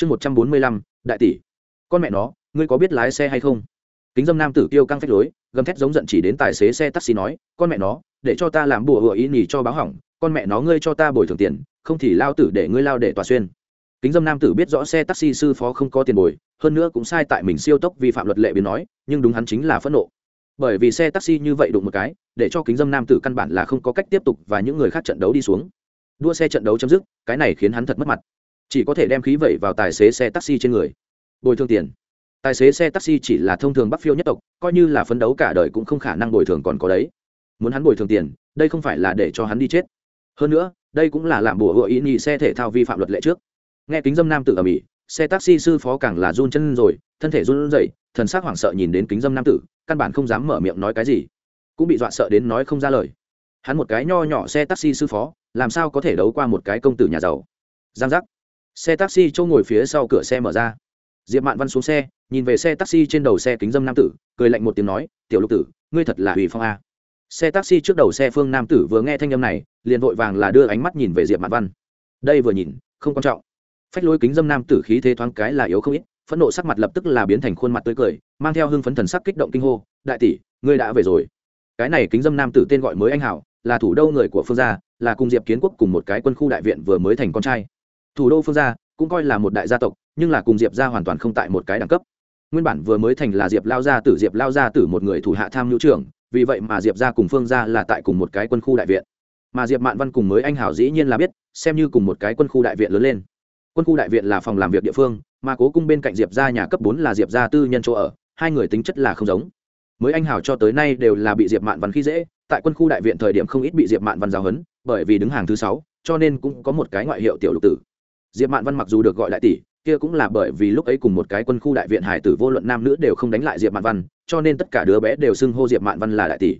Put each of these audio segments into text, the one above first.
chương một trăm bốn mươi lăm, đại tỷ. Con mẹ nó, ngươi có biết lái xe hay không? Kính dâm nam tử tiêu căng phách lối, gầm thét giống giận chỉ đến tài xế xe taxi nói, con mẹ nó, để cho ta làm bùa hựa ý nhì cho báo hỏng, con mẹ nó ngươi cho ta bồi thường tiền, không thì lao tử để ngươi lao để tòa xuyên. Kính dâm nam tử biết rõ xe taxi sư phó không có tiền bồi, hơn nữa cũng sai tại mình siêu tốc vi phạm luật lệ biến nói, nhưng đúng hắn chính là phẫn nộ. Bởi vì xe taxi như vậy đụng một cái, để cho kính dâm nam tử căn bản là không có cách tiếp tục và những người khác trận đấu đi xuống. Đua xe trận đấu chấm dứt, cái này khiến hắn thật mất mặt chỉ có thể đem khí vẩy vào tài xế xe taxi trên người. Bồi thường tiền. Tài xế xe taxi chỉ là thông thường bắc phiêu nhất tộc, coi như là phấn đấu cả đời cũng không khả năng bồi thường còn có đấy. Muốn hắn bồi thường tiền, đây không phải là để cho hắn đi chết. Hơn nữa, đây cũng là làm bùa hựa ý nhị xe thể thao vi phạm luật lệ trước. Nghe kính dâm nam tử ở mỹ, xe taxi sư phó càng là run chân rồi, thân thể run rẩy, thần sắc hoảng sợ nhìn đến kính dâm nam tử, căn bản không dám mở miệng nói cái gì. Cũng bị dọa sợ đến nói không ra lời. Hắn một cái nho nhỏ xe taxi sư phó, làm sao có thể đấu qua một cái công tử nhà giàu? Giang giác xe taxi chỗ ngồi phía sau cửa xe mở ra. Diệp mạn văn xuống xe, nhìn về xe taxi trên đầu xe kính dâm nam tử, cười lạnh một tiếng nói, tiểu lục tử, ngươi thật là hủy phong a. Xe taxi trước đầu xe phương nam tử vừa nghe thanh âm này, liền vội vàng là đưa ánh mắt nhìn về diệp mạn văn. Đây vừa nhìn, không quan trọng. Phách lối kính dâm nam tử khí thế thoáng cái là yếu không ít, phẫn nộ sắc mặt lập tức là biến thành khuôn mặt tươi cười, mang theo hưng phấn thần sắc kích động kinh hô, đại tỷ, ngươi đã về rồi. Cái này kính dâm nam tử tên gọi mới anh hảo, là thủ đô người của phương gia, là cùng diệp kiến quốc cùng một cái quân khu đại viện vừa mới thành con trai thủ đô phương gia cũng coi là một đại gia tộc, nhưng là cùng diệp gia hoàn toàn không tại một cái đẳng cấp. Nguyên bản vừa mới thành là diệp lao gia tử, diệp lao gia tử một người thủ hạ tham nhũ trưởng, vì vậy mà diệp gia cùng phương gia là tại cùng một cái quân khu đại viện. Mà diệp mạn văn cùng mới anh hảo dĩ nhiên là biết, xem như cùng một cái quân khu đại viện lớn lên. Quân khu đại viện là phòng làm việc địa phương, mà cố cung bên cạnh diệp gia nhà cấp bốn là diệp gia tư nhân chỗ ở, hai người tính chất là không giống. Mới anh hảo cho tới nay đều là bị diệp mạn văn khi dễ, tại quân khu đại viện thời điểm không ít bị diệp mạn văn giáo huấn, bởi vì đứng hàng thứ sáu, cho nên cũng có một cái ngoại hiệu tiểu lục tử diệp mạn văn mặc dù được gọi đại tỷ, kia cũng là bởi vì lúc ấy cùng một cái quân khu đại viện hải tử vô luận nam nữ đều không đánh lại diệp mạn văn, cho nên tất cả đứa bé đều xưng hô diệp mạn văn là đại tỷ.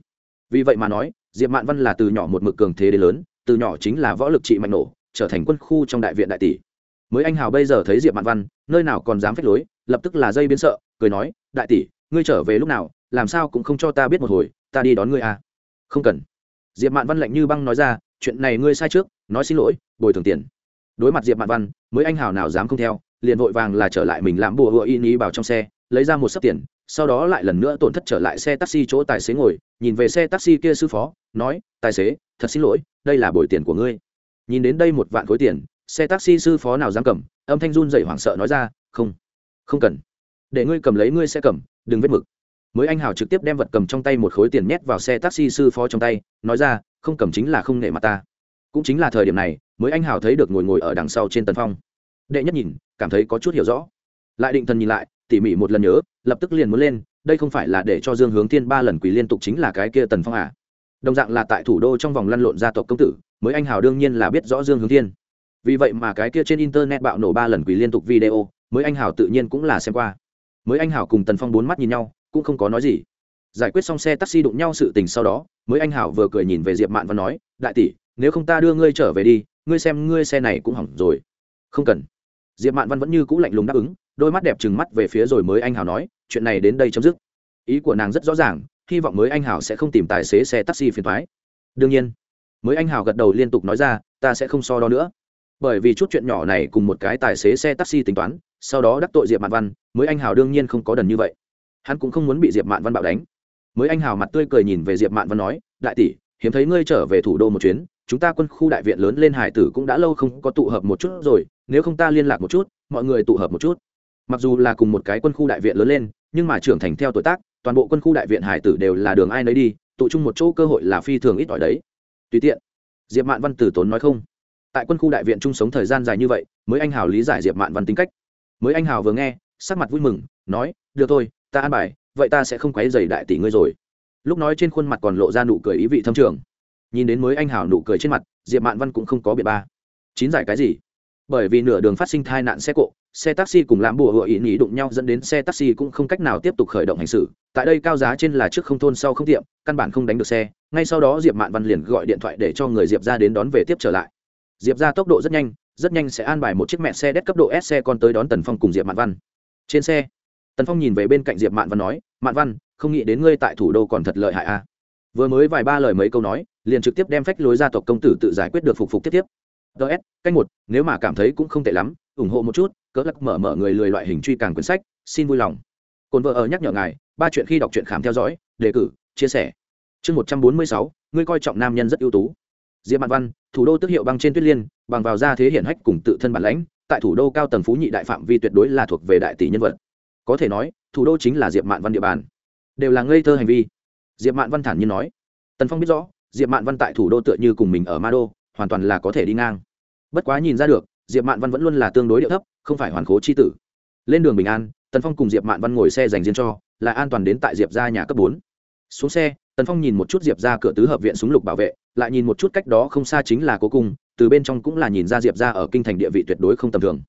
Vì vậy mà nói, diệp mạn văn là từ nhỏ một mực cường thế đến lớn, từ nhỏ chính là võ lực trị mạnh nổ, trở thành quân khu trong đại viện đại tỷ. Mới anh hào bây giờ thấy diệp mạn văn, nơi nào còn dám phép lối, lập tức là dây biến sợ, cười nói, đại tỷ, ngươi trở về lúc nào, làm sao cũng không cho ta biết một hồi, ta đi đón ngươi à? Không cần. Diệp mạn văn lạnh như băng nói ra, chuyện này ngươi sai trước, nói xin lỗi, bồi thường tiền đối mặt diệp mạn văn, mới anh hào nào dám không theo, liền vội vàng là trở lại mình làm bùa hựa y ý vào trong xe, lấy ra một sấp tiền, sau đó lại lần nữa tổn thất trở lại xe taxi chỗ tài xế ngồi, nhìn về xe taxi kia sư phó, nói, tài xế, thật xin lỗi, đây là bồi tiền của ngươi. Nhìn đến đây một vạn khối tiền, xe taxi sư phó nào dám cầm, âm thanh run dậy hoảng sợ nói ra, không không cần. Để ngươi cầm lấy ngươi sẽ cầm, đừng vết mực. Mới anh hào trực tiếp đem vật cầm trong tay một khối tiền nhét vào xe taxi sư phó trong tay, nói ra, không cầm chính là không nể mặt ta. Cũng chính là thời điểm này mới anh hào thấy được ngồi ngồi ở đằng sau trên tần phong. Đệ nhất nhìn, cảm thấy có chút hiểu rõ. Lại định thần nhìn lại, tỉ mỉ một lần nhớ, lập tức liền muốn lên, đây không phải là để cho dương hướng thiên ba lần quỳ liên tục chính là cái kia tần phong à? Đồng dạng là tại thủ đô trong vòng lăn lộn gia tộc công tử, mới anh hào đương nhiên là biết rõ dương hướng thiên. Vì vậy mà cái kia trên internet bạo nổ ba lần quỳ liên tục video, mới anh hào tự nhiên cũng là xem qua. Mới anh hào cùng tần phong bốn mắt nhìn nhau, cũng không có nói gì. Giải quyết xong xe taxi đụng nhau sự tình sau đó, mới anh hảo vừa cười nhìn về diệp mạn và nói, đại tỷ, nếu không ta đưa ngươi trở về đi ngươi xem ngươi xe này cũng hỏng rồi. Không cần. Diệp mạn văn vẫn như c ũ lạnh lùng đáp ứng, đôi mắt đẹp trừng mắt về phía rồi mới anh hảo nói, chuyện này đến đây chấm dứt. Ý của nàng rất rõ ràng, hy vọng mới anh hảo sẽ không tìm tài xế xe taxi phiền thoái đương nhiên, mới anh hảo gật đầu liên tục nói ra, ta sẽ không so đo nữa. Bởi vì chút chuyện nhỏ này cùng một cái tài xế xe taxi tính toán, sau đó đắc tội diệp mạn văn, mới anh hảo đương nhiên không có đần như vậy. Hắn cũng không muốn bị diệp mạn văn bạo đánh. Mới anh hào mặt tươi cười nhìn về diệp mạn văn nói, đại tỷ, hiếm thấy ngươi trở về thủ đô một chuyến chúng ta quân khu đại viện lớn lên hải tử cũng đã lâu không có tụ hợp một chút rồi, nếu không ta liên lạc một chút, mọi người tụ hợp một chút. Mặc dù là cùng một cái quân khu đại viện lớn lên, nhưng mà trưởng thành theo tuổi tác, toàn bộ quân khu đại viện hải tử đều là đường ai nấy đi, tụ chung một chỗ cơ hội là phi thường ít ỏi đấy. Tùy tiện. Diệp mạn văn tử tốn nói không. Tại quân khu đại viện chung sống thời gian dài như vậy, mới anh hào lý giải diệp mạn văn tính cách. Mới anh hào vừa nghe, sắc mặt vui mừng, nói, được thôi, ta an bài, vậy ta sẽ không quấy dày đại tỷ ngươi rồi. Lúc nói trên khuôn mặt còn lộ ra nụ cười ý vị thâm trường nhìn đến mới anh hảo nụ cười trên mặt, diệp mạn văn cũng không có biện ba. Chín giải cái gì? Bởi vì nửa đường phát sinh tai nạn xe cộ, xe taxi cùng làm bùa hựa ý nghĩ đụng nhau dẫn đến xe taxi cũng không cách nào tiếp tục khởi động hành xử. Tại đây cao giá trên là trước không thôn sau không tiệm, căn bản không đánh được xe. Ngay sau đó diệp mạn văn liền gọi điện thoại để cho người diệp ra đến đón về tiếp trở lại. Diệp ra tốc độ rất nhanh rất nhanh sẽ an bài một chiếc mẹ xe đét cấp độ s xe con tới đón tần phong cùng diệp mạn văn. Trên xe, tần phong nhìn về bên cạnh diệp mạn văn nói, mạn văn, không nghĩ đến ngươi tại thủ đô còn thật lợi hại a à. vừa mới vài ba lời mấy câu nói liền trực tiếp đem phách lối gia tộc công tử tự giải quyết được phục phục tiếp tiếp. Ts canh một, nếu mà cảm thấy cũng không tệ lắm, ủng hộ một chút cỡ lắc mở mở người lười loại hình truy càng quyển sách, xin vui lòng. Cồn vợ ở nhắc nhở ngài, ba chuyện khi đọc truyện khám theo dõi, đề cử, chia sẻ. Chương một trăm bốn mươi sáu, ngươi coi trọng nam nhân rất ưu tú. Diệp mạn văn, thủ đô tức hiệu băng trên tuyết liên, bằng vào gia thế hiển hách cùng tự thân bản lãnh, tại thủ đô cao tầng phú nhị đại phạm vi tuyệt đối là thuộc về đại tỷ nhân vật. Có thể nói, thủ đô chính là diệp mạn văn địa bàn. Đều là ngây thơ hành vi. Diệp mạn văn thản nhiên nói. Tần phong biết rõ diệp mạn văn tại thủ đô tựa như cùng mình ở ma đô hoàn toàn là có thể đi ngang. Bất quá nhìn ra được, diệp mạn văn vẫn luôn là tương đối địa thấp, không phải hoàn khố chi tử. Lên đường bình an, tần phong cùng diệp mạn văn ngồi xe dành riêng cho, là an toàn đến tại diệp ra nhà cấp bốn. Xuống xe, tần phong nhìn một chút diệp ra cửa tứ hợp viện súng lục bảo vệ, lại nhìn một chút cách đó không xa chính là cố cung, từ bên trong cũng là nhìn ra diệp ra ở kinh thành địa vị tuyệt đối không tầm thường.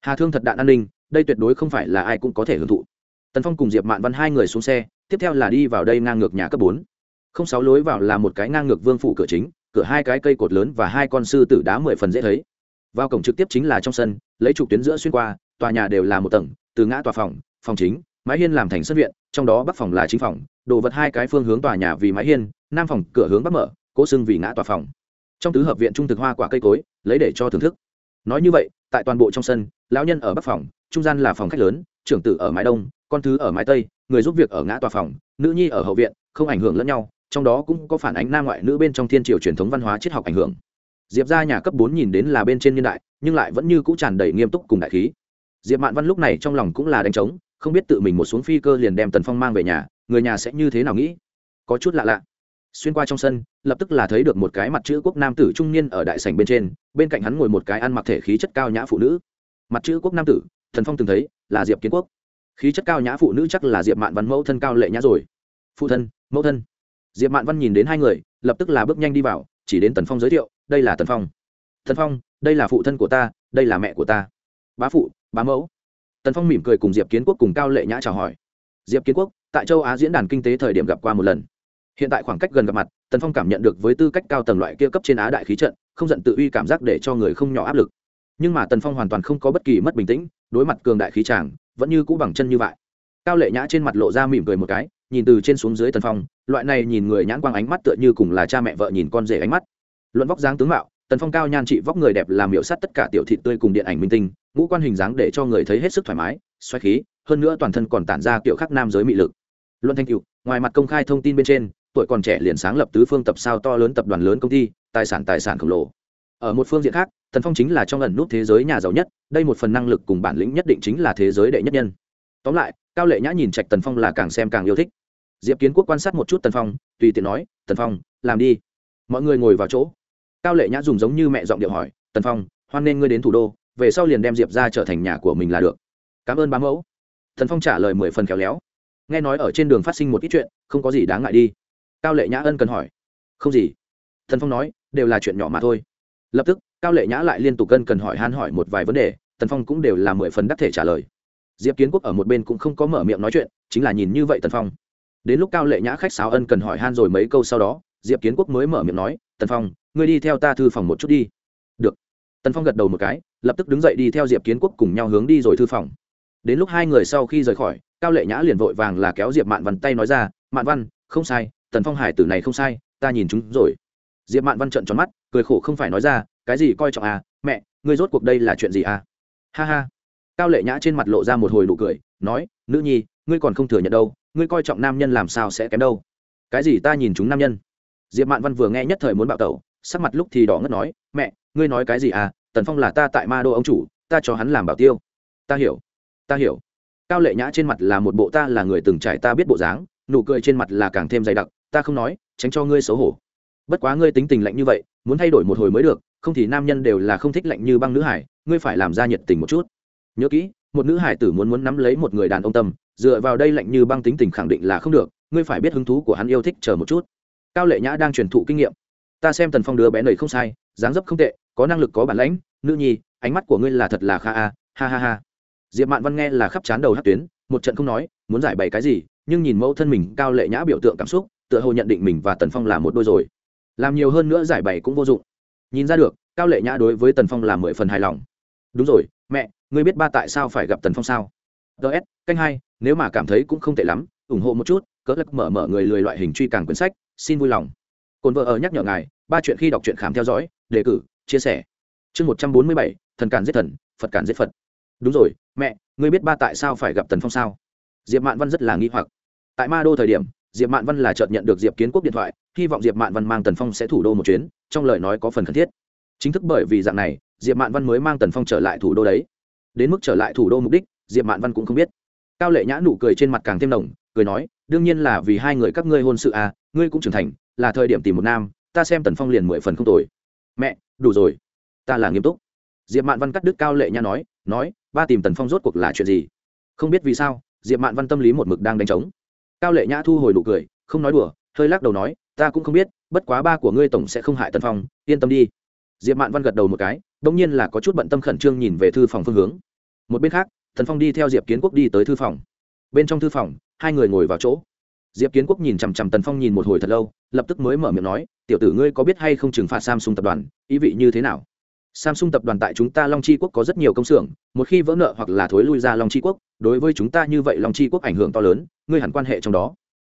Hà thương thật đạn an ninh, đây tuyệt đối không phải là ai cũng có thể hưởng thụ. Tần phong cùng diệp mạn văn hai người xuống xe, tiếp theo là đi vào đây ngang ngược nhà cấp bốn không sáu lối vào là một cái ngang ngược vương phủ cửa chính, cửa hai cái cây cột lớn và hai con sư tử đá mười phần dễ thấy. Vào cổng trực tiếp chính là trong sân, lấy trục tuyến giữa xuyên qua, tòa nhà đều là một tầng, từ ngã tòa phòng phòng chính, mái hiên làm thành sân viện, trong đó bắc phòng là chính phòng, đồ vật hai cái phương hướng tòa nhà vì mái hiên, nam phòng cửa hướng bắc mở, cố xưng vì ngã tòa phòng. Trong tứ hợp viện trung thực hoa quả cây cối, lấy để cho thưởng thức. Nói như vậy, tại toàn bộ trong sân, lão nhân ở bắc phòng, trung gian là phòng khách lớn, trưởng tử ở mái đông, con thứ ở mái tây, người giúp việc ở ngã tòa phòng, nữ nhi ở hậu viện, không ảnh hưởng lẫn nhau trong đó cũng có phản ánh nam ngoại nữ bên trong thiên triều truyền thống văn hóa triết học ảnh hưởng. Diệp ra nhà cấp bốn nhìn đến là bên trên niên đại, nhưng lại vẫn như cũ tràn đầy nghiêm túc cùng đại khí. Diệp mạn văn lúc này trong lòng cũng là đánh trống, không biết tự mình một xuống phi cơ liền đem tần phong mang về nhà, người nhà sẽ như thế nào nghĩ? Có chút lạ lạ. Xuyên qua trong sân, lập tức là thấy được một cái mặt chữ quốc nam tử trung niên ở đại sảnh bên trên, bên cạnh hắn ngồi một cái ăn mặc thể khí chất cao nhã phụ nữ. Mặt chữ quốc nam tử thần phong từng thấy, là diệp kiến quốc. Khí chất cao nhã phụ nữ chắc là diệp mạn văn mẫu thân cao lệ nhã rồi. Phụ thân, mẫu thân diệp mạn văn nhìn đến hai người, lập tức là bước nhanh đi vào, chỉ đến tần phong giới thiệu, đây là tần phong. Tần phong, đây là phụ thân của ta, đây là mẹ của ta. Bá phụ, bá mẫu. Tần phong mỉm cười cùng diệp kiến quốc cùng cao lệ nhã chào hỏi. Diệp kiến quốc, tại châu á diễn đàn kinh tế thời điểm gặp qua một lần. Hiện tại khoảng cách gần gặp mặt, tần phong cảm nhận được với tư cách cao tầng loại kia cấp trên á đại khí trận, không giận tự uy cảm giác để cho người không nhỏ áp lực. Nhưng mà tần phong hoàn toàn không có bất kỳ mất bình tĩnh, đối mặt cường đại khí tràng vẫn như cũ bằng chân như vậy. Cao lệ nhã trên mặt lộ ra mỉm cười một cái nhìn từ trên xuống dưới tần phong, loại này nhìn người nhãn quang ánh mắt tựa như cùng là cha mẹ vợ nhìn con rể ánh mắt. Luận vóc dáng tướng mạo, tần phong cao nhan trị vóc người đẹp làm hiệu sát tất cả tiểu thị tươi cùng điện ảnh minh tinh, ngũ quan hình dáng để cho người thấy hết sức thoải mái xoay khí, hơn nữa toàn thân còn tản ra kiểu khắc nam giới mị lực. Luận thanh cựu ngoài mặt công khai thông tin bên trên, tuổi còn trẻ liền sáng lập tứ phương tập sao to lớn tập đoàn lớn công ty, tài sản tài sản khổng lồ. Ở một phương diện khác, tần phong chính là trong ẩn nút thế giới nhà giàu nhất, đây một phần năng lực cùng bản lĩnh nhất định chính là thế giới đệ nhất nhân. Tóm lại, cao lệ nhã nhìn trạch tần phong là càng xem càng yêu thích diệp kiến quốc quan sát một chút tần phong, tùy tiện nói, tần phong, làm đi. Mọi người ngồi vào chỗ. Cao lệ nhã dùng giống như mẹ giọng điệu hỏi, tần phong, hoan nên ngươi đến thủ đô, về sau liền đem diệp ra trở thành nhà của mình là được. Cảm ơn bá mẫu. Tần phong trả lời mười phần khéo léo. Nghe nói ở trên đường phát sinh một ít chuyện, không có gì đáng ngại đi. Cao lệ nhã ân cần hỏi, không gì. Thần phong nói, đều là chuyện nhỏ mà thôi. Lập tức, cao lệ nhã lại liên tục ân cần hỏi han hỏi một vài vấn đề, tần phong cũng đều là mười phần đắc thể trả lời. Diệp kiến quốc ở một bên cũng không có mở miệng nói chuyện, chính là nhìn như vậy tần phong đến lúc cao lệ nhã khách sáo ân cần hỏi han rồi mấy câu sau đó, diệp kiến quốc mới mở miệng nói, tần phong, ngươi đi theo ta thư phòng một chút đi. Được. Tần phong gật đầu một cái, lập tức đứng dậy đi theo diệp kiến quốc cùng nhau hướng đi rồi thư phòng. Đến lúc hai người sau khi rời khỏi, cao lệ nhã liền vội vàng là kéo diệp mạn văn tay nói ra, mạn văn, không sai, tần phong hải tử này không sai, ta nhìn chúng rồi. Diệp mạn văn trận tròn mắt, cười khổ không phải nói ra, cái gì coi trọng à mẹ, ngươi rốt cuộc đây là chuyện gì à? Ha ha. Cao lệ nhã trên mặt lộ ra một hồi nụ cười, nói, nữ nhi, ngươi còn không thừa nhận đâu ngươi coi trọng nam nhân làm sao sẽ kém đâu? Cái gì ta nhìn chúng nam nhân? Diệp mạn văn vừa nghe nhất thời muốn bạo tẩu, sắc mặt lúc thì đỏ ngất nói, mẹ, ngươi nói cái gì à? Tần phong là ta tại ma đô ông chủ, ta cho hắn làm bảo tiêu. Ta hiểu ta hiểu. Cao lệ nhã trên mặt là một bộ ta là người từng trải ta biết bộ dáng, nụ cười trên mặt là càng thêm dày đặc, ta không nói, tránh cho ngươi xấu hổ. Bất quá ngươi tính tình lạnh như vậy, muốn thay đổi một hồi mới được, không thì nam nhân đều là không thích lạnh như băng nữ hải, ngươi phải làm ra nhiệt tình một chút. Nhớ kỹ, một nữ hải tử muốn muốn nắm lấy một người đàn ông tâm dựa vào đây lạnh như băng tính tình khẳng định là không được, ngươi phải biết hứng thú của hắn yêu thích chờ một chút. Cao lệ nhã đang truyền thụ kinh nghiệm. Ta xem tần phong đứa bé này không sai, dáng dấp không tệ, có năng lực, có bản lãnh, nữ nhi, ánh mắt của ngươi là thật là kha a, ha ha ha. Diệp mạn văn nghe là khắp chán đầu hát tuyến, một trận không nói, muốn giải bày cái gì, nhưng nhìn mẫu thân mình, cao lệ nhã biểu tượng cảm xúc, tựa hồ nhận định mình và tần phong là một đôi rồi. Làm nhiều hơn nữa giải bày cũng vô dụng. Nhìn ra được, cao lệ nhã đối với tần phong là mười phần hài lòng. Đúng rồi, mẹ, ngươi biết ba tại sao phải gặp tần phong sao? Ts canh hai nếu mà cảm thấy cũng không tệ lắm, ủng hộ một chút, cỡ lắc mở mở người lười loại hình truy càng quyển sách, xin vui lòng. Cồn vợ ở nhắc nhở ngài, ba chuyện khi đọc truyện khám theo dõi, đề cử, chia sẻ. Chương một trăm bốn mươi bảy, thần càn giết thần, phật cản giết phật. Đúng rồi, mẹ, ngươi biết ba tại sao phải gặp tần phong sao? Diệp mạn văn rất là nghi hoặc. Tại ma đô thời điểm, diệp mạn văn là chợt nhận được diệp kiến quốc điện thoại, hy vọng diệp mạn văn mang tần phong sẽ thủ đô một chuyến, trong lời nói có phần cần thiết. Chính thức bởi vì dạng này, diệp mạn văn mới mang tần phong trở lại thủ đô đấy. Đến mức trở lại thủ đô mục đích, diệp mạn văn cũng không biết cao lệ nhã nụ cười trên mặt càng thêm nồng, cười nói, đương nhiên là vì hai người các ngươi hôn sự à ngươi cũng trưởng thành, là thời điểm tìm một nam, ta xem tần phong liền mười phần không tồi. Mẹ, đủ rồi, ta là nghiêm túc. Diệp mạn văn cắt đứt cao lệ nhã nói nói, ba tìm tần phong rốt cuộc là chuyện gì? Không biết vì sao, diệp mạn văn tâm lý một mực đang đánh trống. Cao lệ nhã thu hồi nụ cười, không nói đùa, hơi lắc đầu nói, ta cũng không biết, bất quá ba của ngươi tổng sẽ không hại tần phong, yên tâm đi. Diệp mạn văn gật đầu một cái đ ỗ n g nhiên là có chút bận tâm khẩn trương nhìn về thư phòng phương hướng. Một bên khác thần phong đi theo diệp kiến quốc đi tới thư phòng. Bên trong thư phòng hai người ngồi vào chỗ. Diệp kiến quốc nhìn chằm chằm tần phong nhìn một hồi thật lâu lập tức mới mở miệng nói tiểu tử ngươi có biết hay không trừng phạt samsung tập đoàn ý vị như thế nào? Samsung tập đoàn tại chúng ta long chi quốc có rất nhiều công xưởng một khi vỡ nợ hoặc là thối lui ra long chi quốc đối với chúng ta như vậy long chi quốc ảnh hưởng to lớn ngươi hẳn quan hệ trong đó.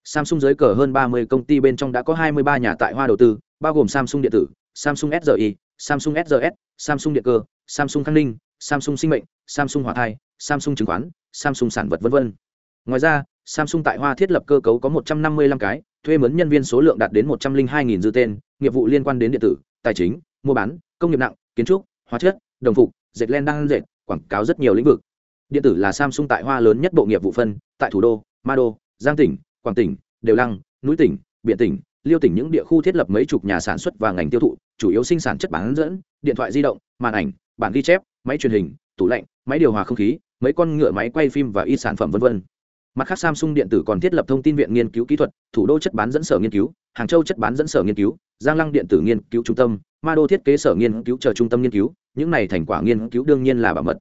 Samsung dưới cờ hơn ba mươi công ty bên trong đã có hai mươi ba nhà tại hoa đầu tư bao gồm samsung điện tử samsung sgi samsung SRS, samsung điện cơ samsung khang ninh samsung sinh mệnh samsung hỏa thai samsung chứng khoán, samsung sản vật v v ngoài ra, samsung tại hoa thiết lập cơ cấu có một trăm năm mươi lăm cái, thuê mướn nhân viên số lượng đạt đến một trăm linh hai dư tên, nghiệp vụ liên quan đến điện tử, tài chính, mua bán, công nghiệp nặng, kiến trúc, hóa chất, đồng phục, dệt len đang dệt, quảng cáo rất nhiều lĩnh vực. Điện tử là samsung tại hoa lớn nhất bộ nghiệp vụ phân, tại thủ đô, ma đô, giang tỉnh, quảng tỉnh, đều lăng, núi tỉnh biện tỉnh, liêu tỉnh những địa khu thiết lập mấy chục nhà sản xuất và ngành tiêu thụ, chủ yếu sinh sản chất bán dẫn, điện thoại di động, màn ảnh bản ghi chép, máy truyền hình tủ lạnh, máy điều hòa không khí, mấy con ngựa máy quay phim và ít sản phẩm v v mặt khác samsung điện tử còn thiết lập thông tin viện nghiên cứu kỹ thuật, thủ đô chất bán dẫn sở nghiên cứu, hàng châu chất bán dẫn sở nghiên cứu, giang lăng điện tử nghiên cứu trung tâm, ma đô thiết kế sở nghiên cứu chờ trung tâm nghiên cứu, những này thành quả nghiên cứu đương nhiên là bảo mật.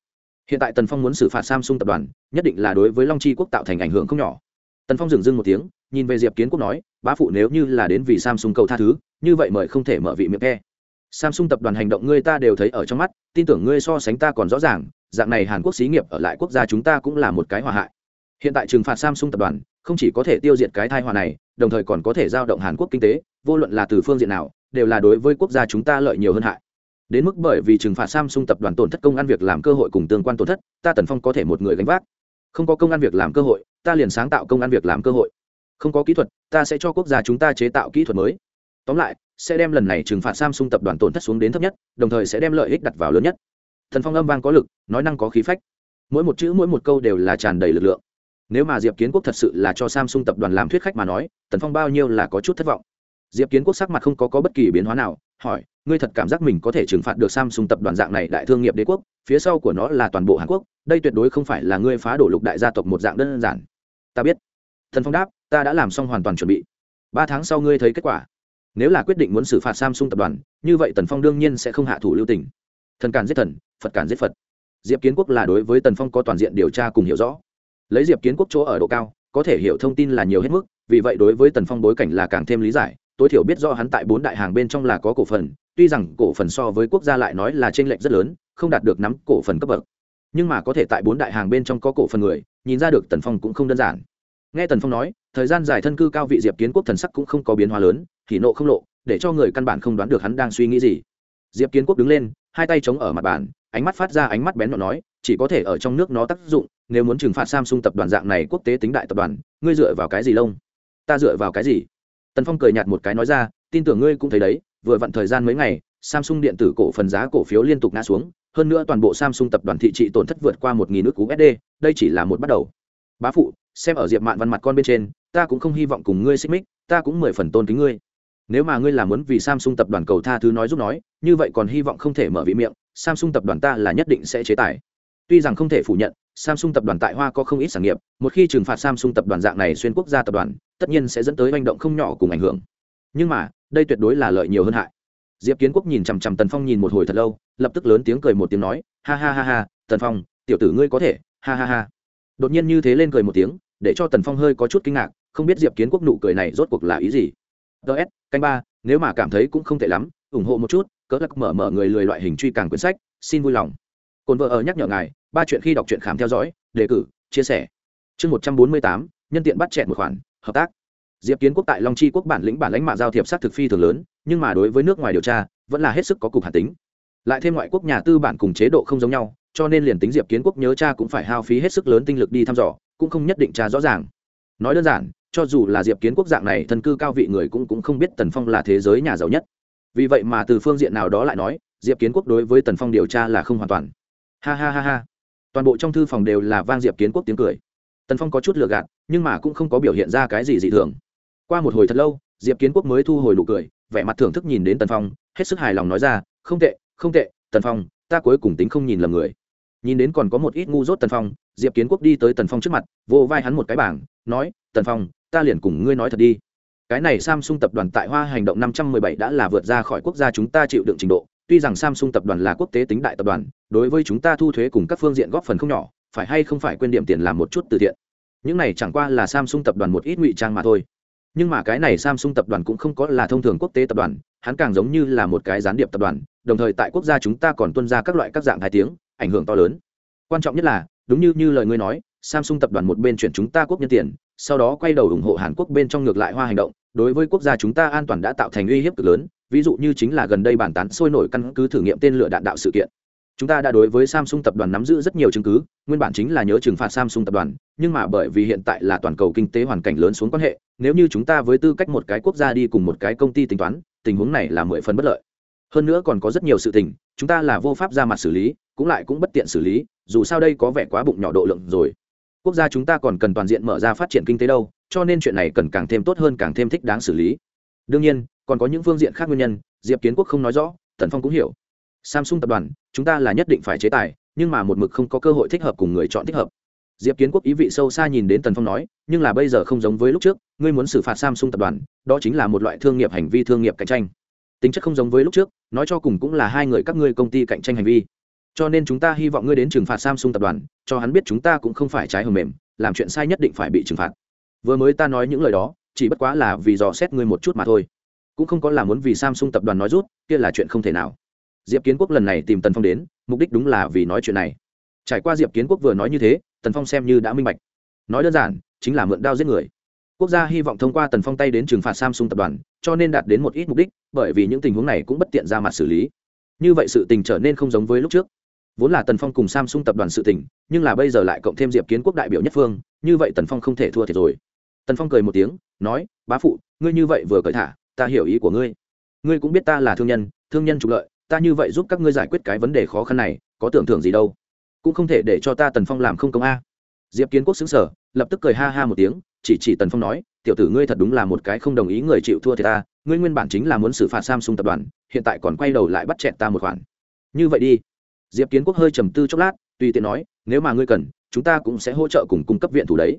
Hiện tại tần phong muốn xử phạt samsung tập đoàn, nhất định là đối với long chi quốc tạo thành ảnh hưởng không nhỏ. Tần phong dừng dưng một tiếng, nhìn về diệp kiến quốc nói, bá phụ nếu như là đến vì samsung cầu tha thứ, như vậy mời không thể mở vị miệng e samsung tập đoàn hành động ngươi ta đều thấy ở trong mắt, tin tưởng ngươi so sánh ta còn rõ ràng, dạng này hàn quốc xí nghiệp ở lại quốc gia chúng ta cũng là một cái hòa hại. Hiện tại trừng phạt samsung tập đoàn, không chỉ có thể tiêu diệt cái thai hòa này, đồng thời còn có thể giao động hàn quốc kinh tế, vô luận là từ phương diện nào, đều là đối với quốc gia chúng ta lợi nhiều hơn hại. Đến mức bởi vì trừng phạt samsung tập đoàn tổn thất công ăn việc làm cơ hội cùng tương quan tổn thất, ta tần phong có thể một người gánh vác. Không có công ăn việc làm cơ hội, ta liền sáng tạo công ăn việc làm cơ hội. Không có kỹ thuật, ta sẽ cho quốc gia chúng ta chế tạo kỹ thuật mới tóm lại sẽ đem lần này trừng phạt samsung tập đoàn tổn thất xuống đến thấp nhất đồng thời sẽ đem lợi ích đặt vào lớn nhất. Thần phong âm vang có lực nói năng có khí phách. Mỗi một chữ mỗi một câu đều là tràn đầy lực lượng. Nếu mà diệp kiến quốc thật sự là cho samsung tập đoàn làm thuyết khách mà nói tần phong bao nhiêu là có chút thất vọng. Diệp kiến quốc sắc mặt không có, có bất kỳ biến hóa nào hỏi ngươi thật cảm giác mình có thể trừng phạt được samsung tập đoàn dạng này đại thương nghiệp đế quốc? Phía sau của nó là toàn bộ hàn quốc đây tuyệt đối không phải là ngươi phá đổ lục đại gia tộc một dạng đơn giản. Ta biết. Thần phong đáp ta đã làm xong hoàn toàn chuẩn bị. Ba tháng sau ngươi thấy kết quả nếu là quyết định muốn xử phạt samsung tập đoàn, như vậy tần phong đương nhiên sẽ không hạ thủ lưu tình. Thần càn giết thần, phật càn giết phật. Diệp kiến quốc là đối với tần phong có toàn diện điều tra cùng hiểu rõ. Lấy diệp kiến quốc chỗ ở độ cao, có thể hiểu thông tin là nhiều hết mức, vì vậy đối với tần phong bối cảnh là càng thêm lý giải, tối thiểu biết do hắn tại bốn đại hàng bên trong là có cổ phần, tuy rằng cổ phần so với quốc gia lại nói là t r ê n lệch rất lớn, không đạt được nắm cổ phần cấp bậc. Nhưng mà có thể tại bốn đại hàng bên trong có cổ phần người, nhìn ra được tần phong cũng không đơn giản. Nghe tần phong nói, thời gian dài thân cư cao vị diệp kiến quốc thần sắc cũng không có biến hóa lớn thì nộ không lộ, để cho người căn bản không đoán được hắn đang suy nghĩ gì. Diệp kiến quốc đứng lên, hai tay chống ở mặt bàn, ánh mắt phát ra ánh mắt bén nhọn nói, chỉ có thể ở trong nước nó tác dụng, nếu muốn trừng phạt samsung tập đoàn dạng này quốc tế tính đại tập đoàn, ngươi dựa vào cái gì lông? Ta dựa vào cái gì? Tần phong cười nhạt một cái nói ra, tin tưởng ngươi cũng thấy đấy, vừa vặn thời gian mấy ngày, samsung điện tử cổ phần giá cổ phiếu liên tục ngã xuống, hơn nữa toàn bộ samsung tập đoàn thị trị tổn thất vượt qua một nghìn nước cú sd đây chỉ là một bắt đầu. Bá phụ, xem ở diệp mạn văn mặt con bên trên, ta cũng không hy vọng cùng ngươi xích mích, ta cũng mười phần tôn kính ngươi nếu mà ngươi là muốn vì samsung tập đoàn cầu tha thứ nói giúp nói, như vậy còn hy vọng không thể mở vị miệng, samsung tập đoàn ta là nhất định sẽ chế tài. Tuy rằng không thể phủ nhận, samsung tập đoàn tại hoa có không ít sản nghiệp, một khi trừng phạt samsung tập đoàn dạng này xuyên quốc gia tập đoàn, tất nhiên sẽ dẫn tới manh động không nhỏ cùng ảnh hưởng. Nhưng mà, đây tuyệt đối là lợi nhiều hơn hại. Diệp kiến quốc nhìn chằm chằm tần phong nhìn một hồi thật lâu, lập tức lớn tiếng cười một tiếng nói, ha ha ha ha, tần phong, tiểu tử ngươi có thể, ha ha ha. Đột nhiên như thế lên cười một tiếng, để cho tần phong hơi có chút kinh ngạc, không biết diệp kiến quốc nụ cười này rốt cuộc là ý gì ts canh ba, nếu mà cảm thấy cũng không tệ lắm, ủng hộ một chút, cỡ lắc mở mở người lười loại hình truy càng quyển sách, xin vui lòng. Cồn vợ ở nhắc nhở ngài, ba chuyện khi đọc truyện khám theo dõi, đề cử, chia sẻ. Chương một trăm bốn mươi tám, nhân tiện bắt chẹn một khoản, hợp tác. Diệp kiến quốc tại long chi quốc bản lĩnh bản lãnh mạng giao thiệp sát thực phi thường lớn, nhưng mà đối với nước ngoài điều tra, vẫn là hết sức có cục hạt tính. Lại thêm ngoại quốc nhà tư bản cùng chế độ không giống nhau, cho nên liền tính diệp kiến quốc nhớ cha cũng phải hao phí hết sức lớn tinh lực đi thăm dò, cũng không nhất định cha rõ ràng. Nói đơn giản cho dù là diệp kiến quốc dạng này thân cư cao vị người cũng cũng không biết tần phong là thế giới nhà giàu nhất. Vì vậy mà từ phương diện nào đó lại nói, diệp kiến quốc đối với tần phong điều tra là không hoàn toàn. Ha ha ha ha. Toàn bộ trong thư phòng đều là vang diệp kiến quốc tiếng cười. Tần phong có chút lừa gạt, nhưng mà cũng không có biểu hiện ra cái gì dị thường. Qua một hồi thật lâu, diệp kiến quốc mới thu hồi nụ cười, vẻ mặt thưởng thức nhìn đến tần phong, hết sức hài lòng nói ra, không tệ không tệ, tần phong, ta cuối cùng tính không nhìn lầm người. Nhìn đến còn có một ít ngu dốt tần phong, diệp kiến quốc đi tới tần phong trước mặt vô vai hắn một cái bảng, nói, tần phong ta liền cùng ngươi nói thật đi. Cái này samsung tập đoàn tại hoa hành động 517 đã là vượt ra khỏi quốc gia chúng ta chịu đựng trình độ. Tuy rằng samsung tập đoàn là quốc tế tính đại tập đoàn, đối với chúng ta thu thuế cùng các phương diện góp phần không nhỏ, phải hay không phải quên điểm tiền làm một chút từ thiện. Những này chẳng qua là samsung tập đoàn một ít ngụy trang mà thôi. Nhưng mà cái này samsung tập đoàn cũng không có là thông thường quốc tế tập đoàn, hắn càng giống như là một cái gián điệp tập đoàn, đồng thời tại quốc gia chúng ta còn tuân ra các loại các dạng hai tiếng, ảnh hưởng to lớn. Quan trọng nhất là, đúng như như lời ngươi nói, samsung tập đoàn một bên chuyển chúng ta quốc nhân tiền sau đó quay đầu ủng hộ hàn quốc bên trong ngược lại hoa hành động, đối với quốc gia chúng ta an toàn đã tạo thành uy hiếp cực lớn, ví dụ như chính là gần đây bản tán sôi nổi căn cứ thử nghiệm tên lửa đạn đạo sự kiện. Chúng ta đã đối với samsung tập đoàn nắm giữ rất nhiều chứng cứ, nguyên bản chính là nhớ trừng phạt samsung tập đoàn, nhưng mà bởi vì hiện tại là toàn cầu kinh tế hoàn cảnh lớn xuống quan hệ, nếu như chúng ta với tư cách một cái quốc gia đi cùng một cái công ty tính toán, tình huống này là mười phần bất lợi. Hơn nữa còn có rất nhiều sự tình, chúng ta là vô pháp ra mặt xử lý, cũng lại cũng bất tiện xử lý, dù sao đây có vẻ quá bụng nhỏ độ lượng rồi quốc gia chúng ta còn cần toàn diện mở ra phát triển kinh tế đâu, cho nên chuyện này cần càng thêm tốt hơn càng thêm thích đáng xử lý. Đương nhiên, còn có những phương diện khác nguyên nhân, diệp kiến quốc không nói rõ, tần phong cũng hiểu. Samsung tập đoàn, chúng ta là nhất định phải chế tài, nhưng mà một mực không có cơ hội thích hợp cùng người chọn thích hợp. Diệp kiến quốc ý vị sâu xa nhìn đến tần phong nói, nhưng là bây giờ không giống với lúc trước, ngươi muốn xử phạt samsung tập đoàn, đó chính là một loại thương nghiệp hành vi thương nghiệp cạnh tranh. Tính chất không giống với lúc trước, nói cho cùng cũng là hai người các ngươi công ty cạnh tranh hành vi cho nên chúng ta hy vọng ngươi đến trừng phạt samsung tập đoàn, cho hắn biết chúng ta cũng không phải trái hầm mềm, làm chuyện sai nhất định phải bị trừng phạt. Vừa mới ta nói những lời đó, chỉ bất quá là vì dò xét ngươi một chút mà thôi. Cũng không có là muốn vì samsung tập đoàn nói rút, kia là chuyện không thể nào. Diệp kiến quốc lần này tìm tần phong đến, mục đích đúng là vì nói chuyện này. Trải qua diệp kiến quốc vừa nói như thế, tần phong xem như đã minh bạch. Nói đơn giản, chính là mượn đao giết người. Quốc gia hy vọng thông qua tần phong tay đến trừng phạt samsung tập đoàn, cho nên đạt đến một ít mục đích, bởi vì những tình huống này cũng bất tiện ra mặt xử lý. Như vậy sự tình trở nên không giống với lúc trước vốn là tần phong cùng samsung tập đoàn sự tình, nhưng là bây giờ lại cộng thêm diệp kiến quốc đại biểu nhất phương, như vậy tần phong không thể thua thiệt rồi. tần phong cười một tiếng, nói, bá phụ, ngươi như vậy vừa cởi thả, ta hiểu ý của ngươi. Ngươi cũng biết ta là thương nhân thương nhân trục lợi, ta như vậy giúp các ngươi giải quyết cái vấn đề khó khăn này, có tưởng thưởng gì đâu. Cũng không thể để cho ta tần phong làm không công a. Diệp kiến quốc xứng sở lập tức cười ha ha một tiếng, chỉ chỉ tần phong nói, tiểu tử ngươi thật đúng là một cái không đồng ý người chịu thua thì ta, ngươi nguyên bản chính là muốn xử phạt samsung tập đoàn, hiện tại còn quay đầu lại bắt chẹn ta một khoản. Như vậy đi diệp kiến quốc hơi trầm tư chốc lát, tùy tiện nói, nếu mà ngươi cần, chúng ta cũng sẽ hỗ trợ cùng cung cấp viện thủ đấy.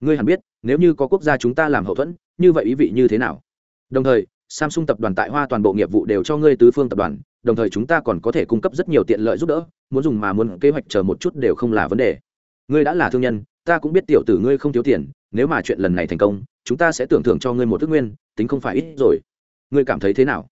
Ngươi hẳn biết, nếu như có quốc gia chúng ta làm hậu thuẫn, như vậy ý vị như thế nào? Đồng thời, samsung tập đoàn tại hoa toàn bộ nghiệp vụ đều cho ngươi tứ phương tập đoàn, đồng thời chúng ta còn có thể cung cấp rất nhiều tiện lợi giúp đỡ, muốn dùng mà muốn kế hoạch chờ một chút đều không là vấn đề. Ngươi đã là thương nhân, ta cũng biết tiểu tử ngươi không thiếu tiền, nếu mà chuyện lần này thành công, chúng ta sẽ tưởng thưởng cho ngươi một thức nguyên, tính không phải ít rồi. Ngươi cảm thấy thế nào?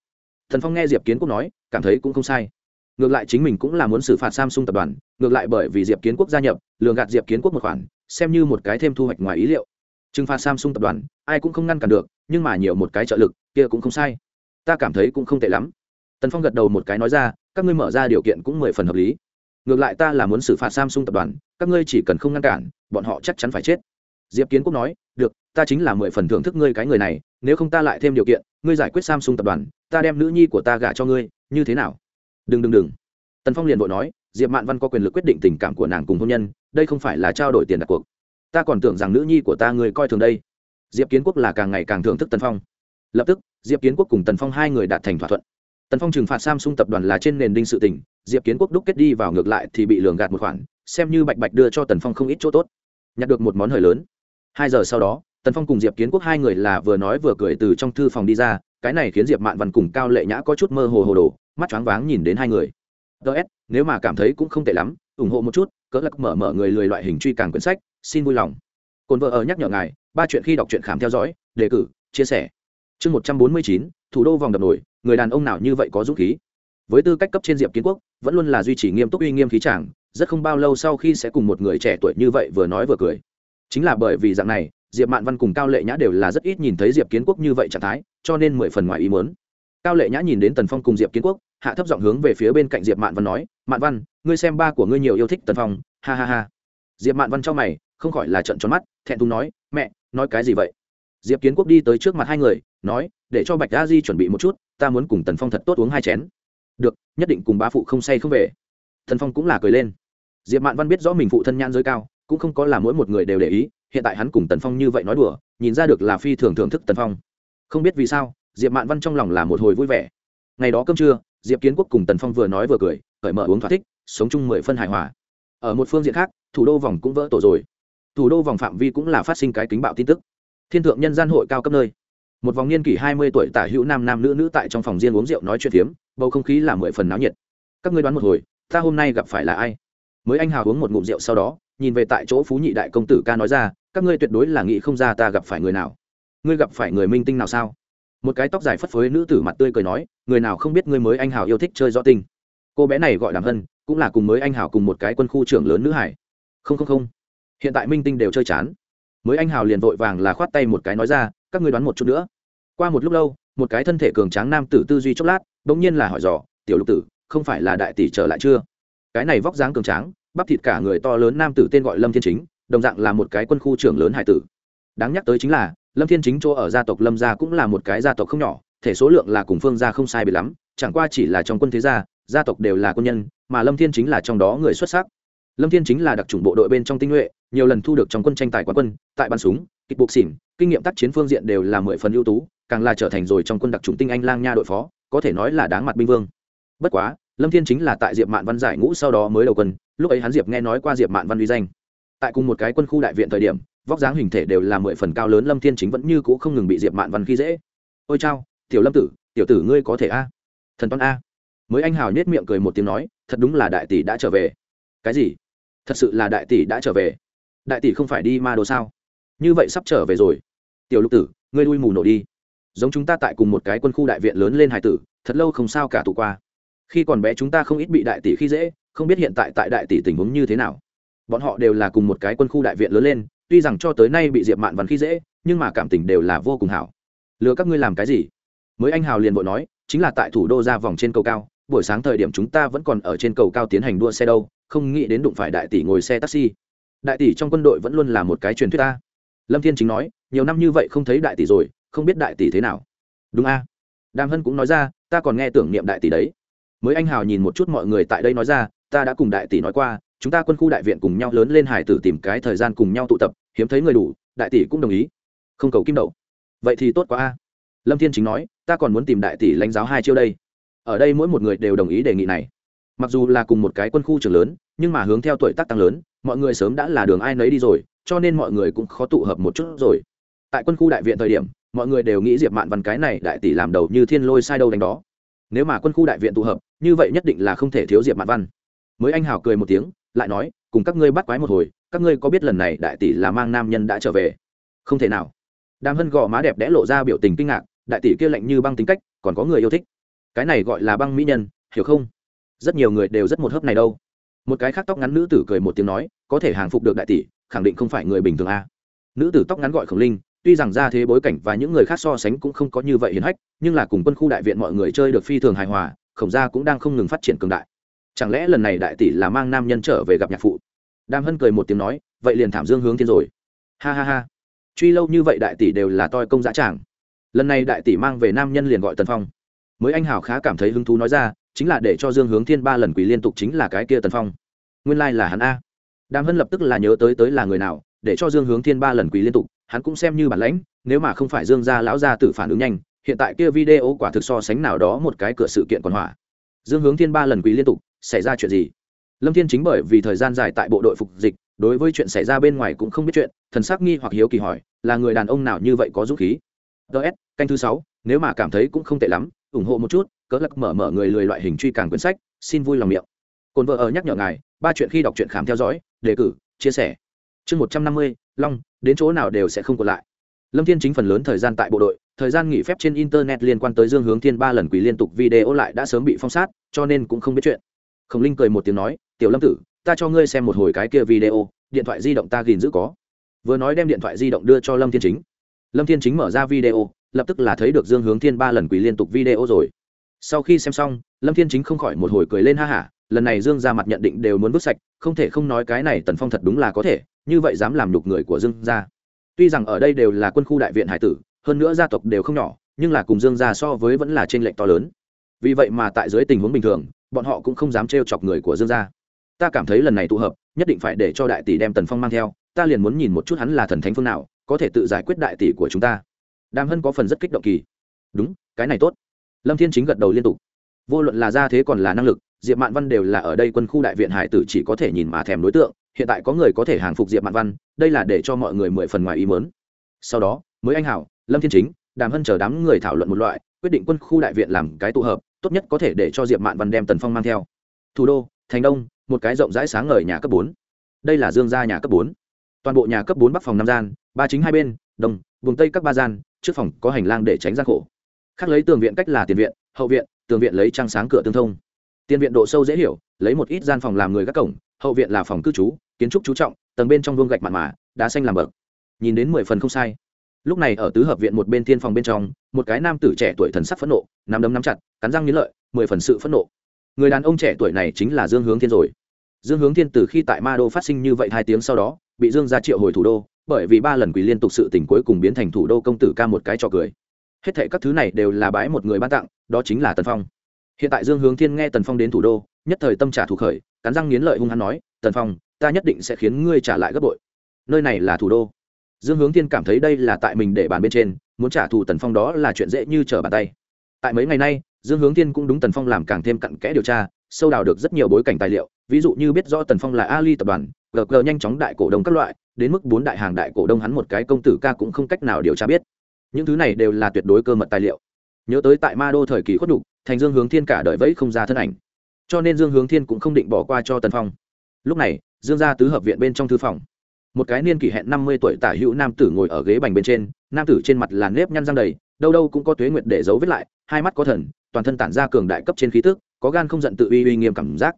Thần phong nghe diệp kiến quốc nói, cảm thấy cũng không sai ngược lại chính mình cũng là muốn xử phạt samsung tập đoàn, ngược lại bởi vì diệp kiến quốc gia nhập, lường gạt diệp kiến quốc một khoản, xem như một cái thêm thu hoạch ngoài ý liệu. Trừng phạt samsung tập đoàn, ai cũng không ngăn cản được, nhưng mà nhiều một cái trợ lực, kia cũng không sai. Ta cảm thấy cũng không tệ lắm. Tần phong gật đầu một cái nói ra, các ngươi mở ra điều kiện cũng mười phần hợp lý. Ngược lại ta là muốn xử phạt samsung tập đoàn, các ngươi chỉ cần không ngăn cản, bọn họ chắc chắn phải chết. Diệp kiến quốc nói, được, ta chính là mười phần thưởng thức ngươi cái người này, nếu không ta lại thêm điều kiện, ngươi giải quyết samsung tập đoàn, ta đem nữ nhi của ta gả cho ngươi, như thế nào? Đừng đừng đừng. Tần phong liền vội nói, diệp mạn văn có quyền lực quyết định tình cảm của nàng cùng hôn nhân, đây không phải là trao đổi tiền đặt cuộc. Ta còn tưởng rằng nữ nhi của ta người coi thường đây. Diệp kiến quốc là càng ngày càng thưởng thức tần phong. Lập tức, diệp kiến quốc cùng tần phong hai người đạt thành thỏa thuận. Tần phong trừng phạt samsung tập đoàn là trên nền đinh sự tỉnh diệp kiến quốc đúc kết đi vào ngược lại thì bị lường gạt một khoản, xem như bạch bạch đưa cho tần phong không ít chỗ tốt. Nhặt được một món hời lớn. Hai giờ sau đó, tần phong cùng diệp kiến quốc hai người là vừa nói vừa cười từ trong thư phòng đi ra cái này khiến diệp mạn văn cùng cao lệ nhã có chút mơ hồ hồ đồ, mắt choáng váng nhìn đến hai người. Ts nếu mà cảm thấy cũng không tệ lắm, ủng hộ một chút cỡ lắc mở mở người lười loại hình truy càng quyển sách, xin vui lòng. Cồn vợ ở nhắc nhở ngài, ba chuyện khi đọc truyện khám theo dõi, đề cử, chia sẻ. Chương một trăm bốn mươi chín, thủ đô vòng đập nổi, người đàn ông nào như vậy có dũng khí? Với tư cách cấp trên diệp kiến quốc, vẫn luôn là duy trì nghiêm túc uy nghiêm khí chàng, rất không bao lâu sau khi sẽ cùng một người trẻ tuổi như vậy vừa nói vừa cười. Chính là bởi vì dạng này, diệp mạn văn cùng cao lệ nhã đều là rất ít nhìn thấy diệp kiến quốc như vậy trạng thái cho nên mười phần ngoài ý mớn cao lệ nhã nhìn đến tần phong cùng diệp kiến quốc, hạ thấp giọng hướng về phía bên cạnh diệp mạn văn nói, mạn văn, ngươi xem ba của ngươi nhiều yêu thích tần phong, ha ha ha. Diệp mạn văn cho mày, không khỏi là trận tròn mắt, thẹn thùng nói, mẹ, nói cái gì vậy? Diệp kiến quốc đi tới trước mặt hai người, nói, để cho bạch a di chuẩn bị một chút, ta muốn cùng tần phong thật tốt uống hai chén. Được, nhất định cùng ba phụ không say không về. Tần phong cũng là cười lên. Diệp mạn văn biết rõ mình phụ thân nhan giới cao, cũng không có là mỗi một người đều để ý, hiện tại hắn cùng tần phong như vậy nói đùa, nhìn ra được là phi thường thưởng thức tần phong không biết vì sao, diệp mạn văn trong lòng là một hồi vui vẻ. Ngày đó cơm trưa, diệp kiến quốc cùng tần phong vừa nói vừa cười, cởi mở uống thỏa thích, sống chung mười phân hài hòa. Ở một phương diện khác, thủ đô vòng cũng vỡ tổ rồi. Thủ đô vòng phạm vi cũng là phát sinh cái kính bạo tin tức. Thiên thượng nhân gian hội cao cấp nơi. Một vòng niên kỷ hai mươi tuổi tả hữu nam nam nữ nữ tại trong phòng riêng uống rượu nói chuyện phiếm, bầu không khí là mười phần náo nhiệt. Các ngươi đoán một hồi, ta hôm nay gặp phải là ai? Mới anh hào uống một ngụm rượu sau đó, nhìn về tại chỗ phú nhị đại công tử ca nói ra, các ngươi tuyệt đối là nghĩ không ra ta gặp phải người nào ngươi gặp phải người minh tinh nào sao? Một cái tóc dài phất phới nữ tử mặt tươi cười nói, người nào không biết ngươi mới anh hào yêu thích chơi rõ tinh cô bé này gọi đàm hân, cũng là cùng mới anh hào cùng một cái quân khu trưởng lớn nữ hải. Không không không. Hiện tại minh tinh đều chơi chán. Mới anh hào liền vội vàng là khoát tay một cái nói ra, các ngươi đoán một chút nữa. Qua một lúc lâu, một cái thân thể cường tráng nam tử tư duy chốc lát, bỗng nhiên là hỏi dò, tiểu lục tử, không phải là đại tỷ trở lại chưa? Cái này vóc dáng cường tráng, bắp thịt cả người to lớn nam tử tên gọi lâm thiên chính, đồng dạng là một cái quân khu trưởng lớn hải tử. Đáng nhắc tới chính là lâm thiên chính chỗ ở gia tộc lâm gia cũng là một cái gia tộc không nhỏ, thể số lượng là cùng phương gia không sai bị lắm, chẳng qua chỉ là trong quân thế gia gia tộc đều là quân nhân, mà lâm thiên chính là trong đó người xuất sắc. Lâm thiên chính là đặc trùng bộ đội bên trong tinh nhuệ, nhiều lần thu được trong quân tranh tài quán quân, tại bắn súng kịch buộc xỉn kinh nghiệm tác chiến phương diện đều là mười phần ưu tú, càng là trở thành rồi trong quân đặc trùng tinh anh lang nha đội phó, có thể nói là đáng mặt binh vương. Bất quá, lâm thiên chính là tại diệp mạn văn giải ngũ sau đó mới đầu quân, lúc ấy hắn diệp nghe nói qua diệp mạn văn uy danh. Tại cùng một cái quân khu đại viện thời điểm vóc dáng hình thể đều là mười phần cao lớn, lâm thiên chính vẫn như c ũ không ngừng bị diệp mạn văn khi dễ. Ôi chao, tiểu lâm tử, tiểu tử ngươi có thể a? Thần toán a. Mới anh hào nhét miệng cười một tiếng nói, thật đúng là đại tỷ đã trở về. Cái gì? Thật sự là đại tỷ đã trở về? Đại tỷ không phải đi ma đồ sao? Như vậy sắp trở về rồi. Tiểu lục tử, ngươi đuôi mù nổ đi. Giống chúng ta tại cùng một cái quân khu đại viện lớn lên hải tử, thật lâu không sao cả tụ qua. Khi còn bé chúng ta không ít bị đại tỷ khi dễ, không biết hiện tại tại đại tỷ tình huống như thế nào. Bọn họ đều là cùng một cái quân khu đại viện lớn lên tuy rằng cho tới nay bị diệp mạn văn khi dễ, nhưng mà cảm tình đều là vô cùng hảo. Lừa các ngươi làm cái gì? Mới anh hào liền vội nói, chính là tại thủ đô ra vòng trên cầu cao, buổi sáng thời điểm chúng ta vẫn còn ở trên cầu cao tiến hành đua xe đâu, không nghĩ đến đụng phải đại tỷ ngồi xe taxi. Đại tỷ trong quân đội vẫn luôn là một cái truyền thuyết ta. Lâm thiên chính nói, nhiều năm như vậy không thấy đại tỷ rồi, không biết đại tỷ thế nào. Đúng a. À? đàm hân cũng nói ra, ta còn nghe tưởng niệm đại tỷ đấy. Mới anh hào nhìn một chút mọi người tại đây nói ra, ta đã cùng đại tỷ nói qua chúng ta quân khu đại viện cùng nhau lớn lên hải tử tìm cái thời gian cùng nhau tụ tập, hiếm thấy người đủ, đại tỷ cũng đồng ý. Không cầu kim đậu. Vậy thì tốt quá a. Lâm thiên chính nói, ta còn muốn tìm đại tỷ lãnh giáo hai chiêu đây. Ở đây mỗi một người đều đồng ý đề nghị này. Mặc dù là cùng một cái quân khu trường lớn, nhưng mà hướng theo tuổi tác tăng lớn, mọi người sớm đã là đường ai nấy đi rồi, cho nên mọi người cũng khó tụ hợp một chút rồi. Tại quân khu đại viện thời điểm, mọi người đều nghĩ diệp mạn văn cái này đại tỷ làm đầu như thiên lôi sai đâu đánh đó. Nếu mà quân khu đại viện tụ hợp, như vậy nhất định là không thể thiếu diệp mạn văn. Mới anh hào cười một tiếng lại nói, cùng các ngươi bắt quái một hồi, các ngươi có biết lần này đại tỷ là mang nam nhân đã trở về? Không thể nào. Đàm hân gò má đẹp đẽ lộ ra biểu tình kinh ngạc, đại tỷ kia lạnh như băng tính cách, còn có người yêu thích. Cái này gọi là băng mỹ nhân, hiểu không? Rất nhiều người đều rất một hớp này đâu. Một cái khác tóc ngắn nữ tử cười một tiếng nói, có thể hàng phục được đại tỷ, khẳng định không phải người bình thường a. Nữ tử tóc ngắn gọi khổng linh, tuy rằng ra thế bối cảnh và những người khác so sánh cũng không có như vậy hiển hách, nhưng là cùng quân khu đại viện mọi người chơi được phi thường hài hòa, khổng gia cũng đang không ngừng phát triển cường đại chẳng lẽ lần này đại tỷ là mang nam nhân trở về gặp nhạc phụ? Đàm hân cười một tiếng nói, vậy liền thảm dương hướng thiên rồi. Ha ha ha. Truy lâu như vậy đại tỷ đều là toi công dã tràng. Lần này đại tỷ mang về nam nhân liền gọi tần phong. Mới anh hào khá cảm thấy hứng thú nói ra, chính là để cho dương hướng thiên ba lần quỳ liên tục chính là cái kia tần phong. Nguyên lai、like、là hắn a. Đàm hân lập tức là nhớ tới tới là người nào, để cho dương hướng thiên ba lần quỳ liên tục, hắn cũng xem như bản lãnh, nếu mà không phải dương gia lão gia tử phản ứng nhanh, hiện tại kia video quả thực so sánh nào đó một cái cửa sự kiện còn hỏa dương hướng thiên ba lần quỳ liên tục, xảy ra chuyện gì? Lâm thiên chính bởi vì thời gian dài tại bộ đội phục dịch, đối với chuyện xảy ra bên ngoài cũng không biết chuyện, thần sắc nghi hoặc hiếu kỳ hỏi, là người đàn ông nào như vậy có dũng khí? Ts canh thứ sáu, nếu mà cảm thấy cũng không tệ lắm, ủng hộ một chút cỡ lắc mở mở người lười loại hình truy càng quyển sách, xin vui lòng miệng. Cồn vợ ở nhắc nhở ngài, ba chuyện khi đọc truyện khám theo dõi, đề cử, chia sẻ. Chương một trăm năm mươi, long, đến chỗ nào đều sẽ không còn lại. Lâm thiên chính phần lớn thời gian tại bộ đội thời gian nghỉ phép trên internet liên quan tới dương hướng thiên ba lần quỷ liên tục video lại đã sớm bị phong sát, cho nên cũng không biết chuyện. Khổng linh cười một tiếng nói, tiểu lâm tử, ta cho ngươi xem một hồi cái kia video, điện thoại di động ta gìn giữ có. Vừa nói đem điện thoại di động đưa cho lâm thiên chính. Lâm thiên chính mở ra video, lập tức là thấy được dương hướng thiên ba lần quỳ liên tục video rồi. Sau khi xem xong, lâm thiên chính không khỏi một hồi cười lên ha hả, lần này dương ra mặt nhận định đều muốn vứt sạch, không thể không nói cái này tần phong thật đúng là có thể, như vậy dám làm nhục người của dương gia. Tuy rằng ở đây đều là quân khu đại viện hải tử hơn nữa gia tộc đều không nhỏ, nhưng là cùng dương gia so với vẫn là trên lệnh to lớn. Vì vậy mà tại dưới tình huống bình thường, bọn họ cũng không dám trêu chọc người của dương gia. Ta cảm thấy lần này tụ hợp, nhất định phải để cho đại tỷ đem tần phong mang theo, ta liền muốn nhìn một chút hắn là thần thánh phương nào, có thể tự giải quyết đại tỷ của chúng ta. Đàm hân có phần rất kích động kỳ. Đúng, cái này tốt. Lâm thiên chính gật đầu liên tục. Vô luận là gia thế còn là năng lực, diệp mạn văn đều là ở đây quân khu đại viện hải tử chỉ có thể nhìn mà thèm đối tượng, hiện tại có người có thể hàng phục diệp mạn văn, đây là để cho mọi người mười phần ngoài ý mớn sau đó, mới anh hảo lâm thiên chính, đàm hân chờ đám người thảo luận một loại, quyết định quân khu đại viện làm cái tụ hợp, tốt nhất có thể để cho diệp mạn văn đem tần phong mang theo. Thủ đô, thành đông, một cái rộng rãi sáng ngời nhà cấp bốn. Đây là dương gia nhà cấp bốn. Toàn bộ nhà cấp bốn bắc phòng năm gian, ba chính hai bên, đông, vùng tây các ba gian, trước phòng có hành lang để tránh gian khổ. Khác lấy tường viện cách là tiền viện, hậu viện, tường viện lấy trăng sáng cửa tương thông. Tiền viện độ sâu dễ hiểu, lấy một ít gian phòng làm người các cổng, hậu viện là phòng cư trú, kiến trúc chú trọng, tầng bên trong vương gạch mặn mà, đá xanh làm bậc. Nhìn đến mười phần không sai lúc này ở tứ hợp viện một bên thiên phòng bên trong, một cái nam tử trẻ tuổi thần sắc phẫn nộ, nắm đấm nắm chặt, cắn răng nghiến lợi, mười phần sự phẫn nộ. Người đàn ông trẻ tuổi này chính là dương hướng thiên rồi. Dương hướng thiên từ khi tại ma đô phát sinh như vậy hai tiếng sau đó, bị dương ra triệu hồi thủ đô, bởi vì ba lần quỳ liên tục sự tỉnh cuối cùng biến thành thủ đô công tử ca một cái trò cười. Hết thệ các thứ này đều là bái một người ban tặng, đó chính là tần phong. Hiện tại dương hướng thiên nghe tần phong đến thủ đô, nhất thời tâm trả thủ khởi, cắn răng nghiến lợi hung hắn nói, tần phong, ta nhất định sẽ khiến ngươi trả lại gấp bội. Nơi này là thủ đô dương hướng thiên cảm thấy đây là tại mình để bàn bên trên, muốn trả thù tần phong đó là chuyện dễ như trở bàn tay. Tại mấy ngày nay, dương hướng thiên cũng đúng tần phong làm càng thêm cặn kẽ điều tra, sâu đào được rất nhiều bối cảnh tài liệu, ví dụ như biết rõ tần phong là ali tập đoàn, gờ gờ nhanh chóng đại cổ đông các loại, đến mức bốn đại hàng đại cổ đông hắn một cái công tử ca cũng không cách nào điều tra biết. Những thứ này đều là tuyệt đối cơ mật tài liệu. Nhớ tới tại ma đô thời kỳ khuất đục thành dương hướng thiên cả đợi vẫy không ra thân ảnh. Cho nên dương hướng thiên cũng không định bỏ qua cho tần phong. Lúc này, dương ra tứ hợp viện bên trong thư phòng một cái niên kỷ hẹn năm mươi tuổi tả hữu nam tử ngồi ở ghế bành bên trên, nam tử trên mặt là nếp nhăn răng đầy, đâu đâu cũng có tuế nguyệt để giấu vết lại, hai mắt có thần, toàn thân tản ra cường đại cấp trên khí tức, có gan không giận tự uy uy nghiêm cảm giác.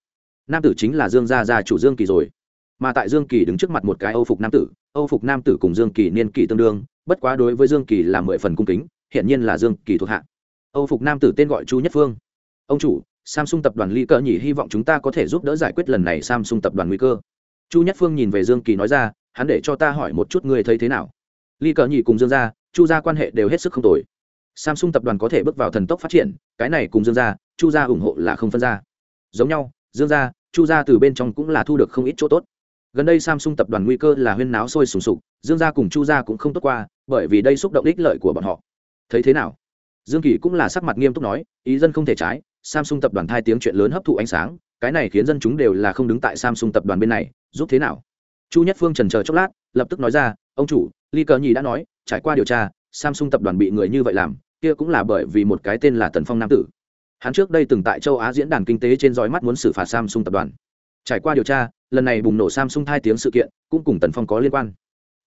Nam tử chính là dương gia gia chủ dương kỳ rồi. Mà tại dương kỳ đứng trước mặt một cái âu phục nam tử, âu phục nam tử cùng dương kỳ niên kỷ tương đương, bất quá đối với dương kỳ là mười phần cung kính hiện nhiên là dương kỳ thuộc hạ. Âu phục nam tử tên gọi chu nhất phương. Ông chủ, samsung tập đoàn ly cơ nhỉ hy vọng chúng ta có thể giúp đỡ giải quyết lần này samsung tập đoàn nguy cơ. Chu nhất phương nhìn về dương kỳ nói ra hắn để cho ta hỏi một chút ngươi thấy thế nào? Ly cờ nhị cùng dương gia, chu gia quan hệ đều hết sức không tồi. Samsung tập đoàn có thể bước vào thần tốc phát triển, cái này cùng dương gia, chu gia ủng hộ là không phân ra. Giống nhau, dương gia, chu gia từ bên trong cũng là thu được không ít chỗ tốt. Gần đây samsung tập đoàn nguy cơ là huyên náo sôi sùng sục, dương gia cùng chu gia cũng không tốt qua, bởi vì đây xúc động ích lợi của bọn họ. Thấy thế nào? Dương kỳ cũng là sắc mặt nghiêm túc nói, ý dân không thể trái, samsung tập đoàn thai tiếng chuyện lớn hấp thụ ánh sáng, cái này khiến dân chúng đều là không đứng tại samsung tập đoàn bên này, giúp thế nào? Chu nhất phương trần chờ chốc lát, lập tức nói ra, ông chủ ly cờ nhì đã nói, trải qua điều tra, samsung tập đoàn bị người như vậy làm, kia cũng là bởi vì một cái tên là tần phong nam tử. Hắn trước đây từng tại châu á diễn đàn kinh tế trên dõi mắt muốn xử phạt samsung tập đoàn. Trải qua điều tra, lần này bùng nổ samsung thai tiếng sự kiện, cũng cùng tần phong có liên quan.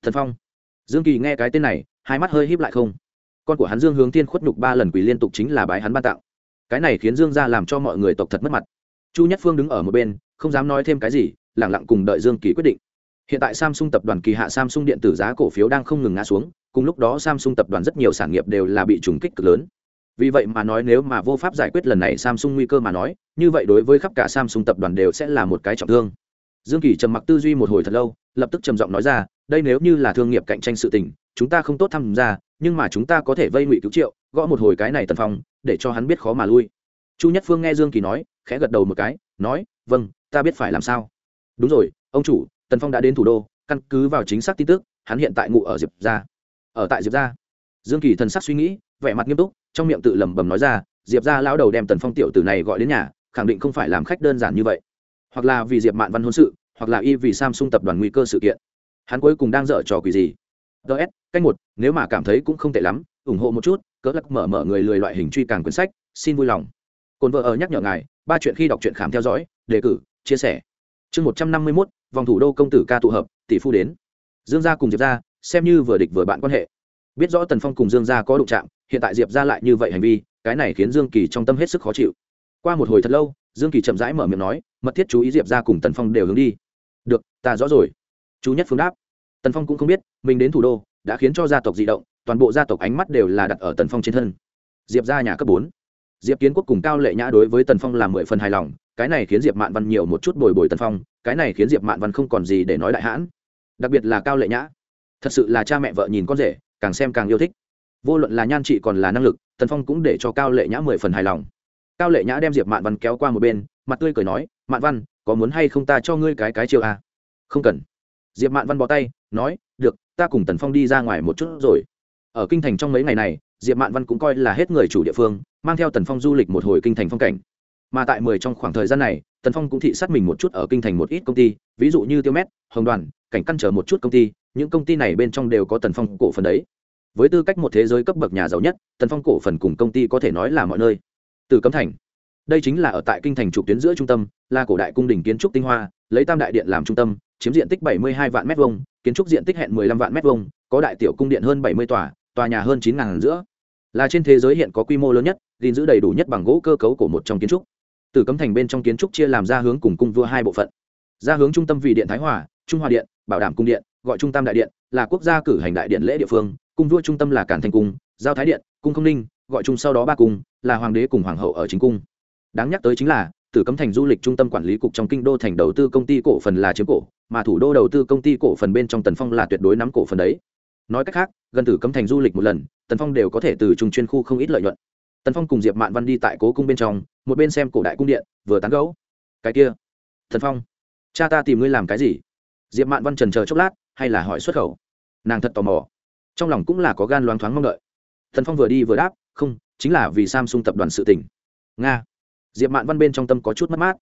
Tần phong? Dương kỳ nghe cái tên này, hai mắt hơi híp lại không. Con của hắn dương hướng tiên khuất nhục ba lần quỳ liên tục chính là bái hắn ban tặng. Cái này khiến dương ra làm cho mọi người tộc thật mất mặt. Chu nhất phương đứng ở một bên, không dám nói thêm cái gì, lẳng lặng cùng đợi dương kỳ quyết định hiện tại samsung tập đoàn kỳ hạ samsung điện tử giá cổ phiếu đang không ngừng ngã xuống, cùng lúc đó samsung tập đoàn rất nhiều sản nghiệp đều là bị trùng kích cực lớn. Vì vậy mà nói nếu mà vô pháp giải quyết lần này samsung nguy cơ mà nói, như vậy đối với khắp cả samsung tập đoàn đều sẽ là một cái trọng thương. Dương kỳ trầm mặc tư duy một hồi thật lâu, lập tức trầm giọng nói ra, đây nếu như là thương nghiệp cạnh tranh sự tình, chúng ta không tốt tham gia, nhưng mà chúng ta có thể vây ngụy cứu triệu, gõ một hồi cái này tần phong, để cho hắn biết khó mà lui. Chu nhất phương nghe dương kỳ nói, khẽ gật đầu một cái, nói vâng ta biết phải làm sao. Đúng rồi, ông chủ tần phong đã đến thủ đô, căn cứ vào chính xác tin tức, hắn hiện tại ngụ ở diệp gia. Ở tại diệp gia. Dương kỳ thần sắc suy nghĩ, vẻ mặt nghiêm túc, trong miệng tự lẩm bẩm nói ra, diệp gia lão đầu đem tần phong tiểu tử này gọi đến nhà, khẳng định không phải làm khách đơn giản như vậy. Hoặc là vì diệp mạn văn hôn sự, hoặc là y vì samsung tập đoàn nguy cơ sự kiện. Hắn cuối cùng đang dở trò quỷ gì? Ts cách một, nếu mà cảm thấy cũng không tệ lắm, ủng hộ một chút, cỡ lắc mở mở người lười loại hình truy càng quyển sách, xin vui lòng. Cồn vợ ở nhắc nhở ngài, ba chuyện khi đọc truyện khám theo dõi, đề cử, chia sẻ. Chương một trăm năm mươi mốt vòng thủ đô công tử ca tụ hợp, tỷ phu đến. Dương gia cùng diệp gia, xem như vừa địch vừa bạn quan hệ. Biết rõ tần phong cùng dương gia có đụng chạm, hiện tại diệp gia lại như vậy hành vi, cái này khiến dương kỳ trong tâm hết sức khó chịu. Qua một hồi thật lâu, dương kỳ chậm rãi mở miệng nói, mật thiết chú ý diệp gia cùng tần phong đều hướng đi. Được, ta rõ rồi. Chú nhất phương đáp. Tần phong cũng không biết, mình đến thủ đô, đã khiến cho gia tộc di động, toàn bộ gia tộc ánh mắt đều là đặt ở tần phong trên thân. Diệp gia nhà cấp bốn. Diệp kiến quốc cùng cao lệ nhã đối với tần phong là mười phần hài lòng cái này khiến diệp mạn văn nhiều một chút bồi bồi tần phong, cái này khiến diệp mạn văn không còn gì để nói đại hãn. Đặc biệt là cao lệ nhã. Thật sự là cha mẹ vợ nhìn con rể, càng xem càng yêu thích. Vô luận là nhan trị còn là năng lực, tần phong cũng để cho cao lệ nhã mười phần hài lòng. Cao lệ nhã đem diệp mạn văn kéo qua một bên, mặt tươi cười nói, mạn văn, có muốn hay không ta cho ngươi cái cái chiêu à? không cần. Diệp mạn văn bó tay, nói, được, ta cùng tần phong đi ra ngoài một chút rồi. Ở kinh thành trong mấy ngày này, diệp mạn văn cũng coi là hết người chủ địa phương, mang theo tần phong du lịch một hồi kinh thành phong cảnh mà tại mười trong khoảng thời gian này, tần phong cũng thị sát mình một chút ở kinh thành một ít công ty, ví dụ như tiêu mét, hồng đoàn, cảnh căn trở một chút công ty, những công ty này bên trong đều có tần phong cổ phần đấy. Với tư cách một thế giới cấp bậc nhà giàu nhất, tần phong cổ phần cùng công ty có thể nói là mọi nơi. Từ cấm thành, đây chính là ở tại kinh thành trục tuyến giữa trung tâm, là cổ đại cung đình kiến trúc tinh hoa, lấy tam đại điện làm trung tâm, chiếm diện tích 72 vạn mét vuông, kiến trúc diện tích hẹn 15 vạn mét vuông, có đại tiểu cung điện hơn 70 tòa tòa nhà hơn 9 ngàn giữa. Là trên thế giới hiện có quy mô lớn nhất, gìn giữ đầy đủ nhất bằng gỗ cơ cấu của một trong kiến trúc từ cấm thành bên trong kiến trúc chia làm ra hướng cùng cung vua hai bộ phận. Ra hướng trung tâm vì điện thái hòa, trung hòa điện, bảo đảm cung điện, gọi trung tâm đại điện, là quốc gia cử hành đại điện lễ địa phương, cung vua trung tâm là cản thành cung, giao thái điện, cung không ninh, gọi chung sau đó ba cung, là hoàng đế cùng hoàng hậu ở chính cung. Đáng nhắc tới chính là tử cấm thành du lịch trung tâm quản lý cục trong kinh đô thành đầu tư công ty cổ phần là chiếm cổ, mà thủ đô đầu tư công ty cổ phần bên trong tần phong là tuyệt đối nắm cổ phần đấy. Nói cách khác, gần tử cấm thành du lịch một lần, tần phong đều có thể từ trung chuyên khu không ít lợi nhuận tần phong cùng diệp mạn văn đi tại cố cung bên trong, một bên xem cổ đại cung điện, vừa tán gấu cái kia thần phong, cha ta tìm ngươi làm cái gì? Diệp mạn văn trần chờ chốc lát, hay là hỏi xuất khẩu. Nàng thật tò mò. Trong lòng cũng là có gan loáng thoáng mong đợi. Thần phong vừa đi vừa đáp, không, chính là vì samsung tập đoàn sự tỉnh nga. Diệp mạn văn bên trong tâm có chút mất mát.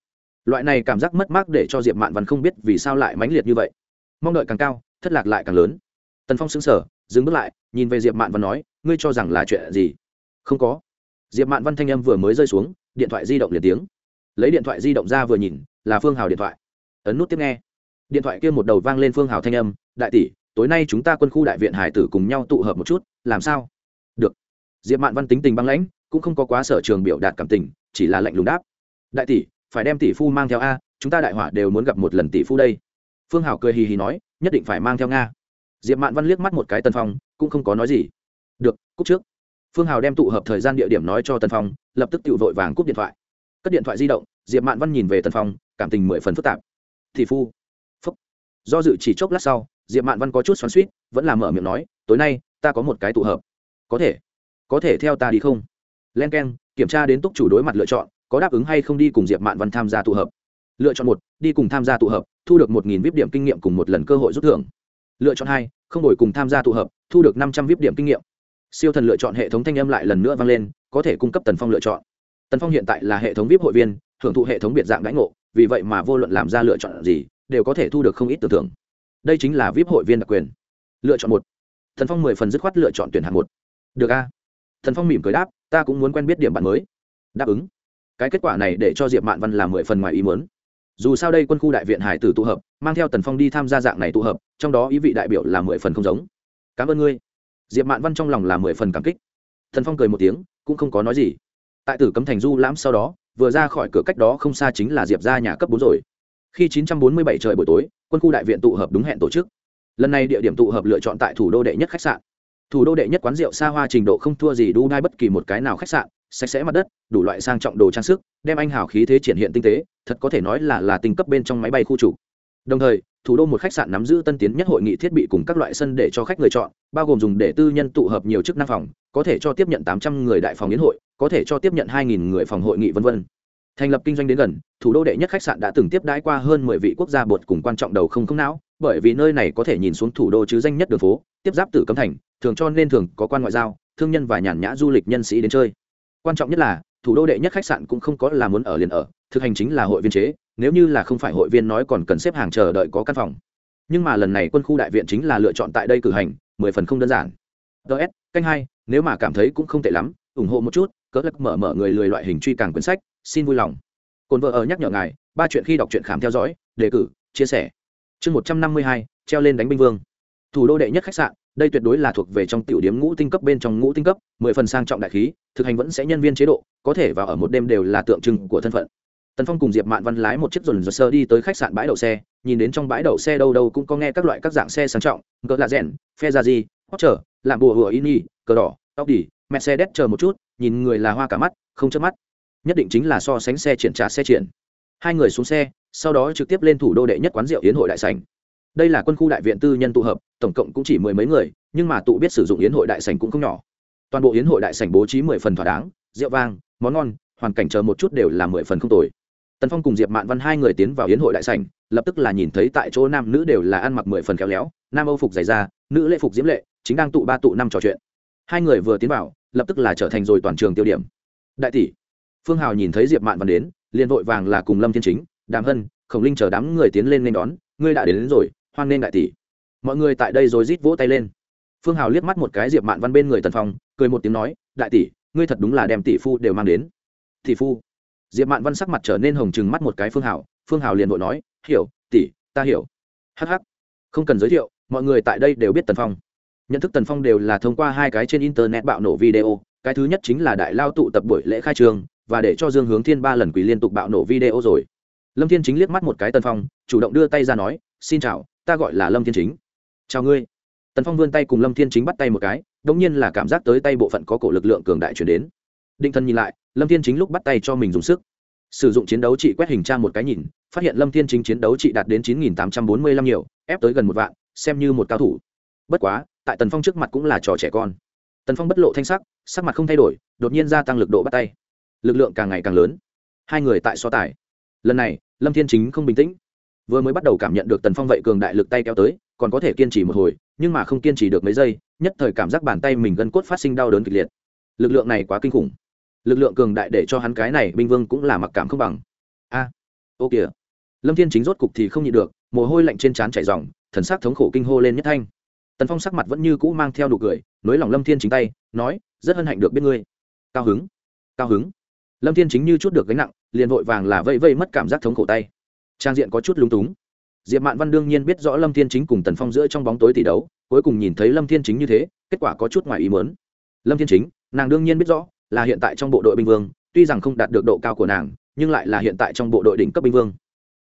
Loại này cảm giác mất mát để cho diệp mạn văn không biết vì sao lại mãnh liệt như vậy. Mong đợi càng cao, thất lạc lại càng lớn. Tần phong xứng sở dừng bước lại, nhìn về diệp mạn văn nói, ngươi cho rằng là chuyện gì? Không có diệp mạn văn thanh âm vừa mới rơi xuống, điện thoại di động liền tiếng. Lấy điện thoại di động ra vừa nhìn, là phương hào điện thoại. Ấn nút tiếp nghe. Điện thoại kia một đầu vang lên phương hào thanh âm, đại tỷ, tối nay chúng ta quân khu đại viện hải tử cùng nhau tụ hợp một chút, làm sao? Được. Diệp mạn văn tính tình băng lãnh, cũng không có quá sở trường biểu đạt cảm tình, chỉ là lạnh lùng đáp. Đại tỷ, phải đem tỷ phu mang theo a, chúng ta đại hỏa đều muốn gặp một lần tỷ phu đây. Phương hảo cười hì hì nói, nhất định phải mang theo nga. Diệp mạn văn liếc mắt một cái tân phong, cũng không có nói gì. Được cúc trước phương hào đem tụ hợp thời gian địa điểm nói cho tân phong, lập tức tự vội vàng cúp điện thoại. Cất điện thoại di động, diệp mạn văn nhìn về tân phong, cảm tình mười phần phức tạp. Thì phu. Phúc. Do dự chỉ chốc lát sau, diệp mạn văn có chút xoắn suýt vẫn là mở miệng nói, tối nay, ta có một cái tụ hợp. Có thể. Có thể theo ta đi không? Len k e n kiểm tra đến túc chủ đối mặt lựa chọn, có đáp ứng hay không đi cùng diệp mạn văn tham gia tụ hợp. Lựa chọn một, đi cùng tham gia tụ hợp, thu được một nghìn vip điểm kinh nghiệm cùng một lần cơ hội rút thưởng. Lựa chọn hai, không đổi cùng tham gia tụ hợp, thu được năm trăm vip điểm kinh nghiệm siêu thần lựa chọn hệ thống thanh âm lại lần nữa vang lên, có thể cung cấp tần phong lựa chọn. Tần phong hiện tại là hệ thống vip hội viên, hưởng thụ hệ thống biệt dạng đãi ngộ, vì vậy mà vô luận làm ra lựa chọn gì, đều có thể thu được không ít tưởng thưởng. Đây chính là vip hội viên đặc quyền. Lựa chọn một. Thần phong mười phần dứt khoát lựa chọn tuyển hạng một. Được a. Thần phong mỉm cười đáp, ta cũng muốn quen biết điểm bạn mới. Đáp ứng. Cái kết quả này để cho diệp mạn văn làm mười phần ngoài ý muốn. Dù sao đây quân khu đại viện hải tử tụ hợp, mang theo tần phong đi tham gia dạng này tụ hợp, trong đó ý vị đại biểu là mười phần không giống. Cảm ơn ngươi diệp mạn văn trong lòng là mười phần cảm kích. Thần phong cười một tiếng, cũng không có nói gì. Tại tử cấm thành du lãm sau đó, vừa ra khỏi cửa cách đó không xa chính là diệp ra nhà cấp bốn rồi. Khi 947 trời buổi tối, quân khu đại viện tụ hợp đúng hẹn tổ chức. Lần này địa điểm tụ hợp lựa chọn tại thủ đô đệ nhất khách sạn. Thủ đô đệ nhất quán rượu xa hoa trình độ không thua gì đu Nai bất kỳ một cái nào khách sạn, sạch sẽ mặt đất, đủ loại sang trọng đồ trang sức, đem anh hào khí thế triển hiện tinh tế, thật có thể nói là là tinh cấp bên trong máy bay khu trục đồng thời, thủ đô một khách sạn nắm giữ tân tiến nhất hội nghị thiết bị cùng các loại sân để cho khách người chọn, bao gồm dùng để tư nhân tụ hợp nhiều chức năng phòng, có thể cho tiếp nhận tám trăm người đại phòng yến hội, có thể cho tiếp nhận hai nghìn người phòng hội nghị v v thành lập kinh doanh đến gần, thủ đô đệ nhất khách sạn đã từng tiếp đãi qua hơn mười vị quốc gia bột cùng quan trọng đầu không không não, bởi vì nơi này có thể nhìn xuống thủ đô chứ danh nhất đường phố, tiếp giáp tử cấm thành, thường cho nên thường có quan ngoại giao, thương nhân và nhàn nhã du lịch nhân sĩ đến chơi. Quan trọng nhất là, thủ đô đệ nhất khách sạn cũng không có là muốn ở liền ở, thực hành chính là hội viên chế nếu như là không phải hội viên nói còn cần xếp hàng chờ đợi có căn phòng. Nhưng mà lần này quân khu đại viện chính là lựa chọn tại đây cử hành, mười phần không đơn giản. Ts canh hai, nếu mà cảm thấy cũng không tệ lắm, ủng hộ một chút cỡ lắc mở mở người lười loại hình truy càng quyển sách, xin vui lòng. Cồn vợ ở nhắc nhở ngài, ba chuyện khi đọc truyện khám theo dõi, đề cử, chia sẻ. Chương một trăm năm mươi hai, treo lên đánh binh vương. Thủ đô đệ nhất khách sạn, đây tuyệt đối là thuộc về trong tiểu điểm ngũ tinh cấp bên trong ngũ tinh cấp, mười phần sang trọng đại khí, thực hành vẫn sẽ nhân viên chế độ, có thể vào ở một đêm đều là tượng trưng của thân phận tần phong cùng diệp mạn văn lái một chiếc dồn dồn sơ đi tới khách sạn bãi đậu xe, nhìn đến trong bãi đậu xe đâu đâu cũng có nghe các loại các dạng xe sang trọng, cỡ lạ rèn phe ra gì hót trở làm bùa hùa ini cờ đỏ tóc đỉ mercedes chờ một chút, nhìn người là hoa cả mắt, không chớp mắt. Nhất định chính là so sánh xe triển trả xe triển. Hai người xuống xe, sau đó trực tiếp lên thủ đô đệ nhất quán rượu yến hội đại sảnh. Đây là quân khu đại viện tư nhân tụ hợp, tổng cộng cũng chỉ mười mấy người, nhưng mà tụ biết sử dụng yến hội đại sảnh cũng không nhỏ. Toàn bộ yến hội đại sảnh bố trí mười phần thỏa đáng, rượu vang, món ngon, hoàn cảnh chờ một chút đều là mười phần không tồi tần phong cùng diệp mạn văn hai người tiến vào yến hội đại sảnh lập tức là nhìn thấy tại chỗ nam nữ đều là ăn mặc mười phần khéo léo nam âu phục dày da nữ lễ phục diễm lệ chính đang tụ ba tụ năm trò chuyện. Hai người vừa tiến vào lập tức là trở thành rồi toàn trường tiêu điểm. Đại tỷ phương hào nhìn thấy diệp mạn văn đến liền vội vàng là cùng lâm thiên chính đàm hân khổng linh chờ đám người tiến lên nên đón ngươi đã đến, đến rồi hoan nên đại tỷ. Mọi người tại đây rồi rít vỗ tay lên. Phương hào liếc mắt một cái diệp mạn văn bên người tần phong cười một tiếng nói đại tỷ ngươi thật đúng là đem tỷ phu đều mang đến. Tỷ phu? Diệp mạn văn sắc mặt trở nên hồng chừng mắt một cái phương Hảo, phương Hảo liền vội nói hiểu tỷ ta hiểu. Hh không cần giới thiệu mọi người tại đây đều biết tần phong. Nhận thức tần phong đều là thông qua hai cái trên internet bạo nổ video cái thứ nhất chính là đại lao tụ tập buổi lễ khai trường và để cho dương hướng thiên ba lần quỳ liên tục bạo nổ video rồi. Lâm thiên chính liếc mắt một cái tần phong chủ động đưa tay ra nói xin chào ta gọi là lâm thiên chính. Chào ngươi. Tần phong vươn tay cùng lâm thiên chính bắt tay một cái đ ỗ n g nhiên là cảm giác tới tay bộ phận có cổ lực lượng cường đại chuyển đến. Định thân nhìn lại lâm thiên chính lúc bắt tay cho mình dùng sức. Sử dụng chiến đấu trị quét hình trang một cái nhìn, phát hiện lâm thiên chính chiến đấu trị đạt đến chín nghìn tám trăm bốn mươi lăm nhiều, ép tới gần một vạn, xem như một cao thủ. Bất quá, tại tần phong trước mặt cũng là trò trẻ con. Tần phong bất lộ thanh sắc sắc mặt không thay đổi, đột nhiên gia tăng lực độ bắt tay. Lực lượng càng ngày càng lớn. Hai người tại so tài. Lần này, lâm thiên chính không bình tĩnh. Vừa mới bắt đầu cảm nhận được tần phong vậy cường đại lực tay kéo tới, còn có thể kiên trì một hồi, nhưng mà không kiên trì được mấy giây, nhất thời cảm giác bàn tay mình gân cốt phát sinh đau đớn kịch liệt. Lực lượng này quá kinh khủng lực lượng cường đại để cho hắn cái này binh vương cũng là mặc cảm không bằng. A, ô kìa. Lâm thiên chính rốt cục thì không nhịn được, mồ hôi lạnh trên trán chảy r thần sắc thống khổ kinh hô lên nhất thanh. Tần phong sắc mặt vẫn như cũ mang theo nụ cười, nối lòng lâm thiên chính tay, nói, rất hân hạnh được biết ngươi. Cao hứng cao hứng. Lâm thiên chính như chút được gánh nặng, liền vội vàng là vây vây mất cảm giác thống khổ tay. Trang diện có chút lúng túng. Diệp mạn văn đương nhiên biết rõ lâm thiên chính cùng tần phong giữa trong bóng tối tỷ đấu, cuối cùng nhìn thấy lâm thiên chính như thế, kết quả có chút ngoài ý mớn lâm thiên chính, nàng đương nhiên biết rõ là hiện tại trong bộ đội binh vương, tuy rằng không đạt được độ cao của nàng, nhưng lại là hiện tại trong bộ đội đỉnh cấp binh vương.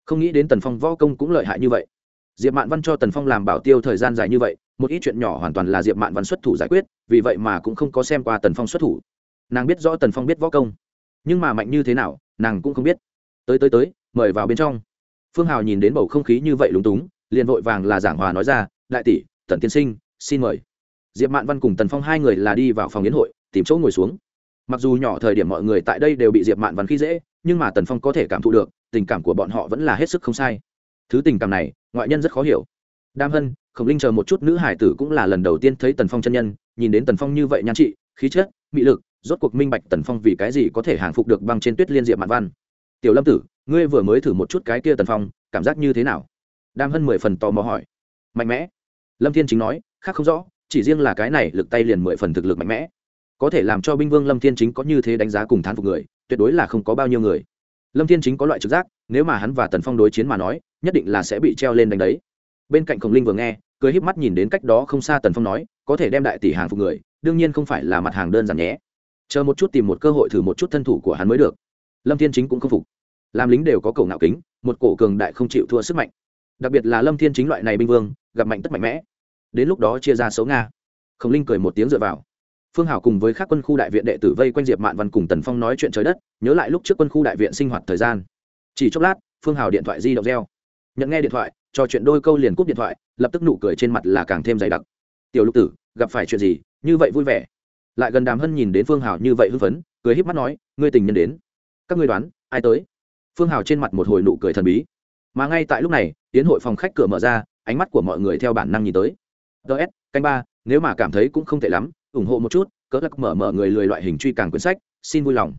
Không nghĩ đến tần phong võ công cũng lợi hại như vậy. Diệp mạn văn cho tần phong làm bảo tiêu thời gian dài như vậy, một ít chuyện nhỏ hoàn toàn là diệp mạn văn xuất thủ giải quyết, vì vậy mà cũng không có xem qua tần phong xuất thủ. Nàng biết rõ tần phong biết võ công, nhưng mà mạnh như thế nào, nàng cũng không biết. Tới tới tới, mời vào bên trong. Phương hào nhìn đến bầu không khí như vậy lúng túng, liền vội vàng là giảng hòa nói ra, đại tỷ, tần tiên sinh, xin mời. Diệp mạn văn cùng tần phong hai người là đi vào phòng yến hội, tìm chỗ ngồi xuống mặc dù nhỏ thời điểm mọi người tại đây đều bị diệp mạn văn khi dễ, nhưng mà tần phong có thể cảm thụ được, tình cảm của bọn họ vẫn là hết sức không sai. Thứ tình cảm này, ngoại nhân rất khó hiểu. Đam hân, khổng linh chờ một chút nữ hải tử cũng là lần đầu tiên thấy tần phong chân nhân, nhìn đến tần phong như vậy nhan trị, khí chất, mị lực, rốt cuộc minh bạch tần phong vì cái gì có thể hàng phục được băng trên tuyết liên diệp mạn văn. Tiểu lâm tử, ngươi vừa mới thử một chút cái kia tần phong, cảm giác như thế nào? Đam hân mười phần tò mò hỏi. Mạnh mẽ. Lâm thiên chính nói, khác không rõ, chỉ riêng là cái này lực tay liền mười phần thực lực mạnh mẽ có thể làm cho binh vương lâm thiên chính có như thế đánh giá cùng thán phục người, tuyệt đối là không có bao nhiêu người. Lâm thiên chính có loại trực giác, nếu mà hắn và tần phong đối chiến mà nói, nhất định là sẽ bị treo lên đánh đấy. Bên cạnh khổng linh vừa nghe, cười híp mắt nhìn đến cách đó không xa tần phong nói, có thể đem đại tỷ hàng phục người, đương nhiên không phải là mặt hàng đơn giản nhé. Chờ một chút tìm một cơ hội thử một chút thân thủ của hắn mới được. Lâm thiên chính cũng không phục. Làm lính đều có cầu ngạo kính, một cổ cường đại không chịu thua sức mạnh. Đặc biệt là lâm thiên chính loại này binh vương, gặp mạnh tất mạnh mẽ. Đến lúc đó chia ra xấu nga. Khổng linh cười một tiếng dựa vào phương hảo cùng với các quân khu đại viện đệ tử vây quanh diệp mạn văn cùng tần phong nói chuyện trời đất, nhớ lại lúc trước quân khu đại viện sinh hoạt thời gian. Chỉ chốc lát, phương hảo điện thoại di động reo. Nhận nghe điện thoại, trò chuyện đôi câu liền cúp điện thoại, lập tức nụ cười trên mặt là càng thêm dày đặc. Tiểu lục tử, gặp phải chuyện gì? Như vậy vui vẻ. Lại gần đàm hân nhìn đến phương hảo như vậy hưng phấn, cười híp mắt nói, ngươi tình nhân đến. Các ngươi đoán, ai tới? Phương hảo trên mặt một hồi nụ cười thần bí. Mà ngay tại lúc này, tiến hội phòng khách cửa mở ra, ánh mắt của mọi người theo bản năng nhìn tới. Ts canh ba, nếu mà cảm thấy cũng không tệ lắm ủng hộ một chút cỡ lắc mở mở người lười loại hình truy càng quyển sách, xin vui lòng.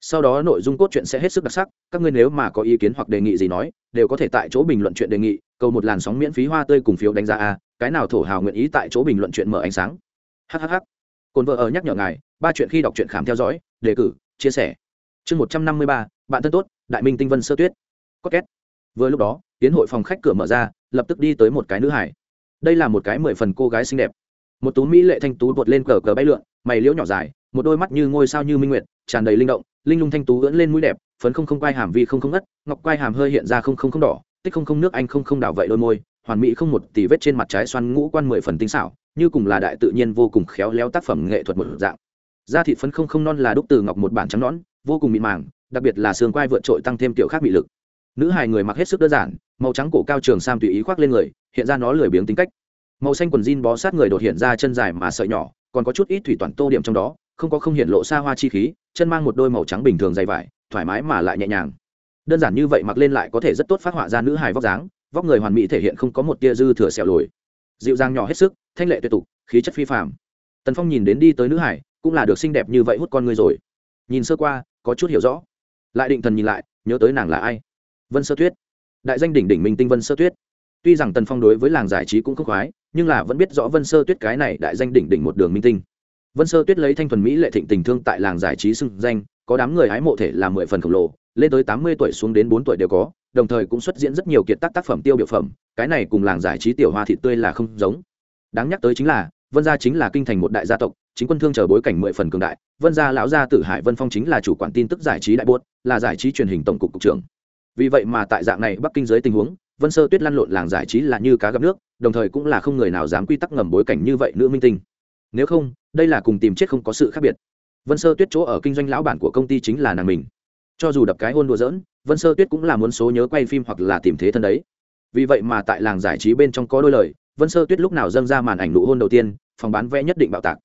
Sau đó nội dung cốt truyện sẽ hết sức đặc sắc, các ngươi nếu mà có ý kiến hoặc đề nghị gì nói, đều có thể tại chỗ bình luận chuyện đề nghị, cầu một làn sóng miễn phí hoa tươi cùng phiếu đánh giá a, cái nào thổ hào nguyện ý tại chỗ bình luận chuyện mở ánh sáng. Hhh cồn vợ ở nhắc nhở ngài, ba chuyện khi đọc truyện khám theo dõi, đề cử, chia sẻ. Chương một trăm năm mươi ba, bạn thân tốt, đại minh tinh vân sơ tuyết. Có két. Vừa lúc đó, tiến hội phòng khách cửa mở ra, lập tức đi tới một cái nữ hải. Đây là một cái mười phần cô gái xinh đẹp một tú mỹ lệ thanh tú bột lên cờ cờ bay lượn, mày liễu nhỏ dài, một đôi mắt như ngôi sao như minh nguyệt, tràn đầy linh động, linh lung thanh tú ưỡn lên mũi đẹp, phấn không không quai hàm vi không không ngất, ngọc quai hàm hơi hiện ra không không không đỏ, tích không không nước anh không không đảo vậy đôi môi, hoàn mỹ không một tỷ vết trên mặt trái xoăn ngũ quan mười phần tinh xảo, như cùng là đại tự nhiên vô cùng khéo léo tác phẩm nghệ thuật một dạng. Da thịt phấn không không non là đúc từ ngọc một bản trắng nõn, vô cùng mịn màng, đặc biệt là xương quai vượt trội tăng thêm tiểu khác bị lực. Nữ hài người mặc hết sức đơn giản, màu trắng cổ cao trường sam tùy ý khoác lên người, hiện ra nó lười biếng tính cách màu xanh quần jean bó sát người đột hiện ra chân dài mà sợi nhỏ, còn có chút ít thủy toàn tô điểm trong đó, không có không hiện lộ xa hoa chi khí, chân mang một đôi màu trắng bình thường dày vải, thoải mái mà lại nhẹ nhàng. Đơn giản như vậy mặc lên lại có thể rất tốt phát họa ra nữ hài vóc dáng, vóc người hoàn mỹ thể hiện không có một tia dư thừa sẹo lồi. Dịu dàng nhỏ hết sức, thanh lệ tuyệt tục, khí chất phi phạm tần phong nhìn đến đi tới nữ hải cũng là được xinh đẹp như vậy hút con người rồi. Nhìn sơ qua, có chút hiểu rõ. Lại định thần nhìn lại, nhớ tới nàng là ai? Vân sơ tuyết. Đại danh đỉnh đỉnh minh tinh vân sơ tuyết tuy rằng tần phong đối với làng giải trí cũng không khoái, nhưng là vẫn biết rõ vân sơ tuyết cái này đại danh đỉnh đỉnh một đường minh tinh. Vân sơ tuyết lấy thanh thuần mỹ lệ thịnh tình thương tại làng giải trí xưng danh, có đám người hái mộ thể là mười phần khổng lồ, lên tới tám mươi tuổi xuống đến bốn tuổi đều có, đồng thời cũng xuất diễn rất nhiều kiệt tác tác phẩm tiêu biểu phẩm, cái này cùng làng giải trí tiểu hoa thị tươi là không giống. Đáng nhắc tới chính là, vân gia chính là kinh thành một đại gia tộc, chính quân thương chờ bối cảnh mười phần cường đại, vân gia lão gia tử hải vân phong chính là chủ quản tin tức giải trí đại buốt, là giải trí truyền hình tổng cục cục trưởng. Vì vậy mà tại dạng này bắc kinh dưới tình huống vân sơ tuyết lăn lộn làng giải trí là như cá gặp nước, đồng thời cũng là không người nào dám quy tắc ngầm bối cảnh như vậy nữ minh tinh. Nếu không, đây là cùng tìm chết không có sự khác biệt. Vân sơ tuyết chỗ ở kinh doanh lão bản của công ty chính là nàng mình. Cho dù đập cái hôn đùa dỡn vân sơ tuyết cũng là muốn số nhớ quay phim hoặc là tìm thế thân đấy. Vì vậy mà tại làng giải trí bên trong có đôi lời, vân sơ tuyết lúc nào dâng ra màn ảnh nụ hôn đầu tiên, phòng bán vé nhất định bạo tạc.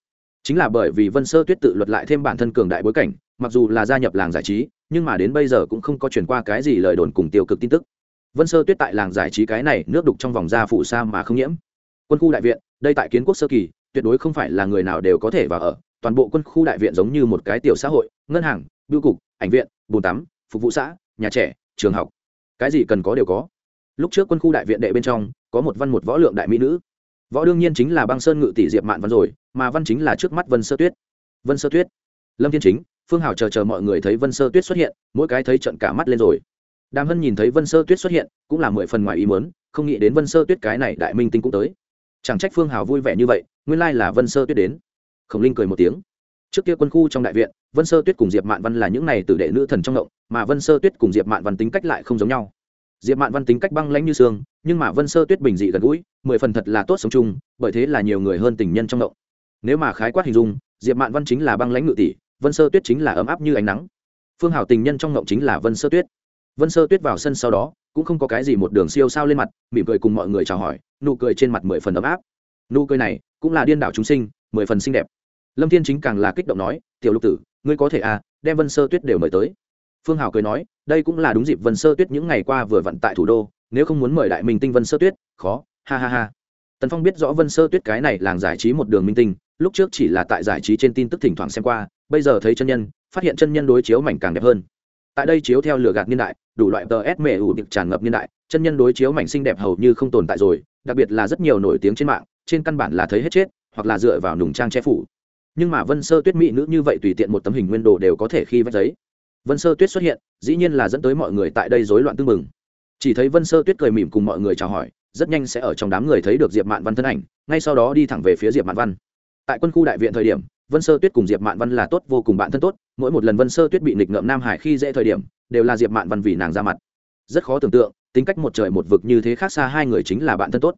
Chính là bởi vì vân sơ tuyết tự luật lại thêm bản thân cường đại bối cảnh, mặc dù là gia nhập làng giải trí, nhưng mà đến bây giờ cũng không có chuyển qua cái gì lời đồn cùng tiêu cực tin tức vân sơ tuyết tại làng giải trí cái này nước đục trong vòng da phụ sa mà không nhiễm. Quân khu đại viện, đây tại kiến quốc sơ kỳ, tuyệt đối không phải là người nào đều có thể vào ở. Toàn bộ quân khu đại viện giống như một cái tiểu xã hội, ngân hàng, bưu cục, ảnh viện, bồn tắm, phục vụ xã, nhà trẻ, trường học. Cái gì cần có đều có. Lúc trước quân khu đại viện đệ bên trong, có một văn một võ lượng đại mỹ nữ. Võ đương nhiên chính là băng sơn ngự tỷ diệp mạn văn rồi, mà văn chính là trước mắt vân sơ tuyết. Vân sơ tuyết. Lâm thiên chính, phương hảo chờ chờ mọi người thấy vân sơ tuyết xuất hiện, mỗi cái thấy trận cả mắt lên rồi đàm hân nhìn thấy vân sơ tuyết xuất hiện cũng là mười phần ngoài ý muốn không nghĩ đến vân sơ tuyết cái này đại minh tinh cũng tới. Chẳng trách phương hảo vui vẻ như vậy nguyên lai là vân sơ tuyết đến. Khổng linh cười một tiếng. Trước kia quân khu trong đại viện vân sơ tuyết cùng diệp mạn văn là những này tử đệ nữ thần trong động mà vân sơ tuyết cùng diệp mạn văn tính cách lại không giống nhau. Diệp mạn văn tính cách băng lãnh như sương, nhưng mà vân sơ tuyết bình dị gần gũi mười phần thật là tốt sống chung bởi thế là nhiều người hơn tình nhân trong động. Nếu mà khái quát hình dung diệp mạn văn chính là băng lãnh ngự tỷ vân sơ tuyết chính là ấm áp như ánh nắng. Phương hảo tình nhân trong động chính là vân sơ tuyết vân sơ tuyết vào sân sau đó, cũng không có cái gì một đường siêu sao lên mặt, mỉm cười cùng mọi người chào hỏi, nụ cười trên mặt mười phần ấm áp. Nụ cười này cũng là điên đảo chúng sinh, mười phần xinh đẹp. Lâm thiên chính càng là kích động nói, tiểu lục tử, ngươi có thể à đem vân sơ tuyết đều mời tới. Phương hảo cười nói, đây cũng là đúng dịp vân sơ tuyết những ngày qua vừa vận tại thủ đô, nếu không muốn mời đại minh tinh vân sơ tuyết, khó, ha ha ha. Tần phong biết rõ vân sơ tuyết cái này làng giải trí một đường minh tinh, lúc trước chỉ là tại giải trí trên tin tức thỉnh thoảng xem qua, bây giờ thấy chân nhân, phát hiện chân nhân đối chiếu mảnh càng đẹp hơn tại đây chiếu theo lửa gạt niên đại, đủ loại tờ s mẹ ủ được tràn ngập niên đại, chân nhân đối chiếu mảnh xinh đẹp hầu như không tồn tại rồi, đặc biệt là rất nhiều nổi tiếng trên mạng, trên căn bản là thấy hết chết, hoặc là dựa vào nùng trang che phủ. Nhưng mà vân sơ tuyết mỹ nữ như vậy tùy tiện một tấm hình nguyên đồ đều có thể khi vách giấy. Vân sơ tuyết xuất hiện, dĩ nhiên là dẫn tới mọi người tại đây rối loạn tưng mừng chỉ thấy vân sơ tuyết cười mỉm cùng mọi người chào hỏi, rất nhanh sẽ ở trong đám người thấy được diệp mạn văn thân ảnh, ngay sau đó đi thẳng về phía diệp mạn văn. Tại quân khu đại viện thời điểm, vân sơ tuyết cùng diệp mạn văn là tốt vô cùng bạn thân tốt mỗi một lần vân sơ tuyết bị nịch ngợm nam hải khi dễ thời điểm, đều là diệp mạn văn vì nàng ra mặt. Rất khó tưởng tượng, tính cách một trời một vực như thế khác xa hai người chính là bạn thân tốt.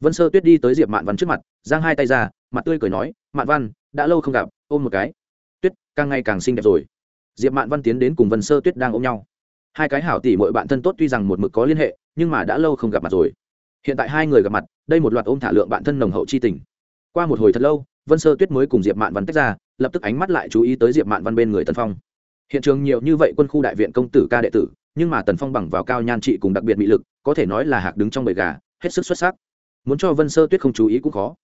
Vân sơ tuyết đi tới diệp mạn văn trước mặt, giang hai tay ra, mặt tươi cười nói, mạn văn, đã lâu không gặp, ôm một cái. Tuyết, càng ngày càng xinh đẹp rồi. Diệp mạn văn tiến đến cùng vân sơ tuyết đang ôm nhau. Hai cái hảo tỷ mọi bạn thân tốt tuy rằng một mực có liên hệ, nhưng mà đã lâu không gặp mặt rồi. Hiện tại hai người gặp mặt, đây một loạt ôm thả lượng bạn thân nồng hậu chi tình. Qua một hồi thật lâu vân sơ tuyết mới cùng diệp mạn văn tách ra, lập tức ánh mắt lại chú ý tới diệp mạn văn bên người tân phong. Hiện trường nhiều như vậy quân khu đại viện công tử ca đệ tử, nhưng mà tần phong bằng vào cao nhan trị cùng đặc biệt mỹ lực, có thể nói là hạc đứng trong bầy gà, hết sức xuất sắc. Muốn cho vân sơ tuyết không chú ý cũng khó.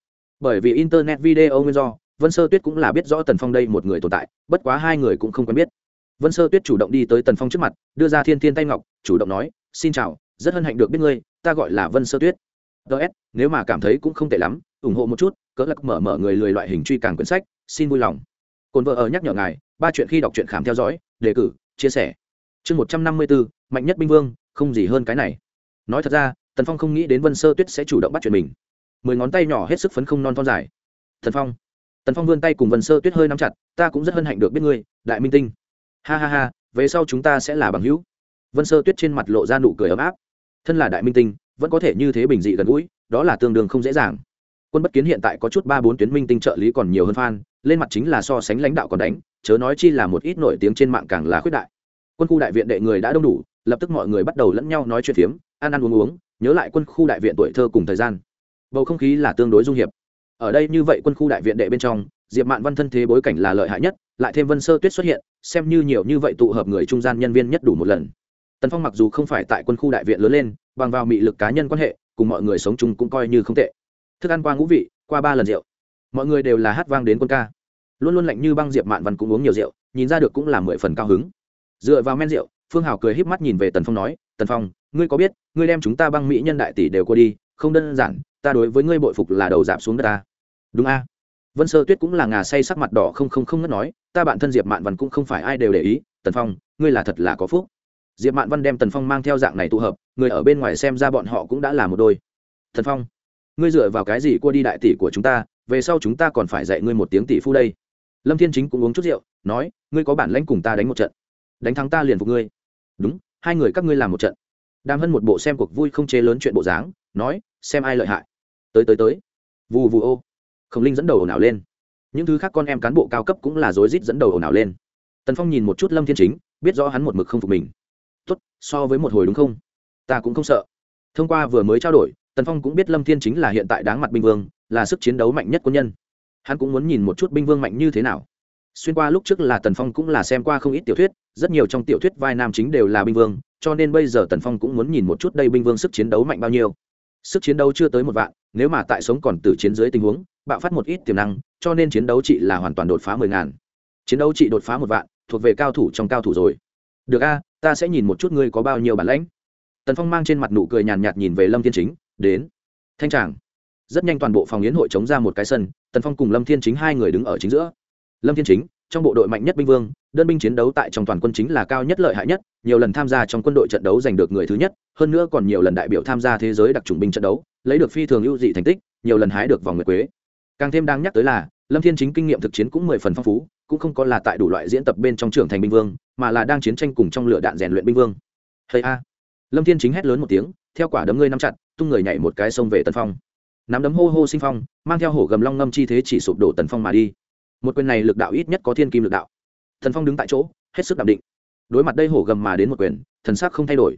Bởi vì internet video nguyên do, vân sơ tuyết cũng là biết rõ tần phong đây một người tồn tại, bất quá hai người cũng không quen biết. Vân sơ tuyết chủ động đi tới tần phong trước mặt, đưa ra thiên thiên tay ngọc, chủ động nói, xin chào, rất hân hạnh được biết ngươi, ta gọi là vân sơ tuyết. Ts nếu mà cảm thấy cũng không tệ lắm ủng hộ một chút, cỡ lắc mở mở người lười loại hình truy càng quyển sách, xin vui lòng. Cồn vợ ở nhắc nhở ngài, ba chuyện khi đọc truyện khám theo dõi, đề cử, chia sẻ. Chương một trăm năm mươi bốn mạnh nhất binh vương, không gì hơn cái này. Nói thật ra, tần phong không nghĩ đến vân sơ tuyết sẽ chủ động bắt chuyện mình. Mười ngón tay nhỏ hết sức phấn không non thon dài. Thần phong. Tần phong vươn tay cùng vân sơ tuyết hơi nắm chặt, ta cũng rất hân hạnh được biết ngươi, đại minh tinh. Ha ha ha, về sau chúng ta sẽ là bằng hữu. Vân sơ tuyết trên mặt lộ ra nụ cười ấm áp. Thân là đại minh tinh, vẫn có thể như thế bình dị gần gũi, đó là tương đương không dễ dàng quân bất kiến hiện tại có chút ba bốn tuyến minh tinh trợ lý còn nhiều hơn fan, lên mặt chính là so sánh lãnh đạo còn đánh, chớ nói chi là một ít nổi tiếng trên mạng càng là khuyết đại. Quân khu đại viện đệ người đã đông đủ, lập tức mọi người bắt đầu lẫn nhau nói chuyện phiếm, ăn ăn uống uống, nhớ lại quân khu đại viện tuổi thơ cùng thời gian. Bầu không khí là tương đối dung hiệp. Ở đây như vậy quân khu đại viện đệ bên trong, diệp mạn văn thân thế bối cảnh là lợi hại nhất, lại thêm vân sơ tuyết xuất hiện, xem như nhiều như vậy tụ hợp người trung gian nhân viên nhất đủ một lần. Tần phong mặc dù không phải tại quân khu đại viện lớn lên, bằng vào mị lực cá nhân quan hệ, cùng mọi người sống chung cũng coi như không tệ thức ăn qua ngũ vị, qua ba lần rượu. Mọi người đều là hát vang đến quân ca. Luôn luôn lạnh như băng diệp mạn văn cũng uống nhiều rượu, nhìn ra được cũng là mười phần cao hứng. Dựa vào men rượu, phương hào cười híp mắt nhìn về tần phong nói, tần phong, ngươi có biết, ngươi đem chúng ta băng mỹ nhân đại tỷ đều qua đi, không đơn giản, ta đối với ngươi bội phục là đầu giảm xuống đất ta. Đúng a. Vân sơ tuyết cũng là ngà say sắc mặt đỏ không không không ngất nói, ta bạn thân diệp mạn văn cũng không phải ai đều để ý, tần phong, ngươi là thật là có phúc. Diệp mạn văn đem tần phong mang theo dạng này tụ hợp, người ở bên ngoài xem ra bọn họ cũng đã là một đôi. Tần phong ngươi dựa vào cái gì qua đi đại tỷ của chúng ta, về sau chúng ta còn phải dạy ngươi một tiếng tỷ phu đây. Lâm thiên chính cũng uống chút rượu, nói, ngươi có bản lãnh cùng ta đánh một trận. Đánh thắng ta liền phục ngươi. Đúng, hai người các ngươi làm một trận. Đang hân một bộ xem cuộc vui không chế lớn chuyện bộ dáng, nói, xem ai lợi hại. Tới tới tới. Vù vù, ô. Khổng linh dẫn đầu ồn ào lên. Những thứ khác con em cán bộ cao cấp cũng là rối rít dẫn đầu ồn ào lên. Tần phong nhìn một chút lâm thiên chính, biết rõ hắn một mực không phục mình. Tốt, so với một hồi đúng không? Ta cũng không sợ. Thông qua vừa mới trao đổi tần phong cũng biết lâm thiên chính là hiện tại đáng mặt binh vương, là sức chiến đấu mạnh nhất quân nhân. Hắn cũng muốn nhìn một chút binh vương mạnh như thế nào. Xuyên qua lúc trước là tần phong cũng là xem qua không ít tiểu thuyết, rất nhiều trong tiểu thuyết vai nam chính đều là binh vương, cho nên bây giờ tần phong cũng muốn nhìn một chút đây binh vương sức chiến đấu mạnh bao nhiêu. Sức chiến đấu chưa tới một vạn, nếu mà tại sống còn từ chiến dưới tình huống, bạo phát một ít tiềm năng, cho nên chiến đấu chị là hoàn toàn đột phá mười ngàn. Chiến đấu chị đột phá một vạn, thuộc về cao thủ trong cao thủ rồi. Được a, ta sẽ nhìn một chút ngươi có bao nhiêu bản lãnh. Tần phong mang trên mặt nụ cười nhàn nhạt nhìn về lâm thiên chính đến. Thanh tràng. Rất nhanh toàn bộ phòng yến hội chống ra một cái sân, tần phong cùng lâm thiên chính hai người đứng ở chính giữa. Lâm thiên chính, trong bộ đội mạnh nhất binh vương, đơn binh chiến đấu tại trong toàn quân chính là cao nhất lợi hại nhất, nhiều lần tham gia trong quân đội trận đấu giành được người thứ nhất, hơn nữa còn nhiều lần đại biểu tham gia thế giới đặc trùng binh trận đấu, lấy được phi thường ưu dị thành tích, nhiều lần hái được vòng nguyệt quế. Càng thêm đáng nhắc tới là, lâm thiên chính kinh nghiệm thực chiến cũng mười phần phong phú, cũng không có là tại đủ loại diễn tập bên trong trưởng thành binh vương, mà là đang chiến tranh cùng trong lửa đạn rèn luyện binh vương. Hay a. Lâm thiên chính hét lớn một tiếng, theo quả đấm ngươi nắm chặt tung người nhảy một cái sông về tần phong. Nắm đấm hô hô sinh phong, mang theo hổ gầm long ngâm chi thế chỉ sụp đổ tần phong mà đi. Một quyền này lực đạo ít nhất có thiên kim lực đạo. Thần phong đứng tại chỗ, hết sức đạm định. Đối mặt đây hổ gầm mà đến một quyền, thần sắc không thay đổi.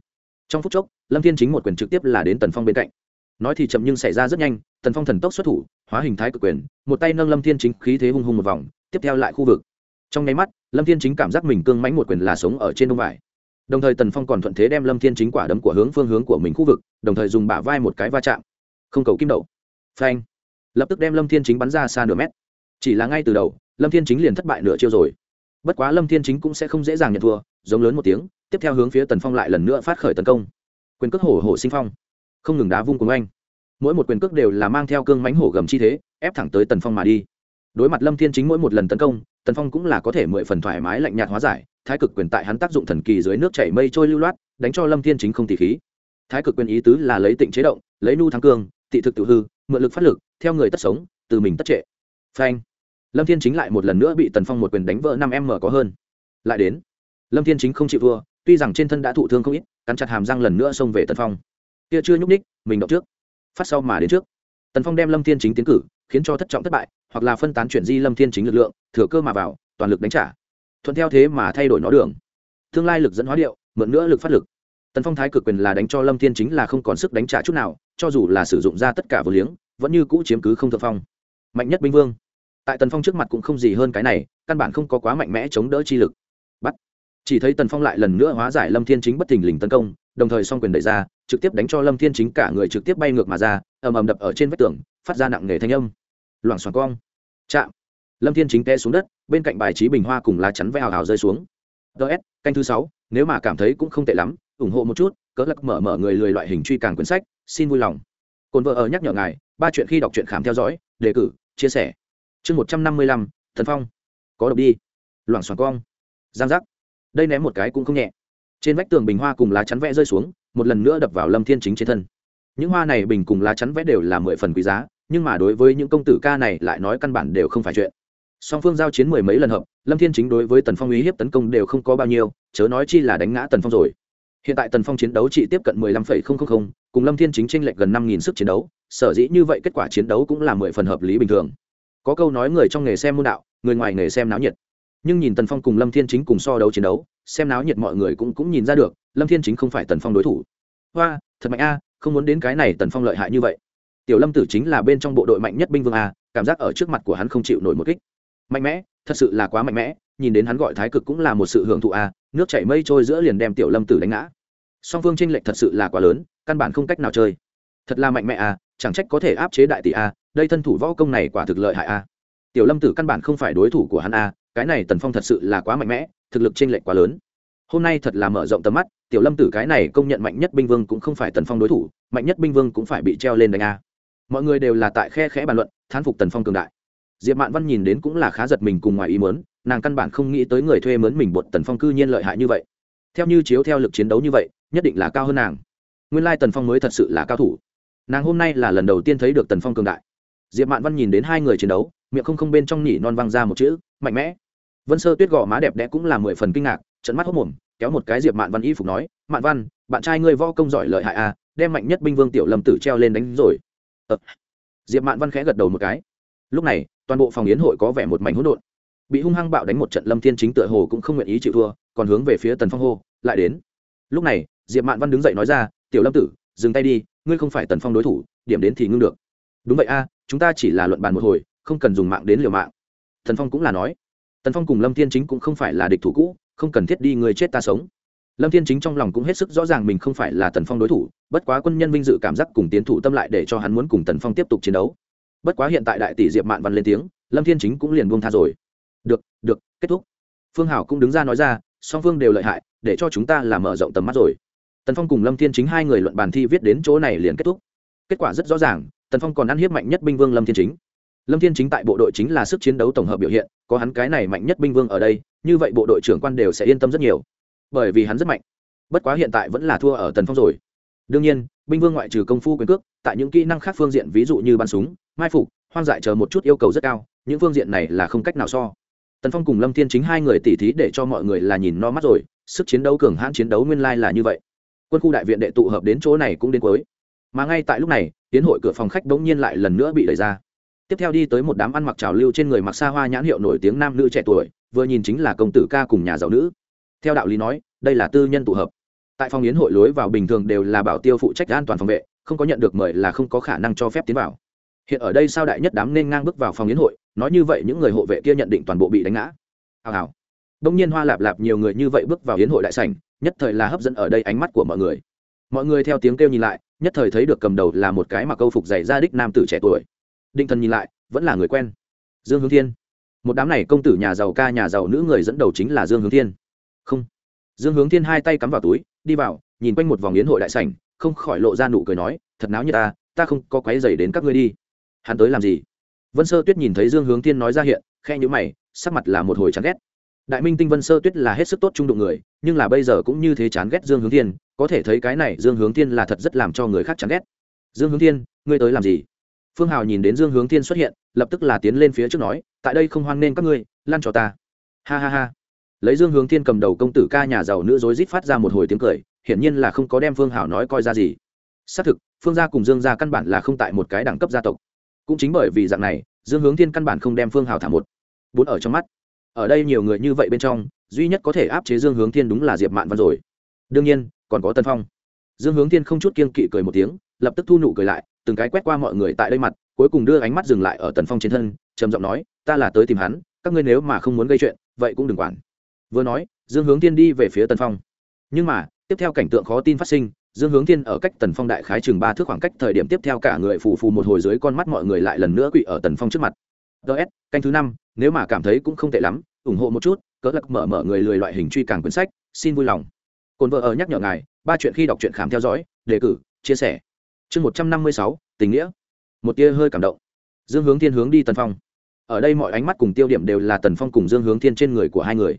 Trong phút chốc, lâm thiên chính một quyền trực tiếp là đến tần phong bên cạnh. Nói thì chậm nhưng xảy ra rất nhanh, tần phong thần tốc xuất thủ, hóa hình thái cực quyền, một tay nâng lâm thiên chính khí thế hung hung một vòng, tiếp theo lại khu vực. Trong nháy mắt, lâm thiên chính cảm giác mình cương mãnh một quyền là sống ở trên đông vải đồng thời tần phong còn thuận thế đem lâm thiên chính quả đấm của hướng phương hướng của mình khu vực, đồng thời dùng bả vai một cái va chạm. Không cầu kim đậu. Phanh. Lập tức đem lâm thiên chính bắn ra xa nửa mét. Chỉ là ngay từ đầu, lâm thiên chính liền thất bại nửa chiêu rồi. Bất quá lâm thiên chính cũng sẽ không dễ dàng nhận thua, giống lớn một tiếng, tiếp theo hướng phía tần phong lại lần nữa phát khởi tấn công. Quyền cước hổ hổ sinh phong. Không ngừng đá vung cùng anh mỗi một quyền cước đều là mang theo cương mánh hổ gầm chi thế, ép thẳng tới tần phong mà đi. Đối mặt lâm thiên chính mỗi một lần tấn công, tần phong cũng là có thể mười phần thoải mái lạnh nhạt hóa giải thái cực quyền tại hắn tác dụng thần kỳ dưới nước chảy mây trôi lưu loát, đánh cho lâm thiên chính không tỉ khí. Thái cực quyền ý tứ là lấy tịnh chế động, lấy nu thắng cương, tị thực tự hư, mượn lực phát lực, theo người tất sống, từ mình tất trệ. Phanh. Lâm thiên chính lại một lần nữa bị tần phong một quyền đánh vỡ năm m có hơn. Lại đến. Lâm thiên chính không chịu vua tuy rằng trên thân đã thụ thương không ít, cắn chặt hàm răng lần nữa xông về tần phong. Kia chưa nhúc ních mình động trước. Phát sau mà đến trước. Tần phong đem lâm thiên chính tiến cử, khiến cho thất trọng thất bại, hoặc là phân tán chuyển di lâm thiên chính lực lượng, thừa cơ mà vào, toàn lực đánh trả thuận theo thế mà thay đổi nó đường. Tương lai lực dẫn hóa điệu, mượn nữa lực phát lực. Tần phong thái cực quyền là đánh cho lâm thiên chính là không còn sức đánh trả chút nào, cho dù là sử dụng ra tất cả vừa liếng, vẫn như cũ chiếm cứ không thượng phong. Mạnh nhất binh vương. Tại tần phong trước mặt cũng không gì hơn cái này, căn bản không có quá mạnh mẽ chống đỡ chi lực. Bắt. Chỉ thấy tần phong lại lần nữa hóa giải lâm thiên chính bất thình lình tấn công, đồng thời song quyền đẩy ra, trực tiếp đánh cho lâm thiên chính cả người trực tiếp bay ngược mà ra, ầm ầm đập ở trên vách tường, phát ra nặng nề thanh âm. Loảng xoảng cong. Chạm. Lâm thiên chính té xuống đất bên cạnh bài trí bình hoa cùng lá chắn vẽ hào hào rơi xuống. Ts canh thứ sáu, nếu mà cảm thấy cũng không tệ lắm, ủng hộ một chút cỡ lắc mở mở người lười loại hình truy càng quyển sách, xin vui lòng. Cồn vợ ở nhắc nhở ngài, ba chuyện khi đọc truyện khám theo dõi, đề cử, chia sẻ. Chương một trăm năm mươi lăm, thần phong. Có độc đi. Loảng xoảng cong. Giang giác. Đây ném một cái cũng không nhẹ. Trên vách tường bình hoa cùng lá chắn vẽ rơi xuống, một lần nữa đập vào lâm thiên chính trên thân. Những hoa này bình cùng lá chắn vẽ đều là mười phần quý giá, nhưng mà đối với những công tử ca này lại nói căn bản đều không phải chuyện song phương giao chiến mười mấy lần hợp, lâm thiên chính đối với tần phong uy hiếp tấn công đều không có bao nhiêu, chớ nói chi là đánh ngã tần phong rồi. Hiện tại tần phong chiến đấu chỉ tiếp cận mười lăm phẩy không không không, cùng lâm thiên chính tranh lệch gần năm nghìn sức chiến đấu, sở dĩ như vậy kết quả chiến đấu cũng là mười phần hợp lý bình thường. Có câu nói người trong nghề xem môn đạo, người ngoài nghề xem náo nhiệt. Nhưng nhìn tần phong cùng lâm thiên chính cùng so đấu chiến đấu, xem náo nhiệt mọi người cũng cũng nhìn ra được, lâm thiên chính không phải tần phong đối thủ. Hoa, thật mạnh a, không muốn đến cái này tần phong lợi hại như vậy. Tiểu lâm tử chính là bên trong bộ đội mạnh nhất binh vương a, cảm giác ở trước mặt của hắn không chịu nổi một kích mạnh mẽ, thật sự là quá mạnh mẽ, nhìn đến hắn gọi thái cực cũng là một sự hưởng thụ a nước chảy mây trôi giữa liền đem tiểu lâm tử đánh ngã. Song phương tranh lệch thật sự là quá lớn, căn bản không cách nào chơi. Thật là mạnh mẽ a chẳng trách có thể áp chế đại tỷ a đây thân thủ võ công này quả thực lợi hại a tiểu lâm tử căn bản không phải đối thủ của hắn a cái này tần phong thật sự là quá mạnh mẽ, thực lực tranh lệch quá lớn. Hôm nay thật là mở rộng tầm mắt, tiểu lâm tử cái này công nhận mạnh nhất binh vương cũng không phải tần phong đối thủ, mạnh nhất binh vương cũng phải bị treo lên đánh a mọi người đều là tại khe khẽ bàn luận, thán phục tần phong cường đại diệp mạn văn nhìn đến cũng là khá giật mình cùng ngoài ý mớn nàng căn bản không nghĩ tới người thuê mướn mình bột tần phong cư nhiên lợi hại như vậy. Theo như chiếu theo lực chiến đấu như vậy, nhất định là cao hơn nàng. Nguyên lai tần phong mới thật sự là cao thủ. Nàng hôm nay là lần đầu tiên thấy được tần phong cường đại. Diệp mạn văn nhìn đến hai người chiến đấu, miệng không không bên trong nhỉ non văng ra một chữ, mạnh mẽ. Vân sơ tuyết gò má đẹp đẽ cũng là mười phần kinh ngạc trận mắt hốc mồm, kéo một cái diệp mạn văn y phục nói, mạn văn, bạn trai ngươi võ công giỏi lợi hại à đem mạnh nhất binh vương tiểu lâm tử treo lên đánh rồi. Ờ. diệp mạn văn khẽ gật đầu một cái. Lúc này toàn bộ phòng yến hội có vẻ một mảnh hỗn độn. Bị hung hăng bạo đánh một trận lâm thiên chính tựa hồ cũng không nguyện ý chịu thua, còn hướng về phía tần phong hô, lại đến. Lúc này, diệp mạn văn đứng dậy nói ra, tiểu lâm tử, dừng tay đi, ngươi không phải tần phong đối thủ, điểm đến thì ngưng được. Đúng vậy a, chúng ta chỉ là luận bàn một hồi, không cần dùng mạng đến liều mạng. Tần phong cũng là nói. Tần phong cùng lâm thiên chính cũng không phải là địch thủ cũ, không cần thiết đi người chết ta sống. Lâm thiên chính trong lòng cũng hết sức rõ ràng mình không phải là tần phong đối thủ, bất quá quân nhân vinh dự cảm giác cùng tiến thủ tâm lại để cho hắn muốn cùng tần phong tiếp tục chiến đấu bất quá hiện tại đại tỷ diệp mạn văn lên tiếng, lâm thiên chính cũng liền buông tha rồi. Được được, kết thúc. Phương hảo cũng đứng ra nói ra, song phương đều lợi hại, để cho chúng ta làm mở rộng tầm mắt rồi. Tần phong cùng lâm thiên chính hai người luận bàn thi viết đến chỗ này liền kết thúc. Kết quả rất rõ ràng, tần phong còn ăn hiếp mạnh nhất binh vương lâm thiên chính. Lâm thiên chính tại bộ đội chính là sức chiến đấu tổng hợp biểu hiện, có hắn cái này mạnh nhất binh vương ở đây, như vậy bộ đội trưởng quan đều sẽ yên tâm rất nhiều. Bởi vì hắn rất mạnh. Bất quá hiện tại vẫn là thua ở tần phong rồi. Đương nhiên, binh vương ngoại trừ công phu quyền cước, tại những kỹ năng khác phương diện, ví dụ như bắn súng mai phục, hoang dại chờ một chút yêu cầu rất cao, những phương diện này là không cách nào so. Tần phong cùng lâm thiên chính hai người tỉ thí để cho mọi người là nhìn no mắt rồi, sức chiến đấu cường hãn chiến đấu nguyên lai là như vậy. Quân khu đại viện đệ tụ hợp đến chỗ này cũng đến cuối. Mà ngay tại lúc này, tiến hội cửa phòng khách bỗng nhiên lại lần nữa bị đẩy ra. Tiếp theo đi tới một đám ăn mặc trào lưu trên người mặc xa hoa nhãn hiệu nổi tiếng nam nữ trẻ tuổi, vừa nhìn chính là công tử ca cùng nhà giàu nữ. Theo đạo lý nói, đây là tư nhân tụ hợp. Tại phòng yến hội lối vào bình thường đều là bảo tiêu phụ trách an toàn phòng vệ, không có nhận được mời là không có khả năng cho phép tiến vào hiện ở đây sao đại nhất đám nên ngang bước vào phòng yến hội, nói như vậy những người hộ vệ kia nhận định toàn bộ bị đánh ngã. Hào hào. Đông nhiên hoa lạp lạp nhiều người như vậy bước vào yến hội đại sảnh, nhất thời là hấp dẫn ở đây ánh mắt của mọi người. Mọi người theo tiếng kêu nhìn lại, nhất thời thấy được cầm đầu là một cái mặc câu phục dày ra đích nam tử trẻ tuổi. Định thần nhìn lại, vẫn là người quen. Dương hướng thiên. Một đám này công tử nhà giàu ca, nhà giàu nữ người dẫn đầu chính là dương hướng thiên. Không. Dương hướng thiên hai tay cắm vào túi, đi vào, nhìn quanh một vòng yến hội đại sảnh, không khỏi lộ ra nụ cười nói, thật náo như ta ta không có quấy dày đến các ngươi đi hắn tới làm gì? Vân sơ tuyết nhìn thấy dương hướng thiên nói ra hiện khe nhữ mày, sắc mặt là một hồi chán ghét. Đại minh tinh vân sơ tuyết là hết sức tốt trung đụng người, nhưng là bây giờ cũng như thế chán ghét dương hướng thiên, có thể thấy cái này dương hướng thiên là thật rất làm cho người khác chán ghét. Dương hướng thiên, ngươi tới làm gì? Phương hào nhìn đến dương hướng thiên xuất hiện, lập tức là tiến lên phía trước nói, tại đây không hoan nên các ngươi lan cho ta. Ha ha ha. Lấy dương hướng thiên cầm đầu công tử ca nhà giàu nữ dối rít phát ra một hồi tiếng cười, hiển nhiên là không có đem phương hào nói coi ra gì. Xác thực, phương gia cùng dương gia căn bản là không tại một cái đẳng cấp gia tộc cũng chính bởi vì dạng này, dương hướng thiên căn bản không đem phương hào thả một, bốn ở trong mắt. Ở đây nhiều người như vậy bên trong, duy nhất có thể áp chế dương hướng thiên đúng là diệp mạn văn rồi. Đương nhiên, còn có tân phong. Dương hướng thiên không chút kiên kỵ cười một tiếng, lập tức thu nụ cười lại, từng cái quét qua mọi người tại đây mặt, cuối cùng đưa ánh mắt dừng lại ở tần phong trên thân, trầm giọng nói, ta là tới tìm hắn, các ngươi nếu mà không muốn gây chuyện, vậy cũng đừng quản. Vừa nói, dương hướng thiên đi về phía tần phong. Nhưng mà, tiếp theo cảnh tượng khó tin phát sinh dương hướng thiên ở cách tần phong đại khái chừng ba thước khoảng cách thời điểm tiếp theo cả người phù phù một hồi dưới con mắt mọi người lại lần nữa quỵ ở tần phong trước mặt. Ts canh thứ năm, nếu mà cảm thấy cũng không tệ lắm, ủng hộ một chút cỡ lắc mở mở người lười loại hình truy càng quyển sách, xin vui lòng. Cồn vợ ở nhắc nhở ngài, ba chuyện khi đọc truyện khám theo dõi, đề cử, chia sẻ. Chương một trăm năm mươi sáu, tình nghĩa. Một tia hơi cảm động. Dương hướng thiên hướng đi tần phong. Ở đây mọi ánh mắt cùng tiêu điểm đều là tần phong cùng dương hướng thiên trên người của hai người.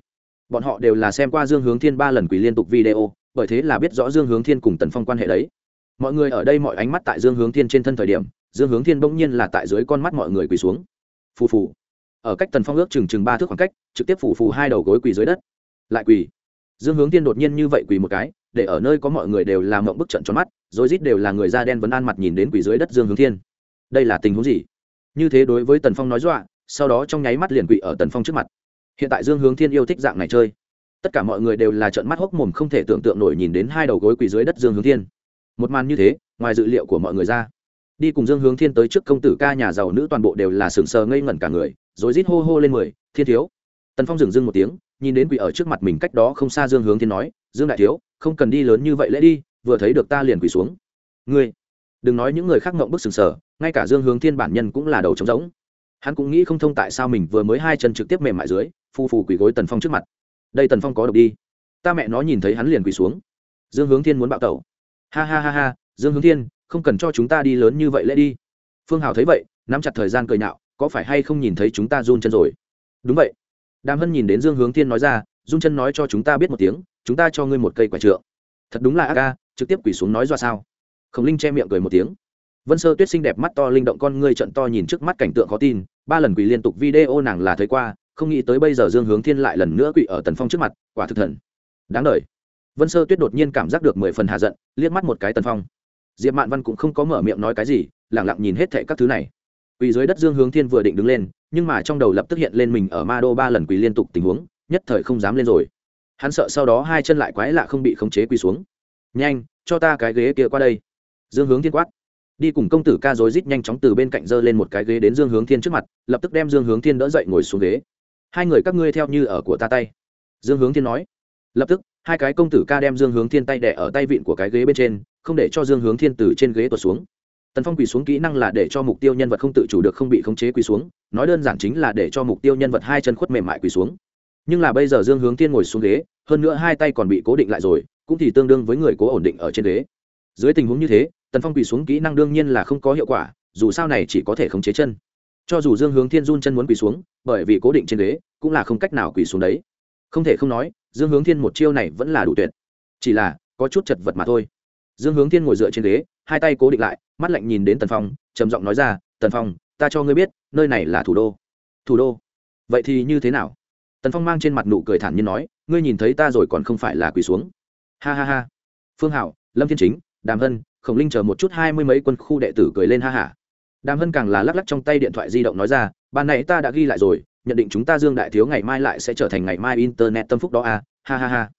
Bọn họ đều là xem qua dương hướng thiên ba lần quỳ liên tục video bởi thế là biết rõ dương hướng thiên cùng tần phong quan hệ đấy. Mọi người ở đây mọi ánh mắt tại dương hướng thiên trên thân thời điểm, dương hướng thiên bỗng nhiên là tại dưới con mắt mọi người quỳ xuống. Phù phù. Ở cách tần phong ước chừng chừng ba thước khoảng cách, trực tiếp phủ phù hai đầu gối quỳ dưới đất. Lại quỳ. Dương hướng thiên đột nhiên như vậy quỳ một cái, để ở nơi có mọi người đều làm mộng bức trận tròn mắt, rồi rít đều là người da đen vẫn an mặt nhìn đến quỳ dưới đất dương hướng thiên. Đây là tình huống gì? Như thế đối với tần phong nói dọa, sau đó trong nháy mắt liền quỳ ở tần phong trước mặt. Hiện tại dương hướng thiên yêu thích dạng này chơi tất cả mọi người đều là trợn mắt hốc mồm không thể tưởng tượng nổi nhìn đến hai đầu gối quỳ dưới đất dương hướng thiên. Một màn như thế, ngoài dự liệu của mọi người ra. Đi cùng dương hướng thiên tới trước công tử ca nhà giàu nữ toàn bộ đều là sừng sờ ngây ngẩn cả người, rồi rít hô hô lên mười, thiên thiếu. Tần phong dừng dưng một tiếng, nhìn đến quỳ ở trước mặt mình cách đó không xa dương hướng thiên nói, dương đại thiếu, không cần đi lớn như vậy lễ đi, vừa thấy được ta liền quỳ xuống. Ngươi, đừng nói những người khác ngộng bức sừng sờ, ngay cả dương hướng thiên bản nhân cũng là đầu trống rỗng. Hắn cũng nghĩ không thông tại sao mình vừa mới hai chân trực tiếp mềm mại dưới, phu phù quỳ gối tần phong trước mặt đây tần phong có độc đi. Ta mẹ nó nhìn thấy hắn liền quỳ xuống. Dương hướng thiên muốn bạo tẩu. Ha ha ha ha, dương hướng thiên, không cần cho chúng ta đi lớn như vậy lễ đi. Phương hào thấy vậy, nắm chặt thời gian cười nhạo, có phải hay không nhìn thấy chúng ta run chân rồi? Đúng vậy. Đàm hân nhìn đến dương hướng thiên nói ra, run chân nói cho chúng ta biết một tiếng, chúng ta cho ngươi một cây quả trượng. Thật đúng là a ca trực tiếp quỳ xuống nói ra sao? Khổng linh che miệng cười một tiếng. Vân sơ tuyết xinh đẹp mắt to linh động con ngươi trận to nhìn trước mắt cảnh tượng khó tin, ba lần quỳ liên tục video nàng là thấy qua không nghĩ tới bây giờ dương hướng thiên lại lần nữa quỳ ở tần phong trước mặt, quả thực thần. Đáng đ vân sơ tuyết đột nhiên cảm giác được mười phần hạ giận, liếc mắt một cái tần phong. Diệp mạn văn cũng không có mở miệng nói cái gì lẳng lặng nhìn hết thệ các thứ này. Quỳ dưới đất dương hướng thiên vừa định đứng lên, nhưng mà trong đầu lập tức hiện lên mình ở ma đô ba lần quỳ liên tục tình huống, nhất thời không dám lên rồi. Hắn sợ sau đó hai chân lại quái lạ không bị khống chế quỳ xuống. Nhanh, cho ta cái ghế kia qua đây. Dương hướng thiên quát. Đi cùng công tử ca dối rít nhanh chóng từ bên cạnh giơ lên một cái ghế đến dương hướng thiên trước mặt, lập tức đem dương hướng thiên đỡ dậy ngồi xuống ghế hai người các ngươi theo như ở của ta tay. Dương hướng thiên nói. Lập tức, hai cái công tử ca đem dương hướng thiên tay đẻ ở tay vịn của cái ghế bên trên, không để cho dương hướng thiên từ trên ghế tuột xuống. Tần phong quỳ xuống kỹ năng là để cho mục tiêu nhân vật không tự chủ được không bị khống chế quỳ xuống, nói đơn giản chính là để cho mục tiêu nhân vật hai chân khuất mềm mại quỳ xuống. Nhưng là bây giờ dương hướng thiên ngồi xuống ghế, hơn nữa hai tay còn bị cố định lại rồi, cũng thì tương đương với người cố ổn định ở trên ghế. Dưới tình huống như thế, tần phong quỳ xuống kỹ năng đương nhiên là không có hiệu quả, dù sao này chỉ có thể khống chế chân cho dù dương hướng thiên run chân muốn quỳ xuống, bởi vì cố định trên ghế, cũng là không cách nào quỳ xuống đấy. Không thể không nói, dương hướng thiên một chiêu này vẫn là đủ tuyệt. Chỉ là, có chút chật vật mà thôi. Dương hướng thiên ngồi dựa trên ghế, hai tay cố định lại, mắt lạnh nhìn đến tần phong, trầm giọng nói ra, tần phong, ta cho ngươi biết, nơi này là thủ đô. Thủ đô? Vậy thì như thế nào? Tần phong mang trên mặt nụ cười thản nhiên nói, ngươi nhìn thấy ta rồi còn không phải là quỳ xuống. Ha ha ha. Phương hảo, lâm thiên chính, đàm hân, khổng linh chờ một chút hai mươi mấy quân khu đệ tử cười lên ha hả đàm hân càng là lắc lắc trong tay điện thoại di động nói ra, ban này ta đã ghi lại rồi, nhận định chúng ta dương đại thiếu ngày mai lại sẽ trở thành ngày mai internet tâm phúc đó à ha ha ha.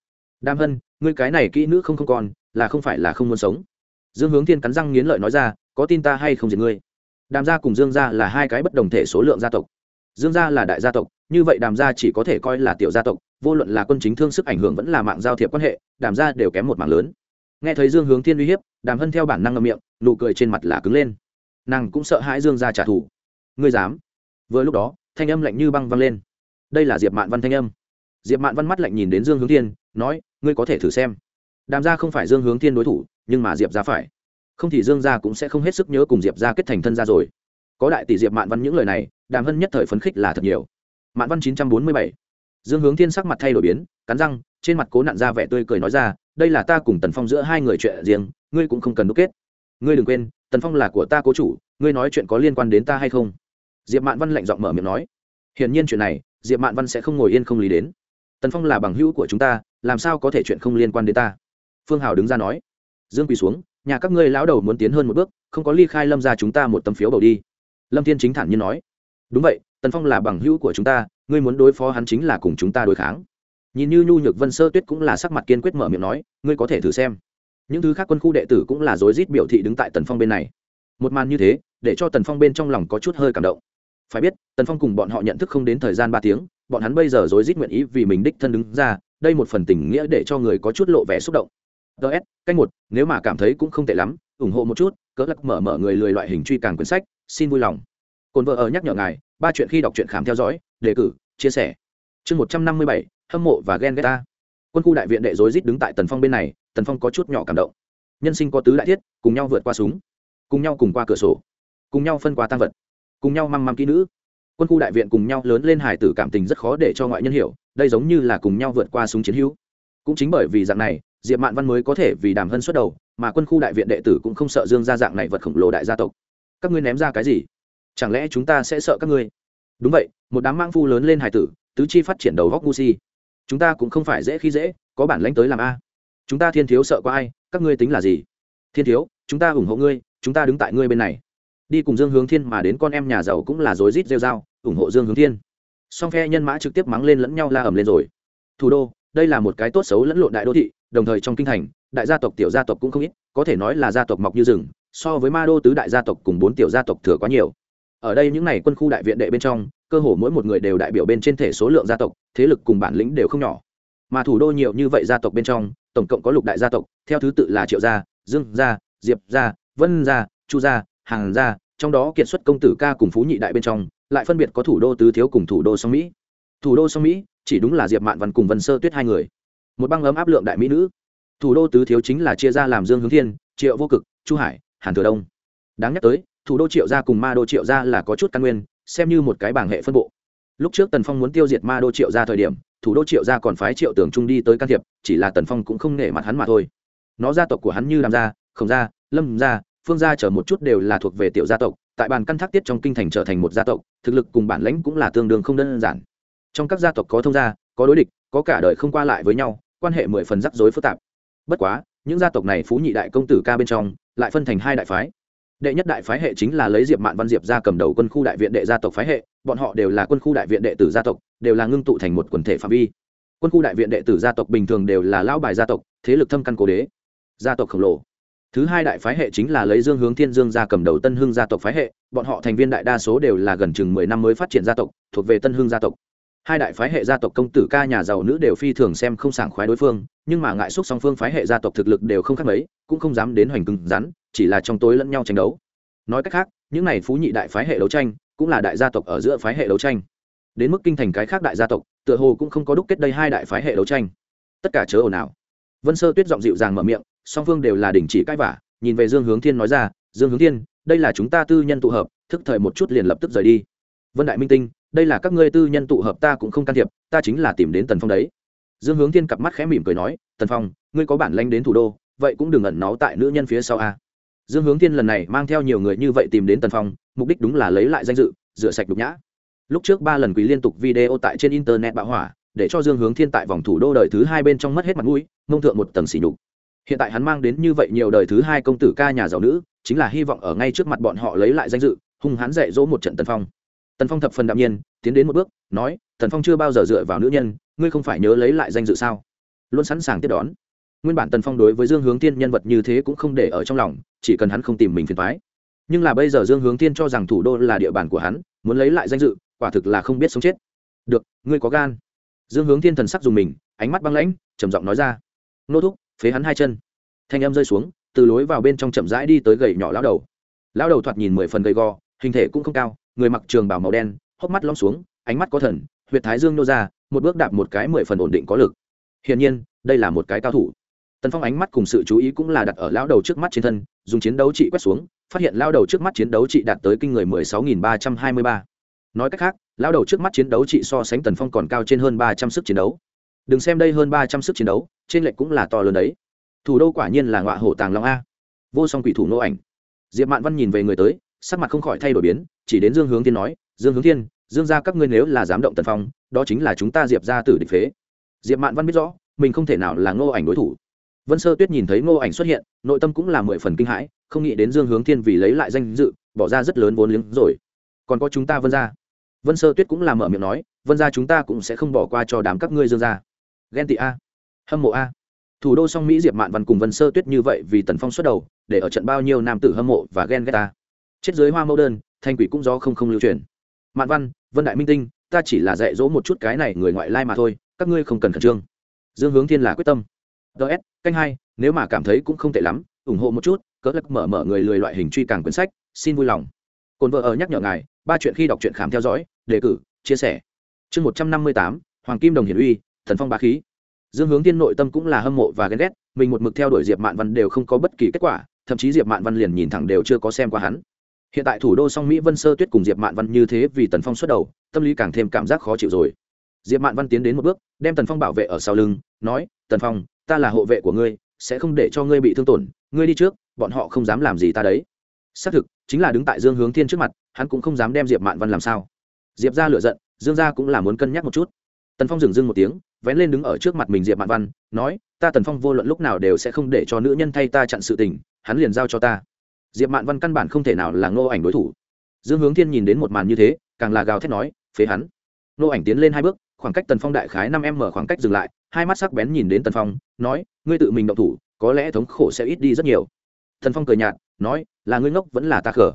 Đàm hân, ngươi cái này kỹ nữ không không còn, là không phải là không muốn sống. Dương hướng thiên cắn răng nghiến lợi nói ra, có tin ta hay không diệt ngươi? Đàm gia cùng dương gia là hai cái bất đồng thể số lượng gia tộc. Dương gia là đại gia tộc, như vậy đàm gia chỉ có thể coi là tiểu gia tộc, vô luận là quân chính thương sức ảnh hưởng vẫn là mạng giao thiệp quan hệ, đàm gia đều kém một mạng lớn. Nghe thấy dương hướng thiên uy hiếp, đàm hân theo bản năng ngâm miệng, nụ cười trên mặt là cứng lên nàng cũng sợ hãi dương gia trả thù. Ngươi dám? Vừa lúc đó, thanh âm lạnh như băng văng lên. Đây là diệp mạn văn thanh âm. Diệp mạn văn mắt lạnh nhìn đến dương hướng thiên, nói, ngươi có thể thử xem. Đàm gia không phải dương hướng thiên đối thủ, nhưng mà diệp gia phải. Không thì dương gia cũng sẽ không hết sức nhớ cùng diệp gia kết thành thân gia rồi. Có đại tỷ diệp mạn văn những lời này, đàm hân nhất thời phấn khích là thật nhiều. Mạn văn chín trăm bốn mươi bảy. Dương hướng thiên sắc mặt thay đổi biến, cắn răng, trên mặt cố nặn ra vẻ tươi cười nói ra, đây là ta cùng tần phong giữa hai người chuyện riêng, ngươi cũng không cần đúc kết ngươi đừng quên, tần phong là của ta cố chủ, ngươi nói chuyện có liên quan đến ta hay không? Diệp mạn văn lạnh giọng mở miệng nói. Hiển nhiên chuyện này, diệp mạn văn sẽ không ngồi yên không lý đến. Tần phong là bằng hữu của chúng ta, làm sao có thể chuyện không liên quan đến ta? Phương hào đứng ra nói. Dương quỳ xuống, nhà các ngươi lão đầu muốn tiến hơn một bước, không có ly khai lâm ra chúng ta một tấm phiếu bầu đi. Lâm thiên chính thản nhiên nói. Đúng vậy, tần phong là bằng hữu của chúng ta, ngươi muốn đối phó hắn chính là cùng chúng ta đối kháng. Nhìn như nhu nhược vân sơ tuyết cũng là sắc mặt kiên quyết mở miệng nói, ngươi có thể thử xem những thứ khác quân khu đệ tử cũng là rối rít biểu thị đứng tại tần phong bên này. Một màn như thế, để cho tần phong bên trong lòng có chút hơi cảm động. Phải biết, tần phong cùng bọn họ nhận thức không đến thời gian ba tiếng, bọn hắn bây giờ rối rít nguyện ý vì mình đích thân đứng ra, đây một phần tình nghĩa để cho người có chút lộ vẻ xúc động. Ts canh một, nếu mà cảm thấy cũng không tệ lắm, ủng hộ một chút cỡ lắc mở mở người lười loại hình truy càng quyển sách, xin vui lòng. Cồn vợ ở nhắc nhở ngài, ba chuyện khi đọc truyện khám theo dõi, đề cử, chia sẻ. Chương một trăm năm mươi bảy, hâm mộ và ghen ghét ta. Quân khu đại viện đệ rối rít đứng tại tần phong bên này tần phong có chút nhỏ cảm động nhân sinh có tứ đại thiết, cùng nhau vượt qua súng, cùng nhau cùng qua cửa sổ, cùng nhau phân qua tăng vật, cùng nhau măng măng kỹ nữ. Quân khu đại viện cùng nhau lớn lên hải tử cảm tình rất khó để cho ngoại nhân hiểu, đây giống như là cùng nhau vượt qua súng chiến hữu. Cũng chính bởi vì dạng này, diệp mạn văn mới có thể vì đàm hân xuất đầu, mà quân khu đại viện đệ tử cũng không sợ dương ra dạng này vật khổng lồ đại gia tộc. Các ngươi ném ra cái gì? Chẳng lẽ chúng ta sẽ sợ các ngươi? Đúng vậy, một đám mang phu lớn lên hải tử, tứ chi phát triển đầu góc ngu si. Chúng ta cũng không phải dễ khi dễ, có bản lãnh tới làm a chúng ta thiên thiếu sợ có ai, các ngươi tính là gì? Thiên thiếu, chúng ta ủng hộ ngươi, chúng ta đứng tại ngươi bên này. Đi cùng dương hướng thiên mà đến con em nhà giàu cũng là rối rít rêu r a o ủng hộ dương hướng thiên. Song phe nhân mã trực tiếp mắng lên lẫn nhau la ầm lên rồi. Thủ đô, đây là một cái tốt xấu lẫn lộn đại đô thị, đồng thời trong kinh thành, đại gia tộc, tiểu gia tộc cũng không ít, có thể nói là gia tộc mọc như rừng, so với ma đô tứ đại gia tộc cùng bốn tiểu gia tộc thừa quá nhiều. Ở đây những n à y quân khu đại viện đệ bên trong, cơ hồ mỗi một người đều đại biểu bên trên thể số lượng gia tộc, thế lực cùng bản lĩnh đều không nhỏ. Mà thủ đô nhiều như vậy gia tộc bên trong tổng cộng có lục đại gia tộc, theo thứ tự là triệu gia, dương gia, diệp gia, vân gia, chu gia, hàng gia, trong đó kiệt xuất công tử ca cùng phú nhị đại bên trong, lại phân biệt có thủ đô tứ thiếu cùng thủ đô song mỹ. Thủ đô song mỹ chỉ đúng là diệp mạn văn cùng vân sơ tuyết hai người. Một băng ấm áp lượng đại mỹ nữ. Thủ đô tứ thiếu chính là chia ra làm dương hướng thiên, triệu vô cực, chu hải, hàn thừa đông. Đáng nhắc tới, thủ đô triệu gia cùng ma đô triệu gia là có chút căn nguyên, xem như một cái bảng hệ phân bộ. Lúc trước tần phong muốn tiêu diệt ma đô triệu gia thời điểm thủ đô triệu gia còn phái triệu tường trung đi tới can thiệp, chỉ là tần phong cũng không nể mặt hắn mà thôi. Nó gia tộc của hắn như đàm gia, khổng gia, lâm gia, phương gia chở một chút đều là thuộc về tiểu gia tộc, tại bàn căn thác tiết trong kinh thành trở thành một gia tộc, thực lực cùng bản lãnh cũng là tương đương không đơn giản. Trong các gia tộc có thông gia, có đối địch, có cả đời không qua lại với nhau, quan hệ mười phần rắc rối phức tạp. Bất quá, những gia tộc này phú nhị đại công tử ca bên trong, lại phân thành hai đại phái đệ nhất đại phái hệ chính là lấy diệp mạn văn diệp ra cầm đầu quân khu đại viện đệ gia tộc phái hệ, bọn họ đều là quân khu đại viện đệ tử gia tộc, đều là ngưng tụ thành một quần thể phạm vi. Quân khu đại viện đệ tử gia tộc bình thường đều là lão bài gia tộc, thế lực thâm căn cố đế, gia tộc khổng lồ. Thứ hai đại phái hệ chính là lấy dương hướng thiên dương ra cầm đầu tân hưng gia tộc phái hệ, bọn họ thành viên đại đa số đều là gần chừng mười năm mới phát triển gia tộc, thuộc về tân hưng gia tộc hai đại phái hệ gia tộc công tử ca nhà giàu nữ đều phi thường xem không sảng khoái đối phương, nhưng mà ngại xúc song phương phái hệ gia tộc thực lực đều không khác mấy, cũng không dám đến hoành cứng rắn, chỉ là trong tối lẫn nhau tranh đấu. Nói cách khác, những này phú nhị đại phái hệ đấu tranh, cũng là đại gia tộc ở giữa phái hệ đấu tranh. Đến mức kinh thành cái khác đại gia tộc, tựa hồ cũng không có đúc kết đây hai đại phái hệ đấu tranh. Tất cả chớ ồn ào. Vân sơ tuyết giọng dịu dàng mở miệng, song phương đều là đình chỉ cãi vả nhìn về dương hướng thiên nói ra, dương hướng thiên, đây là chúng ta tư nhân tụ hợp, thức thời một chút liền lập tức rời đi. Vân đại minh tinh đây là các ngươi tư nhân tụ hợp ta cũng không can thiệp, ta chính là tìm đến tần phong đấy. Dương hướng thiên cặp mắt khẽ mỉm cười nói, tần phong, ngươi có bản lanh đến thủ đô, vậy cũng đừng ẩn náu tại nữ nhân phía sau a. Dương hướng thiên lần này mang theo nhiều người như vậy tìm đến tần phong, mục đích đúng là lấy lại danh dự, rửa sạch đục nhã. Lúc trước ba lần quý liên tục video tại trên internet bạo hỏa, để cho dương hướng thiên tại vòng thủ đô đời thứ hai bên trong mất hết mặt mũi, mông thượng một tầng xỉ nhục. Hiện tại hắn mang đến như vậy nhiều đời thứ hai công tử ca nhà giàu nữ, chính là hy vọng ở ngay trước mặt bọn họ lấy lại danh dự, hung hắn dạy dỗ một trận tần phong tần phong thập phần đạm nhiên, tiến đến một bước, nói, tần phong chưa bao giờ dựa vào nữ nhân, ngươi không phải nhớ lấy lại danh dự sao? Luôn sẵn sàng tiếp đón. Nguyên bản tần phong đối với dương hướng tiên nhân vật như thế cũng không để ở trong lòng, chỉ cần hắn không tìm mình phiền thoái nhưng là bây giờ dương hướng tiên cho rằng thủ đô là địa bàn của hắn, muốn lấy lại danh dự, quả thực là không biết sống chết. Được, ngươi có gan. Dương hướng thiên thần sắc dùng mình, ánh mắt băng lãnh, trầm giọng nói ra. Nô thúc, phế hắn hai chân. Thanh em rơi xuống, từ lối vào bên trong chậm rãi đi tới gầy nhỏ lão đầu. Lão đầu thoạt nhìn mười phần gầy gò, hình thể cũng không cao người mặc trường bảo màu đen, hốc mắt lom xuống, ánh mắt có thần, huyệt thái dương nô ra, một bước đạp một cái mười phần ổn định có lực. Hiển nhiên, đây là một cái cao thủ. Tần phong ánh mắt cùng sự chú ý cũng là đặt ở lão đầu trước mắt trên thân, dùng chiến đấu trị quét xuống, phát hiện lao đầu trước mắt chiến đấu trị đạt tới kinh người mười sáu nghìn ba trăm hai mươi ba. Nói cách khác lao đầu trước mắt chiến đấu trị so sánh tần phong còn cao trên hơn ba trăm sức chiến đấu. Đừng xem đây hơn ba trăm sức chiến đấu, trên lệnh cũng là to lớn đấy. Thủ đô quả nhiên là ngọa hổ tàng long a. Vô song quỷ thủ nô ảnh. Diệp mạn văn nhìn về người tới, sắc mặt không khỏi thay đổi biến chỉ đến dương hướng thiên nói, dương hướng thiên, dương ra các ngươi nếu là dám động tần phong, đó chính là chúng ta diệp ra tử địch phế. Diệp mạn văn biết rõ, mình không thể nào là ngô ảnh đối thủ. Vân sơ tuyết nhìn thấy ngô ảnh xuất hiện, nội tâm cũng là mười phần kinh hãi, không nghĩ đến dương hướng thiên vì lấy lại danh dự, bỏ ra rất lớn vốn liếng rồi. Còn có chúng ta vân ra vân sơ tuyết cũng là mở miệng nói, vân ra chúng ta cũng sẽ không bỏ qua cho đám các ngươi dương ra ghen tị a, hâm mộ a. Thủ đô song mỹ diệp mạn văn cùng vân sơ tuyết như vậy vì tần phong xuất đầu, để ở trận bao nhiêu nam tử hâm mộ và ghen ghét ta. Chết dưới hoa mẫu đơn thanh quỷ cũng do không không lưu truyền. Mạn văn, vân đại minh tinh, ta chỉ là dạy dỗ một chút cái này người ngoại lai mà thôi, các ngươi không cần khẩn trương. Dương hướng thiên là quyết tâm. Ts canh hai, nếu mà cảm thấy cũng không tệ lắm, ủng hộ một chút cỡ lắc mở mở người lười loại hình truy càng quyển sách, xin vui lòng. Cồn vợ ở nhắc nhở ngài, ba chuyện khi đọc truyện khám theo dõi, đề cử, chia sẻ. Chương một trăm năm mươi tám, hoàng kim đồng hiển uy, thần phong bá khí. Dương hướng Thiên nội tâm cũng là hâm mộ và ghen ghét, mình một mực theo đuổi diệp mạn văn đều không có bất kỳ kết quả, thậm chí diệp mạn văn liền nhìn thẳng đều chưa có xem qua hắn hiện tại thủ đô song mỹ vân sơ tuyết cùng diệp mạn văn như thế vì tần phong xuất đầu, tâm lý càng thêm cảm giác khó chịu rồi. Diệp mạn văn tiến đến một bước, đem tần phong bảo vệ ở sau lưng, nói, tần phong, ta là hộ vệ của ngươi, sẽ không để cho ngươi bị thương tổn, ngươi đi trước, bọn họ không dám làm gì ta đấy. Xác thực, chính là đứng tại dương hướng thiên trước mặt, hắn cũng không dám đem diệp mạn văn làm sao. Diệp ra lựa giận, dương ra cũng là muốn cân nhắc một chút. Tần phong dừng dưng một tiếng, vén lên đứng ở trước mặt mình diệp mạn văn, nói, ta tần phong vô luận lúc nào đều sẽ không để cho nữ nhân thay ta chặn sự tình, hắn liền giao cho ta diệp mạn văn căn bản không thể nào là ngô ảnh đối thủ. Dương hướng thiên nhìn đến một màn như thế, càng là gào thét nói, phế hắn. Ngô ảnh tiến lên hai bước, khoảng cách tần phong đại khái năm em mở khoảng cách dừng lại, hai mắt sắc bén nhìn đến tần phong, nói, ngươi tự mình động thủ, có lẽ thống khổ sẽ ít đi rất nhiều. Tần phong cười nhạt, nói, là ngươi ngốc vẫn là ta khở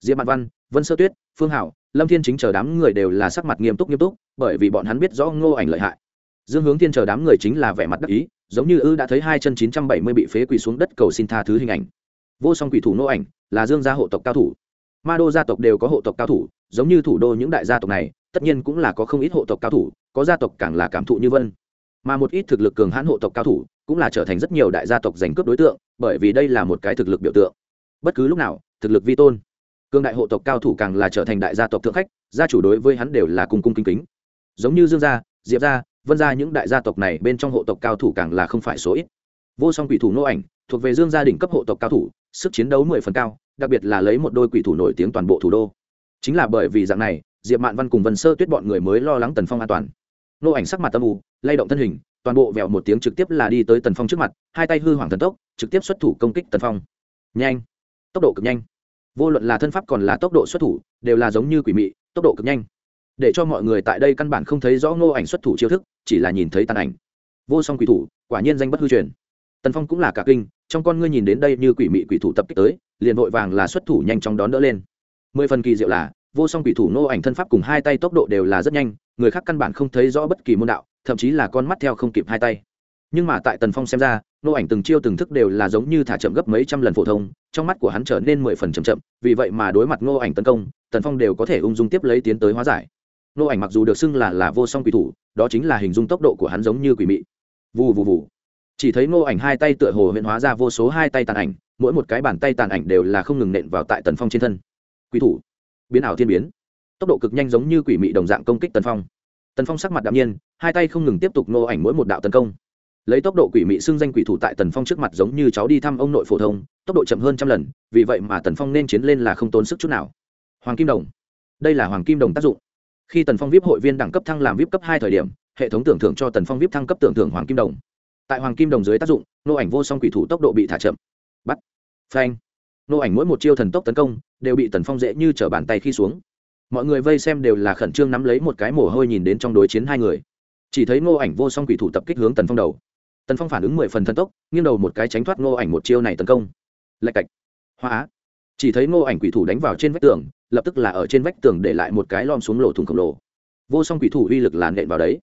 diệp mạn văn, vân sơ tuyết, phương hảo, lâm thiên chính chờ đám người đều là sắc mặt nghiêm túc nghiêm túc, bởi vì bọn hắn biết rõ ngô ảnh lợi hại. Dương hướng thiên chờ đám người chính là vẻ mặt đắc ý, giống như ư đã thấy hai chân chín trăm bảy mươi bị phế quỳ xuống đất cầu xin tha thứ hình ảnh vô song quỷ thủ nô ảnh, là dương gia hộ tộc cao thủ. Ma đô gia tộc đều có hộ tộc cao thủ, giống như thủ đô những đại gia tộc này, tất nhiên cũng là có không ít hộ tộc cao thủ, có gia tộc càng là cảm thụ như vân. Mà một ít thực lực cường hãn hộ tộc cao thủ, cũng là trở thành rất nhiều đại gia tộc giành cướp đối tượng, bởi vì đây là một cái thực lực biểu tượng. Bất cứ lúc nào, thực lực vi tôn cương đại hộ tộc cao thủ càng là trở thành đại gia tộc thượng khách, gia chủ đối với hắn đều là cung cung kính kính. Giống như dương gia, diệp gia, vân gia những đại gia tộc này bên trong hộ tộc cao thủ càng là không phải số ít. Vô song quỷ thủ nô ảnh, thuộc về dương gia đình cấp hộ tộc cao thủ sức chiến đấu mười phần cao, đặc biệt là lấy một đôi quỷ thủ nổi tiếng toàn bộ thủ đô. Chính là bởi vì dạng này, diệp mạn văn cùng vân sơ tuyết bọn người mới lo lắng tần phong an toàn. Nô ảnh sắc mặt tâm u, lay động thân hình, toàn bộ vẹo một tiếng trực tiếp là đi tới tần phong trước mặt, hai tay hư hoàng thần tốc, trực tiếp xuất thủ công kích tần phong. Nhanh! Tốc độ cực nhanh. Vô luận là thân pháp còn là tốc độ xuất thủ, đều là giống như quỷ mị, tốc độ cực nhanh. Để cho mọi người tại đây căn bản không thấy rõ ngô ảnh xuất thủ chiêu thức, chỉ là nhìn thấy tàn ảnh. Vô song quỷ thủ, quả nhiên danh bất hư truyền tần phong cũng là cả kinh, trong con ngươi nhìn đến đây như quỷ mị quỷ thủ tập kích tới, liền vội vàng là xuất thủ nhanh chóng đón đỡ lên. Mười phần kỳ diệu là, vô song quỷ thủ nô ảnh thân pháp cùng hai tay tốc độ đều là rất nhanh, người khác căn bản không thấy rõ bất kỳ môn đạo, thậm chí là con mắt theo không kịp hai tay. Nhưng mà tại tần phong xem ra, nô ảnh từng chiêu từng thức đều là giống như thả chậm gấp mấy trăm lần phổ thông, trong mắt của hắn trở nên mười phần chậm chậm, vì vậy mà đối mặt nô ảnh tấn công, tần phong đều có thể ung dung tiếp lấy tiến tới hóa giải. Nô ảnh mặc dù được xưng là là vô song quỷ thủ, đó chính là hình dung tốc độ của hắn giống như quỷ mị. Vù vù vù chỉ thấy nô ảnh hai tay tựa hồ huyện hóa ra vô số hai tay tàn ảnh, mỗi một cái bàn tay tàn ảnh đều là không ngừng nện vào tại tần phong trên thân. Quỷ thủ, biến ảo thiên biến. Tốc độ cực nhanh giống như quỷ mị đồng dạng công kích tần phong. Tần phong sắc mặt đạm nhiên, hai tay không ngừng tiếp tục nô ảnh mỗi một đạo tấn công. Lấy tốc độ quỷ mị xưng danh quỷ thủ tại tần phong trước mặt giống như cháu đi thăm ông nội phổ thông, tốc độ chậm hơn trăm lần, vì vậy mà tần phong nên chiến lên là không tốn sức chút nào. Hoàng kim đồng. Đây là hoàng kim đồng tác dụng. Khi tần phong vip hội viên đẳng cấp thăng làm vip cấp hai thời điểm, hệ thống tưởng thưởng cho tần phong vip thăng cấp tưởng thưởng hoàng kim đồng tại hoàng kim đồng dưới tác dụng, nô ảnh vô song quỷ thủ tốc độ bị thả chậm. Bắt. Phanh. Nô ảnh mỗi một chiêu thần tốc tấn công, đều bị tần phong dễ như t r ở bàn tay khi xuống. Mọi người vây xem đều là khẩn trương nắm lấy một cái mồ hôi nhìn đến trong đối chiến hai người. Chỉ thấy ngô ảnh vô song quỷ thủ tập kích hướng tần phong đầu. Tần phong phản ứng mười phần thần tốc, nghiêng đầu một cái tránh thoát ngô ảnh một chiêu này tấn công. Lạch cạch. Hóa. Chỉ thấy ngô ảnh quỷ thủ đánh vào trên vách tường, lập tức là ở trên vách tường để lại một cái lom xuống lỗ thủng khổng lồ. Vô song quỷ thủ uy lực làn nện vào đấy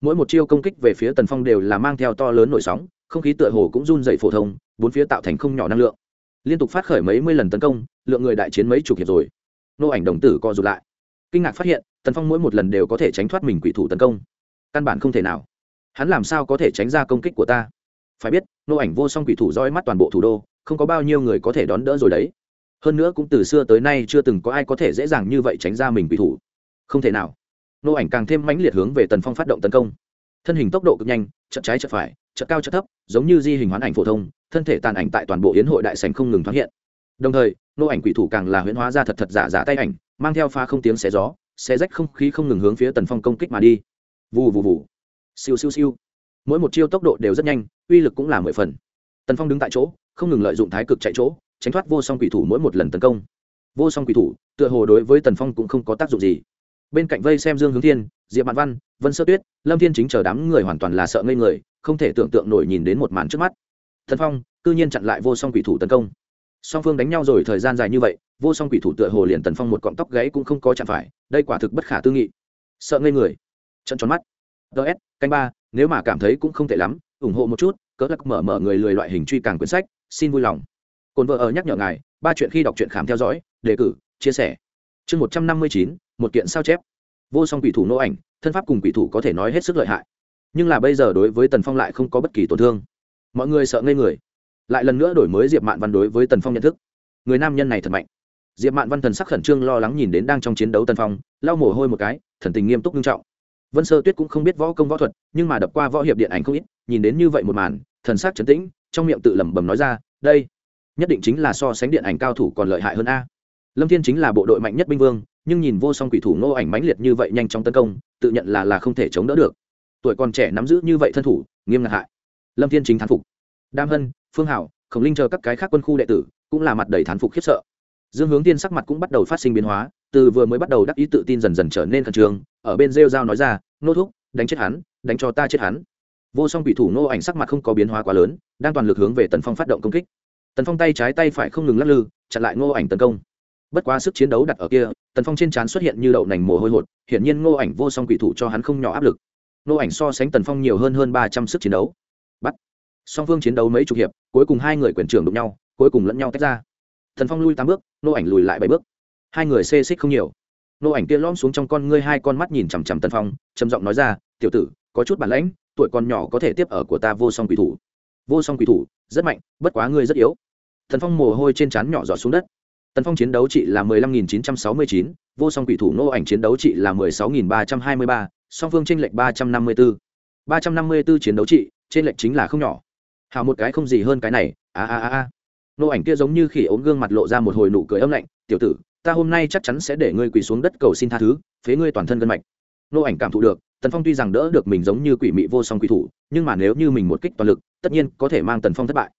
mỗi một chiêu công kích về phía tần phong đều là mang theo to lớn nổi sóng, không khí tựa hồ cũng run dậy phổ thông, bốn phía tạo thành không nhỏ năng lượng. Liên tục phát khởi mấy mươi lần tấn công, lượng người đại chiến mấy chục hiệp rồi. Nô ảnh đồng tử co rụt lại. Kinh ngạc phát hiện, tần phong mỗi một lần đều có thể tránh thoát mình quỷ thủ tấn công. Căn bản không thể nào. Hắn làm sao có thể tránh ra công kích của ta? Phải biết, nô ảnh vô song quỷ thủ roi mắt toàn bộ thủ đô, không có bao nhiêu người có thể đón đỡ rồi đấy. Hơn nữa cũng từ xưa tới nay chưa từng có ai có thể dễ dàng như vậy tránh ra mình quỷ thủ. Không thể nào nô ảnh càng thêm mãnh liệt hướng về tần phong phát động tấn công. Thân hình tốc độ cực nhanh chậm trái chậm phải chậm cao chậm thấp, giống như di hình hoán ảnh phổ thông, thân thể tàn ảnh tại toàn bộ yến hội đại sành không ngừng thoáng hiện. Đồng thời, nô ảnh quỷ thủ càng là huyễn hóa ra thật thật giả giả tay ảnh, mang theo pha không tiếng xé gió, xé rách không khí không ngừng hướng phía tần phong công kích mà đi. Vù vù vù. Siêu siêu siêu. Mỗi một chiêu tốc độ đều rất nhanh, uy lực cũng là mười phần. Tần phong đứng tại chỗ, không ngừng lợi dụng thái cực chạy chỗ, tránh thoát vô song quỷ thủ mỗi một lần tấn công. Vô song quỷ thủ, tựa hồ đối với tần phong cũng không có tác dụng gì bên cạnh vây xem dương hướng thiên, diệp mạn văn, vân sơ tuyết, lâm thiên chính chờ đám người hoàn toàn là sợ ngây người, không thể tưởng tượng nổi nhìn đến một màn trước mắt. Thần phong, cư nhiên chặn lại vô song quỷ thủ tấn công. Song phương đánh nhau rồi thời gian dài như vậy, vô song quỷ thủ tựa hồ liền tần phong một cọng tóc gáy cũng không có chạm phải, đây quả thực bất khả tư nghị. Sợ ngây người. Trận tròn mắt. Ts canh ba, nếu mà cảm thấy cũng không tệ lắm, ủng hộ một chút cỡ lắc mở mở người lười loại hình truy càng quyển sách, xin vui lòng. Cồn vợ ở nhắc nhở ngài, ba chuyện khi đọc truyện khám theo dõi, đề cử, chia sẻ chương một trăm năm mươi chín, một kiện sao chép. Vô song quỷ thủ nô ảnh, thân pháp cùng quỷ thủ có thể nói hết sức lợi hại. Nhưng là bây giờ đối với tần phong lại không có bất kỳ tổn thương. Mọi người sợ ngây người. Lại lần nữa đổi mới diệp mạn văn đối với tần phong nhận thức. Người nam nhân này thật mạnh. Diệp mạn văn thần sắc khẩn trương lo lắng nhìn đến đang trong chiến đấu tần phong, lau mồ hôi một cái, thần tình nghiêm túc nghiêm trọng. Vân sơ tuyết cũng không biết võ công võ thuật, nhưng mà đập qua võ hiệp điện ảnh không ít, nhìn đến như vậy một màn, thần sắc trấn tĩnh, trong miệng tự lẩm bẩm nói ra, đây, nhất định chính là so sánh điện ảnh cao thủ còn lợi hại hơn a lâm thiên chính là bộ đội mạnh nhất binh vương, nhưng nhìn vô song quỷ thủ Ngô ảnh mãnh liệt như vậy nhanh chóng tấn công, tự nhận là là không thể chống đỡ được. Tuổi còn trẻ nắm giữ như vậy thân thủ, nghiêm ngặt hại. Lâm thiên chính thán phục. Đam hân, phương hảo, khổng linh chờ các cái khác quân khu đệ tử, cũng là mặt đầy thán phục khiếp sợ. Dương hướng tiên sắc mặt cũng bắt đầu phát sinh biến hóa, từ vừa mới bắt đầu đắc ý tự tin dần dần trở nên khẩn trương, ở bên rêu dao nói ra, nô thúc, đánh chết hắn, đánh cho ta chết hắn. Vô song quỷ thủ nô ảnh sắc mặt không có biến hóa quá lớn, đang toàn lực hướng về tần phong phát động công kích. Tần phong tay trái tay phải không ngừng lắc lư, chặn lại ngô ảnh tấn công bất quá sức chiến đấu đặt ở kia, tần phong trên trán xuất hiện như đậu nành mồ hôi hột, hiển nhiên ngô ảnh vô song quỷ thủ cho hắn không nhỏ áp lực. Ngô ảnh so sánh tần phong nhiều hơn hơn ba trăm sức chiến đấu. Bắt. Song phương chiến đấu mấy chục hiệp, cuối cùng hai người quyền trưởng đụng nhau, cuối cùng lẫn nhau tách ra. Tần phong lui tám bước, ngô ảnh lùi lại bảy bước. Hai người xê xích không nhiều. Ngô ảnh kia lom xuống trong con ngươi hai con mắt nhìn chằm chằm tần phong, trầm giọng nói ra, tiểu tử, có chút bản lãnh, tuổi còn nhỏ có thể tiếp ở của ta vô song quỷ thủ. Vô song quỷ thủ, rất mạnh, bất quá ngươi rất yếu. Thần phong mồ hôi trên trán nhỏ giọt xuống đất tần phong chiến đấu trị là mười lăm nghìn chín trăm sáu mươi chín, vô song quỷ thủ nô ảnh chiến đấu trị là mười sáu nghìn ba trăm hai mươi ba, song phương tranh lệch ba trăm năm mươi b ố ba trăm năm mươi b ố chiến đấu trị trên lệch chính là không nhỏ. Hào một cái không gì hơn cái này, a a a a. Nô ảnh kia giống như khỉ ốm gương mặt lộ ra một hồi nụ cười âm lạnh, tiểu tử, ta hôm nay chắc chắn sẽ để ngươi quỳ xuống đất cầu xin tha thứ, phế ngươi toàn thân gân mạch. Nô ảnh cảm thụ được, tần phong tuy rằng đỡ được mình giống như quỷ mị vô song quỷ thủ, nhưng mà nếu như mình một kích toàn lực, tất nhiên có thể mang tần phong thất bại.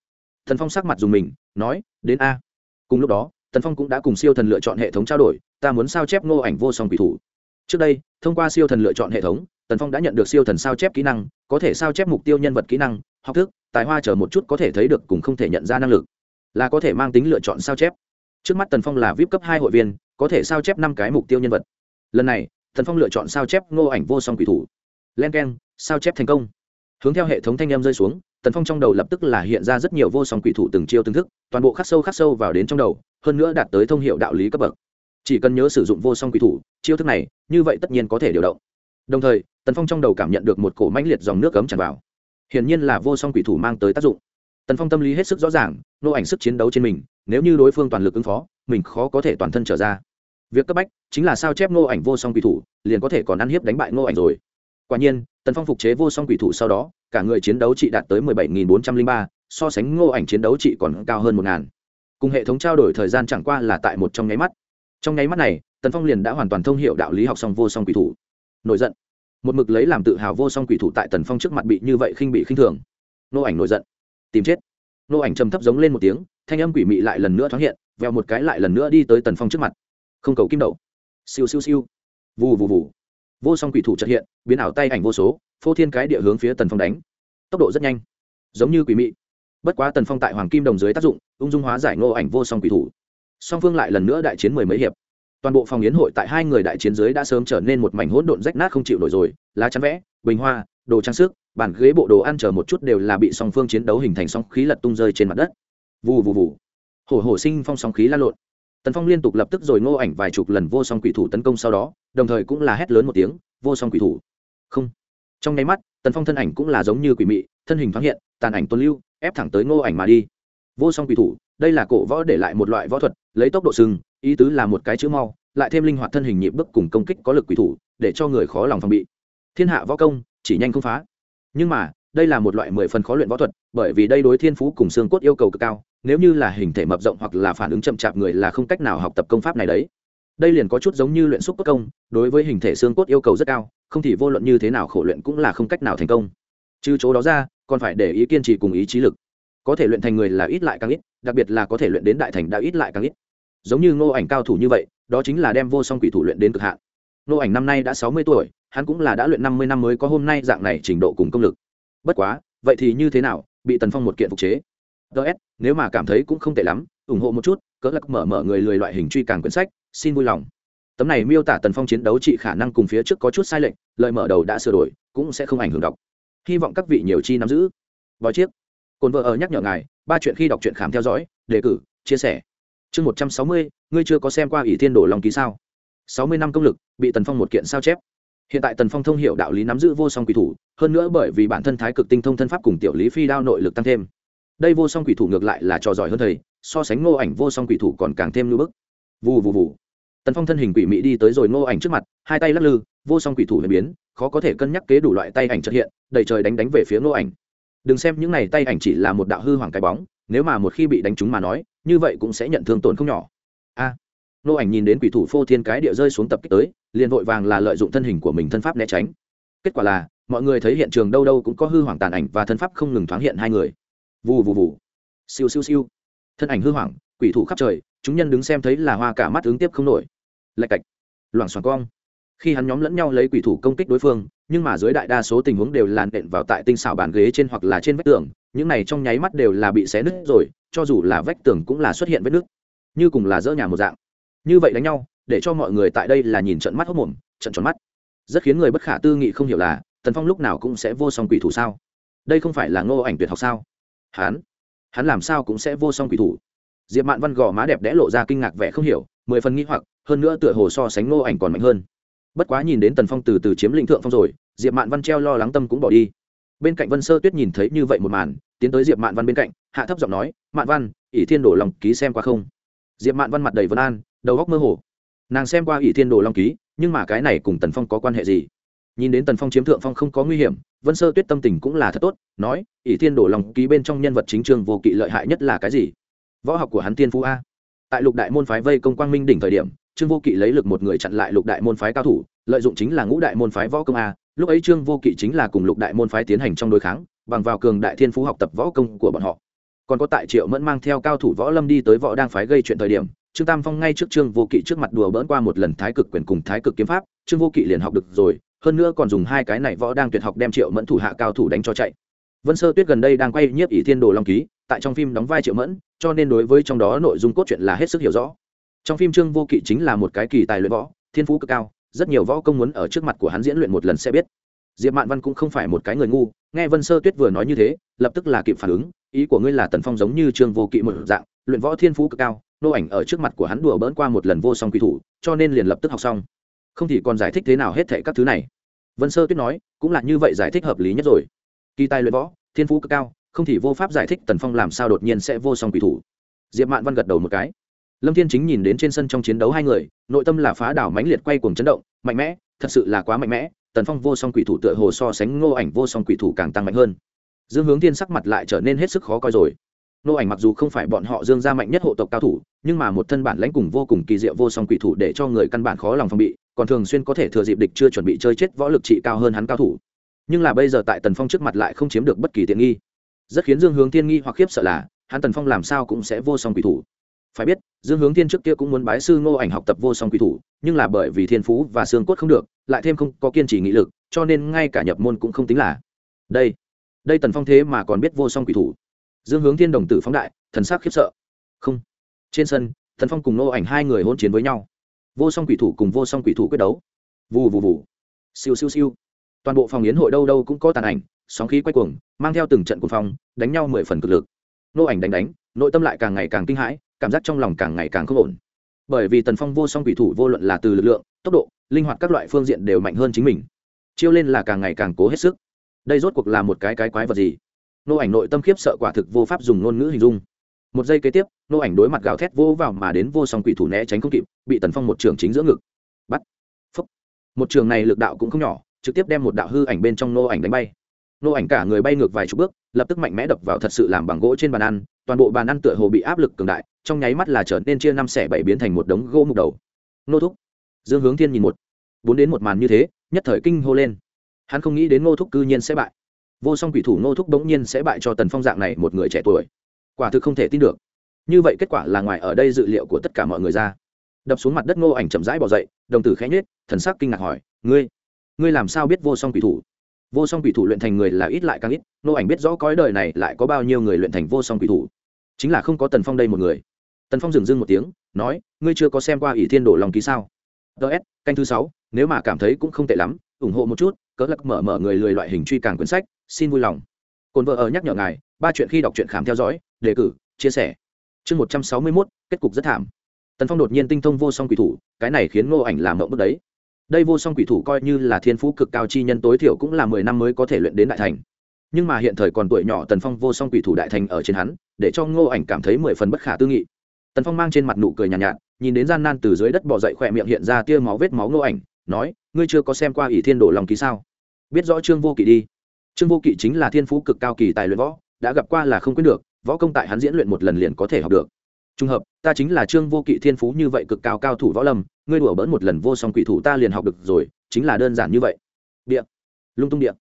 Tần phong sắc mặt dùng mình, nói, đến a. Cùng lúc đó tần phong cũng đã cùng siêu thần lựa chọn hệ thống trao đổi, ta muốn sao chép ngô ảnh vô song quỷ thủ. Trước đây, thông qua siêu thần lựa chọn hệ thống, tần phong đã nhận được siêu thần sao chép kỹ năng, có thể sao chép mục tiêu nhân vật kỹ năng, học thức, tài hoa chờ một chút có thể thấy được cùng không thể nhận ra năng lực. Là có thể mang tính lựa chọn sao chép. Trước mắt tần phong là vip cấp hai hội viên, có thể sao chép năm cái mục tiêu nhân vật. Lần này, tần phong lựa chọn sao chép ngô ảnh vô song quỷ thủ. Len k e n sao chép thành công. Hướng theo hệ thống thanh em rơi xuống tần phong trong đầu lập tức là hiện ra rất nhiều vô song quỷ thủ từng chiêu từng thức, toàn bộ khắc sâu khắc sâu vào đến trong đầu, hơn nữa đạt tới thông hiệu đạo lý cấp bậc. Chỉ cần nhớ sử dụng vô song quỷ thủ, chiêu thức này, như vậy tất nhiên có thể điều động. Đồng thời, tần phong trong đầu cảm nhận được một cổ mãnh liệt dòng nước cấm tràn vào. Hiển nhiên là vô song quỷ thủ mang tới tác dụng. Tần phong tâm lý hết sức rõ ràng, nô ảnh sức chiến đấu trên mình, nếu như đối phương toàn lực ứng phó, mình khó có thể toàn thân trở ra. Việc cấp bách chính là sao chép nô ảnh vô song quỷ thủ, liền có thể còn ăn hiếp đánh bại nô ảnh rồi. Quả nhiên, tần phong phục chế vô song quỷ thủ sau đó cả người chiến đấu trị đạt tới mười bảy nghìn bốn trăm linh ba, so sánh ngô ảnh chiến đấu trị còn cao hơn một ngàn. Cùng hệ thống trao đổi thời gian chẳng qua là tại một trong nháy mắt. Trong nháy mắt này, tần phong liền đã hoàn toàn thông h i ể u đạo lý học song vô song quỷ thủ. Nổi giận. Một mực lấy làm tự hào vô song quỷ thủ tại tần phong trước mặt bị như vậy khinh bị khinh thường. Nô ảnh nổi giận. Tìm chết. Nô ảnh trầm thấp giống lên một tiếng, thanh âm quỷ mị lại lần nữa thoáng hiện veo một cái lại lần nữa đi tới tần phong trước mặt. Không cầu kim đậu. Siêu siêu siêu. Vù vù vù. Vô song quỷ thủ trật hiện, biến ảo tay ảnh vô số phô thiên cái địa hướng phía tần phong đánh. Tốc độ rất nhanh, giống như quỷ mị. Bất quá tần phong tại hoàng kim đồng dưới tác dụng, ung dung hóa giải ngô ảnh vô song quỷ thủ. Song phương lại lần nữa đại chiến mười mấy hiệp. Toàn bộ phòng yến hội tại hai người đại chiến dưới đã sớm trở nên một mảnh hỗn độn rách nát không chịu nổi rồi. Lá chắn vẽ, bình hoa, đồ trang sức, bàn ghế bộ đồ ăn chờ một chút đều là bị song phương chiến đấu hình thành song khí lật tung rơi trên mặt đất. Vù vù vù. Hổ hổ sinh phong song khí lan lộn. Tần phong liên tục lập tức rồi ngô ảnh vài chục lần vô song quỷ thủ tấn công sau đó, đồng thời cũng là hét lớn một tiếng, vô song quỷ thủ. Không trong nháy mắt, tần phong thân ảnh cũng là giống như quỷ mị, thân hình thoáng hiện, tàn ảnh tuân lưu, ép thẳng tới ngô ảnh mà đi. Vô song quỷ thủ, đây là cổ võ để lại một loại võ thuật, lấy tốc độ sừng, ý tứ là một cái chữ mau, lại thêm linh hoạt thân hình nhịp bức cùng công kích có lực quỷ thủ, để cho người khó lòng phòng bị. Thiên hạ võ công, chỉ nhanh không phá. Nhưng mà, đây là một loại mười phần khó luyện võ thuật, bởi vì đây đối thiên phú cùng xương cốt yêu cầu cực cao, nếu như là hình thể mập rộng hoặc là phản ứng chậm chạp người là không cách nào học tập công pháp này đấy. Đây liền có chút giống như luyện xúc cốt công, đối với hình thể xương cốt yêu cầu rất cao không thì vô luận như thế nào khổ luyện cũng là không cách nào thành công. Trừ chỗ đó ra, còn phải để ý kiên trì cùng ý chí lực. Có thể luyện thành người là ít lại càng ít, đặc biệt là có thể luyện đến đại thành đã ít lại càng ít. Giống như ngô ảnh cao thủ như vậy, đó chính là đem vô song quỷ thủ luyện đến cực hạn. Ngô ảnh năm nay đã sáu mươi tuổi, hắn cũng là đã luyện năm mươi năm mới có hôm nay dạng này trình độ cùng công lực. Bất quá, vậy thì như thế nào, bị tần phong một kiện phục chế. Ts nếu mà cảm thấy cũng không tệ lắm, ủng hộ một chút, cỡ lắc mở mở người lười loại hình truy càng quyển sách, xin vui lòng tấm này miêu tả tần phong chiến đấu trị khả năng cùng phía trước có chút sai lệch lợi mở đầu đã sửa đổi, cũng sẽ không ảnh hưởng đọc. Hy vọng các vị nhiều chi nắm giữ. Vào chiếc. Cồn vợ ở nhắc nhở ngài, ba chuyện khi đọc truyện khám theo dõi, đề cử, chia sẻ. Chương một trăm sáu mươi, ngươi chưa có xem qua ỷ thiên đồ lòng ký sao? Sáu mươi năm công lực, bị tần phong một kiện sao chép. Hiện tại tần phong thông hiểu đạo lý nắm giữ vô song quỷ thủ, hơn nữa bởi vì bản thân thái cực tinh thông thân pháp cùng tiểu lý phi đao nội lực tăng thêm. Đây vô song quỷ thủ ngược lại là trò giỏi hơn thầy, so sánh ngô ảnh vô song quỷ thủ còn càng thêm lưu bức. Vù vù vù tần phong thân hình quỷ mị đi tới rồi ngô ảnh trước mặt hai tay lắc lư vô song quỷ thủ huyền biến khó có thể cân nhắc kế đủ loại tay ảnh trật hiện đầy trời đánh đánh về phía ngô ảnh đừng xem những này tay ảnh chỉ là một đạo hư hoàng cái bóng nếu mà một khi bị đánh trúng mà nói như vậy cũng sẽ nhận thương tổn không nhỏ a à, ngô ảnh nhìn đến quỷ thủ phô thiên cái địa rơi xuống tập kích tới liền vội vàng là lợi dụng thân hình của mình thân pháp né tránh kết quả là mọi người thấy hiện trường đâu đâu cũng có hư hoàng tàn ảnh và thân pháp không ngừng thoáng hiện hai người vù vù vù siêu siêu siêu thân ảnh hư hoàng quỷ thủ khắp trời chúng nhân đứng xem thấy là hoa cả mắt ứng tiếp không nổi lạch cạch, loảng xoảng cong. Khi hắn nhóm lẫn nhau lấy quỷ thủ công kích đối phương, nhưng mà dưới đại đa số tình huống đều làn đện vào tại tinh xảo bàn ghế trên hoặc là trên vách tường, những này trong nháy mắt đều là bị xé nứt rồi, cho dù là vách tường cũng là xuất hiện vết nứt, như cùng là dỡ nhà một dạng. Như vậy đánh nhau, để cho mọi người tại đây là nhìn trận mắt hốc mồm, trận tròn mắt. Rất khiến người bất khả tư nghị không hiểu là, tần phong lúc nào cũng sẽ vô song quỷ thủ sao? Đây không phải là ngô ảnh tuyệt học sao? Hắn hắn làm sao cũng sẽ vô song quỷ thủ? Diệp mạn văn gò má đẹp đẽ lộ ra kinh ngạc vẻ không hiểu, mười phần nghĩ hoặc hơn nữa tựa hồ so sánh ngô ảnh còn mạnh hơn. Bất quá nhìn đến tần phong từ từ chiếm lĩnh thượng phong rồi, diệp mạn văn treo lo lắng tâm cũng bỏ đi. Bên cạnh vân sơ tuyết nhìn thấy như vậy một màn, tiến tới diệp mạn văn bên cạnh, hạ thấp giọng nói, mạn văn, ỷ thiên đổ lòng ký xem qua không? Diệp mạn văn mặt đầy vân an, đầu góc mơ hồ. Nàng xem qua ỷ thiên đồ long ký, nhưng mà cái này cùng tần phong có quan hệ gì? Nhìn đến tần phong chiếm thượng phong không có nguy hiểm, vân sơ tuyết tâm tình cũng là thật tốt, nói, ỷ thiên đồ long ký bên trong nhân vật chính trường vô kỵ lợi hại nhất là cái gì? Võ học của hắn tiên phú a. Tại lục đại môn phái vây công quang minh đỉnh thời điểm trương vô kỵ lấy lực một người chặn lại lục đại môn phái cao thủ, lợi dụng chính là ngũ đại môn phái võ công a. Lúc ấy trương vô kỵ chính là cùng lục đại môn phái tiến hành trong đối kháng, bằng vào cường đại thiên phú học tập võ công của bọn họ. Còn có tại triệu mẫn mang theo cao thủ võ lâm đi tới võ đang phái gây chuyện thời điểm, trương tam phong ngay trước trương vô kỵ trước mặt đùa bỡn qua một lần thái cực quyền cùng thái cực kiếm pháp, trương vô kỵ liền học được rồi, hơn nữa còn dùng hai cái này võ đang tuyệt học đem triệu mẫn thủ hạ cao thủ đánh cho chạy. Vân sơ tuyết gần đây đang quay nhiếp ỷ thiên đồ long ký, tại trong phim đóng vai triệu mẫn, cho nên đối với trong đó nội dung cốt truyện là hết sức hiểu rõ trong phim trương vô kỵ chính là một cái kỳ tài luyện võ, thiên phú cực cao, rất nhiều võ công muốn ở trước mặt của hắn diễn luyện một lần sẽ biết. Diệp mạn văn cũng không phải một cái người ngu, nghe vân sơ tuyết vừa nói như thế, lập tức là kịp phản ứng, ý của ngươi là tần phong giống như trương vô kỵ một dạng, luyện võ thiên phú cực cao, nô ảnh ở trước mặt của hắn đùa bỡn qua một lần vô song quy thủ, cho nên liền lập tức học xong. Không thì còn giải thích thế nào hết thệ các thứ này. Vân sơ tuyết nói, cũng là như vậy giải thích hợp lý nhất rồi. Kỳ tài luyện võ, thiên phú cực cao, không thì vô pháp giải thích tần phong làm sao đột nhiên sẽ vô song quy thủ. Diệp mạn văn gật đầu một cái lâm thiên chính nhìn đến trên sân trong chiến đấu hai người, nội tâm là phá đảo mãnh liệt quay cuồng chấn động, mạnh mẽ, thật sự là quá mạnh mẽ, tần phong vô song quỷ thủ tựa hồ so sánh ngô ảnh vô song quỷ thủ càng tăng mạnh hơn. Dương hướng thiên sắc mặt lại trở nên hết sức khó coi rồi. Ngô ảnh mặc dù không phải bọn họ dương gia mạnh nhất hộ tộc cao thủ, nhưng mà một thân bản lãnh cùng vô cùng kỳ diệu vô song quỷ thủ để cho người căn bản khó lòng phòng bị, còn thường xuyên có thể thừa dịp địch chưa chuẩn bị chơi chết võ lực trị cao hơn hắn cao thủ. Nhưng là bây giờ tại tần phong trước mặt lại không chiếm được bất kỳ tiện nghi. Rất khiến dương hướng thiên nghi hoặc khiếp sợ là, hắn tần phong làm sao cũng sẽ vô song quỷ thủ phải biết, dương hướng thiên trước kia cũng muốn bái sư ngô ảnh học tập vô song quỷ thủ, nhưng là bởi vì thiên phú và xương cốt không được, lại thêm không có kiên trì nghị lực, cho nên ngay cả nhập môn cũng không tính là. Đây đây tần phong thế mà còn biết vô song quỷ thủ. Dương hướng thiên đồng tử phóng đại, thần sắc khiếp sợ. Không. Trên sân thần phong cùng nô ảnh hai người hôn chiến với nhau. Vô song quỷ thủ cùng vô song quỷ thủ quyết đấu. Vù vù vù. Siêu siêu siêu. Toàn bộ phòng yến hội đâu đâu cũng có tàn ảnh, sóng khí quay cuồng, mang theo từng trận cuồng phong, đánh nhau mười phần cực lực. Nô ảnh đánh đánh, nội tâm lại càng ngày càng kinh hãi cảm giác trong lòng càng ngày càng không ổn. Bởi vì tần phong vô song quỷ thủ vô luận là từ lực lượng, tốc độ, linh hoạt các loại phương diện đều mạnh hơn chính mình. Chiêu lên là càng ngày càng cố hết sức. Đây rốt cuộc là một cái cái quái vật gì? Nô ảnh nội tâm khiếp sợ quả thực vô pháp dùng ngôn ngữ hình dung. Một giây kế tiếp, nô ảnh đối mặt gào thét vô vào mà đến vô song quỷ thủ né tránh không kịp, bị tần phong một trường chính giữa ngực. Bắt. Phúc một trường này lực đạo cũng không nhỏ, trực tiếp đem một đạo hư ảnh bên trong nô ảnh đánh bay. Nô ảnh cả người bay ngược vài chục bước, lập tức mạnh mẽ đập vào thật sự làm bằng gỗ trên bàn ăn toàn bộ bàn ăn tựa hồ bị áp lực cường đại, trong nháy mắt là trở nên chia năm xẻ bảy biến thành một đống gỗ mục đầu. Nô thúc. Dương hướng thiên nhìn một, bốn đến một màn như thế, nhất thời kinh hô lên. Hắn không nghĩ đến ngô thúc cư nhiên sẽ bại. Vô song quỷ thủ ngô thúc bỗng nhiên sẽ bại cho tần phong dạng này một người trẻ tuổi. Quả thực không thể tin được. Như vậy kết quả là ngoài ở đây dự liệu của tất cả mọi người ra. Đập xuống mặt đất ngô ảnh chậm rãi bỏ dậy, đồng tử khẽ nhết thần sắc kinh ngạc hỏi, ngươi ngươi làm sao biết vô song quỷ thủ? Vô song quỷ thủ luyện thành người là ít lại càng ít, ngô ảnh biết rõ cõi đời này lại có bao nhiêu người luyện thành vô song quỷ thủ chính là không có tần phong đây một người tần phong dừng dưng một tiếng nói ngươi chưa có xem qua ỷ thiên đổ lòng ký sao ts canh thứ sáu, nếu mà cảm thấy cũng không tệ lắm, ủng hộ một chút cỡ lắc mở mở người lười loại hình truy càng quyển sách, xin vui lòng. Cồn vợ ở nhắc nhở ngài, ba chuyện khi đọc truyện khám theo dõi, đề cử, chia sẻ. Chương một trăm sáu mươi mốt, kết cục rất thảm. Tần phong đột nhiên tinh thông vô song quỷ thủ, cái này khiến ngô ảnh làm mộng bước đấy. Đây vô song quỷ thủ coi như là thiên phú cực cao chi nhân tối thiểu cũng là mười năm mới có thể luyện đến đại thành nhưng mà hiện thời còn tuổi nhỏ tần phong vô song quỷ thủ đại thành ở trên hắn để cho ngô ảnh cảm thấy mười phần bất khả tư nghị. Tần phong mang trên mặt nụ cười nhàn nhạt, nhạt nhìn đến gian nan từ dưới đất bỏ dậy khỏe miệng hiện ra tia máu vết máu ngô ảnh nói ngươi chưa có xem qua ỷ thiên đổ lòng ký sao? Biết rõ trương vô kỵ đi. Trương vô kỵ chính là thiên phú cực cao kỳ tài luyện võ đã gặp qua là không quyết được võ công tại hắn diễn luyện một lần liền có thể học được. Trùng hợp ta chính là trương vô kỵ thiên phú như vậy cực cao cao thủ võ lâm ngươi đùa bỡn một lần vô song quỷ thủ ta liền học được rồi chính là đơn giản như vậy. Địa lung tung địa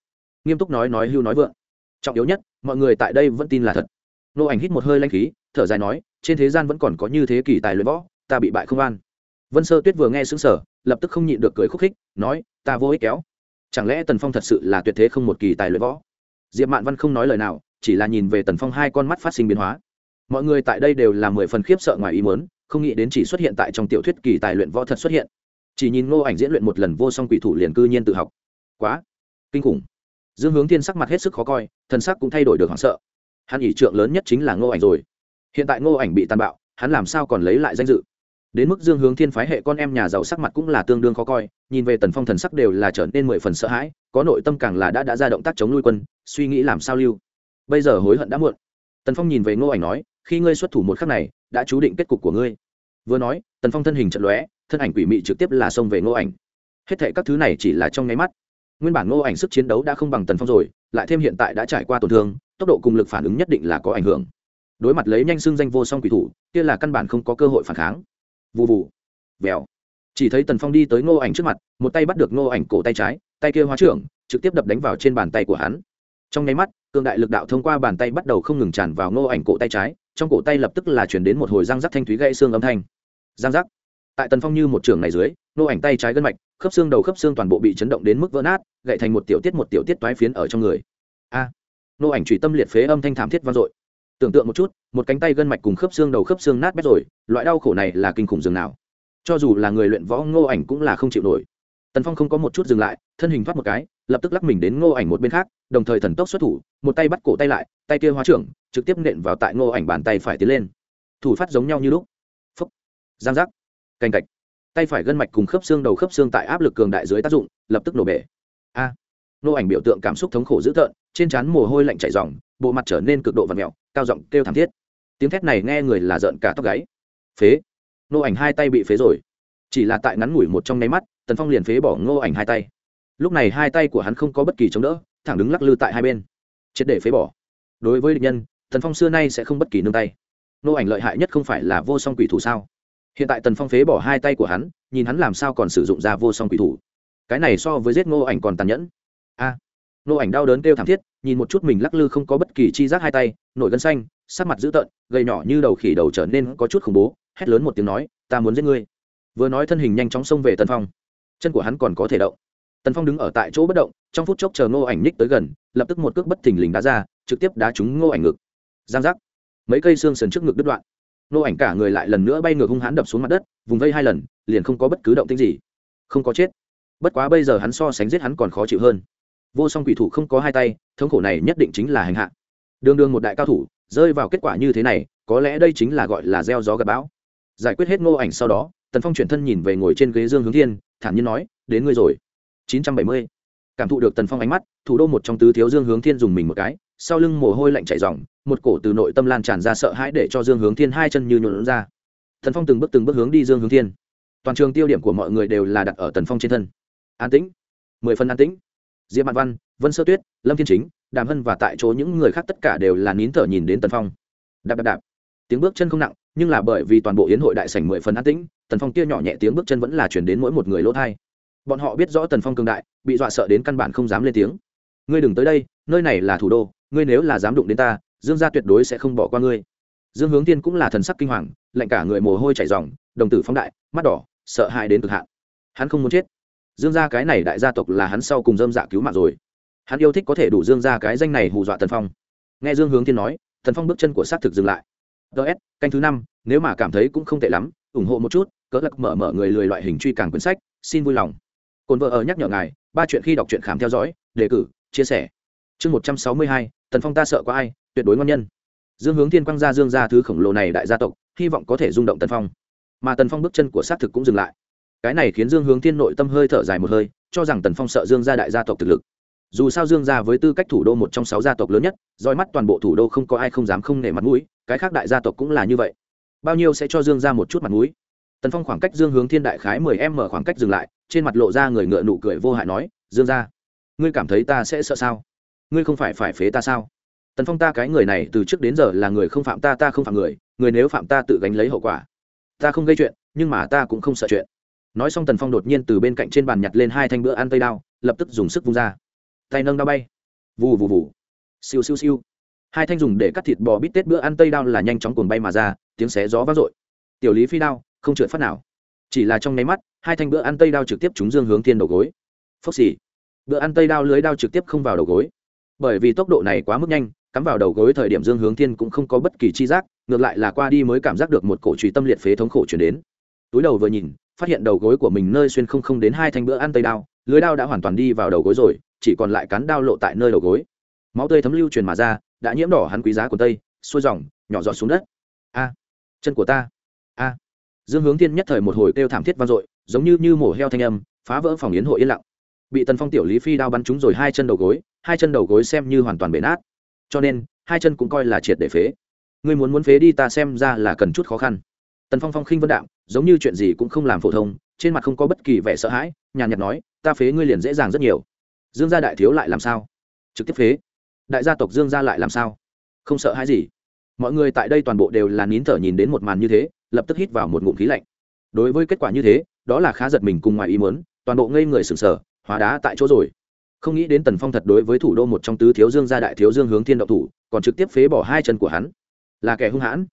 nghiêm túc nói nói hưu nói vượng. Trọng yếu nhất, mọi người tại đây vẫn tin là thật. Nô ảnh hít một hơi lanh khí, thở dài nói, trên thế gian vẫn còn có như thế kỳ tài luyện võ, ta bị bại không an. Vân sơ tuyết vừa nghe xứng sở lập tức không nhịn được cười khúc khích, nói, ta vô ích kéo. Chẳng lẽ tần phong thật sự là tuyệt thế không một kỳ tài luyện võ? Diệp mạn văn không nói lời nào, chỉ là nhìn về tần phong hai con mắt phát sinh biến hóa. Mọi người tại đây đều là mười phần khiếp sợ ngoài ý muốn, không nghĩ đến chỉ xuất hiện tại trong tiểu thuyết kỳ tài luyện võ thật xuất hiện. Chỉ nhìn ngô ảnh diễn luyện một lần vô song quỷ thủ liền cư nhiên tự học. Quá kinh khủng dương hướng thiên sắc mặt hết sức khó coi, thần sắc cũng thay đổi được hoảng sợ. Hắn ỷ trượng lớn nhất chính là ngô ảnh rồi. Hiện tại ngô ảnh bị tàn bạo, hắn làm sao còn lấy lại danh dự? Đến mức dương hướng thiên phái hệ con em nhà giàu sắc mặt cũng là tương đương khó coi, nhìn về tần phong thần sắc đều là trở nên mười phần sợ hãi, có nội tâm càng là đã đã ra động tác chống nuôi quân, suy nghĩ làm sao lưu. Bây giờ hối hận đã muộn. Tần phong nhìn về ngô ảnh nói, khi ngươi xuất thủ một khắc này, đã chú định kết cục của ngươi. Vừa nói, tần phong thân hình trận lóe, thân ảnh quỷ mị trực tiếp là xông về ngô ảnh. Hết thệ các thứ này chỉ là trong nháy mắt nguyên bản ngô ảnh sức chiến đấu đã không bằng tần phong rồi, lại thêm hiện tại đã trải qua tổn thương, tốc độ cùng lực phản ứng nhất định là có ảnh hưởng. Đối mặt lấy nhanh xưng danh vô song quỷ thủ, kia là căn bản không có cơ hội phản kháng. Vụ vụ vèo. Chỉ thấy tần phong đi tới ngô ảnh trước mặt, một tay bắt được ngô ảnh cổ tay trái, tay kia hóa trưởng, trực tiếp đập đánh vào trên bàn tay của hắn. Trong nháy mắt cương đại lực đạo thông qua bàn tay bắt đầu không ngừng tràn vào ngô ảnh cổ tay trái, trong cổ tay lập tức là chuyển đến một hồi răng rắc thanh thúy gãy xương âm thanh. Răng rắc. Tại tần phong như một trường này dưới ngô ảnh tay trái gân mạch khớp xương đầu khớp xương toàn bộ bị chấn động đến mức vỡ nát gậy thành một tiểu tiết một tiểu tiết toái phiến ở trong người. A! À, ngô ảnh trụy tâm liệt phế âm thanh thảm thiết vang dội. Tưởng tượng một chút một cánh tay gân mạch cùng khớp xương đầu khớp xương nát bét rồi loại đau khổ này là kinh khủng dường nào. Cho dù là người luyện võ ngô ảnh cũng là không chịu nổi. Tần phong không có một chút dừng lại thân hình thoát một cái lập tức lắc mình đến ngô ảnh một bên khác đồng thời thần tốc xuất thủ một tay bắt cổ tay lại tay kia hóa trưởng trực tiếp nện vào tại ngô ảnh bàn tay phải tiến lên. Thủ phát giống nhau như lúc. Phúc. Giang giác. Canh cạch tay phải gân mạch cùng khớp xương đầu khớp xương tại áp lực cường đại dưới tác dụng lập tức nổ bể. A. À, ngô ảnh biểu tượng cảm xúc thống khổ dữ tợn trên trán mồ hôi lạnh chảy dòng bộ mặt trở nên cực độ và mẹo cao giọng kêu thảm thiết. Tiếng thét này nghe người là rợn cả tóc gáy. Phế. Ngô ảnh hai tay bị phế rồi. Chỉ là tại ngắn ngủi một trong nháy mắt tần phong liền phế bỏ ngô ảnh hai tay. Lúc này hai tay của hắn không có bất kỳ chống đỡ thẳng đứng lắc lư tại hai bên. Triệt để phế bỏ. Đối với địch nhân tần phong xưa nay sẽ không bất kỳ nương tay. Ngô ảnh lợi hại nhất không phải là vô song quỷ thủ sao? Hiện tại tần phong phế bỏ hai tay của hắn nhìn hắn làm sao còn sử dụng ra vô song quỷ thủ. Cái này so với giết ngô ảnh còn tàn nhẫn. A. À, ngô ảnh đau đớn kêu thảm thiết nhìn một chút mình lắc lư không có bất kỳ chi giác hai tay nổi gân xanh sắc mặt dữ tợn gầy nhỏ như đầu khỉ đầu trở nên có chút khủng bố hét lớn một tiếng nói ta muốn giết ngươi. Vừa nói thân hình nhanh chóng xông về tần phong. Chân của hắn còn có thể động. Tần phong đứng ở tại chỗ bất động trong phút chốc chờ ngô ảnh ních tới gần lập tức một cước bất thình lình đá ra trực tiếp đá trúng ngô ảnh ngực. Giang giác. Mấy cây xương sần trước ngực đứt đoạn. Nô ảnh cả người lại lần nữa bay ngược hung hãn đập xuống mặt đất, vùng vây hai lần, liền không có bất cứ động tĩnh gì. Không có chết. Bất quá bây giờ hắn so sánh giết hắn còn khó chịu hơn. Vô song quỷ thủ không có hai tay, thống khổ này nhất định chính là hành hạ. Đường đường một đại cao thủ, rơi vào kết quả như thế này, có lẽ đây chính là gọi là gieo gió gặp bão. Giải quyết hết ngô ảnh sau đó, tần phong chuyển thân nhìn về ngồi trên ghế dương hướng thiên, thản nhiên nói, đến ngươi rồi. 970. cảm thụ được tần phong ánh mắt, thủ đô một trong tứ thiếu dương hướng thiên dùng mình một cái sau lưng mồ hôi lạnh chảy ròng, một cổ từ nội tâm lan tràn ra sợ hãi để cho dương hướng thiên hai chân như nhũn ra. Tần phong từng bước từng bước hướng đi dương hướng thiên. Toàn trường tiêu điểm của mọi người đều là đặt ở tần phong trên thân. An tĩnh, mười phần an tĩnh. Diệp mạn văn, vân sơ tuyết, lâm thiên chính, đàm hân và tại chỗ những người khác tất cả đều là nín thở nhìn đến tần phong. Đạp đạp đạp. Tiếng bước chân không nặng, nhưng là bởi vì toàn bộ yến hội đại sảnh mười phần an tĩnh, tần phong kia nhỏ nhẹ tiếng bước chân vẫn là truyền đến mỗi một người lỗ hai bọn họ biết rõ tần phong cường đại, bị dọa sợ đến căn bản không dám lên tiếng. Ngươi đừng tới đây, nơi này là thủ đô ngươi nếu là dám đụng đến ta, dương gia tuyệt đối sẽ không bỏ qua ngươi. Dương hướng tiên cũng là thần sắc kinh hoàng, lạnh cả người mồ hôi chảy dòng đồng tử phóng đại, mắt đỏ, sợ hãi đến cực hạn. Hắn không muốn chết. Dương gia cái này đại gia tộc là hắn sau cùng dâm dạ cứu mạng rồi. Hắn yêu thích có thể đủ dương gia cái danh này hù dọa tần phong. Nghe dương hướng tiên nói, tần phong bước chân của xác thực dừng lại. Ts canh thứ năm, nếu mà cảm thấy cũng không tệ lắm, ủng hộ một chút cỡ lắc mở mở người lười loại hình truy càng quyển sách, xin vui lòng. Cồn vợ ở nhắc nhở ngài, ba chuyện khi đọc truyện khám theo dõi, đề cử, chia sẻ. Chương một trăm sáu mươi hai tần phong ta sợ có ai, tuyệt đối ngon nhân. Dương hướng thiên quang gia dương gia thứ khổng lồ này đại gia tộc, hy vọng có thể rung động tần phong. Mà tần phong bước chân của xác thực cũng dừng lại. Cái này khiến dương hướng thiên nội tâm hơi thở dài một hơi, cho rằng tần phong sợ dương gia đại gia tộc thực lực. Dù sao dương gia với tư cách thủ đô một trong sáu gia tộc lớn nhất, roi mắt toàn bộ thủ đô không có ai không dám không nể mặt mũi, cái khác đại gia tộc cũng là như vậy. Bao nhiêu sẽ cho dương ra một chút mặt mũi. Tần phong khoảng cách dương hướng thiên đại khái mười em mở khoảng cách dừng lại, trên mặt lộ ra người ngựa nụ cười vô hại nói, dương ra ngươi cảm thấy ta sẽ sợ sao? Ngươi không phải phải phế ta sao? Tần phong ta cái người này từ trước đến giờ là người không phạm ta ta không phạm người người nếu phạm ta tự gánh lấy hậu quả. Ta không gây chuyện, nhưng mà ta cũng không sợ chuyện. Nói xong tần phong đột nhiên từ bên cạnh trên bàn nhặt lên hai thanh bữa ăn tây đao, lập tức dùng sức vung ra. Tay nâng đao bay. Vù vù vù. Siêu siêu siêu. Hai thanh dùng để cắt thịt bò bít tết bữa ăn tây đao là nhanh chóng cuồng bay mà ra, tiếng xé gió vang dội. Tiểu lý phi đao, không trượt phát nào. Chỉ là trong nháy mắt, hai thanh bữa ăn tây đao trực tiếp trúng dương hướng thiên đầu gối. Phốc xì. Bữa ăn tây đao lưới đao trực tiếp không vào đầu gối bởi vì tốc độ này quá mức nhanh, cắm vào đầu gối thời điểm dương hướng thiên cũng không có bất kỳ chi giác, ngược lại là qua đi mới cảm giác được một cổ trùy tâm liệt phế thống khổ chuyển đến. Túi đầu vừa nhìn, phát hiện đầu gối của mình nơi xuyên không không đến hai thanh bữa ăn tây đao, lưới đao đã hoàn toàn đi vào đầu gối rồi, chỉ còn lại cán đao lộ tại nơi đầu gối. Máu tươi thấm lưu truyền mà ra, đã nhiễm đỏ hắn quý giá của tây, xuôi dòng, nhỏ giọt xuống đất. A, chân của ta. A. Dương hướng thiên nhất thời một hồi kêu thảm thiết vang dội, giống như như mổ heo thanh âm, phá vỡ phòng yến hội yên lặng bị tần phong tiểu lý phi đao bắn trúng rồi hai chân đầu gối, hai chân đầu gối xem như hoàn toàn bể nát. Cho nên, hai chân cũng coi là triệt để phế. Ngươi muốn muốn phế đi ta xem ra là cần chút khó khăn. Tần phong phong khinh vân đạm, giống như chuyện gì cũng không làm phổ thông, trên mặt không có bất kỳ vẻ sợ hãi, nhàn nhạt nói, ta phế ngươi liền dễ dàng rất nhiều. Dương gia đại thiếu lại làm sao? Trực tiếp phế. Đại gia tộc dương gia lại làm sao? Không sợ hãi gì. Mọi người tại đây toàn bộ đều là nín thở nhìn đến một màn như thế, lập tức hít vào một ngụm khí lạnh. Đối với kết quả như thế, đó là khá giật mình cùng ngoài ý muốn, toàn bộ ngây người sừng sờ hóa đá tại chỗ rồi. Không nghĩ đến tần phong thật đối với thủ đô một trong tứ thiếu dương gia đại thiếu dương hướng thiên động thủ, còn trực tiếp phế bỏ hai chân của hắn. Là kẻ hung hãn.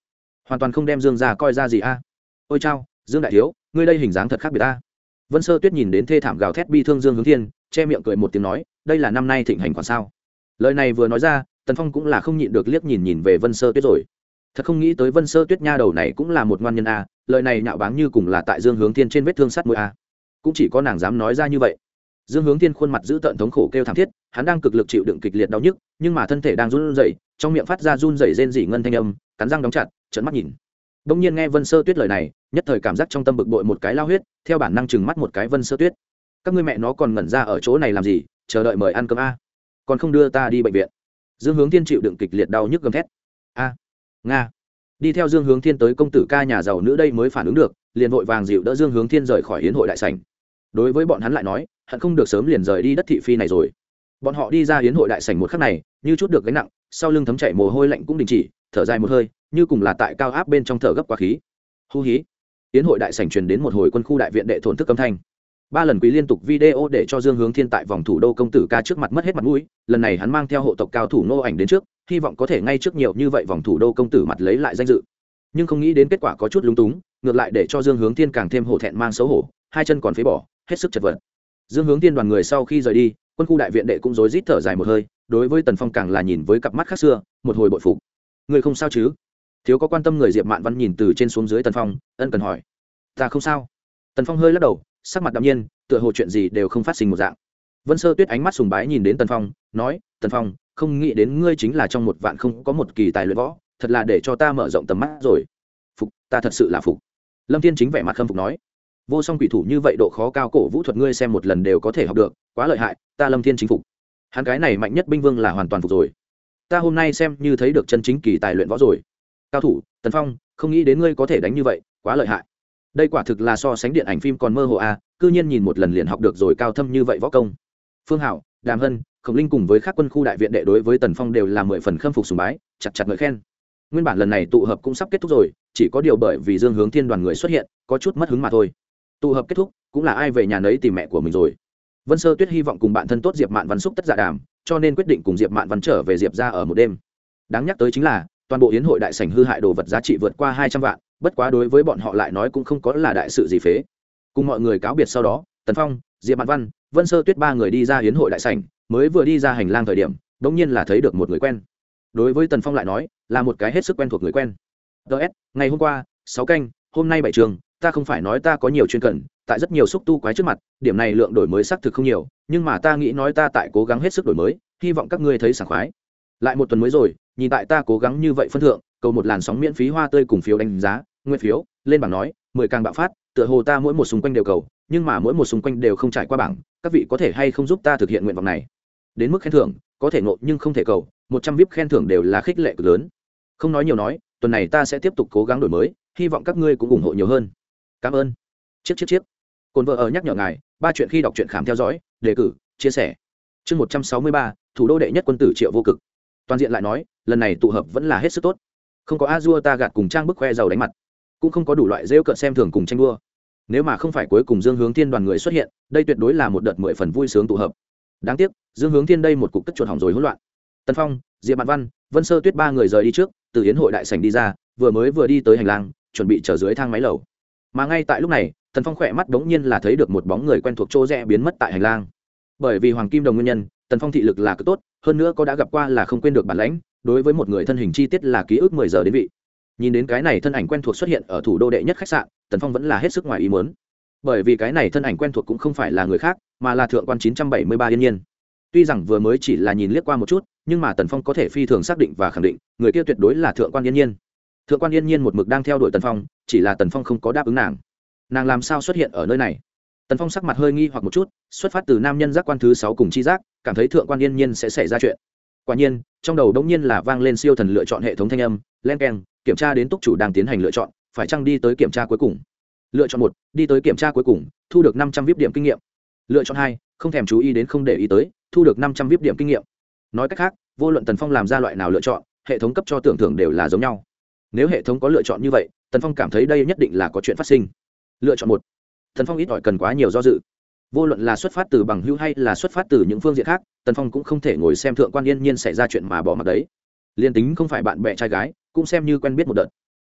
Hoàn toàn không đem dương gia coi ra gì a. Ôi chao, dương đại thiếu, ngươi đây hình dáng thật khác biệt ta vân sơ tuyết nhìn đến thê thảm gào thét bi thương dương hướng thiên, che miệng cười một tiếng nói, đây là năm nay thịnh hành còn sao? Lời này vừa nói ra, tần phong cũng là không nhịn được liếc nhìn nhìn về vân sơ tuyết rồi. Thật không nghĩ tới vân sơ tuyết nha đầu này cũng là một ngoan nhân a, lời này nhạo báng như cùng là tại dương hướng thiên trên vết thương sắt mũi a. Cũng chỉ có nàng dám nói ra như vậy dương hướng thiên khuôn mặt giữ tận thống khổ kêu thảm thiết, hắn đang cực lực chịu đựng kịch liệt đau nhức, nhưng mà thân thể đang run rẩy, trong miệng phát ra run rẩy rên rỉ ngân thanh âm, cắn răng đóng chặt, trợn mắt nhìn. Đông nhiên nghe vân sơ tuyết lời này, nhất thời cảm giác trong tâm bực bội một cái lao huyết, theo bản năng chừng mắt một cái vân sơ tuyết. Các ngươi mẹ nó còn ngẩn ra ở chỗ này làm gì, chờ đợi mời ăn cơm a. Còn không đưa ta đi bệnh viện. Dương hướng thiên chịu đựng kịch liệt đau nhức gầm thét. A, nga. Đi theo dương hướng thiên tới công tử ca nhà giàu nữ đây mới phản ứng được, liền vội vàng dịu đỡ dương hướng thiên rời khỏi hiến hội đại sảnh. Đối với bọn hắn lại nói hận không được sớm liền rời đi đất thị phi này rồi. Bọn họ đi ra hiến hội đại sảnh một khắc này, như chút được gánh nặng, sau lưng thấm chảy mồ hôi lạnh cũng đình chỉ, thở dài một hơi, như cùng là tại cao áp bên trong thở gấp quá khí. Hú hí. Hiến hội đại sảnh truyền đến một hồi quân khu đại viện đệ thổn thức âm thanh. Ba lần quý liên tục video để cho dương hướng thiên tại vòng thủ đô công tử ca trước mặt mất hết mặt mũi, lần này hắn mang theo hộ tộc cao thủ nô ảnh đến trước, hy vọng có thể ngay trước nhiều như vậy vòng thủ đô công tử mặt lấy lại danh dự. Nhưng không nghĩ đến kết quả có chút lúng túng, ngược lại để cho dương hướng thiên càng thêm hổ thẹn mang xấu hổ, hai chân còn phế bỏ, hết sức chật vật dương hướng tiên đoàn người sau khi rời đi, quân khu đại viện đệ cũng rối rít thở dài một hơi, đối với tần phong càng là nhìn với cặp mắt khác xưa, một hồi bội phục. Người không sao chứ? Thiếu có quan tâm người diệp mạn văn nhìn từ trên xuống dưới tần phong, ân cần hỏi. Ta không sao. Tần phong hơi lắc đầu, sắc mặt đ ạ m nhiên, tựa hồ chuyện gì đều không phát sinh một dạng. Vân sơ tuyết ánh mắt sùng bái nhìn đến tần phong, nói, tần phong, không nghĩ đến ngươi chính là trong một vạn không có một kỳ tài luyện võ, thật là để cho ta mở rộng tầm mắt rồi. Phục, ta thật sự là phục. Lâm thiên chính vẻ mặt khâm phục nói vô song quỷ thủ như vậy độ khó cao cổ vũ thuật ngươi xem một lần đều có thể học được quá lợi hại ta lâm thiên chính phục. Hắn cái này mạnh nhất binh vương là hoàn toàn phục rồi. Ta hôm nay xem như thấy được chân chính kỳ tài luyện võ rồi. Cao thủ tần phong không nghĩ đến ngươi có thể đánh như vậy quá lợi hại. Đây quả thực là so sánh điện ảnh phim còn mơ hồ a à, cư nhiên nhìn một lần liền học được rồi cao thâm như vậy võ công. Phương hảo đàm hân khổng linh cùng với các quân khu đại viện đệ đối với tần phong đều là mười phần khâm phục sùng bái chặt chặt ngợi khen. Nguyên bản lần này tụ hợp cũng sắp kết thúc rồi chỉ có điều bởi vì dương hướng thiên đoàn người xuất hiện có chút mất hứng mà thôi tụ hợp kết thúc, cũng là ai về nhà nấy tìm mẹ của mình rồi. Vân sơ tuyết hy vọng cùng bạn thân tốt diệp mạn văn xúc tất dạ đàm, cho nên quyết định cùng diệp mạn văn trở về diệp ra ở một đêm. Đáng nhắc tới chính là, toàn bộ hiến hội đại sảnh hư hại đồ vật giá trị vượt qua hai trăm vạn, bất quá đối với bọn họ lại nói cũng không có là đại sự gì phế. Cùng mọi người cáo biệt sau đó, tần phong, diệp mạn văn, vân sơ tuyết ba người đi ra hiến hội đại sảnh, mới vừa đi ra hành lang thời điểm đ ỗ n g nhiên là thấy được một người quen. Đối với tần phong lại nói, là một cái hết sức quen thuộc người quen. Ts ngày hôm qua, sáu canh, hôm nay bảy trường ta không phải nói ta có nhiều chuyên cần, tại rất nhiều xúc tu quái trước mặt, điểm này lượng đổi mới xác thực không nhiều, nhưng mà ta nghĩ nói ta tại cố gắng hết sức đổi mới, hy vọng các ngươi thấy sảng khoái. Lại một tuần mới rồi, nhìn tại ta cố gắng như vậy phân thượng, cầu một làn sóng miễn phí hoa tươi cùng phiếu đánh giá nguyên phiếu, lên bảng nói, mười càng bạo phát, tựa hồ ta mỗi một xung quanh đều cầu, nhưng mà mỗi một xung quanh đều không trải qua bảng, các vị có thể hay không giúp ta thực hiện nguyện vọng này? Đến mức khen thưởng, có thể nộp nhưng không thể cầu, một trăm vip khen thưởng đều là khích lệ cực lớn. Không nói nhiều nói, tuần này ta sẽ tiếp tục cố gắng đổi mới, hy vọng các ngươi cũng ủng hộ nhiều hơn cảm ơn. Chiếc chiếc chiếc. Cồn vợ ở nhắc nhở ngài, ba chuyện khi đọc truyện khám theo dõi, đề cử, chia sẻ. Chương một trăm sáu mươi ba, thủ đô đệ nhất quân tử triệu vô cực. Toàn diện lại nói, lần này tụ hợp vẫn là hết sức tốt. Không có a dua ta gạt cùng trang bức khoe giàu đánh mặt. Cũng không có đủ loại rêu cợt xem thường cùng tranh đua. Nếu mà không phải cuối cùng dương hướng thiên đoàn người xuất hiện, đây tuyệt đối là một đợt mười phần vui sướng tụ hợp. Đáng tiếc, dương hướng thiên đây một cục cất chuột hỏng rồi hỗn loạn. Tân phong, diệp mạn văn, vân sơ tuyết ba người rời đi trước, từ hiến hội đại sành đi ra, vừa mới vừa đi tới hành lang, chuẩn bị chở dưới thang máy lầu mà ngay tại lúc này, tần phong khỏe mắt đ ố n g nhiên là thấy được một bóng người quen thuộc chỗ rẽ biến mất tại hành lang. Bởi vì hoàng kim đồng nguyên nhân, tần phong thị lực là cực tốt, hơn nữa có đã gặp qua là không quên được bản lãnh, đối với một người thân hình chi tiết là ký ức mười giờ đến vị. Nhìn đến cái này thân ảnh quen thuộc xuất hiện ở thủ đô đệ nhất khách sạn, tần phong vẫn là hết sức ngoài ý muốn. Bởi vì cái này thân ảnh quen thuộc cũng không phải là người khác, mà là thượng quan chín trăm bảy mươi ba yên nhiên. Tuy rằng vừa mới chỉ là nhìn liếc qua một chút, nhưng mà tần phong có thể phi thường xác định và khẳng định, người kia tuyệt đối là thượng quan yên nhiên. Thượng quan yên nhiên một mực đang theo đuổi tần phong chỉ là tần phong không có đáp ứng nàng. Nàng làm sao xuất hiện ở nơi này? Tần phong sắc mặt hơi nghi hoặc một chút, xuất phát từ nam nhân giác quan thứ sáu cùng chi giác, cảm thấy thượng quan yên nhiên sẽ xảy ra chuyện. Quả nhiên, trong đầu đống nhiên là vang lên siêu thần lựa chọn hệ thống thanh âm, len k e n kiểm tra đến túc chủ đang tiến hành lựa chọn, phải chăng đi tới kiểm tra cuối cùng? Lựa chọn một, đi tới kiểm tra cuối cùng, thu được năm trăm vip điểm kinh nghiệm. Lựa chọn hai, không thèm chú ý đến không để ý tới, thu được năm trăm vip điểm kinh nghiệm. Nói cách khác, vô luận tần phong làm ra loại nào lựa chọn, hệ thống cấp cho tưởng thưởng đều là giống nhau. Nếu hệ thống có lựa chọn như vậy tần phong cảm thấy đây nhất định là có chuyện phát sinh. Lựa chọn một. Tần phong ít ỏi cần quá nhiều do dự. Vô luận là xuất phát từ bằng hữu hay là xuất phát từ những phương diện khác, tần phong cũng không thể ngồi xem thượng quan yên nhiên xảy ra chuyện mà bỏ mặt đấy. Liền tính không phải bạn bè trai gái, cũng xem như quen biết một đợt.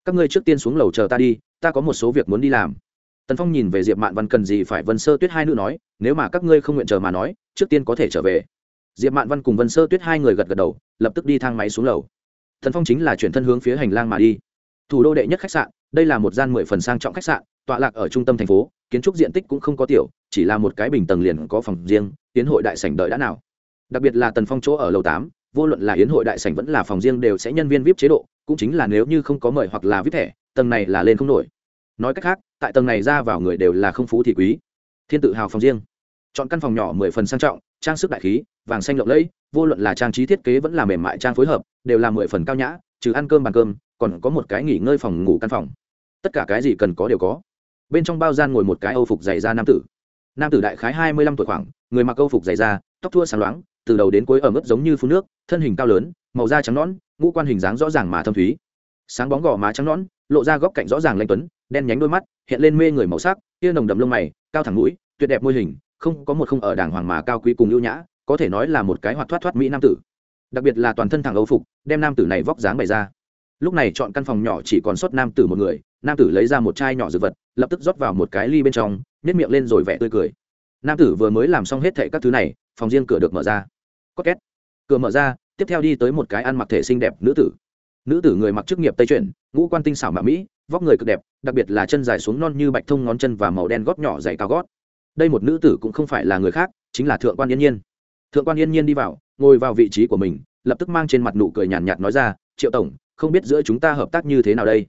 Các ngươi trước tiên xuống lầu chờ ta đi, ta có một số việc muốn đi làm. Tần phong nhìn về diệp mạn văn cần gì phải vân sơ tuyết hai nữ nói, nếu mà các ngươi không nguyện chờ mà nói, trước tiên có thể trở về. Diệp mạn văn cùng vân sơ tuyết hai người gật gật đầu, lập tức đi thang máy xuống lầu. Tần phong chính là chuyển thân hướng phía hành lang mà đi thủ đô đệ nhất khách sạn, đây là một gian mười phần sang trọng khách sạn, tọa lạc ở trung tâm thành phố, kiến trúc diện tích cũng không có tiểu, chỉ là một cái bình tầng liền có phòng riêng tiến hội đại sảnh đợi đã nào. Đặc biệt là tần phong chỗ ở lầu tám, vô luận là yến hội đại sảnh vẫn là phòng riêng đều sẽ nhân viên vip chế độ, cũng chính là nếu như không có mời hoặc là vip thẻ, tầng này là lên không nổi. Nói cách khác, tại tầng này ra vào người đều là không phú thị quý. Thiên tự hào phòng riêng. Chọn căn phòng nhỏ mười phần sang trọng, trang sức đại khí, vàng xanh lộng lẫy, vô luận là trang trí thiết kế vẫn là mềm mại trang phối hợp, đều là mười phần cao nhã, trừ ăn cơm bàn cơm còn có một cái nghỉ ngơi phòng ngủ căn phòng. Tất cả cái gì cần có đều có. Bên trong bao gian ngồi một cái âu phục dày da nam tử. Nam tử đại khái hai mươi lăm tuổi khoảng, người mặc âu phục dày da, tóc thua sáng loáng, từ đầu đến cuối ở mức giống như phun nước, thân hình cao lớn, màu da trắng nõn, ngũ quan hình dáng rõ ràng mà thâm thúy. Sáng bóng gò má trắng nõn, lộ ra góc cạnh rõ ràng lanh tuấn, đen nhánh đôi mắt, hiện lên mê người màu sắc kia nồng đậm lông mày, cao thẳng mũi, tuyệt đẹp môi hình, không có một không ở đàng hoàng mà cao quý cùng ưu nhã, có thể nói là một cái hoạt thoát thoát mỹ nam tử. Đặc biệt là toàn thân thẳng âu phục, đem nam tử này vóc dáng bày ra lúc này chọn căn phòng nhỏ chỉ còn sót nam tử một người nam tử lấy ra một chai nhỏ dược vật lập tức rót vào một cái ly bên trong nếp miệng lên rồi vẻ tươi cười. Nam tử vừa mới làm xong hết thệ các thứ này phòng riêng cửa được mở ra. Có két. Cửa mở ra tiếp theo đi tới một cái ăn mặc thể xinh đẹp nữ tử. Nữ tử người mặc chức nghiệp tây chuyển ngũ quan tinh xảo mạ mỹ vóc người cực đẹp đặc biệt là chân dài xuống non như bạch thông ngón chân và màu đen gót nhỏ dày cao gót. Đây một nữ tử cũng không phải là người khác chính là thượng quan yên nhiên. Thượng quan yên nhiên đi vào ngồi vào vị trí của mình lập tức mang trên mặt nụ cười nhàn nhạt, nhạt nói ra triệu tổng không biết giữa chúng ta hợp tác như thế nào đây.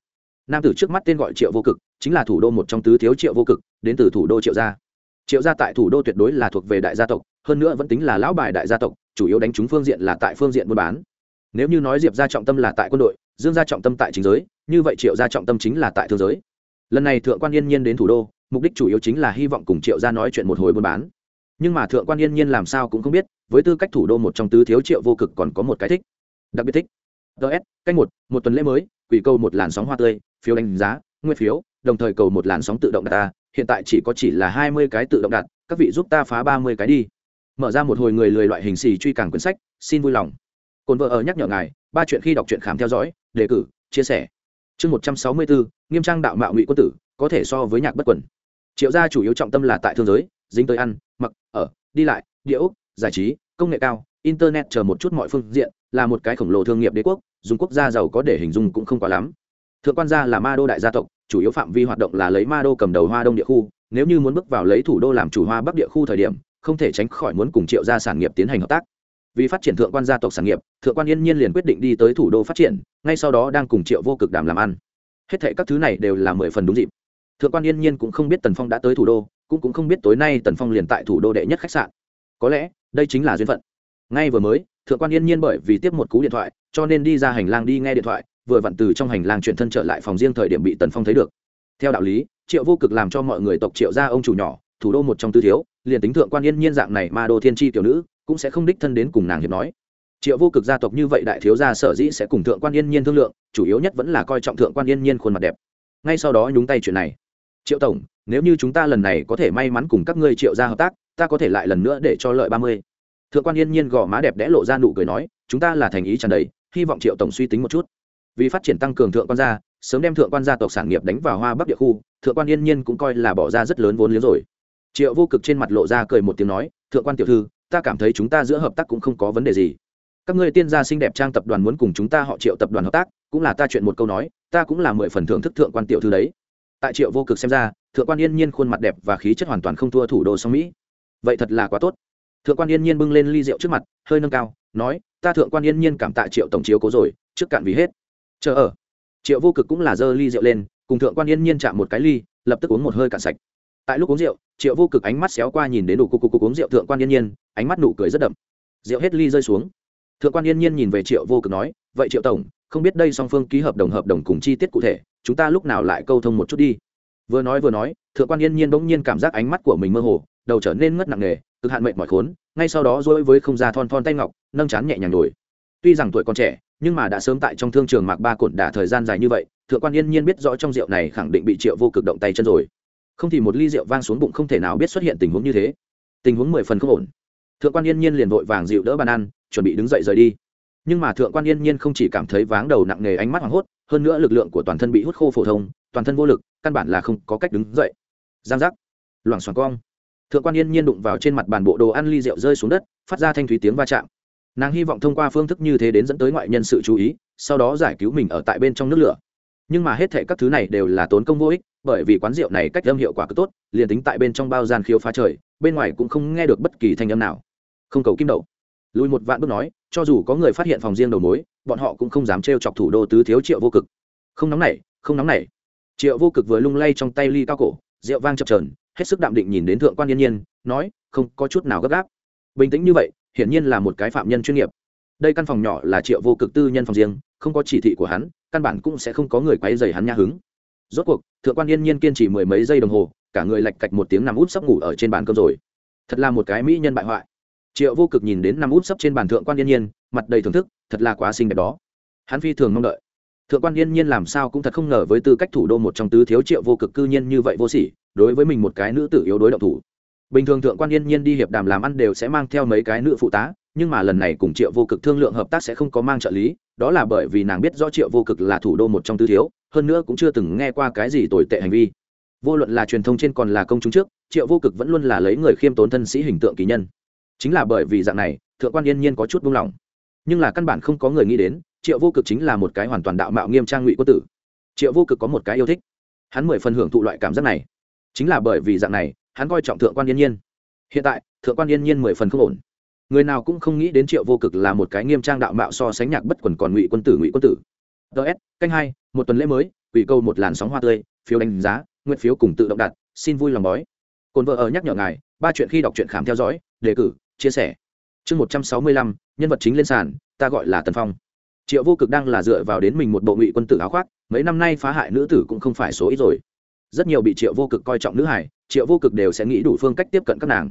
Nam tử trước mắt tên gọi triệu vô cực, chính là thủ đô một trong tứ thiếu triệu vô cực, đến từ thủ đô triệu gia. Triệu gia tại thủ đô tuyệt đối là thuộc về đại gia tộc, hơn nữa vẫn tính là lão bài đại gia tộc, chủ yếu đánh trúng phương diện là tại phương diện buôn bán. Nếu như nói diệp gia trọng tâm là tại quân đội, dương gia trọng tâm tại chính giới, như vậy triệu gia trọng tâm chính là tại thương giới. Lần này thượng quan yên nhiên đến thủ đô, mục đích chủ yếu chính là hy vọng cùng triệu gia nói chuyện một hồi buôn bán. Nhưng mà thượng quan yên nhiên làm sao cũng không biết, với tư cách thủ đô một trong tứ thiếu triệu vô cực còn có một cái thích. Đặc biệt thích ts cách một một tuần lễ mới, quỷ câu một làn sóng hoa tươi, phiếu đánh giá, nguyên phiếu, đồng thời cầu một làn sóng tự động đặt ta hiện tại chỉ có chỉ là hai mươi cái tự động đặt, các vị giúp ta phá ba mươi cái đi. Mở ra một hồi người lười loại hình xì truy càng quyển sách, xin vui lòng. Cồn vợ ở nhắc nhở ngài, ba chuyện khi đọc truyện khám theo dõi, đề cử, chia sẻ. Chương một trăm sáu mươi bốn, nghiêm trang đạo mạo ngụy quân tử, có thể so với nhạc bất quẩn triệu gia chủ yếu trọng tâm là tại thương giới, dính tới ăn, mặc, ở, đi lại, địa ốc, giải trí, công nghệ cao, internet chờ một chút mọi phương diện, là một cái khổng lồ thương nghiệp đế quốc dùng quốc gia giàu có để hình dung cũng không quá lắm. Thượng quan gia là ma đô đại gia tộc, chủ yếu phạm vi hoạt động là lấy ma đô cầm đầu hoa đông địa khu. Nếu như muốn bước vào lấy thủ đô làm chủ hoa bắc địa khu thời điểm, không thể tránh khỏi muốn cùng triệu gia sản nghiệp tiến hành hợp tác. Vì phát triển thượng quan gia tộc sản nghiệp, thượng quan yên nhiên liền quyết định đi tới thủ đô phát triển, ngay sau đó đang cùng triệu vô cực đàm làm ăn. Hết thệ các thứ này đều là mười phần đúng dịp. Thượng quan yên nhiên cũng không biết tần phong đã tới thủ đô, cũng cũng không biết tối nay tần phong liền tại thủ đô đệ nhất khách sạn. Có lẽ, đây chính là duyên phận. Ngay vừa mới thượng quan yên nhiên bởi vì tiếp một cú điện thoại, cho nên đi ra hành lang đi nghe điện thoại, vừa vặn từ trong hành lang chuyển thân trở lại phòng riêng thời điểm bị tần phong thấy được. Theo đạo lý, triệu vô cực làm cho mọi người tộc triệu ra ông chủ nhỏ, thủ đô một trong tư thiếu, liền tính thượng quan yên nhiên dạng này mà đô thiên tri tiểu nữ, cũng sẽ không đích thân đến cùng nàng hiệp nói. Triệu vô cực gia tộc như vậy đại thiếu gia sở dĩ sẽ cùng thượng quan yên nhiên thương lượng, chủ yếu nhất vẫn là coi trọng thượng quan yên nhiên khuôn mặt đẹp. Ngay sau đó nhúng tay chuyện này. Triệu tổng, nếu như chúng ta lần này có thể may mắn cùng các ngươi triệu gia hợp tác, ta có thể lại lần nữa để cho lợi ba mươi thượng quan yên nhiên gò má đẹp đẽ lộ ra nụ cười nói, chúng ta là thành ý tràn đầy, hy vọng triệu tổng suy tính một chút. Vì phát triển tăng cường thượng quan gia, sớm đem thượng quan gia tộc sản nghiệp đánh vào hoa bắc địa khu, thượng quan yên nhiên cũng coi là bỏ ra rất lớn vốn liếng rồi. Triệu vô cực trên mặt lộ ra cười một tiếng nói, thượng quan tiểu thư, ta cảm thấy chúng ta giữa hợp tác cũng không có vấn đề gì. Các ngươi tiên gia xinh đẹp trang tập đoàn muốn cùng chúng ta họ triệu tập đoàn hợp tác, cũng là ta chuyện một câu nói, ta cũng là mười phần thưởng thức thượng quan tiểu thư đấy. Tại triệu vô cực xem ra, thượng quan yên nhiên khuôn mặt đẹp và khí chất hoàn toàn không thua thủ đô song mỹ. Vậy thật là quá tốt thượng quan yên nhiên bưng lên ly rượu trước mặt, hơi nâng cao, nói, ta thượng quan yên nhiên cảm tạ triệu tổng chiếu cố rồi, trước cạn vì hết. Chờ ở. Triệu vô cực cũng là giơ ly rượu lên, cùng thượng quan yên nhiên chạm một cái ly, lập tức uống một hơi cạn sạch. Tại lúc uống rượu, triệu vô cực ánh mắt xéo qua nhìn đến đủ cục cục cục uống rượu thượng quan yên nhiên, ánh mắt nụ cười rất đậm. Rượu hết ly rơi xuống. Thượng quan yên nhiên nhìn về triệu vô cực nói, vậy triệu tổng, không biết đây song phương ký hợp đồng hợp đồng cùng chi tiết cụ thể, chúng ta lúc nào lại câu thông một chút đi? Vừa nói vừa nói, thượng quan yên nhiên bỗng nhiên cảm giác ánh mắt của mình mơ hồ, đầu trở nên ngất nặng nề cực hạn mệnh mỏi khốn, ngay sau đó dối với không ra thon thon tay ngọc, nâng chán nhẹ nhàng nổi. Tuy rằng tuổi còn trẻ, nhưng mà đã sớm tại trong thương trường mạc ba cột đả thời gian dài như vậy, thượng quan yên nhiên biết rõ trong rượu này khẳng định bị triệu vô cực động tay chân rồi. Không thì một ly rượu vang xuống bụng không thể nào biết xuất hiện tình huống như thế. Tình huống mười phần không ổn. Thượng quan yên nhiên liền vội vàng dịu đỡ bàn ăn, chuẩn bị đứng dậy rời đi. Nhưng mà thượng quan yên nhiên không chỉ cảm thấy váng đầu nặng nề ánh mắt hoảng hốt, hơn nữa lực lượng của toàn thân bị hút khô phổ thông, toàn thân vô lực, căn bản là không có cách đứng dậy. Giang giác. Loảng xoảng cong thượng quan yên nhiên đụng vào trên mặt bàn bộ đồ ăn ly rượu rơi xuống đất, phát ra thanh thúy tiếng va chạm. Nàng hy vọng thông qua phương thức như thế đến dẫn tới ngoại nhân sự chú ý, sau đó giải cứu mình ở tại bên trong nước lửa. Nhưng mà hết thệ các thứ này đều là tốn công vô ích, bởi vì quán rượu này cách âm hiệu quả cứ tốt, liền tính tại bên trong bao gian khiếu phá trời, bên ngoài cũng không nghe được bất kỳ thanh âm nào. Không cầu kim đậu. Lùi một vạn bước nói, cho dù có người phát hiện phòng riêng đầu mối, bọn họ cũng không dám trêu chọc thủ đô tứ thiếu triệu vô cực. Không nóng nảy, không nóng nảy. Triệu vô cực vừa lung lay trong tay ly cao cổ, rượu vang chập trờn hết sức đạm định nhìn đến thượng quan yên nhiên, nói, không có chút nào gấp gáp. Bình tĩnh như vậy, hiển nhiên là một cái phạm nhân chuyên nghiệp. Đây căn phòng nhỏ là triệu vô cực tư nhân phòng riêng, không có chỉ thị của hắn, căn bản cũng sẽ không có người quấy dày hắn nhã hứng. Rốt cuộc, thượng quan yên nhiên kiên trì mười mấy giây đồng hồ, cả người lạch cạch một tiếng nằm út sắp ngủ ở trên bàn cơm rồi. Thật là một cái mỹ nhân bại hoại. Triệu vô cực nhìn đến nằm út sắp trên bàn thượng quan yên nhiên, mặt đầy thưởng thức, thật là quá xinh đẹp đó. Hắn phi thường mong đợi. Thượng quan yên nhiên làm sao cũng thật không ngờ với tư cách thủ đô một trong tứ thiếu triệu vô cực cư nhiên như vậy vô sỉ đối với mình một cái nữ tử yếu đối động thủ. Bình thường thượng quan yên nhiên đi hiệp đàm làm ăn đều sẽ mang theo mấy cái nữ phụ tá, nhưng mà lần này cùng triệu vô cực thương lượng hợp tác sẽ không có mang trợ lý, đó là bởi vì nàng biết rõ triệu vô cực là thủ đô một trong tứ thiếu, hơn nữa cũng chưa từng nghe qua cái gì tồi tệ hành vi. Vô luận là truyền thông trên còn là công chúng trước, triệu vô cực vẫn luôn là lấy người khiêm tốn thân sĩ hình tượng kỳ nhân. Chính là bởi vì dạng này, thượng quan yên nhiên có chút buông lỏng. Nhưng là căn bản không có người nghĩ đến, triệu vô cực chính là một cái hoàn toàn đạo mạo nghiêm trang ngụy quân tử. Triệu vô cực có một cái yêu thích. Hắn mười phần hưởng thụ loại cảm giác này chính là bởi vì dạng này, hắn coi trọng thượng quan yên nhiên. Hiện tại, thượng quan yên nhiên mười phần không ổn. Người nào cũng không nghĩ đến triệu vô cực là một cái nghiêm trang đạo mạo so sánh nhạc bất quần còn ngụy quân tử, ngụy quân tử. Ts canh hai, một tuần lễ mới ủy câu một làn sóng hoa tươi, phiếu đánh giá, nguyện phiếu cùng tự động đặt, xin vui lòng bói. Cồn vợ ở nhắc nhở ngài, ba chuyện khi đọc truyện khám theo dõi, đề cử, chia sẻ. Chương một trăm sáu mươi lăm, nhân vật chính lên sàn, ta gọi là tần phong. Triệu vô cực đang là dựa vào đến mình một bộ ngụy quân tử áo khoác, mấy năm nay phá hại nữ tử cũng không phải số ít rồi rất nhiều bị triệu vô cực coi trọng nữ hải triệu vô cực đều sẽ nghĩ đủ phương cách tiếp cận các nàng.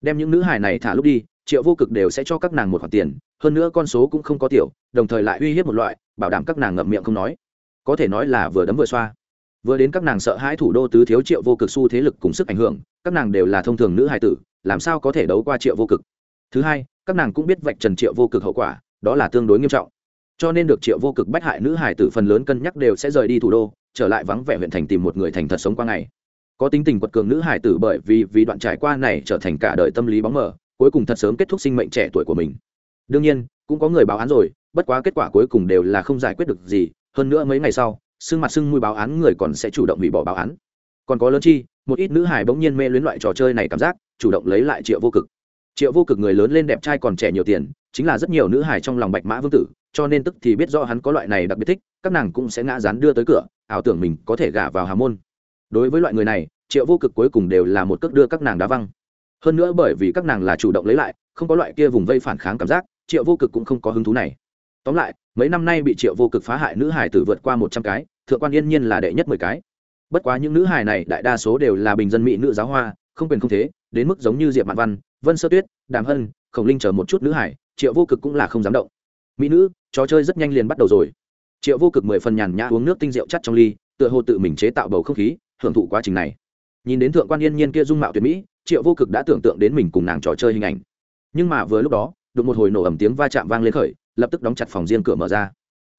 Đem những nữ hải này thả lúc đi, triệu vô cực đều sẽ cho các nàng một khoản tiền, hơn nữa con số cũng không có tiểu, đồng thời lại uy hiếp một loại, bảo đảm các nàng ngậm miệng không nói. Có thể nói là vừa đấm vừa xoa. Vừa đến các nàng sợ hãi thủ đô tứ thiếu triệu vô cực s u thế lực cùng sức ảnh hưởng, các nàng đều là thông thường nữ hài tử, làm sao có thể đấu qua triệu vô cực? Thứ hai, các nàng cũng biết vạch trần triệu vô cực hậu quả, đó là tương đối nghiêm trọng. Cho nên được triệu vô cực bách hại nữ hài tử phần lớn cân nhắc đều sẽ rời đi thủ đô trở lại vắng vẻ huyện thành tìm một người thành thật sống qua ngày. Có tính tình quật cường nữ hài tử bởi vì vì đoạn trải qua này trở thành cả đời tâm lý bóng mờ, cuối cùng thật sớm kết thúc sinh mệnh trẻ tuổi của mình. Đương nhiên, cũng có người báo án rồi, bất quá kết quả cuối cùng đều là không giải quyết được gì, hơn nữa mấy ngày sau xương mặt xương mùi báo án người còn sẽ chủ động hủy bỏ báo án. Còn có lớn chi, một ít nữ hài bỗng nhiên mê luyến loại trò chơi này cảm giác, chủ động lấy lại triệu vô cực. Triệu vô cực người lớn lên đẹp trai còn trẻ nhiều tiền, chính là rất nhiều nữ hài trong lòng bạch mã vương tử cho nên tức thì biết do hắn có loại này đặc biệt thích, các nàng cũng sẽ ngã rán đưa tới cửa, ảo tưởng mình có thể gả vào hà môn. Đối với loại người này, triệu vô cực cuối cùng đều là một cước đưa các nàng đá văng. Hơn nữa bởi vì các nàng là chủ động lấy lại, không có loại kia vùng vây phản kháng cảm giác, triệu vô cực cũng không có hứng thú này. Tóm lại, mấy năm nay bị triệu vô cực phá hại nữ hải tử vượt qua một trăm cái, thượng quan yên nhiên là đệ nhất mười cái. Bất quá những nữ hải này đại đa số đều là bình dân mỹ nữ giáo hoa, không quyền không thế, đến mức giống như diệp mạn văn, vân sơ tuyết, đàm hân, khổng linh chờ một chút nữ hải triệu vô cực cũng là không dám động mỹ nữ, trò chơi rất nhanh liền bắt đầu rồi. Triệu vô cực mười phần nhàn nhã uống nước tinh rượu chắt trong ly, tựa hồ tự mình chế tạo bầu không khí, hưởng thụ quá trình này. Nhìn đến thượng quan yên nhiên kia dung mạo tuyệt mỹ, triệu vô cực đã tưởng tượng đến mình cùng nàng trò chơi hình ảnh. Nhưng mà vừa lúc đó đụng một hồi nổ ẩm tiếng va chạm vang lên khởi, lập tức đóng chặt phòng riêng cửa mở ra.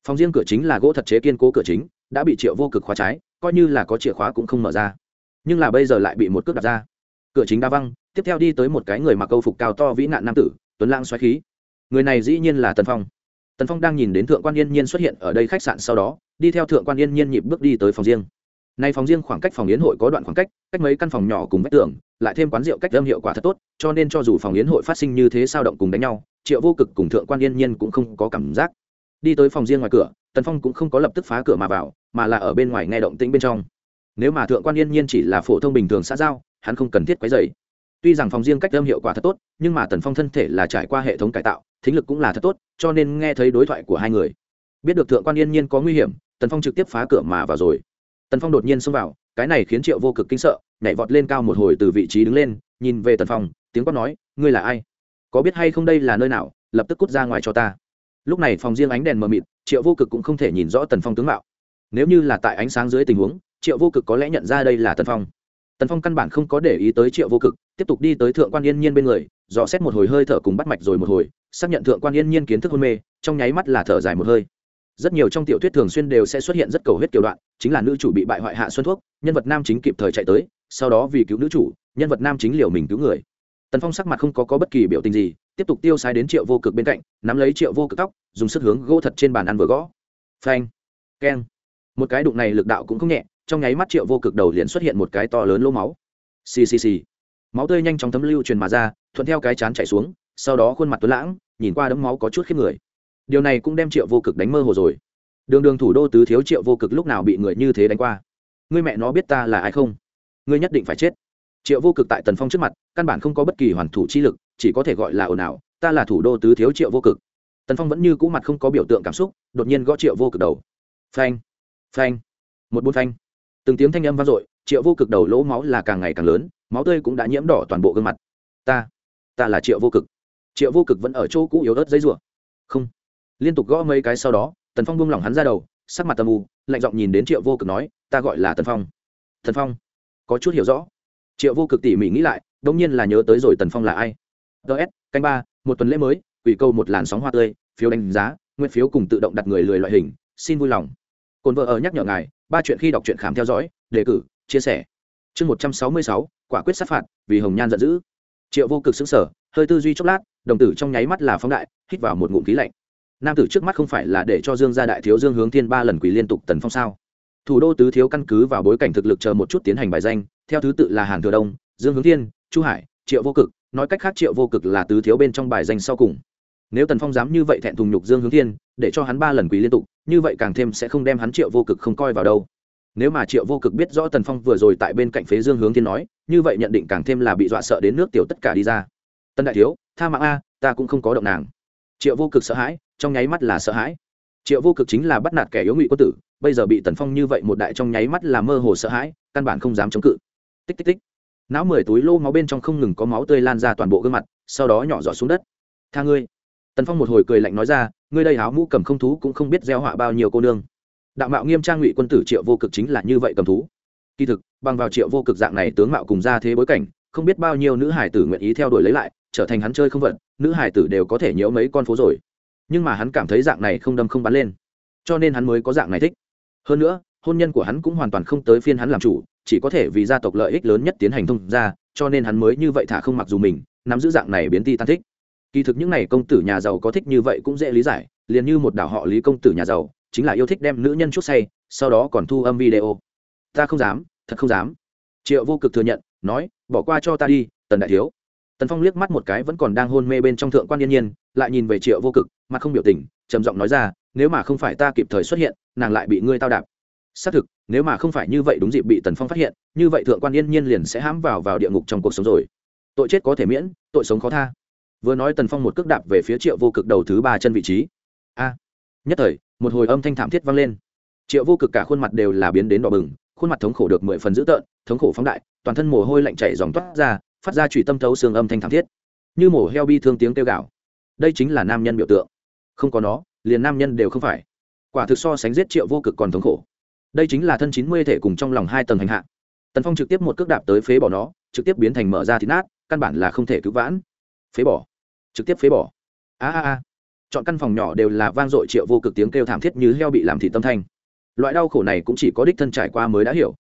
Phòng riêng cửa chính là gỗ thật chế kiên cố cửa chính, đã bị triệu vô cực khóa trái, coi như là có chìa khóa cũng không mở ra. Nhưng là bây giờ lại bị một cước đặt ra. Cửa chính đa văng, tiếp theo đi tới một cái người mặc câu phục cao to vĩ nạn nam tử, tuấn lãng xoáy khí. Người này dĩ nhiên là tần phong tần phong đang nhìn đến thượng quan yên nhiên xuất hiện ở đây khách sạn sau đó, đi theo thượng quan yên nhiên nhịp bước đi tới phòng riêng. Nay phòng riêng khoảng cách phòng yến hội có đoạn khoảng cách cách mấy căn phòng nhỏ cùng vách tường, lại thêm quán rượu cách âm hiệu quả thật tốt, cho nên cho dù phòng yến hội phát sinh như thế sao động cùng đánh nhau, triệu vô cực cùng thượng quan yên nhiên cũng không có cảm giác. Đi tới phòng riêng ngoài cửa, tần phong cũng không có lập tức phá cửa mà vào, mà là ở bên ngoài nghe động tĩnh bên trong. Nếu mà thượng quan yên nhiên chỉ là phổ thông bình thường xã giao, hắn không cần thiết quấy dày tuy rằng phòng riêng cách âm hiệu quả thật tốt, nhưng mà tần phong thân thể là trải qua hệ thống cải tạo, thính lực cũng là thật tốt, cho nên nghe thấy đối thoại của hai người, biết được thượng quan yên nhiên có nguy hiểm, tần phong trực tiếp phá cửa mà vào rồi. Tần phong đột nhiên xông vào, cái này khiến triệu vô cực kinh sợ, nhảy vọt lên cao một hồi từ vị trí đứng lên, nhìn về tần phong, tiếng quát nói, ngươi là ai? Có biết hay không đây là nơi nào? Lập tức cút ra ngoài cho ta. Lúc này phòng riêng ánh đèn mờ mịt, triệu vô cực cũng không thể nhìn rõ tần phong tướng mạo. Nếu như là tại ánh sáng dưới tình huống, triệu vô cực có lẽ nhận ra đây là tần phong tần phong căn bản không có để ý tới triệu vô cực tiếp tục đi tới thượng quan yên nhiên bên người dò xét một hồi hơi thở cùng bắt mạch rồi một hồi xác nhận thượng quan yên nhiên kiến thức hôn mê trong nháy mắt là thở dài một hơi. Rất nhiều trong tiểu thuyết thường xuyên đều sẽ xuất hiện rất cầu huyết kiểu đoạn chính là nữ chủ bị bại hoại hạ xuân thuốc nhân vật nam chính kịp thời chạy tới sau đó vì cứu nữ chủ nhân vật nam chính liều mình cứu người. Tần phong sắc mặt không có, có bất kỳ biểu tình gì tiếp tục tiêu sai đến triệu vô cực bên cạnh nắm lấy triệu vô cực tóc dùng sức hướng gỗ thật trên bàn ăn vừa gõ. Phanh keng. Một cái đụng này lực đạo cũng không nhẹ trong nháy mắt triệu vô cực đầu liền xuất hiện một cái to lớn lỗ máu. Xì xì xì. Máu tươi nhanh chóng thấm lưu truyền mà ra, thuận theo cái chán chạy xuống, sau đó khuôn mặt tuấn lãng, nhìn qua đấm máu có chút khiếp người. Điều này cũng đem triệu vô cực đánh mơ hồ rồi. Đường đường thủ đô tứ thiếu triệu vô cực lúc nào bị người như thế đánh qua? Ngươi mẹ nó biết ta là ai không? Ngươi nhất định phải chết. Triệu vô cực tại tần phong trước mặt, căn bản không có bất kỳ hoàn thủ chi lực, chỉ có thể gọi là ồn ào, ta là thủ đô tứ thiếu triệu vô cực. Tần phong vẫn như cũ mặt không có biểu tượng cảm xúc, đột nhiên gõ triệu vô cực đầu. Phanh phanh, một bút phanh từng tiếng thanh âm vang dội, triệu vô cực đầu lỗ máu là càng ngày càng lớn, máu tươi cũng đã nhiễm đỏ toàn bộ gương mặt. Ta ta là triệu vô cực. Triệu vô cực vẫn ở chỗ cũ yếu ớt dây rủa. Không. Liên tục gõ mấy cái sau đó, tần phong buông lỏng hắn ra đầu, sắc mặt tầm u, lạnh giọng nhìn đến triệu vô cực nói, ta gọi là tần phong. Tần phong? Có chút hiểu rõ. Triệu vô cực tỉ mỉ nghĩ lại đông nhiên là nhớ tới rồi tần phong là ai. Ts canh ba, một tuần lễ mới, quỷ câu một làn sóng hoa tươi, phiếu đánh giá, nguyên phiếu cùng tự động đặt người lười loại hình, xin vui lòng. Cồn vợ ở nhắc nhở ngài ba chuyện khi đọc truyện khám theo dõi, đề cử, chia sẻ. Chương một trăm sáu mươi sáu, quả quyết sát phạt, vì hồng nhan giận dữ. Triệu vô cực xứng sở hơi tư duy chốc lát, đồng tử trong nháy mắt là phóng đại, hít vào một ngụm khí lạnh. Nam tử trước mắt không phải là để cho dương gia đại thiếu dương hướng thiên ba lần quỷ liên tục tần phong sao? Thủ đô tứ thiếu căn cứ vào bối cảnh thực lực chờ một chút tiến hành bài danh, theo thứ tự là hàn thừa đông, dương hướng thiên, chu hải, triệu vô cực, nói cách khác triệu vô cực là tứ thiếu bên trong bài danh sau cùng nếu tần phong dám như vậy thẹn thùng nhục dương hướng thiên, để cho hắn ba lần quý liên tục, như vậy càng thêm sẽ không đem hắn triệu vô cực không coi vào đâu. Nếu mà triệu vô cực biết rõ tần phong vừa rồi tại bên cạnh phế dương hướng thiên nói, như vậy nhận định càng thêm là bị dọa sợ đến nước tiểu tất cả đi ra. Tân đại thiếu, tha mạng a, ta cũng không có động nàng. Triệu vô cực sợ hãi, trong nháy mắt là sợ hãi. Triệu vô cực chính là bắt nạt kẻ yếu ngụy quân tử, bây giờ bị tần phong như vậy một đại trong nháy mắt là mơ hồ sợ hãi, căn bản không dám chống cự. Tích tích tích. Não mười túi lô máu bên trong không ngừng có máu tươi lan ra toàn bộ gương mặt, sau đó nhỏ giọt xuống đất. Tha ngươi tần phong một hồi cười lạnh nói ra, ngươi đây áo mũ cầm không thú cũng không biết gieo họa bao nhiêu cô nương. Đạo mạo nghiêm trang ngụy quân tử triệu vô cực chính là như vậy cầm thú. Kỳ thực, bằng vào triệu vô cực dạng này tướng mạo cùng ra thế bối cảnh, không biết bao nhiêu nữ hải tử nguyện ý theo đuổi lấy lại, trở thành hắn chơi không vận, nữ hải tử đều có thể nhiễu mấy con phố rồi. Nhưng mà hắn cảm thấy dạng này không đâm không bắn lên. Cho nên hắn mới có dạng này thích. Hơn nữa, hôn nhân của hắn cũng hoàn toàn không tới phiên hắn làm chủ, chỉ có thể vì gia tộc lợi ích lớn nhất tiến hành thông ra cho nên hắn mới như vậy thả không mặc dù mình, nắm giữ dạng này biến ti tan thích kỳ thực những n à y công tử nhà giàu có thích như vậy cũng dễ lý giải, liền như một đảo họ lý công tử nhà giàu, chính là yêu thích đem nữ nhân chút say, sau đó còn thu âm video. Ta không dám, thật không dám. Triệu vô cực thừa nhận, nói, bỏ qua cho ta đi, tần đại thiếu. Tần phong liếc mắt một cái vẫn còn đang hôn mê bên trong thượng quan yên nhiên, lại nhìn về triệu vô cực mà không biểu tình, trầm giọng nói ra, nếu mà không phải ta kịp thời xuất hiện, nàng lại bị ngươi tao đạp. Xác thực, nếu mà không phải như vậy đúng dịp bị tần phong phát hiện, như vậy thượng quan yên nhiên liền sẽ hãm vào vào địa ngục trong cuộc sống rồi. Tội chết có thể miễn, tội sống khó tha vừa nói tần phong một cước đạp về phía triệu vô cực đầu thứ ba chân vị trí. A! Nhất thời, một hồi âm thanh thảm thiết vang lên. Triệu vô cực cả khuôn mặt đều là biến đến đỏ bừng, khuôn mặt thống khổ được mười phần dữ tợn, thống khổ phóng đại, toàn thân mồ hôi lạnh chảy dòng toát ra, phát ra trụy tâm thấu xương âm thanh thảm thiết. Như mổ heo bi thương tiếng kêu gào. Đây chính là nam nhân biểu tượng. Không có nó, liền nam nhân đều không phải. Quả thực so sánh giết triệu vô cực còn thống khổ. Đây chính là thân chín mươi thể cùng trong lòng hai tầng hành hạ. Tần phong trực tiếp một cước đạp tới phế bỏ nó, trực tiếp biến thành mở ra thịt nát, căn bản là không thể cứu vãn phế bỏ. Trực tiếp phế bỏ. A a a. Chọn căn phòng nhỏ đều là vang dội triệu vô cực tiếng kêu thảm thiết như heo bị làm thị tâm thanh. Loại đau khổ này cũng chỉ có đích thân trải qua mới đã hiểu.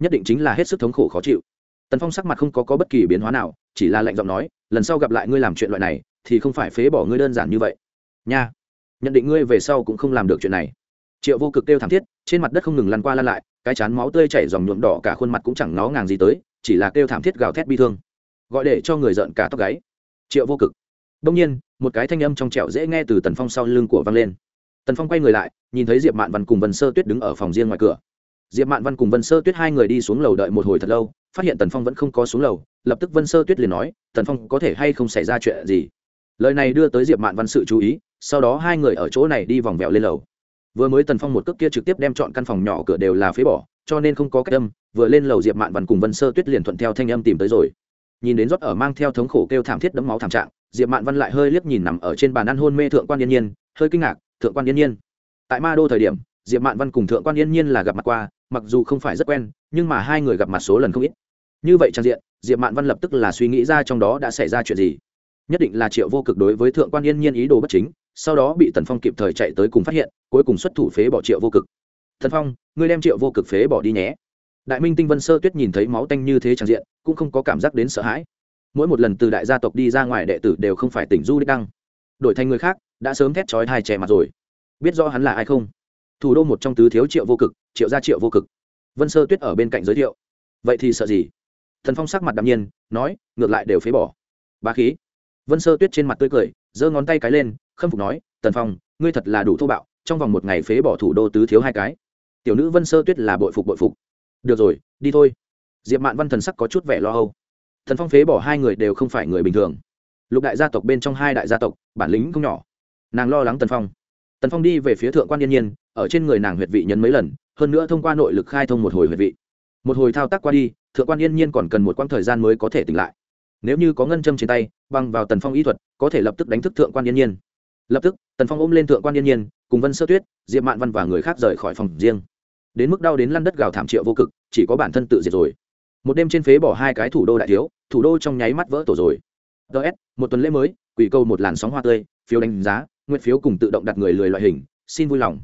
Nhất định chính là hết sức thống khổ khó chịu. Tần phong sắc mặt không có, có bất kỳ biến hóa nào chỉ là lạnh giọng nói lần sau gặp lại ngươi làm chuyện loại này thì không phải phế bỏ ngươi đơn giản như vậy. Nha nhận định ngươi về sau cũng không làm được chuyện này. Triệu vô cực kêu thảm thiết trên mặt đất không ngừng lăn qua lăn lại cái chán máu tươi chảy dòng nhuộm đỏ cả khuôn mặt cũng chẳng nó ngàng gì tới chỉ là kêu thảm thiết gào thét bi thương. Gọi để cho người giận cả tóc gáy triệu vô cực. Đông nhiên, một cái thanh âm trong trẻo dễ nghe từ tần phong sau lưng của vang lên. Tần phong quay người lại, nhìn thấy diệp mạn văn cùng vân sơ tuyết đứng ở phòng riêng ngoài cửa. Diệp mạn văn cùng vân sơ tuyết hai người đi xuống lầu đợi một hồi thật lâu, phát hiện tần phong vẫn không có xuống lầu, lập tức vân sơ tuyết liền nói, tần phong có thể hay không xảy ra chuyện gì? Lời này đưa tới diệp mạn văn sự chú ý, sau đó hai người ở chỗ này đi vòng vèo lên lầu. Vừa mới tần phong một cước kia trực tiếp đem chọn căn phòng nhỏ cửa đều là phế bỏ, cho nên không có cách âm, vừa lên lầu diệp mạn văn cùng vân sơ tuyết liền thuận theo thanh âm tìm tới rồi nhìn đến rót ở mang theo thống khổ kêu thảm thiết đấm máu thảm trạng, diệp mạn văn lại hơi liếc nhìn nằm ở trên bàn ăn hôn mê thượng quan yên nhiên, hơi kinh ngạc, thượng quan yên nhiên? Tại ma đô thời điểm, diệp mạn văn cùng thượng quan yên nhiên là gặp mặt qua, mặc dù không phải rất quen, nhưng mà hai người gặp mặt số lần không ít. Như vậy trang diện, diệp mạn văn lập tức là suy nghĩ ra trong đó đã xảy ra chuyện gì. Nhất định là triệu vô cực đối với thượng quan yên nhiên ý đồ bất chính, sau đó bị tần phong kịp thời chạy tới cùng phát hiện, cuối cùng xuất thủ phế bỏ triệu vô cực. Thần phong, ngươi đem triệu vô cực phế bỏ đi nhé đại minh tinh vân sơ tuyết nhìn thấy máu tanh như thế tràn diện, cũng không có cảm giác đến sợ hãi. Mỗi một lần từ đại gia tộc đi ra ngoài đệ tử đều không phải tỉnh du đích đăng. Đổi thành người khác, đã sớm thét chói hai trẻ mặt rồi. Biết rõ hắn là ai không? Thủ đô một trong tứ thiếu triệu vô cực, triệu gia triệu vô cực. Vân sơ tuyết ở bên cạnh giới thiệu. Vậy thì sợ gì? Thần phong sắc mặt đạm nhiên, nói, ngược lại đều phế bỏ. Ba khí. Vân sơ tuyết trên mặt tươi cười, giơ ngón tay cái lên, khâm phục nói, tần phong, ngươi thật là đủ thô bạo, trong vòng một ngày phế bỏ thủ đô tứ thiếu hai cái. Tiểu nữ vân sơ tuyết là bội phục bội phục được rồi, đi thôi. Diệp mạn văn thần sắc có chút vẻ lo âu. Thần phong phế bỏ hai người đều không phải người bình thường. Lục đại gia tộc bên trong hai đại gia tộc, bản lĩnh không nhỏ. Nàng lo lắng tần phong. Tần phong đi về phía thượng quan yên nhiên, ở trên người nàng huyệt vị nhấn mấy lần, hơn nữa thông qua nội lực khai thông một hồi huyệt vị. Một hồi thao tác qua đi, thượng quan yên nhiên còn cần một quãng thời gian mới có thể tỉnh lại. Nếu như có ngân châm trên tay băng vào tần phong y thuật, có thể lập tức đánh thức thượng quan yên nhiên. Lập tức, tần phong ôm lên thượng quan yên nhiên, cùng vân sơ tuyết, diệp mạn văn và người khác rời khỏi phòng riêng đến mức đau đến lăn đất gào thảm triệu vô cực, chỉ có bản thân tự diệt rồi. Một đêm trên phế bỏ hai cái thủ đô đại thiếu, thủ đô trong nháy mắt vỡ tổ rồi. Ts một tuần lễ mới, quỷ câu một làn sóng hoa tươi, phiếu đánh giá, nguyện phiếu cùng tự động đặt người lười loại hình, xin vui lòng.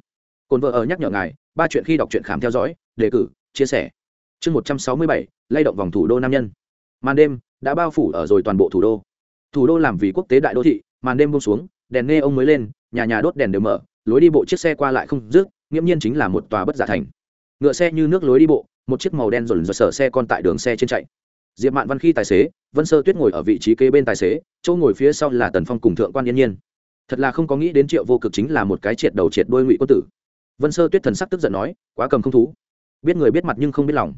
Cồn vợ ở nhắc nhở ngài, ba chuyện khi đọc truyện khám theo dõi, đề cử, chia sẻ. Chương một trăm sáu mươi bảy, lay động vòng thủ đô nam nhân. Màn đêm đã bao phủ ở rồi toàn bộ thủ đô. Thủ đô làm vì quốc tế đại đô thị, màn đêm bông xuống, đèn nghe ông mới lên, nhà nhà đốt đèn đều mở, lối đi bộ chiếc xe qua lại không dứt, nghiễm nhiên chính là một tòa bất giả thành ngựa xe như nước lối đi bộ, một chiếc màu đen dồn dồn sở xe con tại đường xe trên chạy. Diệp mạn văn khi tài xế, vân sơ tuyết ngồi ở vị trí kế bên tài xế, chỗ ngồi phía sau là tần phong cùng thượng quan yên nhiên. Thật là không có nghĩ đến triệu vô cực chính là một cái triệt đầu triệt đôi ngụy quân tử. Vân sơ tuyết thần sắc tức giận nói, quá cầm không thú. Biết người biết mặt nhưng không biết lòng.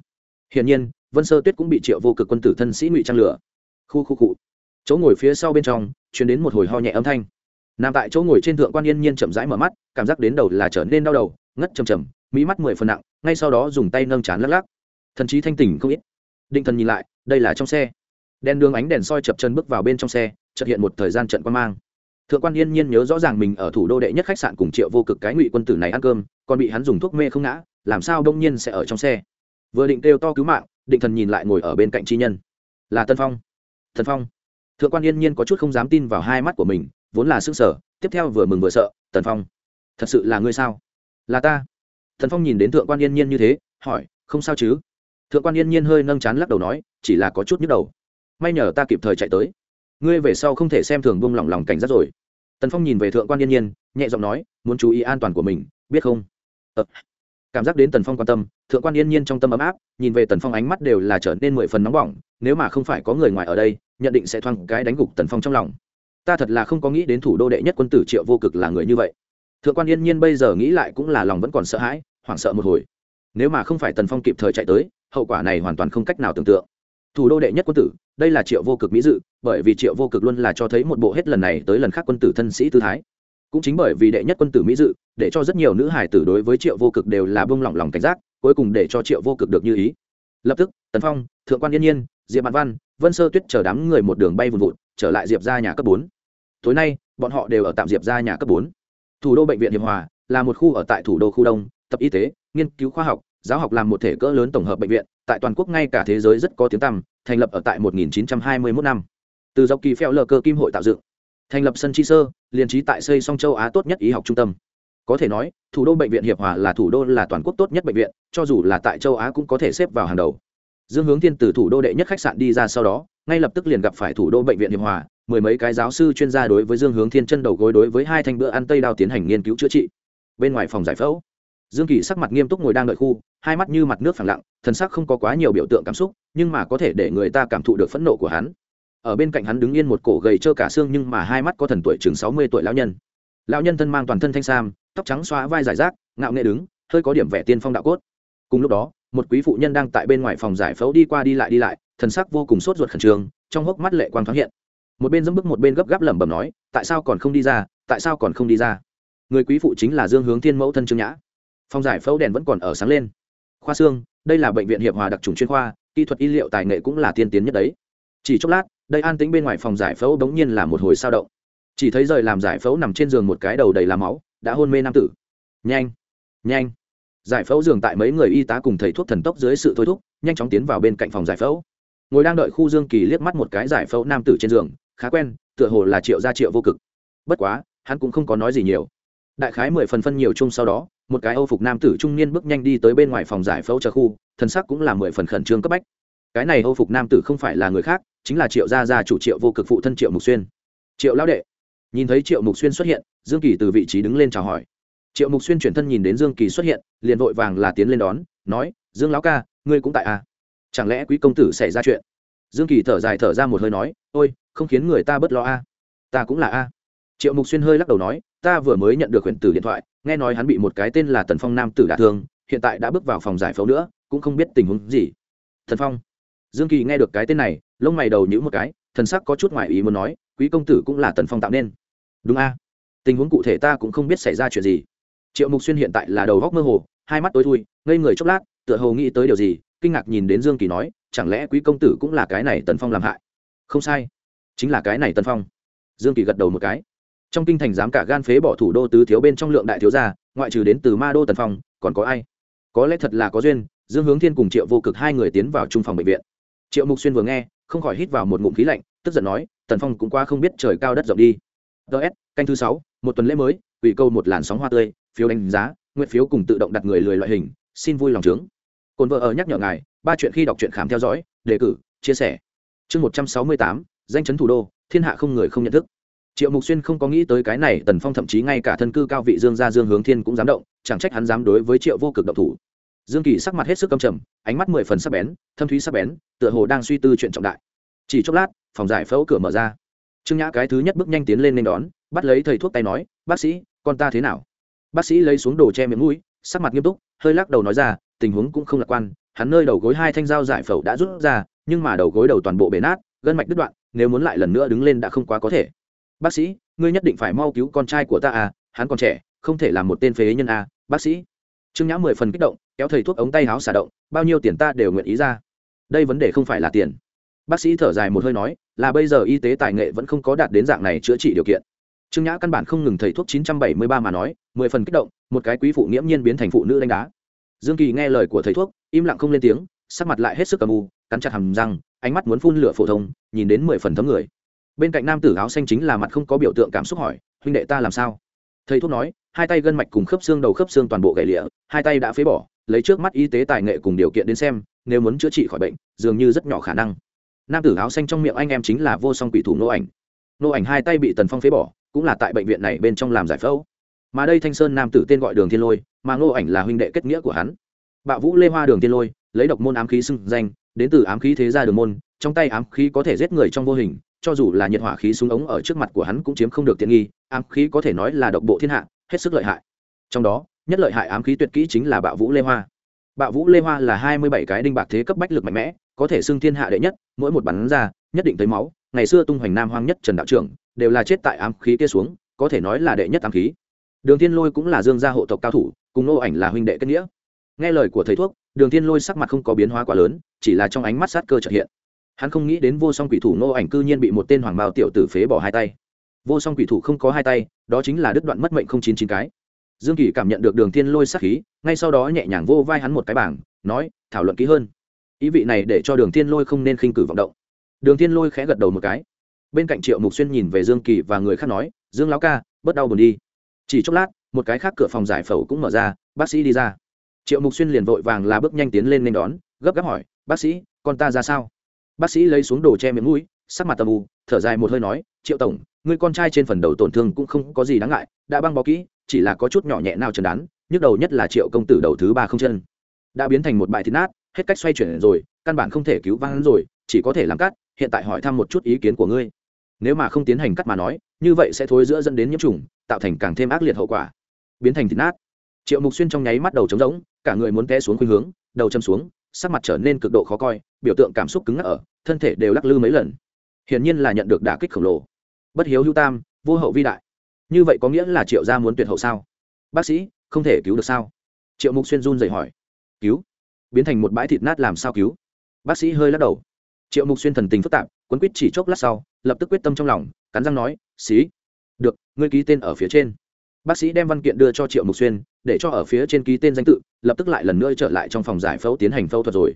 Hiển nhiên, vân sơ tuyết cũng bị triệu vô cực quân tử thân sĩ ngụy trang lửa. Khu khu cụ chỗ ngồi phía sau bên trong chuyển đến một hồi ho nhẹ âm thanh. Nằm tại chỗ ngồi trên thượng quan yên nhiên chậm rãi mở mắt, cảm giác đến đầu là trở nên đau đầu, ngất chầm chầm mỹ mắt mười phần nặng, ngay sau đó dùng tay nâng chán lắc lắc. Thần trí thanh tỉnh không ít. Định thần nhìn lại, đây là trong xe. Đèn đường ánh đèn soi chập chân bước vào bên trong xe, chợt hiện một thời gian trận quan mang. Thượng quan yên nhiên nhớ rõ ràng mình ở thủ đô đệ nhất khách sạn cùng triệu vô cực cái ngụy quân tử này ăn cơm, còn bị hắn dùng thuốc mê không ngã, làm sao đông nhiên sẽ ở trong xe? Vừa định kêu to cứu mạng, định thần nhìn lại ngồi ở bên cạnh chi nhân. Là tân phong. Thần phong. Thượng quan yên nhiên có chút không dám tin vào hai mắt của mình, vốn là sức sở tiếp theo vừa mừng vừa sợ, tần phong, thật sự là ngươi sao? Là ta thần phong nhìn đến thượng quan yên nhiên như thế, hỏi, không sao chứ? Thượng quan yên nhiên hơi nâng chán lắc đầu nói, chỉ là có chút nhức đầu. May nhờ ta kịp thời chạy tới. Ngươi về sau không thể xem thường buông lỏng lòng cảnh giác rồi. Tần phong nhìn về thượng quan yên nhiên, nhẹ giọng nói, muốn chú ý an toàn của mình, biết không? Ờ. cảm giác đến tần phong quan tâm, thượng quan yên nhiên trong tâm ấm áp, nhìn về tần phong ánh mắt đều là trở nên mười phần nóng bỏng, nếu mà không phải có người ngoài ở đây, nhận định sẽ thoang cái đánh gục tần phong trong lòng. Ta thật là không có nghĩ đến thủ đô đệ nhất quân tử triệu vô cực là người như vậy thượng quan yên nhiên bây giờ nghĩ lại cũng là lòng vẫn còn sợ hãi, hoảng sợ một hồi. Nếu mà không phải tần phong kịp thời chạy tới, hậu quả này hoàn toàn không cách nào tưởng tượng. Thủ đô đệ nhất quân tử, đây là triệu vô cực mỹ dự, bởi vì triệu vô cực luôn là cho thấy một bộ hết lần này tới lần khác quân tử thân sĩ tư thái. Cũng chính bởi vì đệ nhất quân tử mỹ dự, để cho rất nhiều nữ hải tử đối với triệu vô cực đều là bông lỏng lòng cảnh giác, cuối cùng để cho triệu vô cực được như ý. Lập tức, tần phong, thượng quan yên nhiên, diệp bạn văn, vân sơ tuyết chờ đám người một đường bay vùn vụt trở lại diệp ra nhà cấp bốn. Tối nay, bọn họ đều ở tạm diệp ra nhà cấp bốn thủ đô bệnh viện hiệp hòa là một khu ở tại thủ đô khu đông, tập y tế, nghiên cứu khoa học, giáo học làm một thể cỡ lớn tổng hợp bệnh viện, tại toàn quốc ngay cả thế giới rất có tiếng tăm, thành lập ở tại 1921 năm. Từ dọc kỳ phèo lờ cơ kim hội tạo dựng, thành lập sân chi sơ, liền trí tại xây song châu á tốt nhất y học trung tâm. Có thể nói, thủ đô bệnh viện hiệp hòa là thủ đô là toàn quốc tốt nhất bệnh viện, cho dù là tại châu á cũng có thể xếp vào hàng đầu. Dương hướng thiên từ thủ đô đệ nhất khách sạn đi ra sau đó, ngay lập tức liền gặp phải thủ đô bệnh viện hiệp hòa mười mấy cái giáo sư chuyên gia đối với dương hướng thiên chân đầu gối đối với hai thanh bữa ăn tây đao tiến hành nghiên cứu chữa trị. Bên ngoài phòng giải phẫu, dương kỳ sắc mặt nghiêm túc ngồi đang đợi khu, hai mắt như mặt nước phẳng lặng, thần sắc không có quá nhiều biểu tượng cảm xúc, nhưng mà có thể để người ta cảm thụ được phẫn nộ của hắn. Ở bên cạnh hắn đứng yên một cổ gầy trơ cả xương nhưng mà hai mắt có thần tuổi chừng sáu mươi tuổi lão nhân. Lão nhân thân mang toàn thân thanh sam, tóc trắng xóa vai giải rác, ngạo nghệ đứng, hơi có điểm vẻ tiên phong đạo cốt. Cùng lúc đó, một quý phụ nhân đang tại bên ngoài phòng giải phẫu đi qua đi lại đi lại, thần sắc vô cùng sốt ruột khẩn trương, trong hốc mắt lệ quang thoáng hiện một bên dẫm bước một bên gấp gáp lẩm bẩm nói, tại sao còn không đi ra? Tại sao còn không đi ra? Người quý phụ chính là dương hướng thiên mẫu thân trương nhã. Phòng giải phẫu đèn vẫn còn ở sáng lên. Khoa xương, đây là bệnh viện hiệp hòa đặc trùng chuyên khoa, kỹ thuật y liệu tài nghệ cũng là tiên tiến nhất đấy. Chỉ chốc lát, đây an tĩnh bên ngoài phòng giải phẫu bỗng nhiên là một hồi sao động. Chỉ thấy rời làm giải phẫu nằm trên giường một cái đầu đầy làm máu, đã hôn mê nam tử. Nhanh nhanh. Giải phẫu giường tại mấy người y tá cùng thầy thuốc thần tốc dưới sự thôi thúc, nhanh chóng tiến vào bên cạnh phòng giải phẫu. Ngồi đang đợi khu dương kỳ liếc mắt một cái giải phẫu nam tử trên giường khá quen, tựa hồ là triệu gia triệu vô cực. Bất quá, hắn cũng không có nói gì nhiều. Đại khái mười phần phân nhiều chung sau đó, một cái âu phục nam tử trung niên bước nhanh đi tới bên ngoài phòng giải phẫu chờ khu, thân sắc cũng là mười phần khẩn trương cấp bách. Cái này âu phục nam tử không phải là người khác, chính là triệu gia gia chủ triệu vô cực phụ thân triệu mục xuyên. Triệu lão đệ. Nhìn thấy triệu mục xuyên xuất hiện, dương kỳ từ vị trí đứng lên chào hỏi. Triệu mục xuyên chuyển thân nhìn đến dương kỳ xuất hiện, liền vội vàng là tiến lên đón, nói, dương lão ca, ngươi cũng tại à? Chẳng lẽ quý công tử xảy ra chuyện? Dương kỳ thở dài thở ra một hơi nói, ôi không khiến người ta bớt lo a. Ta cũng là a. Triệu mục xuyên hơi lắc đầu nói, ta vừa mới nhận được huyện tử điện thoại, nghe nói hắn bị một cái tên là tần phong nam tử đả thương, hiện tại đã bước vào phòng giải phẫu nữa, cũng không biết tình huống gì. Thần phong. Dương kỳ nghe được cái tên này, lông mày đầu nhữ một cái, thần sắc có chút ngoại ý muốn nói, quý công tử cũng là tần phong tạo nên. Đúng a. Tình huống cụ thể ta cũng không biết xảy ra chuyện gì. Triệu mục xuyên hiện tại là đầu góc mơ hồ, hai mắt tối thui, ngây người chốc lát, tựa hồ nghĩ tới điều gì, kinh ngạc nhìn đến dương kỳ nói, chẳng lẽ quý công tử cũng là cái này tần phong làm hại? Không sai chính là cái này tần phong dương kỳ gật đầu một cái trong kinh thành dám cả gan phế bỏ thủ đô tứ thiếu bên trong lượng đại thiếu gia ngoại trừ đến từ ma đô tần phong còn có ai có lẽ thật là có duyên dương hướng thiên cùng triệu vô cực hai người tiến vào trung phòng bệnh viện triệu mục xuyên vừa nghe không khỏi hít vào một ngụm khí lạnh tức giận nói tần phong cũng qua không biết trời cao đất rộng đi ts canh thứ sáu, một tuần lễ mới, ủy câu một làn sóng hoa tươi, phiếu đánh giá, nguyện phiếu cùng tự động đặt người lười loại hình, xin vui lòng trướng cồn vợ ở nhắc nhở ngài, ba chuyện khi đọc truyện khám theo dõi, đề cử, chia sẻ. Chương một trăm sáu mươi tám danh chấn thủ đô, thiên hạ không người không nhận thức. Triệu mục xuyên không có nghĩ tới cái này, tần phong thậm chí ngay cả thân cư cao vị dương gia dương hướng thiên cũng dám động, chẳng trách hắn dám đối với triệu vô cực động thủ. Dương kỳ sắc mặt hết sức căm trầm, ánh mắt mười phần sắc bén, thâm thúy sắc bén, tựa hồ đang suy tư chuyện trọng đại. Chỉ chốc lát, phòng giải phẫu cửa mở ra. Trương nhã cái thứ nhất bước nhanh tiến lên nên đón, bắt lấy thầy thuốc tay nói, bác sĩ, con ta thế nào? Bác sĩ lấy xuống đồ che miệng mũi, sắc mặt nghiêm túc, hơi lắc đầu nói ra, tình huống cũng không lạc quan, hắn nơi đầu gối hai thanh dao giải phẫu đã rút ra, nhưng mà đầu gối đầu toàn bộ bể nát, gân mạch đứt đoạn nếu muốn lại lần nữa đứng lên đã không quá có thể. Bác sĩ, ngươi nhất định phải mau cứu con trai của ta à hắn còn trẻ, không thể làm một tên phế nhân à bác sĩ. Trương nhã mười phần kích động, kéo thầy thuốc ống tay háo xả động, bao nhiêu tiền ta đều nguyện ý ra. Đây vấn đề không phải là tiền. Bác sĩ thở dài một hơi nói, là bây giờ y tế tài nghệ vẫn không có đạt đến dạng này chữa trị điều kiện. Trương nhã căn bản không ngừng thầy thuốc chín trăm bảy mươi ba mà nói, mười phần kích động, một cái quý phụ nghiễm nhiên biến thành phụ nữ đánh đá. Dương kỳ nghe lời của thầy thuốc, im lặng không lên tiếng, sắc mặt lại hết sức cầm u cắn chặt hầm răng, ánh mắt muốn phun lửa phổ thông, nhìn đến mười phần thấm người. Bên cạnh nam tử áo xanh chính là mặt không có biểu tượng cảm xúc hỏi, huynh đệ ta làm sao? Thầy thuốc nói, hai tay gân mạch cùng khớp xương đầu khớp xương toàn bộ gãy lịa, hai tay đã phế bỏ, lấy trước mắt y tế tài nghệ cùng điều kiện đến xem, nếu muốn chữa trị khỏi bệnh, dường như rất nhỏ khả năng. Nam tử áo xanh trong miệng anh em chính là vô song quỷ thủ nô ảnh. Nô ảnh hai tay bị tần phong phế bỏ, cũng là tại bệnh viện này bên trong làm giải phẫu. Mà đây thanh sơn nam tử tên gọi đường thiên lôi, mà nô ảnh là huynh đệ kết nghĩa của hắn. Bạo vũ lê hoa đường thiên lôi lấy độc môn ám khí xưng danh, đến từ ám khí thế gia đường môn, trong tay ám khí có thể giết người trong vô hình, cho dù là nhiệt hỏa khí súng ống ở trước mặt của hắn cũng chiếm không được tiện nghi, ám khí có thể nói là độc bộ thiên hạ, hết sức lợi hại. Trong đó, nhất lợi hại ám khí tuyệt kỹ chính là bạo vũ lê hoa. Bạo vũ lê hoa là hai mươi bảy cái đinh bạc thế cấp bách lực mạnh mẽ, có thể xưng thiên hạ đệ nhất, mỗi một bắn ra, nhất định thấy máu. Ngày xưa tung hoành nam hoang nhất trần đạo trưởng, đều là chết tại ám khí kia xuống, có thể nói là đệ nhất ám khí. Đường thiên lôi cũng là dương gia hộ tộc cao thủ, cùng nô ảnh là huynh đệ kết nghĩa. Nghe lời của thầy thuốc đường thiên lôi sắc mặt không có biến hóa quá lớn, chỉ là trong ánh mắt sát cơ trợ hiện. Hắn không nghĩ đến vô song quỷ thủ nô ảnh cư nhiên bị một tên hoàng bào tiểu tử phế bỏ hai tay. Vô song quỷ thủ không có hai tay, đó chính là đứt đoạn mất mệnh không chín chín cái. Dương kỳ cảm nhận được đường thiên lôi sát khí, ngay sau đó nhẹ nhàng vô vai hắn một cái bảng, nói, thảo luận kỹ hơn. Ý vị này để cho đường thiên lôi không nên khinh cử vọng động. Đường thiên lôi khẽ gật đầu một cái. Bên cạnh triệu mục xuyên nhìn về dương kỳ và người khác nói, dương lão ca, bớt đau buồn đi. Chỉ chốc lát, một cái khác cửa phòng giải phẫu cũng mở ra, bác sĩ đi ra triệu mục xuyên liền vội vàng là bước nhanh tiến lên nên đón, gấp gáp hỏi, bác sĩ, con ta ra sao? Bác sĩ lấy xuống đồ che miệng mũi, sắc mặt tầm ù thở dài một hơi nói, triệu tổng, người con trai trên phần đầu tổn thương cũng không có gì đáng ngại, đã băng bó kỹ, chỉ là có chút nhỏ nhẹ nào chấn đán, nhức đầu nhất là triệu công tử đầu thứ ba không chân. Đã biến thành một bãi thịt nát, hết cách xoay chuyển rồi, căn bản không thể cứu vãn rồi, chỉ có thể làm cắt, hiện tại hỏi thăm một chút ý kiến của ngươi. Nếu mà không tiến hành cắt mà nói, như vậy sẽ thối giữa dẫn đến nhiễm trùng, tạo thành càng thêm ác liệt hậu quả, biến thành thịt nát triệu mục xuyên trong nháy mắt đầu trống rỗng, cả người muốn té xuống khuynh hướng, đầu châm xuống, sắc mặt trở nên cực độ khó coi, biểu tượng cảm xúc cứng ngắc ở, thân thể đều lắc lư mấy lần. Hiển nhiên là nhận được đả kích khổng lồ. Bất hiếu hữu tam, vô hậu vi đại. Như vậy có nghĩa là triệu gia muốn tuyệt hậu sao? Bác sĩ, không thể cứu được sao? Triệu mục xuyên run dậy hỏi. Cứu? Biến thành một bãi thịt nát làm sao cứu? Bác sĩ hơi lắc đầu. Triệu mục xuyên thần tình phức tạp quấn quýt chỉ chốc lát sau, lập tức quyết tâm trong lòng, cắn răng nói, xí, được, ngươi ký tên ở phía trên bác sĩ đem văn kiện đưa cho triệu mục xuyên, để cho ở phía trên ký tên danh tự, lập tức lại lần nữa trở lại trong phòng giải phẫu tiến hành phẫu thuật rồi.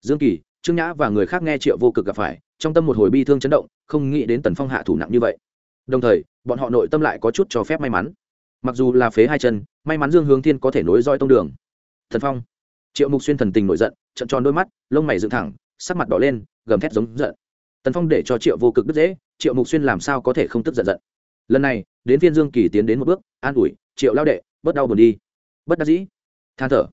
Dương kỳ, trương nhã và người khác nghe triệu vô cực gặp phải, trong tâm một hồi bi thương chấn động, không nghĩ đến tần phong hạ thủ nặng như vậy. Đồng thời, bọn họ nội tâm lại có chút cho phép may mắn. Mặc dù là phế hai chân, may mắn dương hướng thiên có thể nối roi tông đường. Thần phong, triệu mục xuyên thần tình nổi giận trận tròn đôi mắt, lông mày dựng thẳng, sắc mặt đỏ lên, gầm thét giống giận. Tần phong để cho triệu vô cực đứt dễ, triệu mục xuyên làm sao có thể không tức giận giận? Lần này, đến phiên dương kỳ tiến đến một bước, an ủi, triệu lao đệ, bớt đau buồn đi. Bất đắc dĩ. Than thở.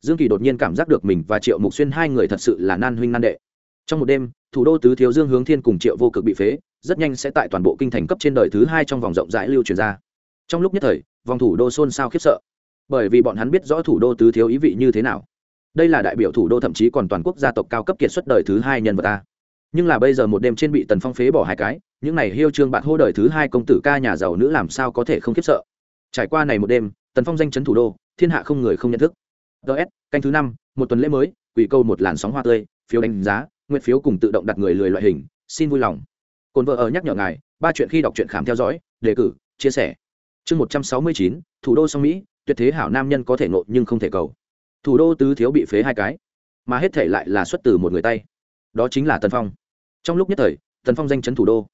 Dương kỳ đột nhiên cảm giác được mình và triệu mục xuyên hai người thật sự là nan huynh nan đệ. Trong một đêm, thủ đô tứ thiếu dương hướng thiên cùng triệu vô cực bị phế, rất nhanh sẽ tại toàn bộ kinh thành cấp trên đời thứ hai trong vòng rộng rãi lưu truyền ra. Trong lúc nhất thời, vòng thủ đô xôn xao khiếp sợ, bởi vì bọn hắn biết rõ thủ đô tứ thiếu ý vị như thế nào. Đây là đại biểu thủ đô thậm chí còn toàn quốc gia tộc cao cấp kiệt xuất đời thứ hai nhân vật ta nhưng là bây giờ một đêm trên bị tần phong phế bỏ hai cái, những này hiêu trương bạn hô đời thứ hai công tử ca nhà giàu nữ làm sao có thể không khiếp sợ? Trải qua này một đêm, tần phong danh chấn thủ đô, thiên hạ không người không nhận thức. Ts canh thứ năm, một tuần lễ mới, quỷ câu một làn sóng hoa tươi, phiếu đánh giá, nguyện phiếu cùng tự động đặt người lười loại hình, xin vui lòng. Cồn vợ ở nhắc nhở ngài, ba chuyện khi đọc truyện khám theo dõi, đề cử, chia sẻ. Chương một trăm sáu mươi chín, thủ đô song mỹ, tuyệt thế hảo nam nhân có thể nộ nhưng không thể cầu. Thủ đô tứ thiếu bị phế hai cái, mà hết thể lại là xuất từ một người tay đó chính là tần phong. Trong lúc nhất thời, tần phong danh chấn thủ đô.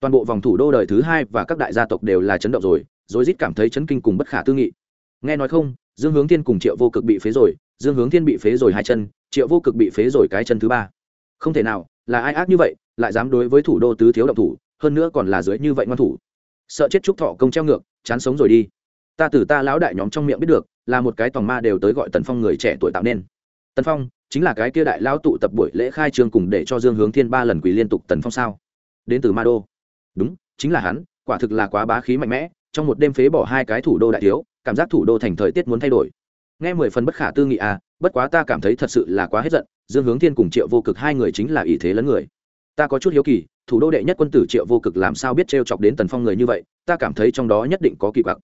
Toàn bộ vòng thủ đô đời thứ hai và các đại gia tộc đều là chấn động rồi rồi rít cảm thấy chấn kinh cùng bất khả tư nghị. Nghe nói không, dương hướng thiên cùng triệu vô cực bị phế rồi, dương hướng thiên bị phế rồi hai chân, triệu vô cực bị phế rồi cái chân thứ ba. Không thể nào, là ai ác như vậy, lại dám đối với thủ đô tứ thiếu động thủ, hơn nữa còn là dưới như vậy ngoan thủ. Sợ chết trúc thọ công treo ngược, chán sống rồi đi. Ta từ ta lão đại nhóm trong miệng biết được, là một cái tòng ma đều tới gọi tần phong người trẻ tuổi tạo nên. Tần phong chính là cái kia đại lao tụ tập buổi lễ khai trương cùng để cho dương hướng thiên ba lần quỳ liên tục tần phong sao? Đến từ ma đô. Đúng, chính là hắn, quả thực là quá bá khí mạnh mẽ, trong một đêm phế bỏ hai cái thủ đô đại thiếu, cảm giác thủ đô thành thời tiết muốn thay đổi. Nghe mười phần bất khả tư nghị à bất quá ta cảm thấy thật sự là quá hết giận, dương hướng thiên cùng triệu vô cực hai người chính là ý thế lẫn người. Ta có chút hiếu kỳ, thủ đô đệ nhất quân tử triệu vô cực làm sao biết t chọc đến tần phong người như vậy, ta cảm thấy trong đó nhất định có kỳ quặc.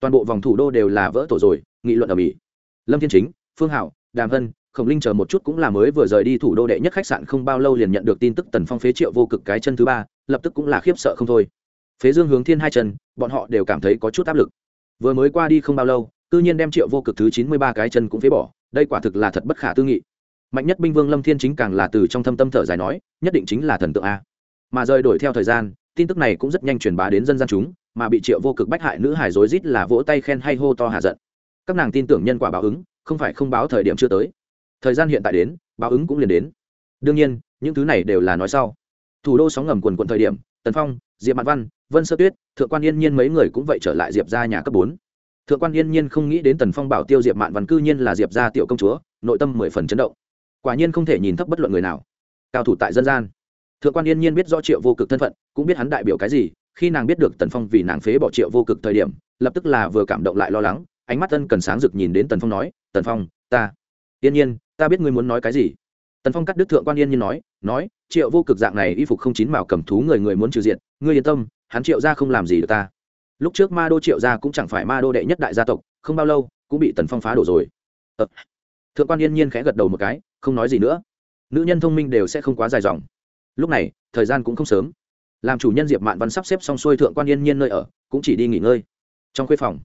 Toàn bộ vòng thủ đô đều là vỡ tổ rồi, nghị luận ở mỹ. Lâm thiên chính, phương hảo, đàm hân khổng linh chờ một chút cũng là mới vừa rời đi thủ đô đệ nhất khách sạn không bao lâu liền nhận được tin tức tần phong phế triệu vô cực cái chân thứ ba, lập tức cũng là khiếp sợ không thôi. Phế dương hướng thiên hai chân, bọn họ đều cảm thấy có chút áp lực. Vừa mới qua đi không bao lâu tự nhiên đem triệu vô cực thứ chín mươi ba cái chân cũng phế bỏ, đây quả thực là thật bất khả tư nghị. Mạnh nhất binh vương lâm thiên chính càng là từ trong thâm tâm thở dài nói, nhất định chính là thần tượng a. Mà rời đổi theo thời gian, tin tức này cũng rất nhanh truyền bá đến dân gian chúng, mà bị triệu vô cực bách hại nữ hải rối rít là vỗ tay khen hay hô to hạ giận. Các nàng tin tưởng nhân quả báo ứng, không phải không báo thời điểm chưa tới thời gian hiện tại đến, báo ứng cũng liền đến. Đương nhiên, những thứ này đều là nói sau. Thủ đô sóng ngầm quần quận thời điểm, tần phong, diệp mạn văn, vân sơ tuyết, thượng quan yên nhiên mấy người cũng vậy trở lại diệp ra nhà cấp bốn. Thượng quan yên nhiên không nghĩ đến tần phong bảo tiêu diệp mạn văn cư nhiên là diệp ra tiểu công chúa, nội tâm mười phần chấn động. Quả nhiên không thể nhìn thấp bất luận người nào. Cao thủ tại dân gian. Thượng quan yên nhiên biết rõ triệu vô cực thân phận, cũng biết hắn đại biểu cái gì, khi nàng biết được tần phong vì nàng phế bỏ triệu vô cực thời điểm, lập tức là vừa cảm động lại lo lắng, ánh mắt tân cần sáng rực nhìn đến tần phong nói, tần phong, ta. Yên nhiên ta biết ngươi muốn nói cái gì. Tần phong cắt đứt thượng quan yên nhiên nói nói, triệu vô cực dạng này y phục không chín màu cầm thú người người muốn trừ diện ngươi yên tâm, hắn triệu ra không làm gì được ta. Lúc trước ma đô triệu gia cũng chẳng phải ma đô đệ nhất đại gia tộc, không bao lâu, cũng bị tần phong phá đổ rồi. Ờ. thượng quan yên nhiên khẽ gật đầu một cái, không nói gì nữa. Nữ nhân thông minh đều sẽ không quá dài dòng. Lúc này, thời gian cũng không sớm. Làm chủ nhân diệp mạn văn sắp xếp xong xuôi thượng quan yên nhiên nơi ở, cũng chỉ đi nghỉ ngơi. Trong khuê phòng,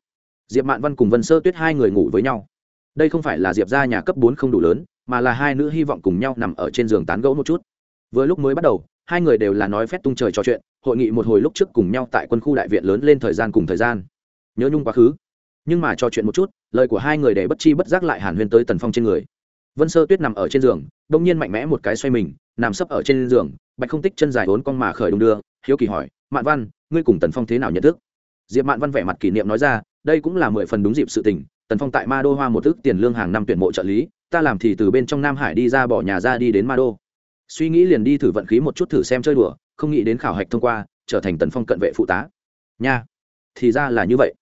diệp mạn văn cùng vân sơ tuyết hai người ngủ với nhau đây không phải là diệp ra nhà cấp bốn không đủ lớn, mà là hai nữ hy vọng cùng nhau nằm ở trên giường tán gẫu một chút. Vừa lúc mới bắt đầu, hai người đều là nói phép tung trời trò chuyện, hội nghị một hồi lúc trước cùng nhau tại quân khu đại viện lớn lên thời gian cùng thời gian. Nhớ nhung quá khứ. Nhưng mà trò chuyện một chút, lời của hai người để bất chi bất giác lại hàn huyên tới tần phong trên người. Vân sơ tuyết nằm ở trên giường đông nhiên mạnh mẽ một cái xoay mình, nằm sấp ở trên giường, bạch không tích chân dài vốn con mà khởi đung đưa, hiếu kỳ hỏi, mạn văn, ngươi cùng tần phong thế nào nhận thức? Diệp mạn văn vẻ mặt kỷ niệm nói ra, đây cũng là mười phần đúng dịp sự tình tần phong tại ma đô hoa một ước tiền lương hàng năm tuyển mộ trợ lý, ta làm thì từ bên trong nam hải đi ra bỏ nhà ra đi đến ma đô. Suy nghĩ liền đi thử vận khí một chút thử xem chơi đùa, không nghĩ đến khảo hạch thông qua, trở thành tần phong cận vệ phụ tá. Nha, thì ra là như vậy.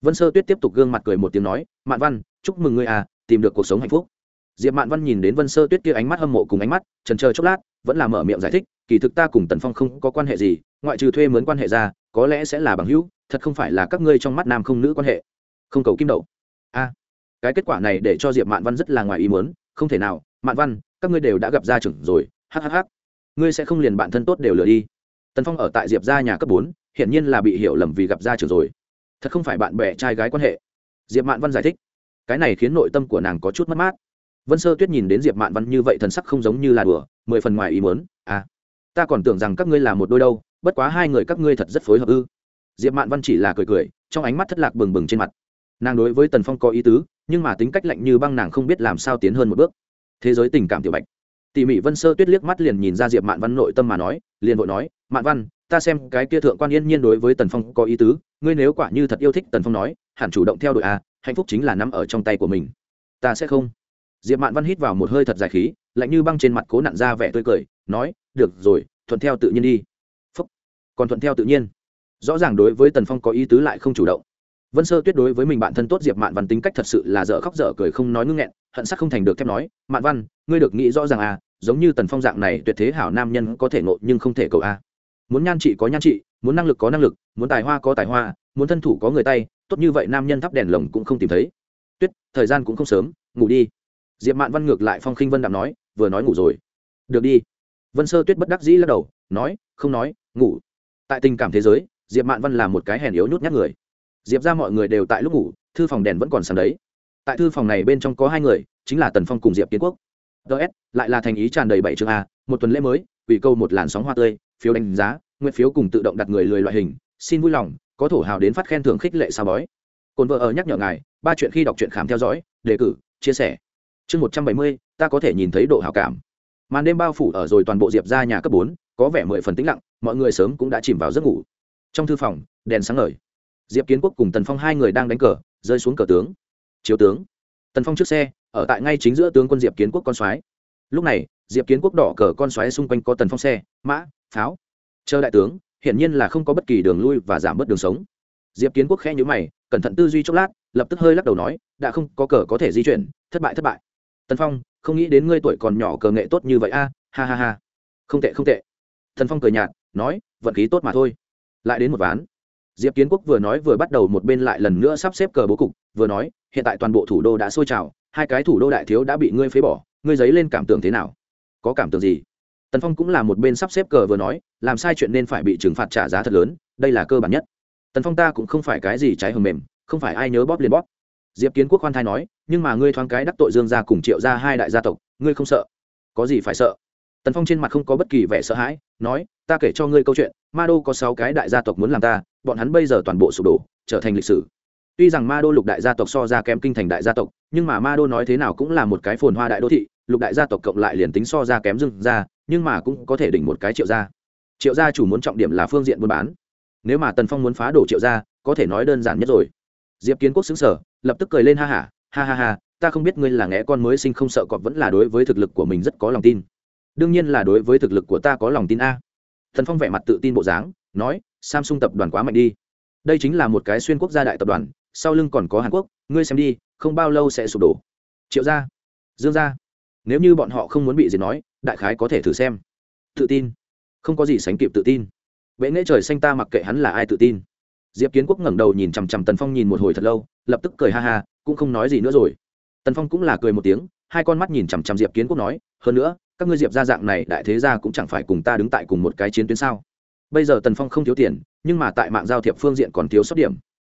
Vân sơ tuyết tiếp tục gương mặt cười một tiếng nói, mạn văn, chúc mừng ngươi à tìm được cuộc sống hạnh phúc. Diệp mạn văn nhìn đến vân sơ tuyết kia ánh mắt hâm mộ cùng ánh mắt, trần chờ chốc lát, vẫn là mở miệng giải thích, kỳ thực ta cùng tần phong không có quan hệ gì, ngoại trừ thuê mướn quan hệ ra, có lẽ sẽ là bằng hữu, thật không phải là các ngươi trong mắt nam không nữ quan hệ. Không cầu kim đậu a cái kết quả này để cho diệp mạn văn rất là ngoài ý muốn, không thể nào, mạn văn, các ngươi đều đã gặp gia trưởng rồi hhh ngươi sẽ không liền bạn thân tốt đều lừa đi. Tần phong ở tại diệp gia nhà cấp bốn, hiển nhiên là bị hiểu lầm vì gặp gia trưởng rồi. Thật không phải bạn bè trai gái quan hệ. Diệp mạn văn giải thích. Cái này khiến nội tâm của nàng có chút mất mát. Vân sơ tuyết nhìn đến diệp mạn văn như vậy thần sắc không giống như là đùa, mười phần ngoài ý muốn à ta còn tưởng rằng các ngươi là một đôi đâu, bất quá hai người các ngươi thật rất phối hợp ư. Diệp mạn văn chỉ là cười cười, trong ánh mắt thất lạc bừng bừng trên mặt nàng đối với tần phong có ý tứ, nhưng mà tính cách lạnh như băng nàng không biết làm sao tiến hơn một bước. Thế giới tình cảm tiểu bạch. Tỉ mỉ vân sơ tuyết liếc mắt liền nhìn ra diệp mạn văn nội tâm mà nói, liền vội nói, mạn văn, ta xem cái kia thượng quan yên nhiên đối với tần phong có ý tứ, ngươi nếu quả như thật yêu thích tần phong nói, hẳn chủ động theo đội a à, hạnh phúc chính là nằm ở trong tay của mình. Ta sẽ không. Diệp mạn văn hít vào một hơi thật dài khí, lạnh như băng trên mặt cố nặn ra vẻ tươi cười, nói, được rồi, thuận theo tự nhiên đi. Phúc. Còn thuận theo tự nhiên. Rõ ràng đối với tần phong có ý tứ lại không chủ động vân sơ tuyết đối với mình bạn thân tốt diệp mạn văn tính cách thật sự là dở khóc dở cười không nói ngưng nghẹn, hận sắc không thành được thép nói, mạn văn, ngươi được nghĩ rõ ràng à giống như tần phong dạng này tuyệt thế hảo nam nhân có thể ngộ nhưng không thể cầu a. Muốn nhan trị có nhan trị, muốn năng lực có năng lực, muốn tài hoa có tài hoa, muốn thân thủ có người tay, tốt như vậy nam nhân thắp đèn lồng cũng không tìm thấy. Tuyết, thời gian cũng không sớm, ngủ đi. Diệp mạn văn ngược lại phong khinh vân đạm nói, vừa nói ngủ rồi. Được đi. Vân sơ tuyết bất đắc dĩ lắc đầu, nói, không nói, ngủ. Tại tình cảm thế giới, diệp mạn văn là một cái hèn yếu nhút nhát người diệp ra mọi người đều tại lúc ngủ, thư phòng đèn vẫn còn sáng đấy. Tại thư phòng này bên trong có hai người, chính là tần phong cùng diệp kiến quốc. Ts lại là thành ý tràn đầy bảy chương a, một tuần lễ mới ủy câu một làn sóng hoa tươi, phiếu đánh giá, nguyện phiếu cùng tự động đặt người lười loại hình, xin vui lòng, có thổ hào đến phát khen thưởng khích lệ sao bói. Cồn vợ ở nhắc nhở ngài, ba chuyện khi đọc truyện khám theo dõi, đề cử, chia sẻ. Chương một trăm bảy mươi, ta có thể nhìn thấy độ hào cảm. Màn đêm bao phủ ở rồi toàn bộ diệp ra nhà cấp bốn, có vẻ mười phần tĩnh lặng, mọi người sớm cũng đã chìm vào giấc ngủ. Trong thư phòng, đèn sáng ngời diệp kiến quốc cùng tần phong hai người đang đánh cờ, rơi xuống cờ tướng. Chiếu tướng. Tần phong trước xe, ở tại ngay chính giữa tướng quân diệp kiến quốc con soái. Lúc này, diệp kiến quốc đỏ cờ con soái xung quanh có tần phong xe, mã, pháo. Chờ đại tướng, hiển nhiên là không có bất kỳ đường lui và giảm bớt đường sống. Diệp kiến quốc khẽ nhữ mày, cẩn thận tư duy chốc lát, lập tức hơi lắc đầu nói, đã không có cờ có thể di chuyển, thất bại thất bại. Tần phong, không nghĩ đến ngươi tuổi còn nhỏ cờ nghệ tốt như vậy a, ha ha ha. Không tệ không tệ. Tần phong cười nhạt, nói, vận khí tốt mà thôi. Lại đến một ván diệp kiến quốc vừa nói vừa bắt đầu một bên lại lần nữa sắp xếp cờ bố cục, vừa nói, hiện tại toàn bộ thủ đô đã sôi trào, hai cái thủ đô đại thiếu đã bị ngươi phế bỏ, ngươi giấy lên cảm tưởng thế nào? Có cảm tưởng gì? Tần phong cũng là một bên sắp xếp cờ vừa nói, làm sai chuyện nên phải bị trừng phạt trả giá thật lớn, đây là cơ bản nhất. Tần phong ta cũng không phải cái gì trái hầm mềm, không phải ai nhớ bóp liền bóp. Diệp kiến quốc khoan thai nói, nhưng mà ngươi thoáng cái đắc tội dương gia cùng triệu ra hai đại gia tộc, ngươi không sợ? Có gì phải sợ? Tần phong trên mặt không có bất kỳ vẻ sợ hãi, nói ta kể cho ngươi câu chuyện ma đô có sáu cái đại gia tộc muốn làm ta bọn hắn bây giờ toàn bộ sụp đổ trở thành lịch sử. Tuy rằng ma đô lục đại gia tộc so ra kém kinh thành đại gia tộc nhưng mà ma đô nói thế nào cũng là một cái phồn hoa đại đô thị lục đại gia tộc cộng lại liền tính so ra kém dưng ra nhưng mà cũng có thể đỉnh một cái triệu gia. Triệu gia chủ muốn trọng điểm là phương diện buôn bán. Nếu mà tần phong muốn phá đổ triệu gia có thể nói đơn giản nhất rồi. Diệp kiến quốc xứng sở lập tức cười lên ha hả ha, ha ha ha ta không biết ngươi là nghe con mới sinh không sợ cọp vẫn là đối với thực lực của mình rất có lòng tin. Đương nhiên là đối với thực lực của ta có lòng tin a thần phong vẻ mặt tự tin bộ dáng, nói, samsung tập đoàn quá mạnh đi. Đây chính là một cái xuyên quốc gia đại tập đoàn, sau lưng còn có hàn quốc, ngươi xem đi, không bao lâu sẽ sụp đổ. Triệu gia. Dương gia. Nếu như bọn họ không muốn bị gì nói, đại khái có thể thử xem. Tự tin. Không có gì sánh kịp tự tin. Vệ nghệ trời xanh ta mặc kệ hắn là ai tự tin. Diệp kiến quốc ngẩng đầu nhìn chằm chằm tần phong nhìn một hồi thật lâu, lập tức cười ha ha, cũng không nói gì nữa rồi. Tần phong cũng là cười một tiếng, hai con mắt nhìn chằm chằm diệp kiến quốc nói, hơn nữa các ngươi diệp gia dạng này đại thế gia cũng chẳng phải cùng ta đứng tại cùng một cái chiến tuyến sao? Bây giờ tần phong không thiếu tiền, nhưng mà tại mạng giao thiệp phương diện còn thiếu sót điểm.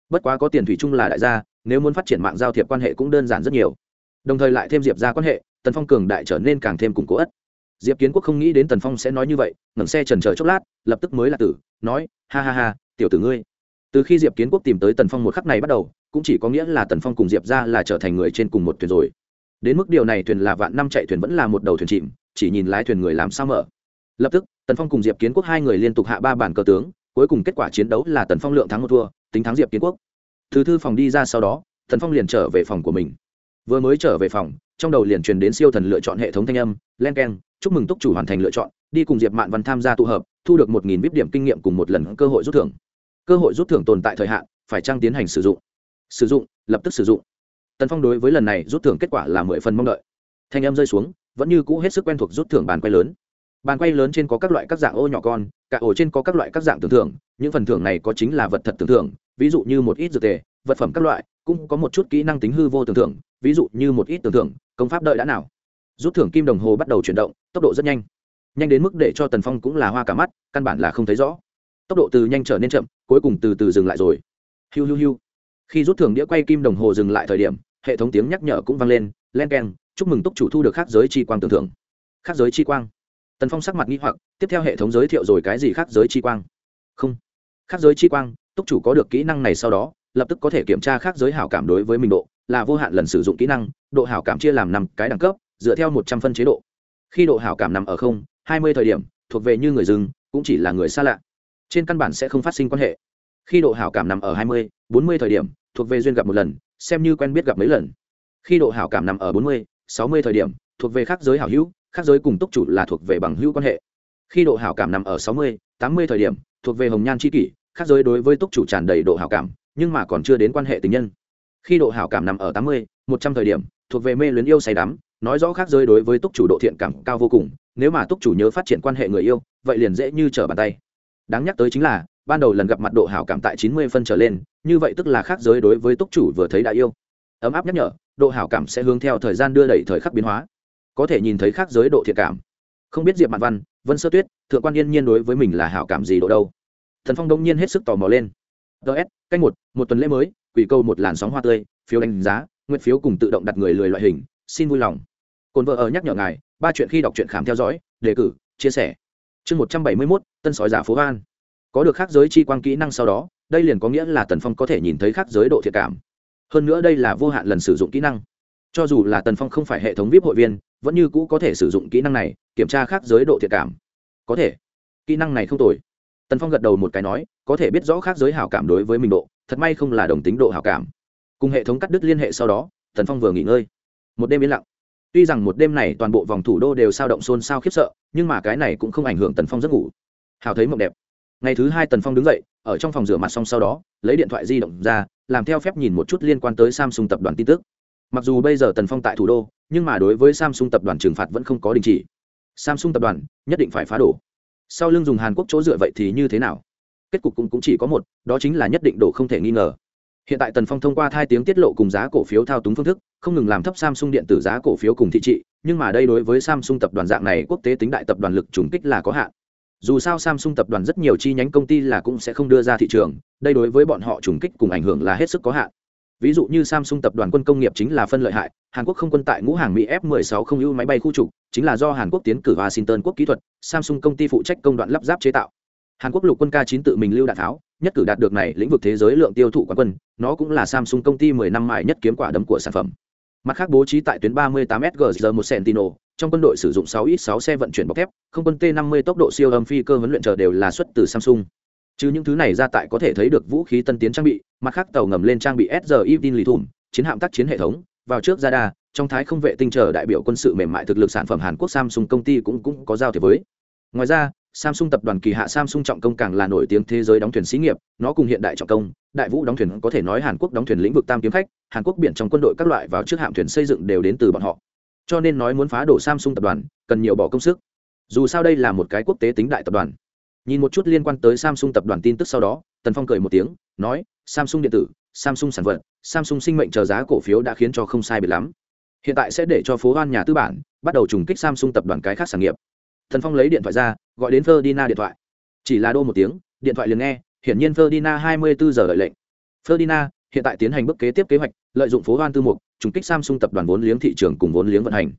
Bất quá có tiền thủy chung là đại gia, nếu muốn phát triển mạng giao thiệp quan hệ cũng đơn giản rất nhiều. Đồng thời lại thêm diệp ra quan hệ, tần phong cường đại trở nên càng thêm củng cố ất. Diệp kiến quốc không nghĩ đến tần phong sẽ nói như vậy, ngẩng xe trần chờ chốc lát, lập tức mới là tử, nói, ha ha ha, tiểu tử ngươi. Từ khi diệp kiến quốc tìm tới tần phong một khắc này bắt đầu, cũng chỉ có nghĩa là tần phong cùng diệp ra là trở thành người trên cùng một thuyền rồi. Đến mức điều này thuyền là vạn năm chạy thuyền vẫn là một đầu thuyền chìm chỉ nhìn lái thuyền người làm sao mở. Lập tức, tần phong cùng diệp kiến quốc hai người liên tục hạ ba bản cờ tướng, cuối cùng kết quả chiến đấu là tần phong lượng thắng một thua, tính thắng diệp kiến quốc. Thứ thư phòng đi ra sau đó, tần phong liền trở về phòng của mình. Vừa mới trở về phòng, trong đầu liền truyền đến siêu thần lựa chọn hệ thống thanh âm, len k e n chúc mừng túc chủ hoàn thành lựa chọn, đi cùng diệp mạn văn tham gia tụ hợp, thu được một nghìn vip điểm kinh nghiệm cùng một lần cơ hội rút thưởng. Cơ hội rút thưởng tồn tại thời hạn, phải trang tiến hành sử dụng? Sử dụng, lập tức sử dụng. Tần phong đối với lần này rút thưởng kết quả là mười phần mong đợi. Thanh âm rơi xuống vẫn như cũ hết sức quen thuộc rút thưởng bàn quay lớn. Bàn quay lớn trên có các loại các dạng ô nhỏ con, cả ổ trên có các loại các dạng tưởng thưởng, những phần thưởng này có chính là vật thật tưởng thưởng, ví dụ như một ít dược tề, vật phẩm các loại, cũng có một chút kỹ năng tính hư vô tưởng thưởng, ví dụ như một ít tưởng thưởng, công pháp đợi đã nào. Rút thưởng kim đồng hồ bắt đầu chuyển động, tốc độ rất nhanh. Nhanh đến mức để cho tần phong cũng là hoa cả mắt, căn bản là không thấy rõ. Tốc độ từ nhanh trở nên chậm, cuối cùng từ từ dừng lại rồi. Hiu hiu hiu. Khi rút thưởng đĩa quay kim đồng hồ dừng lại thời điểm, hệ thống tiếng nhắc nhở cũng vang lên, len keng chúc mừng túc chủ thu được khác giới chi quang tưởng thưởng. Khác giới chi quang. Tần phong sắc mặt nghi hoặc, tiếp theo hệ thống giới thiệu rồi cái gì khác giới chi quang? Không. Khác giới chi quang, túc chủ có được kỹ năng này sau đó, lập tức có thể kiểm tra khác giới hảo cảm đối với mình độ, là vô hạn lần sử dụng kỹ năng, độ hảo cảm chia làm năm cái đẳng cấp, dựa theo một trăm phân chế độ. Khi độ hảo cảm nằm ở không, hai mươi thời điểm, thuộc về như người dưng cũng chỉ là người xa lạ. Trên căn bản sẽ không phát sinh quan hệ. Khi độ hảo cảm nằm ở hai mươi, bốn mươi thời điểm, thuộc về duyên gặp một lần, xem như quen biết gặp mấy lần. Khi độ hảo cảm nằm ở bốn mươi sáu mươi thời điểm, thuộc về khác giới hảo hữu, khác giới cùng túc chủ là thuộc về bằng hữu quan hệ. Khi độ hảo cảm nằm ở sáu mươi, tám mươi thời điểm, thuộc về hồng nhan c kỷ, khác giới đối với túc chủ tràn đầy độ hảo cảm, nhưng mà còn chưa đến quan hệ tình nhân. Khi độ hảo cảm nằm ở tám mươi, một trăm thời điểm, thuộc về mê luyến yêu say đắm, nói rõ khác giới đối với túc chủ độ thiện cảm cao vô cùng, nếu mà túc chủ nhớ phát triển quan hệ người yêu, vậy liền dễ như trở bàn tay. Đáng nhắc tới chính là, ban đầu lần gặp mặt độ hảo cảm tại chín mươi phân trở lên, như vậy tức là khác giới đối với túc chủ vừa thấy đã yêu. Ấm áp nhắc nhở độ hảo cảm sẽ hướng theo thời gian đưa đẩy thời khắc biến hóa. Có thể nhìn thấy khác giới độ thiện cảm. Không biết diệp mạn văn, vân sơ tuyết, thượng quan yên nhiên đối với mình là hảo cảm gì độ đâu? Thần phong đông nhiên hết sức tò mò lên. Ts cách một một tuần lễ mới, quỷ câu một làn sóng hoa tươi, phiếu đánh giá, nguyện phiếu cùng tự động đặt người lười loại hình, xin vui lòng. Cồn vợ ở nhắc nhở ngài, ba chuyện khi đọc truyện khám theo dõi, đề cử, chia sẻ. Chương một trăm bảy mươi mốt, tân sói giả phố an có được khác giới chi quan kỹ năng sau đó, đây liền có nghĩa là tần phong có thể nhìn thấy khác giới độ thiệt cảm hơn nữa đây là vô hạn lần sử dụng kỹ năng. Cho dù là tần phong không phải hệ thống vip hội viên, vẫn như cũ có thể sử dụng kỹ năng này, kiểm tra khác giới độ thiệt cảm. Có thể. Kỹ năng này không tồi. Tần phong gật đầu một cái nói, có thể biết rõ khác giới hảo cảm đối với mình độ, thật may không là đồng tính độ hảo cảm. Cùng hệ thống cắt đứt liên hệ sau đó, tần phong vừa nghỉ ngơi. Một đêm yên lặng. Tuy rằng một đêm này toàn bộ vòng thủ đô đều sao động xôn xao khiếp sợ, nhưng mà cái này cũng không ảnh hưởng tần phong giấc ngủ. Hào thấy mộng đẹp. Ngày thứ hai tần phong đứng dậy, ở trong phòng rửa mặt xong sau đó, lấy điện thoại di động ra làm theo phép nhìn một chút liên quan tới samsung tập đoàn tin tức. Mặc dù bây giờ tần phong tại thủ đô nhưng mà đối với samsung tập đoàn trừng phạt vẫn không có đình chỉ. Samsung tập đoàn nhất định phải phá đổ. Sau lưng dùng hàn quốc chỗ dựa vậy thì như thế nào? Kết cục cũng, cũng chỉ có một đó chính là nhất định đổ không thể nghi ngờ. Hiện tại tần phong thông qua thai tiếng tiết lộ cùng giá cổ phiếu thao túng phương thức không ngừng làm thấp samsung điện tử giá cổ phiếu cùng thị trị nhưng mà đây đối với samsung tập đoàn dạng này quốc tế tính đại tập đoàn lực trùng kích là có hạn dù sao samsung tập đoàn rất nhiều chi nhánh công ty là cũng sẽ không đưa ra thị trường đây đối với bọn họ trùng kích cùng ảnh hưởng là hết sức có hạn. Ví dụ như samsung tập đoàn quân công nghiệp chính là phân lợi hại hàn quốc không quân tại ngũ hàng mỹ f 16 không ưu máy bay khu trục chính là do hàn quốc tiến cử washington quốc kỹ thuật samsung công ty phụ trách công đoạn lắp ráp chế tạo. Hàn quốc lục quân k 9 tự mình lưu đạn tháo nhất cử đạt được này lĩnh vực thế giới lượng tiêu thụ quán quân nó cũng là samsung công ty 10 năm mãi nhất kiếm quả đấm của sản phẩm. Mặt khác bố trí tại tuyến 38 sg một Sentinel, trong quân đội sử dụng 6 ít 6 xe vận chuyển bọc thép không quân t 50 tốc độ siêu âm phi cơ huấn luyện chờ đều là xuất từ samsung chứ những thứ này ra tại có thể thấy được vũ khí tân tiến trang bị mặt khác tàu ngầm lên trang bị sr tin lì thủng chiến hạm tác chiến hệ thống vào trước ra đà, trong thái không vệ tinh chờ đại biểu quân sự mềm mại thực lực sản phẩm hàn quốc samsung công ty cũng cũng có giao thiệp với ngoài ra Samsung tập đoàn kỳ hạ Samsung trọng công càng là nổi tiếng thế giới đóng thuyền xí nghiệp, nó cùng hiện đại trọng công, đại vũ đóng thuyền có thể nói Hàn Quốc đóng thuyền lĩnh vực tam kiếm khách, Hàn Quốc biển trong quân đội các loại vào trước hạm thuyền xây dựng đều đến từ bọn họ. Cho nên nói muốn phá đổ Samsung tập đoàn, cần nhiều bỏ công sức. Dù sao đây là một cái quốc tế tính đại tập đoàn. Nhìn một chút liên quan tới Samsung tập đoàn tin tức sau đó, Tần Phong cười một tiếng, nói: "Samsung điện tử, Samsung sản vật, Samsung sinh mệnh chờ giá cổ phiếu đã khiến cho không sai biệt lắm. Hiện tại sẽ để cho phố Hoan nhà tư bản bắt đầu trùng kích Samsung tập đoàn cái khác sản nghiệp." Thần Phong lấy điện thoại ra, gọi đến Ferdinand điện thoại. Chỉ là đô một tiếng, điện thoại liền nghe, hiển nhiên Ferdinand 24 giờ đợi lệnh. Ferdinand hiện tại tiến hành bước kế tiếp kế hoạch, lợi dụng phố Hoan tư mục, trùng kích Samsung tập đoàn vốn liếng thị trường cùng vốn liếng vận hành.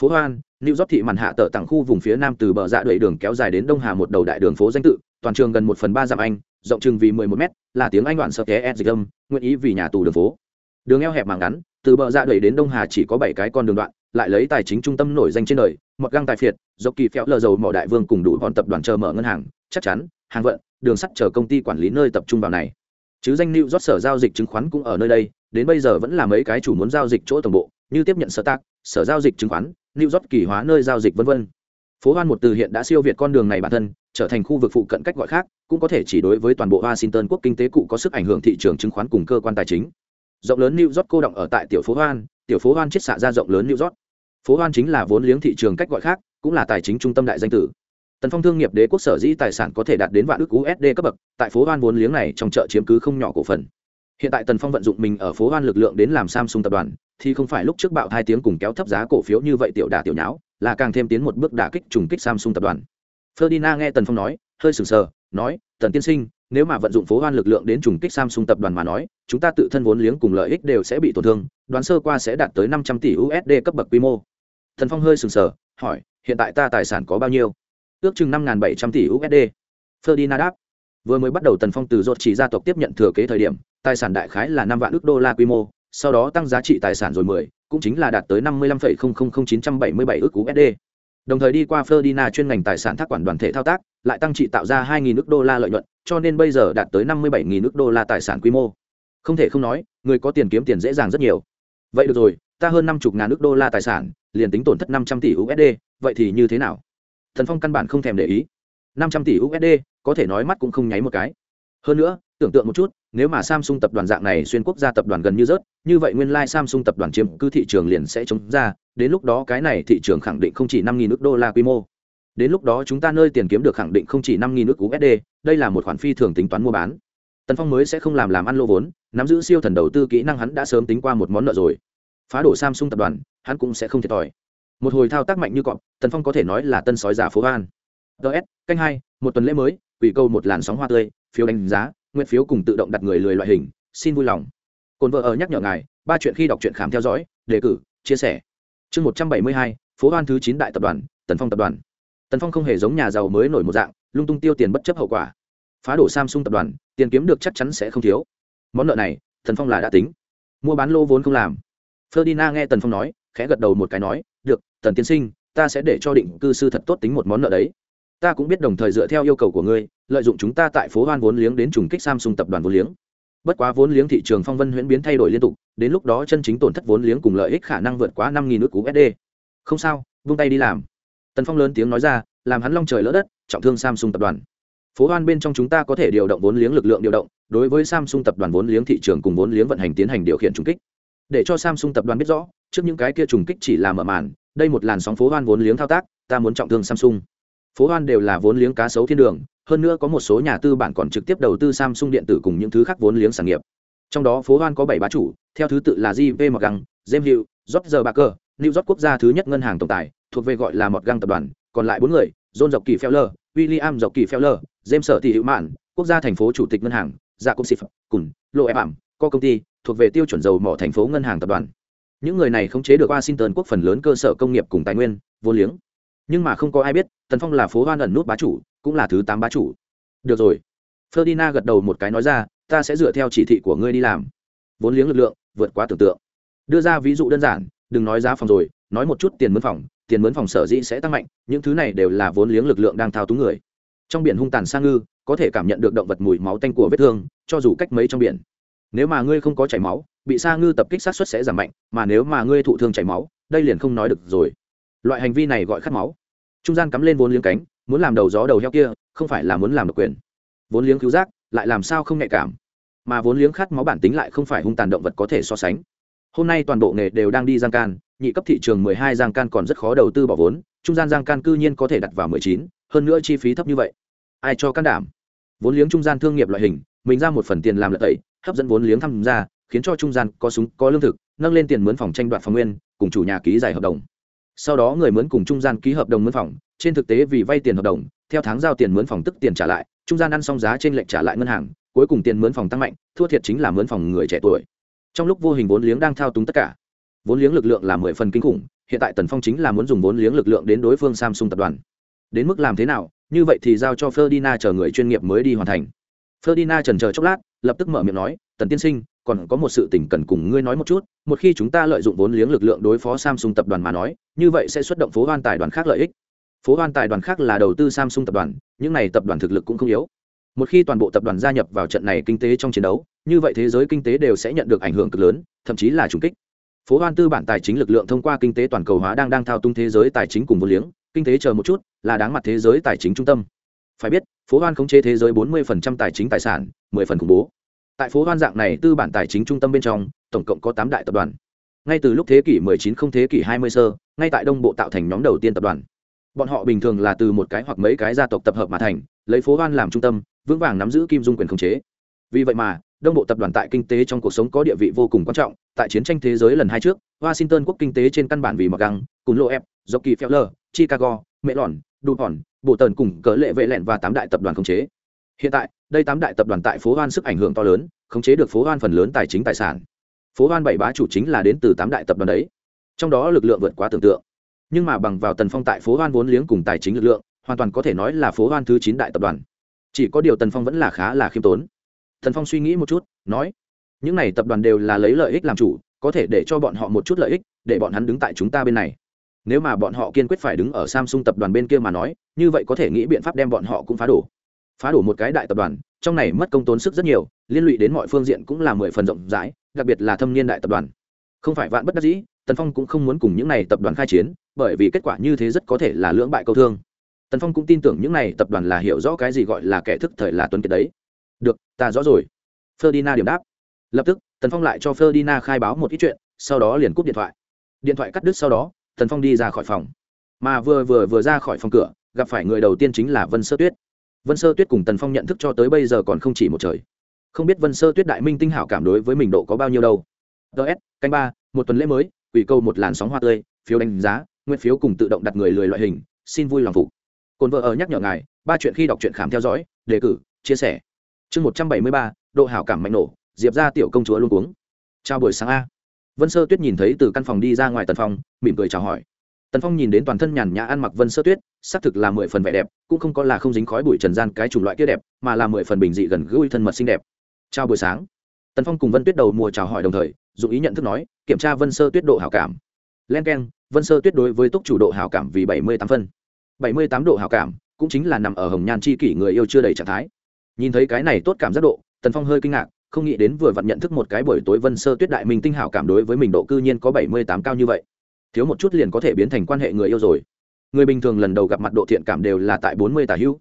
Phố Hoan, New York thị màn hạ tợ tặng khu vùng phía nam từ bờ dạ đuổi đường kéo dài đến đông hà một đầu đại đường phố danh tự, toàn trường gần một phần ba dặm anh, rộng chừng vì 11 mét, là tiếng Anh đoạn sợ té Edgum, nguyện ý vì nhà tù đường phố. Đường eo hẹp màng ngắn, từ bờ dạ đuổi đến đông hà chỉ có bảy cái con đường đoạn lại lấy tài chính trung tâm nổi danh trên đời một găng tài phiệt dọc kỳ phéo lờ dầu mỏ đại vương cùng đủ bọn tập đoàn chờ mở ngân hàng chắc chắn hàng vận đường sắt chờ công ty quản lý nơi tập trung vào này chứ danh New York sở giao dịch chứng khoán cũng ở nơi đây đến bây giờ vẫn là mấy cái chủ muốn giao dịch chỗ tổng bộ, như tiếp nhận sở tác sở giao dịch chứng khoán, new rót kỳ hóa nơi giao dịch v v phố hoan một từ hiện đã siêu việt con đường này bản thân, trở thành khu vực phụ cận cách gọi khác, cũng có thể chỉ đối với toàn bộ washington quốc kinh tế cụ có sức ảnh hưởng thị trường chứng khoán cùng cơ quan tài chính. Rộng lớn new york cô động ở tại tiểu phố hoan, tiểu phố hoan chiết xạ ra rộng lớn new york. Phố hoan chính là vốn liếng thị trường cách gọi khác, cũng là tài chính trung tâm đại danh tử. Tần phong thương nghiệp đế quốc sở dĩ tài sản có thể đạt đến vạn ước usd cấp bậc, tại phố hoan vốn liếng này trong chợ chiếm cứ không nhỏ cổ phần hiện tại tần phong vận dụng mình ở phố hoan lực lượng đến làm samsung tập đoàn, thì không phải lúc trước bạo hai tiếng cùng kéo thấp giá cổ phiếu như vậy tiểu đà tiểu nháo, là càng thêm tiến một bước đả kích trùng kích samsung tập đoàn. Ferdinand nghe tần phong nói, hơi sừng sờ, nói, tần tiên sinh, nếu mà vận dụng phố hoan lực lượng đến trùng kích samsung tập đoàn mà nói, chúng ta tự thân vốn liếng cùng lợi ích đều sẽ bị tổn thương, đoán sơ qua sẽ đạt tới năm trăm tỷ usd cấp bậc quy mô. Tần phong hơi sừng sờ, hỏi, hiện tại ta tài sản có bao nhiêu? Ước chừng năm bảy trăm tỷ usd ferdinand đáp vừa mới bắt đầu tần phong từ dột chỉ gia tộc tiếp nhận thừa kế thời điểm tài sản đại khái là năm vạn ước đô la quy mô sau đó tăng giá trị tài sản rồi mười cũng chính là đạt tới năm mươi lăm phẩy không không không chín trăm bảy mươi bảy ước USD. Đồng thời đi qua ferdina chuyên ngành tài sản thác quản đoàn thể thao tác, lại tăng trị tạo ra hai nghìn ước đô la lợi nhuận, cho nên bây giờ đạt tới 57.000 ước đô la tài sản quy mô. Không thể không nói, người có tiền kiếm tiền dễ dàng rất nhiều. Vậy được rồi, ta hơn 50 ngàn ước đô la tài sản, liền tính tổn thất 500 tỷ USD, vậy thì như thế nào? Thần Phong căn bản không thèm để ý. 500 tỷ USD, có thể nói mắt cũng không nháy một cái. Hơn nữa, tưởng tượng một chút, nếu mà Samsung tập đoàn dạng này xuyên quốc gia tập đoàn gần như rớt, như vậy nguyên lai like Samsung tập đoàn chiếm cứ thị trường liền sẽ chống ra, đến lúc đó cái này thị trường khẳng định không chỉ 5000 nước đô la quy mô. Đến lúc đó chúng ta nơi tiền kiếm được khẳng định không chỉ 5000 nước USD, đây là một khoản phi thường tính toán mua bán. Tần Phong mới sẽ không làm làm ăn lô vốn, nắm giữ siêu thần đầu tư kỹ năng hắn đã sớm tính qua một món nợ rồi. Phá đổ Samsung tập đoàn, hắn cũng sẽ không thiệt thòi. Một hồi thao tác mạnh như cọp, Tần Phong có thể nói là tân sói giả phố An ts canh hai, một tuần lễ mới, ủy câu một làn sóng hoa tươi, phiếu đánh giá, nguyện phiếu cùng tự động đặt người lười loại hình xin vui lòng. Cồn vợ ở nhắc nhở ngài ba chuyện khi đọc truyện khám theo dõi đề cử chia sẻ. Chương một trăm bảy mươi hai phố hoan thứ chín đại tập đoàn tần phong tập đoàn. Tần phong không hề giống nhà giàu mới nổi một dạng lung tung tiêu tiền bất chấp hậu quả. Phá đổ samsung tập đoàn tiền kiếm được chắc chắn sẽ không thiếu. Món nợ này tần phong là đã tính. Mua bán lô vốn không làm. Ferdinand nghe tần phong nói khẽ gật đầu một cái nói được tần tiên sinh ta sẽ để cho định cư sư thật tốt tính một món nợ đấy ta cũng biết đồng thời dựa theo yêu cầu của ngươi, lợi dụng chúng ta tại phố hoan vốn liếng đến trùng kích samsung tập đoàn vốn liếng. Bất quá vốn liếng thị trường phong vân huyễn biến thay đổi liên tục, đến lúc đó chân chính tổn thất vốn liếng cùng lợi ích khả năng vượt quá năm nghìn nước cú sd không sao, vung tay đi làm. Tần phong lớn tiếng nói ra, làm hắn long trời lỡ đất, trọng thương samsung tập đoàn. Phố hoan bên trong chúng ta có thể điều động vốn liếng lực lượng điều động, đối với samsung tập đoàn vốn liếng thị trường cùng vốn liếng vận hành tiến hành điều khiển trùng kích. Để cho samsung tập đoàn biết rõ, trước những cái kia trùng kích chỉ là mở màn, đây một làn sóng phố hoan vốn liếng thao tác, ta muốn trọng thương samsung phố hoan đều là vốn liếng cá sấu thiên đường, hơn nữa có một số nhà tư bản còn trực tiếp đầu tư samsung điện tử cùng những thứ khác vốn liếng sản nghiệp. Trong đó phố hoan có bảy bá chủ, theo thứ tự là jv mọc găng james hill george barker, new york quốc gia thứ nhất ngân hàng tổng tài, thuộc về gọi là mọt găng tập đoàn, còn lại bốn người, john dọc kỳ feller, william dọc kỳ feller, james sở thị hữu mạn quốc gia thành phố chủ tịch ngân hàng gia công sif cùn lộ ép e ảm co công ty, thuộc về tiêu chuẩn dầu mỏ thành phố ngân hàng tập đoàn. Những người này khống chế được washington quốc phần lớn cơ sở công nghiệp cùng tài nguyên vô liếng nhưng mà không có ai biết, tần phong là phố hoan ẩn nút bá chủ, cũng là thứ tám bá chủ. Được rồi. Ferdinand gật đầu một cái nói ra, ta sẽ dựa theo chỉ thị của ngươi đi làm. Vốn liếng lực lượng, vượt quá tưởng tượng. Đưa ra ví dụ đơn giản, đừng nói giá phòng rồi, nói một chút tiền mướn phòng, tiền mướn phòng sở dĩ sẽ tăng mạnh, những thứ này đều là vốn liếng lực lượng đang thao túng người. Trong biển hung tàn sang ngư, có thể cảm nhận được động vật mùi máu tanh của vết thương, cho dù cách mấy trong biển. Nếu mà ngươi không có chảy máu, bị sa ngư tập kích sát xuất sẽ giảm mạnh, mà nếu mà ngươi thụ thương chảy máu, đây liền không nói được rồi loại hành vi này gọi khát máu. Trung gian cắm lên vốn liếng cánh, muốn làm đầu gió đầu heo kia, không phải là muốn làm độc quyền. Vốn liếng cứu giác, lại làm sao không nhạy cảm? Mà vốn liếng khát máu bản tính lại không phải hung tàn động vật có thể so sánh. Hôm nay toàn bộ nghề đều đang đi giang can, nhị cấp thị trường mười hai giang can còn rất khó đầu tư bỏ vốn, trung gian giang can cư nhiên có thể đặt vào mười chín, hơn nữa chi phí thấp như vậy. Ai cho can đảm? Vốn liếng trung gian thương nghiệp loại hình, mình ra một phần tiền làm lợi tẩy, hấp dẫn vốn liếng tham gia, khiến cho trung gian có súng, có lương thực, nâng lên tiền mướn phòng tranh đoạt phòng nguyên, cùng chủ nhà ký giải hợp đồng sau đó người mướn cùng trung gian ký hợp đồng mướn phòng, trên thực tế vì vay tiền hợp đồng, theo tháng giao tiền mướn phòng tức tiền trả lại, trung gian ăn xong giá trên lệnh trả lại ngân hàng, cuối cùng tiền mướn phòng tăng mạnh, thua thiệt chính là mướn phòng người trẻ tuổi. Trong lúc vô hình vốn liếng đang thao túng tất cả, vốn liếng lực lượng là mười phần kinh khủng, hiện tại tần phong chính là muốn dùng vốn liếng lực lượng đến đối phương samsung tập đoàn. Đến mức làm thế nào, như vậy thì giao cho ferdina chờ người chuyên nghiệp mới đi hoàn thành. Ferdina trần chờ chốc lát, lập tức mở miệng nói, tần tiên sinh còn có một sự tình cần cùng ngươi nói một chút, một khi chúng ta lợi dụng vốn liếng lực lượng đối phó samsung tập đoàn mà nói, như vậy sẽ xuất động phố hoan tài đoàn khác lợi ích. Phố hoan tài đoàn khác là đầu tư samsung tập đoàn, những này tập đoàn thực lực cũng không yếu. Một khi toàn bộ tập đoàn gia nhập vào trận này kinh tế trong chiến đấu, như vậy thế giới kinh tế đều sẽ nhận được ảnh hưởng cực lớn, thậm chí là trùng kích. Phố hoan tư bản tài chính lực lượng thông qua kinh tế toàn cầu hóa đang đang thao tung thế giới tài chính cùng vô liếng, kinh tế chờ một chút, là đáng mặt thế giới tài chính trung tâm. Phải biết, phố hoan khống chế thế giới 40% tài chính tài sản 10 phần khủng bố tại phố hoan dạng này tư bản tài chính trung tâm bên trong, tổng cộng có tám đại tập đoàn. Ngay từ lúc thế kỷ 19 không thế kỷ 20 sơ, ngay tại đông bộ tạo thành nhóm đầu tiên tập đoàn. Bọn họ bình thường là từ một cái hoặc mấy cái gia tộc tập hợp mà thành, lấy phố hoan làm trung tâm, vững vàng nắm giữ kim dung quyền khống chế. Vì vậy mà, đông bộ tập đoàn tại kinh tế trong cuộc sống có địa vị vô cùng quan trọng, tại chiến tranh thế giới lần hai trước, washington quốc kinh tế trên căn bản vì mặc găng, cùng lô ép dọc kỳ phèo chicago mẹ lòn đu hòn bộ tần cùng cỡ lệ vệ lẹn và tám đại tập đoàn khống chế. Hiện tại đây tám đại tập đoàn tại phố hoan sức ảnh hưởng to lớn, khống chế được phố hoan phần lớn tài chính tài sản. Phố hoan bảy bá chủ chính là đến từ tám đại tập đoàn đấy. Trong đó lực lượng vượt quá tưởng tượng. Nhưng mà bằng vào tần phong tại phố hoan vốn liếng cùng tài chính lực lượng, hoàn toàn có thể nói là phố hoan thứ chín đại tập đoàn. Chỉ có điều tần phong vẫn là khá là khiêm tốn. Tần phong suy nghĩ một chút, nói, những này tập đoàn đều là lấy lợi ích làm chủ, có thể để cho bọn họ một chút lợi ích, để bọn hắn đứng tại chúng ta bên này. Nếu mà bọn họ kiên quyết phải đứng ở samsung tập đoàn bên kia mà nói, như vậy có thể nghĩ biện pháp đem bọn họ cũng phá đổ phá đổ một cái đại tập đoàn, trong này mất công tốn sức rất nhiều, liên lụy đến mọi phương diện cũng là mười phần rộng rãi, đặc biệt là thâm niên đại tập đoàn. Không phải vạn bất đắc dĩ, tần phong cũng không muốn cùng những này tập đoàn khai chiến, bởi vì kết quả như thế rất có thể là lưỡng bại câu thương. Tần phong cũng tin tưởng những này tập đoàn là hiểu rõ cái gì gọi là kẻ thức thời là tuân kiệt đấy. Được, ta rõ rồi. Ferdina điểm đáp. Lập tức, tần phong lại cho ferdina khai báo một ít chuyện, sau đó liền cúp điện thoại. Điện thoại cắt đứt sau đó, tần phong đi ra khỏi phòng. Mà vừa vừa vừa ra khỏi phòng cửa, gặp phải người đầu tiên chính là vân sơ tuyết vân sơ tuyết cùng tần phong nhận thức cho tới bây giờ còn không chỉ một trời. Không biết vân sơ tuyết đại minh tinh hảo cảm đối với mình độ có bao nhiêu đâu. Ts canh ba, một tuần lễ mới ủy câu một làn sóng hoa tươi, phiếu đánh giá, nguyên phiếu cùng tự động đặt người lười loại hình, xin vui lòng phục. Cồn vợ ở nhắc nhở ngài, ba chuyện khi đọc truyện khám theo dõi, đề cử, chia sẻ. Chương một trăm bảy mươi ba, độ hảo cảm mạnh nổ, diệp ra tiểu công chúa luôn cuống. Chào buổi sáng a. Vân sơ tuyết nhìn thấy từ căn phòng đi ra ngoài tần phong, mỉm cười chào hỏi tần phong nhìn đến toàn thân nhàn nhã ăn mặc vân sơ tuyết xác thực là mười phần vẻ đẹp, cũng không có là không dính khói bụi trần gian cái chủng loại kia đẹp, mà là mười phần bình dị gần gũi thân mật xinh đẹp. Chào buổi sáng. Tần phong cùng vân tuyết đầu mùa chào hỏi đồng thời, dụng ý nhận thức nói, kiểm tra vân sơ tuyết độ hảo cảm. Len k e n vân sơ tuyết đối với túc chủ độ hảo cảm vì bảy mươi tám phân. Bảy mươi tám độ hảo cảm cũng chính là nằm ở hồng nhan c h i kỷ người yêu chưa đầy trạng thái. Nhìn thấy cái này tốt cảm giác độ, tần phong hơi kinh ngạc, không nghĩ đến vừa vặn nhận thức một cái buổi tối vân sơ tuyết đại minh tinh hảo cảm đối với mình độ cư nhiên có bảy mươi tám cao như vậy thiếu một chút liền có thể biến thành quan hệ người yêu rồi. Người bình thường lần đầu gặp mặt độ thiện cảm đều là tại bốn mươi tả hữu.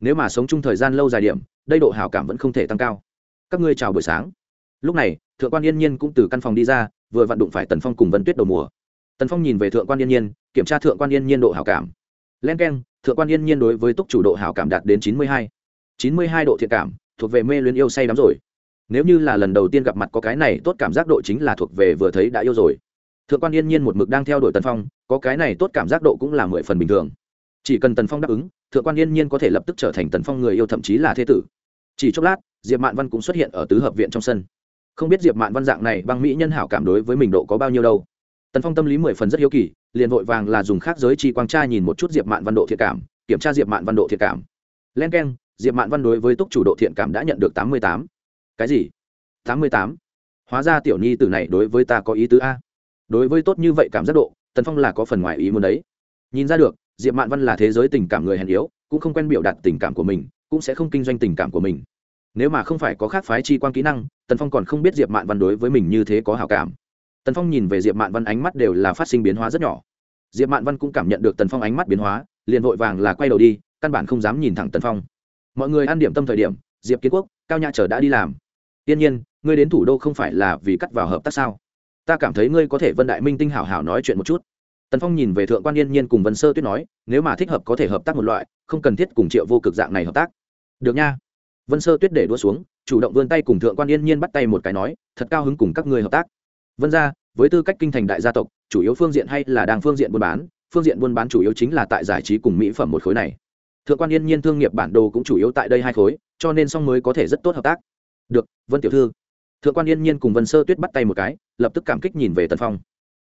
Nếu mà sống chung thời gian lâu dài điểm, đây độ hảo cảm vẫn không thể tăng cao. Các ngươi chào buổi sáng. Lúc này, thượng quan yên nhiên cũng từ căn phòng đi ra, vừa vặn đụng phải tần phong cùng vân tuyết đầu mùa. Tần phong nhìn về thượng quan yên nhiên, kiểm tra thượng quan yên nhiên độ hảo cảm. Len k e n thượng quan yên nhiên đối với túc chủ độ hảo cảm đạt đến chín mươi hai. chín mươi hai độ thiện cảm, thuộc về mê luyến yêu say đắm rồi. Nếu như là lần đầu tiên gặp mặt có cái này, tốt cảm giác độ chính là thuộc về vừa thấy đã yêu rồi thượng quan yên nhiên một mực đang theo đuổi tần phong, có cái này tốt cảm giác độ cũng là mười phần bình thường. Chỉ cần tần phong đáp ứng, thượng quan yên nhiên có thể lập tức trở thành tần phong người yêu thậm chí là thế tử. Chỉ chốc lát, diệp mạn văn cũng xuất hiện ở tứ hợp viện trong sân. Không biết diệp mạn văn dạng này băng mỹ nhân hảo cảm đối với mình độ có bao nhiêu đâu. Tần phong tâm lý mười phần rất hiếu kỳ, liền vội vàng là dùng khác giới chi quang tra nhìn một chút diệp mạn văn độ thiện cảm, kiểm tra diệp mạn văn độ thiện cảm. Len k e n diệp mạn văn đối với túc chủ độ thiện cảm đã nhận được tám mươi tám. Cái gì? Tám mươi tám? Hóa ra tiểu nhi tử này đối với ta có ý tứ a? Đối với tốt như vậy cảm giác độ, tần phong là có phần ngoài ý muốn đấy. Nhìn ra được, diệp mạn văn là thế giới tình cảm người hèn yếu, cũng không quen biểu đạt tình cảm của mình, cũng sẽ không kinh doanh tình cảm của mình. Nếu mà không phải có khác phái chi quan kỹ năng, tần phong còn không biết diệp mạn văn đối với mình như thế có hào cảm. Tần phong nhìn về diệp mạn văn ánh mắt đều là phát sinh biến hóa rất nhỏ. Diệp mạn văn cũng cảm nhận được tần phong ánh mắt biến hóa, liền vội vàng là quay đầu đi, căn bản không dám nhìn thẳng tần phong. Mọi người ăn điểm tâm thời điểm, diệp kiến quốc, cao nhã trở đã đi làm. Tiên nhiên, ngươi đến thủ đô không phải là vì cắt vào hợp tác sao? Ta cảm thấy ngươi có thể vân đại minh tinh hảo hảo nói chuyện một chút. Tần phong nhìn về thượng quan yên nhiên cùng vân sơ tuyết nói, nếu mà thích hợp có thể hợp tác một loại, không cần thiết cùng triệu vô cực dạng này hợp tác. Được nha. Vân sơ tuyết để đua xuống, chủ động vươn tay cùng thượng quan yên nhiên bắt tay một cái nói, thật cao hứng cùng các người hợp tác. Vân ra với tư cách kinh thành đại gia tộc, chủ yếu phương diện hay là đang phương diện buôn bán, phương diện buôn bán chủ yếu chính là tại giải trí cùng mỹ phẩm một khối này. Thượng quan yên nhiên thương nghiệp bản đồ cũng chủ yếu tại đây hai khối, cho nên song mới có thể rất tốt hợp tác. Được, vân tiểu thư thượng quan yên nhiên cùng vân sơ tuyết bắt tay một cái, lập tức cảm kích nhìn về Tần phong.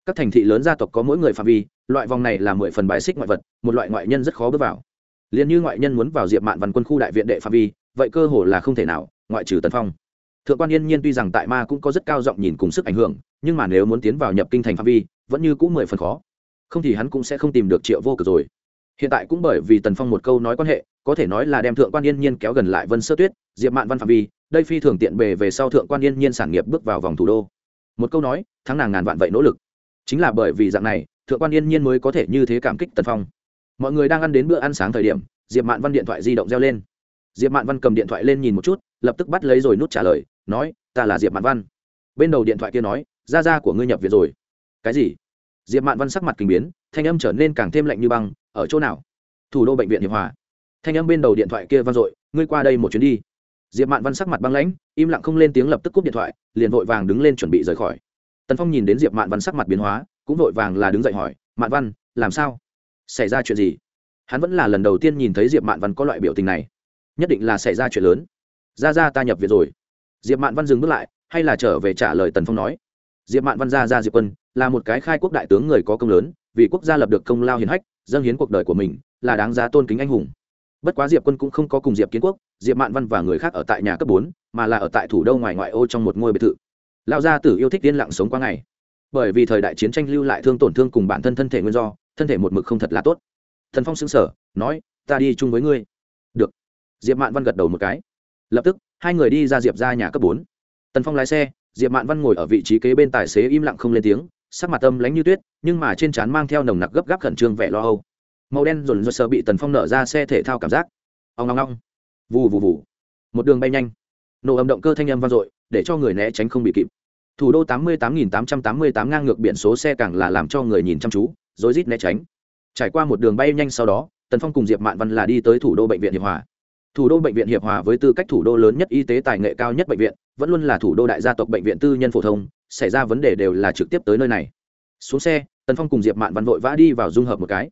Các thành thị lớn gia tộc có mỗi người phạm vi, loại vòng này là mười phần bài xích ngoại vật, một loại ngoại nhân rất khó bước vào. Liền như ngoại nhân muốn vào diệp mạn văn quân khu đại viện đệ phạm vi, vậy cơ hồ là không thể nào, ngoại trừ Tần phong. Thượng quan yên nhiên tuy rằng tại ma cũng có rất cao giọng nhìn cùng sức ảnh hưởng, nhưng mà nếu muốn tiến vào nhập kinh thành phạm vi, vẫn như cũng mười phần khó. Không thì hắn cũng sẽ không tìm được triệu vô cực rồi. Hiện tại cũng bởi vì tần phong một câu nói quan hệ, có thể nói là đem thượng quan yên nhiên kéo gần lại vân sơ tuyết, diệp mạn văn phạm vi đây phi thường tiện bề về sau thượng quan yên nhiên sản nghiệp bước vào vòng thủ đô. Một câu nói, thắng nàng ngàn vạn vậy nỗ lực. Chính là bởi vì dạng này, thượng quan yên nhiên mới có thể như thế cảm kích tần phong. Mọi người đang ăn đến bữa ăn sáng thời điểm, diệp mạn văn điện thoại di động reo lên. Diệp mạn văn cầm điện thoại lên nhìn một chút, lập tức bắt lấy rồi nút trả lời, nói, ta là diệp mạn văn. Bên đầu điện thoại kia nói ra ra của ngươi nhập viện rồi. Cái gì? Diệp mạn văn sắc mặt kinh biến, thanh âm trở nên càng thêm lạnh như băng, ở chỗ nào? Thủ đô bệnh viện hiệp hòa. Thanh âm bên đầu điện thoại kia vang dội, ngươi qua đây một chuyến đi diệp mạn văn sắc mặt băng lãnh, im lặng không lên tiếng lập tức cúp điện thoại, liền vội vàng đứng lên chuẩn bị rời khỏi. Tần phong nhìn đến diệp mạn văn sắc mặt biến hóa, cũng vội vàng là đứng dậy hỏi, mạn văn, làm sao? Xảy ra chuyện gì? Hắn vẫn là lần đầu tiên nhìn thấy diệp mạn văn có loại biểu tình này. Nhất định là xảy ra chuyện lớn. Ra ra, ta nhập viện rồi. Diệp mạn văn dừng bước lại, hay là trở về trả lời tần phong nói. Diệp mạn văn gia ra diệp quân, là một cái khai quốc đại tướng người có công lớn, vì quốc gia lập được công lao hiền hách, dâng hiến cuộc đời của mình, là đáng giá tôn kính anh hùng bất quá diệp quân cũng không có cùng diệp kiến quốc, diệp mạn văn và người khác ở tại nhà cấp bốn, mà là ở tại thủ đô ngoài ngoại ô trong một ngôi biệt thự. Lão gia tử yêu thích yên lặng sống qua ngày. Bởi vì thời đại chiến tranh lưu lại thương tổn thương cùng bản thân thân thể nguyên do, thân thể một mực không thật là tốt. Thần phong xứng sở nói, ta đi chung với ngươi. Được. Diệp mạn văn gật đầu một cái. Lập tức, hai người đi ra diệp ra nhà cấp bốn. Tần phong lái xe, diệp mạn văn ngồi ở vị trí kế bên tài xế im lặng không lên tiếng, sắc mặt âm lánh như tuyết, nhưng mà trên trán mang theo nồng nặc gấp gáp khẩn trương vẻ lo âu màu đen dồn dồn sờ bị tần phong nở ra xe thể thao cảm giác. Ông ngong ngong vù vù vù. Một đường bay nhanh. Nổ ầm động cơ thanh âm vang dội, để cho người né tránh không bị kịp. Thủ đô tám mươi tám nghìn tám trăm tám mươi tám ngang ngược biển số xe càng là làm cho người nhìn chăm chú, rối rít né tránh. Trải qua một đường bay nhanh sau đó, tần phong cùng diệp mạn văn là đi tới thủ đô bệnh viện hiệp hòa. Thủ đô bệnh viện hiệp hòa với tư cách thủ đô lớn nhất y tế tài nghệ cao nhất bệnh viện, vẫn luôn là thủ đô đại gia tộc bệnh viện tư nhân phổ thông, xảy ra vấn đề đều là trực tiếp tới nơi này. Xuống xe, tần phong cùng diệp mạn văn vội vã đi vào dung hợp một cái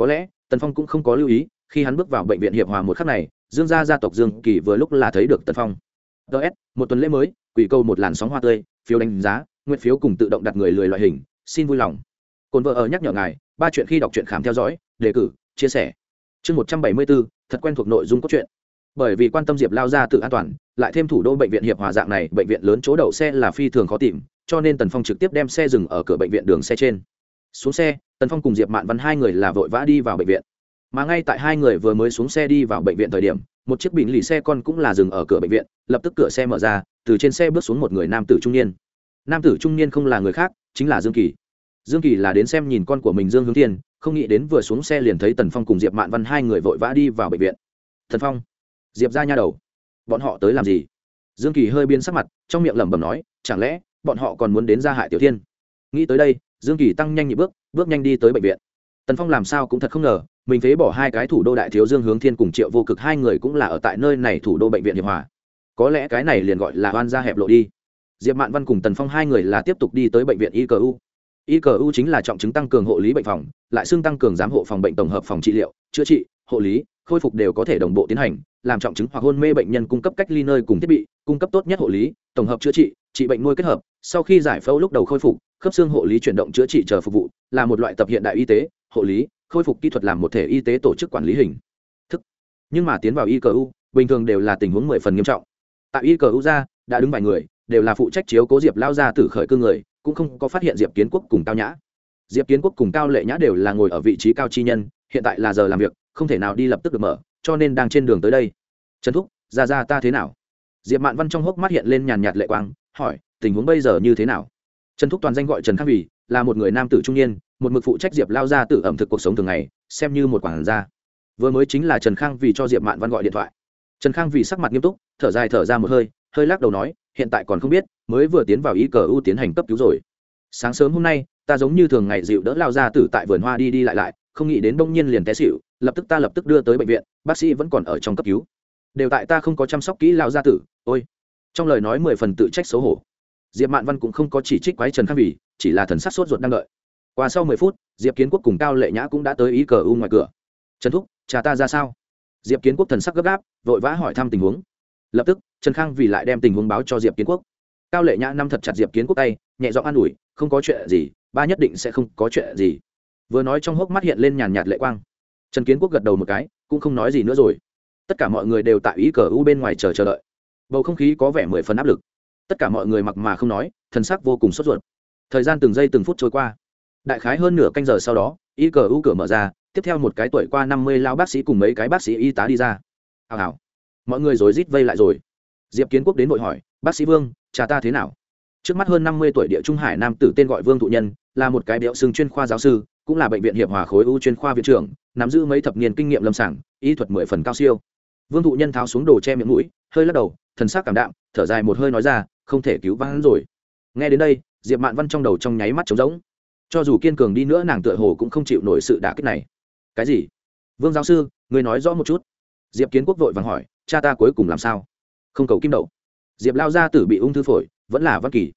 có lẽ, tần phong cũng không có lưu ý, khi hắn bước vào bệnh viện hiệp hòa một khắc này, dương gia gia tộc dương kỳ vừa lúc là thấy được tần phong. Ts một tuần lễ mới, quỷ câu một làn sóng hoa tươi, phiếu đánh giá, nguyện phiếu cùng tự động đặt người lười loại hình, xin vui lòng. Cồn vợ ở nhắc nhở ngài, ba chuyện khi đọc truyện khám theo dõi, đề cử, chia sẻ. Chương một trăm bảy mươi bốn, thật quen thuộc nội dung cốt truyện. Bởi vì quan tâm diệp lao ra tự an toàn, lại thêm thủ đô bệnh viện hiệp hòa dạng này, bệnh viện lớn chỗ đậu xe là phi thường khó tìm, cho nên tần phong trực tiếp đem xe dừng ở cửa bệnh viện đường xe trên xuống xe, tần phong cùng diệp mạn văn hai người là vội vã đi vào bệnh viện. Mà ngay tại hai người vừa mới xuống xe đi vào bệnh viện thời điểm, một chiếc bình lì xe con cũng là dừng ở cửa bệnh viện, lập tức cửa xe mở ra, từ trên xe bước xuống một người nam tử trung niên. Nam tử trung niên không là người khác, chính là dương kỳ. Dương kỳ là đến xem nhìn con của mình dương hướng thiên, không nghĩ đến vừa xuống xe liền thấy tần phong cùng diệp mạn văn hai người vội vã đi vào bệnh viện. Thần phong, diệp ra nha đầu, bọn họ tới làm gì? Dương kỳ hơi biến sắc mặt, trong miệng lẩm bẩm nói, chẳng lẽ bọn họ còn muốn đến gia hại tiểu thiên? Nghĩ tới đây, dương kỳ tăng nhanh nhị bước bước nhanh đi tới bệnh viện. Tần phong làm sao cũng thật không ngờ, mình phế bỏ hai cái thủ đô đại thiếu dương hướng thiên cùng triệu vô cực hai người cũng là ở tại nơi này thủ đô bệnh viện hiệp hòa. Có lẽ cái này liền gọi là oan gia hẹp lộ đi. Diệp mạn văn cùng tần phong hai người là tiếp tục đi tới bệnh viện y cơ u. y cơ u chính là trọng chứng tăng cường hộ lý bệnh phòng, lại xương tăng cường giám hộ phòng bệnh tổng hợp phòng trị liệu, chữa trị, hộ lý, khôi phục đều có thể đồng bộ tiến hành, làm trọng chứng hoặc hôn mê bệnh nhân cung cấp cách ly nơi cùng thiết bị, cung cấp tốt nhất hộ lý, tổng hợp chữa trị trị bệnh nuôi kết hợp, sau khi giải phẫu lúc đầu khôi phục khớp xương hộ lý chuyển động chữa trị chờ phục vụ, là một loại tập hiện đại y tế, hộ lý, khôi phục kỹ thuật làm một thể y tế tổ chức quản lý hình. Thức. Nhưng mà tiến vào y cờ u bình thường đều là tình huống mười phần nghiêm trọng. Tại y cờ u ra, đã đứng vài người, đều là phụ trách chiếu cố diệp lao ra từ khởi cương người, cũng không có phát hiện diệp kiến quốc cùng cao nhã. Diệp kiến quốc cùng cao lệ nhã đều là ngồi ở vị trí cao chi nhân, hiện tại là giờ làm việc, không thể nào đi lập tức được mở, cho nên đang trên đường tới đây. Trần thúc, ra ra ta thế nào? Diệp mạn văn trong hốc mắt hiện lên nhàn nhạt lệ quang, hỏi, tình huống bây giờ như thế nào? Trần thúc toàn danh gọi trần khắc vì, là một người nam tử trung niên, một mực phụ trách diệp lao ra tự ẩm thực cuộc sống thường ngày, xem như một quản gia. Vừa mới chính là trần khang vì cho diệp mạn văn gọi điện thoại. Trần khang vì sắc mặt nghiêm túc, thở dài thở ra một hơi hơi lắc đầu nói, hiện tại còn không biết, mới vừa tiến vào ý cờ ưu tiến hành cấp cứu rồi. Sáng sớm hôm nay, ta giống như thường ngày dịu đỡ lao ra tử tại vườn hoa đi đi lại lại, không nghĩ đến đông nhiên liền té xịu lập tức ta lập tức đưa tới bệnh viện, bác sĩ vẫn còn ở trong cấp cứu. Đều tại ta không có chăm sóc kỹ lao gia tử, ôi. Trong lời nói mười phần tự trách xấu hổ diệp mạn văn cũng không có chỉ trích quái trần khang vì chỉ là thần sắc sốt ruột đang đợi. Qua sau mười phút, diệp kiến quốc cùng cao lệ nhã cũng đã tới ý cờ u ngoài cửa. Trần thúc, cha ta ra sao? Diệp kiến quốc thần sắc gấp gáp, vội vã hỏi thăm tình huống. Lập tức, trần khang vì lại đem tình huống báo cho diệp kiến quốc. Cao lệ nhã năm thật chặt diệp kiến quốc tay, nhẹ giọng an ủi, không có chuyện gì, ba nhất định sẽ không có chuyện gì. Vừa nói trong hốc mắt hiện lên nhàn nhạt lệ quang. Trần kiến quốc gật đầu một cái, cũng không nói gì nữa rồi. Tất cả mọi người đều tại ý cờ u bên ngoài chờ chờ đợi. Bầu không khí có vẻ mười phần áp lực tất cả mọi người mặc mà không nói, thần sắc vô cùng sốt ruột. Thời gian từng giây từng phút trôi qua. Đại khái hơn nửa canh giờ sau đó, y cờ u cửa mở ra, tiếp theo một cái tuổi qua năm mươi lao bác sĩ cùng mấy cái bác sĩ y tá đi ra. Hào hào. Mọi người rồi rít vây lại rồi. Diệp kiến quốc đến vội hỏi, bác sĩ vương, cha ta thế nào? Trước mắt hơn năm mươi tuổi địa trung hải nam tử tên gọi vương thụ nhân, là một cái béo xương chuyên khoa giáo sư, cũng là bệnh viện hiệp hòa khối u chuyên khoa viện trưởng, nắm giữ mấy thập niên kinh nghiệm lâm sàng, y thuật mười phần cao siêu. Vương thụ nhân tháo xuống đồ che miệng mũi, hơi lắc đầu, thần sắc cảm đạm, thở dài một hơi nói ra không thể cứu vãn rồi. Nghe đến đây, diệp mạn văn trong đầu trong nháy mắt trống rỗng. Cho dù kiên cường đi nữa nàng tựa hồ cũng không chịu nổi sự đả kích này. Cái gì? Vương giáo sư, người nói rõ một chút. Diệp kiến quốc vội vàng hỏi, cha ta cuối cùng làm sao? Không cầu kim đậu. Diệp lao gia tử bị ung thư phổi, vẫn là văn kỳ.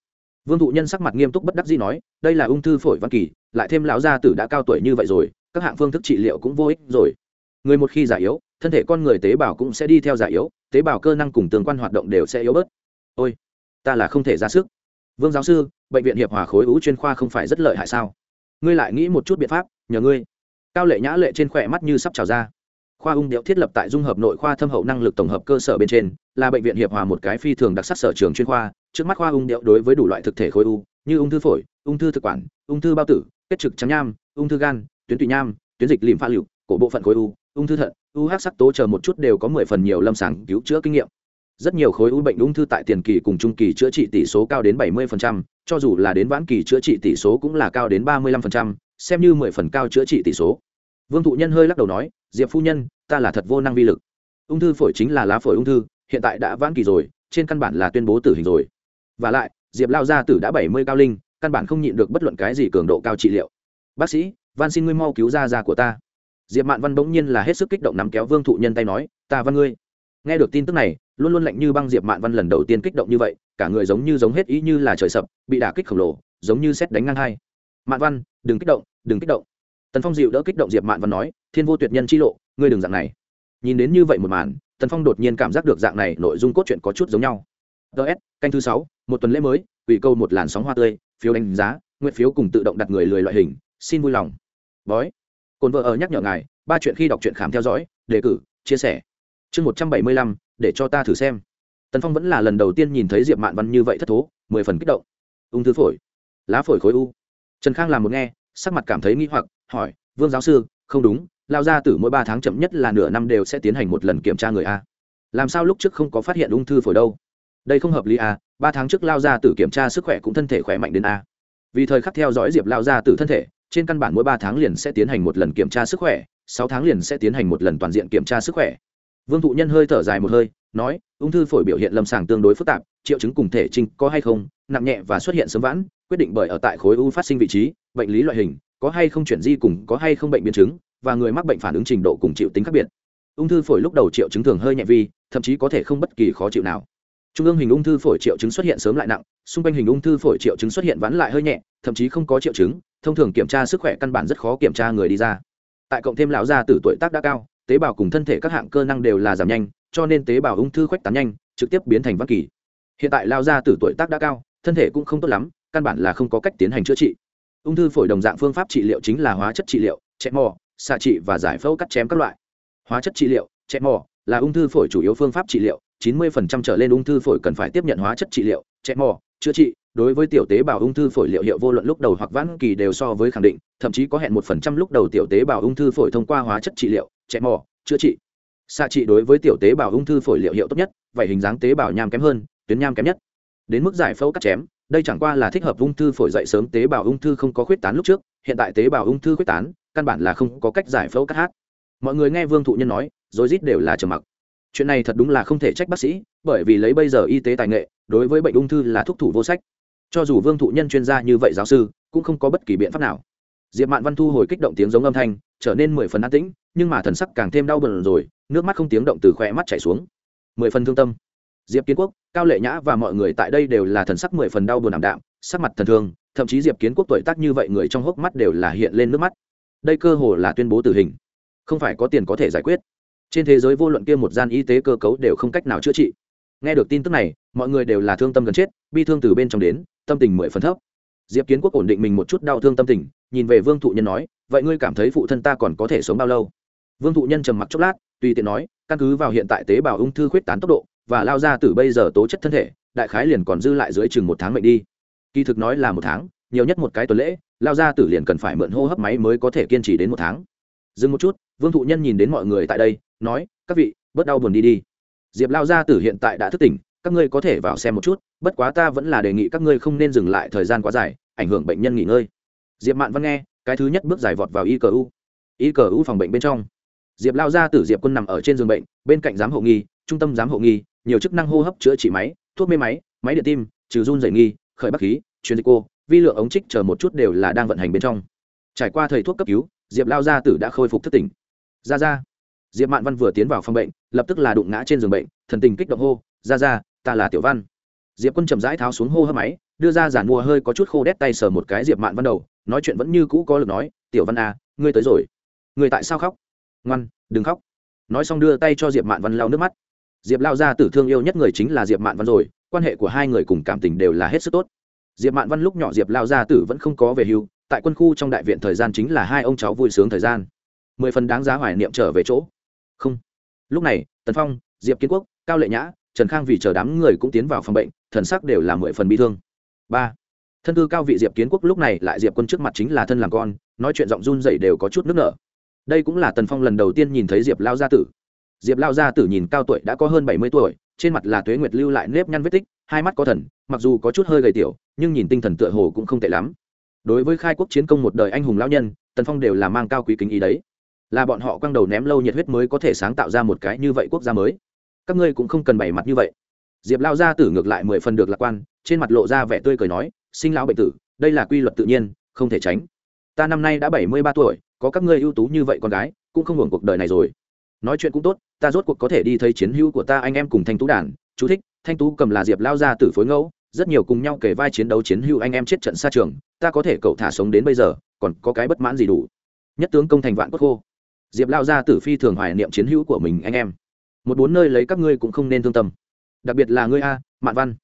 Vương thụ nhân sắc mặt nghiêm túc bất đắc dĩ nói, đây là ung thư phổi văn kỳ, lại thêm lão gia tử đã cao tuổi như vậy rồi, các hạng phương thức trị liệu cũng vô ích rồi. Người một khi già yếu, thân thể con người tế bào cũng sẽ đi theo già yếu, tế bào cơ năng cùng tương quan hoạt động đều sẽ yếu bớt. Ôi! Ta là không thể ra sức. Vương giáo sư, bệnh viện hiệp hòa khối ú chuyên khoa không phải rất lợi hại sao? Ngươi lại nghĩ một chút biện pháp, nhờ ngươi. Cao lệ nhã lệ trên khỏe mắt như sắp trào ra. Khoa ung điệu thiết lập tại dung hợp nội khoa thâm hậu năng lực tổng hợp cơ sở bên trên, là bệnh viện hiệp hòa một cái phi thường đặc sắc sở trường chuyên khoa, trước mắt khoa ung điệu đối với đủ loại thực thể khối u, như ung thư phổi, ung thư thực quản, ung thư bao tử, kết trực trắng nham, ung thư gan, tuyến tụy nham, tuyến dịch lìm pha liệu cổ bộ phận khối u, ung thư thận, u hắc sắc tố chờ một chút đều có mười phần nhiều lâm sàng cứu chữa kinh nghiệm rất nhiều khối u bệnh ung thư tại tiền kỳ cùng trung kỳ chữa trị tỷ số cao đến 70%, cho dù là đến vãn kỳ chữa trị tỷ số cũng là cao đến 35%, xem như 10 phần cao chữa trị tỷ số. Vương thụ nhân hơi lắc đầu nói, "Diệp phu nhân, ta là thật vô năng vi lực. Ung thư phổi chính là lá phổi ung thư, hiện tại đã vãn kỳ rồi, trên căn bản là tuyên bố tử hình rồi. Và lại, Diệp lao gia tử đã 70 cao linh, căn bản không nhịn được bất luận cái gì cường độ cao trị liệu. Bác sĩ, van xin ngươi mau cứu gia gia của ta." Diệp Mạn Văn bỗng nhiên là hết sức kích động nắm kéo Vương thụ nhân tay nói, "Ta văn ngươi." Nghe được tin tức này, luôn luôn lạnh như băng diệp mạn văn lần đầu tiên kích động như vậy, cả người giống như giống hết ý như là trời sập, bị đả kích khổng lồ, giống như xét đánh ngang hai. Mạn văn, đừng kích động, đừng kích động. Tần phong dịu đỡ kích động diệp mạn văn nói, thiên vô tuyệt nhân chi lộ, ngươi đừng dạng này. Nhìn đến như vậy một màn, tần phong đột nhiên cảm giác được dạng này nội dung cốt truyện có chút giống nhau. Ts canh thứ sáu, một tuần lễ mới, ủy câu một làn sóng hoa tươi, phiếu đánh giá, nguyện phiếu cùng tự động đặt người lười loại hình, xin vui lòng. Bói. Cồn vợ ở nhắc nhở ngài, ba chuyện khi đọc truyện khám theo dõi, đề cử, chia sẻ. Chương một trăm bảy mươi lăm để cho ta thử xem. Tần phong vẫn là lần đầu tiên nhìn thấy diệp mạn văn như vậy thất thố, mười phần kích động. Ung thư phổi. Lá phổi khối u. Trần khang làm một nghe, sắc mặt cảm thấy nghi hoặc, hỏi, vương giáo sư, không đúng lao ra từ mỗi ba tháng chậm nhất là nửa năm đều sẽ tiến hành một lần kiểm tra người a. Làm sao lúc trước không có phát hiện ung thư phổi đâu? Đây không hợp lý a, ba tháng trước lao ra từ kiểm tra sức khỏe cũng thân thể khỏe mạnh đến a. Vì thời khắc theo dõi diệp lao ra từ thân thể, trên căn bản mỗi ba tháng liền sẽ tiến hành một lần kiểm tra sức khỏe, sáu tháng liền sẽ tiến hành một lần toàn diện kiểm tra sức khỏe vương thụ nhân hơi thở dài một hơi, nói, ung thư phổi biểu hiện lâm sàng tương đối phức tạp, triệu chứng cùng thể trinh có hay không, nặng nhẹ và xuất hiện sớm vãn, quyết định bởi ở tại khối u phát sinh vị trí, bệnh lý loại hình, có hay không chuyển di cùng có hay không bệnh biến chứng, và người mắc bệnh phản ứng trình độ cùng chịu tính khác biệt. Ung thư phổi lúc đầu triệu chứng thường hơi nhẹ vi, thậm chí có thể không bất kỳ khó chịu nào. Trung ương hình ung thư phổi triệu chứng xuất hiện sớm lại nặng, xung quanh hình ung thư phổi triệu chứng xuất hiện vãn lại hơi nhẹ, thậm chí không có triệu chứng, thông thường kiểm tra sức khỏe căn bản rất khó kiểm tra người đi ra. Tại cộng thêm lão gia tử tuổi tác đã cao tế bào cùng thân thể các hạng cơ năng đều là giảm nhanh, cho nên tế bào ung thư khuếch tán nhanh, trực tiếp biến thành văn kỳ. Hiện tại lao ra từ tuổi tác đã cao, thân thể cũng không tốt lắm, căn bản là không có cách tiến hành chữa trị. Ung thư phổi đồng dạng phương pháp trị liệu chính là hóa chất trị liệu chẹt mò, xạ trị và giải phẫu cắt chém các loại. Hóa chất trị liệu chẹt mò là ung thư phổi chủ yếu phương pháp trị liệu 90% trở lên ung thư phổi cần phải tiếp nhận hóa chất trị liệu chẹt mò, chữa trị đối với tiểu tế bào ung thư phổi liệu hiệu vô luận lúc đầu hoặc vãn kỳ đều so với khẳng định, thậm chí có hẹn một phần trăm lúc đầu tiểu tế bào ung thư phổi thông qua hóa chất trị liệu chẹt mỏ chữa trị. Xạ trị đối với tiểu tế bào ung thư phổi liệu hiệu tốt nhất, vậy hình dáng tế bào nham kém hơn, tuyến nham kém nhất. Đến mức giải phẫu cắt chém, đây chẳng qua là thích hợp ung thư phổi dậy sớm, tế bào ung thư không có khuyết tán lúc trước, hiện tại tế bào ung thư khuyết tán, căn bản là không có cách giải phẫu cắt hát. Mọi người nghe vương thụ nhân nói rồi rít đều là trầm mặc. Chuyện này thật đúng là không thể trách bác sĩ, bởi vì lấy bây giờ y tế tài nghệ, đối với bệnh ung thư là thuốc thủ vô sách cho dù vương thụ nhân chuyên gia như vậy giáo sư, cũng không có bất kỳ biện pháp nào. Diệp mạn văn thu hồi kích động tiếng giống âm thanh, trở nên mười phần an tĩnh, nhưng mà thần sắc càng thêm đau bờn rồi, nước mắt không tiếng động từ khỏe mắt chảy xuống. Mười phần thương tâm. Diệp kiến quốc, cao lệ nhã và mọi người tại đây đều là thần sắc mười phần đau buồn ảm đạm, sắc mặt thần thương, thậm chí diệp kiến quốc tuổi tác như vậy người trong hốc mắt đều là hiện lên nước mắt. Đây cơ hồ là tuyên bố tử hình. Không phải có tiền có thể giải quyết. Trên thế giới vô luận kia một gian y tế cơ cấu đều không cách nào chữa trị. Nghe được tin tức này, mọi người đều là thương tâm gần chết, bi thương từ bên trong đến tâm tình mười phần thấp. Diệp kiến quốc ổn định mình một chút đau thương tâm tình, nhìn về vương thụ nhân nói, vậy ngươi cảm thấy phụ thân ta còn có thể sống bao lâu? Vương thụ nhân trầm mặc chốc lát, tùy tiện nói, căn cứ vào hiện tại tế bào ung thư khuyết tán tốc độ và lao ra từ bây giờ tố chất thân thể, đại khái liền còn dư lại dưới chừng một tháng mệnh đi. Kỳ thực nói là một tháng, nhiều nhất một cái tuần lễ, lao ra tử liền cần phải mượn hô hấp máy mới có thể kiên trì đến một tháng. Dừng một chút, vương thụ nhân nhìn đến mọi người tại đây, nói, các vị, bớt đau buồn đi đi. Diệp lao gia tử hiện tại đã thức tỉnh các ngươi có thể vào xem một chút, bất quá ta vẫn là đề nghị các ngươi không nên dừng lại thời gian quá dài, ảnh hưởng bệnh nhân nghỉ ngơi. Diệp mạn văn nghe, cái thứ nhất bước giải vọt vào y cờ u. y cờ u phòng bệnh bên trong. Diệp lao gia tử diệp quân nằm ở trên giường bệnh, bên cạnh giám hộ nghi, trung tâm giám hộ nghi, nhiều chức năng hô hấp chữa trị máy, thuốc mê máy máy điện tim, trừ run dày nghi, khởi bắc khí, truyền dịch cô, vi lượng ống trích chờ một chút đều là đang vận hành bên trong. Trải qua thầy thuốc cấp cứu, diệp lao gia tử đã khôi phục thức tỉnh. Ra ra. Diệp mạn văn vừa tiến vào phòng bệnh, lập tức là đụng ngã trên giường bệnh, thần tình kích động hô, ra ra ta là tiểu văn. Diệp quân chậm rãi tháo xuống hô hấp máy, đưa ra giản mua hơi có chút khô đét tay sờ một cái diệp mạn văn đầu, nói chuyện vẫn như cũ có lực nói, tiểu văn à ngươi tới rồi. Người tại sao khóc? Ngoan, đừng khóc. Nói xong đưa tay cho diệp mạn văn lau nước mắt. Diệp lao ra tử thương yêu nhất người chính là diệp mạn văn rồi, quan hệ của hai người cùng cảm tình đều là hết sức tốt. Diệp mạn văn lúc nhỏ diệp lao gia tử vẫn không có về hưu, tại quân khu trong đại viện thời gian chính là hai ông cháu vui sướng thời gian. Mười phần đáng giá hoài niệm trở về chỗ. Không. Lúc này, tần phong, diệp kiến quốc, cao lệ nhã trần khang vì chờ đám người cũng tiến vào phòng bệnh, thần sắc đều là mười phần bi thương. Ba, thân cư cao vị diệp kiến quốc lúc này lại diệp quân trước mặt chính là thân làm con, nói chuyện giọng run dậy đều có chút nước nở. Đây cũng là tần phong lần đầu tiên nhìn thấy diệp lao gia tử. Diệp lao gia tử nhìn cao tuổi đã có hơn bảy mươi tuổi, trên mặt là tuế nguyệt lưu lại nếp nhăn vết tích, hai mắt có thần, mặc dù có chút hơi gầy tiểu, nhưng nhìn tinh thần tựa hồ cũng không tệ lắm. Đối với khai quốc chiến công một đời anh hùng lão nhân, tần phong đều là mang cao quý kính ý đấy. Là bọn họ quăng đầu ném lâu nhiệt huyết mới có thể sáng tạo ra một cái như vậy quốc gia mới các ngươi cũng không cần bày mặt như vậy. Diệp lao gia tử ngược lại mười phần được lạc quan, trên mặt lộ ra vẻ tươi cười nói, sinh lão bệnh tử, đây là quy luật tự nhiên, không thể tránh. Ta năm nay đã bảy mươi ba tuổi, có các ngươi ưu tú như vậy con gái, cũng không hưởng cuộc đời này rồi. Nói chuyện cũng tốt, ta rốt cuộc có thể đi thấy chiến hữu của ta anh em cùng thanh tú đàn. Chú thích, thanh tú cầm là diệp lao ra tử phối ngẫu, rất nhiều cùng nhau kể vai chiến đấu chiến hữu anh em chết trận xa trường, ta có thể cậu thả sống đến bây giờ, còn có cái bất mãn gì đủ. Nhất tướng công thành vạn quốc khô. Diệp lao ra tử phi thường hoài niệm chiến hữu của mình anh em một bốn nơi lấy các ngươi cũng không nên thương tâm. Đặc biệt là ngươi a, mạn văn.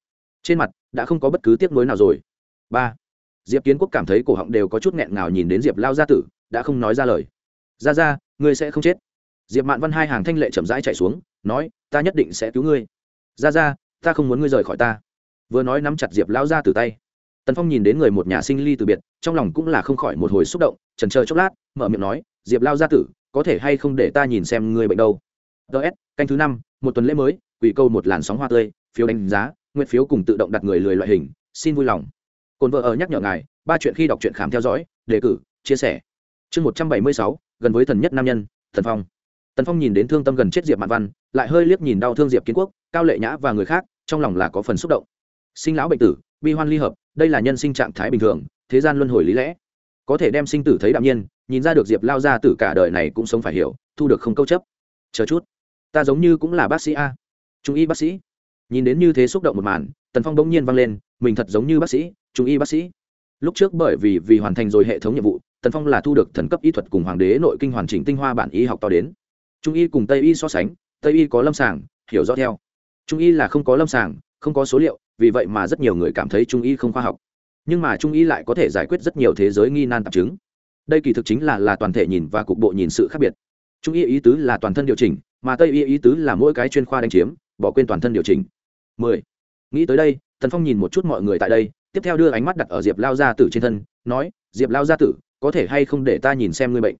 Trên mặt, đã không có bất cứ tiếc nuối nào rồi. Ba, diệp kiến quốc cảm thấy cổ họng đều có chút nghẹn ngào nhìn đến diệp lao gia tử, đã không nói ra lời. Ra ra ngươi sẽ không chết. Diệp mạn văn hai hàng thanh lệ chậm rãi chạy xuống, nói, ta nhất định sẽ cứu ngươi. Ra ra ta không muốn ngươi rời khỏi ta. Vừa nói nắm chặt diệp lao ra từ tay. Tần phong nhìn đến người một nhà sinh ly từ biệt, trong lòng cũng là không khỏi một hồi xúc động trần chờ chốc lát, mở miệng nói, diệp lao gia tử, có thể hay không để ta nhìn xem ngươi bệnh đâu? Ts canh thứ năm, một tuần lễ mới, quỷ câu một làn sóng hoa tươi, phiếu đánh giá, nguyện phiếu cùng tự động đặt người lười loại hình, xin vui lòng. Cồn vợ ở nhắc nhở ngài, ba chuyện khi đọc truyện khám theo dõi, đề cử, chia sẻ. Chương một trăm bảy mươi sáu, gần với thần nhất nam nhân thần phong. Tần phong nhìn đến thương tâm gần chết diệp mạn văn, lại hơi liếc nhìn đau thương diệp kiến quốc, cao lệ nhã và người khác, trong lòng là có phần xúc động. Sinh lão bệnh tử, bi hoan ly hợp, đây là nhân sinh trạng thái bình thường, thế gian luân hồi lý lẽ. Có thể đem sinh tử thấy đạm nhiên, nhìn ra được diệp lao ra tử cả đời này cũng sống phải hiểu, thu được không câu chấp. Chờ chút ta giống như cũng là bác sĩ a. Trung y bác sĩ. Nhìn đến như thế xúc động một màn, tần phong bỗng nhiên vang lên, mình thật giống như bác sĩ, trung y bác sĩ. Lúc trước bởi vì vì hoàn thành rồi hệ thống nhiệm vụ, tần phong là thu được thần cấp y thuật cùng hoàng đế nội kinh hoàn chỉnh tinh hoa bản y học to đến. Trung y cùng tây y so sánh, tây y có lâm sàng, hiểu rõ theo. Trung y là không có lâm sàng, không có số liệu, vì vậy mà rất nhiều người cảm thấy trung y không khoa học. Nhưng mà trung y lại có thể giải quyết rất nhiều thế giới nghi nan tạp chứng. Đây kỳ thực chính là là toàn thể nhìn và cục bộ nhìn sự khác biệt. Trung y ý tứ là toàn thân điều chỉnh mà tây y ý tứ là mỗi cái chuyên khoa đánh chiếm, bỏ quên toàn thân điều chỉnh. 10. nghĩ tới đây, tần phong nhìn một chút mọi người tại đây, tiếp theo đưa ánh mắt đặt ở diệp lao gia tử trên thân, nói, diệp lao gia tử, có thể hay không để ta nhìn xem ngươi bệnh?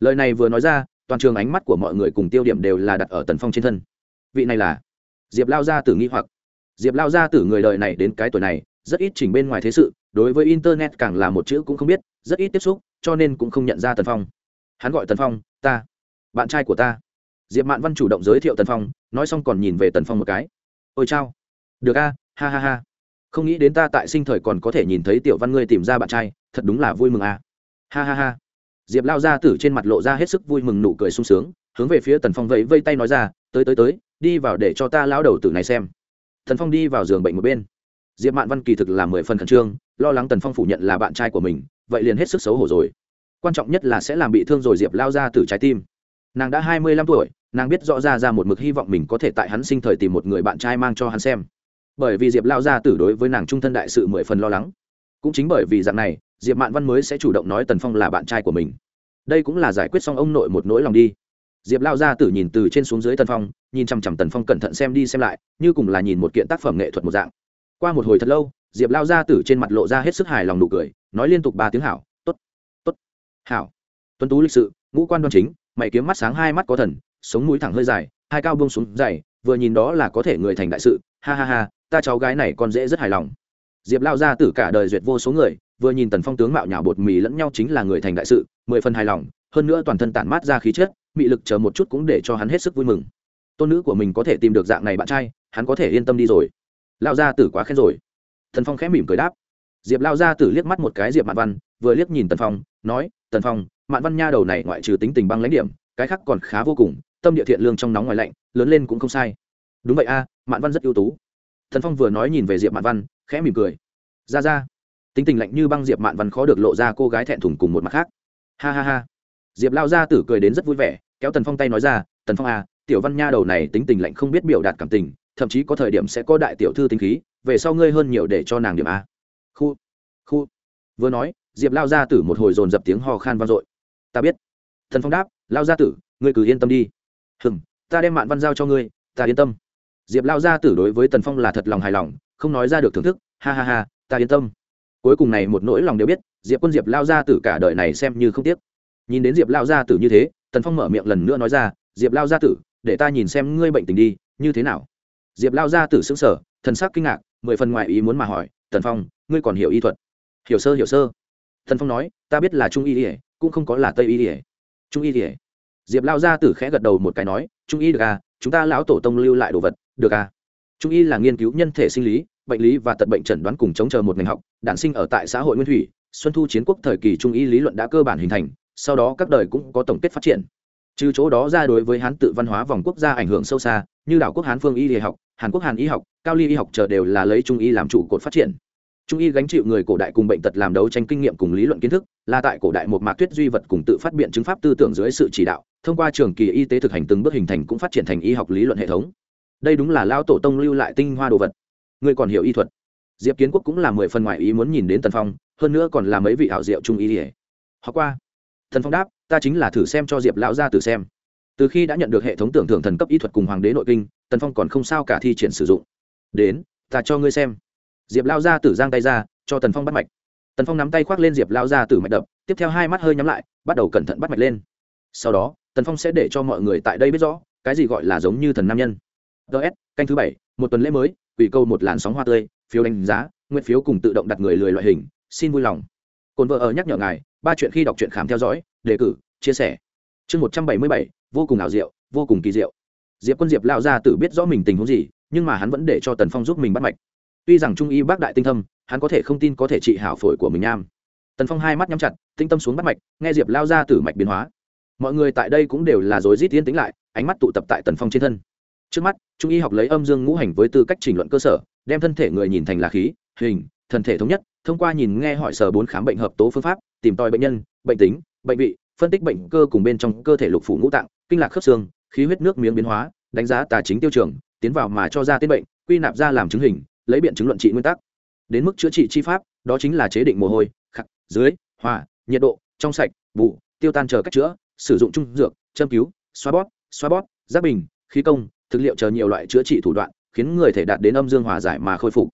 Lời này vừa nói ra, toàn trường ánh mắt của mọi người cùng tiêu điểm đều là đặt ở tần phong trên thân. Vị này là diệp lao gia tử nghi hoặc. Diệp lao gia tử người đời này đến cái tuổi này, rất ít chỉnh bên ngoài thế sự, đối với internet càng là một chữ cũng không biết, rất ít tiếp xúc, cho nên cũng không nhận ra tần phong. Hắn gọi tần phong, ta, bạn trai của ta diệp mạn văn chủ động giới thiệu tần phong, nói xong còn nhìn về tần phong một cái. Ôi chao, được a, ha ha ha. Không nghĩ đến ta tại sinh thời còn có thể nhìn thấy tiểu văn ngươi tìm ra bạn trai, thật đúng là vui mừng a. Ha ha ha. Diệp lao ra tử trên mặt lộ ra hết sức vui mừng nụ cười sung sướng, hướng về phía tần phong vẫy vây tay nói ra, tới tới tới, đi vào để cho ta lao đầu tử này xem. Tần phong đi vào giường bệnh một bên. Diệp mạn văn kỳ thực là mười phần khẩn trương, lo lắng tần phong phủ nhận là bạn trai của mình, vậy liền hết sức xấu hổ rồi. Quan trọng nhất là sẽ làm bị thương rồi diệp lao ra từ trái tim nàng đã hai mươi lăm tuổi, nàng biết rõ ra ra một mực hy vọng mình có thể tại hắn sinh thời tìm một người bạn trai mang cho hắn xem. Bởi vì diệp lao ra tử đối với nàng trung thân đại sự mười phần lo lắng. Cũng chính bởi vì dạng này, diệp mạn văn mới sẽ chủ động nói tần phong là bạn trai của mình. Đây cũng là giải quyết xong ông nội một nỗi lòng đi. Diệp lao ra tử nhìn từ trên xuống dưới tần phong, nhìn chằm chằm tần phong cẩn thận xem đi xem lại, như cùng là nhìn một kiện tác phẩm nghệ thuật một dạng. Qua một hồi thật lâu, diệp lao ra tử trên mặt lộ ra hết sức hài lòng nụ cười, nói liên tục ba tiếng hảo t ố t t ố t hảo. Tuấn tú lịch sự, ngũ quan đoan chính mày kiếm mắt sáng hai mắt có thần, sống mũi thẳng hơi dài, hai cao bông xuống dày, vừa nhìn đó là có thể người thành đại sự, ha ha ha, ta cháu gái này còn dễ rất hài lòng. Diệp lao ra tử cả đời duyệt vô số người, vừa nhìn tần phong tướng mạo nhào bột mì lẫn nhau chính là người thành đại sự, mười phần hài lòng, hơn nữa toàn thân tản mát ra khí chất, mị lực chờ một chút cũng để cho hắn hết sức vui mừng. Tôn nữ của mình có thể tìm được dạng này bạn trai, hắn có thể yên tâm đi rồi. Lao gia tử quá khen rồi. Thần phong khẽ mỉm cười đáp diệp lao gia tử liếc mắt một cái diệp mạn văn, vừa liếc nhìn tần phong, nói, tần phong, mạn văn nha đầu này ngoại trừ tính tình băng lãnh điểm, cái khác còn khá vô cùng, tâm địa thiện lương trong nóng ngoài lạnh, lớn lên cũng không sai. Đúng vậy a, mạn văn rất ưu tú. Tần phong vừa nói nhìn về diệp mạn văn, khẽ mỉm cười. Ra ra. Tính tình lạnh như băng diệp mạn văn khó được lộ ra cô gái thẹn thùng cùng một mặt khác. Ha ha ha. Diệp lao gia tử cười đến rất vui vẻ, kéo tần phong tay nói ra, tần phong à tiểu văn nha đầu này tính tình lạnh không biết biểu đạt cảm tình, thậm chí có thời điểm sẽ có đại tiểu thư tính khí, về sau ngươi hơn nhiều để cho nàng điểm a khu khu. Vừa nói, diệp lao gia tử một hồi dồn dập tiếng ho khan vang dội. Ta biết. Thần phong đáp, lao gia tử, ngươi cứ yên tâm đi. Hừng ta đem mạn văn giao cho ngươi, ta yên tâm. Diệp lao gia tử đối với tần phong là thật lòng hài lòng, không nói ra được thưởng thức, ha ha ha, ta yên tâm. Cuối cùng này một nỗi lòng đều biết, diệp quân diệp lao gia tử cả đời này xem như không tiếc. Nhìn đến diệp lao gia tử như thế, tần phong mở miệng lần nữa nói ra, diệp lao gia tử, để ta nhìn xem ngươi bệnh tình đi, như thế nào? Diệp lao gia tử xứng sở thần sắc kinh ngạc, mười phần ngoại ý muốn mà hỏi, tần phong ngươi còn hiểu y thuật. Hiểu sơ hiểu sơ. Thần phong nói, ta biết là trung y ỉa cũng không có là tây y ỉa trung y ỉa diệp lao gia tử khẽ gật đầu một cái nói, trung y được à chúng ta lão tổ tông lưu lại đồ vật, được à. Trung y là nghiên cứu nhân thể sinh lý, bệnh lý và tật bệnh chẩn đoán cùng chống chờ một ngành học, đản sinh ở tại xã hội nguyên thủy, xuân thu chiến quốc thời kỳ trung y lý luận đã cơ bản hình thành, sau đó các đời cũng có tổng kết phát triển. Trừ chỗ đó ra đối với hán tự văn hóa vòng quốc gia ảnh hưởng sâu xa, như đảo quốc hán phương y y học, hàn quốc hàn y học, cao ly y học chờ đều là lấy trung y làm trụ cột phát triển trung y gánh chịu người cổ đại cùng bệnh tật làm đấu tranh kinh nghiệm cùng lý luận kiến thức, là tại cổ đại một mạc tuyết duy vật cùng tự phát biện chứng pháp tư tưởng dưới sự chỉ đạo, thông qua trường kỳ y tế thực hành từng bước hình thành cũng phát triển thành y học lý luận hệ thống. Đây đúng là lao tổ tông lưu lại tinh hoa đồ vật. Người còn hiểu y thuật. Diệp kiến quốc cũng là mười phần ngoại ý muốn nhìn đến tần phong, hơn nữa còn là mấy vị ảo diệu trung y ỉa họ qua. Thần phong đáp, ta chính là thử xem cho diệp lão gia tử xem. Từ khi đã nhận được hệ thống tưởng thưởng thần cấp y thuật cùng hoàng đế nội kinh, tần phong còn không sao cả thi triển sử dụng. Đến, ta cho ngươi xem diệp lao gia tử giang tay ra, cho tần phong bắt mạch. Tần phong nắm tay khoác lên diệp lao gia tử mạch đập, tiếp theo hai mắt hơi nhắm lại, bắt đầu cẩn thận bắt mạch lên. Sau đó, tần phong sẽ để cho mọi người tại đây biết rõ, cái gì gọi là giống như thần nam nhân. Ts canh thứ bảy, một tuần lễ mới, quỷ câu một làn sóng hoa tươi, phiếu đánh giá, nguyện phiếu cùng tự động đặt người lười loại hình, xin vui lòng. Cồn vợ ở nhắc nhở ngài, ba chuyện khi đọc truyện khám theo dõi, đề cử, chia sẻ. Chương một trăm bảy mươi bảy, vô cùng ảo diệu, vô cùng kỳ diệu. Diệp quân diệp lao ra tự biết rõ mình tình huống gì, nhưng mà hắn vẫn để cho tần phong giúp mình bắt mạch tuy rằng trung y bác đại tinh thâm, hắn có thể không tin có thể trị hảo phổi của mình nam tần phong hai mắt nhắm chặt, tinh tâm xuống bắt mạch, nghe diệp lao ra tử mạch biến hóa. Mọi người tại đây cũng đều là rối rít tiến tính lại, ánh mắt tụ tập tại tần phong trên thân. Trước mắt, trung y học lấy âm dương ngũ hành với tư cách trình luận cơ sở, đem thân thể người nhìn thành là khí, hình, thần thể thống nhất, thông qua nhìn nghe hỏi sở bốn khám bệnh hợp tố phương pháp, tìm tòi bệnh nhân, bệnh tính, bệnh vị, phân tích bệnh cơ cùng bên trong cơ thể lục phủ ngũ tạng, kinh lạc khớp xương, khí huyết nước miếng biến hóa, đánh giá tà chính tiêu trường, tiến vào mà cho ra tiết bệnh, quy nạp ra làm chứng hình lấy biện chứng luận trị nguyên tắc. Đến mức chữa trị chi pháp, đó chính là chế định mồ hôi khắc dưới, hòa, nhiệt độ, trong sạch vụ tiêu tan chờ cách chữa, sử dụng trung dược, châm cứu, xoa bóp xoa bóp, giáp bình, khí công, thực liệu chờ nhiều loại chữa trị thủ đoạn, khiến người thể đạt đến âm dương hòa giải mà khôi phục.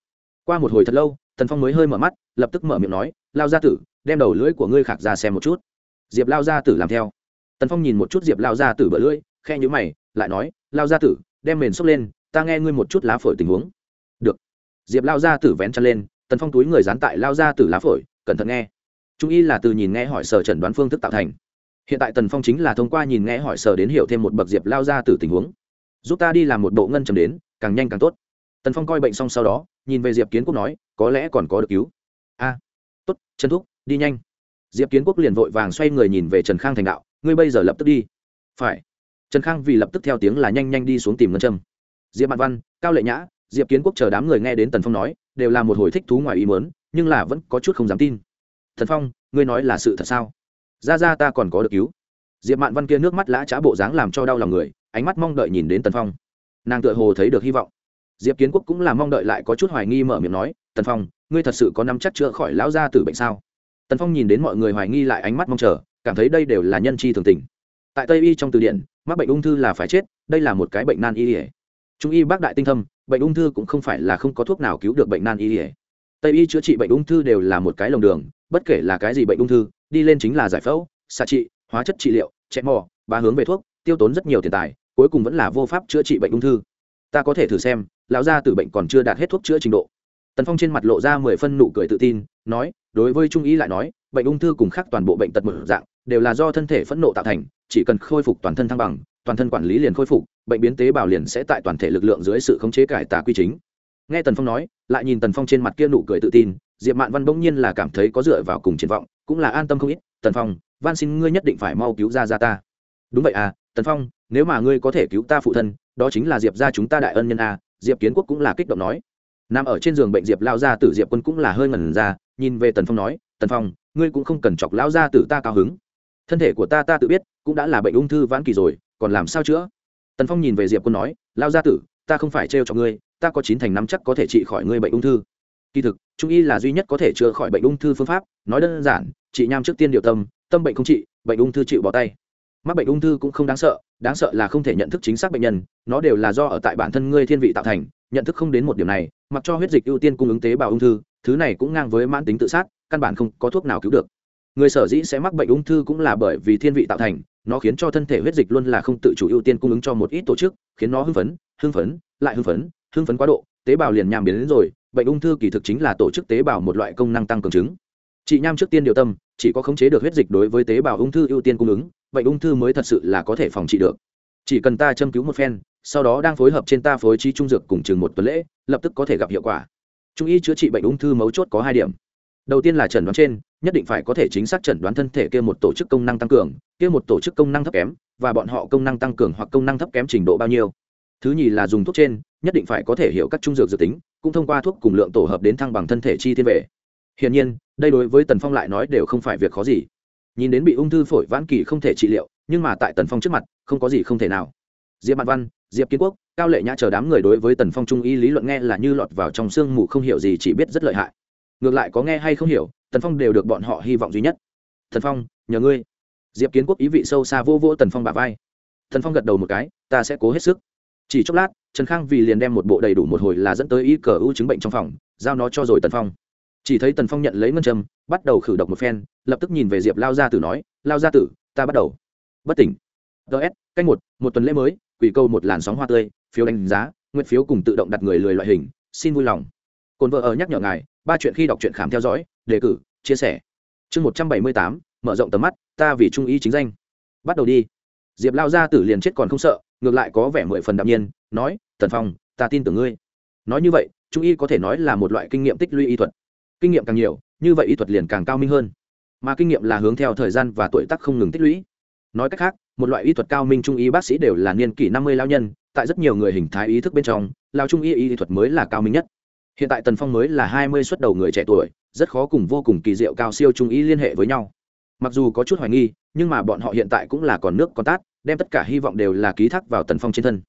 Qua một hồi thật lâu, tần phong mới hơi mở mắt, lập tức mở miệng nói, lao gia tử, đem đầu lưỡi của ngươi khạc ra xem một chút. Diệp lao gia tử làm theo. Tần phong nhìn một chút diệp lao gia tử bỡ lưỡi, khe nhữ mày, lại nói, lao gia tử, đem mền xốc lên, ta nghe ngươi một chút lá phổi tình huống diệp lao gia tử vén chân lên, tần phong túi người dán tại lao gia tử lá phổi, cẩn thận nghe. Trung y là từ nhìn nghe hỏi sở chẩn đoán phương thức tạo thành. Hiện tại tần phong chính là thông qua nhìn nghe hỏi sở đến hiểu thêm một bậc diệp lao gia tử tình huống. Giúp ta đi làm một bộ ngân trầm đến, càng nhanh càng tốt. Tần phong coi bệnh xong sau đó, nhìn về diệp kiến quốc nói, có lẽ còn có được cứu. A, tốt, trần thúc, đi nhanh. Diệp kiến quốc liền vội vàng xoay người nhìn về trần khang thành đạo, ngươi bây giờ lập tức đi. Phải. Trần khang vì lập tức theo tiếng là nhanh nhanh đi xuống tìm ngân châm. Diệp mạn văn, cao lệ nhã diệp kiến quốc chờ đám người nghe đến tần phong nói, đều là một hồi thích thú ngoài ý mớn nhưng là vẫn có chút không dám tin. Thần phong, ngươi nói là sự thật sao? Ra ra, ta còn có được cứu. Diệp mạn văn kia nước mắt lã trá bộ dáng làm cho đau lòng người, ánh mắt mong đợi nhìn đến tần phong. Nàng tựa hồ thấy được hy vọng. Diệp kiến quốc cũng là mong đợi lại có chút hoài nghi mở miệng nói, tần phong, ngươi thật sự có nắm chắc chữa khỏi lão gia tử bệnh sao? Tần phong nhìn đến mọi người hoài nghi lại ánh mắt mong chờ, cảm thấy đây đều là nhân chi thường tình. Tại tây y trong từ điển, mắc bệnh ung thư là phải chết, đây là một cái bệnh nan y ỉa trung y bác đại tinh thâm bệnh ung thư cũng không phải là không có thuốc nào cứu được bệnh nan y ỉa tây y chữa trị bệnh ung thư đều là một cái lồng đường, bất kể là cái gì bệnh ung thư, đi lên chính là giải phẫu, xạ trị, hóa chất trị liệu chạy mò ba hướng về thuốc, tiêu tốn rất nhiều tiền tài, cuối cùng vẫn là vô pháp chữa trị bệnh ung thư. Ta có thể thử xem, lão gia tử bệnh còn chưa đạt hết thuốc chữa trình độ. Tần phong trên mặt lộ ra mười phân nụ cười tự tin, nói, đối với trung ý lại nói, bệnh ung thư cùng khác toàn bộ bệnh tật mở dạng, đều là do thân thể phẫn nộ tạo thành, chỉ cần khôi phục toàn thân thăng bằng, toàn thân quản lý liền khôi phục bệnh biến tế bào liền sẽ tại toàn thể lực lượng dưới sự khống chế cải tà quy chính. Nghe tần phong nói, lại nhìn tần phong trên mặt kia nụ cười tự tin, diệp mạn văn bỗng nhiên là cảm thấy có dựa vào cùng triển vọng, cũng là an tâm không ít, tần phong, van xin ngươi nhất định phải mau cứu ra ra ta. Đúng vậy à tần phong, nếu mà ngươi có thể cứu ta phụ thân, đó chính là diệp ra chúng ta đại ân nhân a. Diệp kiến quốc cũng là kích động nói. Nằm ở trên giường bệnh diệp lao ra tử diệp quân cũng là hơi ngẩn ra, nhìn về tần phong nói, tần phong, ngươi cũng không cần chọc lao ra tử ta cao hứng. Thân thể của ta ta tự biết, cũng đã là bệnh ung thư vãn kỳ rồi, còn làm sao chữa? Tần phong nhìn về diệp quân nói, lao gia tử, ta không phải trêu cho ngươi, ta có chín thành năm chắc có thể trị khỏi ngươi bệnh ung thư. Kỳ thực, trung y là duy nhất có thể chữa khỏi bệnh ung thư phương pháp, nói đơn giản, trị nham trước tiên điều tâm tâm bệnh không trị, bệnh ung thư chịu bỏ tay. Mắc bệnh ung thư cũng không đáng sợ đáng sợ là không thể nhận thức chính xác bệnh nhân, nó đều là do ở tại bản thân ngươi thiên vị tạo thành, nhận thức không đến một điểm này, mặc cho huyết dịch ưu tiên cung ứng tế bào ung thư, thứ này cũng ngang với mãn tính tự sát, căn bản không có thuốc nào cứu được. Người sở dĩ sẽ mắc bệnh ung thư cũng là bởi vì thiên vị tạo thành nó khiến cho thân thể huyết dịch luôn là không tự chủ ưu tiên cung ứng cho một ít tổ chức, khiến nó hưng phấn hưng phấn, lại hưng phấn hưng phấn quá độ, tế bào liền nhàm biến đến rồi, bệnh ung thư kỳ thực chính là tổ chức tế bào một loại công năng tăng cường chứng. Chị nham trước tiên điều tâm, chỉ có khống chế được huyết dịch đối với tế bào ung thư ưu tiên cung ứng, bệnh ung thư mới thật sự là có thể phòng trị được. Chỉ cần ta châm cứu một phen, sau đó đang phối hợp trên ta phối trí trung dược cùng chừng một tuần lễ, lập tức có thể gặp hiệu quả. Trung y chữa trị bệnh ung thư mấu chốt có hai điểm. Đầu tiên là chẩn đoán trên nhất định phải có thể chính xác chẩn đoán thân thể kia một tổ chức công năng tăng cường, kia một tổ chức công năng thấp kém, và bọn họ công năng tăng cường hoặc công năng thấp kém trình độ bao nhiêu. Thứ nhì là dùng thuốc trên, nhất định phải có thể hiểu các trung dược dự tính, cũng thông qua thuốc cùng lượng tổ hợp đến thăng bằng thân thể chi thiên về. hiển nhiên, đây đối với tần phong lại nói đều không phải việc khó gì. Nhìn đến bị ung thư phổi vãn kỳ không thể trị liệu, nhưng mà tại tần phong trước mặt, không có gì không thể nào. Diệp mạn văn, diệp kiến quốc, cao lệ nhã chờ đám người đối với tần phong trung y lý luận nghe là như lọt vào trong sương mù không hiểu gì chỉ biết rất lợi hại ngược lại có nghe hay không hiểu, tần phong đều được bọn họ hy vọng duy nhất. Thần phong, nhờ ngươi. Diệp kiến quốc ý vị sâu xa vô vô tần phong bà vai. Thần phong gật đầu một cái, ta sẽ cố hết sức. Chỉ chốc lát, trần khang vì liền đem một bộ đầy đủ một hồi là dẫn tới y cờ ưu chứng bệnh trong phòng, giao nó cho rồi tần phong. Chỉ thấy tần phong nhận lấy ngân châm, bắt đầu khử độc một phen, lập tức nhìn về diệp lao gia tử nói, lao gia tử, ta bắt đầu. Bất tỉnh. Ts cách một một tuần lễ mới, quỷ câu một làn sóng hoa tươi, phiếu đánh giá, nguyện phiếu cùng tự động đặt người lười loại hình, xin vui lòng cồn vợ ở nhắc nhở ngài, ba chuyện khi đọc truyện khám theo dõi, đề cử, chia sẻ. Chương một trăm bảy mươi tám, mở rộng tầm mắt, ta vì trung ý chính danh. Bắt đầu đi. Diệp lao gia tử liền chết còn không sợ, ngược lại có vẻ mười phần đạm nhiên, nói, tần phong, ta tin tưởng ngươi. Nói như vậy, trung y có thể nói là một loại kinh nghiệm tích lũy y thuật. Kinh nghiệm càng nhiều, như vậy y thuật liền càng cao minh hơn. Mà kinh nghiệm là hướng theo thời gian và tuổi tác không ngừng tích lũy. Nói cách khác, một loại y thuật cao minh trung y bác sĩ đều là niên kỷ năm mươi lao nhân, tại rất nhiều người hình thái ý thức bên trong, lao trung y y thuật mới là cao minh nhất hiện tại tần phong mới là hai mươi xuất đầu người trẻ tuổi, rất khó cùng vô cùng kỳ diệu cao siêu trung y liên hệ với nhau. Mặc dù có chút hoài nghi, nhưng mà bọn họ hiện tại cũng là còn nước còn tát, đem tất cả hy vọng đều là ký thác vào tần phong trên thân.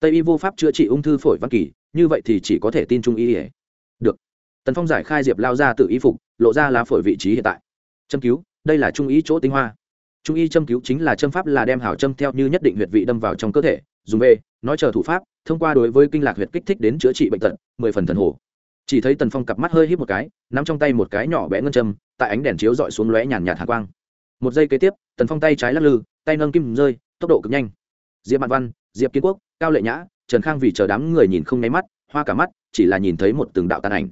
Tây y vô pháp chữa trị ung thư phổi văn kỳ, như vậy thì chỉ có thể tin trung y ỉa được. Tần phong giải khai diệp lao ra tự y phục, lộ ra lá phổi vị trí hiện tại. Châm cứu, đây là trung y chỗ tinh hoa. Trung y châm cứu chính là châm pháp là đem hảo châm theo như nhất định huyệt vị đâm vào trong cơ thể, dùng về, nói chờ thủ pháp, thông qua đối với kinh lạc huyệt kích thích đến chữa trị bệnh tật, mười phần thần hồ chỉ thấy tần phong cặp mắt hơi hít một cái, nắm trong tay một cái nhỏ bé ngân châm, tại ánh đèn chiếu dọi xuống lóe nhàn nhạt hạ quang. Một giây kế tiếp, tần phong tay trái lắc lư, tay nâng kim rơi, tốc độ cực nhanh. Diệp mạn văn, diệp kiến quốc, cao lệ nhã, trần khang vì chờ đám người nhìn không nháy mắt, hoa cả mắt, chỉ là nhìn thấy một từng đạo tàn ảnh.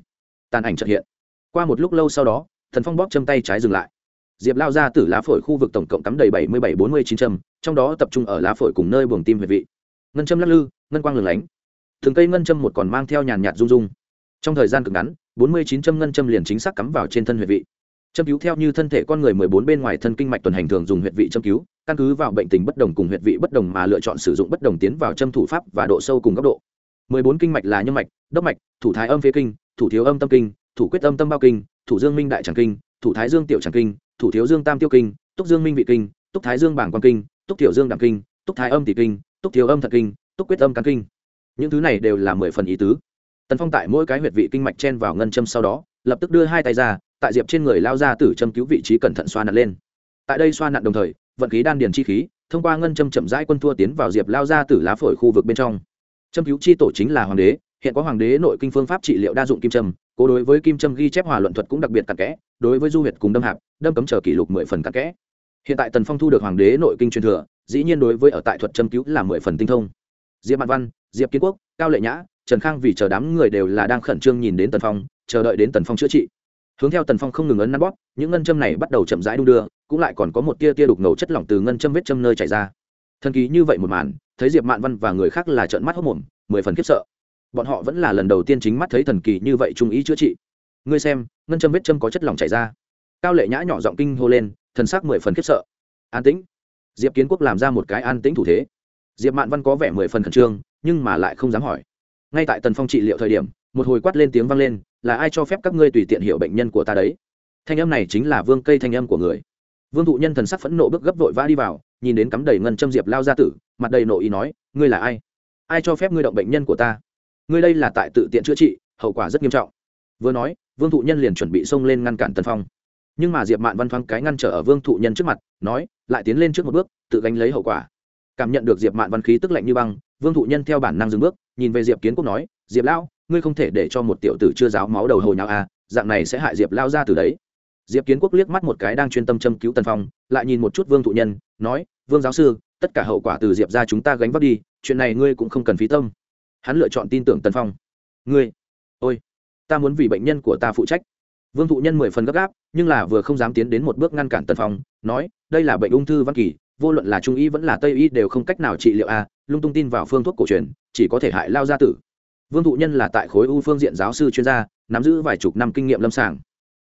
Tàn ảnh trật hiện. Qua một lúc lâu sau đó thần phong bóp châm tay trái dừng lại. Diệp lao ra từ lá phổi khu vực tổng cộng cắm đầy bảy mươi bảy bốn mươi chín châm, trong đó tập trung ở lá phổi cùng nơi buồng tim huyệt vị. Ngân châm lắc lư, ngân quang lửng lánh. Thường cây ngân châm một còn mang theo nhàn nhạt rung rung trong thời gian cực ngắn, bốn mươi chín châm ngân châm liền chính xác cắm vào trên thân huyệt vị. Châm cứu theo như thân thể con người mười bốn bên ngoài thân kinh mạch tuần hành thường dùng huyệt vị châm cứu, căn cứ vào bệnh tình bất đồng cùng huyệt vị bất đồng mà lựa chọn sử dụng bất đồng tiến vào châm thủ pháp và độ sâu cùng góc độ. mười bốn kinh mạch là nhâm mạch, đốc mạch, thủ thái âm phế kinh, thủ thiếu âm tâm kinh, thủ quyết âm tâm bao kinh, thủ dương minh đại tràng kinh, thủ thái dương tiểu tràng kinh, thủ thiếu dương tam tiêu kinh, túc dương minh vị kinh, túc thái dương bảng quan kinh, túc tiểu dương đẳng kinh, túc thái âm tỷ kinh, túc thiếu âm thật kinh, túc quyết âm căn kinh. Những thứ này đều là mười phần ý tứ tần phong tại mỗi cái huyệt vị kinh mạch chen vào ngân châm sau đó, lập tức đưa hai tay ra, tại diệp trên người lao ra tử châm cứu vị trí cẩn thận xoa nặn lên. Tại đây xoa nặn đồng thời, vận khí đan điền chi khí, thông qua ngân châm chậm rãi quân thua tiến vào diệp lao ra tử lá phổi khu vực bên trong. Châm cứu chi tổ chính là hoàng đế, hiện có hoàng đế nội kinh phương pháp trị liệu đa dụng kim châm, cố đối với kim châm ghi chép hòa luận thuật cũng đặc biệt cặn kẽ, đối với du huyệt cùng đâm hạp, đâm cấm chờ kỷ lục mười phần cặn kẽ. Hiện tại tần phong thu được hoàng đế nội kinh truyền thừa, dĩ nhiên đối với ở tại thuật châm cứu là mười phần tinh thông. Diệp mạn văn, diệp kiến quốc, cao lệ nhã trần khang vì chờ đám người đều là đang khẩn trương nhìn đến tần phong, chờ đợi đến tần phong chữa trị. Hướng theo tần phong không ngừng ấn nắn bóp, những ngân châm này bắt đầu chậm rãi đung đưa, cũng lại còn có một tia tia đục ngầu chất lỏng từ ngân châm vết châm nơi chảy ra. Thần kỳ như vậy một màn, thấy diệp mạn văn và người khác là trợn mắt hốc mồm, mười phần khiếp sợ. Bọn họ vẫn là lần đầu tiên chính mắt thấy thần kỳ như vậy trung ý chữa trị. Ngươi xem, ngân châm vết châm có chất lỏng chảy ra. Cao lệ nhã nhỏ giọng kinh hô lên, thần sắc mười phần khiếp sợ. An tĩnh. Diệp kiến quốc làm ra một cái an tĩnh thủ thế. Diệp mạn văn có vẻ mười phần khẩn trương, nhưng mà lại không dám hỏi ngay tại tần phong trị liệu thời điểm, một hồi quát lên tiếng vang lên, là ai cho phép các ngươi tùy tiện hiểu bệnh nhân của ta đấy? Thanh âm này chính là vương cây thanh âm của người. Vương thụ nhân thần sắc phẫn nộ bước gấp vội vã đi vào, nhìn đến cắm đầy ngân châm diệp lao ra tử, mặt đầy nộ ý nói, ngươi là ai? Ai cho phép ngươi động bệnh nhân của ta? Ngươi đây là tại tự tiện chữa trị, hậu quả rất nghiêm trọng. Vừa nói, vương thụ nhân liền chuẩn bị xông lên ngăn cản tần phong. Nhưng mà diệp mạn văn thoáng cái ngăn trở ở vương thụ nhân trước mặt, nói, lại tiến lên trước một bước, tự gánh lấy hậu quả. Cảm nhận được diệp mạn văn khí tức lạnh như băng, vương thụ nhân theo bản năng dừng bước nhìn về diệp kiến quốc nói, diệp lão, ngươi không thể để cho một tiểu tử chưa giáo máu đầu hồi nhau à dạng này sẽ hại diệp lao ra từ đấy. Diệp kiến quốc liếc mắt một cái đang chuyên tâm châm cứu tần phong, lại nhìn một chút vương thụ nhân, nói, vương giáo sư, tất cả hậu quả từ diệp ra chúng ta gánh vác đi, chuyện này ngươi cũng không cần phí tâm. Hắn lựa chọn tin tưởng tần phong. Ngươi, ôi, ta muốn vì bệnh nhân của ta phụ trách. Vương thụ nhân mười phần gấp gáp, nhưng là vừa không dám tiến đến một bước ngăn cản tần phong, nói, đây là bệnh ung thư văn kỳ vô luận là trung y vẫn là tây y đều không cách nào trị liệu a, lung tung tin vào phương thuốc cổ truyền, chỉ có thể hại lao gia tử. Vương thụ nhân là tại khối u phương diện giáo sư chuyên gia, nắm giữ vài chục năm kinh nghiệm lâm sàng.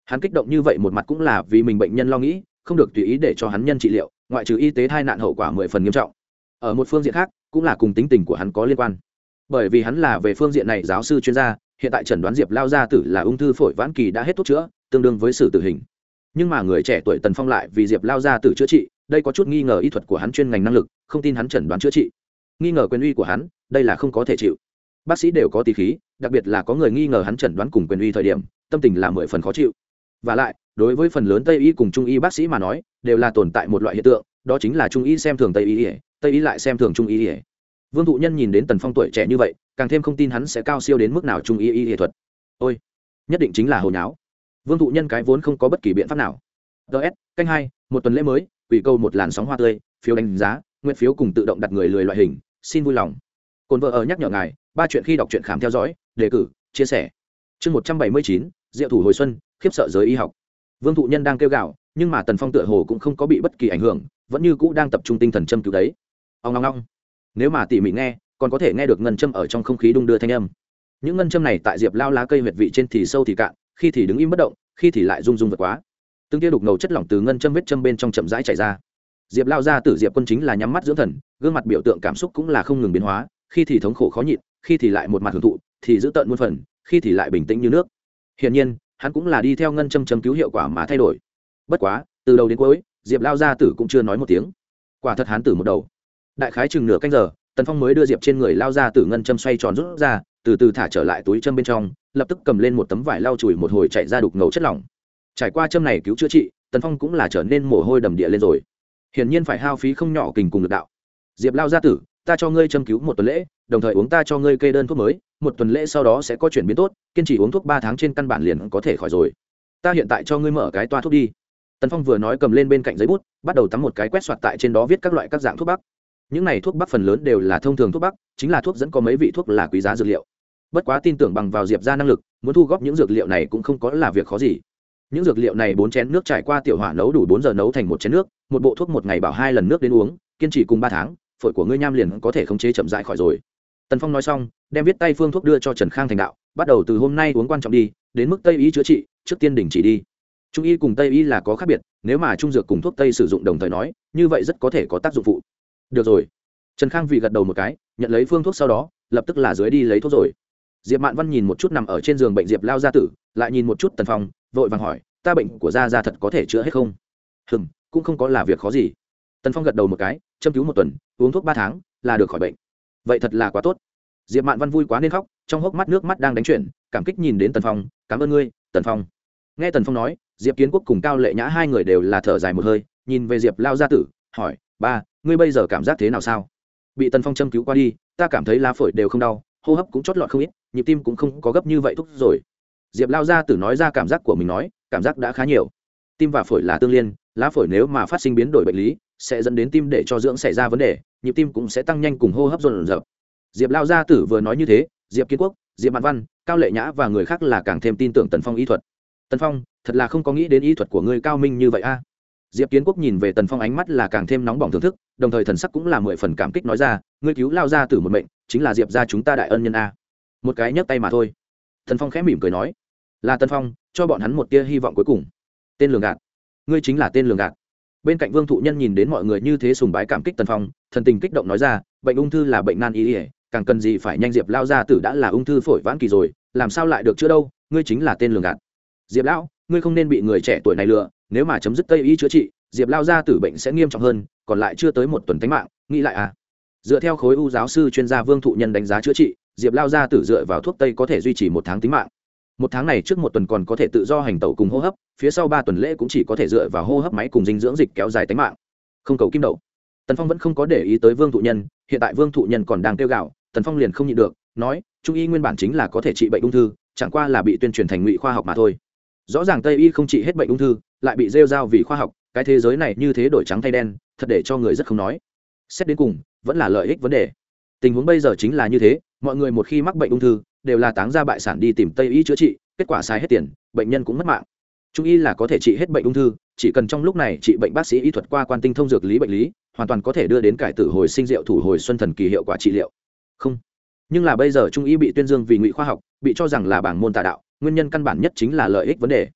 Hắn kích động như vậy một mặt cũng là vì mình bệnh nhân lo nghĩ, không được tùy ý để cho hắn nhân trị liệu, ngoại trừ y tế tai nạn hậu quả mười phần nghiêm trọng. Ở một phương diện khác, cũng là cùng tính tình của hắn có liên quan. Bởi vì hắn là về phương diện này giáo sư chuyên gia, hiện tại chẩn đoán diệp lao gia tử là ung thư phổi vãn kỳ đã hết thuốc chữa, tương đương với xử tử hình. Nhưng mà người trẻ tuổi tần phong lại vì diệp lao gia tử chữa trị đây có chút nghi ngờ y thuật của hắn chuyên ngành năng lực, không tin hắn chẩn đoán chữa trị. Nghi ngờ quyền uy của hắn, đây là không có thể chịu. Bác sĩ đều có tí khí, đặc biệt là có người nghi ngờ hắn chẩn đoán cùng quyền uy thời điểm, tâm tình là mười phần khó chịu. Và lại, đối với phần lớn tây y cùng trung y bác sĩ mà nói, đều là tồn tại một loại hiện tượng, đó chính là trung y xem thường tây y tây y lại xem thường trung y vương thụ nhân nhìn đến tần phong tuổi trẻ như vậy, càng thêm không tin hắn sẽ cao siêu đến mức nào trung y y nghệ thuật. Ôi, nhất định chính là hồi nháo. Vương thụ nhân cái vốn không có bất kỳ biện pháp nào. Ts canh hai, một tuần lễ mới ủy câu một làn sóng hoa tươi, phiếu đánh giá, nguyện phiếu cùng tự động đặt người lười loại hình, xin vui lòng. Cồn vợ ở nhắc nhở ngài, ba chuyện khi đọc truyện khám theo dõi, đề cử, chia sẻ. Chương một trăm bảy mươi chín, diệu thủ hồi xuân, khiếp sợ giới y học. Vương thụ nhân đang kêu gạo nhưng mà tần phong tựa hồ cũng không có bị bất kỳ ảnh hưởng, vẫn như cũ đang tập trung tinh thần châm cứu đấy. Ông ngong ngong nếu mà tỉ mỉ nghe, còn có thể nghe được ngân châm ở trong không khí đung đưa thanh âm. Những ngân châm này tại diệp lao lá cây huyệt vị trên thì sâu thì cạn, khi thì đứng im bất động, khi thì lại rung rung vượt quá tương tiêu đục ngầu chất lỏng từ ngân châm vết châm bên trong chậm rãi chảy ra. Diệp lao ra từ diệp quân chính là nhắm mắt dưỡng thần, gương mặt biểu tượng cảm xúc cũng là không ngừng biến hóa, khi thì thống khổ khó nhịn, khi thì lại một mặt hưởng thụ, thì giữ tợn muôn phần, khi thì lại bình tĩnh như nước. Hiển nhiên, hắn cũng là đi theo ngân châm châm cứu hiệu quả mà thay đổi. Bất quá, từ đầu đến cuối, diệp lao gia tử cũng chưa nói một tiếng. Quả thật hắn tử một đầu. Đại khái chừng nửa canh giờ, tần phong mới đưa diệp trên người lao ra từ ngân châm xoay tròn rút ra, từ từ thả trở lại túi châm bên trong, lập tức cầm lên một tấm vải lau chùi một hồi chạy ra đục ngầu chất lỏng trải qua châm này cứu chữa trị, tần phong cũng là trở nên mồ hôi đầm địa lên rồi. Hiển nhiên phải hao phí không nhỏ kình cùng lực đạo. Diệp lao gia tử, ta cho ngươi châm cứu một tuần lễ, đồng thời uống ta cho ngươi kê đơn thuốc mới, một tuần lễ sau đó sẽ có chuyển biến tốt, kiên trì uống thuốc ba tháng trên căn bản liền có thể khỏi rồi. Ta hiện tại cho ngươi mở cái toa thuốc đi. Tần phong vừa nói cầm lên bên cạnh giấy bút, bắt đầu tắm một cái quét soạt tại trên đó viết các loại các dạng thuốc bắc. Những này thuốc bắc phần lớn đều là thông thường thuốc bắc, chính là thuốc dẫn có mấy vị thuốc là quý giá dược liệu. Bất quá tin tưởng bằng vào diệp ra năng lực, muốn thu góp những dược liệu này cũng không có là việc khó gì những dược liệu này bốn chén nước trải qua tiểu hỏa nấu đủ bốn giờ nấu thành một chén nước, một bộ thuốc một ngày bảo hai lần nước đến uống, kiên trì cùng ba tháng, phổi của ngươi nham liền có thể khống chế chậm rãi khỏi rồi. Tần phong nói xong, đem viết tay phương thuốc đưa cho trần khang thành đạo, bắt đầu từ hôm nay uống quan trọng đi, đến mức tây y chữa trị, trước tiên đình chỉ đi. Trung y cùng tây y là có khác biệt, nếu mà trung dược cùng thuốc tây sử dụng đồng thời nói, như vậy rất có thể có tác dụng phụ. Được rồi. Trần khang vì gật đầu một cái, nhận lấy phương thuốc sau đó, lập tức là dưới đi lấy thuốc rồi. Diệp mạn văn nhìn một chút nằm ở trên giường bệnh diệp lao gia tử, lại nhìn một chút tần phong vội vàng hỏi, ta bệnh của gia gia thật có thể chữa hết không? Hừng cũng không có là việc khó gì. Tần phong gật đầu một cái, châm cứu một tuần, uống thuốc ba tháng là được khỏi bệnh. Vậy thật là quá tốt. Diệp mạn văn vui quá nên khóc, trong hốc mắt nước mắt đang đánh chuyển, cảm kích nhìn đến tần phong, cảm ơn ngươi, tần phong. Nghe tần phong nói, diệp kiến quốc cùng cao lệ nhã hai người đều là thở dài một hơi, nhìn về diệp lao gia tử, hỏi, ba, ngươi bây giờ cảm giác thế nào sao? Bị tần phong châm cứu qua đi, ta cảm thấy lá phổi đều không đau, hô hấp cũng chót lọt không ít, nhịp tim cũng không có gấp như vậy thúc rồi diệp lao ra tử nói ra cảm giác của mình nói, cảm giác đã khá nhiều. Tim và phổi là tương liên, lá phổi nếu mà phát sinh biến đổi bệnh lý, sẽ dẫn đến tim để cho dưỡng xảy ra vấn đề, nhịp tim cũng sẽ tăng nhanh cùng hô hấp dồn dập. Diệp lao gia tử vừa nói như thế, diệp kiến quốc, diệp mạn văn, cao lệ nhã và người khác là càng thêm tin tưởng tần phong y thuật. Tần phong, thật là không có nghĩ đến y thuật của ngươi cao minh như vậy a. Diệp kiến quốc nhìn về tần phong ánh mắt là càng thêm nóng bỏng thưởng thức, đồng thời thần sắc cũng là mười phần cảm kích nói ra, ngươi cứu lao gia tử một mệnh, chính là diệp gia chúng ta đại ân nhân a. Một cái nhấc tay mà thôi. Tần phong khẽ mỉm cười nói là tần phong, cho bọn hắn một tia hy vọng cuối cùng. Tên lường gạt. Ngươi chính là tên lường gạt. Bên cạnh vương thụ nhân nhìn đến mọi người như thế sùng bái cảm kích tần phong, thần tình kích động nói ra, bệnh ung thư là bệnh nan y ỉa càng cần gì phải nhanh diệp lao ra tử đã là ung thư phổi vãn kỳ rồi, làm sao lại được chữa đâu, ngươi chính là tên lường gạt. Diệp lão, ngươi không nên bị người trẻ tuổi này lừa, nếu mà chấm dứt tây y chữa trị, diệp lao ra tử bệnh sẽ nghiêm trọng hơn, còn lại chưa tới một tuần tánh mạng, nghĩ lại à. Dựa theo khối u giáo sư chuyên gia vương thụ nhân đánh giá chữa trị, diệp lao ra tử dựa vào thuốc tây có thể duy trì một tháng tính mạng một tháng này trước một tuần còn có thể tự do hành tẩu cùng hô hấp, phía sau ba tuần lễ cũng chỉ có thể dựa vào hô hấp máy cùng dinh dưỡng dịch kéo dài tính mạng. Không cầu kim đậu. Tần phong vẫn không có để ý tới vương thụ nhân, hiện tại vương thụ nhân còn đang kêu gạo tần phong liền không nhịn được, nói, trung y nguyên bản chính là có thể trị bệnh ung thư, chẳng qua là bị tuyên truyền thành ngụy khoa học mà thôi. Rõ ràng tây y không trị hết bệnh ung thư, lại bị rêu rao vì khoa học, cái thế giới này như thế đổi trắng thay đen, thật để cho người rất không nói. Xét đến cùng, vẫn là lợi ích vấn đề. Tình huống bây giờ chính là như thế, mọi người một khi mắc bệnh ung thư đều là táng ra bại sản đi tìm tây y chữa trị, kết quả sai hết tiền, bệnh nhân cũng mất mạng. Trung y là có thể trị hết bệnh ung thư, chỉ cần trong lúc này trị bệnh bác sĩ y thuật qua quan tinh thông dược lý bệnh lý, hoàn toàn có thể đưa đến cải tử hồi sinh diệu thủ hồi xuân thần kỳ hiệu quả trị liệu. Không. Nhưng là bây giờ trung y bị tuyên dương vì ngụy khoa học, bị cho rằng là bảng môn tà đạo, nguyên nhân căn bản nhất chính là lợi ích vấn đề.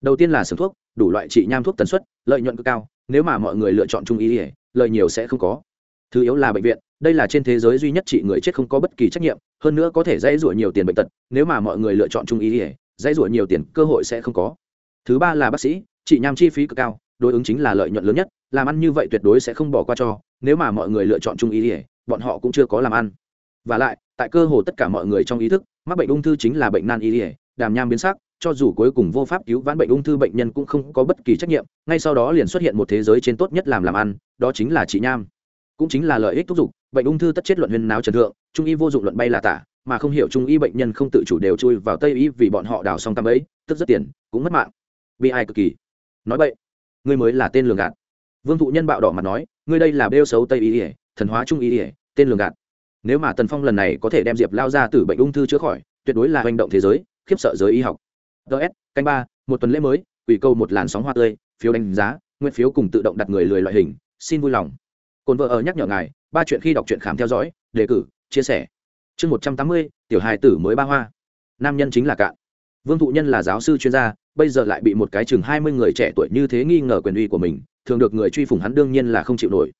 Đầu tiên là sưởng thuốc, đủ loại trị nham thuốc tần suất, lợi nhuận cực cao, nếu mà mọi người lựa chọn trung y lợi nhiều sẽ không có. Thứ yếu là bệnh viện đây là trên thế giới duy nhất trị người chết không có bất kỳ trách nhiệm, hơn nữa có thể dãy rủa nhiều tiền bệnh tật, nếu mà mọi người lựa chọn trung y dãy rủa nhiều tiền cơ hội sẽ không có. Thứ ba là bác sĩ, trị nham chi phí cực cao, đối ứng chính là lợi nhuận lớn nhất, làm ăn như vậy tuyệt đối sẽ không bỏ qua cho, nếu mà mọi người lựa chọn trung y bọn họ cũng chưa có làm ăn. Và lại, tại cơ hồ tất cả mọi người trong ý thức, mắc bệnh ung thư chính là bệnh nan y đàm nham biến sắc, cho dù cuối cùng vô pháp cứu vãn bệnh ung thư bệnh nhân cũng không có bất kỳ trách nhiệm, ngay sau đó liền xuất hiện một thế giới trên tốt nhất làm làm ăn, đó chính là trị nham. Cũng chính là lợi ích thúc giục bệnh ung thư tất chết luận huyên náo trần thượng, trung y vô dụng luận bay là tả, mà không hiểu trung y bệnh nhân không tự chủ đều chui vào tây y vì bọn họ đào xong tăm ấy, tức rất tiền, cũng mất mạng. Bi ai cực kỳ. Nói vậy, ngươi mới là tên lường gạt. Vương thụ nhân bạo đỏ mặt nói, ngươi đây là bêu xấu tây y ỉa, thần hóa trung y ỉa, tên lường gạt. Nếu mà tần phong lần này có thể đem diệp lao ra từ bệnh ung thư chữa khỏi, tuyệt đối là hành động thế giới, khiếp sợ giới y học. Ts canh ba, một tuần lễ mới ủy câu một làn sóng hoa tươi, phiếu đánh giá, nguyên phiếu cùng tự động đặt người lười loại hình, xin vui lòng. Cồn vợ ở nhắc nhở ngài ba chuyện khi đọc truyện khám theo dõi, đề cử, chia sẻ. Chương một trăm tám mươi, tiểu hài tử mới ba hoa. Nam nhân chính là cạn. Vương thụ nhân là giáo sư chuyên gia, bây giờ lại bị một cái chừng hai mươi người trẻ tuổi như thế nghi ngờ quyền uy của mình, thường được người truy phủng hắn đương nhiên là không chịu nổi.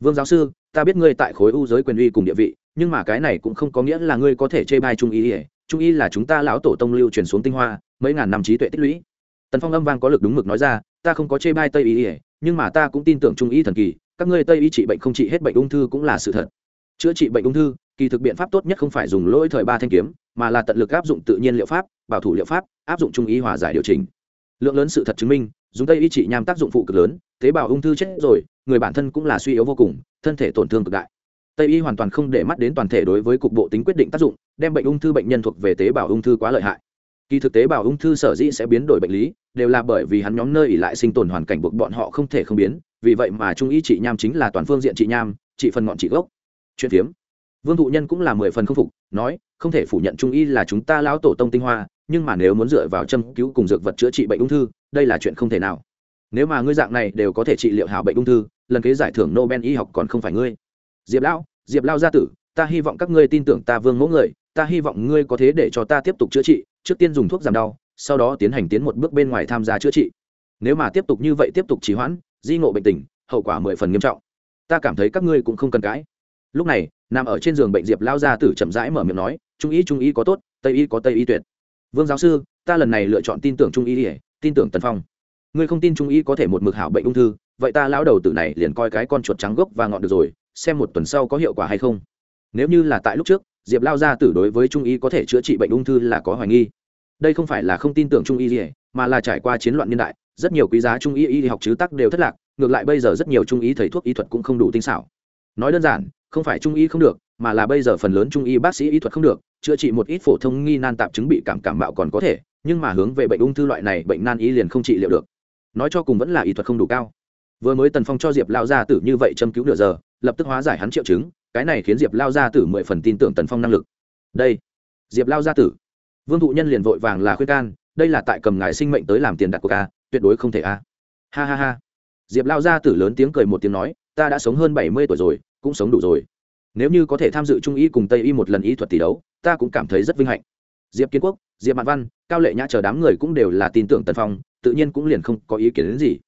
Vương giáo sư, ta biết ngươi tại khối u giới quyền uy cùng địa vị, nhưng mà cái này cũng không có nghĩa là ngươi có thể chê bai trung y trung y là chúng ta lão tổ tông lưu truyền xuống tinh hoa, mấy ngàn năm trí tuệ tích lũy. Tần phong âm vang có lực đúng mực nói ra, ta không có chê bai tây y nhưng mà ta cũng tin tưởng trung y thần kỳ các ngươi tây y trị bệnh không trị hết bệnh ung thư cũng là sự thật. Chữa trị bệnh ung thư, kỳ thực biện pháp tốt nhất không phải dùng lỗi thời ba thanh kiếm, mà là tận lực áp dụng tự nhiên liệu pháp, bảo thủ liệu pháp, áp dụng trung y hòa giải điều chỉnh. Lượng lớn sự thật chứng minh, dùng tây y trị nhằm tác dụng phụ cực lớn, tế bào ung thư chết rồi, người bản thân cũng là suy yếu vô cùng, thân thể tổn thương cực đại. Tây y hoàn toàn không để mắt đến toàn thể đối với cục bộ tính quyết định tác dụng, đem bệnh ung thư bệnh nhân thuộc về tế bào ung thư quá lợi hại. Kỳ thực tế bào ung thư sở dĩ sẽ biến đổi bệnh lý đều là bởi vì hắn nhóm nơi ỉ lại sinh tồn hoàn cảnh buộc bọn họ không thể không biến, vì vậy mà trung y trị nham chính là toàn phương diện trị nham trị phần ngọn trị gốc. Chuyện phiếm. Vương thụ nhân cũng là mười phần không phục, nói, không thể phủ nhận trung y là chúng ta lão tổ tông tinh hoa, nhưng mà nếu muốn dựa vào châm cứu cùng dược vật chữa trị bệnh ung thư, đây là chuyện không thể nào. Nếu mà ngươi dạng này đều có thể trị liệu hảo bệnh ung thư, lần kế giải thưởng nobel y học còn không phải ngươi. Diệp lão, diệp lao gia tử, ta hy vọng các ngươi tin tưởng ta vương mẫu người, ta hy vọng ngươi có thế để cho ta tiếp tục chữa trị, trước tiên dùng thuốc giảm đau sau đó tiến hành tiến một bước bên ngoài tham gia chữa trị. Nếu mà tiếp tục như vậy tiếp tục trì hoãn, di ngộ bệnh tình, hậu quả mười phần nghiêm trọng. Ta cảm thấy các ngươi cũng không cần cãi. Lúc này, nằm ở trên giường bệnh diệp lao gia tử chậm rãi mở miệng nói, trung y trung y có tốt, tây y có tây y tuyệt. Vương giáo sư, ta lần này lựa chọn tin tưởng trung y tin tưởng tần phong. Ngươi không tin trung y có thể một mực hảo bệnh ung thư, vậy ta lão đầu tử này liền coi cái con chuột trắng gốc và ngọn được rồi, xem một tuần sau có hiệu quả hay không. Nếu như là tại lúc trước, diệp lao gia tử đối với trung y có thể chữa trị bệnh ung thư là có hoài nghi đây không phải là không tin tưởng trung y gì mà là trải qua chiến loạn niên đại, rất nhiều quý giá trung y y học chứ tắc đều thất lạc, ngược lại bây giờ rất nhiều trung y thầy thuốc y thuật cũng không đủ tinh xảo. Nói đơn giản, không phải trung y không được, mà là bây giờ phần lớn trung y bác sĩ y thuật không được, chữa trị một ít phổ thông nghi nan tạp chứng bị cảm cảm mạo còn có thể, nhưng mà hướng về bệnh ung thư loại này, bệnh nan y liền không trị liệu được. Nói cho cùng vẫn là y thuật không đủ cao. Vừa mới tần phong cho diệp lao gia tử như vậy châm cứu nửa giờ, lập tức hóa giải hắn triệu chứng, cái này khiến diệp lao gia tử mười phần tin tưởng tần phong năng lực. Đây, diệp lao gia tử vương thụ nhân liền vội vàng là khuyên can, đây là tại cầm ngài sinh mệnh tới làm tiền đặt của ca à, tuyệt đối không thể a ha ha ha. Diệp lao gia tử lớn tiếng cười một tiếng nói, ta đã sống hơn bảy mươi tuổi rồi, cũng sống đủ rồi. Nếu như có thể tham dự trung y cùng tây y một lần y thuật tỷ đấu, ta cũng cảm thấy rất vinh hạnh. Diệp kiến quốc, diệp mạn văn, cao lệ nhã chờ đám người cũng đều là tin tưởng tần phong, tự nhiên cũng liền không có ý kiến đến gì.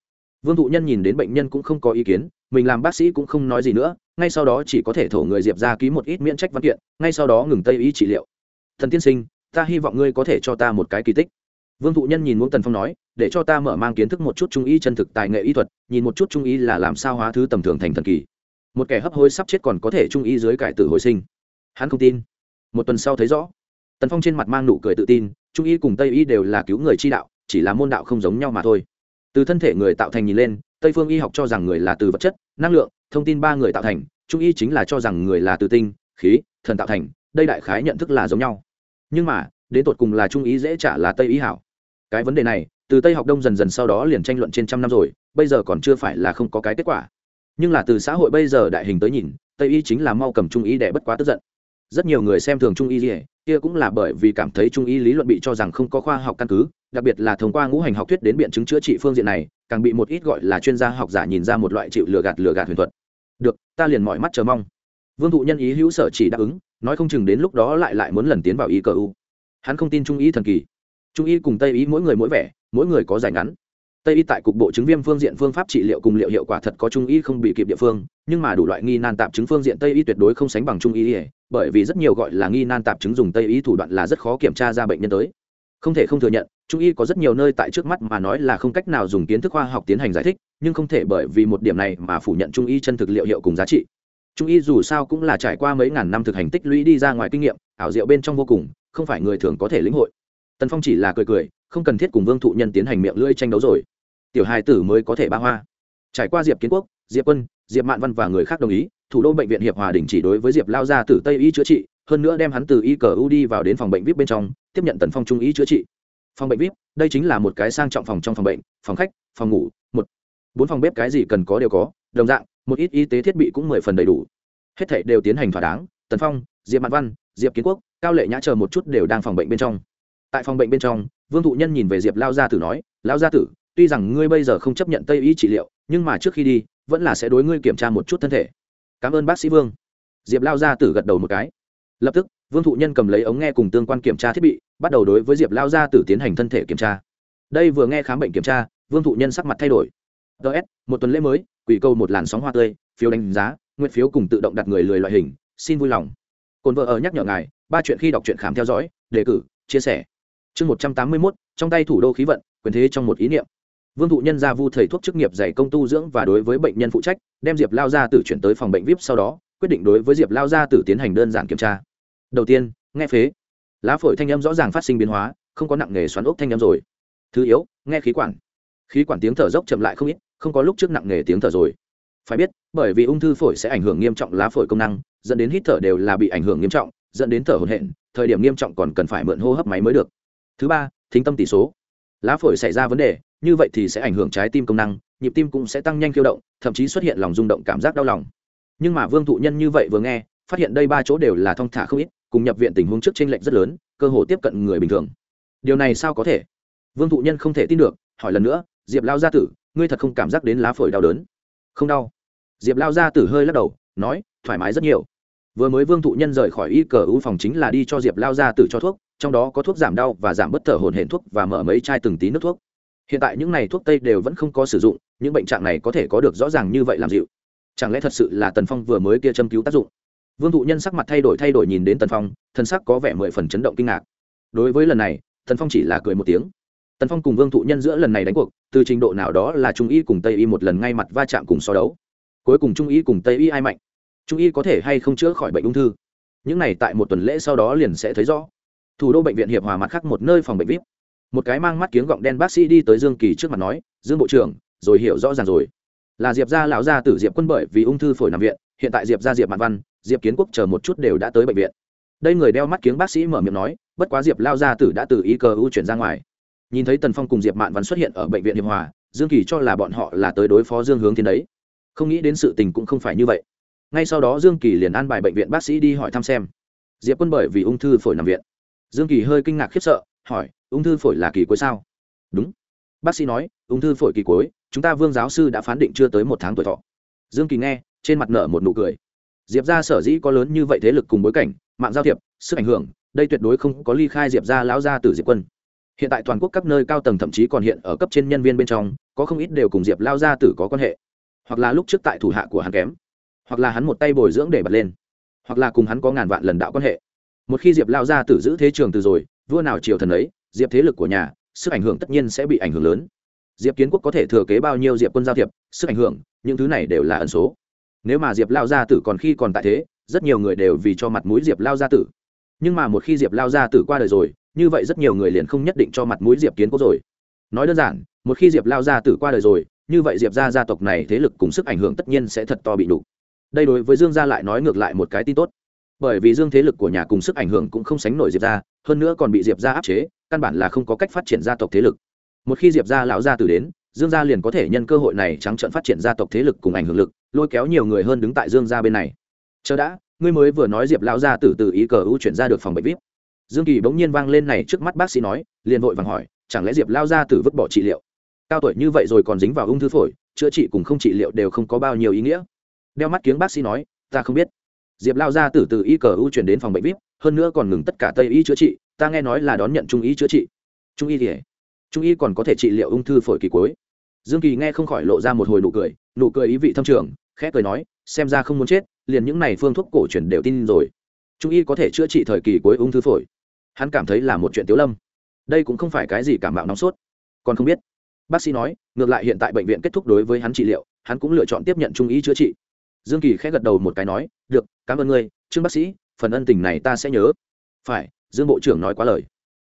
Vương thụ nhân nhìn đến bệnh nhân cũng không có ý kiến, mình làm bác sĩ cũng không nói gì nữa, ngay sau đó chỉ có thể thổ người diệp ra ký một ít miễn trách văn kiện, ngay sau đó ngừng tây y trị liệu. Thần tiên sinh ta hy vọng ngươi có thể cho ta một cái kỳ tích. Vương thụ nhân nhìn muốn tần phong nói, để cho ta mở mang kiến thức một chút trung y chân thực tài nghệ y thuật, nhìn một chút trung y là làm sao hóa thứ tầm thường thành thần kỳ. Một kẻ hấp hối sắp chết còn có thể trung y dưới cải tử hồi sinh. Hắn không tin. Một tuần sau thấy rõ, tần phong trên mặt mang nụ cười tự tin, trung y cùng tây y đều là cứu người chi đạo, chỉ là môn đạo không giống nhau mà thôi. Từ thân thể người tạo thành nhìn lên, tây phương y học cho rằng người là từ vật chất, năng lượng, thông tin ba người tạo thành, trung y chính là cho rằng người là từ tinh, khí, thần tạo thành, đây đại khái nhận thức là giống nhau nhưng mà, đến tột cùng là trung ý dễ trả là tây ý hảo. Cái vấn đề này, từ tây học đông dần dần sau đó liền tranh luận trên trăm năm rồi, bây giờ còn chưa phải là không có cái kết quả. Nhưng là từ xã hội bây giờ đại hình tới nhìn, tây y chính là mau cầm trung ý để bất quá tức giận. Rất nhiều người xem thường trung y gì kia cũng là bởi vì cảm thấy trung y lý luận bị cho rằng không có khoa học căn cứ, đặc biệt là thông qua ngũ hành học thuyết đến biện chứng chữa trị phương diện này, càng bị một ít gọi là chuyên gia học giả nhìn ra một loại chịu lừa gạt lừa gạt huyền thuật. Được, ta liền mọi mắt chờ mong. Vương thụ nhân ý hữu sở chỉ đáp ứng nói không chừng đến lúc đó lại lại muốn lần tiến vào y cờ u. Hắn không tin trung y thần kỳ. Trung y cùng tây y mỗi người mỗi vẻ, mỗi người có giải ngắn. Tây y tại cục bộ chứng viêm phương diện phương pháp trị liệu cùng liệu hiệu quả thật có trung y không bị kịp địa phương, nhưng mà đủ loại nghi nan tạp chứng phương diện tây y tuyệt đối không sánh bằng trung y, bởi vì rất nhiều gọi là nghi nan tạp chứng dùng tây y thủ đoạn là rất khó kiểm tra ra bệnh nhân tới. Không thể không thừa nhận, trung y có rất nhiều nơi tại trước mắt mà nói là không cách nào dùng kiến thức khoa học tiến hành giải thích, nhưng không thể bởi vì một điểm này mà phủ nhận trung y chân thực liệu hiệu cùng giá trị trung y dù sao cũng là trải qua mấy ngàn năm thực hành tích lũy đi ra ngoài kinh nghiệm, ảo diệu bên trong vô cùng, không phải người thường có thể lĩnh hội. Tần phong chỉ là cười cười, không cần thiết cùng vương thụ nhân tiến hành miệng lưỡi tranh đấu rồi. Tiểu hài tử mới có thể ba hoa. Trải qua diệp kiến quốc, diệp quân, diệp mạn văn và người khác đồng ý, thủ đô bệnh viện hiệp hòa đình chỉ đối với diệp lao ra từ tây y chữa trị, hơn nữa đem hắn từ y cờ u đi vào đến phòng bệnh vip bên trong, tiếp nhận tần phong trung y chữa trị. Phòng bệnh vip, đây chính là một cái sang trọng phòng trong phòng bệnh, phòng khách, phòng ngủ, một. Bốn phòng bếp cái gì cần có đều có, đồng dạng một ít y tế thiết bị cũng mười phần đầy đủ. Hết thảy đều tiến hành thỏa đáng, tần phong, diệp mạn văn, diệp kiến quốc, cao lệ nhã chờ một chút đều đang phòng bệnh bên trong. Tại phòng bệnh bên trong, vương thụ nhân nhìn về diệp lao gia tử nói, lao gia tử, tuy rằng ngươi bây giờ không chấp nhận tây y trị liệu, nhưng mà trước khi đi, vẫn là sẽ đối ngươi kiểm tra một chút thân thể. Cảm ơn bác sĩ vương. Diệp lao gia tử gật đầu một cái. Lập tức, vương thụ nhân cầm lấy ống nghe cùng tương quan kiểm tra thiết bị, bắt đầu đối với diệp lao gia tử tiến hành thân thể kiểm tra. Đây vừa nghe khám bệnh kiểm tra, vương thụ nhân sắc mặt thay đổi. Ts một tuần lễ mới quỷ câu một làn sóng hoa tươi, phiếu đánh giá, nguyện phiếu cùng tự động đặt người lười loại hình, xin vui lòng. Cồn vợ ở nhắc nhở ngài, ba chuyện khi đọc truyện khám theo dõi, đề cử, chia sẻ. Chương một trăm tám mươi mốt, trong tay thủ đô khí vận, quyền thế trong một ý niệm. Vương thụ nhân ra vu thầy thuốc chức nghiệp dạy công tu dưỡng và đối với bệnh nhân phụ trách, đem diệp lao ra tử chuyển tới phòng bệnh vip sau đó, quyết định đối với diệp lao ra tử tiến hành đơn giản kiểm tra. Đầu tiên, nghe phế. Lá phổi thanh âm rõ ràng phát sinh biến hóa, không có nặng nghề xoắn ốc thanh âm rồi. Thứ yếu, nghe khí quản. Khí quản tiếng thở dốc chậm lại không ít không có lúc trước nặng nề tiếng thở rồi. Phải biết, bởi vì ung thư phổi sẽ ảnh hưởng nghiêm trọng lá phổi công năng, dẫn đến hít thở đều là bị ảnh hưởng nghiêm trọng, dẫn đến thở hổn hển, thời điểm nghiêm trọng còn cần phải mượn hô hấp máy mới được. Thứ ba, thính tâm tỷ số. Lá phổi xảy ra vấn đề, như vậy thì sẽ ảnh hưởng trái tim công năng, nhịp tim cũng sẽ tăng nhanh khiêu động, thậm chí xuất hiện lòng rung động cảm giác đau lòng. Nhưng mà vương thụ nhân như vậy vừa nghe, phát hiện đây ba chỗ đều là thong thả không ít, cùng nhập viện tình huống trước t r ê n lệch rất lớn, cơ hồ tiếp cận người bình thường. Điều này sao có thể? Vương thụ nhân không thể tin được, hỏi lần nữa, diệp lao gia tử ngươi thật không cảm giác đến lá phổi đau đớn? Không đau. Diệp lao gia tử hơi lắc đầu, nói, thoải mái rất nhiều. Vừa mới vương thụ nhân rời khỏi y cờ u phòng chính là đi cho diệp lao gia tử cho thuốc, trong đó có thuốc giảm đau và giảm bất thở hồn hển thuốc và mở mấy chai từng tí nước thuốc. Hiện tại những này thuốc tây đều vẫn không có sử dụng, những bệnh trạng này có thể có được rõ ràng như vậy làm dịu. Chẳng lẽ thật sự là tần phong vừa mới kia châm cứu tác dụng? Vương thụ nhân sắc mặt thay đổi thay đổi nhìn đến tần phong, thân sắc có vẻ mười phần chấn động kinh ngạc. Đối với lần này, tần phong chỉ là cười một tiếng. Tần phong cùng vương thụ nhân giữa lần này đánh cuộc từ trình độ nào đó là trung y cùng tây y một lần ngay mặt va chạm cùng so đấu. Cuối cùng trung y cùng tây y ai mạnh? Trung y có thể hay không chữa khỏi bệnh ung thư? Những này tại một tuần lễ sau đó liền sẽ thấy rõ. Thủ đô bệnh viện hiệp hòa mặt khác một nơi phòng bệnh vip. Một cái mang mắt kiếng gọng đen bác sĩ đi tới dương kỳ trước mặt nói, dương bộ trưởng, rồi hiểu rõ ràng rồi. Là diệp gia lão gia tử diệp quân bởi vì ung thư phổi nằm viện, hiện tại diệp gia diệp mạn văn, diệp kiến quốc chờ một chút đều đã tới bệnh viện. Đây người đeo mắt kiếng bác sĩ mở miệng nói, bất quá diệp lao gia tử đã từ ý cờ ưu chuyển ra ngoài nhìn thấy tần phong cùng diệp mạn văn xuất hiện ở bệnh viện hiệp hòa, dương kỳ cho là bọn họ là tới đối phó dương hướng thiên đấy. Không nghĩ đến sự tình cũng không phải như vậy. Ngay sau đó dương kỳ liền an bài bệnh viện bác sĩ đi hỏi thăm xem. Diệp quân bởi vì ung thư phổi nằm viện. Dương kỳ hơi kinh ngạc khiếp sợ, hỏi, ung thư phổi là kỳ cuối sao? Đúng. Bác sĩ nói, ung thư phổi kỳ cuối, chúng ta vương giáo sư đã phán định chưa tới một tháng tuổi thọ. Dương kỳ nghe, trên mặt nở một nụ cười. Diệp ra sở dĩ có lớn như vậy thế lực cùng bối cảnh, mạng giao thiệp, sức ảnh hưởng, đây tuyệt đối không có ly khai diệp ra lão gia tử diệp quân hiện tại toàn quốc các nơi cao tầng thậm chí còn hiện ở cấp trên nhân viên bên trong, có không ít đều cùng diệp lao gia tử có quan hệ. Hoặc là lúc trước tại thủ hạ của hắn kém. Hoặc là hắn một tay bồi dưỡng để bật lên. Hoặc là cùng hắn có ngàn vạn lần đạo quan hệ. Một khi diệp lao gia tử giữ thế trường từ rồi, vua nào triều thần ấy, diệp thế lực của nhà, sức ảnh hưởng tất nhiên sẽ bị ảnh hưởng lớn. Diệp kiến quốc có thể thừa kế bao nhiêu diệp quân giao thiệp, sức ảnh hưởng, những thứ này đều là ẩn số. Nếu mà diệp lao gia tử còn khi còn tại thế, rất nhiều người đều vì cho mặt mũi diệp lao gia tử. Nhưng mà một khi diệp lao gia tử qua đời rồi như vậy rất nhiều người liền không nhất định cho mặt mũi diệp kiến quốc rồi. Nói đơn giản, một khi diệp lao gia tử qua đời rồi, như vậy diệp gia gia tộc này thế lực cùng sức ảnh hưởng tất nhiên sẽ thật to bị đủ đây đối với dương gia lại nói ngược lại một cái tin tốt. Bởi vì dương thế lực của nhà cùng sức ảnh hưởng cũng không sánh nổi diệp gia, hơn nữa còn bị diệp gia áp chế, căn bản là không có cách phát triển gia tộc thế lực. Một khi diệp gia lão gia tử đến, dương gia liền có thể nhân cơ hội này trắng trợn phát triển gia tộc thế lực cùng ảnh hưởng lực, lôi kéo nhiều người hơn đứng tại dương gia bên này. Chờ đã, ngươi mới vừa nói diệp lão gia tử từ ý cờ u chuyển ra được phòng bệnh vip dương kỳ bỗng nhiên vang lên này trước mắt bác sĩ nói, liền vội vàng hỏi, chẳng lẽ diệp lao gia tử vứt bỏ trị liệu? Cao tuổi như vậy rồi còn dính vào ung thư phổi, chữa trị cùng không trị liệu đều không có bao nhiêu ý nghĩa. Đeo mắt kiếng bác sĩ nói, ta không biết. Diệp lao gia tử từ y cờ u chuyển đến phòng bệnh vip, hơn nữa còn ngừng tất cả tây y chữa trị, ta nghe nói là đón nhận trung y chữa trị. Trung y thì trung y còn có thể trị liệu ung thư phổi kỳ cuối. Dương kỳ nghe không khỏi lộ ra một hồi nụ cười nụ cười ý vị thâm trường, khẽ cười nói, xem ra không muốn chết, liền những này phương thuốc cổ truyền đều tin rồi. Trung y có thể chữa trị thời kỳ cuối ung thư phổi hắn cảm thấy là một chuyện tiếu lâm. Đây cũng không phải cái gì cảm bạo nóng sốt. Còn không biết. Bác sĩ nói, ngược lại hiện tại bệnh viện kết thúc đối với hắn trị liệu, hắn cũng lựa chọn tiếp nhận trung ý chữa trị. Dương kỳ khẽ gật đầu một cái nói, được, cảm ơn ngươi, trương bác sĩ, phần ân tình này ta sẽ nhớ. Phải, dương bộ trưởng nói quá lời.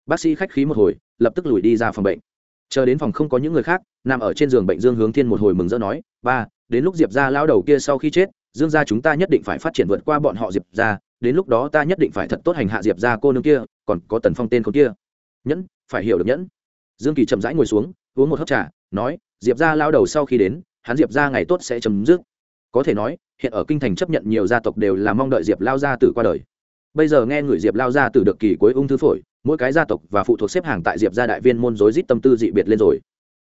Bác sĩ khách khí một hồi, lập tức lùi đi ra phòng bệnh. Chờ đến phòng không có những người khác, nằm ở trên giường bệnh dương hướng thiên một hồi mừng rỡ nói, ba, đến lúc diệp ra lao đầu kia sau khi chết, dương gia chúng ta nhất định phải phát triển vượt qua bọn họ diệp ra đến lúc đó ta nhất định phải thật tốt hành hạ diệp ra cô nương kia, còn có tần phong tên con kia. Nhẫn, phải hiểu được nhẫn. Dương kỳ chậm rãi ngồi xuống, uống một hớp trà, nói, diệp ra lao đầu sau khi đến, hắn diệp ra ngày tốt sẽ chấm dứt. Có thể nói, hiện ở kinh thành chấp nhận nhiều gia tộc đều là mong đợi diệp lao gia tử qua đời. Bây giờ nghe người diệp lao gia tử được kỳ cuối ung thư phổi, mỗi cái gia tộc và phụ thuộc xếp hàng tại diệp gia đại viên môn rối rít tâm tư dị biệt lên rồi.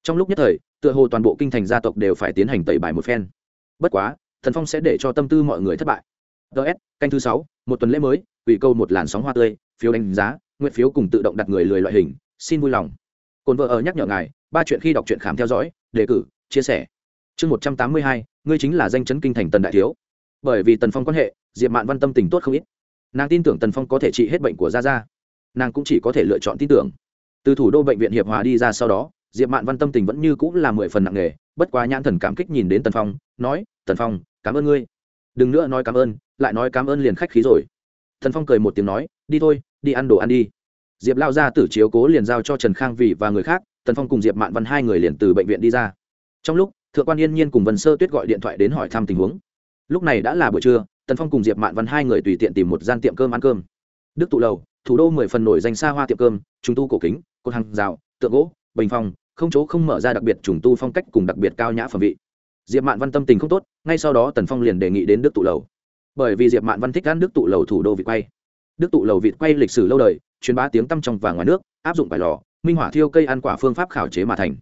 Trong lúc nhất thời, tựa hồ toàn bộ kinh thành gia tộc đều phải tiến hành tẩy bài một phen. Bất quá thần phong sẽ để cho tâm tư mọi người thất bại ts canh thứ sáu, một tuần lễ mới ủy câu một làn sóng hoa tươi, phiếu đánh giá, nguyện phiếu cùng tự động đặt người lười loại hình, xin vui lòng. Cồn vợ ở nhắc nhở ngài, ba chuyện khi đọc truyện khám theo dõi, đề cử, chia sẻ. Chương một trăm tám mươi hai, ngươi chính là danh chấn kinh thành tần đại thiếu. Bởi vì tần phong quan hệ, diệp mạn văn tâm tình tốt không ít. Nàng tin tưởng tần phong có thể trị hết bệnh của gia gia. Nàng cũng chỉ có thể lựa chọn tin tưởng. Từ thủ đô bệnh viện hiệp hòa đi ra sau đó, diệp mạn văn tâm tình vẫn như cũng là mười phần nặng nề, bất quá nhãn thần cảm kích nhìn đến tần phong, nói, tần phong, cảm ơn ngươi. Đừng nữa nói cảm ơn lại nói cảm ơn liền khách khí rồi. Thần phong cười một tiếng nói, đi thôi, đi ăn đồ ăn đi. Diệp lao ra tử chiếu cố liền giao cho trần khang vì và người khác tần phong cùng diệp mạn văn hai người liền từ bệnh viện đi ra. Trong lúc, thượng quan yên nhiên cùng vân sơ tuyết gọi điện thoại đến hỏi thăm tình huống. Lúc này đã là buổi trưa tần phong cùng diệp mạn văn hai người tùy tiện tìm một gian tiệm cơm ăn cơm. Đức tụ lầu, thủ đô mười phần nổi danh xa hoa tiệm cơm, trùng tu cổ kính, cột hàng rào, tượng gỗ, bình phong, không chỗ không mở ra đặc biệt trùng tu phong cách cùng đặc biệt cao nhã phẩm vị. Diệp mạn văn tâm tình không tốt, ngay sau đó tần phong liền đề nghị đến đức tụ lầu bởi vì diệp mạn văn thích ăn đức tụ lầu thủ đô vịt quay. Đức tụ lầu vịt quay lịch sử lâu đời, truyền bá tiếng tăm trong và ngoài nước, áp dụng bài lò, minh hỏa thiêu cây ăn quả phương pháp khảo chế mà thành.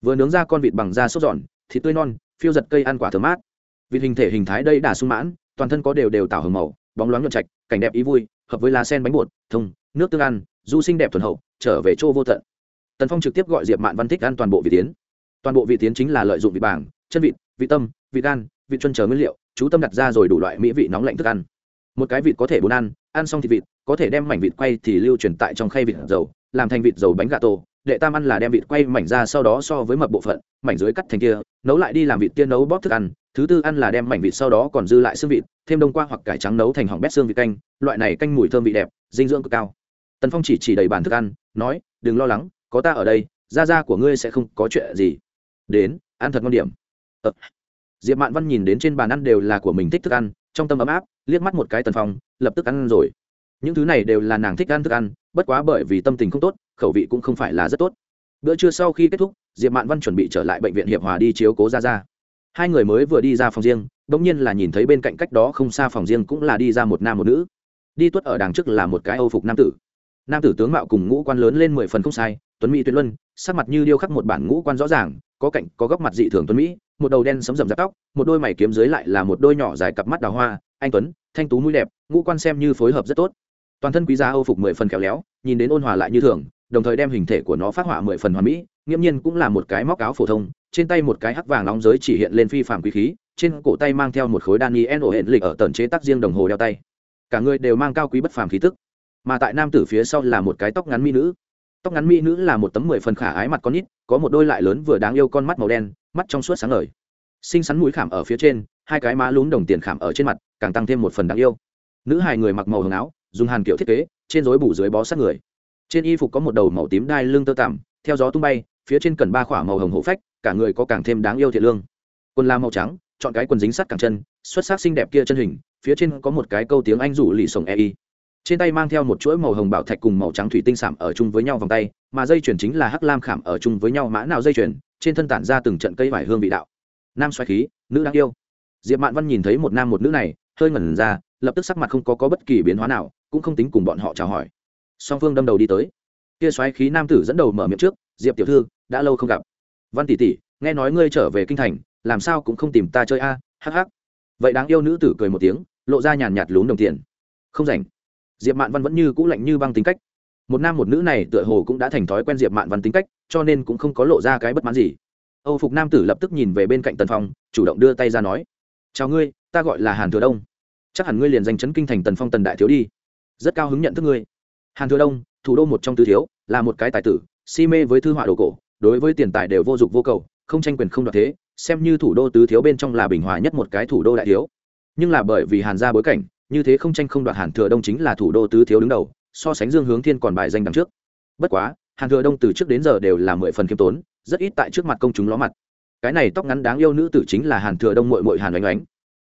Vừa nướng ra con vịt bằng da sốt giòn, thịt tươi non, phiêu giật cây ăn quả thơm mát. Vịt hình thể hình thái đây đà sung mãn, toàn thân có đều đều tạo hồng màu, bóng loáng nhuận trạch, cảnh đẹp ý vui, hợp với lá sen bánh bột, thông, nước tương ăn, du sinh đẹp thuần hậu, trở về chỗ vô tận. Tần phong trực tiếp gọi diệp mạn văn thích ăn toàn bộ vị tiến. Toàn bộ vị tiến chính là lợi dụng vị bảng, chân vịt vị tâm vị gan vị chân chờ nguyên liệu chú tâm đặt ra rồi đủ loại mỹ vị nóng lạnh thức ăn. Một cái vịt có thể bốn ăn ăn xong thịt vịt, có thể đem mảnh vịt quay thì lưu truyền tại trong khay vịt dầu, làm thành vịt dầu bánh gà tổ. Đệ tam ăn là đem vịt quay mảnh ra sau đó so với mập bộ phận, mảnh dưới cắt thành kia, nấu lại đi làm vịt tiên nấu bóp thức ăn. Thứ tư ăn là đem mảnh vịt sau đó còn dư lại xương vịt, thêm đông qua hoặc cải trắng nấu thành hỏng bét xương vịt canh. Loại này canh mùi thơm vị đẹp, dinh dưỡng cực cao. Tần phong chỉ chỉ đầy bàn thức ăn, nói, đừng lo lắng, có ta ở đây da da của ngươi sẽ không có chuyện gì. Đến, ăn thật ngon điểm. Ờ diệp mạn văn nhìn đến trên bàn ăn đều là của mình thích thức ăn, trong tâm ấm áp, liếc mắt một cái tần phong, lập tức ăn rồi. Những thứ này đều là nàng thích ăn thức ăn, bất quá bởi vì tâm tình không tốt, khẩu vị cũng không phải là rất tốt. Bữa trưa sau khi kết thúc, diệp mạn văn chuẩn bị trở lại bệnh viện hiệp hòa đi chiếu cố ra ra hai người mới vừa đi ra phòng riêng đ ỗ n g nhiên là nhìn thấy bên cạnh cách đó không xa phòng riêng cũng là đi ra một nam một nữ. Đi tuất ở đằng trước là một cái âu phục nam tử. Nam tử tướng mạo cùng ngũ quan lớn lên mười phần không sai, tuấn mỹ tuyệt luân, sắc mặt như điêu khắc một bản ngũ quan rõ ràng, có cạnh, có góc mặt dị thường tuấn mỹ một đầu đen sấm rầm giáp tóc, một đôi mày kiếm dưới lại là một đôi nhỏ dài cặp mắt đào hoa, anh tuấn, thanh tú mũi đẹp, ngũ quan xem như phối hợp rất tốt. Toàn thân quý giá âu phục mười phần khéo léo, nhìn đến ôn hòa lại như thường, đồng thời đem hình thể của nó phát họa mười phần hoàn mỹ, nghiễm nhiên cũng là một cái móc áo phổ thông, trên tay một cái hắc vàng nóng giới chỉ hiện lên phi phạm quý khí, trên cổ tay mang theo một khối đan y ổ hẹn lịch ở tần chế tác riêng đồng hồ đeo tay. Cả người đều mang cao quý bất phàm khí tức. Mà tại nam tử phía sau là một cái tóc ngắn mỹ nữ tóc ngắn mỹ nữ là một tấm mười phần khả ái mặt con nít, có một đôi lại lớn vừa đáng yêu con mắt màu đen, mắt trong suốt sáng ngời. Xinh xắn mũi khảm ở phía trên, hai cái má lún đồng tiền khảm ở trên mặt, càng tăng thêm một phần đáng yêu. Nữ hài người mặc màu hồng áo, dùng hàn kiểu thiết kế, trên rối bù dưới bó sát người. Trên y phục có một đầu màu tím đai lưng tơ tằm, theo gió tung bay, phía trên cần ba khỏa màu hồng hổ phách, cả người có càng thêm đáng yêu thiệt lương. Quần la màu trắng, chọn cái quần dính sắt càng chân, xuất sắc xinh đẹp kia chân hình, phía trên có một cái câu tiếng anh rủ lì sồng ei trên tay mang theo một chuỗi màu hồng bảo thạch cùng màu trắng thủy tinh sảm ở chung với nhau vòng tay mà dây chuyền chính là hắc lam khảm ở chung với nhau mã nào dây chuyền trên thân tản ra từng trận cây vải hương vị đạo. Nam xoáy khí nữ đáng yêu. Diệp mạn văn nhìn thấy một nam một nữ này hơi ngẩn ra lập tức sắc mặt không có, có bất kỳ biến hóa nào cũng không tính cùng bọn họ chào hỏi. Song phương đâm đầu đi tới. Kia xoáy khí nam tử dẫn đầu mở miệng trước diệp tiểu thư đã lâu không gặp. Văn tỷ tỷ nghe nói ngươi trở về kinh thành làm sao cũng không tìm ta chơi a hắc hắc. Vậy đáng yêu nữ tử cười một tiếng lộ ra nhàn nhạt lún đồng tiền. Không rảnh diệp mạn văn vẫn như cũ lạnh như băng tính cách. Một nam một nữ này tựa hồ cũng đã thành thói quen diệp mạn văn tính cách, cho nên cũng không có lộ ra cái bất mãn gì. Âu phục nam tử lập tức nhìn về bên cạnh tần phong, chủ động đưa tay ra nói, chào ngươi, ta gọi là hàn thừa đông. Chắc hẳn ngươi liền danh chấn kinh thành tần phong tần đại thiếu đi. Rất cao hứng nhận thức ngươi. Hàn thừa đông, thủ đô một trong tứ thiếu, là một cái tài tử, si mê với thư họa đồ cổ, đối với tiền tài đều vô dụng vô cầu, không tranh quyền không đoạt thế, xem như thủ đô tứ thiếu bên trong là bình hòa nhất một cái thủ đô đại thiếu. Nhưng là bởi vì hàn ra bối cảnh như thế không tranh không đoạt hàn thừa đông chính là thủ đô tứ thiếu đứng đầu, so sánh dương hướng thiên còn bài danh đằng trước. Bất quá, hàn thừa đông từ trước đến giờ đều là mười phần khiêm tốn, rất ít tại trước mặt công chúng ló mặt. Cái này tóc ngắn đáng yêu nữ tử chính là hàn thừa đông mội mội hàn oánh oánh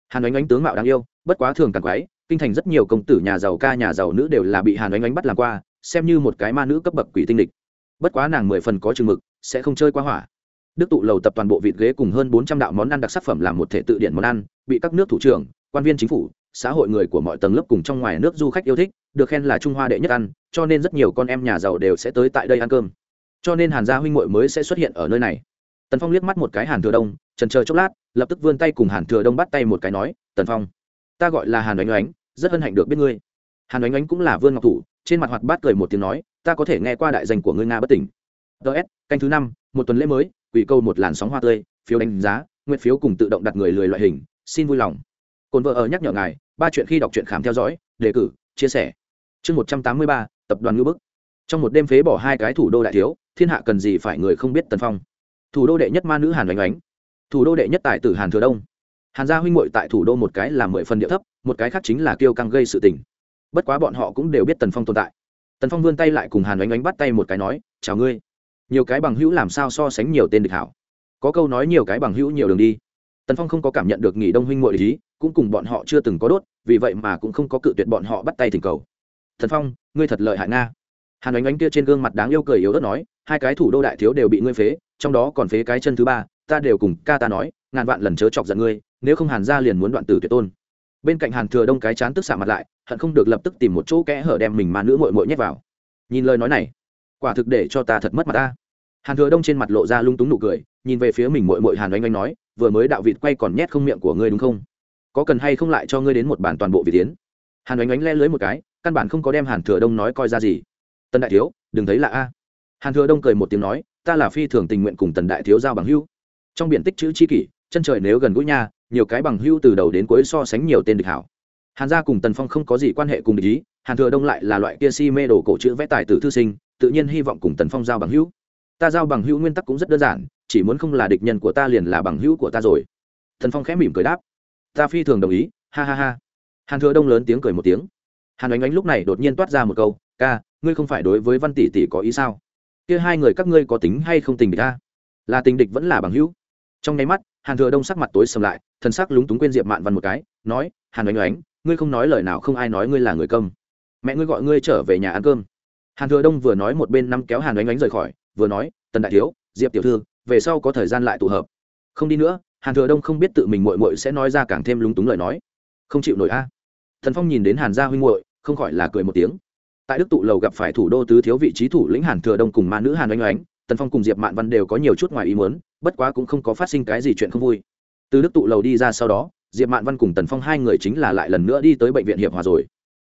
hàn oánh oánh tướng mạo đáng yêu, bất quá thường càng quái, kinh thành rất nhiều công tử, nhà giàu ca, nhà giàu nữ đều là bị hàn oánh oánh bắt làm qua, xem như một cái ma nữ cấp bậc quỷ tinh địch. Bất quá nàng mười phần có chừng mực, sẽ không chơi quá hỏa. Đức tụ lầu tập toàn bộ vịt ghế cùng hơn bốn trăm đạo món ăn đặc sắc phẩm làm một thể tự điển món ăn, bị các nước thủ trưởng, quan viên chính phủ xã hội người của mọi tầng lớp cùng trong ngoài nước du khách yêu thích, được khen là trung hoa đệ nhất ăn, cho nên rất nhiều con em nhà giàu đều sẽ tới tại đây ăn cơm. Cho nên hàn gia huynh muội mới sẽ xuất hiện ở nơi này. Tần phong liếc mắt một cái hàn thừa đông, trần chờ chốc lát, lập tức vươn tay cùng hàn thừa đông bắt tay một cái nói, tần phong, ta gọi là hàn oánh oánh, rất hân hạnh được biết ngươi. Hàn oánh oánh cũng là vương ngọc thủ, trên mặt hoạt bát cười một tiếng nói, ta có thể nghe qua đại danh của ngươi nga bất tỉnh. Ts canh thứ năm, một tuần lễ mới, quỷ câu một làn sóng hoa tươi, phiếu đánh giá, nguyện phiếu cùng tự động đặt người lười loại hình, xin vui lòng cồn vợ ở nhắc nhở ngài, ba chuyện khi đọc truyện khám theo dõi, đề cử, chia sẻ. Chương một trăm tám mươi ba, tập đoàn ngưu bức. Trong một đêm phế bỏ hai cái thủ đô đại thiếu, thiên hạ cần gì phải người không biết tần phong. Thủ đô đệ nhất ma nữ hàn oánh oánh thủ đô đệ nhất tài tử hàn thừa đông. Hàn gia huynh muội tại thủ đô một cái là mười phần địa thấp, một cái khác chính là kiêu căng gây sự tình. Bất quá bọn họ cũng đều biết tần phong tồn tại. Tần phong vươn tay lại cùng hàn oánh oánh bắt tay một cái nói, chào ngươi. Nhiều cái bằng hữu làm sao so sánh nhiều tên địch hảo? Có câu nói nhiều cái bằng hữu nhiều đường đi tần phong không có cảm nhận được nghỉ đông huynh muội ý, cũng cùng bọn họ chưa từng có đốt, vì vậy mà cũng không có cự tuyệt bọn họ bắt tay thỉnh cầu. Thần phong, ngươi thật lợi hại nga. Hàn ánh ánh kia trên gương mặt đáng yêu cười yếu ớt nói, hai cái thủ đô đại thiếu đều bị ngươi phế, trong đó còn phế cái chân thứ ba, ta đều cùng ca ta nói, ngàn vạn lần chớ chọc giận ngươi, nếu không hàn ra liền muốn đoạn tử tuyệt tôn. Bên cạnh hàn thừa đông cái chán tức xạ mặt lại, hận không được lập tức tìm một chỗ kẽ hở đem mình mà nữ mội mội nhét vào. Nhìn lời nói này, quả thực để cho ta thật mất mặt ta hàn thừa đông trên mặt lộ ra lung túng nụ cười, nhìn về phía mình mội mội hàn oanh oanh nói, vừa mới đạo vịt quay còn nhét không miệng của ngươi đúng không? Có cần hay không lại cho ngươi đến một bản toàn bộ vị tiến hàn oanh oanh le lưới một cái, căn bản không có đem hàn thừa đông nói coi ra gì. Tân đại thiếu, đừng thấy là a. Hàn thừa đông cười một tiếng nói, ta là phi thường tình nguyện cùng tần đại thiếu giao bằng hưu trong biển tích chữ chi kỷ, chân trời nếu gần gũi nha, nhiều cái bằng hưu từ đầu đến cuối so sánh nhiều tên địch hảo. Hàn gia cùng tần phong không có gì quan hệ cùng địch ý, hàn thừa đông lại là loại kia si mê đồ cổ chữ vẽ tài tử thư sinh, tự nhiên hy vọng cùng tần phong giao bằng hữu ta giao bằng hữu nguyên tắc cũng rất đơn giản, chỉ muốn không là địch nhân của ta liền là bằng hữu của ta rồi. Thần phong khẽ mỉm cười đáp. Ta phi thường đồng ý, ha ha ha. Hàn thừa đông lớn tiếng cười một tiếng. Hàn ánh ánh lúc này đột nhiên toát ra một câu, ca, ngươi không phải đối với văn tỷ tỷ có ý sao? Kia hai người các ngươi có tính hay không tình địch ta là tình địch vẫn là bằng hữu. Trong nháy mắt, hàn thừa đông sắc mặt tối sầm lại, thần sắc lúng túng quên diệp mạn văn một cái, nói, hàn ánh ánh, ngươi không nói lời nào không ai nói ngươi là người công mẹ ngươi gọi ngươi trở về nhà ăn cơm. Hàn thừa đông vừa nói một bên năm kéo hàn ánh ánh rời khỏi vừa nói, tần đại thiếu, diệp tiểu thư, về sau có thời gian lại tụ hợp. Không đi nữa, hàn thừa đông không biết tự mình mội mội sẽ nói ra càng thêm lúng túng lời nói. Không chịu nổi a. Thần phong nhìn đến hàn gia huynh muội, không khỏi là cười một tiếng. Tại đức tụ lầu gặp phải thủ đô tứ thiếu vị trí thủ lĩnh hàn thừa đông cùng ma nữ hàn oanh oánh, tần phong cùng diệp mạn văn đều có nhiều chút ngoài ý muốn, bất quá cũng không có phát sinh cái gì chuyện không vui. Từ đức tụ lầu đi ra sau đó, diệp mạn văn cùng tần phong hai người chính là lại lần nữa đi tới bệnh viện hiệp hòa rồi.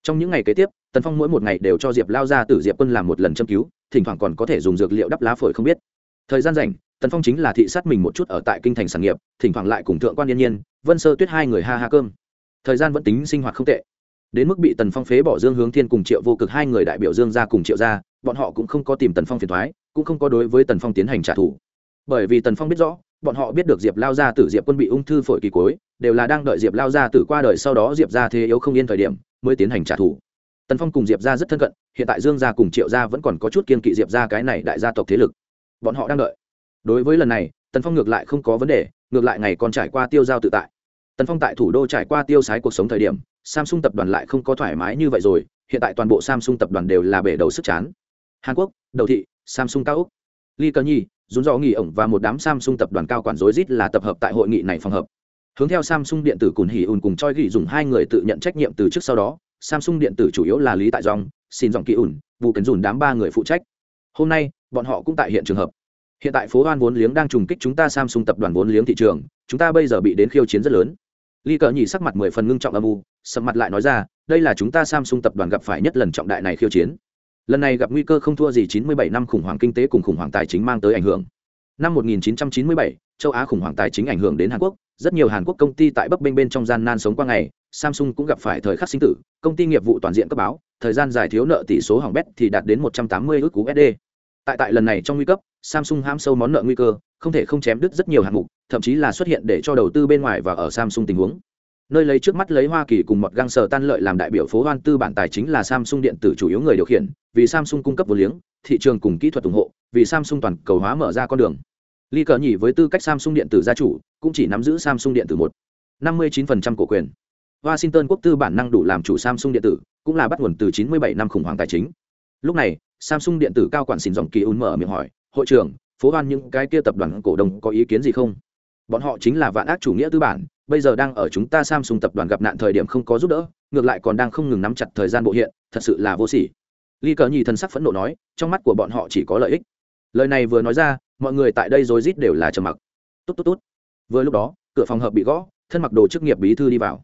Trong những ngày kế tiếp, tần phong mỗi một ngày đều cho diệp lao ra từ diệp quân làm một lần châm cứu thỉnh thoảng còn có thể dùng dược liệu đắp lá phổi không biết. Thời gian rảnh, tần phong chính là thị sát mình một chút ở tại kinh thành sản nghiệp, thỉnh thoảng lại cùng thượng quan yên nhiên, vân sơ tuyết hai người ha ha cơm. Thời gian vẫn tính sinh hoạt không tệ. Đến mức bị tần phong phế bỏ dương hướng thiên cùng triệu vô cực hai người đại biểu dương ra cùng triệu ra bọn họ cũng không có tìm tần phong phiền thoái cũng không có đối với tần phong tiến hành trả thù. Bởi vì tần phong biết rõ, bọn họ biết được diệp lao gia tử diệp quân bị ung thư phổi kỳ cuối đều là đang đợi diệp lao gia tử qua đời sau đó diệp ra thế yếu không yên thời điểm, mới tiến hành trả thù tần phong cùng diệp ra rất thân cận, hiện tại dương gia cùng triệu gia vẫn còn có chút kiên kỵ diệp ra cái này đại gia tộc thế lực. Bọn họ đang đợi. Đối với lần này, tần phong ngược lại không có vấn đề, ngược lại ngày còn trải qua tiêu giao tự tại. Tần phong tại thủ đô trải qua tiêu sái cuộc sống thời điểm, samsung tập đoàn lại không có thoải mái như vậy rồi, hiện tại toàn bộ samsung tập đoàn đều là bể đầu sức chán. Hàn quốc, đầu thị, samsung cao úc. Lee cơ nhi dún do nghỉ ổng và một đám samsung tập đoàn cao quản rối rít là tập hợp tại hội nghị này phòng hợp hướng theo samsung điện tử cùn hỉ ùn cùng choi ghi dùng hai người tự nhận trách nhiệm từ trước sau đó samsung điện tử chủ yếu là lý tại dòng xin dòng kỳ ủn, vụ cần dùn đám ba người phụ trách. Hôm nay bọn họ cũng tại hiện trường hợp. Hiện tại phố hoan vốn liếng đang trùng kích chúng ta samsung tập đoàn vốn liếng thị trường chúng ta bây giờ bị đến khiêu chiến rất lớn. Ly cờ nhì sắc mặt mười phần ngưng trọng âm u sầm mặt lại nói ra đây là chúng ta samsung tập đoàn gặp phải nhất lần trọng đại này khiêu chiến. Lần này gặp nguy cơ không thua gì 97 năm khủng hoảng kinh tế cùng khủng hoảng tài chính mang tới ảnh hưởng. Năm 1997, châu á khủng hoảng tài chính ảnh hưởng đến hàn quốc rất nhiều hàn quốc công ty tại bấp bênh bên trong gian nan sống qua ngày samsung cũng gặp phải thời khắc sinh tử, công ty nghiệp vụ toàn diện cấp báo, thời gian giải thiếu nợ tỷ số hỏng bét thì đạt đến 180 ức USD tại tại lần này trong nguy cấp, samsung ham sâu món nợ nguy cơ, không thể không chém đứt rất nhiều hạng mục, thậm chí là xuất hiện để cho đầu tư bên ngoài và ở samsung tình huống. Nơi lấy trước mắt lấy hoa kỳ cùng một găng sở tan lợi làm đại biểu phố hoan tư bản tài chính là samsung điện tử chủ yếu người điều khiển, vì samsung cung cấp vô liếng, thị trường cùng kỹ thuật ủng hộ, vì samsung toàn cầu hóa mở ra con đường. Ly cờ nhỉ với tư cách samsung điện tử gia chủ, cũng chỉ nắm giữ samsung điện tử một. năm mươi 59% cổ quyền washington quốc tư bản năng đủ làm chủ samsung điện tử, cũng là bắt nguồn từ 97 năm khủng hoảng tài chính. Lúc này, samsung điện tử cao quản xin dòng kỳ un mở miệng hỏi, hội trưởng, phố hoan những cái kia tập đoàn cổ đông có ý kiến gì không? Bọn họ chính là vạn ác chủ nghĩa tư bản, bây giờ đang ở chúng ta samsung tập đoàn gặp nạn thời điểm không có giúp đỡ, ngược lại còn đang không ngừng nắm chặt thời gian bộ hiện, thật sự là vô sỉ. Lý cờ Nhị thần sắc phẫn nộ nói, trong mắt của bọn họ chỉ có lợi ích. Lời này vừa nói ra, mọi người tại đây rối rít đều là trầm mặc. Tốt tốt tốt. Vừa lúc đó, cửa phòng hợp bị gõ, thân mặc đồ chức nghiệp bí thư đi vào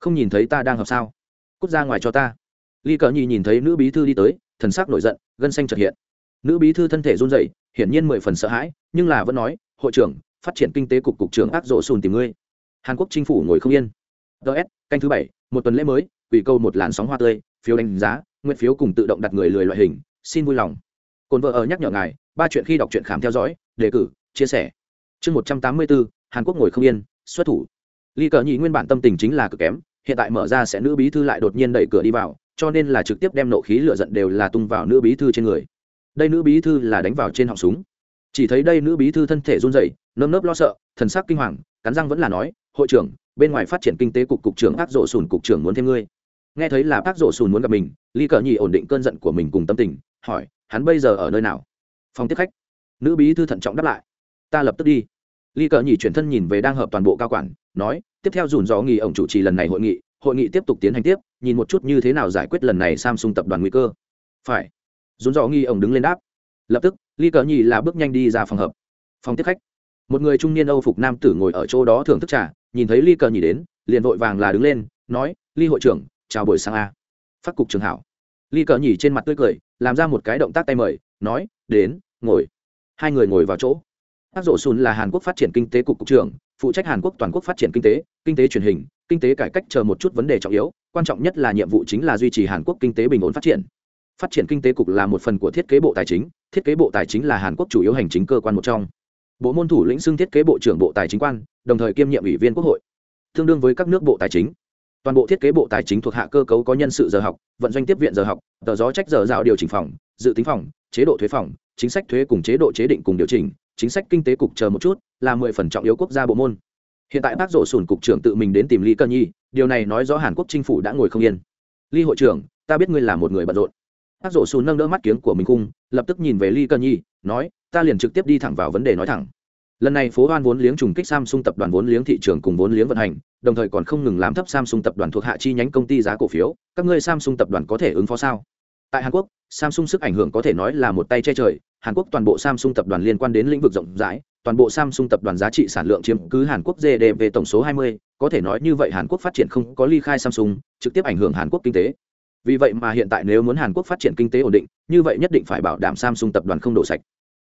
không nhìn thấy ta đang hợp sao? Cút ra ngoài cho ta. Ly cờ nhì nhìn thấy nữ bí thư đi tới, thần sắc nổi giận, gân xanh trật hiện. Nữ bí thư thân thể run rẩy, hiển nhiên mười phần sợ hãi, nhưng là vẫn nói, hội trưởng, phát triển kinh tế cục cục trưởng ác rộ sùn tìm ngươi. Hàn quốc chính phủ ngồi không yên. Ts canh thứ bảy, một tuần lễ mới ủy câu một làn sóng hoa tươi, phiếu đánh giá, nguyện phiếu cùng tự động đặt người lười loại hình, xin vui lòng. Cồn vợ ở nhắc nhở ngài, ba chuyện khi đọc truyện khám theo dõi, đề cử, chia sẻ. Chương một trăm tám mươi bốn hàn quốc ngồi không yên, xuất thủ. Ly cờ nhị nguyên bản tâm tình chính là cực kém hiện tại mở ra sẽ nữ bí thư lại đột nhiên đẩy cửa đi vào, cho nên là trực tiếp đem nộ khí lửa giận đều là tung vào nữ bí thư trên người. Đây nữ bí thư là đánh vào trên họng súng. Chỉ thấy đây nữ bí thư thân thể run rẩy, nơm nớp lo sợ, thần sắc kinh hoàng, cắn răng vẫn là nói, hội trưởng, bên ngoài phát triển kinh tế cục cục trưởng ác rổ sùn cục trưởng muốn thêm ngươi. Nghe thấy là ác rổ sùn muốn gặp mình ly cờ nhì ổn định cơn giận của mình cùng tâm tình, hỏi, hắn bây giờ ở nơi nào? Phòng tiếp khách. Nữ bí thư thận trọng đáp lại, ta lập tức đi ly cờ nhì chuyển thân nhìn về đang hợp toàn bộ cao quản, nói, tiếp theo dùn dò nghỉ ổng chủ trì lần này hội nghị hội nghị tiếp tục tiến hành tiếp, nhìn một chút như thế nào giải quyết lần này samsung tập đoàn nguy cơ. Phải. Dùn dò nghỉ ổng đứng lên đáp. Lập tức ly cờ nhì là bước nhanh đi ra phòng hợp. Phòng tiếp khách. Một người trung niên âu phục nam tử ngồi ở chỗ đó thưởng thức trà, nhìn thấy ly cờ nhì đến, liền vội vàng là đứng lên, nói ly hội trưởng, chào buổi sáng a. Phát cục trường hảo. Ly cờ nhì trên mặt tươi cười, làm ra một cái động tác tay mời, nói, đến, ngồi. Hai người ngồi vào chỗ. Park Dỗ Sun là Hàn Quốc phát triển kinh tế cục cục trưởng, phụ trách Hàn Quốc toàn quốc phát triển kinh tế, kinh tế truyền hình, kinh tế cải cách chờ một chút vấn đề trọng yếu, quan trọng nhất là nhiệm vụ chính là duy trì Hàn Quốc kinh tế bình ổn phát triển. Phát triển kinh tế cục là một phần của thiết kế bộ tài chính, thiết kế bộ tài chính là Hàn Quốc chủ yếu hành chính cơ quan một trong. Bộ môn thủ lĩnh xưng thiết kế bộ trưởng bộ tài chính quan, đồng thời kiêm nhiệm ủy viên quốc hội, tương đương với các nước bộ tài chính. Toàn bộ thiết kế bộ tài chính thuộc hạ cơ cấu có nhân sự giờ học, vận doanh tiếp viện giờ học, tờ gió trách giờ dạo điều chỉnh phòng, dự tính phòng, chế độ thuế phòng, chính sách thuế cùng chế độ chế định cùng điều chỉnh, chính sách kinh tế cục chờ một chút, là mười phần trọng yếu quốc gia bộ môn. Hiện tại bác rổ sùn cục trưởng tự mình đến tìm lý cơ nhi, điều này nói rõ hàn quốc chính phủ đã ngồi không yên. Ly hội trưởng, ta biết ngươi là một người bận rộn. Bác rổ sùn nâng đỡ mắt kiếng của mình cung lập tức nhìn về ly cơ nhi, nói, ta liền trực tiếp đi thẳng vào vấn đề nói thẳng. Lần này phố hoan vốn liếng trùng kích samsung tập đoàn vốn liếng thị trường cùng vốn liếng vận hành, đồng thời còn không ngừng làm thấp samsung tập đoàn thuộc hạ chi nhánh công ty giá cổ phiếu, các ngươi samsung tập đoàn có thể ứng phó sao? Tại hàn quốc, samsung sức ảnh hưởng có thể nói là một tay che trời hàn quốc toàn bộ samsung tập đoàn liên quan đến lĩnh vực rộng rãi toàn bộ samsung tập đoàn giá trị sản lượng chiếm cứ hàn quốc gdp tổng số 20, có thể nói như vậy hàn quốc phát triển không có ly khai samsung trực tiếp ảnh hưởng hàn quốc kinh tế. Vì vậy mà hiện tại nếu muốn hàn quốc phát triển kinh tế ổn định như vậy nhất định phải bảo đảm samsung tập đoàn không đổ sạch.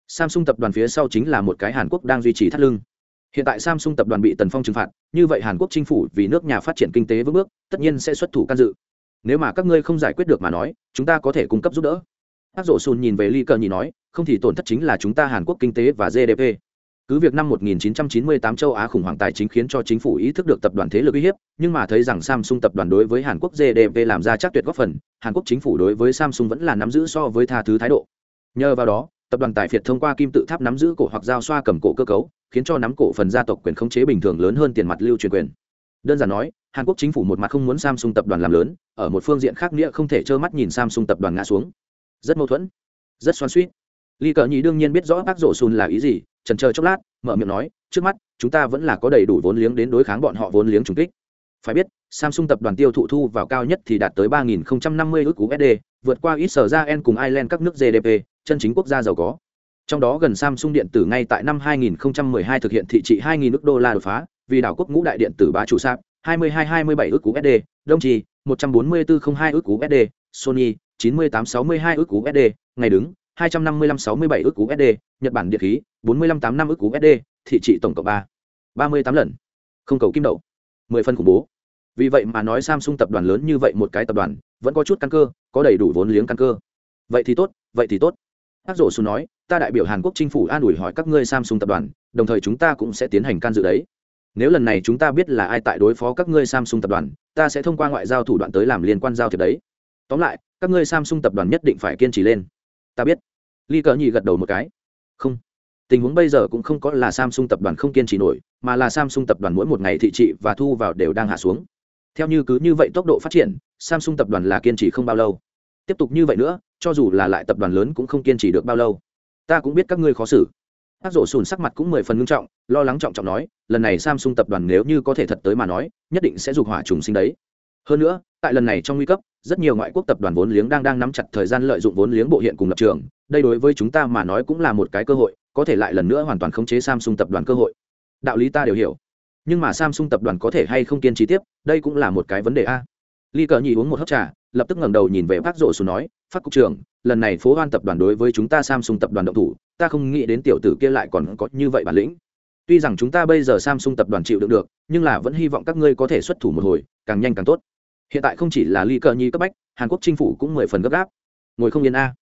Samsung tập đoàn phía sau chính là một cái hàn quốc đang duy trì thắt lưng. Hiện tại samsung tập đoàn bị tần phong trừng phạt như vậy hàn quốc chính phủ vì nước nhà phát triển kinh tế vững bước tất nhiên sẽ xuất thủ can dự. Nếu mà các ngươi không giải quyết được mà nói chúng ta có thể cung cấp giúp đỡ ác rộ xùn nhìn về ly cờ nhì nói không thì tổn thất chính là chúng ta hàn quốc kinh tế và gdp cứ việc năm 1998 châu Á khủng hoảng tài chính khiến cho chính phủ ý thức được tập đoàn thế lực uy hiếp, nhưng mà thấy rằng Samsung tập đoàn đối với Hàn Quốc GDP làm ra chắc tuyệt góp phần, Hàn Quốc chính phủ đối với Samsung vẫn là nắm giữ so với tha thứ thái độ. Nhờ vào đó, tập đoàn tài phiệt thông qua kim tự tháp nắm giữ cổ hoặc giao xoa cầm cổ cơ cấu, khiến cho nắm cổ phần gia tộc quyền khống chế bình thường lớn hơn tiền mặt lưu truyền quyền. Đơn giản nói, Hàn Quốc chính phủ một mặt không muốn Samsung tập đoàn làm lớn, ở một phương diện khác nghĩa không thể trơ mắt nhìn Samsung tập đoàn ngã xuống. Rất mâu thuẫn, rất xoan suýt Lee Cờ Nhĩ đương nhiên biết rõ bác rổ Sun là ý gì, chần chờ chốc lát, mở miệng nói, trước mắt, chúng ta vẫn là có đầy đủ vốn liếng đến đối kháng bọn họ vốn liếng trùng kích. Phải biết, Samsung tập đoàn tiêu thụ thu vào cao nhất thì đạt tới 3.050 ước USD, vượt qua Israel cùng Ireland các nước GDP, chân chính quốc gia giàu có. Trong đó gần Samsung điện tử ngay tại năm 2012 thực hiện thị trị 2.000 ước đô la đột phá, vì đảo quốc ngũ đại điện tử bá chủ sạp, 22-27 ước USD, Đông Trì 14402 ước USD, Sony 9862 ức USD, ngày đứng 25567 ức USD, Nhật Bản địa khí 4585 ức USD, thị trị tổng cộng 3 38 lần. Không cầu kim đậu. 10 phân khủng bố. Vì vậy mà nói Samsung tập đoàn lớn như vậy một cái tập đoàn, vẫn có chút căn cơ, có đầy đủ vốn liếng căn cơ. Vậy thì tốt, vậy thì tốt. Ác rổ Su nói, ta đại biểu Hàn Quốc chính phủ an ủi hỏi các ngươi Samsung tập đoàn, đồng thời chúng ta cũng sẽ tiến hành can dự đấy. Nếu lần này chúng ta biết là ai tại đối phó các ngươi Samsung tập đoàn, ta sẽ thông qua ngoại giao thủ đoạn tới làm liên quan giao thiệp đấy. Tóm lại, các ngươi Samsung tập đoàn nhất định phải kiên trì lên. Ta biết. Ly Cờ Nhị gật đầu một cái. Không, tình huống bây giờ cũng không có là Samsung tập đoàn không kiên trì nổi, mà là Samsung tập đoàn mỗi một ngày thị trị và thu vào đều đang hạ xuống. Theo như cứ như vậy tốc độ phát triển, Samsung tập đoàn là kiên trì không bao lâu. Tiếp tục như vậy nữa, cho dù là lại tập đoàn lớn cũng không kiên trì được bao lâu. Ta cũng biết các ngươi khó xử. Ác Dụ Sùn sắc mặt cũng mười phần nghiêm trọng, lo lắng trọng trọng nói, lần này Samsung tập đoàn nếu như có thể thật tới mà nói, nhất định sẽ dục hỏa trùng sinh đấy. Hơn nữa, tại lần này trong nguy cấp, rất nhiều ngoại quốc tập đoàn vốn liếng đang đang nắm chặt thời gian lợi dụng vốn liếng bộ hiện cùng lập trường, đây đối với chúng ta mà nói cũng là một cái cơ hội, có thể lại lần nữa hoàn toàn khống chế Samsung tập đoàn cơ hội. Đạo lý ta đều hiểu, nhưng mà Samsung tập đoàn có thể hay không kiên trì tiếp, đây cũng là một cái vấn đề a. Ly Cờ nhị uống một hớp trà, lập tức ngẩng đầu nhìn về bác rộ Sùn nói, "Phát cục trưởng, lần này phố Hoan tập đoàn đối với chúng ta Samsung tập đoàn động thủ, ta không nghĩ đến tiểu tử kia lại còn có như vậy bản lĩnh. Tuy rằng chúng ta bây giờ Samsung tập đoàn chịu đựng được, nhưng là vẫn hy vọng các ngươi có thể xuất thủ một hồi, càng nhanh càng tốt." Hiện tại không chỉ là Ly Cờ Nhi cấp bách, Hàn Quốc chính phủ cũng mười phần gấp gáp. Ngồi không yên a.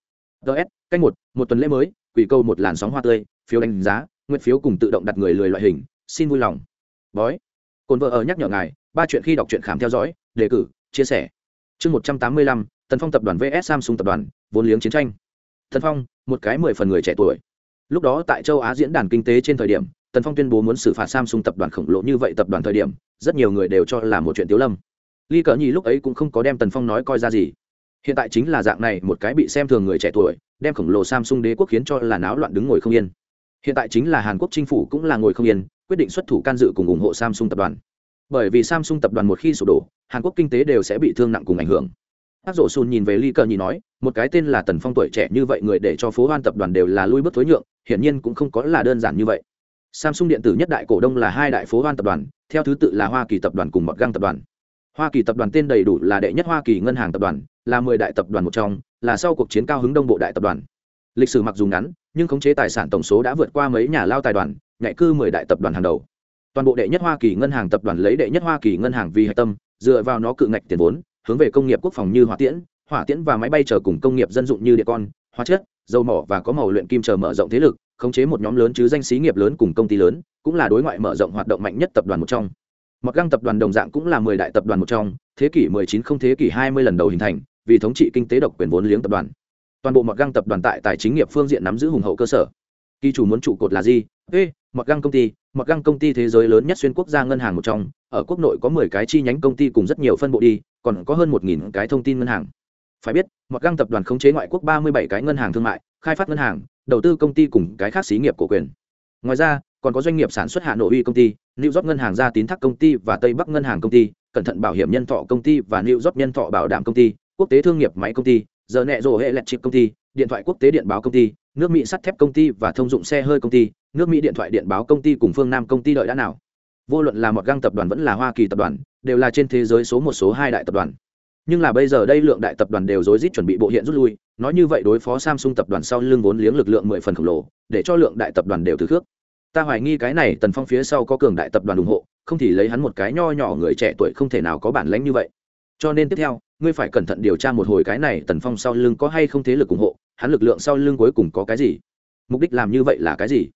ts canh một, một tuần lễ mới, quỷ câu một làn sóng hoa tươi, phiếu đánh giá, nguyện phiếu cùng tự động đặt người lười loại hình, xin vui lòng. Bói. cồn vợ ở nhắc nhở ngài, ba chuyện khi đọc truyện khám theo dõi, đề cử, chia sẻ. Chương một trăm tám mươi lăm, Tần Phong tập đoàn VS Samsung tập đoàn, vốn liếng chiến tranh. Tần Phong, một cái mười phần người trẻ tuổi. Lúc đó tại châu Á diễn đàn kinh tế trên thời điểm, Tần Phong tuyên bố muốn xử phạt Samsung tập đoàn khổng lồ như vậy tập đoàn thời điểm, rất nhiều người đều cho là một chuyện tiếu lâm. Ly Cờ Nhi lúc ấy cũng không có đem Tần Phong nói coi ra gì. Hiện tại chính là dạng này một cái bị xem thường người trẻ tuổi, đem khổng lồ Samsung đế quốc khiến cho là náo loạn đứng ngồi không yên. Hiện tại chính là Hàn Quốc chính phủ cũng là ngồi không yên, quyết định xuất thủ can dự cùng ủng hộ Samsung tập đoàn. Bởi vì Samsung tập đoàn một khi sụp đổ, Hàn Quốc kinh tế đều sẽ bị thương nặng cùng ảnh hưởng. Ác Dụ Sun nhìn về Ly Cờ Nhi nói, một cái tên là Tần Phong tuổi trẻ như vậy người để cho phố Hoan tập đoàn đều là lui bước thối nhượng, hiển nhiên cũng không có là đơn giản như vậy. Samsung điện tử nhất đại cổ đông là hai đại phố Hoan tập đoàn, theo thứ tự là Hoa Kỳ tập đoàn cùng Mọt Găng tập đoàn. Hoa Kỳ tập đoàn tên đầy đủ là đệ nhất Hoa Kỳ ngân hàng tập đoàn, là mười đại tập đoàn một trong, là sau cuộc chiến cao hứng đông bộ đại tập đoàn. Lịch sử mặc dù ngắn, nhưng khống chế tài sản tổng số đã vượt qua mấy nhà lao tài đoàn, nhạy cư mười đại tập đoàn hàng đầu. Toàn bộ đệ nhất Hoa Kỳ ngân hàng tập đoàn lấy đệ nhất Hoa Kỳ ngân hàng vì hệ tâm, dựa vào nó cự ngạch tiền vốn, hướng về công nghiệp quốc phòng như hỏa tiễn, hỏa tiễn và máy bay chở cùng công nghiệp dân dụng như địa con, hóa chất, dầu mỏ và có màu luyện kim chờ mở rộng thế lực, khống chế một nhóm lớn chứ danh xí nghiệp lớn cùng công ty lớn, cũng là đối ngoại mở rộng hoạt động mạnh nhất tập đoàn một trong. Mặc Găng tập đoàn đồng dạng cũng là mười đại tập đoàn một trong, thế kỷ 19 không thế kỷ 20 lần đầu hình thành, vì thống trị kinh tế độc quyền vốn liếng tập đoàn. Toàn bộ Mặc Găng tập đoàn tại tài chính nghiệp phương diện nắm giữ hùng hậu cơ sở. Kỳ chủ muốn trụ cột là gì? Ê, Mặc Găng công ty, Mặc Găng công ty thế giới lớn nhất xuyên quốc gia ngân hàng một trong, ở quốc nội có mười cái chi nhánh công ty cùng rất nhiều phân bộ đi còn có hơn một nghìn cái thông tin ngân hàng phải biết mặc găng tập đoàn khống chế ngoại quốc ba mươi bảy cái ngân hàng thương mại khai phát ngân hàng đầu tư công ty cùng cái khác xí nghiệp cổ quyền ngoài ra còn có doanh nghiệp sản xuất hạ nội uy công ty, new york ngân hàng gia tín thác công ty và tây bắc ngân hàng công ty, cẩn thận bảo hiểm nhân thọ công ty và new york nhân thọ bảo đảm công ty, quốc tế thương nghiệp máy công ty giờ nẹ rổ hệ lẹt chip công ty, điện thoại quốc tế điện báo công ty, nước mỹ sắt thép công ty và thông dụng xe hơi công ty, nước mỹ điện thoại điện báo công ty cùng phương nam công ty đợi đã nào. Vô luận là một găng tập đoàn vẫn là hoa kỳ tập đoàn, đều là trên thế giới số một, số hai đại tập đoàn. Nhưng là bây giờ đây lượng đại tập đoàn đều rối rít chuẩn bị bộ hiện rút lui, nói như vậy đối phó samsung tập đoàn sau lưng vốn liếng lực lượng mười phần khổng lồ, để cho lượng đại tập đoàn đều từ khước ta hoài nghi cái này tần phong phía sau có cường đại tập đoàn ủng hộ, không thì lấy hắn một cái nho nhỏ người trẻ tuổi không thể nào có bản lãnh như vậy. Cho nên tiếp theo, ngươi phải cẩn thận điều tra một hồi cái này tần phong sau lưng có hay không thế lực ủng hộ, hắn lực lượng sau lưng cuối cùng có cái gì? Mục đích làm như vậy là cái gì?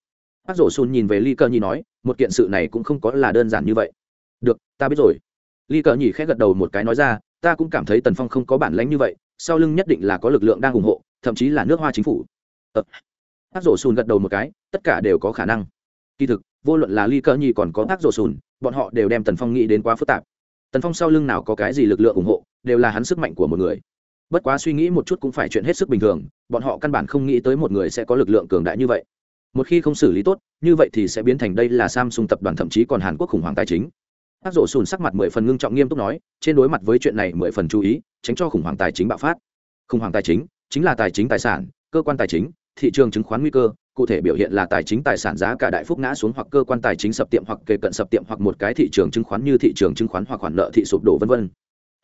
Bác rổ xun nhìn về ly cơ nhi nói, một kiện sự này cũng không có là đơn giản như vậy. Được, ta biết rồi. Ly cờ nhỉ khẽ gật đầu một cái nói ra, ta cũng cảm thấy tần phong không có bản lãnh như vậy, sau lưng nhất định là có lực lượng đang ủng hộ, thậm chí là nước hoa chính phủ. Ờ. bác rổ xùn gật đầu một cái, tất cả đều có khả năng kỳ thực vô luận là ly cơ nhi còn có tác rổ Sùn, bọn họ đều đem tần phong nghĩ đến quá phức tạp. Tần phong sau lưng nào có cái gì lực lượng ủng hộ đều là hắn sức mạnh của một người. Bất quá suy nghĩ một chút cũng phải chuyện hết sức bình thường bọn họ căn bản không nghĩ tới một người sẽ có lực lượng cường đại như vậy. Một khi không xử lý tốt như vậy thì sẽ biến thành đây là samsung tập đoàn thậm chí còn hàn quốc khủng hoảng tài chính. Tác rổ sùn sắc mặt mười phần ngưng trọng nghiêm túc nói trên đối mặt với chuyện này mười phần chú ý tránh cho khủng hoảng tài chính bạo phát. Khủng hoảng tài chính chính là tài chính tài sản cơ quan tài chính thị trường chứng khoán nguy cơ cụ thể biểu hiện là tài chính tài sản giá cả đại phúc ngã xuống hoặc cơ quan tài chính sập tiệm hoặc kề cận sập tiệm hoặc một cái thị trường chứng khoán như thị trường chứng khoán hoặc khoản nợ thị sụp đổ vân vân.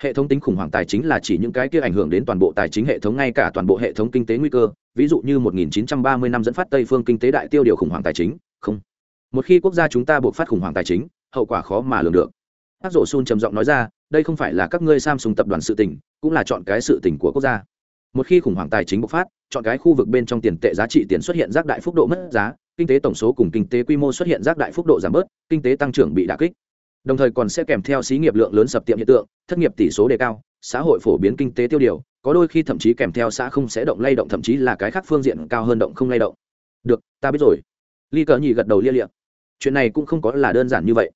Hệ thống tính khủng hoảng tài chính là chỉ những cái kia ảnh hưởng đến toàn bộ tài chính hệ thống ngay cả toàn bộ hệ thống kinh tế nguy cơ. Ví dụ như 1930 năm dẫn phát tây phương kinh tế đại tiêu điều khủng hoảng tài chính. Không. Một khi quốc gia chúng ta buộc phát khủng hoảng tài chính hậu quả khó mà lường được. Bác Dụ Sun trầm giọng nói ra, đây không phải là các ngươi Samsung tập đoàn sự tình, cũng là chọn cái sự tình của quốc gia. Một khi khủng hoảng tài chính bộc phát, chọn cái khu vực bên trong tiền tệ giá trị tiền xuất hiện rác đại phúc độ mất giá, kinh tế tổng số cùng kinh tế quy mô xuất hiện rác đại phúc độ giảm bớt, kinh tế tăng trưởng bị đả kích. Đồng thời còn sẽ kèm theo xí nghiệp lượng lớn sập tiệm hiện tượng, thất nghiệp tỷ số đề cao, xã hội phổ biến kinh tế tiêu điều, có đôi khi thậm chí kèm theo xã không sẽ động lay động thậm chí là cái khác phương diện cao hơn động không lay động. Được, ta biết rồi. Ly Cờ Nhị gật đầu lia lịa. Chuyện này cũng không có là đơn giản như vậy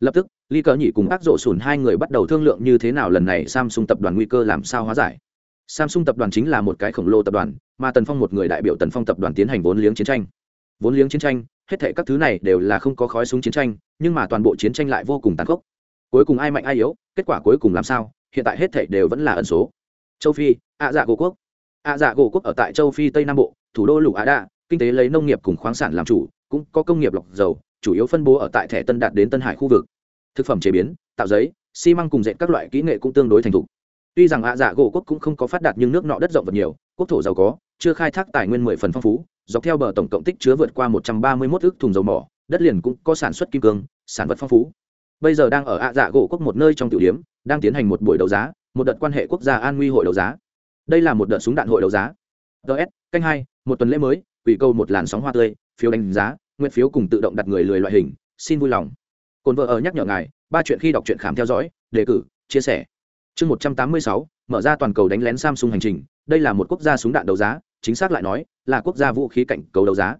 lập tức ly cờ nhị cùng ác rộ sùn hai người bắt đầu thương lượng như thế nào lần này samsung tập đoàn nguy cơ làm sao hóa giải samsung tập đoàn chính là một cái khổng lồ tập đoàn, mà tần phong một người đại biểu tần phong tập đoàn tiến hành vốn liếng chiến tranh. Vốn liếng chiến tranh, hết thệ các thứ này đều là không có khói súng chiến tranh, nhưng mà toàn bộ chiến tranh lại vô cùng tàn khốc. Cuối cùng ai mạnh ai yếu, kết quả cuối cùng làm sao, hiện tại hết thệ đều vẫn là ẩn số. Châu phi ạ dạ gỗ quốc. Ạ dạ gỗ quốc ở tại châu phi tây nam bộ, thủ đô lục á đa kinh tế lấy nông nghiệp cùng khoáng sản làm chủ, cũng có công nghiệp lọc dầu, chủ yếu phân bố ở tại thẻ tân đạt đến tân hải khu vực. Thực phẩm chế biến, tạo giấy, xi măng cùng dệt các loại kỹ nghệ cũng tương đối thành thục tuy rằng ạ dạ gỗ quốc cũng không có phát đạt nhưng nước nọ đất rộng vật nhiều, quốc thổ giàu có, chưa khai thác tài nguyên mười phần phong phú, dọc theo bờ tổng cộng tích chứa vượt qua một trăm ba mươi mốt ước thùng dầu mỏ, đất liền cũng có sản xuất kim cương, sản vật phong phú. Bây giờ đang ở ạ dạ gỗ quốc một nơi trong tiểu điếm đang tiến hành một buổi đấu giá, một đợt quan hệ quốc gia an nguy hội đấu giá. Đây là một đợt súng đạn hội đấu giá. Ts canh hai, một tuần lễ mới ủy câu một làn sóng hoa tươi, phiếu đánh giá, nguyện phiếu cùng tự động đặt người lười loại hình, xin vui lòng. Cồn vợ ở nhắc nhở ngài, ba chuyện khi đọc truyện khám theo dõi, đề cử, chia sẻ chương một trăm tám mươi sáu, mở ra toàn cầu đánh lén samsung hành trình. Đây là một quốc gia súng đạn đấu giá, chính xác lại nói, là quốc gia vũ khí cạnh cầu đấu giá.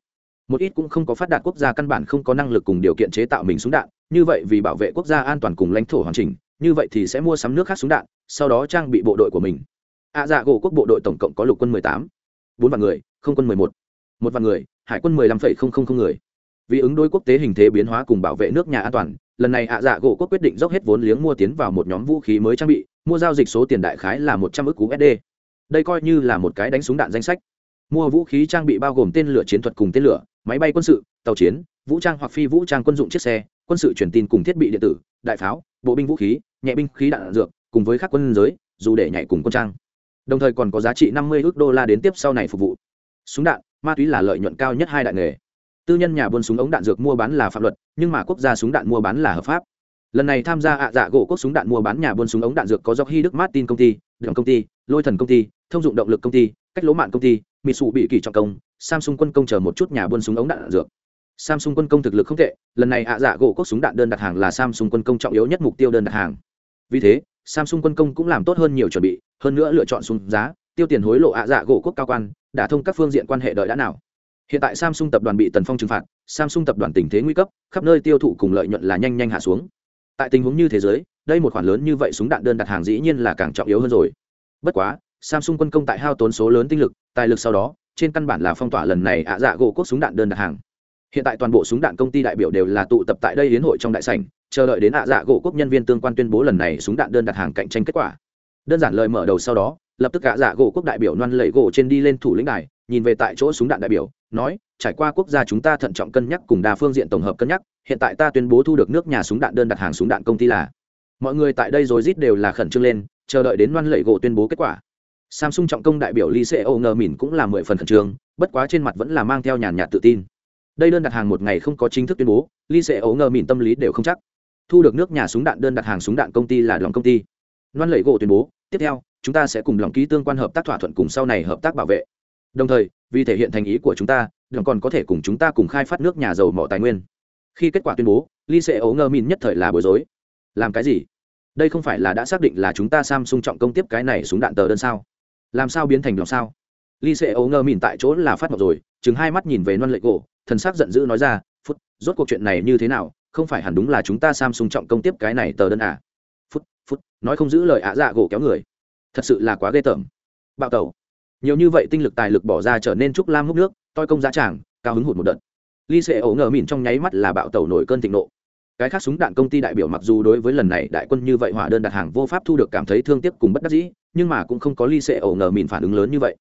Một ít cũng không có phát đạt quốc gia căn bản không có năng lực cùng điều kiện chế tạo mình súng đạn, như vậy vì bảo vệ quốc gia an toàn cùng lãnh thổ hoàn chỉnh, như vậy thì sẽ mua sắm nước khác súng đạn, sau đó trang bị bộ đội của mình. Ạ dạ gỗ quốc bộ đội tổng cộng có lục quân mười tám, bốn vạn người, không quân mười một một vạn người, hải quân mười lăm phẩy không không không người. Vì ứng đối quốc tế hình thế biến hóa cùng bảo vệ nước nhà an toàn, lần này ạ dạ gỗ quốc quyết định dốc hết vốn liếng mua tiến vào một nhóm vũ khí mới trang bị mua giao dịch số tiền đại khái là một trăm ước cú sd đây coi như là một cái đánh súng đạn danh sách. Mua vũ khí trang bị bao gồm tên lửa chiến thuật cùng tên lửa, máy bay quân sự, tàu chiến, vũ trang hoặc phi vũ trang quân dụng chiếc xe, quân sự truyền tin cùng thiết bị điện tử, đại pháo, bộ binh vũ khí, nhẹ binh khí đạn dược, cùng với các quân giới, dù để nhảy cùng quân trang. Đồng thời còn có giá trị năm mươi ước đô la đến tiếp sau này phục vụ. Súng đạn, ma túy là lợi nhuận cao nhất hai đại nghề. Tư nhân nhà buôn súng ống đạn dược mua bán là pháp luật, nhưng mà quốc gia súng đạn mua bán là hợp pháp lần này tham gia ạ dạ gỗ quốc súng đạn mua bán nhà buôn súng ống đạn dược có do hy đức martin công ty đường công ty lôi thần công ty thông dụng động lực công ty cách lỗ mạng công ty mỹ sụ bị kỳ trọng công samsung quân công chờ một chút nhà buôn súng ống đạn, dược. Samsung quân công thực lực không tệ lần này ạ dạ gỗ quốc súng đạn đơn đặt hàng là samsung quân công trọng yếu nhất mục tiêu đơn đặt hàng. Vì thế samsung quân công cũng làm tốt hơn nhiều chuẩn bị hơn nữa lựa chọn súng giá tiêu tiền hối lộ ạ dạ gỗ quốc cao quan đã thông các phương diện quan hệ đợi đã nào. Hiện tại samsung tập đoàn bị tần phong trừng phạt samsung tập đoàn tình thế nguy cấp khắp nơi tiêu thụ cùng lợi nhuận là nhanh nhanh hạ xuống tại tình huống như thế giới, đây một khoản lớn như vậy súng đạn đơn đặt hàng dĩ nhiên là càng trọng yếu hơn rồi. Bất quá, samsung quân công tại hao tốn số lớn tinh lực, tài lực sau đó, trên căn bản là phong tỏa lần này ạ dạ gỗ quốc súng đạn đơn đặt hàng. Hiện tại toàn bộ súng đạn công ty đại biểu đều là tụ tập tại đây hiến hội trong đại sảnh, chờ đợi đến ạ dạ gỗ quốc nhân viên tương quan tuyên bố lần này súng đạn đơn đặt hàng cạnh tranh kết quả. Đơn giản lời mở đầu sau đó, lập tức ạ dạ gỗ quốc đại biểu loan lẩy gỗ trên đi lên thủ lĩnh đài nhìn về tại chỗ súng đạn đại biểu, nói, trải qua quốc gia chúng ta thận trọng cân nhắc cùng đa phương diện tổng hợp cân nhắc, hiện tại ta tuyên bố thu được nước nhà súng đạn đơn đặt hàng súng đạn công ty là. Mọi người tại đây rồi rít đều là khẩn trương lên, chờ đợi đến loan lẩy gỗ tuyên bố kết quả. Samsung trọng công đại biểu lee seo ngờ mỉn cũng là mười phần khẩn trương, bất quá trên mặt vẫn là mang theo nhàn nhạt tự tin. Đây đơn đặt hàng một ngày không có chính thức tuyên bố lee seo ngờ mỉn tâm lý đều không chắc. Thu được nước nhà súng đạn đơn đặt hàng súng đạn công ty là lòng công ty. Loan lẩy gỗ tuyên bố, tiếp theo, chúng ta sẽ cùng lòng ký tương quan hợp tác thỏa thuận cùng sau này hợp tác bảo vệ đồng thời, vì thể hiện thành ý của chúng ta, đồng còn có thể cùng chúng ta cùng khai phát nước nhà dầu mỏ tài nguyên. Khi kết quả tuyên bố ly sẽ ấu ngơ min nhất thời là bối rối. Làm cái gì? Đây không phải là đã xác định là chúng ta samsung trọng công tiếp cái này súng đạn tờ đơn sao? Làm sao biến thành lòng sao? Ly sẽ ấu ngơ mìn tại chỗ là phát mộc rồi chừng hai mắt nhìn về non lệ cổ, thần sắc giận dữ nói ra, phút, rốt cuộc chuyện này như thế nào? Không phải hẳn đúng là chúng ta samsung trọng công tiếp cái này tờ đơn à? Phút phút, nói không giữ lời ạ dạ gỗ kéo người. Thật sự là quá ghê tởm. Bạo tẩu nhiều như vậy tinh lực tài lực bỏ ra trở nên trúc lam múc nước, toi công giá tràng, cao hứng hụt một đợt. Ly sệ ổ ngờ mìn trong nháy mắt là bạo tẩu nổi cơn thịnh nộ. Cái khác súng đạn công ty đại biểu mặc dù đối với lần này đại quân như vậy hỏa đơn đặt hàng vô pháp thu được cảm thấy thương tiếc cùng bất đắc dĩ, nhưng mà cũng không có ly Sệ ổ ngờ mìn phản ứng lớn như vậy.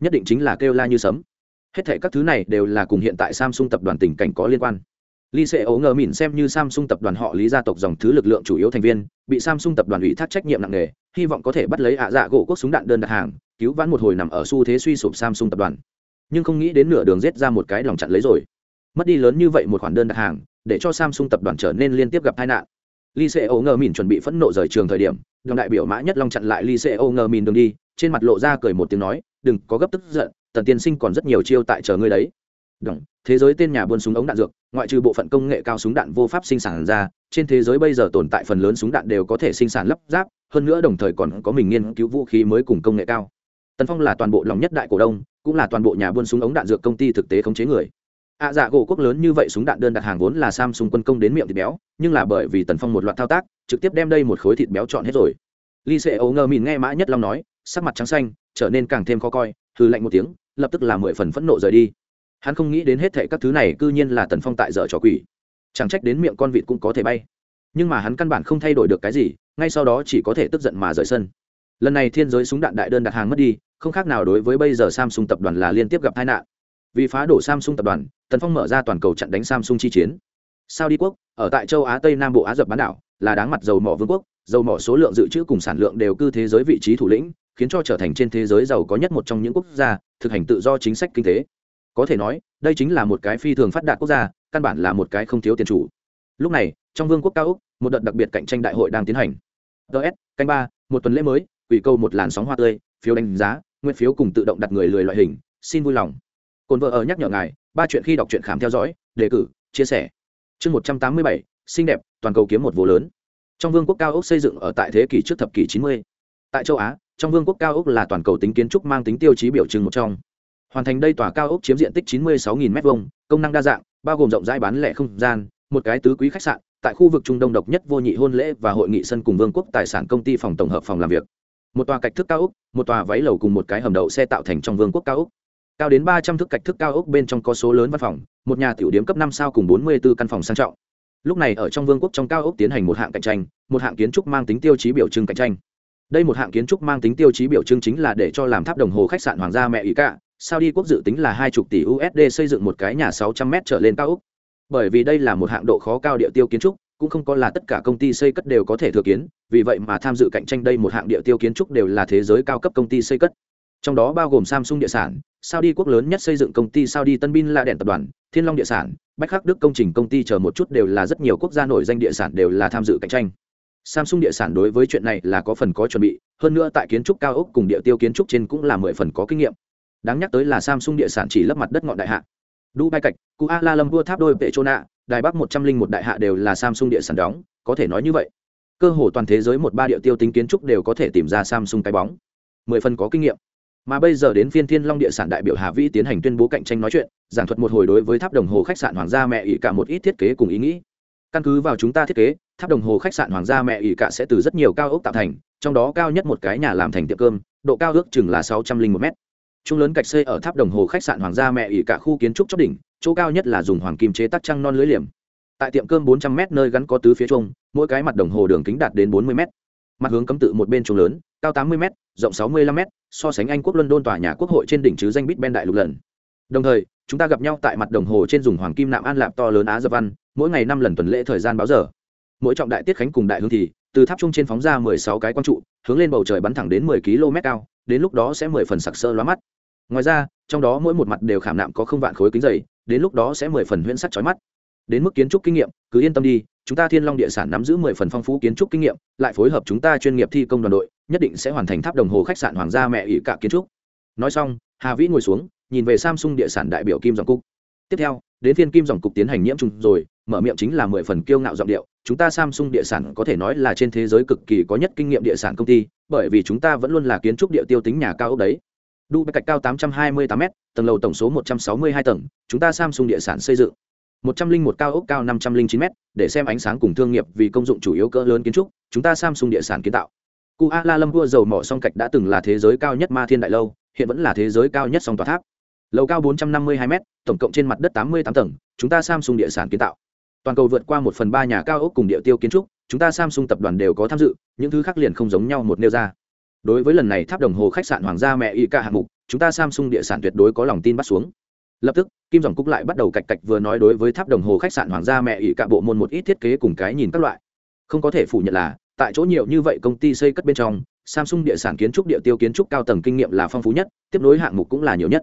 Nhất định chính là kêu la như sấm. Hết thể các thứ này đều là cùng hiện tại samsung tập đoàn tình cảnh có liên quan. Lý Sệ Ố ngờ Mỉn xem như samsung tập đoàn họ lý gia tộc dòng thứ lực lượng chủ yếu thành viên bị samsung tập đoàn ủy thác trách nhiệm nặng nề hy vọng có thể bắt lấy ạ dạ gỗ quốc súng đạn đơn đặt hàng cứu vãn một hồi nằm ở xu thế suy sụp samsung tập đoàn. Nhưng không nghĩ đến nửa đường giết ra một cái lòng chặn lấy rồi. Mất đi lớn như vậy một khoản đơn đặt hàng để cho samsung tập đoàn trở nên liên tiếp gặp tai nạn. Lý Sệ Ố ngờ Mỉn chuẩn bị phẫn nộ rời trường thời điểm đồng đại biểu mã nhất long chặn lại Lý Sệ Ố ngờ Mỉn đường đi trên mặt lộ ra cười một tiếng nói đừng có gấp tức giận tần tiên sinh còn rất nhiều chiêu tại chờ ngươi đấy. Đồng, thế giới tên nhà buôn súng ống đạn dược, ngoại trừ bộ phận công nghệ cao súng đạn vô pháp sinh sản ra, trên thế giới bây giờ tồn tại phần lớn súng đạn đều có thể sinh sản lắp ráp, hơn nữa đồng thời còn có mình nghiên cứu vũ khí mới cùng công nghệ cao. Tần phong là toàn bộ lòng nhất đại cổ đông, cũng là toàn bộ nhà buôn súng ống đạn dược công ty thực tế khống chế người. Ạ dạ gỗ quốc lớn như vậy súng đạn đơn đặt hàng vốn là samsung quân công đến miệng thịt béo, nhưng là bởi vì tần phong một loạt thao tác, trực tiếp đem đây một khối thịt béo chọn hết rồi. Ly sệ ấu ngơ mìn nghe mã nhất long nói, sắc mặt trắng xanh, trở nên càng thêm khó coi thư lạnh một tiếng, lập tức là mười phần phẫn nộ rời đi hắn không nghĩ đến hết thệ các thứ này cư nhiên là tần phong tại dở trò quỷ. Chẳng trách đến miệng con vịt cũng có thể bay. Nhưng mà hắn căn bản không thay đổi được cái gì, ngay sau đó chỉ có thể tức giận mà rời sân. Lần này thiên giới súng đạn đại đơn đặt hàng mất đi, không khác nào đối với bây giờ samsung tập đoàn là liên tiếp gặp tai nạn. Vì phá đổ samsung tập đoàn, tần phong mở ra toàn cầu trận đánh samsung chi chiến. Sao đi quốc, ở tại châu á tây nam bộ á dập bán đảo, là đáng mặt dầu mỏ vương quốc, dầu mỏ số lượng dự trữ cùng sản lượng đều cư thế giới vị trí thủ lĩnh, khiến cho trở thành trên thế giới giàu có nhất một trong những quốc gia thực hành tự do chính sách kinh tế có thể nói, đây chính là một cái phi thường phát đạt quốc gia, căn bản là một cái không thiếu tiền chủ. Lúc này, trong vương quốc cao úc một đợt đặc biệt cạnh tranh đại hội đang tiến hành. Ts canh ba, một tuần lễ mới, ủy câu một làn sóng hoa tươi, phiếu đánh giá, nguyên phiếu cùng tự động đặt người lười loại hình, xin vui lòng. Cồn vợ ở nhắc nhở ngài, ba chuyện khi đọc truyện khám theo dõi, đề cử, chia sẻ. Chương một trăm tám mươi bảy, xinh đẹp, toàn cầu kiếm một vô lớn. Trong vương quốc cao ốc xây dựng ở tại thế kỷ trước thập kỷ chín mươi. Tại châu á, trong vương quốc cao ốc là toàn cầu tính kiến trúc mang tính tiêu chí biểu trưng một trong hoàn thành đây tòa cao ốc chiếm diện tích chín mươi sáu m2, công năng đa dạng bao gồm rộng rãi bán lẻ không gian một cái tứ quý khách sạn tại khu vực trung đông độc nhất vô nhị hôn lễ và hội nghị sân cùng vương quốc tài sản công ty phòng tổng hợp phòng làm việc. Một tòa cạch thức cao ốc một tòa váy lầu cùng một cái hầm đậu xe tạo thành trong vương quốc cao ốc. Cao đến ba trăm thước cạch thức cao ốc bên trong có số lớn văn phòng một nhà tiểu điểm cấp năm sao cùng bốn mươi 44 căn phòng sang trọng. Lúc này ở trong vương quốc trong cao ốc tiến hành một hạng cạnh tranh một hạng kiến trúc mang tính tiêu chí biểu trưng cạnh tranh. Đây một hạng kiến trúc mang tính tiêu chí biểu trưng chính là để cho làm tháp đồng hồ khách sạn hoàng gia mẹ ý cả Saudi quốc dự tính là hai chục tỷ usd xây dựng một cái nhà sáu trăm m trở lên cao ốc bởi vì đây là một hạng độ khó cao địa tiêu kiến trúc cũng không có là tất cả công ty xây cất đều có thể thừa kiến vì vậy mà tham dự cạnh tranh đây một hạng địa tiêu kiến trúc đều là thế giới cao cấp công ty xây cất trong đó bao gồm samsung địa sản Saudi quốc lớn nhất xây dựng công ty Saudi Tân Bin là đèn tập đoàn, Thiên Long địa sản, Bách Khắc Đức công trình công ty chờ một chút đều là rất nhiều quốc gia nổi danh địa sản đều là tham dự cạnh tranh. Samsung địa sản đối với chuyện này là có phần có chuẩn bị, hơn nữa tại kiến trúc cao ốc cùng địa tiêu kiến trúc trên cũng là mười phần có kinh nghiệm. Đáng nhắc tới là Samsung địa sản chỉ lấp mặt đất ngọn đại hạ. Dubai Cạch, Kuala Lumpur tháp đôi Petrona, Đài Bắc một trăm linh một đại hạ đều là Samsung địa sản đóng, có thể nói như vậy. Cơ hồ toàn thế giới một ba địa tiêu tính kiến trúc đều có thể tìm ra Samsung cái bóng. Mười phần có kinh nghiệm mà bây giờ đến phiên thiên long địa sản đại biểu hà vĩ tiến hành tuyên bố cạnh tranh nói chuyện giảng thuật một hồi đối với tháp đồng hồ khách sạn hoàng gia mẹ ỷ cả một ít thiết kế cùng ý nghĩ căn cứ vào chúng ta thiết kế tháp đồng hồ khách sạn hoàng gia mẹ ỷ cả sẽ từ rất nhiều cao ốc tạo thành trong đó cao nhất một cái nhà làm thành tiệm cơm độ cao ước chừng là sáu trăm linh một m trung lớn cạch xây ở tháp đồng hồ khách sạn hoàng gia mẹ ỉ cả khu kiến trúc chóp đỉnh, chỗ cao nhất là dùng hoàng kim chế tắc trăng non lưới liềm. Tại tiệm cơm bốn trăm m nơi gắn có tứ phía trung mỗi cái mặt đồng hồ đường kính đạt đến bốn mươi m mặt hướng cấm tự một bên trung lớn, cao tám mươi m rộng sáu mươi lăm m so sánh anh quốc london tòa nhà quốc hội trên đỉnh chứ danh bít ben đại lục lần. Đồng thời, chúng ta gặp nhau tại mặt đồng hồ trên dùng hoàng kim nạm an lạp to lớn á dập văn, mỗi ngày năm lần tuần lễ thời gian báo giờ. Mỗi trọng đại tiết khánh cùng đại hương thì, từ tháp trung trên phóng ra mười sáu cái quang trụ, hướng lên bầu trời bắn thẳng đến mười km cao, đến lúc đó sẽ mười phần sặc sơ lóa mắt ngoài ra, trong đó mỗi một mặt đều khảm nạm có không vạn khối kính dày, đến lúc đó sẽ mười phần huyễn sắc chói mắt. Đến mức kiến trúc kinh nghiệm, cứ yên tâm đi, chúng ta thiên long địa sản nắm giữ mười phần phong phú kiến trúc kinh nghiệm, lại phối hợp chúng ta chuyên nghiệp thi công đoàn đội, nhất định sẽ hoàn thành tháp đồng hồ khách sạn hoàng gia mẹ Ỷ cả kiến trúc. Nói xong, hà vĩ ngồi xuống, nhìn về samsung địa sản đại biểu kim dòng cúc tiếp theo, đến thiên kim dòng cục tiến hành nhiễm trùng rồi, mở miệng chính là mười phần kiêu ngạo giọng điệu. Chúng ta samsung địa sản có thể nói là trên thế giới cực kỳ có nhất kinh nghiệm địa sản công ty, bởi vì chúng ta vẫn luôn là kiến trúc địa tiêu tính nhà cao ốc đấy đu bạch cao tám trăm hai mươi tám m tầng lầu tổng số một trăm sáu mươi hai tầng, chúng ta samsung địa sản xây dựng. một trăm linh một cao ốc cao năm trăm linh chín m để xem ánh sáng cùng thương nghiệp vì công dụng chủ yếu cỡ lớn kiến trúc, chúng ta samsung địa sản kiến tạo. Cu a la lâm vua dầu mỏ song cạch đã từng là thế giới cao nhất ma thiên đại lâu, hiện vẫn là thế giới cao nhất song tòa tháp. Lầu cao 452 m tổng cộng trên mặt đất 88 tầng, chúng ta samsung địa sản kiến tạo. Toàn cầu vượt qua một phần ba nhà cao ốc cùng địa tiêu kiến trúc, chúng ta samsung tập đoàn đều có tham dự, những thứ khác liền không giống nhau một nêu ra đối với lần này tháp đồng hồ khách sạn hoàng gia mẹ y ca hạng mục, chúng ta samsung địa sản tuyệt đối có lòng tin bắt xuống. Lập tức, kim dòng cúc lại bắt đầu cạch cạch vừa nói đối với tháp đồng hồ khách sạn hoàng gia mẹ y cả bộ môn một ít thiết kế cùng cái nhìn các loại. Không có thể phủ nhận là, tại chỗ nhiều như vậy công ty xây cất bên trong, samsung địa sản kiến trúc địa tiêu kiến trúc cao tầng kinh nghiệm là phong phú nhất, tiếp nối hạng mục cũng là nhiều nhất.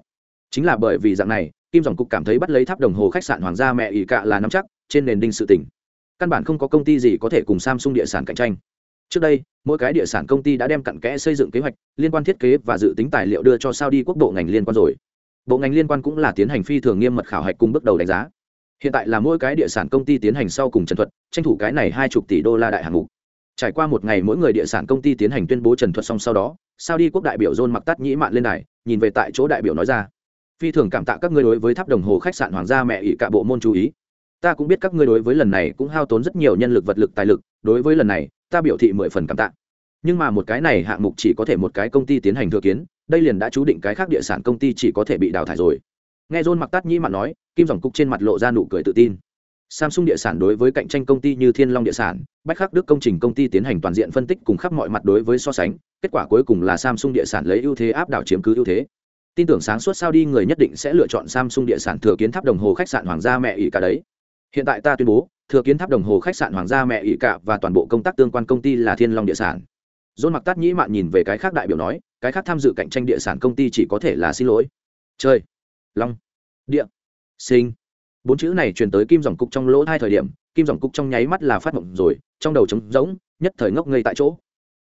Chính là bởi vì dạng này, kim dòng cục cảm thấy bắt lấy tháp đồng hồ khách sạn hoàng gia mẹ ỉ cạ là nắm chắc, trên nền đinh sự tỉnh. Căn bản không có công ty gì có thể cùng samsung địa sản cạnh tranh trước đây, mỗi cái địa sản công ty đã đem cặn kẽ xây dựng kế hoạch, liên quan thiết kế và dự tính tài liệu đưa cho sao đi quốc bộ ngành liên quan rồi. Bộ ngành liên quan cũng là tiến hành phi thường nghiêm mật khảo hạch cùng bước đầu đánh giá. Hiện tại là mỗi cái địa sản công ty tiến hành sau cùng trần thuật, tranh thủ cái này hai chục tỷ đô la đại hạng mục. Trải qua một ngày mỗi người địa sản công ty tiến hành tuyên bố trần thuật xong sau đó sao đi quốc đại biểu john mặc tắt nhĩ mạn lên đài, nhìn về tại chỗ đại biểu nói ra, phi thường cảm tạ các ngươi đối với tháp đồng hồ khách sạn hoàng gia mẹ ỷ cả bộ môn chú ý. Ta cũng biết các ngươi đối với lần này cũng hao tốn rất nhiều nhân lực vật lực tài lực, đối với lần này ta biểu thị mười phần cảm tạ. Nhưng mà một cái này hạng mục chỉ có thể một cái công ty tiến hành thừa kiến, đây liền đã chú định cái khác địa sản công ty chỉ có thể bị đào thải rồi. Nghe john mặc tát nhĩ mặn nói, kim dòng cúc trên mặt lộ ra nụ cười tự tin. Samsung địa sản đối với cạnh tranh công ty như thiên long địa sản, bách khắc đức công trình công ty tiến hành toàn diện phân tích cùng khắp mọi mặt đối với so sánh, kết quả cuối cùng là samsung địa sản lấy ưu thế áp đảo chiếm cứ ưu thế. Tin tưởng sáng suốt sao đi người nhất định sẽ lựa chọn samsung địa sản thừa kiến tháp đồng hồ khách sạn hoàng gia mẹ ỉ cả đấy. Hiện tại ta tuyên bố thừa kiến tháp đồng hồ khách sạn hoàng gia mẹ ỷ cả và toàn bộ công tác tương quan công ty là thiên long địa sản. Dôn mặc tát nhĩ mạn nhìn về cái khác đại biểu nói, cái khác tham dự cạnh tranh địa sản công ty chỉ có thể là xin lỗi. Chơi. Long. Địa. Sinh. Bốn chữ này truyền tới kim dòng cục trong lỗ hai thời điểm, kim dòng cục trong nháy mắt là phát mộng rồi, trong đầu trống rỗng, nhất thời ngốc ngây tại chỗ.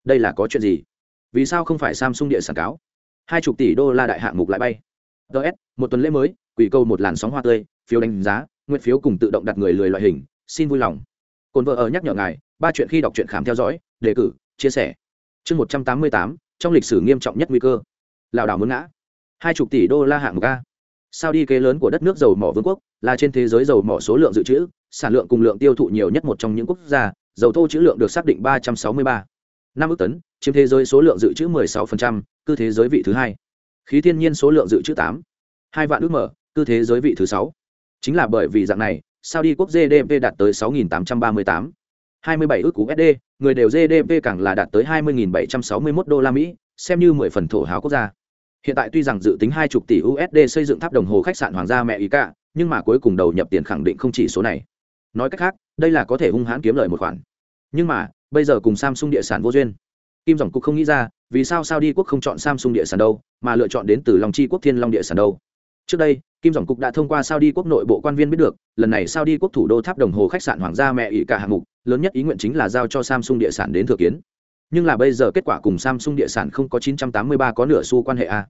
Đây là có chuyện gì? Vì sao không phải samsung địa sản cáo? Hai chục tỷ đô la đại hạng mục lại bay. Ts một tuần lễ mới, quỷ câu một làn sóng hoa tươi, phiếu đánh giá, nguyện phiếu cùng tự động đặt người lười loại hình xin vui lòng. Cồn vợ ở nhắc nhở ngài ba chuyện khi đọc truyện khám theo dõi đề cử chia sẻ. Chương một trăm tám mươi tám trong lịch sử nghiêm trọng nhất nguy cơ. Lảo đảo muốn ngã. Hai chục tỷ đô la hạng mục a. Sao đi kế lớn của đất nước dầu mỏ vương quốc là trên thế giới dầu mỏ số lượng dự trữ sản lượng cùng lượng tiêu thụ nhiều nhất một trong những quốc gia dầu thô trữ lượng được xác định ba trăm sáu mươi ba. Năm ước tấn chiếm thế giới số lượng dự trữ 16%, cư thế giới vị thứ hai. Khí thiên nhiên số lượng dự trữ tám. Hai vạn ước mở cư thế giới vị thứ sáu. Chính là bởi vì dạng này saudi quốc gdp đạt tới 6.838 27 ước cú sd người đều gdp càng là đạt tới 20.761 đô la mỹ, xem như 10 phần thổ hào quốc gia. Hiện tại tuy rằng dự tính hai chục tỷ usd xây dựng tháp đồng hồ khách sạn hoàng gia mẹ ý cả, nhưng mà cuối cùng đầu nhập tiền khẳng định không chỉ số này. Nói cách khác, đây là có thể hung hãn kiếm lời một khoản. Nhưng mà, bây giờ cùng samsung địa sản vô duyên. Kim dòng cục không nghĩ ra vì sao sao đi quốc không chọn samsung địa sản đâu, mà lựa chọn đến từ long chi quốc thiên long địa sản đâu trước đây kim dòng cục đã thông qua sao đi quốc nội bộ quan viên biết được lần này sao đi quốc thủ đô tháp đồng hồ khách sạn hoàng gia mẹ ỷ cả hạng mục lớn nhất ý nguyện chính là giao cho samsung địa sản đến thừa kiến nhưng là bây giờ kết quả cùng samsung địa sản không có 983 có nửa xu quan hệ a à?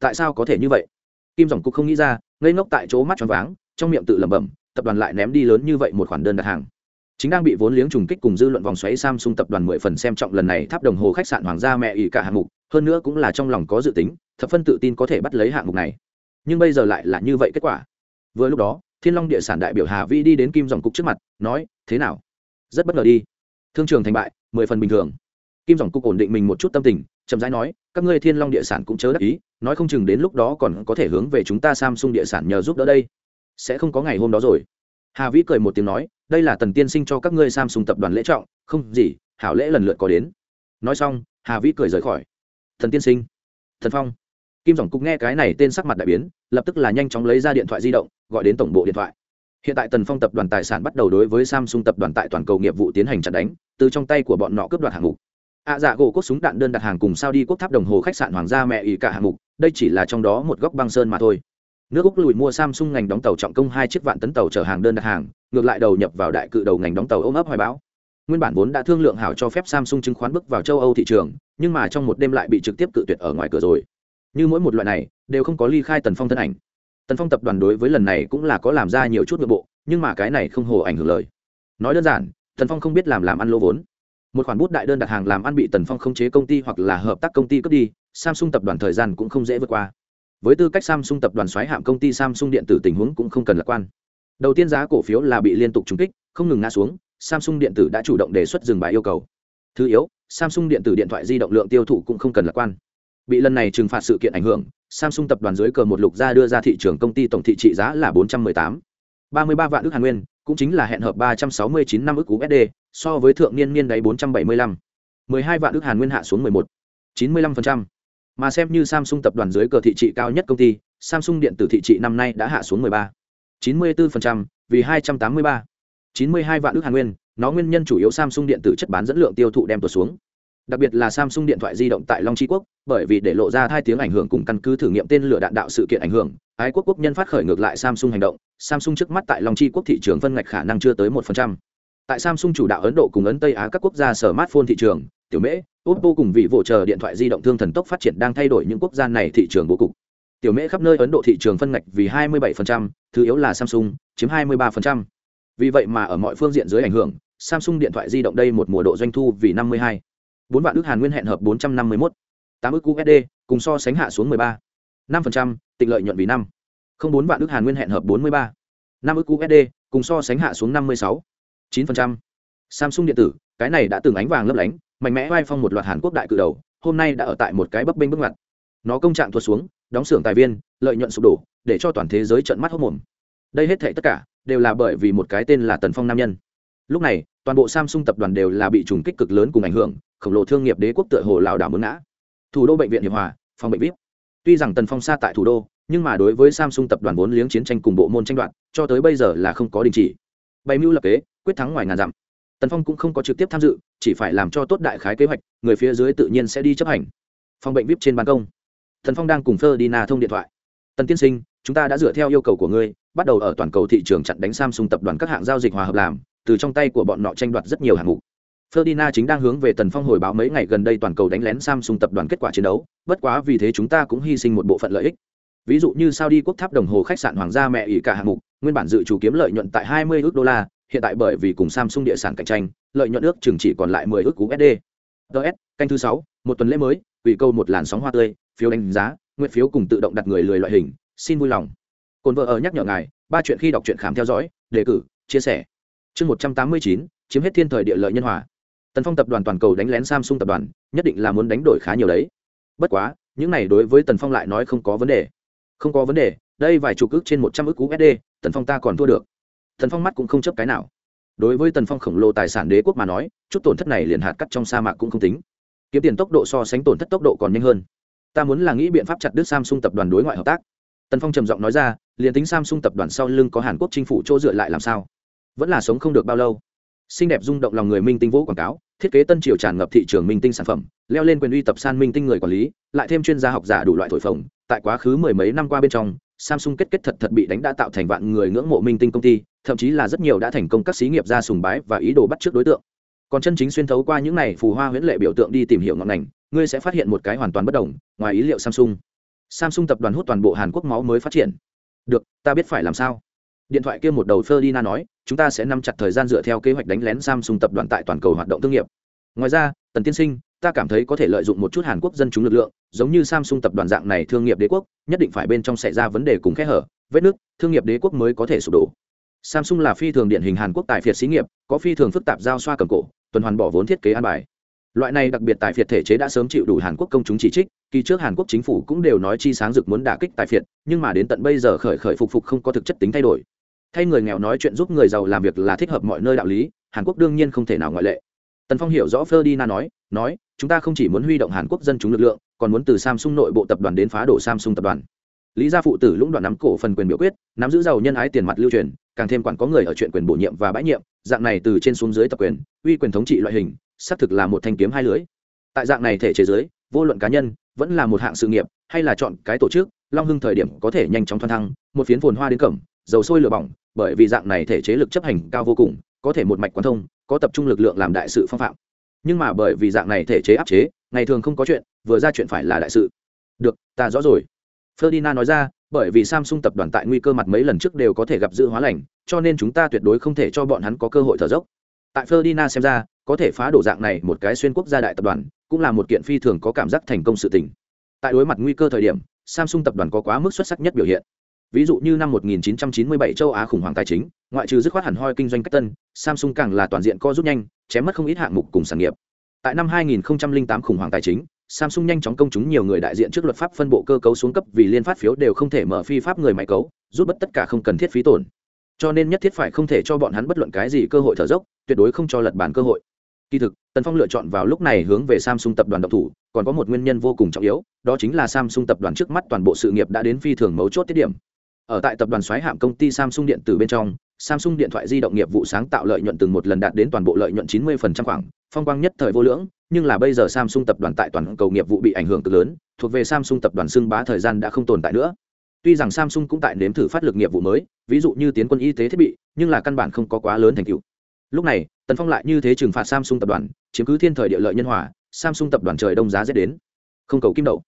tại sao có thể như vậy kim dòng cục không nghĩ ra ngây ngốc tại chỗ mắt tròn váng trong miệng tự lẩm bẩm tập đoàn lại ném đi lớn như vậy một khoản đơn đặt hàng chính đang bị vốn liếng trùng kích cùng dư luận vòng xoáy Samsung tập đoàn mười phần xem trọng lần này tháp đồng hồ khách sạn hoàng gia mẹ ỉ cả hạng mục, hơn nữa cũng là trong lòng có dự tính, thập phân tự tin có thể bắt lấy hạng mục này. Nhưng bây giờ lại là như vậy kết quả. Vừa lúc đó, thiên long địa sản đại biểu hà vi đi đến kim dòng cục trước mặt nói thế nào? Rất bất ngờ đi. Thương trường thành bại mười phần bình thường. Kim dòng cục ổn định mình một chút tâm tình chậm rãi nói các ngươi thiên long địa sản cũng chớ đắc ý nói không chừng đến lúc đó còn có thể hướng về chúng ta samsung địa sản nhờ giúp đỡ đây. Sẽ không có ngày hôm đó rồi. Hà vĩ cười một tiếng nói đây là tần tiên sinh cho các ngươi samsung tập đoàn lễ trọng không gì hảo lễ lần lượt có đến. Nói xong hà vĩ cười rời khỏi. Thần tiên sinh thần phong kim dòng cục nghe cái này tên sắc mặt đại biến, lập tức là nhanh chóng lấy ra điện thoại di động, gọi đến tổng bộ điện thoại. Hiện tại tần phong tập đoàn tài sản bắt đầu đối với samsung tập đoàn tại toàn cầu nghiệp vụ tiến hành chặt đánh, từ trong tay của bọn nọ cướp đoạt hạng mục. Ạ dạ gỗ cốt súng đạn đơn đặt hàng cùng sao đi quốc tháp đồng hồ khách sạn hoàng gia mẹ ỉ cả hạng mục, đây chỉ là trong đó một góc băng sơn mà thôi. Nước úc lùi mua samsung ngành đóng tàu trọng công hai chiếc vạn tấn tàu chở hàng đơn đặt hàng, ngược lại đầu nhập vào đại cự đầu ngành đóng tàu ôm ấp hoài bão. Nguyên bản vốn đã thương lượng hảo cho phép samsung chứng khoán bước vào châu âu thị trường, nhưng mà trong một đêm lại bị trực tiếp cự tuyệt ở ngoài cửa rồi như mỗi một loại này, đều không có ly khai tần phong thân ảnh. Tần phong tập đoàn đối với lần này cũng là có làm ra nhiều chút nội bộ, nhưng mà cái này không hồ ảnh hưởng lời. Nói đơn giản, tần phong không biết làm làm ăn lô vốn. Một khoản bút đại đơn đặt hàng làm ăn bị tần phong không chế công ty hoặc là hợp tác công ty cướp đi, samsung tập đoàn thời gian cũng không dễ vượt qua. Với tư cách samsung tập đoàn xoáy hạm công ty, samsung điện tử tình huống cũng không cần lạc quan. Đầu tiên giá cổ phiếu là bị liên tục trúng kích, không ngừng ngã xuống, samsung điện tử đã chủ động đề xuất dừng bài yêu cầu. Thứ yếu, samsung điện tử điện thoại di động lượng tiêu thụ cũng không cần lạc quan bị lần này trừng phạt sự kiện ảnh hưởng, samsung tập đoàn dưới cờ một lục gia đưa ra thị trường công ty tổng thị trị giá là bốn trăm mười tám. ba mươi ba vạn ước hàn nguyên, cũng chính là hẹn hợp ba trăm sáu mươi chín năm ước usd so với thượng niên niên đáy bốn trăm bảy mươi lăm. mười hai vạn ước hàn nguyên hạ xuống mười một. chín mươi lăm phần trăm. Mà xem như samsung tập đoàn dưới cờ thị trị cao nhất công ty, samsung điện tử thị trị năm nay đã hạ xuống mười ba. chín mươi bốn phần trăm, vì hai trăm tám mươi ba. chín mươi hai vạn ước hàn nguyên, nó nguyên nhân chủ yếu samsung điện tử chất bán dẫn lượng tiêu thụ đem tuột xuống đặc biệt là samsung điện thoại di động tại long tri quốc bởi vì để lộ ra hai tiếng ảnh hưởng cùng căn cứ thử nghiệm tên lửa đạn đạo sự kiện ảnh hưởng ái quốc quốc nhân phát khởi ngược lại samsung hành động samsung trước mắt tại long tri quốc thị trường phân ngạch khả năng chưa tới một phần trăm tại samsung chủ đạo ấn độ cùng ấn tây á các quốc gia sở smartphone thị trường tiểu mễ oppo cùng vị vỗ chờ điện thoại di động thương thần tốc phát triển đang thay đổi những quốc gia này thị trường bố cục tiểu mễ khắp nơi ấn độ thị trường phân ngạch vì 27%, thứ yếu là samsung chiếm 23%. vì vậy mà ở mọi phương diện dưới ảnh hưởng samsung điện thoại di động đây một mùa độ doanh thu vì 52. 4 vạn ước hàn nguyên hẹn hợp 451. 8 ước usd cùng so sánh hạ xuống 13. 5%, tịnh lợi nhuận vì 5. không 4 vạn ước hàn nguyên hẹn hợp 43. 5 ước usd cùng so sánh hạ xuống 56. 9%. samsung điện tử cái này đã từng ánh vàng lấp lánh mạnh mẽ vai phong một loạt hàn quốc đại cự đầu hôm nay đã ở tại một cái bấp bênh bước ngoặt nó công trạng thuật xuống đóng xưởng tài viên lợi nhuận sụp đổ để cho toàn thế giới trợn mắt hốc mồm đây hết thảy tất cả đều là bởi vì một cái tên là tần phong nam nhân lúc này toàn bộ samsung tập đoàn đều là bị trùng kích cực lớn cùng ảnh hưởng khổng lồ thương nghiệp đế quốc tựa hồ lảo đảo muốn ngã. Thủ đô bệnh viện hiệp hòa, phòng bệnh vip. Tuy rằng tần phong xa tại thủ đô, nhưng mà đối với samsung tập đoàn vốn liếng chiến tranh cùng bộ môn tranh đoạt, cho tới bây giờ là không có đình chỉ. Bày mưu lập kế, quyết thắng ngoài ngàn dặm. Tần phong cũng không có trực tiếp tham dự, chỉ phải làm cho tốt đại khái kế hoạch, người phía dưới tự nhiên sẽ đi chấp hành. Phòng bệnh vip trên ban công. Tần phong đang cùng ferdinand thông điện thoại. Tần tiên sinh, chúng ta đã dựa theo yêu cầu của ngươi, bắt đầu ở toàn cầu thị trường chặn đánh samsung tập đoàn các hạng giao dịch hòa hợp làm, từ trong tay của bọn nọ tranh đoạt rất nhiều hạng mục. Ferdinand chính đang hướng về Tần Phong hồi báo mấy ngày gần đây toàn cầu đánh lén Samsung tập đoàn kết quả chiến đấu, bất quá vì thế chúng ta cũng hy sinh một bộ phận lợi ích. Ví dụ như Saudi quốc tháp đồng hồ khách sạn hoàng gia mẹ ỷ cả hạng mục, nguyên bản dự chủ kiếm lợi nhuận tại 20 ức đô la, hiện tại bởi vì cùng Samsung địa sản cạnh tranh, lợi nhuận ước chừng chỉ còn lại 10 ức USD. DS, canh thứ 6, một tuần lễ mới, ủy câu một làn sóng hoa tươi, phiếu đánh giá, nguyện phiếu cùng tự động đặt người lười loại hình, xin vui lòng. Côn vợ ở nhắc nhở ngài, ba chuyện khi đọc truyện khám theo dõi, đề cử, chia sẻ. Chương 189, chiếm hết thiên thời địa lợi nhân hòa. Tần Phong tập đoàn toàn cầu đánh lén Samsung tập đoàn, nhất định là muốn đánh đổi khá nhiều đấy. Bất quá, những này đối với Tần Phong lại nói không có vấn đề. Không có vấn đề, đây vài chục ức trên 100 ức USD, Tần Phong ta còn thua được. Tần phong mắt cũng không chấp cái nào. Đối với tần phong khổng lồ tài sản đế quốc mà nói chút tổn thất này liền hạt cắt trong sa mạc cũng không tính. Kiếm tiền tốc độ so sánh tổn thất tốc độ còn nhanh hơn. Ta muốn là nghĩ biện pháp chặt đứt samsung tập đoàn đối ngoại hợp tác. Tần phong trầm giọng nói ra liền tính samsung tập đoàn sau lưng có hàn quốc chính phủ chỗ dựa lại làm sao? Vẫn là sống không được bao lâu xinh đẹp rung động lòng người minh tinh vũ quảng cáo thiết kế tân triều tràn ngập thị trường minh tinh sản phẩm leo lên quyền uy tập san minh tinh người quản lý lại thêm chuyên gia học giả đủ loại thổi phồng tại quá khứ mười mấy năm qua bên trong Samsung kết kết thật thật bị đánh đã tạo thành vạn người ngưỡng mộ minh tinh công ty, thậm chí là rất nhiều đã thành công các xí nghiệp ra sùng bái và ý đồ bắt trước đối tượng. Còn chân chính xuyên thấu qua những này phù hoa huyễn lệ biểu tượng đi tìm hiểu ngọn ngành, ngươi sẽ phát hiện một cái hoàn toàn bất đồng, ngoài ý liệu Samsung. Samsung tập đoàn hút toàn bộ Hàn Quốc máu mới phát triển. Được, ta biết phải làm sao. Điện thoại kia một đầu Ferdinand nói, chúng ta sẽ nắm chặt thời gian dựa theo kế hoạch đánh lén Samsung tập đoàn tại toàn cầu hoạt động thương nghiệp. Ngoài ra, Tần Tiên Sinh, ta cảm thấy có thể lợi dụng một chút Hàn Quốc dân chúng lực lượng, giống như Samsung tập đoàn dạng này thương nghiệp đế quốc, nhất định phải bên trong xảy ra vấn đề cùng khe hở, vết nước thương nghiệp đế quốc mới có thể sụp đổ. Samsung là phi thường điển hình hàn quốc tại phiệt xí nghiệp có phi thường phức tạp giao xoa cầm cổ tuần hoàn bỏ vốn thiết kế an bài. Loại này đặc biệt tại phiệt thể chế đã sớm chịu đủ hàn quốc công chúng chỉ trích kỳ trước hàn quốc chính phủ cũng đều nói chi sáng rực muốn đả kích tại phiệt nhưng mà đến tận bây giờ khởi khởi phục phục không có thực chất tính thay đổi thay người nghèo nói chuyện giúp người giàu làm việc là thích hợp mọi nơi đạo lý, hàn quốc đương nhiên không thể nào ngoại lệ. Tần phong hiểu rõ ferdinand nói nói, chúng ta không chỉ muốn huy động hàn quốc dân chúng lực lượng, còn muốn từ samsung nội bộ tập đoàn đến phá đổ samsung tập đoàn. Lý gia phụ tử lũng đoạn nắm cổ phần quyền biểu quyết, nắm giữ giàu nhân ái tiền mặt lưu truyền, càng thêm quản có người ở chuyện quyền bổ nhiệm và bãi nhiệm, dạng này từ trên xuống dưới tập quyền, uy quyền thống trị loại hình, xác thực là một thanh kiếm hai lưới tại dạng này thể chế giới, vô luận cá nhân, vẫn là một hạng sự nghiệp, hay là chọn cái tổ chức, long hưng thời điểm có thể nhanh chóng thoăn thăng, một phiến phồn hoa đến cẩm dầu sôi lửa bỏng, bởi vì dạng này thể chế lực chấp hành cao vô cùng, có thể một mạch quan thông, có tập trung lực lượng làm đại sự phong phạm. Nhưng mà bởi vì dạng này thể chế áp chế, ngày thường không có chuyện, vừa ra chuyện phải là đại sự. Được, ta rõ rồi. Ferdinand nói ra, bởi vì samsung tập đoàn tại nguy cơ mặt mấy lần trước đều có thể gặp dự hóa lành, cho nên chúng ta tuyệt đối không thể cho bọn hắn có cơ hội thở dốc. Tại ferdinand xem ra, có thể phá đổ dạng này một cái xuyên quốc gia đại tập đoàn, cũng là một kiện phi thường có cảm giác thành công sự tình. Tại đối mặt nguy cơ thời điểm, samsung tập đoàn có quá mức xuất sắc nhất biểu hiện ví dụ như năm 1997 châu á khủng hoảng tài chính, ngoại trừ dứt khoát hẳn hoi kinh doanh cách tân, samsung càng là toàn diện co rút nhanh, chém mất không ít hạng mục cùng sản nghiệp. Tại năm 2008 khủng hoảng tài chính, samsung nhanh chóng công chúng nhiều người đại diện trước luật pháp phân bộ cơ cấu xuống cấp vì liên phát phiếu đều không thể mở phi pháp người máy cấu, rút bất tất cả không cần thiết phí tổn. Cho nên nhất thiết phải không thể cho bọn hắn bất luận cái gì cơ hội thở dốc, tuyệt đối không cho lật bản cơ hội. Kỳ thực, tần phong lựa chọn vào lúc này hướng về samsung tập đoàn độc thủ, còn có một nguyên nhân vô cùng trọng yếu, đó chính là samsung tập đoàn trước mắt toàn bộ sự nghiệp đã đến phi thường mấu chốt tiết điểm ở tại tập đoàn xoáy hạm công ty samsung điện tử bên trong, samsung điện thoại di động nghiệp vụ sáng tạo lợi nhuận từng một lần đạt đến toàn bộ lợi nhuận 90% khoảng, phong quang nhất thời vô lưỡng, nhưng là bây giờ samsung tập đoàn tại toàn cầu nghiệp vụ bị ảnh hưởng cực lớn, thuộc về samsung tập đoàn xưng bá thời gian đã không tồn tại nữa. Tuy rằng samsung cũng tại nếm thử phát lực nghiệp vụ mới, ví dụ như tiến quân y tế thiết bị, nhưng là căn bản không có quá lớn thành tựu. Lúc này, tần phong lại như thế trừng phạt samsung tập đoàn, chiếm cứ thiên thời địa lợi nhân hòa, samsung tập đoàn trời đông giá rét đến. Không cầu kim đậu.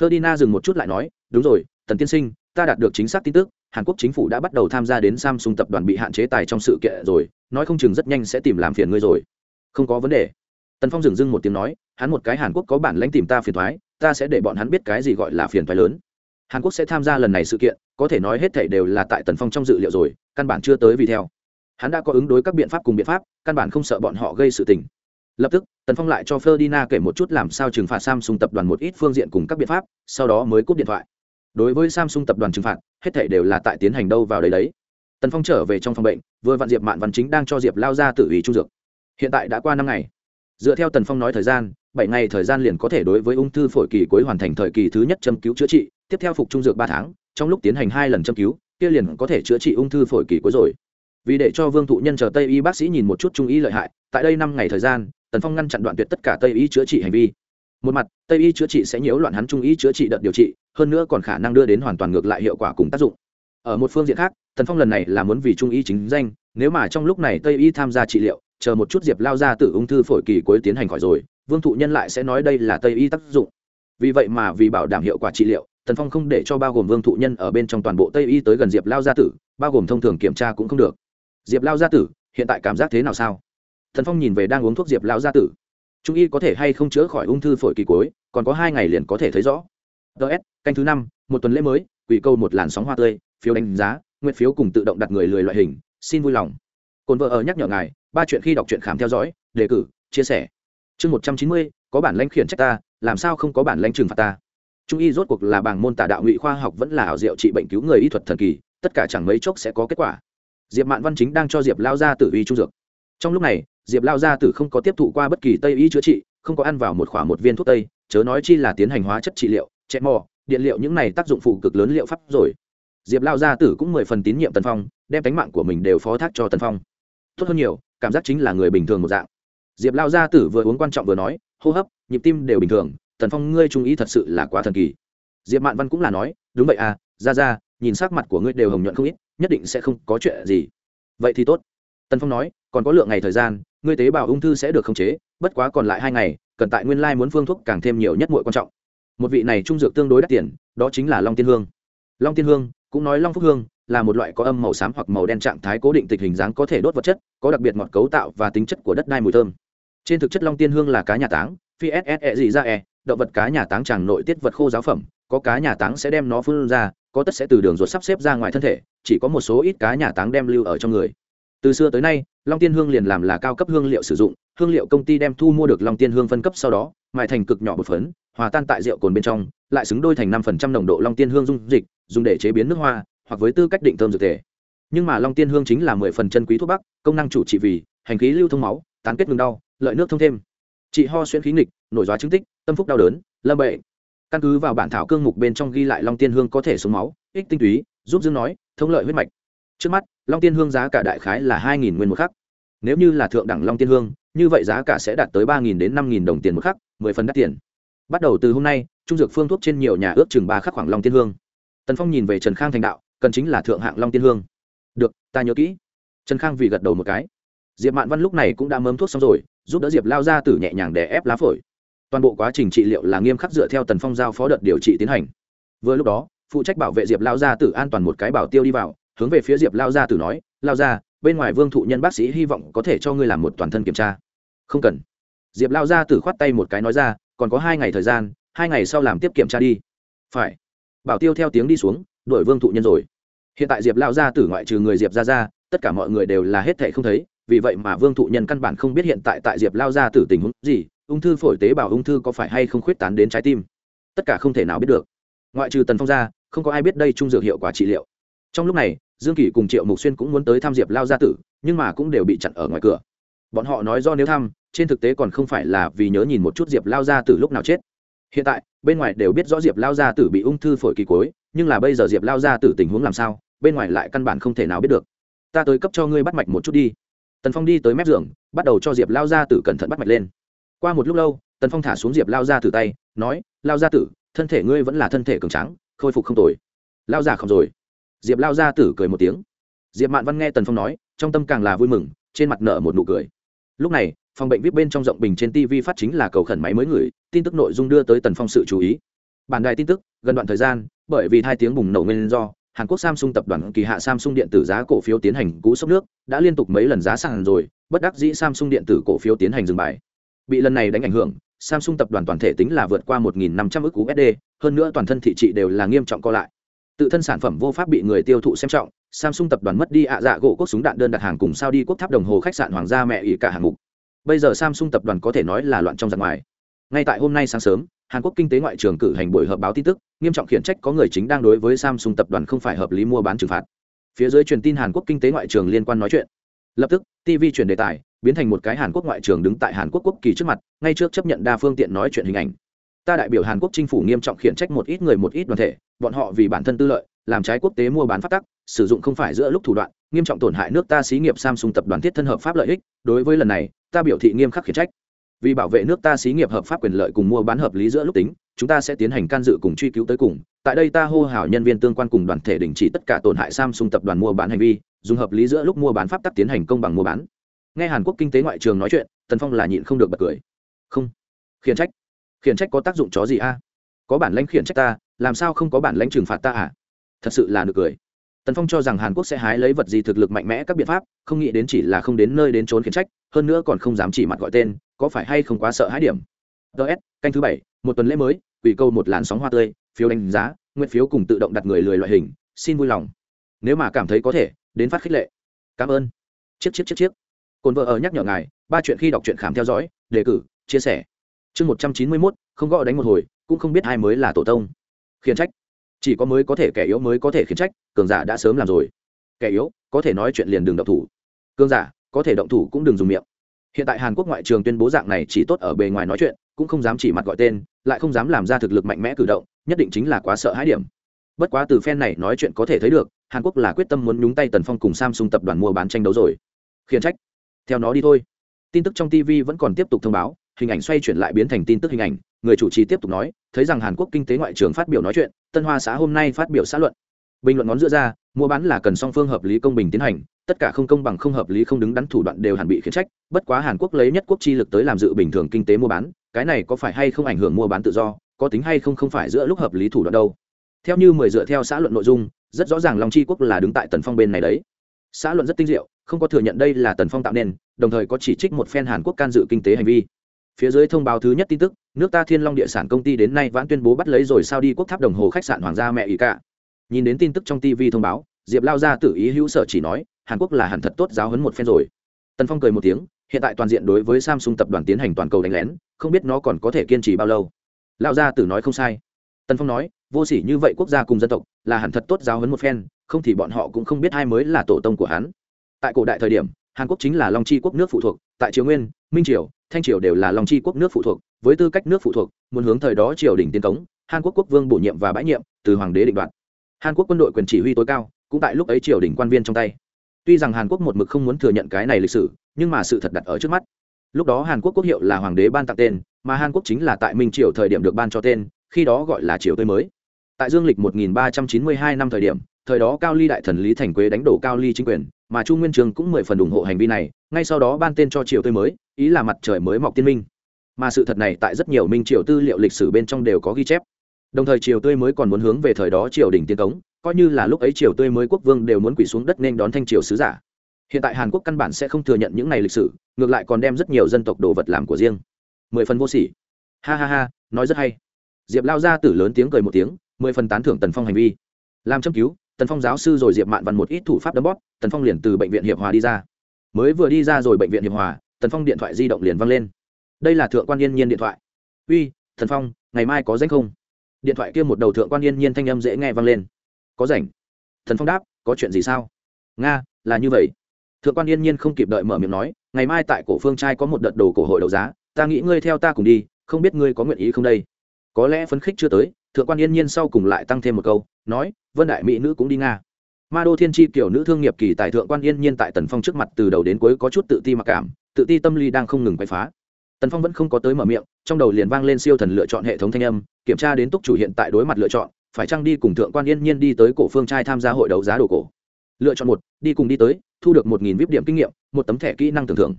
Ferdinand dừng một chút lại nói, đúng rồi, tần tiên sinh ta đạt được chính xác tin tức, hàn quốc chính phủ đã bắt đầu tham gia đến samsung tập đoàn bị hạn chế tài trong sự kiện rồi, nói không chừng rất nhanh sẽ tìm làm phiền ngươi rồi. Không có vấn đề. Tần phong dừng dưng một tiếng nói, hắn một cái hàn quốc có bản lãnh tìm ta phiền thoái, ta sẽ để bọn hắn biết cái gì gọi là phiền thoái lớn. Hàn quốc sẽ tham gia lần này sự kiện, có thể nói hết thảy đều là tại tần phong trong dự liệu rồi, căn bản chưa tới vì theo. Hắn đã có ứng đối các biện pháp cùng biện pháp, căn bản không sợ bọn họ gây sự tình. Lập tức, tần phong lại cho ferdinand kể một chút làm sao trừng phạt samsung tập đoàn một ít phương diện cùng các biện pháp, sau đó mới cúp điện thoại đối với samsung tập đoàn trừng phạt, hết thể đều là tại tiến hành đâu vào đấy đấy. Tần phong trở về trong phòng bệnh, vừa vạn diệp mạn văn chính đang cho diệp lao ra tự ý trung dược. Hiện tại đã qua năm ngày. Dựa theo tần phong nói thời gian, bảy ngày thời gian liền có thể đối với ung thư phổi kỳ cuối hoàn thành thời kỳ thứ nhất châm cứu chữa trị, tiếp theo phục trung dược ba tháng, trong lúc tiến hành hai lần châm cứu, kia liền có thể chữa trị ung thư phổi kỳ cuối rồi. Vì để cho vương thụ nhân chờ tây y bác sĩ nhìn một chút trung y lợi hại, tại đây năm ngày thời gian, tần phong ngăn chặn đoạn tuyệt tất cả tây y chữa trị hành vi một mặt, tây y chữa trị sẽ nhiễu loạn hắn trung y chữa trị đợt điều trị, hơn nữa còn khả năng đưa đến hoàn toàn ngược lại hiệu quả cùng tác dụng. Ở một phương diện khác, tần phong lần này là muốn vì trung y chính danh, nếu mà trong lúc này tây y tham gia trị liệu, chờ một chút diệp lao ra từ ung thư phổi kỳ cuối tiến hành khỏi rồi, vương thụ nhân lại sẽ nói đây là tây y tác dụng. Vì vậy mà vì bảo đảm hiệu quả trị liệu, tần phong không để cho bao gồm vương thụ nhân ở bên trong toàn bộ tây y tới gần diệp lao gia tử, bao gồm thông thường kiểm tra cũng không được. Diệp lao gia tử, hiện tại cảm giác thế nào sao? Thần phong nhìn về đang uống thuốc diệp lao gia tử trung y có thể hay không chữa khỏi ung thư phổi kỳ cuối, còn có hai ngày liền có thể thấy rõ. Ts canh thứ năm, một tuần lễ mới, quỷ câu một làn sóng hoa tươi, phiếu đánh giá, nguyện phiếu cùng tự động đặt người lười loại hình, xin vui lòng. Cồn vợ ở nhắc nhở ngài, ba chuyện khi đọc truyện khám theo dõi, đề cử, chia sẻ. Chương một trăm chín mươi, có bản lãnh khiển trách ta, làm sao không có bản lãnh trừng phạt ta? Trung y rốt cuộc là bảng môn tả đạo ngụy khoa học vẫn là ảo diệu trị bệnh cứu người y thuật thần kỳ, tất cả chẳng mấy chốc sẽ có kết quả. Diệp mạn văn chính đang cho diệp lao gia tử uy trung dược. Trong lúc này diệp lao gia tử không có tiếp thụ qua bất kỳ tây y chữa trị, không có ăn vào một khoảng một viên thuốc tây, chớ nói chi là tiến hành hóa chất trị liệu chẹt mò, điện liệu những này tác dụng phụ cực lớn liệu pháp rồi. Diệp lao gia tử cũng mười phần tín nhiệm tần phong, đem tánh mạng của mình đều phó thác cho tần phong. Tốt hơn nhiều, cảm giác chính là người bình thường một dạng. Diệp lao gia tử vừa uống quan trọng vừa nói, hô hấp, nhịp tim đều bình thường, tần phong ngươi trung ý thật sự là quá thần kỳ. Diệp mạn văn cũng là nói, đúng vậy à ra ra, nhìn sắc mặt của ngươi đều hồng nhuận không ít, nhất định sẽ không có chuyện gì. Vậy thì tốt. Tần phong nói, còn có lượng ngày thời gian ngươi tế bào ung thư sẽ được khống chế, bất quá còn lại hai ngày, cần tại nguyên lai muốn phương thuốc càng thêm nhiều nhất muội quan trọng. Một vị này trung dược tương đối đắt tiền, đó chính là long tiên hương. Long tiên hương, cũng nói long phúc hương, là một loại có âm màu xám hoặc màu đen trạng thái cố định tịch hình dáng có thể đốt vật chất, có đặc biệt ngọt cấu tạo và tính chất của đất đai mùi thơm. Trên thực chất long tiên hương là cá nhà táng, phi sse gì ra e động vật cá nhà táng tràng nội tiết vật khô giáo phẩm, có cá nhà táng sẽ đem nó phun ra, có tất sẽ từ đường ruột sắp xếp ra ngoài thân thể, chỉ có một số ít cá nhà táng đem lưu ở trong người từ xưa tới nay, long tiên hương liền làm là cao cấp hương liệu sử dụng, hương liệu công ty đem thu mua được long tiên hương phân cấp sau đó, mài thành cực nhỏ bột phấn, hòa tan tại rượu cồn bên trong, lại xứng đôi thành năm phần trăm nồng độ long tiên hương dung dịch, dùng để chế biến nước hoa, hoặc với tư cách định thơm dược thể. Nhưng mà long tiên hương chính là mười phần chân quý thuốc bắc, công năng chủ trị vì, hành khí lưu thông máu, tán kết ngừng đau, lợi nước thông thêm. Trị ho xuyên khí nghịch nổi gió chứng tích, tâm phúc đau đớn, lâm bệ. Căn cứ vào bản thảo cương mục bên trong ghi lại long tiên hương có thể xuống máu, ích tinh túy, giúp dương nói thông lợi huyết mạch trước mắt, long tiên hương giá cả đại khái là hai nguyên một khắc. Nếu như là thượng đẳng long tiên hương, như vậy giá cả sẽ đạt tới ba đến năm đồng tiền một khắc, mười phần đắt tiền. Bắt đầu từ hôm nay, trung dược phương thuốc trên nhiều nhà ước chừng ba khắc khoảng long tiên hương. Tần phong nhìn về trần khang thành đạo, cần chính là thượng hạng long tiên hương. Được, ta nhớ kỹ. Trần khang vì gật đầu một cái. Diệp mạn văn lúc này cũng đã mớm thuốc xong rồi, giúp đỡ diệp lao ra tử nhẹ nhàng để ép lá phổi. Toàn bộ quá trình trị liệu là nghiêm khắc dựa theo tần phong giao phó đợt điều trị tiến hành. Vừa lúc đó, phụ trách bảo vệ diệp lao gia tử an toàn một cái bảo tiêu đi vào hướng về phía diệp lao gia tử nói, lao ra bên ngoài vương thụ nhân bác sĩ hy vọng có thể cho ngươi làm một toàn thân kiểm tra. Không cần. Diệp lao gia tử khoát tay một cái nói ra, còn có hai ngày thời gian, hai ngày sau làm tiếp kiểm tra đi. Phải. Bảo tiêu theo tiếng đi xuống, đuổi vương thụ nhân rồi. Hiện tại diệp lao gia tử ngoại trừ người diệp ra ra tất cả mọi người đều là hết thệ không thấy, vì vậy mà vương thụ nhân căn bản không biết hiện tại tại diệp lao gia tử tình huống gì, ung thư phổi tế bào ung thư có phải hay không khuyết tán đến trái tim? Tất cả không thể nào biết được. Ngoại trừ tần phong ra không có ai biết đây trung dược hiệu quả trị liệu. Trong lúc này dương kỷ cùng triệu mục xuyên cũng muốn tới thăm diệp lao gia tử, nhưng mà cũng đều bị chặn ở ngoài cửa. Bọn họ nói do nếu thăm, trên thực tế còn không phải là vì nhớ nhìn một chút diệp lao gia tử lúc nào chết. Hiện tại, bên ngoài đều biết rõ diệp lao gia tử bị ung thư phổi kỳ cuối nhưng là bây giờ diệp lao gia tử tình huống làm sao, bên ngoài lại căn bản không thể nào biết được. Ta tới cấp cho ngươi bắt mạch một chút đi. Tần phong đi tới mép giường, bắt đầu cho diệp lao gia tử cẩn thận bắt mạch lên. Qua một lúc lâu, tần phong thả xuống diệp lao gia tử tay, nói, lao gia tử, thân thể ngươi vẫn là thân thể cường trắng khôi phục không tồi. Lao già không rồi diệp lao gia tử cười một tiếng. Diệp mạn văn nghe tần phong nói, trong tâm càng là vui mừng, trên mặt nở một nụ cười. Lúc này, phòng bệnh vip bên trong rộng bình trên tv phát chính là cầu khẩn máy mới gửi tin tức nội dung đưa tới tần phong sự chú ý. Bản đài tin tức, gần đoạn thời gian, bởi vì hai tiếng bùng nổ nguyên do, hàn quốc samsung tập đoàn kỳ hạ samsung điện tử giá cổ phiếu tiến hành cú sốc nước, đã liên tục mấy lần giá sàn rồi, bất đắc dĩ samsung điện tử cổ phiếu tiến hành dừng bài. Bị lần này đánh ảnh hưởng, samsung tập đoàn toàn thể tính là vượt qua 1.500 ức usd hơn nữa toàn thân thị trị đều là nghiêm trọng co lại tự thân sản phẩm vô pháp bị người tiêu thụ xem trọng, samsung tập đoàn mất đi ạ dạ gỗ quốc súng đạn đơn đặt hàng cùng sao đi quốc tháp đồng hồ khách sạn hoàng gia mẹ ỉ cả hàng mục. Bây giờ samsung tập đoàn có thể nói là loạn trong giặc ngoài. Ngay tại hôm nay sáng sớm, hàn quốc kinh tế ngoại trưởng cử hành buổi họp báo tin tức, nghiêm trọng khiển trách có người chính đang đối với samsung tập đoàn không phải hợp lý mua bán trừng phạt. Phía dưới truyền tin hàn quốc kinh tế ngoại trưởng liên quan nói chuyện. Lập tức tv chuyển đề tài, biến thành một cái hàn quốc ngoại trưởng đứng tại hàn quốc quốc kỳ trước mặt, ngay trước chấp nhận đa phương tiện nói chuyện hình ảnh ta đại biểu hàn quốc chính phủ nghiêm trọng khiển trách một ít người một ít đoàn thể, bọn họ vì bản thân tư lợi, làm trái quốc tế mua bán phát tắc, sử dụng không phải giữa lúc thủ đoạn, nghiêm trọng tổn hại nước ta xí nghiệp samsung tập đoàn thiết thân hợp pháp lợi ích, đối với lần này, ta biểu thị nghiêm khắc khiển trách. Vì bảo vệ nước ta xí nghiệp hợp pháp quyền lợi cùng mua bán hợp lý giữa lúc tính, chúng ta sẽ tiến hành can dự cùng truy cứu tới cùng. Tại đây ta hô hào nhân viên tương quan cùng đoàn thể đình chỉ tất cả tổn hại samsung tập đoàn mua bán hành vi, dùng hợp lý giữa lúc mua bán pháp tắc tiến hành công bằng mua bán. Nghe hàn quốc kinh tế ngoại trường nói chuyện, tần phong là nhịn không được bật cười. Không. Khiển trách khiển trách có tác dụng chó gì a? Có bản lãnh khiển trách ta, làm sao không có bản lãnh trừng phạt ta à? Thật sự là nực cười. Tần phong cho rằng hàn quốc sẽ hái lấy vật gì thực lực mạnh mẽ các biện pháp, không nghĩ đến chỉ là không đến nơi đến trốn khiển trách, hơn nữa còn không dám chỉ mặt gọi tên, có phải hay không quá sợ hãi điểm? Ts canh thứ bảy, một tuần lễ mới, quỷ câu một làn sóng hoa tươi, phiếu đánh giá, nguyện phiếu cùng tự động đặt người lười loại hình, xin vui lòng. Nếu mà cảm thấy có thể, đến phát khích lệ. Cảm ơn. Chiếc chiếc chiếc chiếc. Cồn vợ ở nhắc nhở ngài, ba chuyện khi đọc truyện khám theo dõi, đề cử, chia sẻ chương một trăm chín mươi mốt, không gọi đánh một hồi, cũng không biết ai mới là tổ tông. Khiển trách. Chỉ có mới có thể kẻ yếu mới có thể khiển trách, cường giả đã sớm làm rồi. Kẻ yếu, có thể nói chuyện liền đừng động thủ. Cường giả, có thể động thủ cũng đừng dùng miệng. Hiện tại hàn quốc ngoại trường tuyên bố dạng này chỉ tốt ở bề ngoài nói chuyện, cũng không dám chỉ mặt gọi tên, lại không dám làm ra thực lực mạnh mẽ cử động, nhất định chính là quá sợ hãi điểm. Bất quá từ phen này nói chuyện có thể thấy được, hàn quốc là quyết tâm muốn nhúng tay tần phong cùng samsung tập đoàn mua bán tranh đấu rồi. Khiển trách. Theo nó đi thôi. Tin tức trong tv vẫn còn tiếp tục thông báo hình ảnh xoay chuyển lại biến thành tin tức hình ảnh. Người chủ trì tiếp tục nói, thấy rằng hàn quốc kinh tế ngoại trưởng phát biểu nói chuyện, tân hoa xã hôm nay phát biểu xã luận. Bình luận ngón giữa ra, mua bán là cần song phương hợp lý công bình tiến hành, tất cả không công bằng không hợp lý không đứng đắn thủ đoạn đều hẳn bị khiển trách, bất quá hàn quốc lấy nhất quốc chi lực tới làm dự bình thường kinh tế mua bán, cái này có phải hay không ảnh hưởng mua bán tự do, có tính hay không không phải giữa lúc hợp lý thủ đoạn đâu. Theo như mười dựa theo xã luận nội dung, rất rõ ràng long chi quốc là đứng tại tần phong bên này đấy. Xã luận rất tinh diệu, không có thừa nhận đây là tần phong tạo nên, đồng thời có chỉ trích một phen hàn quốc can dự kinh tế hành vi phía dưới thông báo thứ nhất tin tức, nước ta thiên long địa sản công ty đến nay vẫn tuyên bố bắt lấy rồi sao đi quốc tháp đồng hồ khách sạn hoàng gia mẹ ý cả. Nhìn đến tin tức trong tv thông báo, diệp lao ra tự ý hữu sở chỉ nói, hàn quốc là hẳn thật tốt giáo hấn một phen rồi. Tần phong cười một tiếng, hiện tại toàn diện đối với samsung tập đoàn tiến hành toàn cầu đánh lén, không biết nó còn có thể kiên trì bao lâu. Lao gia tử nói không sai. Tần phong nói, vô s ỉ như vậy quốc gia cùng dân tộc, là hẳn thật tốt giáo hấn một phen, không thì bọn họ cũng không biết hai mới là tổ tông của hắn. Tại cổ đại thời điểm, hàn quốc chính là long chi quốc nước phụ thuộc, tại triều nguyên minh triều, thanh triều đều là long tri quốc nước phụ thuộc, với tư cách nước phụ thuộc, muốn hướng thời đó triều đình tiến cống hàn quốc quốc vương bổ nhiệm và bãi nhiệm từ hoàng đế định đoạt. Hàn quốc quân đội quyền chỉ huy tối cao, cũng tại lúc ấy triều đình quan viên trong tay. Tuy rằng hàn quốc một mực không muốn thừa nhận cái này lịch sử, nhưng mà sự thật đặt ở trước mắt. Lúc đó hàn quốc quốc hiệu là hoàng đế ban tặng tên, mà hàn quốc chính là tại minh triều thời điểm được ban cho tên, khi đó gọi là triều tươi mới. Tại dương lịch 1392 năm thời điểm, thời đó cao ly đại thần lý thành quế đánh đổ cao ly chính quyền, mà chu nguyên trường cũng mười phần ủng hộ hành vi này, ngay sau đó ban tên cho triều tươi mới ý là mặt trời mới mọc tiên minh. Mà sự thật này tại rất nhiều minh triều tư liệu lịch sử bên trong đều có ghi chép. Đồng thời triều tươi mới còn muốn hướng về thời đó triều đình tiến cống, coi như là lúc ấy triều tươi mới quốc vương đều muốn quỳ xuống đất nên đón thanh triều sứ giả. Hiện tại hàn quốc căn bản sẽ không thừa nhận những này lịch sử, ngược lại còn đem rất nhiều dân tộc đồ vật làm của riêng. Mười phần vô sỉ. Ha ha ha, nói rất hay. Diệp lao ra tử lớn tiếng cười một tiếng, mười phần tán thưởng tần phong hành vi. Làm châm cứu, tần phong giáo sư rồi diệp mạn văn một ít thủ pháp đấm bóp, tần phong liền từ bệnh viện hiệp hòa đi ra. Mới vừa đi ra rồi bệnh viện hiệp hòa tần phong điện thoại di động liền văng lên. Đây là thượng quan yên nhiên điện thoại. Uy thần phong, ngày mai có danh không? Điện thoại kia một đầu thượng quan yên nhiên thanh âm dễ nghe vang lên. Có rảnh? Thần phong đáp, có chuyện gì sao? Nga, là như vậy. Thượng quan yên nhiên không kịp đợi mở miệng nói, ngày mai tại cổ phương trai có một đợt đồ cổ hội đấu giá, ta nghĩ ngươi theo ta cùng đi, không biết ngươi có nguyện ý không đây? Có lẽ phấn khích chưa tới, thượng quan yên nhiên sau cùng lại tăng thêm một câu, nói, vân đại mỹ nữ cũng đi nga. Ma đô thiên tri kiểu nữ thương nghiệp kỳ tài thượng quan yên nhiên tại tần phong trước mặt từ đầu đến cuối có chút tự ti mặc cảm tự ti tâm lý đang không ngừng quay phá. Tần phong vẫn không có tới mở miệng, trong đầu liền vang lên siêu thần lựa chọn hệ thống thanh âm, kiểm tra đến túc chủ hiện tại đối mặt lựa chọn, phải chăng đi cùng thượng quan yên nhiên đi tới cổ phương trai tham gia hội đấu giá đồ cổ. Lựa chọn một, đi cùng đi tới, thu được một nghìn vip điểm kinh nghiệm, một tấm thẻ kỹ năng tưởng thưởng.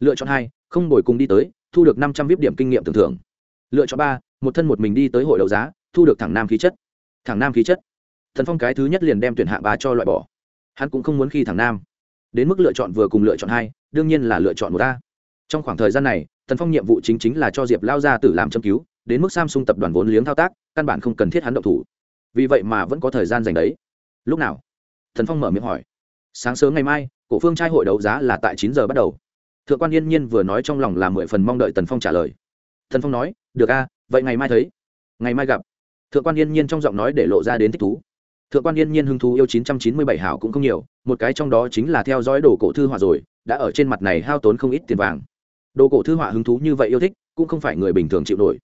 Lựa chọn hai, không đổi cùng đi tới, thu được năm trăm vip điểm kinh nghiệm tưởng thưởng. Lựa chọn ba, một thân một mình đi tới hội đấu giá, thu được thẳng nam khí chất. Thẳng nam khí chất. Thần phong cái thứ nhất liền đem tuyển hạ bà cho loại bỏ. Hắn cũng không muốn khi thẳng nam. Đến mức lựa chọn vừa cùng lựa chọn hai đương nhiên là lựa chọn một ta. trong khoảng thời gian này thần phong nhiệm vụ chính chính là cho diệp lao ra tử làm châm cứu, đến mức samsung tập đoàn vốn liếng thao tác, căn bản không cần thiết hắn động thủ. Vì vậy mà vẫn có thời gian dành đấy. Lúc nào? Thần phong mở miệng hỏi. Sáng sớm ngày mai, cổ phương trai hội đấu giá là tại chín giờ bắt đầu. Thượng quan yên nhiên vừa nói trong lòng là mười phần mong đợi tần phong trả lời. Thần phong nói, được a, vậy ngày mai thấy. Ngày mai gặp. Thượng quan yên nhiên trong giọng nói để lộ ra đến thích thú. Thượng quan yên nhiên hưng thú yêu chín trăm chín mươi bảy hảo cũng không nhiều, một cái trong đó chính là theo dõi đồ cổ thư họa rồi đã ở trên mặt này hao tốn không ít tiền vàng. Đồ cổ thư họa hứng thú như vậy yêu thích, cũng không phải người bình thường chịu nổi.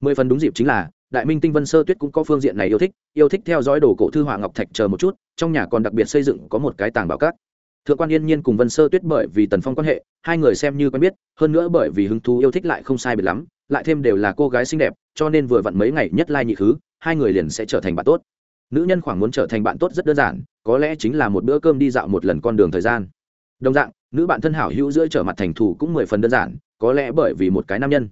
Mười phần đúng dịp chính là, đại minh tinh vân sơ tuyết cũng có phương diện này yêu thích yêu thích theo dõi đồ cổ thư họa ngọc thạch chờ một chút, trong nhà còn đặc biệt xây dựng có một cái tàng bảo các thượng quan yên nhiên cùng vân sơ tuyết bởi vì tần phong quan hệ, hai người xem như quen biết, hơn nữa bởi vì hứng thú yêu thích lại không sai biệt lắm, lại thêm đều là cô gái xinh đẹp, cho nên vừa vặn mấy ngày nhất lai nhị khứ, hai người liền sẽ trở thành bạn tốt. Nữ nhân khoảng muốn trở thành bạn tốt rất đơn giản, có lẽ chính là một bữa cơm đi dạo một lần con đường thời gian đồng dạng, nữ bạn thân hảo hữu giữa trở mặt thành thù cũng mười phần đơn giản, có lẽ bởi vì một cái nam nhân.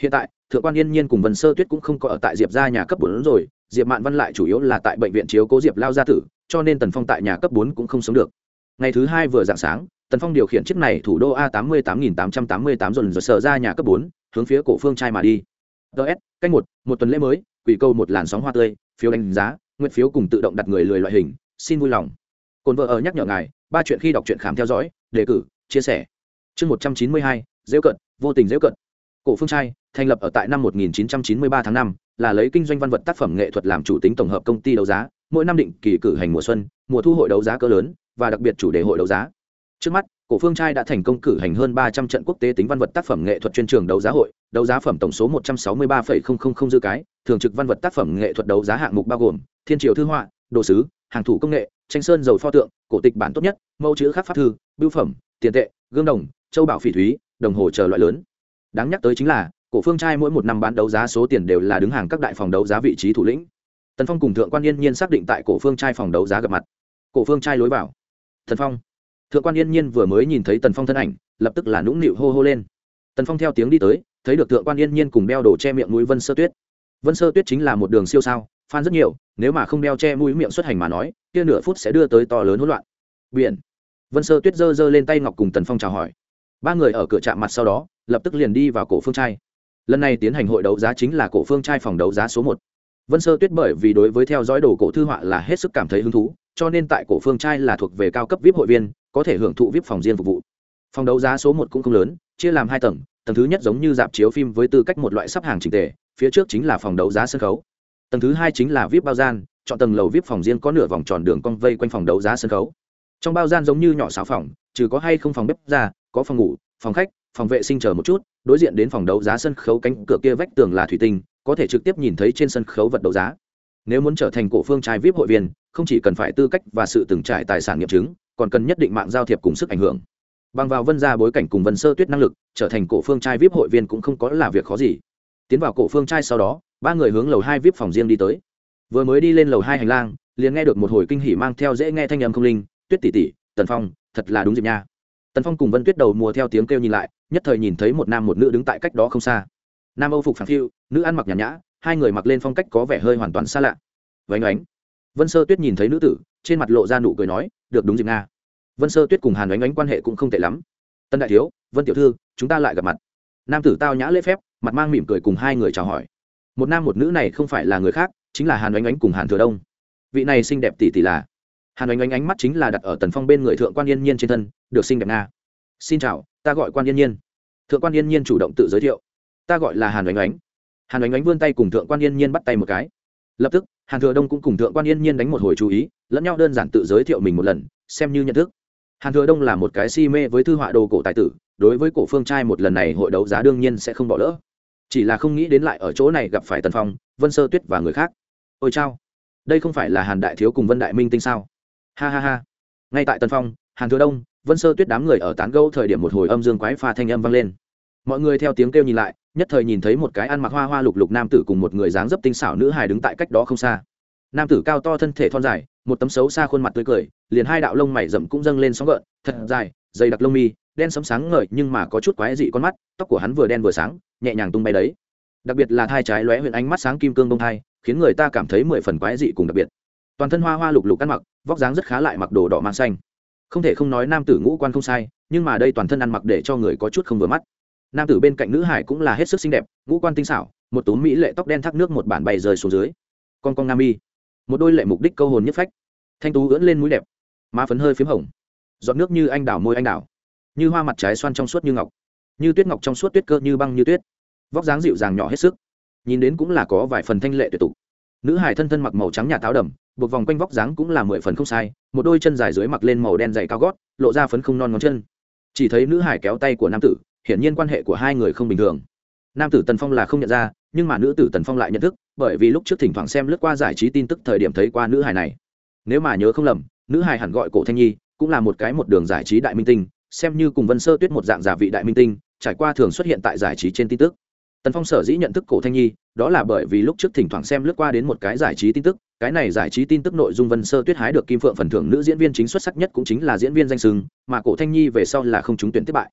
Hiện tại, thượng quan yên nhiên cùng vân sơ tuyết cũng không có ở tại diệp ra nhà cấp bốn rồi, diệp mạn văn lại chủ yếu là tại bệnh viện chiếu cố diệp lao gia tử, cho nên tần phong tại nhà cấp bốn cũng không sống được. Ngày thứ hai vừa dạng sáng, tần phong điều khiển chiếc này thủ đô a tám mươi tám nghìn tám trăm tám mươi tám dồn dồn sở ra nhà cấp bốn, hướng phía cổ phương trai mà đi. Ts cách một một tuần lễ mới, quỷ câu một làn sóng hoa tươi, phiếu đánh giá, nguyện phiếu cùng tự động đặt người lười loại hình, xin vui lòng cồn vợ ở nhắc nhở ngài ba chuyện khi đọc truyện khám theo dõi đề cử chia sẻ. Chương một trăm chín mươi hai dễu cận vô tình dễu cận. Cổ phương trai thành lập ở tại năm 1993 tháng 5, là lấy kinh doanh văn vật tác phẩm nghệ thuật làm chủ tính tổng hợp công ty đấu giá mỗi năm định kỳ cử hành mùa xuân mùa thu hội đấu giá cỡ lớn và đặc biệt chủ đề hội đấu giá. Trước mắt cổ phương trai đã thành công cử hành hơn 300 trận quốc tế tính văn vật tác phẩm nghệ thuật chuyên trường đấu giá hội đấu giá phẩm tổng số 163,000 dư cái thường trực văn vật tác phẩm nghệ thuật đấu giá hạng mục bao gồm thiên triều thư họa đồ sứ hàng thủ công nghệ, tranh sơn dầu pho tượng, cổ tịch bản tốt nhất, mẫu chữ khắc pháp thư, bưu phẩm, tiền tệ, gương đồng, châu bảo phỉ thúy, đồng hồ chờ loại lớn. Đáng nhắc tới chính là, cổ phương trai mỗi một năm bán đấu giá số tiền đều là đứng hàng các đại phòng đấu giá vị trí thủ lĩnh. Tần phong cùng thượng quan yên nhiên xác định tại cổ phương trai phòng đấu giá gặp mặt. Cổ phương trai lối vào. Thần phong. Thượng quan yên nhiên vừa mới nhìn thấy tần phong thân ảnh, lập tức là nũng nịu hô hô lên. Tần phong theo tiếng đi tới, thấy được thượng quan yên nhiên cùng đeo đồ che miệng núi vân sơ tuyết. Vân sơ tuyết chính là một đường siêu sao phan rất nhiều, nếu mà không đeo che mũi miệng xuất hành mà nói, kia nửa phút sẽ đưa tới to lớn hỗn loạn. Biển. Vân sơ tuyết giơ giơ lên tay ngọc cùng tần phong chào hỏi. Ba người ở cửa trạm mặt sau đó, lập tức liền đi vào cổ phương trai. Lần này tiến hành hội đấu giá chính là cổ phương trai phòng đấu giá số một. Vân sơ tuyết bởi vì đối với theo dõi đồ cổ thư họa là hết sức cảm thấy hứng thú, cho nên tại cổ phương trai là thuộc về cao cấp vip hội viên, có thể hưởng thụ vip phòng riêng phục vụ. Phòng đấu giá số một cũng không lớn, chia làm hai tầng tầng thứ nhất giống như dạp chiếu phim với tư cách một loại sắp hàng trình tề, phía trước chính là phòng đấu giá sân khấu tầng thứ hai chính là vip bao gian, chọn tầng lầu vip phòng riêng có nửa vòng tròn đường cong vây quanh phòng đấu giá sân khấu. Trong bao gian giống như nhỏ xáo phòng, trừ có hay không phòng bếp ra, có phòng ngủ, phòng khách, phòng vệ sinh chờ một chút, đối diện đến phòng đấu giá sân khấu cánh cửa kia vách tường là thủy tinh, có thể trực tiếp nhìn thấy trên sân khấu vật đấu giá. Nếu muốn trở thành cổ phương trai vip hội viên, không chỉ cần phải tư cách và sự từng trải tài sản nghiệm chứng, còn cần nhất định mạng giao thiệp cùng sức ảnh hưởng. Bằng vào vân ra bối cảnh cùng vân sơ tuyết năng lực, trở thành cổ phương trai vip hội viên cũng không có là việc khó gì. Tiến vào cổ phương trai sau đó ba người hướng lầu hai vip phòng riêng đi tới. Vừa mới đi lên lầu hai hành lang, liền nghe được một hồi kinh hỉ mang theo dễ nghe thanh âm không linh, tuyết tỷ tỷ, tần phong, thật là đúng dịp nha. Tần phong cùng vân tuyết đầu mùa theo tiếng kêu nhìn lại, nhất thời nhìn thấy một nam một nữ đứng tại cách đó không xa. Nam âu phục phản phiu, nữ ăn mặc nhàn nhã, hai người mặc lên phong cách có vẻ hơi hoàn toàn xa lạ. Vánh ánh. Vân sơ tuyết nhìn thấy nữ tử, trên mặt lộ ra nụ cười nói, được đúng dịp nga vân sơ tuyết cùng hàn ánh ánh quan hệ cũng không tệ lắm. Tân đại thiếu, vân tiểu thư, chúng ta lại gặp mặt. Nam tử tao nhã lễ phép, mặt mang mỉm cười cùng hai người chào hỏi một nam một nữ này không phải là người khác, chính là hàn oanh ánh cùng hàn thừa đông. Vị này xinh đẹp tỷ tỷ là? Hàn oanh ánh ánh mắt chính là đặt ở tần phong bên người thượng quan yên nhiên trên thân, được xinh đẹp nga. Xin chào, ta gọi quan yên nhiên. Thượng quan yên nhiên chủ động tự giới thiệu. Ta gọi là hàn oanh ánh hàn oanh ánh vươn tay cùng thượng quan yên nhiên bắt tay một cái. Lập tức, hàn thừa đông cũng cùng thượng quan yên nhiên đánh một hồi chú ý, lẫn nhau đơn giản tự giới thiệu mình một lần, xem như nhận thức. Hàn thừa đông là một cái si mê với thư họa đồ cổ tài tử, đối với cổ phương trai một lần này hội đấu giá đương nhiên sẽ không bỏ lỡ chỉ là không nghĩ đến lại ở chỗ này gặp phải tần phong, vân sơ tuyết và người khác. Ôi chao, đây không phải là hàn đại thiếu cùng vân đại minh tinh sao? Ha ha ha. Ngay tại tần phong, hàn thừa đông, vân sơ tuyết đám người ở tán gâu thời điểm một hồi âm dương quái pha thanh âm vang lên. Mọi người theo tiếng kêu nhìn lại, nhất thời nhìn thấy một cái ăn mặc hoa hoa lục lục nam tử cùng một người dáng dấp tinh xảo nữ hài đứng tại cách đó không xa. Nam tử cao to thân thể thon dài, một tấm xấu xa khuôn mặt tươi cười, liền hai đạo lông mày rậm cũng dâng lên sóng gợn, thật dài, dày đặc lông mi đen sấm sáng ngời nhưng mà có chút quái dị con mắt, tóc của hắn vừa đen vừa sáng, nhẹ nhàng tung bay đấy. Đặc biệt là thai trái lóe huyện ánh mắt sáng kim cương bông thai, khiến người ta cảm thấy mười phần quái dị cùng đặc biệt. Toàn thân hoa hoa lục lục ăn mặc, vóc dáng rất khá lại mặc đồ đỏ mang xanh. Không thể không nói nam tử ngũ quan không sai, nhưng mà đây toàn thân ăn mặc để cho người có chút không vừa mắt. Nam tử bên cạnh nữ hải cũng là hết sức xinh đẹp, ngũ quan tinh xảo, một túm mỹ lệ tóc đen thác nước một bản bay rơi xuống dưới. Con con nam y một đôi lệ mục đích câu hồn nhất phách. Thanh tú ưỡn lên mũi đẹp, má phấn hơi p h í m hồng. Giọt nước như anh đào môi anh đào như hoa mặt trái xoan trong suốt như ngọc, như tuyết ngọc trong suốt tuyết cơ như băng như tuyết. Vóc dáng dịu dàng nhỏ hết sức, nhìn đến cũng là có vài phần thanh lệ tuyệt tục. Nữ hải thân thân mặc màu trắng nhà táo đầm, buộc vòng quanh vóc dáng cũng là mười phần không sai, một đôi chân dài dưới mặc lên màu đen dày cao gót, lộ ra phấn không non ngón chân. Chỉ thấy nữ hải kéo tay của nam tử, hiển nhiên quan hệ của hai người không bình thường. Nam tử tần phong là không nhận ra, nhưng mà nữ tử tần phong lại nhận thức, bởi vì lúc trước thỉnh thoảng xem lướt qua giải trí tin tức thời điểm thấy qua nữ hải này. Nếu mà nhớ không lầm, nữ hải hẳn gọi cổ thanh nhi, cũng là một cái một đường giải trí đại minh tinh xem như cùng vân sơ tuyết một dạng giả vị đại minh tinh, trải qua thường xuất hiện tại giải trí trên tin tức. Tần phong sở dĩ nhận thức cổ thanh nhi, đó là bởi vì lúc trước thỉnh thoảng xem lướt qua đến một cái giải trí tin tức, cái này giải trí tin tức nội dung vân sơ tuyết hái được kim phượng phần thưởng nữ diễn viên chính xuất sắc nhất cũng chính là diễn viên danh sừng mà cổ thanh nhi về sau là không trúng tuyển tiếp bại.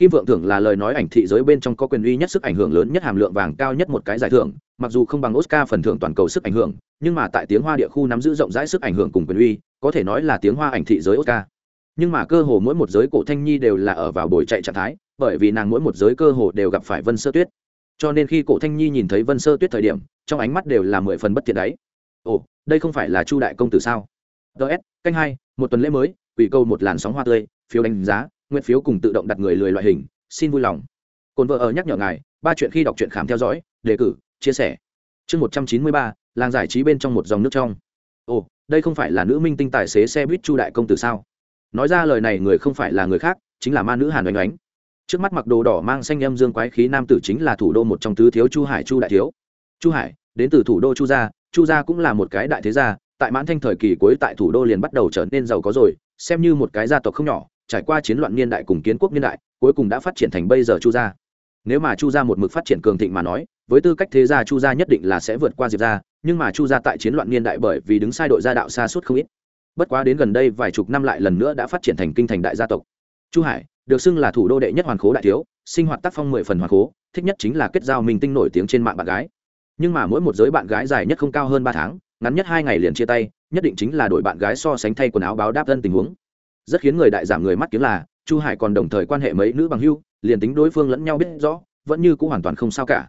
Kim Phượng thưởng là lời nói ảnh thị giới bên trong có quyền uy nhất sức ảnh hưởng lớn nhất hàm lượng vàng cao nhất một cái giải thưởng, mặc dù không bằng oscar phần thưởng toàn cầu sức ảnh hưởng, nhưng mà tại tiếng hoa địa khu nắm giữ rộng rãi sức ảnh hưởng cùng quyền uy, có thể nói là tiếng hoa ảnh thị giới oscar nhưng mà cơ hồ mỗi một giới cổ thanh nhi đều là ở vào buổi chạy trạng thái, bởi vì nàng mỗi một giới cơ hồ đều gặp phải vân sơ tuyết. Cho nên khi cổ thanh nhi nhìn thấy vân sơ tuyết thời điểm, trong ánh mắt đều là mười phần bất thiện đấy. Ồ, đây không phải là chu đại công tử sao? Ts canh hai, một tuần lễ mới ủy câu một làn sóng hoa tươi, phiếu đánh giá, nguyện phiếu cùng tự động đặt người lười loại hình, xin vui lòng. Cồn vợ ở nhắc nhở ngài, ba chuyện khi đọc truyện khám theo dõi, đề cử, chia sẻ. Chương một trăm chín mươi ba, làng giải trí bên trong một dòng nước trong. Ồ, đây không phải là nữ minh tinh tài xế xe buýt chu đại công tử sao? Nói ra lời này người không phải là người khác, chính là ma nữ hàn oanh oánh. Trước mắt mặc đồ đỏ mang xanh âm dương quái khí nam tử chính là thủ đô một trong tứ thiếu chu hải chu đại thiếu. Chu hải, đến từ thủ đô chu gia chu gia cũng là một cái đại thế gia, tại mãn thanh thời kỳ cuối tại thủ đô liền bắt đầu trở nên giàu có rồi, xem như một cái gia tộc không nhỏ, trải qua chiến loạn niên đại cùng kiến quốc niên đại, cuối cùng đã phát triển thành bây giờ chu gia. Nếu mà chu gia một mực phát triển cường thịnh mà nói, với tư cách thế gia chu gia nhất định là sẽ vượt qua diệp gia, nhưng mà chu gia tại chiến loạn niên đại bởi vì đứng sai đội gia đạo xa suốt không ít bất quá đến gần đây vài chục năm lại lần nữa đã phát triển thành kinh thành đại gia tộc. Chu hải, được xưng là thủ đô đệ nhất hoàn khố đại thiếu, sinh hoạt tác phong mười phần hoàn khố, thích nhất chính là kết giao minh tinh nổi tiếng trên mạng bạn gái. Nhưng mà mỗi một giới bạn gái dài nhất không cao hơn ba tháng, ngắn nhất hai ngày liền chia tay, nhất định chính là đội bạn gái so sánh thay quần áo báo đáp thân tình huống. Rất khiến người đại giảm người mắt kiếm là, chu hải còn đồng thời quan hệ mấy nữ bằng hưu, liền tính đối phương lẫn nhau biết rõ, vẫn như cũng hoàn toàn không sao cả.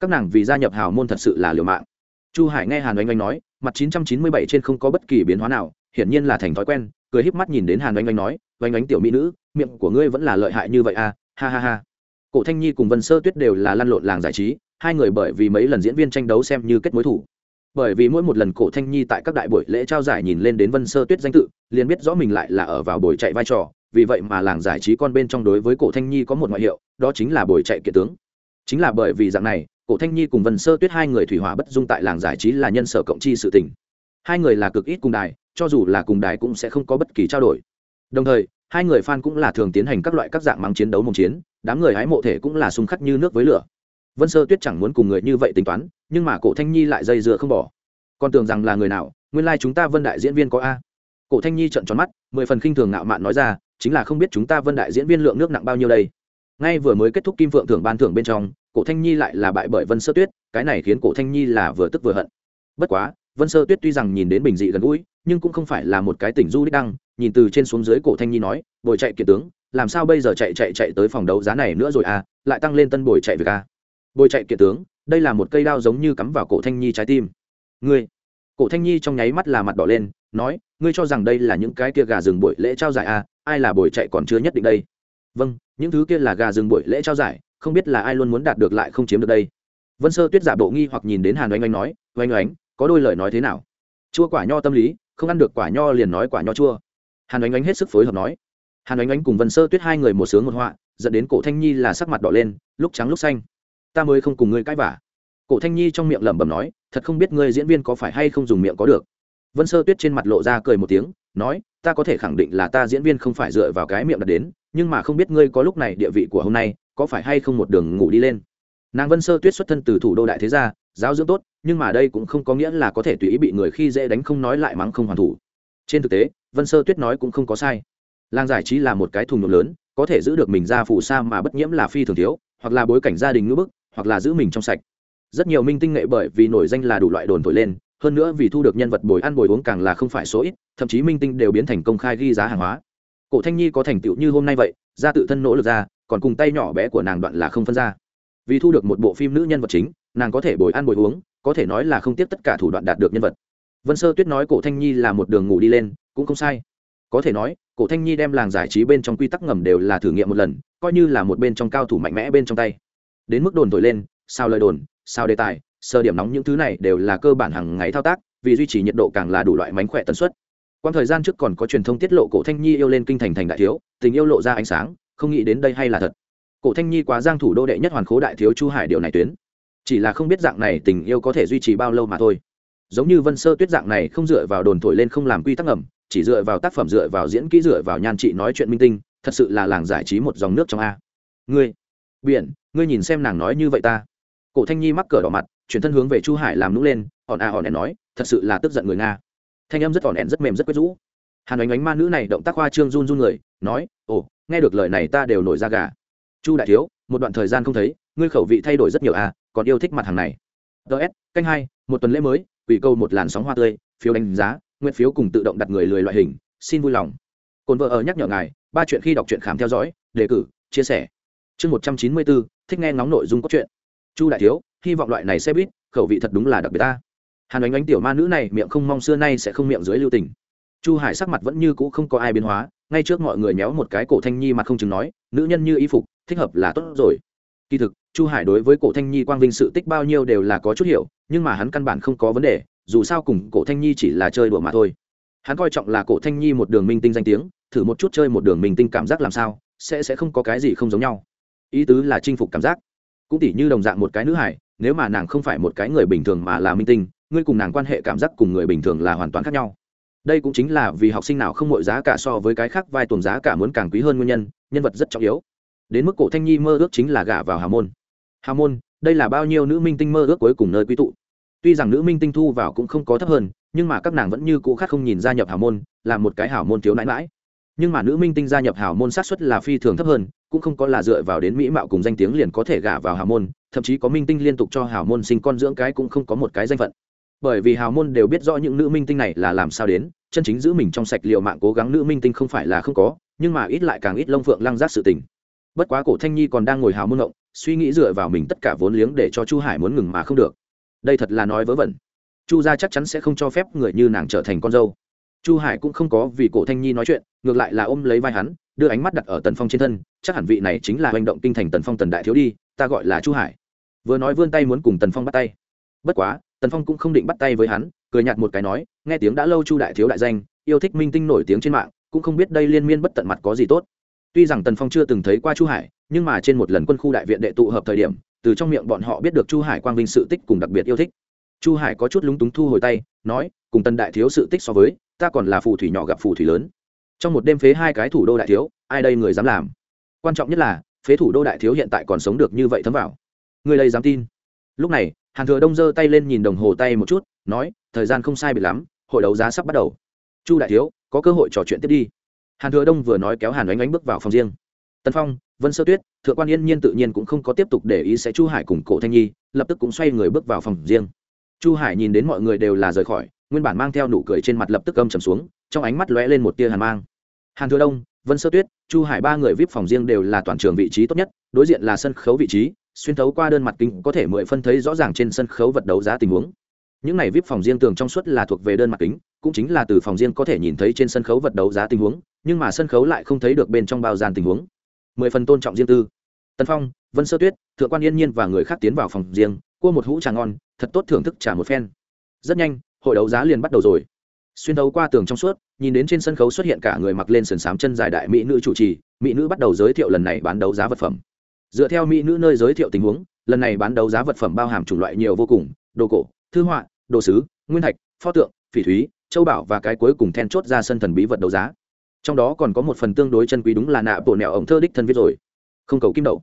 Các nàng vì gia nhập hào môn thật sự là liều mạng. Chu hải nghe hàn oanh oanh nói, mặt chín trăm chín mươi bảy trên không có bất kỳ biến hóa nào hiển nhiên là thành thói quen, cười híp mắt nhìn đến hàn oanh oanh nói, oanh oanh tiểu mỹ nữ, miệng của ngươi vẫn là lợi hại như vậy à? Ha ha ha. Cổ thanh nhi cùng vân sơ tuyết đều là lăn lộn làng giải trí, hai người bởi vì mấy lần diễn viên tranh đấu xem như kết mối thủ. Bởi vì mỗi một lần cổ thanh nhi tại các đại buổi lễ trao giải nhìn lên đến vân sơ tuyết danh tự, liền biết rõ mình lại là ở vào buổi chạy vai trò, vì vậy mà làng giải trí con bên trong đối với cổ thanh nhi có một ngoại hiệu, đó chính là buổi chạy kiệt tướng. Chính là bởi vì dạng này, cổ thanh nhi cùng vân sơ tuyết hai người thủy hỏa bất dung tại làng giải trí là nhân sở cộng chi sự tình. Hai người là cực ít cùng đài cho dù là cùng đài cũng sẽ không có bất kỳ trao đổi. Đồng thời, hai người fan cũng là thường tiến hành các loại các dạng mắng chiến đấu mông chiến, đám người hái mộ thể cũng là xung khắc như nước với lửa. Vân sơ tuyết chẳng muốn cùng người như vậy tính toán, nhưng mà cổ thanh nhi lại dây dựa không bỏ. Còn tưởng rằng là người nào, nguyên lai、like、chúng ta vân đại diễn viên có a. Cổ thanh nhi trận tròn mắt, mười phần khinh thường ngạo mạn nói ra, chính là không biết chúng ta vân đại diễn viên lượng nước nặng bao nhiêu đây. Ngay vừa mới kết thúc kim phượng thưởng ban thưởng bên trong, cổ thanh nhi lại là bại bởi vân sơ tuyết, cái này khiến cổ thanh nhi là vừa tức vừa hận. Bất quá, vân sơ tuyết tuy rằng nhìn đến bình dị gần gũi nhưng cũng không phải là một cái tỉnh du đích đăng, nhìn từ trên xuống dưới cổ thanh nhi nói, bồi chạy kiệt tướng, làm sao bây giờ chạy chạy chạy tới phòng đấu giá này nữa rồi à lại tăng lên tân bồi chạy việc à? Bồi chạy kiệt tướng, đây là một cây đao giống như cắm vào cổ thanh nhi trái tim. Ngươi? Cổ thanh nhi trong nháy mắt là mặt đỏ lên, nói, ngươi cho rằng đây là những cái kia gà rừng buổi lễ trao giải à ai là buổi chạy còn chưa nhất định đây? Vâng những thứ kia là gà rừng buổi lễ trao giải, không biết là ai luôn muốn đạt được lại không chiếm được đây. Vân sơ tuyết giả bộ nghi hoặc nhìn đến hàn oanh oanh nói, oanh oánh có đôi lời nói thế nào? Chua quả nho tâm lý không ăn được quả nho liền nói quả nho chua. Hàn oanh oanh hết sức phối hợp nói. Hàn oanh oanh cùng vân sơ tuyết hai người một sướng một họa, dẫn đến cổ thanh nhi là sắc mặt đỏ lên, lúc trắng lúc xanh. Ta mới không cùng ngươi cãi vả cổ thanh nhi trong miệng lẩm bẩm nói, thật không biết ngươi diễn viên có phải hay không dùng miệng có được. Vân sơ tuyết trên mặt lộ ra cười một tiếng, nói, ta có thể khẳng định là ta diễn viên không phải dựa vào cái miệng đặt đến, nhưng mà không biết ngươi có lúc này địa vị của hôm nay, có phải hay không một đường ngủ đi lên. Nàng vân sơ tuyết xuất thân từ thủ đô đại thế gia, giáo dưỡng tốt nhưng mà đây cũng không có nghĩa là có thể tùy ý bị người khi dễ đánh không nói lại mắng không hoàn thủ. Trên thực tế, vân sơ tuyết nói cũng không có sai. Làng giải trí là một cái thùng nhộn lớn, có thể giữ được mình ra phù sa mà bất nhiễm là phi thường thiếu, hoặc là bối cảnh gia đình ngữ bức, hoặc là giữ mình trong sạch. Rất nhiều minh tinh nghệ bởi vì nổi danh là đủ loại đồn thổi lên, hơn nữa vì thu được nhân vật bồi ăn bồi uống càng là không phải số ít, thậm chí minh tinh đều biến thành công khai ghi giá hàng hóa. Cổ thanh nhi có thành tựu như hôm nay vậy, ra tự thân nỗ lực ra, còn cùng tay nhỏ bé của nàng đoạn là không phân ra. Vì thu được một bộ phim nữ nhân vật chính, nàng có thể bồi ăn bồi uống có thể nói là không tiếp tất cả thủ đoạn đạt được nhân vật. Vân sơ tuyết nói cổ thanh nhi là một đường ngủ đi lên, cũng không sai. Có thể nói, cổ thanh nhi đem làng giải trí bên trong quy tắc ngầm đều là thử nghiệm một lần, coi như là một bên trong cao thủ mạnh mẽ bên trong tay. Đến mức đồn thổi lên, sao lời đồn, sao đề tài, sơ điểm nóng những thứ này đều là cơ bản hàng ngày thao tác, vì duy trì nhiệt độ càng là đủ loại mánh khỏe tần suất. Quan thời gian trước còn có truyền thông tiết lộ cổ thanh nhi yêu lên kinh thành thành đại thiếu, tình yêu lộ ra ánh sáng, không nghĩ đến đây hay là thật. Cổ thanh nhi quá giang thủ đô đệ nhất hoàn khố đại thiếu chu hải điều này tuyến chỉ là không biết dạng này tình yêu có thể duy trì bao lâu mà thôi. Giống như vân sơ tuyết dạng này không dựa vào đồn thổi lên không làm quy tắc ẩm chỉ dựa vào tác phẩm dựa vào diễn kỹ dựa vào nhan trị nói chuyện minh tinh, thật sự là làng giải trí một dòng nước trong a. Ngươi, biển, ngươi nhìn xem nàng nói như vậy ta. Cổ thanh nhi mắc cờ đỏ mặt, chuyển thân hướng về chu hải làm nũng lên, hòn a hòn ẻn nói, thật sự là tức giận người nga. Thanh âm rất hòn ẻn rất mềm rất quyết rũ. Hàn ánh ánh ma nữ này động tác hoa trương run run người, nói, ồ, nghe được lời này ta đều nổi ra gà. Chu đại thiếu, một đoạn thời gian không thấy, ngươi khẩu vị thay đổi rất nhiều à còn yêu thích mặt hàng này. Ts canh hai, một tuần lễ mới, quỷ câu một làn sóng hoa tươi, phiếu đánh giá, nguyện phiếu cùng tự động đặt người lười loại hình, xin vui lòng. Cồn vợ ở nhắc nhở ngài, ba chuyện khi đọc truyện khám theo dõi, đề cử, chia sẻ. Chương một trăm chín mươi bốn, thích nghe ngóng nội dung cốt truyện. Chu đại thiếu, hy vọng loại này xe buýt, khẩu vị thật đúng là đặc biệt ta. Hàn ánh ánh tiểu ma nữ này, miệng không mong xưa nay sẽ không miệng dưới lưu tình. Chu hải sắc mặt vẫn như cũ không có ai biến hóa, ngay trước mọi người nhéo một cái cổ thanh nhi mặt không chừng nói, nữ nhân như y phục, thích hợp là tốt rồi. Kỳ thực chu hải đối với cổ thanh nhi quang vinh sự tích bao nhiêu đều là có chút hiểu, nhưng mà hắn căn bản không có vấn đề, dù sao cùng cổ thanh nhi chỉ là chơi đùa mà thôi. Hắn coi trọng là cổ thanh nhi một đường minh tinh danh tiếng, thử một chút chơi một đường minh tinh cảm giác làm sao, sẽ sẽ không có cái gì không giống nhau. Ý tứ là chinh phục cảm giác. Cũng tỉ như đồng dạng một cái nữ hải, nếu mà nàng không phải một cái người bình thường mà là minh tinh, ngươi cùng nàng quan hệ cảm giác cùng người bình thường là hoàn toàn khác nhau. Đây cũng chính là vì học sinh nào không mọi giá cả so với cái khác, vai tuần giá cả muốn càng quý hơn nguyên nhân nhân vật rất trọng yếu. Đến mức cổ thanh nhi mơ ước chính là gả vào Hà môn hào môn, đây là bao nhiêu nữ minh tinh mơ ước cuối cùng nơi quy tụ? Tuy rằng nữ minh tinh thu vào cũng không có thấp hơn, nhưng mà các nàng vẫn như cũ khác không nhìn gia nhập hào môn, là một cái hào môn thiếu nãi mãi nhưng mà nữ minh tinh gia nhập hào môn sát xuất là phi thường thấp hơn, cũng không có là dựa vào đến mỹ mạo cùng danh tiếng liền có thể gả vào hào môn, thậm chí có minh tinh liên tục cho hào môn sinh con dưỡng cái cũng không có một cái danh phận. Bởi vì hào môn đều biết rõ những nữ minh tinh này là làm sao đến, chân chính giữ mình trong sạch liệu mạng cố gắng nữ minh tinh không phải là không có, nhưng mà ít lại càng ít lông phượng lăng giác sự tình. Bất quá cổ thanh nhi còn đang ngồi hào môn ngộng suy nghĩ dựa vào mình tất cả vốn liếng để cho chu hải muốn ngừng mà không được. Đây thật là nói vớ vẩn. Chu gia chắc chắn sẽ không cho phép người như nàng trở thành con dâu. Chu hải cũng không có vì cổ thanh nhi nói chuyện, ngược lại là ôm lấy vai hắn, đưa ánh mắt đặt ở tần phong trên thân, chắc hẳn vị này chính là hành động kinh thành tần phong tần đại thiếu đi, ta gọi là chu hải. Vừa nói vươn tay muốn cùng tần phong bắt tay. Bất quá, tần phong cũng không định bắt tay với hắn, cười nhạt một cái nói, nghe tiếng đã lâu chu đại thiếu đại danh, yêu thích minh tinh nổi tiếng trên mạng, cũng không biết đây liên miên bất tận mặt có gì tốt. Tuy rằng tần phong chưa từng thấy qua chu hải nhưng mà trên một lần quân khu đại viện đệ tụ hợp thời điểm, từ trong miệng bọn họ biết được chu hải quang vinh sự tích cùng đặc biệt yêu thích. Chu hải có chút lúng túng thu hồi tay, nói, cùng Tân đại thiếu sự tích so với, ta còn là phù thủy nhỏ gặp phù thủy lớn. Trong một đêm phế hai cái thủ đô đại thiếu, ai đây người dám làm? Quan trọng nhất là, phế thủ đô đại thiếu hiện tại còn sống được như vậy thấm vào. Người đây dám tin? Lúc này, hàn thừa đông giơ tay lên nhìn đồng hồ tay một chút, nói, thời gian không sai bị lắm, hội đấu giá sắp bắt đầu. Chu đại thiếu, có cơ hội trò chuyện tiếp đi. Hàn thừa đông vừa nói kéo hàn oánh oánh bước vào phòng riêng. Tân phong vân sơ tuyết, thượng quan yên nhiên tự nhiên cũng không có tiếp tục để ý sẽ chu hải cùng cổ thanh nhi, lập tức cũng xoay người bước vào phòng riêng. Chu hải nhìn đến mọi người đều là rời khỏi, nguyên bản mang theo nụ cười trên mặt lập tức âm trầm xuống, trong ánh mắt lóe lên một tia hàn mang. Hàn thừa đông, vân sơ tuyết, chu hải ba người vip phòng riêng đều là toàn trường vị trí tốt nhất, đối diện là sân khấu vị trí, xuyên thấu qua đơn mặt kính có thể mười phân thấy rõ ràng trên sân khấu vật đấu giá tình huống. Những này vip phòng riêng tường trong suốt là thuộc về đơn mặt kính, cũng chính là từ phòng riêng có thể nhìn thấy trên sân khấu vật đấu giá tình huống, nhưng mà sân khấu lại không thấy được bên trong bao gian tình huống mười phần tôn trọng riêng tư. Tần phong, vân sơ tuyết, thượng quan yên nhiên và người khác tiến vào phòng riêng, cua một hũ trà ngon, thật tốt thưởng thức trà một phen. Rất nhanh, hội đấu giá liền bắt đầu rồi. Xuyên đấu qua tường trong suốt, nhìn đến trên sân khấu xuất hiện cả người mặc lên sườn xám chân dài đại mỹ nữ chủ trì, mỹ nữ bắt đầu giới thiệu lần này bán đấu giá vật phẩm. Dựa theo mỹ nữ nơi giới thiệu tình huống, lần này bán đấu giá vật phẩm bao hàm chủng loại nhiều vô cùng, đồ cổ, thư họa, đồ sứ, nguyên thạch, pho tượng, phỉ thúy, châu bảo và cái cuối cùng then chốt ra sân thần bí vật đấu giá trong đó còn có một phần tương đối chân quý đúng là nạ bộ nẹo ổng thơ đích thân viết rồi. Không cầu kim đậu.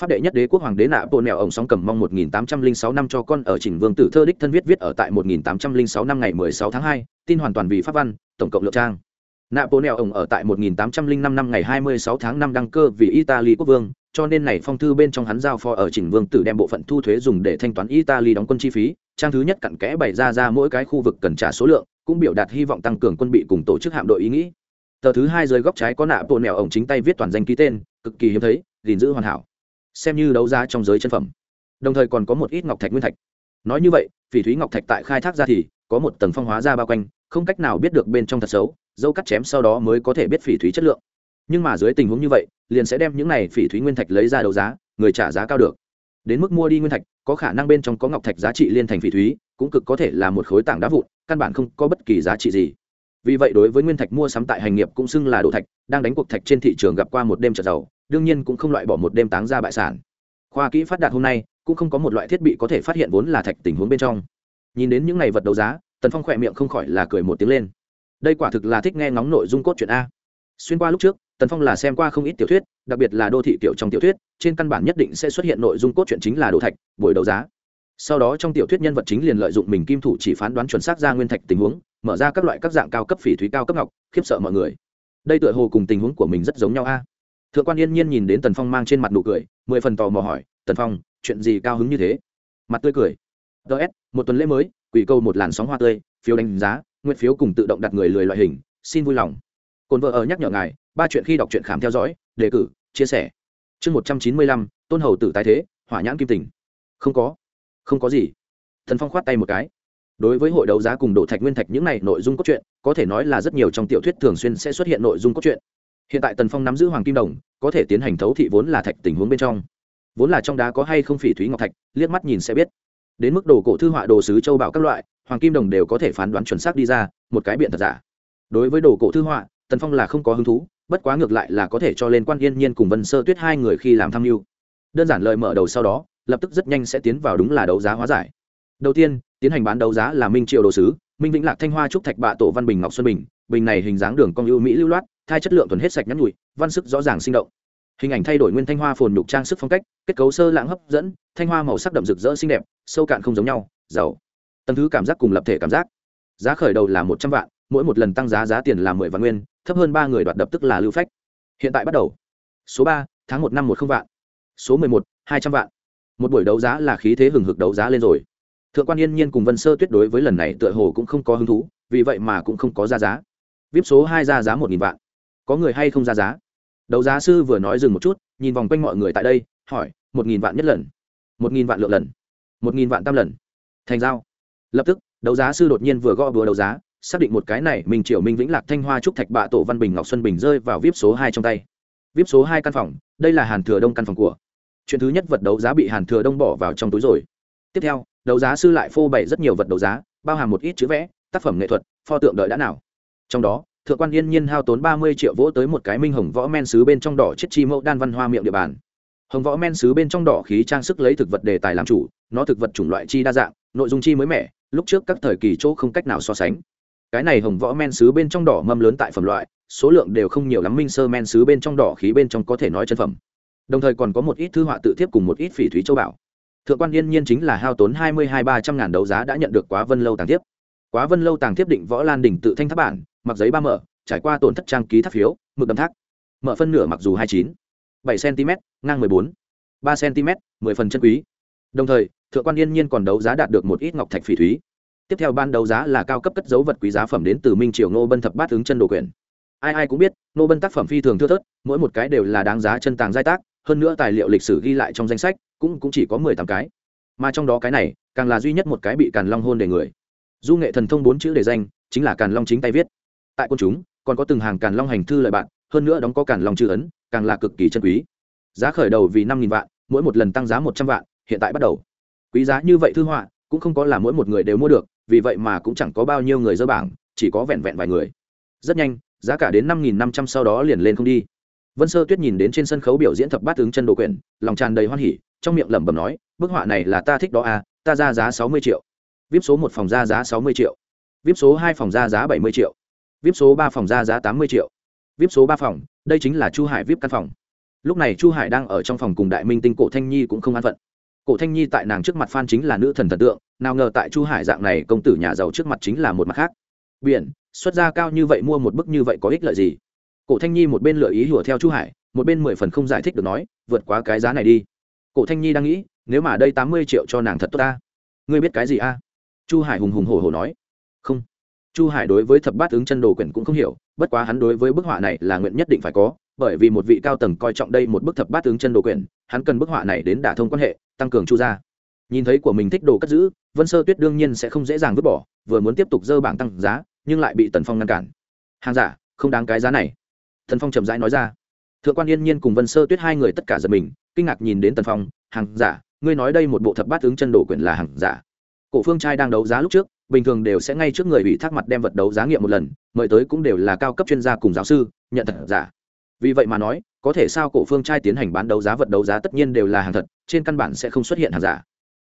Pháp đệ nhất đế quốc hoàng đế nạ bộ nẹo ổng sóng cầm mong 1806 năm cho con ở chỉnh vương tử thơ đích thân viết viết ở tại 1806 năm ngày 16 tháng 2, tin hoàn toàn vì pháp văn tổng cộng lượng trang. Nạ bộ nẹo ổng ở tại 1805 năm ngày 26 tháng 5 đăng cơ vì italy quốc vương cho nên này phong thư bên trong hắn giao phó ở chỉnh vương tử đem bộ phận thu thuế dùng để thanh toán italy đóng quân chi phí trang thứ nhất cặn kẽ bày ra ra mỗi cái khu vực cần trả số lượng cũng biểu đạt hy vọng tăng cường quân bị cùng tổ chức hạm đội ý nghĩ tờ thứ hai dưới góc trái có nạ bộ nẹo ổng chính tay viết toàn danh ký tên, cực kỳ hiếm thấy, gìn giữ hoàn hảo. Xem như đấu giá trong giới chân phẩm. Đồng thời còn có một ít ngọc thạch nguyên thạch. Nói như vậy, phỉ thúy ngọc thạch tại khai thác ra thì, có một tầng phong hóa ra bao quanh, không cách nào biết được bên trong thật xấu dâu cắt chém sau đó mới có thể biết phỉ thúy chất lượng. Nhưng mà dưới tình huống như vậy, liền sẽ đem những này phỉ thúy nguyên thạch lấy ra đấu giá, người trả giá cao được. Đến mức mua đi nguyên thạch, có khả năng bên trong có ngọc thạch giá trị liên thành phỉ thúy, cũng cực có thể là một khối tảng đá vụn, căn bản không có bất kỳ giá trị gì vì vậy đối với nguyên thạch mua sắm tại hành nghiệp cũng xưng là đồ thạch, đang đánh cuộc thạch trên thị trường gặp qua một đêm trợ giàu, đương nhiên cũng không loại bỏ một đêm táng ra bại sản. Khoa kỹ phát đạt hôm nay, cũng không có một loại thiết bị có thể phát hiện vốn là thạch tình huống bên trong. Nhìn đến những ngày vật đấu giá, tần phong khỏe miệng không khỏi là cười một tiếng lên. Đây quả thực là thích nghe ngóng nội dung cốt truyện a. Xuyên qua lúc trước, tần phong là xem qua không ít tiểu thuyết, đặc biệt là đô thị tiểu trong tiểu thuyết, trên căn bản nhất định sẽ xuất hiện nội dung cốt truyện chính là đồ thạch, buổi đấu giá sau đó trong tiểu thuyết nhân vật chính liền lợi dụng mình kim thủ chỉ phán đoán chuẩn xác ra nguyên thạch tình huống, mở ra các loại các dạng cao cấp phỉ thúy cao cấp ngọc, khiếp sợ mọi người. Đây tựa hồ cùng tình huống của mình rất giống nhau a. Thượng quan yên nhiên nhìn đến tần phong mang trên mặt nụ cười, mười phần tò mò hỏi, tần phong, chuyện gì cao hứng như thế? Mặt tươi cười. Ts một tuần lễ mới, quỷ câu một làn sóng hoa tươi, phiếu đánh giá, nguyện phiếu cùng tự động đặt người lười loại hình, xin vui lòng. Cồn vợ ở nhắc nhở ngài, ba chuyện khi đọc truyện khám theo dõi, đề cử, chia sẻ. Chương một trăm chín mươi lăm, tôn hầu tử tái thế, hỏa nhãn kim tình. Không có không có gì. Thần phong khoát tay một cái. Đối với hội đấu giá cùng đổ thạch nguyên thạch những này nội dung cốt truyện, có thể nói là rất nhiều trong tiểu thuyết thường xuyên sẽ xuất hiện nội dung cốt truyện. Hiện tại tần phong nắm giữ hoàng kim đồng, có thể tiến hành thấu thị vốn là thạch tình huống bên trong. Vốn là trong đá có hay không phỉ thúy ngọc thạch, liếc mắt nhìn sẽ biết. Đến mức đồ cổ thư họa, đồ sứ, châu bảo các loại, hoàng kim đồng đều có thể phán đoán chuẩn xác đi ra, một cái biện thật giả. Đối với đồ cổ thư họa, tần phong là không có hứng thú, bất quá ngược lại là có thể cho lên quan yên nhiên cùng vân sơ tuyết hai người khi làm tham mưu. Đơn giản lời mở đầu sau đó lập tức rất nhanh sẽ tiến vào đúng là đấu giá hóa giải. Đầu tiên, tiến hành bán đấu giá là minh triệu đồ sứ, minh vĩnh lạc thanh hoa trúc thạch bạ tổ văn bình ngọc xuân bình. Bình này hình dáng đường cong ưu mỹ lưu loát, thai chất lượng thuần hết sạch nhắn nhụi, văn sức rõ ràng sinh động. Hình ảnh thay đổi nguyên thanh hoa phồn nhục trang sức phong cách, kết cấu sơ lãng hấp dẫn, thanh hoa màu sắc đậm rực rỡ xinh đẹp, sâu cạn không giống nhau, giàu. Tầng thứ cảm giác cùng lập thể cảm giác. Giá khởi đầu là một trăm vạn, mỗi một lần tăng giá giá tiền là mười vạn nguyên, thấp hơn ba người đoạt đập tức là lưu phách. Hiện tại bắt đầu. Số ba, tháng một năm một không vạn. Số mười một, hai trăm vạn một buổi đấu giá là khí thế hừng hực đấu giá lên rồi. Thượng quan yên nhiên cùng vân sơ tuyết đối với lần này tựa hồ cũng không có hứng thú, vì vậy mà cũng không có ra giá. Vip số hai ra giá một nghìn vạn. Có người hay không ra giá? Đấu giá sư vừa nói dừng một chút, nhìn vòng quanh mọi người tại đây, hỏi, một nghìn vạn nhất lần? Một nghìn vạn lượng lần? Một nghìn vạn tam lần? Thành giao. Lập tức, đấu giá sư đột nhiên vừa gõ vừa đấu giá, xác định một cái này mình triều minh vĩnh lạc thanh hoa trúc thạch bạ tổ văn bình ngọc xuân bình rơi vào vip số hai trong tay. Vip số hai căn phòng, đây là hàn thừa đông căn phòng của chuyện thứ nhất vật đấu giá bị hàn thừa đông bỏ vào trong túi rồi. Tiếp theo, đấu giá sư lại phô bày rất nhiều vật đấu giá, bao hàm một ít chữ vẽ, tác phẩm nghệ thuật, pho tượng đợi đã nào. Trong đó, thượng quan yên nhiên hao tốn ba mươi triệu vỗ tới một cái minh hồng võ men sứ bên trong đỏ chiết chi mẫu đan văn hoa miệng địa bàn. Hồng võ men sứ bên trong đỏ khí trang sức lấy thực vật đề tài làm chủ, nó thực vật chủng loại chi đa dạng, nội dung chi mới mẻ, lúc trước các thời kỳ chỗ không cách nào so sánh. Cái này hồng võ men sứ bên trong đỏ mâm lớn tại phẩm loại, số lượng đều không nhiều lắm minh sơ men sứ bên trong đỏ khí bên trong có thể nói chân phẩm đồng thời còn có một ít thư họa tự thiếp cùng một ít phỉ thúy châu bảo. Thượng quan yên nhiên chính là hao tốn hai mươi hai ba trăm ngàn đấu giá đã nhận được quá vân lâu tàng thiếp. Quá vân lâu tàng thiếp định võ lan đỉnh tự thanh tháp bản, mặc giấy ba mở, trải qua tổn thất trang ký tháp phiếu, mực đâm thác. Mở phân nửa mặc dù hai chín, bảy cm ngang mười bốn, ba cm mười phần chân quý. Đồng thời, thượng quan yên nhiên còn đấu giá đạt được một ít ngọc thạch phỉ thúy. Tiếp theo ban đấu giá là cao cấp cất dấu vật quý giá phẩm đến từ minh triều nô bân thập bát ứng chân đồ quyền ai ai cũng biết nô bân tác phẩm phi thường thưa thớt, mỗi một cái đều là đáng giá chân tàng giai tác hơn nữa tài liệu lịch sử ghi lại trong danh sách cũng cũng chỉ có mười tám cái. Mà trong đó cái này càng là duy nhất một cái bị càn long hôn để người. Du nghệ thần thông bốn chữ để danh chính là càn long chính tay viết. Tại quân chúng, còn có từng hàng càn long hành thư lợi bạn, hơn nữa đóng có càn long chữ ấn, càng là cực kỳ chân quý. Giá khởi đầu vì năm nghìn vạn, mỗi một lần tăng giá một trăm vạn, hiện tại bắt đầu. Quý giá như vậy thư họa, cũng không có là mỗi một người đều mua được, vì vậy mà cũng chẳng có bao nhiêu người dơ bảng, chỉ có vẹn vẹn vài người. Rất nhanh, giá cả đến năm nghìn năm trăm sau đó liền lên không đi vân sơ tuyết nhìn đến trên sân khấu biểu diễn thập bát tướng chân đồ quyển, lòng tràn đầy hoan hỉ, trong miệng lẩm bẩm nói, bức họa này là ta thích đó à ta ra giá sáu mươi triệu. Vip số một phòng ra giá sáu mươi triệu. Vip số hai phòng ra giá bảy mươi triệu. Vip số ba phòng ra giá tám mươi triệu. Vip số ba phòng, đây chính là chu hải vip căn phòng. Lúc này chu hải đang ở trong phòng cùng đại minh tinh cổ thanh nhi cũng không an phận. Cổ thanh nhi tại nàng trước mặt phan chính là nữ thần thần tượng, nào ngờ tại chu hải dạng này công tử nhà giàu trước mặt chính là một mặt khác. Biển, xuất ra cao như vậy mua một bức như vậy có ích lợi gì? Cổ thanh nhi một bên lựa ý hùa theo chu hải, một bên mười phần không giải thích được nói, vượt quá cái giá này đi. Cổ thanh nhi đang nghĩ, nếu mà đây tám mươi triệu cho nàng thật tốt ta, ngươi biết cái gì a? Chu hải hùng hùng hổ hổ nói. Không. Chu hải đối với thập bát ứng chân đồ quyển cũng không hiểu, bất quá hắn đối với bức họa này là nguyện nhất định phải có, bởi vì một vị cao tầng coi trọng đây một bức thập bát ứng chân đồ quyển hắn cần bức họa này đến đả thông quan hệ, tăng cường chu gia. Nhìn thấy của mình thích đồ cất giữ, vân sơ tuyết đương nhiên sẽ không dễ dàng vứt bỏ, vừa muốn tiếp tục dơ bảng tăng giá, nhưng lại bị tần phong ngăn cản. Hàng giả, không đáng cái giá này tần phong chậm rãi nói ra. Thượng quan yên nhiên cùng vân sơ tuyết hai người tất cả giật mình, kinh ngạc nhìn đến tần phong, hàng giả, ngươi nói đây một bộ thập bát ứng chân đổ quyển là hàng giả. Cổ phương trai đang đấu giá lúc trước, bình thường đều sẽ ngay trước người bị thác mặt đem vật đấu giá nghiệm một lần, mời tới cũng đều là cao cấp chuyên gia cùng giáo sư, nhận thật giả. Vì vậy mà nói, có thể sao cổ phương trai tiến hành bán đấu giá vật đấu giá tất nhiên đều là hàng thật, trên căn bản sẽ không xuất hiện hàng giả.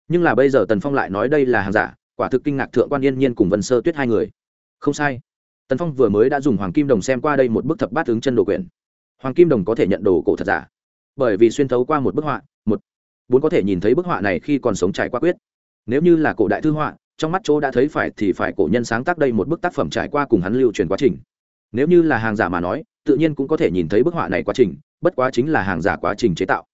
Nhưng là bây giờ tần phong lại nói đây là hàng giả, quả thực kinh ngạc thượng quan yên nhiên cùng vân sơ tuyết hai người. Không sai tần phong vừa mới đã dùng hoàng kim đồng xem qua đây một bức thập bát ứng chân đồ quyển. Hoàng kim đồng có thể nhận đồ cổ thật giả? Bởi vì xuyên thấu qua một bức họa, một, bốn có thể nhìn thấy bức họa này khi còn sống trải qua quyết. Nếu như là cổ đại thư họa, trong mắt chỗ đã thấy phải thì phải cổ nhân sáng tác đây một bức tác phẩm trải qua cùng hắn lưu truyền quá trình. Nếu như là hàng giả mà nói, tự nhiên cũng có thể nhìn thấy bức họa này quá trình, bất quá chính là hàng giả quá trình chế tạo.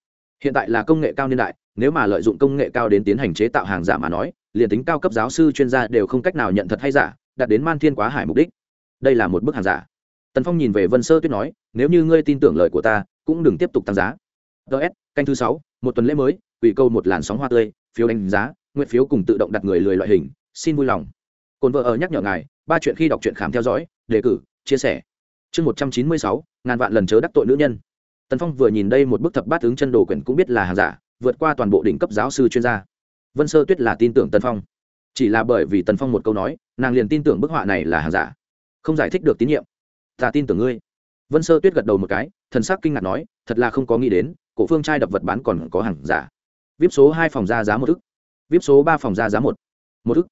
Hiện tại là công nghệ cao niên đại, nếu mà lợi dụng công nghệ cao đến tiến hành chế tạo hàng giả mà nói, liền tính cao cấp giáo sư chuyên gia đều không cách nào nhận thật hay giả, đạt đến man thiên quá hải mục đích đây là một bức hàng giả. Tần phong nhìn về vân sơ tuyết nói, nếu như ngươi tin tưởng lời của ta, cũng đừng tiếp tục tăng giá. Ts canh thứ sáu, một tuần lễ mới ủy câu một làn sóng hoa tươi, phiếu đánh giá, nguyện phiếu cùng tự động đặt người lười loại hình, xin vui lòng. Cồn vợ ở nhắc nhở ngài, ba chuyện khi đọc truyện khám theo dõi, đề cử, chia sẻ. Chương một trăm chín mươi sáu, ngàn vạn lần chớ đắc tội nữ nhân. Tần phong vừa nhìn đây một bức thập bát ứng chân đồ quyển cũng biết là hàng giả, vượt qua toàn bộ đỉnh cấp giáo sư chuyên gia. Vân sơ tuyết là tin tưởng tần phong. Chỉ là bởi vì tần phong một câu nói, nàng liền tin tưởng bức họa này là hàng giả không giải thích được tín nhiệm. Ta tin tưởng ngươi. Vân sơ tuyết gật đầu một cái, thần sắc kinh ngạc nói, thật là không có nghĩ đến, cổ phương trai đập vật bán còn có hàng giả. Vip số hai phòng ra giá một ức. Vip số ba phòng ra giá một. Một ức.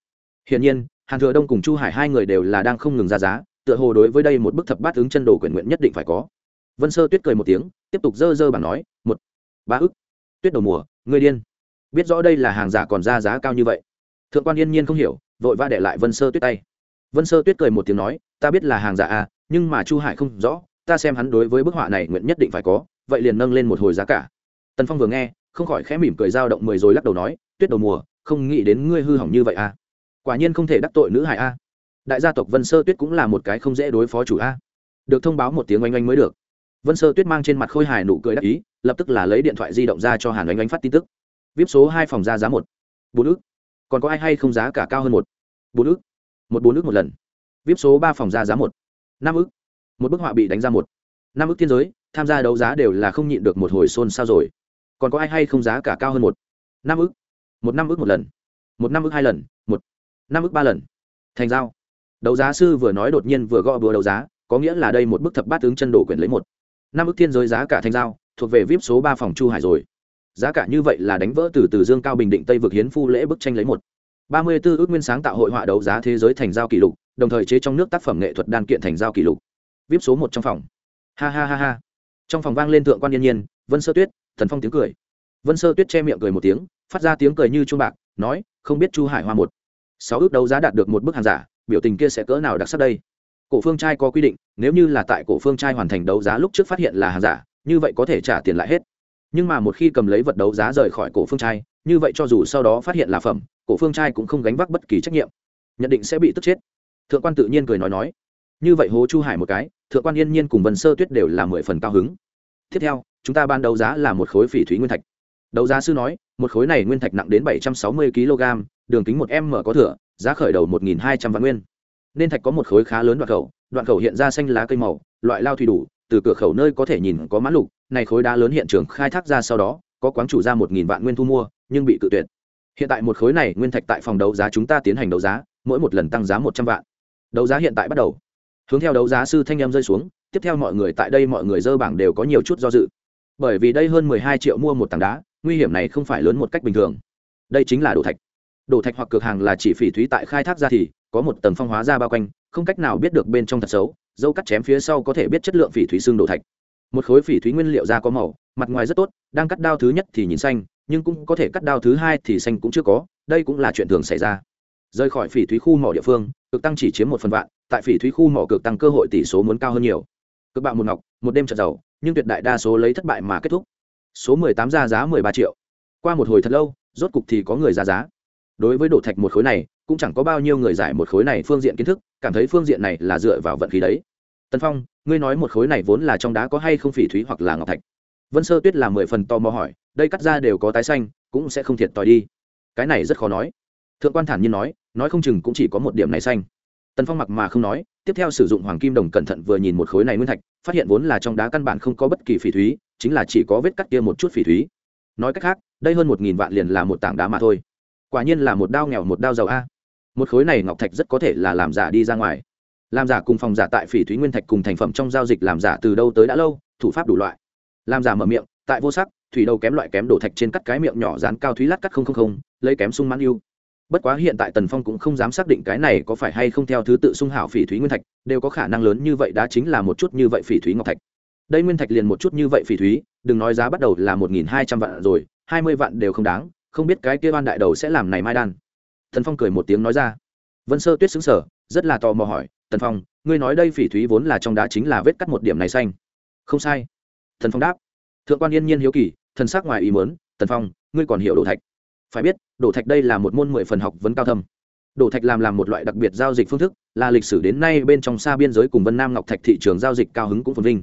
Hiển nhiên, hàn thừa đông cùng chu hải hai người đều là đang không ngừng ra giá, tựa hồ đối với đây một bức thập bát ứng chân đồ quyền nguyện nhất định phải có. Vân sơ tuyết cười một tiếng, tiếp tục dơ dơ bảng nói, một, ba ức. Tuyết đầu mùa, ngươi điên. Biết rõ đây là hàng giả còn ra giá cao như vậy. Thượng quan yên nhiên không hiểu, vội va để lại vân sơ tuyết tay vân sơ tuyết cười một tiếng nói, ta biết là hàng giả à nhưng mà chu hải không rõ, ta xem hắn đối với bức họa này nguyện nhất định phải có, vậy liền nâng lên một hồi giá cả. Tần phong vừa nghe, không khỏi khẽ mỉm cười dao động mười rồi lắc đầu nói, tuyết đầu mùa, không nghĩ đến ngươi hư hỏng như vậy à. Quả nhiên không thể đắc tội nữ hải a à. đại gia tộc vân sơ tuyết cũng là một cái không dễ đối phó chủ a được thông báo một tiếng oanh oanh mới được. Vân sơ tuyết mang trên mặt khôi hài nụ cười đắc ý, lập tức là lấy điện thoại di động ra cho hàn oanh oanh phát tin tức. Vip số hai phòng ra giá một. Bốn ức. Còn có ai hay không giá cả cao hơn một? Bốn ức một bốn ức một lần. Vip số ba phòng ra giá một. Năm ức. Một bức họa bị đánh ra một. Năm ức thiên giới, tham gia đấu giá đều là không nhịn được một hồi xôn xao rồi. Còn có ai hay không giá cả cao hơn một? Năm ức. Một năm ức một lần. Một năm ức hai lần, một. Năm ức ba lần. Thành giao. Đấu giá sư vừa nói đột nhiên vừa gõ vừa đấu giá, có nghĩa là đây một bức thập bát tướng chân đổ quyển lấy một. Năm ức thiên giới giá cả thành giao, thuộc về vip số ba phòng chu hải rồi. Giá cả như vậy là đánh vỡ từ từ dương cao bình định tây vực hiến phu lễ bức tranh lấy một ba mươi 34 ước nguyên sáng tạo hội họa đấu giá thế giới thành giao kỷ lục, đồng thời chế trong nước tác phẩm nghệ thuật đan kiện thành giao kỷ lục. Vip số một trong phòng. Ha ha ha ha. Trong phòng vang lên thượng quan yên nhiên, vân sơ tuyết, thần phong tiếng cười. Vân sơ tuyết che miệng cười một tiếng, phát ra tiếng cười như chuông bạc, nói, không biết chu hải hoa một. Sáu ước đấu giá đạt được một bức hàng giả, biểu tình kia sẽ cỡ nào đặc sắc đây? Cổ phương trai có quy định, nếu như là tại cổ phương trai hoàn thành đấu giá lúc trước phát hiện là hàng giả, như vậy có thể trả tiền lại hết. Nhưng mà một khi cầm lấy vật đấu giá rời khỏi cổ phương trai, như vậy cho dù sau đó phát hiện là phẩm cổ phương trai cũng không gánh vác bất kỳ trách nhiệm nhận định sẽ bị tức chết. Thượng quan tự nhiên cười nói nói. Như vậy hố chu hải một cái, thượng quan yên nhiên cùng vân sơ tuyết đều là mười phần cao hứng. Tiếp theo, chúng ta ban đấu giá là một khối phỉ thúy nguyên thạch. Đấu giá sư nói, một khối này nguyên thạch nặng đến bảy trăm sáu mươi kg đường kính một m có thửa, giá khởi đầu một nghìn hai trăm vạn nguyên. Nên thạch có một khối khá lớn đoạn khẩu đoạn khẩu hiện ra xanh lá cây màu, loại lao thủy đủ, từ cửa khẩu nơi có thể nhìn có mã lục, này khối đá lớn hiện trường khai thác ra sau đó, có quán chủ ra một nghìn vạn nguyên thu mua, nhưng bị cự tuyệt hiện tại một khối này nguyên thạch tại phòng đấu giá chúng ta tiến hành đấu giá, mỗi một lần tăng giá một trăm vạn. Đấu giá hiện tại bắt đầu. Hướng theo đấu giá sư thanh em rơi xuống, tiếp theo mọi người tại đây mọi người dơ bảng đều có nhiều chút do dự. Bởi vì đây hơn mười hai triệu mua một tảng đá, nguy hiểm này không phải lớn một cách bình thường. Đây chính là đồ thạch. Đồ thạch hoặc cực hàng là chỉ phỉ thúy tại khai thác ra thì, có một tầng phong hóa ra bao quanh, không cách nào biết được bên trong thật xấu, dâu cắt chém phía sau có thể biết chất lượng phỉ thúy xương đồ thạch. Một khối phỉ thúy nguyên liệu da có màu, mặt ngoài rất tốt, đang cắt đao thứ nhất thì nhìn xanh nhưng cũng có thể cắt đao thứ hai thì xanh cũng chưa có, đây cũng là chuyện thường xảy ra. Rời khỏi phỉ thúy khu mỏ địa phương, cực tăng chỉ chiếm một phần vạn, tại phỉ thúy khu mỏ cực tăng cơ hội tỷ số muốn cao hơn nhiều. Cực bạo một ngọc, một đêm trận giàu, nhưng tuyệt đại đa số lấy thất bại mà kết thúc. Số mười tám ra giá mười ba triệu. Qua một hồi thật lâu, rốt cục thì có người ra giá. Đối với đổ thạch một khối này, cũng chẳng có bao nhiêu người giải một khối này phương diện kiến thức, cảm thấy phương diện này là dựa vào vận khí đấy. Tân phong, ngươi nói một khối này vốn là trong đá có hay không phỉ thúy hoặc là ngọc thạch? Vân sơ tuyết là mười phần to mò hỏi, đây cắt ra đều có tái xanh, cũng sẽ không thiệt tòi đi. Cái này rất khó nói. Thượng quan thản nhiên nói nói không chừng cũng chỉ có một điểm này xanh. Tần phong mặc mà không nói, tiếp theo sử dụng hoàng kim đồng cẩn thận vừa nhìn một khối này nguyên thạch, phát hiện vốn là trong đá căn bản không có bất kỳ phỉ thúy, chính là chỉ có vết cắt kia một chút phỉ thúy. Nói cách khác, đây hơn một nghìn vạn liền là một tảng đá mà thôi. Quả nhiên là một đao nghèo một đao giàu a. Một khối này ngọc thạch rất có thể là làm giả đi ra ngoài. Làm giả cùng phòng giả tại phỉ thúy nguyên thạch cùng thành phẩm trong giao dịch làm giả từ đâu tới đã lâu, thủ pháp đủ loại làm giả mở miệng, tại vô sắc, thủy đầu kém loại kém đổ thạch trên cắt cái miệng nhỏ dán cao thúy lát cắt không không không, lấy kém sung mãn yêu. Bất quá hiện tại tần phong cũng không dám xác định cái này có phải hay không theo thứ tự sung hảo phỉ thúy nguyên thạch, đều có khả năng lớn như vậy đã chính là một chút như vậy phỉ thúy ngọc thạch. Đây nguyên thạch liền một chút như vậy phỉ thúy, đừng nói giá bắt đầu là một nghìn hai trăm vạn rồi, hai mươi vạn đều không đáng, không biết cái kia ban đại đầu sẽ làm này mai đan. Tần phong cười một tiếng nói ra. Vân sơ tuyết xứng sở rất là tò mò hỏi, tần phong, ngươi nói đây phỉ thúy vốn là trong đá chính là vết cắt một điểm này xanh. Không sai thần phong đáp. Thượng quan yên nhiên hiếu kỳ, thần sắc ngoài ý mớn tần phong, ngươi còn hiểu đồ thạch? Phải biết, đồ thạch đây là một môn mười phần học vấn cao thâm. Đồ thạch làm làm một loại đặc biệt giao dịch phương thức, là lịch sử đến nay bên trong xa biên giới cùng vân nam ngọc thạch thị trường giao dịch cao hứng cũng phồn vinh.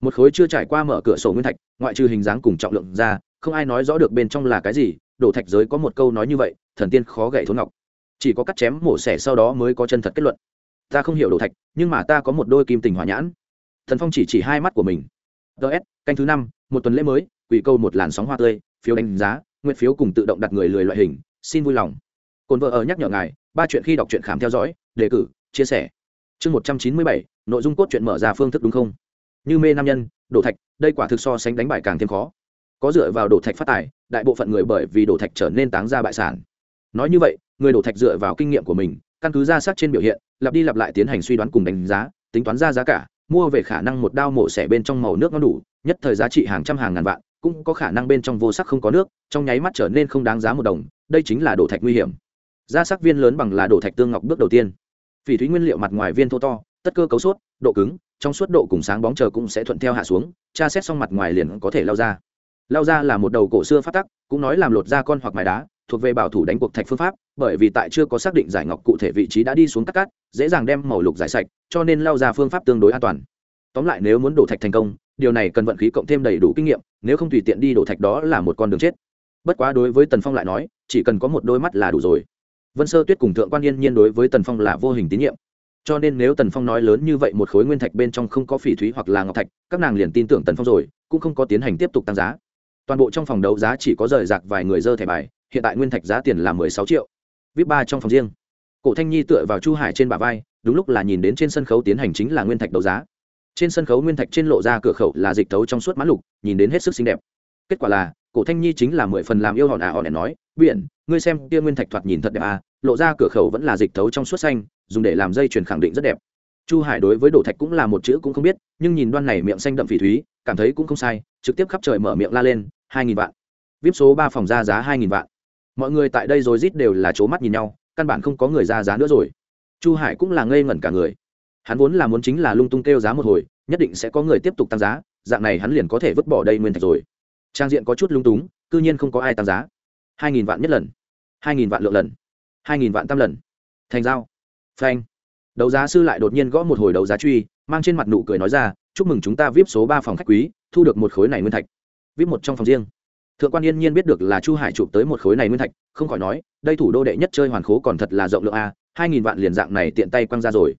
Một khối chưa trải qua mở cửa sổ nguyên thạch, ngoại trừ hình dáng cùng trọng lượng ra, không ai nói rõ được bên trong là cái gì, đồ thạch giới có một câu nói như vậy, thần tiên khó gậy thốn ngọc. Chỉ có cắt chém mổ xẻ sau đó mới có chân thật kết luận. Ta không hiểu đồ thạch, nhưng mà ta có một đôi kim tình hỏa nhãn. Thần phong chỉ chỉ hai mắt của mình. Ts canh thứ năm, một tuần lễ mới, quỷ câu một làn sóng hoa tươi, phiếu đánh giá, nguyện phiếu cùng tự động đặt người lười loại hình, xin vui lòng. Cồn vợ ở nhắc nhở ngài, ba chuyện khi đọc truyện khám theo dõi, đề cử, chia sẻ. Chương một trăm chín mươi bảy, nội dung cốt truyện mở ra phương thức đúng không? Như mê nam nhân, đổ thạch, đây quả thực so sánh đánh bại càng thêm khó. Có dựa vào đổ thạch phát tài, đại bộ phận người bởi vì đổ thạch trở nên táng ra bại sản. Nói như vậy, người đổ thạch dựa vào kinh nghiệm của mình, căn cứ ra sắc trên biểu hiện, lặp đi lặp lại tiến hành suy đoán cùng đánh giá, tính toán ra giá cả, mua về khả năng một đao mổ xẻ bên trong màu nước nó đủ nhất thời giá trị hàng trăm hàng ngàn vạn, cũng có khả năng bên trong vô sắc không có nước, trong nháy mắt trở nên không đáng giá một đồng, đây chính là đổ thạch nguy hiểm. Ra sắc viên lớn bằng là đổ thạch tương ngọc bước đầu tiên. Phỉ thúy nguyên liệu mặt ngoài viên thô to, tất cơ cấu suốt, độ cứng, trong suốt độ cùng sáng bóng chờ cũng sẽ thuận theo hạ xuống, tra xét xong mặt ngoài liền có thể lao ra. Lao ra là một đầu cổ xưa phát tắc, cũng nói làm lột ra con hoặc mài đá, thuộc về bảo thủ đánh cuộc thạch phương pháp, bởi vì tại chưa có xác định giải ngọc cụ thể vị trí đã đi xuống cắt cắt, dễ dàng đem màu lục giải sạch, cho nên lao ra phương pháp tương đối an toàn. Tóm lại nếu muốn đổ thạch thành công điều này cần vận khí cộng thêm đầy đủ kinh nghiệm, nếu không tùy tiện đi đổ thạch đó là một con đường chết. Bất quá đối với tần phong lại nói, chỉ cần có một đôi mắt là đủ rồi. Vân sơ tuyết cùng thượng quan yên nhiên đối với tần phong là vô hình tín nhiệm. Cho nên nếu tần phong nói lớn như vậy một khối nguyên thạch bên trong không có phỉ thúy hoặc là ngọc thạch, các nàng liền tin tưởng tần phong rồi, cũng không có tiến hành tiếp tục tăng giá. Toàn bộ trong phòng đấu giá chỉ có rời rạc vài người dơ thẻ bài, hiện tại nguyên thạch giá tiền là mười sáu triệu. Vip ba trong phòng riêng. Cổ thanh nhi tựa vào chu hải trên bả vai, đúng lúc là nhìn đến trên sân khấu tiến hành chính là nguyên thạch đấu giá trên sân khấu nguyên thạch trên lộ ra cửa khẩu là dịch tấu trong suốt mã lục, nhìn đến hết sức xinh đẹp. Kết quả là, cổ thanh nhi chính là mười phần làm yêu hòn à hòn đèn nói, biển, ngươi xem kia nguyên thạch thoạt nhìn thật đẹp à lộ ra cửa khẩu vẫn là dịch tấu trong suốt xanh, dùng để làm dây chuyền khẳng định rất đẹp. Chu hải đối với đồ thạch cũng là một chữ cũng không biết, nhưng nhìn đoan này miệng xanh đậm phỉ thúy, cảm thấy cũng không sai, trực tiếp khắp trời mở miệng la lên, hai nghìn vạn. Vip số ba phòng ra giá hai nghìn vạn. Mọi người tại đây rồi rít đều là c mắt nhìn nhau, căn bản không có người ra giá nữa rồi. Chu hải cũng là ngây ngẩn cả người hắn vốn là muốn chính là lung tung kêu giá một hồi, nhất định sẽ có người tiếp tục tăng giá, dạng này hắn liền có thể vứt bỏ đây nguyên thạch rồi. Trang diện có chút lung túng, cư nhiên không có ai tăng giá. Hai nghìn vạn nhất lần. Hai nghìn vạn lượng lần. Hai nghìn vạn tam lần. Thành giao. Phanh. Đấu giá sư lại đột nhiên gõ một hồi đấu giá truy, mang trên mặt nụ cười nói ra, chúc mừng chúng ta vip số ba phòng khách quý, thu được một khối này nguyên thạch. Vip một trong phòng riêng. Thượng quan yên nhiên biết được là chu hải chụp tới một khối này nguyên thạch, không khỏi nói, đây thủ đô đệ nhất chơi hoàn khố còn thật là rộng lượng a, hai nghìn vạn liền dạng này tiện tay quăng ra rồi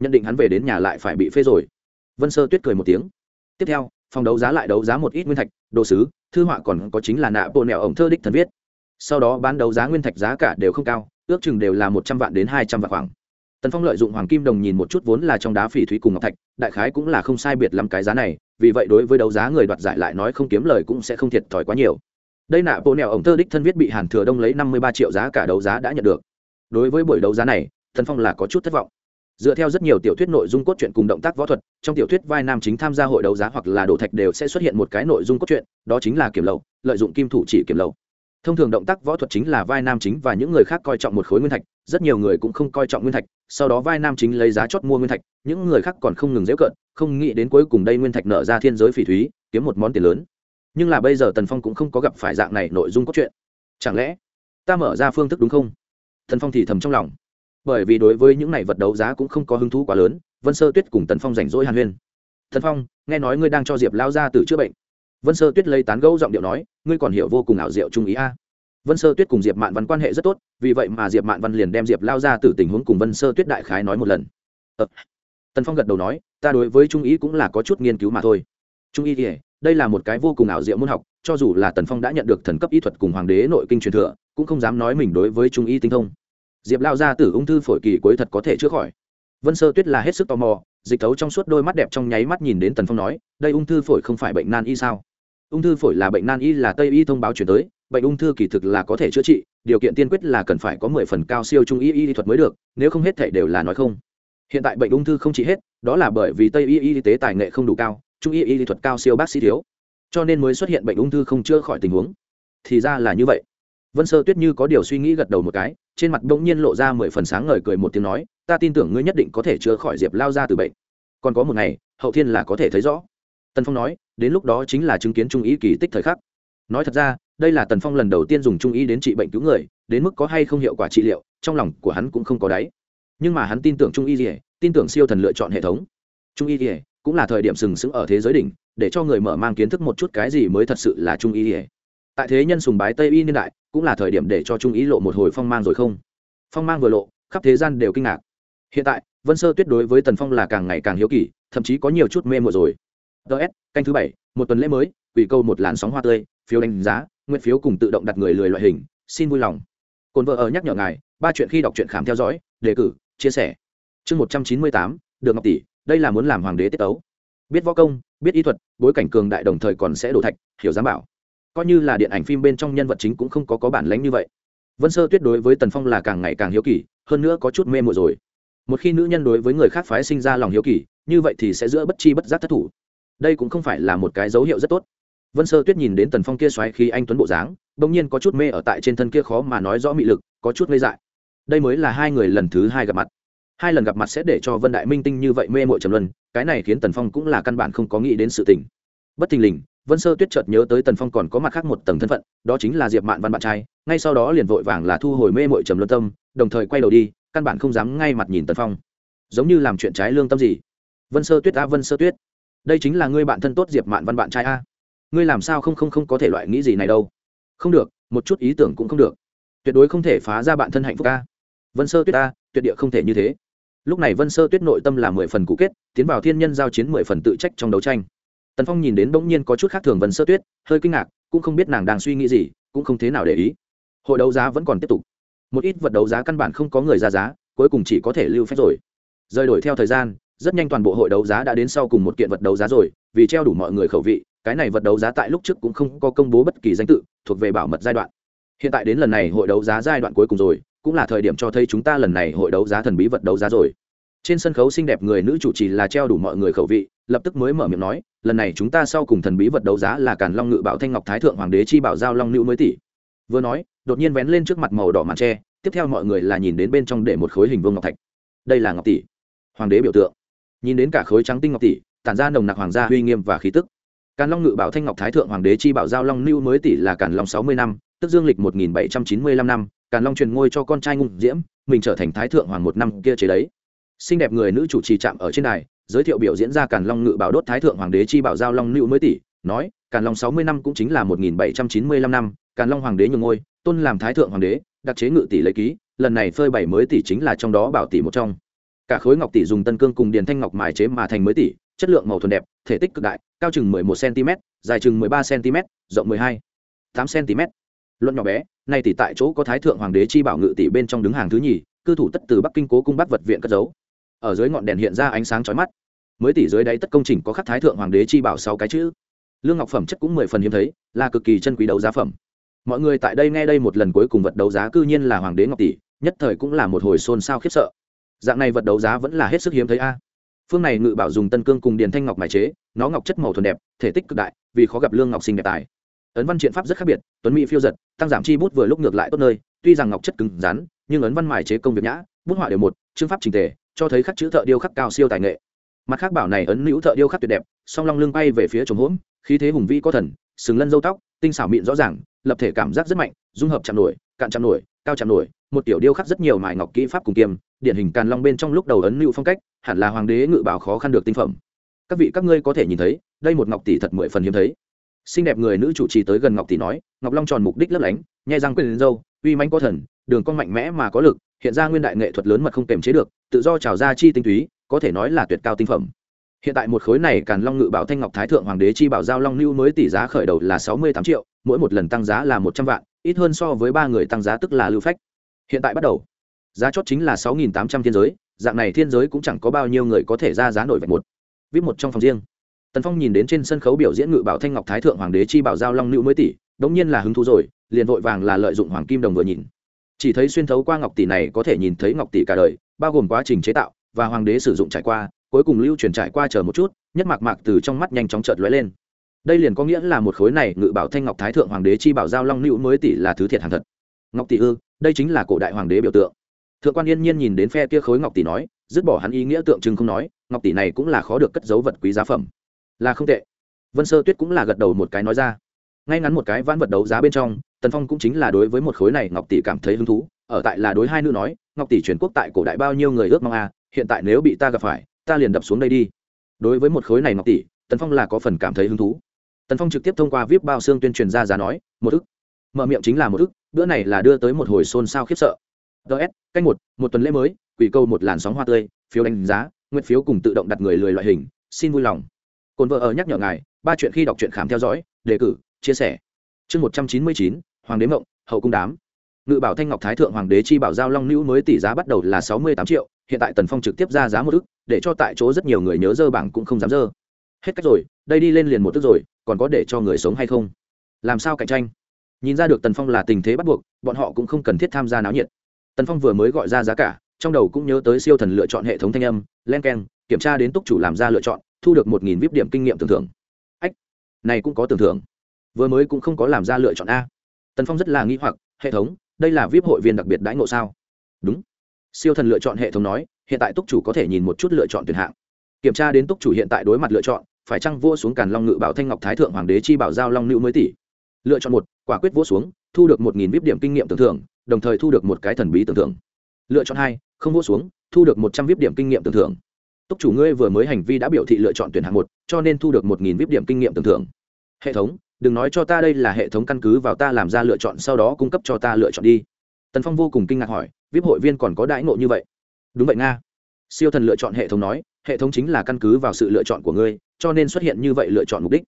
nhận định hắn về đến nhà lại phải bị phê rồi. Vân sơ tuyết cười một tiếng. Tiếp theo, phòng đấu giá lại đấu giá một ít nguyên thạch, đồ sứ, thư họa còn có chính là nạ bộ nẹo ổng thơ đích thần viết. Sau đó bán đấu giá nguyên thạch giá cả đều không cao, ước chừng đều là một trăm vạn đến hai trăm vạn khoảng. Tần phong lợi dụng hoàng kim đồng nhìn một chút vốn là trong đá phỉ thúy cùng ngọc thạch, đại khái cũng là không sai biệt lắm cái giá này, vì vậy đối với đấu giá người đoạt giải lại nói không kiếm lời cũng sẽ không thiệt thòi quá nhiều. Đây nạ bộ nẹo ổng thơ đích thân viết bị hàn thừa đông lấy năm mươi ba triệu giá cả đấu giá đã nhận được. Đối với buổi đấu giá này, tần phong là có chút thất vọng dựa theo rất nhiều tiểu thuyết nội dung cốt truyện cùng động tác võ thuật, trong tiểu thuyết vai nam chính tham gia hội đấu giá hoặc là đồ thạch đều sẽ xuất hiện một cái nội dung cốt truyện, đó chính là kiểm lậu, lợi dụng kim thủ chỉ kiểm lậu. Thông thường động tác võ thuật chính là vai nam chính và những người khác coi trọng một khối nguyên thạch, rất nhiều người cũng không coi trọng nguyên thạch, sau đó vai nam chính lấy giá chót mua nguyên thạch, những người khác còn không ngừng dễ cận không nghĩ đến cuối cùng đây nguyên thạch nở ra thiên giới phỉ thúy, kiếm một món tiền lớn. Nhưng là bây giờ tần phong cũng không có gặp phải dạng này nội dung cốt truyện. Chẳng lẽ ta mở ra phương thức đúng không? Tần phong thì thầm trong lòng bởi vì đối với những này vật đấu giá cũng không có hứng thú quá lớn, vân sơ tuyết cùng tần phong rảnh rỗi hàn huyên. Thần phong, nghe nói ngươi đang cho diệp lao ra từ chữa bệnh. Vân sơ tuyết lấy tán gẫu giọng điệu nói, ngươi còn hiểu vô cùng ảo diệu trung ý a. Vân sơ tuyết cùng diệp mạn văn quan hệ rất tốt, vì vậy mà diệp mạn văn liền đem diệp lao ra từ tình huống cùng vân sơ tuyết đại khái nói một lần. Ờ. tần phong gật đầu nói, ta đối với trung ý cũng là có chút nghiên cứu mà thôi. Trung ý thì, đây là một cái vô cùng ảo diệu môn học, cho dù là tần phong đã nhận được thần cấp y thuật cùng hoàng đế nội kinh truyền thừa, cũng không dám nói mình đối với trung y tinh thông diệp lao ra từ ung thư phổi kỳ cuối thật có thể chữa khỏi. Vân sơ tuyết là hết sức tò mò, dịch thấu trong suốt đôi mắt đẹp trong nháy mắt nhìn đến tần phong nói, đây ung thư phổi không phải bệnh nan y sao? Ung thư phổi là bệnh nan y là tây y thông báo chuyển tới, bệnh ung thư kỳ thực là có thể chữa trị, điều kiện tiên quyết là cần phải có mười phần cao siêu trung y y thuật mới được, nếu không hết thể đều là nói không. Hiện tại bệnh ung thư không trị hết, đó là bởi vì tây y y tế tài nghệ không đủ cao, trung y y thuật cao siêu bác sĩ thiếu, cho nên mới xuất hiện bệnh ung thư không chữa khỏi tình huống. Thì ra là như vậy vân sơ tuyết như có điều suy nghĩ gật đầu một cái, trên mặt bỗng nhiên lộ ra mười phần sáng ngời cười một tiếng nói, ta tin tưởng ngươi nhất định có thể chữa khỏi diệp lao ra từ bệnh. Còn có một ngày, hậu thiên là có thể thấy rõ. Tần phong nói, đến lúc đó chính là chứng kiến trung ý kỳ tích thời khắc. Nói thật ra, đây là tần phong lần đầu tiên dùng trung ý đến trị bệnh cứu người, đến mức có hay không hiệu quả trị liệu, trong lòng của hắn cũng không có đáy. Nhưng mà hắn tin tưởng trung y dỉa tin tưởng siêu thần lựa chọn hệ thống. Trung y dỉa cũng là thời điểm sừng sững ở thế giới đỉnh, để cho người mở mang kiến thức một chút cái gì mới thật sự là trung y dỉa tại thế nhân sùng bái tây y niên đại, cũng là thời điểm để cho trung ý lộ một hồi phong mang rồi không? Phong mang vừa lộ, khắp thế gian đều kinh ngạc. Hiện tại, vân sơ tuyết đối với tần phong là càng ngày càng hiếu kỳ, thậm chí có nhiều chút mê mộ rồi. Ts canh thứ bảy, một tuần lễ mới ủy câu một làn sóng hoa tươi, phiếu đánh giá, nguyện phiếu cùng tự động đặt người lười loại hình, xin vui lòng. Cồn vợ ở nhắc nhở ngài, ba chuyện khi đọc truyện khám theo dõi, đề cử, chia sẻ. Chương một trăm chín mươi tám, được ngọc tỷ, đây là muốn làm hoàng đế tiết tấu. Biết võ công, biết y thuật, bối cảnh cường đại đồng thời còn sẽ đổ thạch, hiểu giám bảo coi như là điện ảnh phim bên trong nhân vật chính cũng không có có bản lãnh như vậy. Vân sơ tuyết đối với tần phong là càng ngày càng hiếu kỳ, hơn nữa có chút mê mộ rồi. Một khi nữ nhân đối với người khác phái sinh ra lòng hiếu kỳ, như vậy thì sẽ giữa bất chi bất giác thất thủ. Đây cũng không phải là một cái dấu hiệu rất tốt. Vân sơ tuyết nhìn đến tần phong kia xoáy khi anh tuấn bộ dáng, bỗng nhiên có chút mê ở tại trên thân kia khó mà nói rõ mị lực, có chút ngây dại. Đây mới là hai người lần thứ hai gặp mặt. Hai lần gặp mặt sẽ để cho vân đại minh tinh như vậy mê mội trầm luân, cái này khiến tần phong cũng là căn bản không có nghĩ đến sự tình. Bất thình lình vân sơ tuyết chợt nhớ tới tần phong còn có mặt khác một tầng thân phận đó chính là diệp mạn văn bạn trai ngay sau đó liền vội vàng là thu hồi mê mội trầm luân tâm đồng thời quay đầu đi căn bản không dám ngay mặt nhìn tần phong. Giống như làm chuyện trái lương tâm gì? Vân sơ tuyết a vân sơ tuyết. Đây chính là ngươi bạn thân tốt diệp mạn văn bạn trai a. Ngươi làm sao không không không có thể loại nghĩ gì này đâu? Không được một chút ý tưởng cũng không được. Tuyệt đối không thể phá ra bạn thân hạnh phúc a. Vân sơ tuyết a, tuyệt địa không thể như thế. Lúc này vân sơ tuyết nội tâm là mười phần cũ kết tiến vào thiên nhân giao chiến mười phần tự trách trong đấu tranh tần phong nhìn đến bỗng nhiên có chút khác thường vân sơ tuyết hơi kinh ngạc cũng không biết nàng đang suy nghĩ gì cũng không thế nào để ý hội đấu giá vẫn còn tiếp tục một ít vật đấu giá căn bản không có người ra giá cuối cùng chỉ có thể lưu phép rồi rời đổi theo thời gian rất nhanh toàn bộ hội đấu giá đã đến sau cùng một kiện vật đấu giá rồi vì treo đủ mọi người khẩu vị cái này vật đấu giá tại lúc trước cũng không có công bố bất kỳ danh tự thuộc về bảo mật giai đoạn hiện tại đến lần này hội đấu giá giai đoạn cuối cùng rồi cũng là thời điểm cho thấy chúng ta lần này hội đấu giá thần bí vật đấu giá rồi trên sân khấu xinh đẹp người nữ chủ trì là treo đủ mọi người khẩu vị lập tức mới mở miệng nói, lần này chúng ta sau cùng thần bí vật đấu giá là càn long ngự bảo thanh ngọc thái thượng hoàng đế chi bảo giao long nữ mới tỷ. Vừa nói, đột nhiên vén lên trước mặt màu đỏ màn tre, tiếp theo mọi người là nhìn đến bên trong để một khối hình vương ngọc thạch. Đây là ngọc tỷ. Hoàng đế biểu tượng. Nhìn đến cả khối trắng tinh ngọc tỷ, tản ra nồng nặc hoàng gia uy nghiêm và khí tức. Càn long ngự bảo thanh ngọc thái thượng hoàng đế chi bảo giao long lưu mới tỷ là càn long sáu mươi năm, tức dương lịch một nghìn bảy trăm chín mươi lăm năm, càn long truyền ngôi cho con trai ngung diễm, mình trở thành thái thượng hoàng một năm kia chế đấy. Xinh đẹp người nữ chủ trì chạm ở trên đài giới thiệu biểu diễn ra càn long ngự bảo đốt thái thượng hoàng đế chi bảo giao long lưu mới tỷ. Nói, càn long sáu mươi năm cũng chính là một nghìn bảy trăm chín mươi lăm năm, càn long hoàng đế nhường ngôi, tôn làm thái thượng hoàng đế, đặc chế ngự tỷ lấy ký, lần này phơi bảy mới tỷ chính là trong đó bảo tỷ một trong. Cả khối ngọc tỷ dùng tân cương cùng điền thanh ngọc mài chế mà thành mới tỷ, chất lượng màu thuần đẹp, thể tích cực đại, cao chừng 11 cm dài chừng 13 cm rộng 12 8 cm luận nhỏ bé, nay tỷ tại chỗ có thái thượng hoàng đế chi bảo ngự tỷ bên trong đứng hàng thứ nhì, cư thủ tất từ bắc kinh cố cung bắc vật viện cất giấu ở dưới ngọn đèn hiện ra ánh sáng chói mắt. Mới tỷ dưới đáy tất công trình có khắc thái thượng hoàng đế chi bảo sáu cái chữ. Lương ngọc phẩm chất cũng mười phần hiếm thấy, là cực kỳ chân quý đấu giá phẩm. Mọi người tại đây nghe đây một lần cuối cùng vật đấu giá cư nhiên là hoàng đế ngọc tỷ, nhất thời cũng là một hồi xôn xao khiếp sợ. Dạng này vật đấu giá vẫn là hết sức hiếm thấy a. Phương này ngự bảo dùng tân cương cùng điền thanh ngọc mài chế, nó ngọc chất màu thuần đẹp, thể tích cực đại, vì khó gặp lương ngọc sinh đẹp tài. Ấn văn triện pháp rất khác biệt, tuấn mỹ phiêu giật, tăng giảm chi bút vừa lúc ngược lại tốt nơi, tuy rằng ngọc chất cứng rắn, nhưng ấn văn mài chế công việc nhã, bút họa đều một, chương pháp trình tề cho thấy khắc chữ thợ điêu khắc cao siêu tài nghệ. Mặt khác bảo này ấn nữ thợ điêu khắc tuyệt đẹp, song long lưng bay về phía trống hỗn, khí thế hùng vĩ có thần, sừng lân dâu tóc, tinh xảo mịn rõ ràng, lập thể cảm giác rất mạnh, dung hợp chạm nổi, cạn chạm nổi, cao chạm nổi, một tiểu điêu khắc rất nhiều mài ngọc kỹ pháp cùng kiềm, điển hình càn long bên trong lúc đầu ấn lũ phong cách, hẳn là hoàng đế ngự bảo khó khăn được tinh phẩm. Các vị các ngươi có thể nhìn thấy, đây một ngọc tỷ thật mười phần hiếm thấy. Xinh đẹp người nữ chủ trì tới gần ngọc tỷ nói, ngọc long tròn mục đích lấp lánh nhai răng quyền lên dâu uy manh có thần, đường cong mạnh mẽ mà có lực, hiện ra nguyên đại nghệ thuật lớn mà không kềm chế được tự do trào ra chi tinh túy, có thể nói là tuyệt cao tinh phẩm. Hiện tại một khối này càn long ngự bảo thanh ngọc thái thượng hoàng đế chi bảo giao long lưu mới tỷ giá khởi đầu là sáu mươi tám triệu, mỗi một lần tăng giá là một trăm vạn, ít hơn so với ba người tăng giá tức là lưu phách. Hiện tại bắt đầu, giá chót chính là sáu nghìn tám trăm thiên giới, dạng này thiên giới cũng chẳng có bao nhiêu người có thể ra giá nổi vạch một. Vip một trong phòng riêng. Tần phong nhìn đến trên sân khấu biểu diễn ngự bảo thanh ngọc thái thượng hoàng đế chi bảo giao long Lưu mới tỷ, đống nhiên là hứng thú rồi, liền vội vàng là lợi dụng hoàng kim đồng vừa nhìn. Chỉ thấy xuyên thấu qua ngọc tỷ này có thể nhìn thấy ngọc tỷ cả đời bao gồm quá trình chế tạo và hoàng đế sử dụng trải qua, cuối cùng lưu truyền trải qua chờ một chút, nhất mạc mạc từ trong mắt nhanh chóng chợt lóe lên. Đây liền có nghĩa là một khối này ngự bảo thanh ngọc thái thượng hoàng đế chi bảo giao long lưu mới tỷ là thứ thiệt hàng thật. Ngọc tỷ ư, đây chính là cổ đại hoàng đế biểu tượng. Thượng quan yên nhiên nhìn đến phe kia khối ngọc tỷ nói, dứt bỏ hắn ý nghĩa tượng trưng không nói, ngọc tỷ này cũng là khó được cất dấu vật quý giá phẩm. Là không tệ. Vân sơ tuyết cũng là gật đầu một cái nói ra. Ngay ngắn một cái vãn vật đấu giá bên trong, tần phong cũng chính là đối với một khối này ngọc tỷ cảm thấy hứng thú ở tại là đối hai nữ nói ngọc tỷ truyền quốc tại cổ đại bao nhiêu người ước mong a à, hiện tại nếu bị ta gặp phải ta liền đập xuống đây đi. Đối với một khối này ngọc tỷ tần phong là có phần cảm thấy hứng thú. Tần phong trực tiếp thông qua vip bao xương tuyên truyền ra giá nói một ức. Mở miệng chính là một ức bữa này là đưa tới một hồi xôn xao khiếp sợ. Ts canh một một tuần lễ mới quỷ câu một làn sóng hoa tươi phiếu đánh giá nguyện phiếu cùng tự động đặt người lười loại hình xin vui lòng. Cồn vợ ở nhắc nhở ngài ba chuyện khi đọc truyện khám theo dõi đề cử chia sẻ. Chương một trăm chín mươi chín hoàng đế mộng hậu cung đám ngự bảo thanh ngọc thái thượng hoàng đế chi bảo giao long nữ mới tỷ giá bắt đầu là sáu mươi tám triệu, hiện tại tần phong trực tiếp ra giá một ức, để cho tại chỗ rất nhiều người nhớ dơ bảng cũng không dám dơ. Hết cách rồi, đây đi lên liền một tức rồi, còn có để cho người sống hay không? Làm sao cạnh tranh? Nhìn ra được tần phong là tình thế bắt buộc, bọn họ cũng không cần thiết tham gia náo nhiệt. Tần phong vừa mới gọi ra giá cả, trong đầu cũng nhớ tới siêu thần lựa chọn hệ thống thanh âm, len k e n kiểm tra đến túc chủ làm ra lựa chọn, thu được một nghìn vip điểm kinh nghiệm tưởng thưởng. Ách, này cũng có tưởng thưởng. Vừa mới cũng không có làm ra lựa chọn a. Tần phong rất là nghĩ hoặc, hệ thống đây là vip hội viên đặc biệt đãi ngộ sao? Đúng. Siêu thần lựa chọn hệ thống nói, hiện tại túc chủ có thể nhìn một chút lựa chọn tuyển hạng. Kiểm tra đến túc chủ hiện tại đối mặt lựa chọn, phải chăng vua xuống càn long ngự bảo thanh ngọc thái thượng hoàng đế chi bảo giao long nữ mới tỷ? Lựa chọn một, quả quyết vua xuống, thu được một nghìn vip điểm kinh nghiệm tưởng thưởng, đồng thời thu được một cái thần bí tưởng thưởng. Lựa chọn hai, không vua xuống, thu được một trăm vip điểm kinh nghiệm tưởng thưởng. Túc chủ ngươi vừa mới hành vi đã biểu thị lựa chọn tuyển hạng một, cho nên thu được một nghìn vip điểm kinh nghiệm tưởng thưởng. Hệ thống đừng nói cho ta đây là hệ thống căn cứ vào ta làm ra lựa chọn sau đó cung cấp cho ta lựa chọn đi. Tần phong vô cùng kinh ngạc hỏi, vip hội viên còn có đãi ngộ như vậy? Đúng vậy nga. Siêu thần lựa chọn hệ thống nói, hệ thống chính là căn cứ vào sự lựa chọn của ngươi, cho nên xuất hiện như vậy lựa chọn mục đích.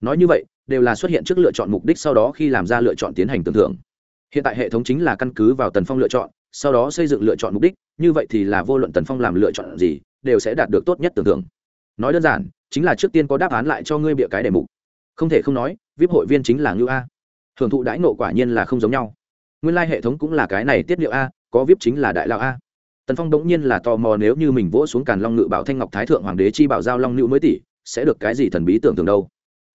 Nói như vậy, đều là xuất hiện trước lựa chọn mục đích sau đó khi làm ra lựa chọn tiến hành tưởng thưởng hiện tại hệ thống chính là căn cứ vào tần phong lựa chọn, sau đó xây dựng lựa chọn mục đích, như vậy thì là vô luận tần phong làm lựa chọn gì, đều sẽ đạt được tốt nhất tưởng thưởng nói đơn giản, chính là trước tiên có đáp án lại cho ngươi bịa cái đề mục. Không thể không nói vip hội viên chính là ngưu a. Hưởng thụ đãi nộ quả nhiên là không giống nhau. Nguyên lai、like、hệ thống cũng là cái này tiết liệu a, có vip chính là đại lao a. Tần phong đống nhiên là tò mò nếu như mình vỗ xuống càn long ngự bảo thanh ngọc thái thượng hoàng đế chi bảo giao long nữ mới tỷ, sẽ được cái gì thần bí tưởng tượng đâu?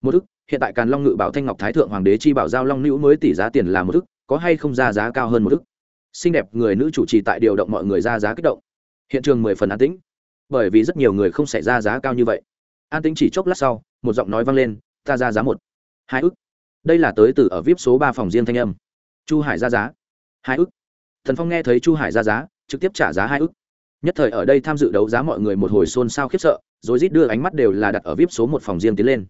Một ức, hiện tại càn long ngự bảo thanh ngọc thái thượng hoàng đế chi bảo giao long nữ mới tỷ giá tiền là một ức, có hay không ra giá cao hơn một ức? Xinh đẹp người nữ chủ trì tại điều động mọi người ra giá kích động. Hiện trường mười phần an tĩnh. Bởi vì rất nhiều người không xảy ra giá cao như vậy. An tĩnh chỉ chốc lát sau, một giọng nói vang lên, ta ra giá một hai ức. Đây là tới từ ở vip số ba phòng riêng thanh âm. Chu hải ra giá. Hai ức. Thần phong nghe thấy chu hải ra giá, trực tiếp trả giá hai ức. Nhất thời ở đây tham dự đấu giá mọi người một hồi xôn xao khiếp sợ, rồi rít đưa ánh mắt đều là đặt ở vip số một phòng riêng tiến lên.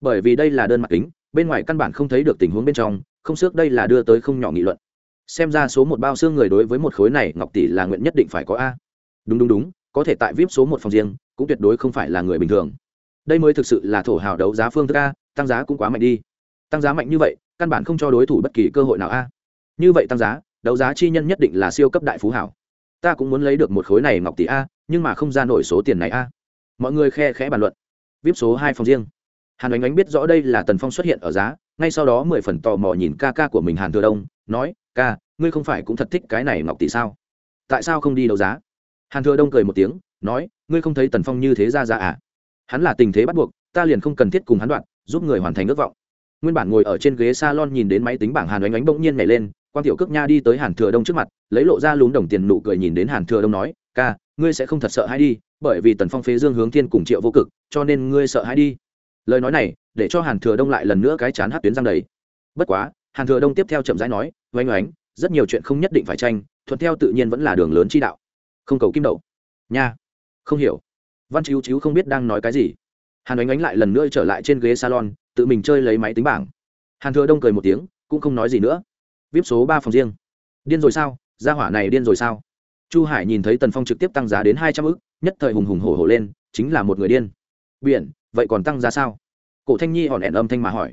Bởi vì đây là đơn mặt kính, bên ngoài căn bản không thấy được tình huống bên trong, không xước đây là đưa tới không nhỏ nghị luận. Xem ra số một bao xương người đối với một khối này, ngọc tỷ là nguyện nhất định phải có a. Đúng đúng đúng, có thể tại vip số một phòng riêng, cũng tuyệt đối không phải là người bình thường. Đây mới thực sự là thổ hào đấu giá phương thức a tăng giá cũng quá mạnh đi. Tăng giá mạnh như vậy, căn bản không cho đối thủ bất kỳ cơ hội nào a. Như vậy tăng giá, đấu giá chi nhân nhất định là siêu cấp đại phú hảo. Ta cũng muốn lấy được một khối này ngọc tỷ a, nhưng mà không ra nổi số tiền này a. Mọi người khe khẽ bàn luận. Vip số hai phòng riêng. Hàn ánh ánh biết rõ đây là tần phong xuất hiện ở giá, ngay sau đó mười phần tò mò nhìn ca ca của mình hàn thừa đông, nói, ca, ngươi không phải cũng thật thích cái này ngọc tỷ sao? Tại sao không đi đấu giá? Hàn thừa đông cười một tiếng, nói, ngươi không thấy tần phong như thế ra ra à? Hắn là tình thế bắt buộc, ta liền không cần thiết cùng hắn đoạn giúp người hoàn thành ước vọng. Nguyên bản ngồi ở trên ghế salon nhìn đến máy tính bảng hàn oánh oánh bỗng nhiên nhảy lên quan tiểu cước nha đi tới hàn thừa đông trước mặt, lấy lộ ra lún đồng tiền nụ cười nhìn đến hàn thừa đông nói, ca, ngươi sẽ không thật sợ hãi đi, bởi vì tần phong phế dương hướng thiên cùng triệu vô cực, cho nên ngươi sợ hãi đi. Lời nói này, để cho hàn thừa đông lại lần nữa cái chán hát tuyến răng đầy. Bất quá, hàn thừa đông tiếp theo chậm rãi nói oanh oánh, rất nhiều chuyện không nhất định phải tranh, thuận theo tự nhiên vẫn là đường lớn chi đạo. Không cầu kim đậu. Nha, không hiểu. Văn chiếu chiếu không biết đang nói cái gì hàn oánh oánh lại lần nữa trở lại trên ghế salon, tự mình chơi lấy máy tính bảng. Hàn thừa đông cười một tiếng, cũng không nói gì nữa. Vip số ba phòng riêng. Điên rồi sao? Gia hỏa này điên rồi sao? Chu hải nhìn thấy tần phong trực tiếp tăng giá đến hai trăm ư c nhất thời hùng hùng hổ hổ lên, chính là một người điên. Biển, vậy còn tăng giá sao? Cổ thanh nhi hòn ẻn âm thanh mà hỏi.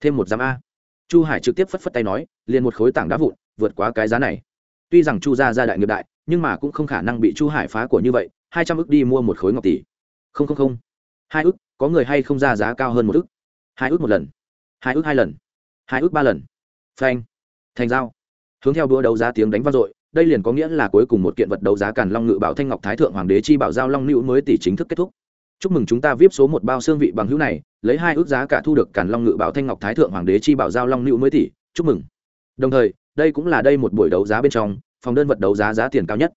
Thêm một giám a. Chu hải trực tiếp phất phất tay nói, liền một khối tảng đá vụn, vượt quá cái giá này. Tuy rằng chu gia gia đại nghiệp đại, nhưng mà cũng không khả năng bị chu hải phá của như vậy, hai trăm ức đi mua một khối ngọc tỷ. Không không không. Hai ức có người hay không ra giá cao hơn một ước, hai ước một lần. Hai ước hai lần. Hai ước ba lần. Phanh. Thành giao. Hướng theo đua đấu giá tiếng đánh vang dội đây liền có nghĩa là cuối cùng một kiện vật đấu giá càn long ngự bảo thanh ngọc thái thượng hoàng đế chi bảo giao long nữ mới tỷ chính thức kết thúc. Chúc mừng chúng ta vip số một bao xương vị bằng hữu này lấy hai ước giá cả thu được càn long ngự bảo thanh ngọc thái thượng hoàng đế chi bảo giao long nữ mới tỷ chúc mừng. Đồng thời đây cũng là đây một buổi đấu giá bên trong phòng đơn vật đấu giá giá tiền cao nhất.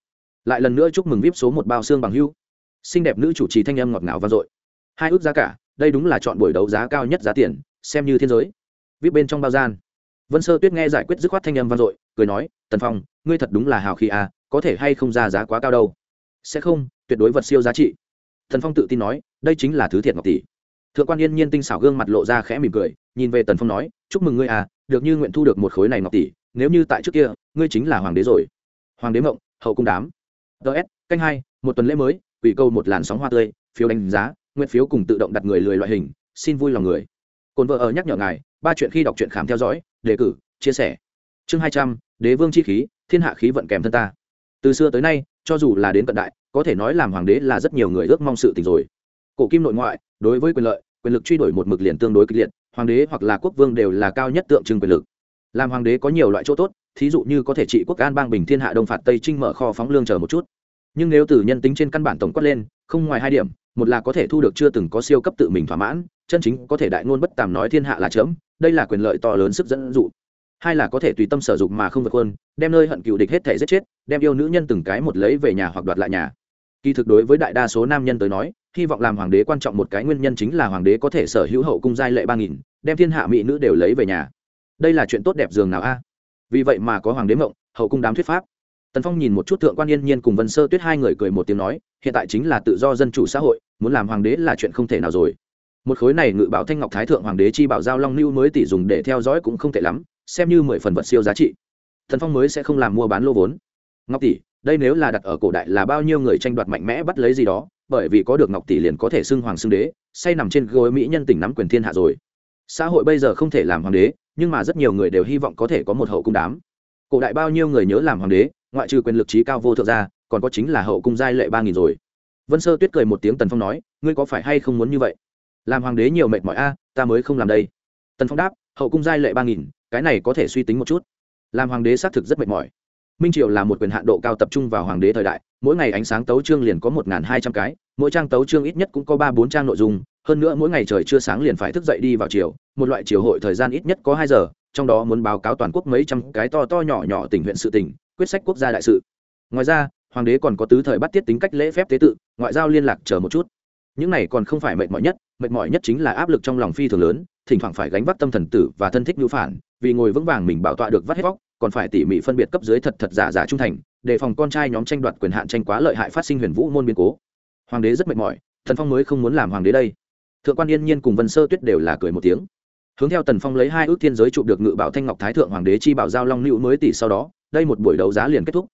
Lại lần nữa chúc mừng vip số một bao xương bằng hữu. Xinh đẹp nữ chủ trì thanh âm ngọt ngào vang dội hai ước giá cả, đây đúng là chọn buổi đấu giá cao nhất giá tiền, xem như thiên giới. Vip bên trong bao gian. Vân sơ tuyết nghe giải quyết dứt khoát thanh âm vang dội, cười nói, tần phong, ngươi thật đúng là hào khí à có thể hay không ra giá quá cao đâu? Sẽ không, tuyệt đối vật siêu giá trị. Thần phong tự tin nói, đây chính là thứ thiệt ngọc tỷ. Thượng quan yên nhiên tinh xảo gương mặt lộ ra khẽ mỉm cười, nhìn về tần phong nói, chúc mừng ngươi à được như nguyện thu được một khối này ngọc tỷ, nếu như tại trước kia, ngươi chính là hoàng đế rồi. Hoàng đế mộng, hậu cung đám. Ts canh hai, một tuần lễ mới ủy câu một làn sóng hoa tươi, phiếu đánh giá nguyện phiếu cùng tự động đặt người lười loại hình, xin vui lòng người. Cồn vợ ở nhắc nhở ngài, ba chuyện khi đọc truyện khám theo dõi, đề cử, chia sẻ. Chương hai trăm, đế vương chi khí, thiên hạ khí vận kèm thân ta. Từ xưa tới nay, cho dù là đến cận đại, có thể nói làm hoàng đế là rất nhiều người ước mong sự tình rồi. Cổ kim nội ngoại, đối với quyền lợi, quyền lực truy đuổi một mực liền tương đối kịch liệt, hoàng đế hoặc là quốc vương đều là cao nhất tượng trưng quyền lực. Làm hoàng đế có nhiều loại chỗ tốt, thí dụ như có thể trị quốc an bang bình thiên hạ đông phạt tây trinh mở kho phóng lương chờ một chút. Nhưng nếu từ nhân tính trên căn bản tổng quát lên, không ngoài hai điểm một là có thể thu được chưa từng có siêu cấp tự mình thỏa mãn, chân chính có thể đại ngôn bất tàm nói thiên hạ là chớm, đây là quyền lợi to lớn sức dẫn dụ. Hai là có thể tùy tâm sở dụng mà không vượt hơn đem nơi hận cựu địch hết thể giết chết, đem yêu nữ nhân từng cái một lấy về nhà hoặc đoạt lại nhà. Kỳ thực đối với đại đa số nam nhân tới nói, hy vọng làm hoàng đế quan trọng một cái nguyên nhân chính là hoàng đế có thể sở hữu hậu cung giai lệ ba nghìn, đem thiên hạ mỹ nữ đều lấy về nhà. Đây là chuyện tốt đẹp dường nào a? Vì vậy mà có hoàng đế mộng, hậu cung đám thuyết pháp. Tần phong nhìn một chút thượng quan yên nhiên cùng vân sơ tuyết hai người cười một tiếng nói hiện tại chính là tự do dân chủ xã hội, muốn làm hoàng đế là chuyện không thể nào rồi. Một khối này ngự bảo thanh ngọc thái thượng hoàng đế chi bảo giao long lưu mới tỷ dùng để theo dõi cũng không tệ lắm, xem như mười phần vật siêu giá trị. Thần phong mới sẽ không làm mua bán lô vốn. Ngọc tỷ, đây nếu là đặt ở cổ đại là bao nhiêu người tranh đoạt mạnh mẽ bắt lấy gì đó, bởi vì có được ngọc tỷ liền có thể xưng hoàng xưng đế, say nằm trên gối mỹ nhân tỉnh nắm quyền thiên hạ rồi. Xã hội bây giờ không thể làm hoàng đế, nhưng mà rất nhiều người đều hy vọng có thể có một hậu cung đám. Cổ đại bao nhiêu người nhớ làm hoàng đế, ngoại trừ quyền lực trí cao vô thượng ra còn có chính là hậu cung giai lệ ba nghìn rồi. Vân sơ tuyết cười một tiếng tần phong nói, ngươi có phải hay không muốn như vậy? Làm hoàng đế nhiều mệt mỏi a, ta mới không làm đây. Tần phong đáp, hậu cung giai lệ ba nghìn, cái này có thể suy tính một chút. Làm hoàng đế xác thực rất mệt mỏi. Minh triều là một quyền hạn độ cao tập trung vào hoàng đế thời đại, mỗi ngày ánh sáng tấu trương liền có một hai trăm cái, mỗi trang tấu trương ít nhất cũng có ba bốn trang nội dung, hơn nữa mỗi ngày trời chưa sáng liền phải thức dậy đi vào chiều một loại chiều hội thời gian ít nhất có hai giờ, trong đó muốn báo cáo toàn quốc mấy trăm cái to to nhỏ nhỏ tình huyện sự tỉnh quyết sách quốc gia đại sự. Ngoài ra hoàng đế còn có tứ thời bắt tiết tính cách lễ phép tế tự, ngoại giao liên lạc chờ một chút. Những này còn không phải mệt mỏi nhất, mệt mỏi nhất chính là áp lực trong lòng phi thường lớn, thỉnh thoảng phải gánh vác tâm thần tử và thân thích ngữ phản, vì ngồi vững vàng mình bảo tọa được vắt hết vóc còn phải tỉ mỉ phân biệt cấp dưới thật thật giả giả trung thành, đề phòng con trai nhóm tranh đoạt quyền hạn tranh quá lợi hại phát sinh huyền vũ môn biến cố. Hoàng đế rất mệt mỏi thần phong mới không muốn làm hoàng đế đây. Thượng quan yên nhiên cùng vân sơ tuyết đều là cười một tiếng. Hướng theo tần phong lấy hai ước thiên giới chụp được ngự bảo thanh ngọc thái thượng hoàng đế chi bảo giao long nữ mới tỷ sau đó, đây một buổi đấu giá liền kết thúc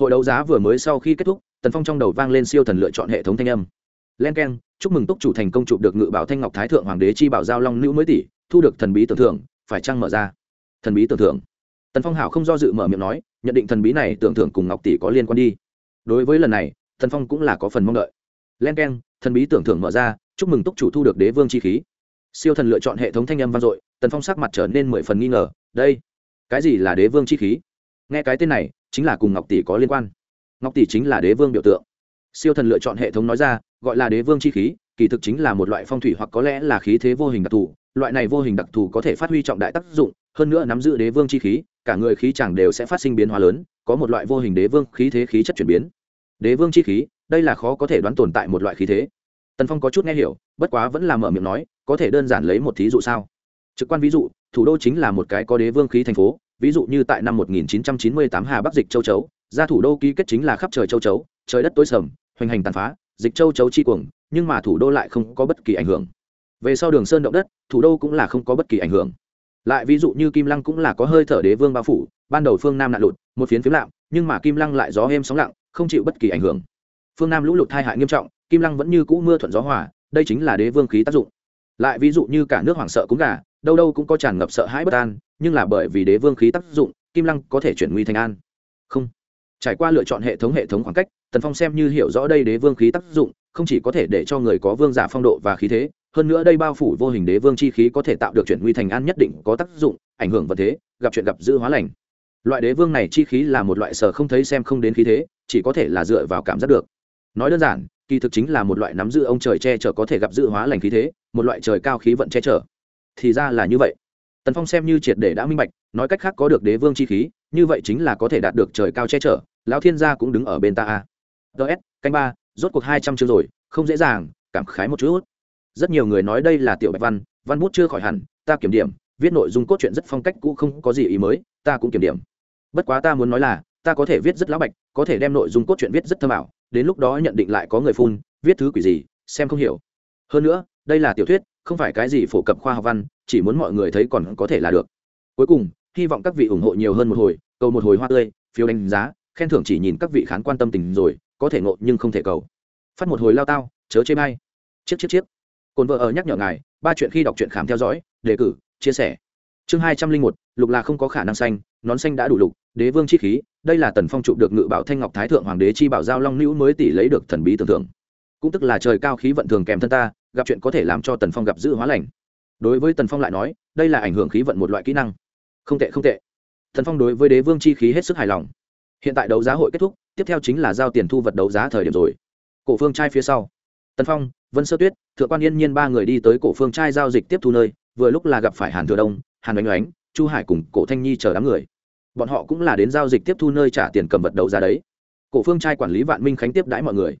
hội đấu giá vừa mới sau khi kết thúc, tần phong trong đầu vang lên siêu thần lựa chọn hệ thống thanh âm. Len k e n chúc mừng túc chủ thành công chụp được ngự bảo thanh ngọc thái thượng hoàng đế chi bảo giao long nữ mới tỷ, thu được thần bí tưởng thưởng, phải trăng mở ra? Thần bí tưởng thưởng. Tần phong hảo không do dự mở miệng nói, nhận định thần bí này tưởng thưởng cùng ngọc tỷ có liên quan đi. Đối với lần này, tần phong cũng là có phần mong đợi. Len k e n thần bí tưởng thưởng mở ra, chúc mừng túc chủ thu được đế vương chi khí. Siêu thần lựa chọn hệ thống thanh âm vang dội, tần phong sắc mặt trở nên mười phần nghi ngờ, đây, cái gì là đế vương chi khí? Nghe cái tên này, chính là cùng ngọc tỷ có liên quan. Ngọc tỷ chính là đế vương biểu tượng. Siêu thần lựa chọn hệ thống nói ra, gọi là đế vương chi khí, kỳ thực chính là một loại phong thủy hoặc có lẽ là khí thế vô hình đặc thù. Loại này vô hình đặc thù có thể phát huy trọng đại tác dụng, hơn nữa nắm giữ đế vương chi khí, cả người khí chẳng đều sẽ phát sinh biến hóa lớn, có một loại vô hình đế vương khí thế khí chất chuyển biến. Đế vương chi khí, đây là khó có thể đoán tồn tại một loại khí thế. Tần phong có chút nghe hiểu, bất quá vẫn là mở miệng nói, có thể đơn giản lấy một thí dụ sao? Trực quan ví dụ, thủ đô chính là một cái có đế vương khí thành phố ví dụ như tại năm 1998 hà bắc dịch châu chấu ra thủ đô ký kết chính là khắp trời châu chấu, trời đất tối sầm, hoành hành tàn phá, dịch châu chấu chi cuồng, nhưng mà thủ đô lại không có bất kỳ ảnh hưởng. Về sau đường sơn động đất, thủ đô cũng là không có bất kỳ ảnh hưởng. Lại ví dụ như kim lăng cũng là có hơi thở đế vương bao phủ, ban đầu phương nam nạn lụt, một phiến phiếm lạm nhưng mà kim lăng lại gió êm sóng lặng, không chịu bất kỳ ảnh hưởng. Phương nam lũ lụt tai hại nghiêm trọng, kim lăng vẫn như cũ mưa thuận gió hòa, đây chính là đế vương khí tác dụng. Lại ví dụ như cả nước hoảng sợ cũng gà đâu đâu cũng có tràn ngập sợ hãi bất an, nhưng là bởi vì đế vương khí tác dụng, kim lăng có thể chuyển nguy thành an. Không. Trải qua lựa chọn hệ thống hệ thống khoảng cách, tần phong xem như hiểu rõ đây đế vương khí tác dụng, không chỉ có thể để cho người có vương giả phong độ và khí thế, hơn nữa đây bao phủ vô hình đế vương chi khí có thể tạo được chuyển nguy thành an nhất định có tác dụng, ảnh hưởng vật thế, gặp chuyện gặp dữ hóa lành. Loại đế vương này chi khí là một loại sở không thấy xem không đến khí thế, chỉ có thể là dựa vào cảm giác được. Nói đơn giản, kỳ thực chính là một loại nắm giữ ông trời che chở có thể gặp dự hóa lành khí thế, một loại trời cao khí vận che chở thì ra là như vậy. Tần phong xem như triệt để đã minh bạch, nói cách khác có được đế vương chi khí, như vậy chính là có thể đạt được trời cao che chở, lão thiên gia cũng đứng ở bên ta a. Ts canh ba, rốt cuộc hai trăm chương rồi, không dễ dàng, cảm khái một chút. Rất nhiều người nói đây là tiểu bạch văn văn bút chưa khỏi hẳn, ta kiểm điểm, viết nội dung cốt truyện rất phong cách cũ không có gì ý mới, ta cũng kiểm điểm. Bất quá ta muốn nói là, ta có thể viết rất lão bạch, có thể đem nội dung cốt truyện viết rất thơm ảo, đến lúc đó nhận định lại có người phun, viết thứ quỷ gì, xem không hiểu. Hơn nữa, đây là tiểu thuyết không phải cái gì phổ cập khoa học văn, chỉ muốn mọi người thấy còn có thể là được. Cuối cùng, hy vọng các vị ủng hộ nhiều hơn một hồi, cầu một hồi hoa tươi, phiếu đánh giá, khen thưởng chỉ nhìn các vị khán quan tâm tình rồi, có thể ngộ nhưng không thể cầu. Phát một hồi lao tao, chớ chê bay chiếc chiếc chiếc. Cồn vợ ở nhắc nhở ngài, ba chuyện khi đọc truyện khám theo dõi, đề cử, chia sẻ. Chương hai trăm linh một, lục là không có khả năng xanh nón xanh đã đủ lục, đế vương chi khí, đây là tần phong trụ được ngự bảo thanh ngọc thái thượng hoàng đế chi bảo giao long nữ mới tỷ lấy được thần bí tưởng thưởng cũng tức là trời cao khí vận thường kèm thân ta, gặp chuyện có thể làm cho tần phong gặp giữ hóa lành. Đối với tần phong lại nói, đây là ảnh hưởng khí vận một loại kỹ năng. Không tệ không tệ. Tần phong đối với đế vương chi khí hết sức hài lòng. Hiện tại đấu giá hội kết thúc, tiếp theo chính là giao tiền thu vật đấu giá thời điểm rồi. Cổ phương trai phía sau. Tần phong, vân sơ tuyết, thượng quan yên nhiên ba người đi tới cổ phương trai giao dịch tiếp thu nơi, vừa lúc là gặp phải hàn thừa đông, hàn oanh oánh chu hải cùng cổ thanh nhi chờ đám người. Bọn họ cũng là đến giao dịch tiếp thu nơi trả tiền cầm vật đấu giá đấy. Cổ phương trai quản lý vạn minh khánh tiếp đãi mọi người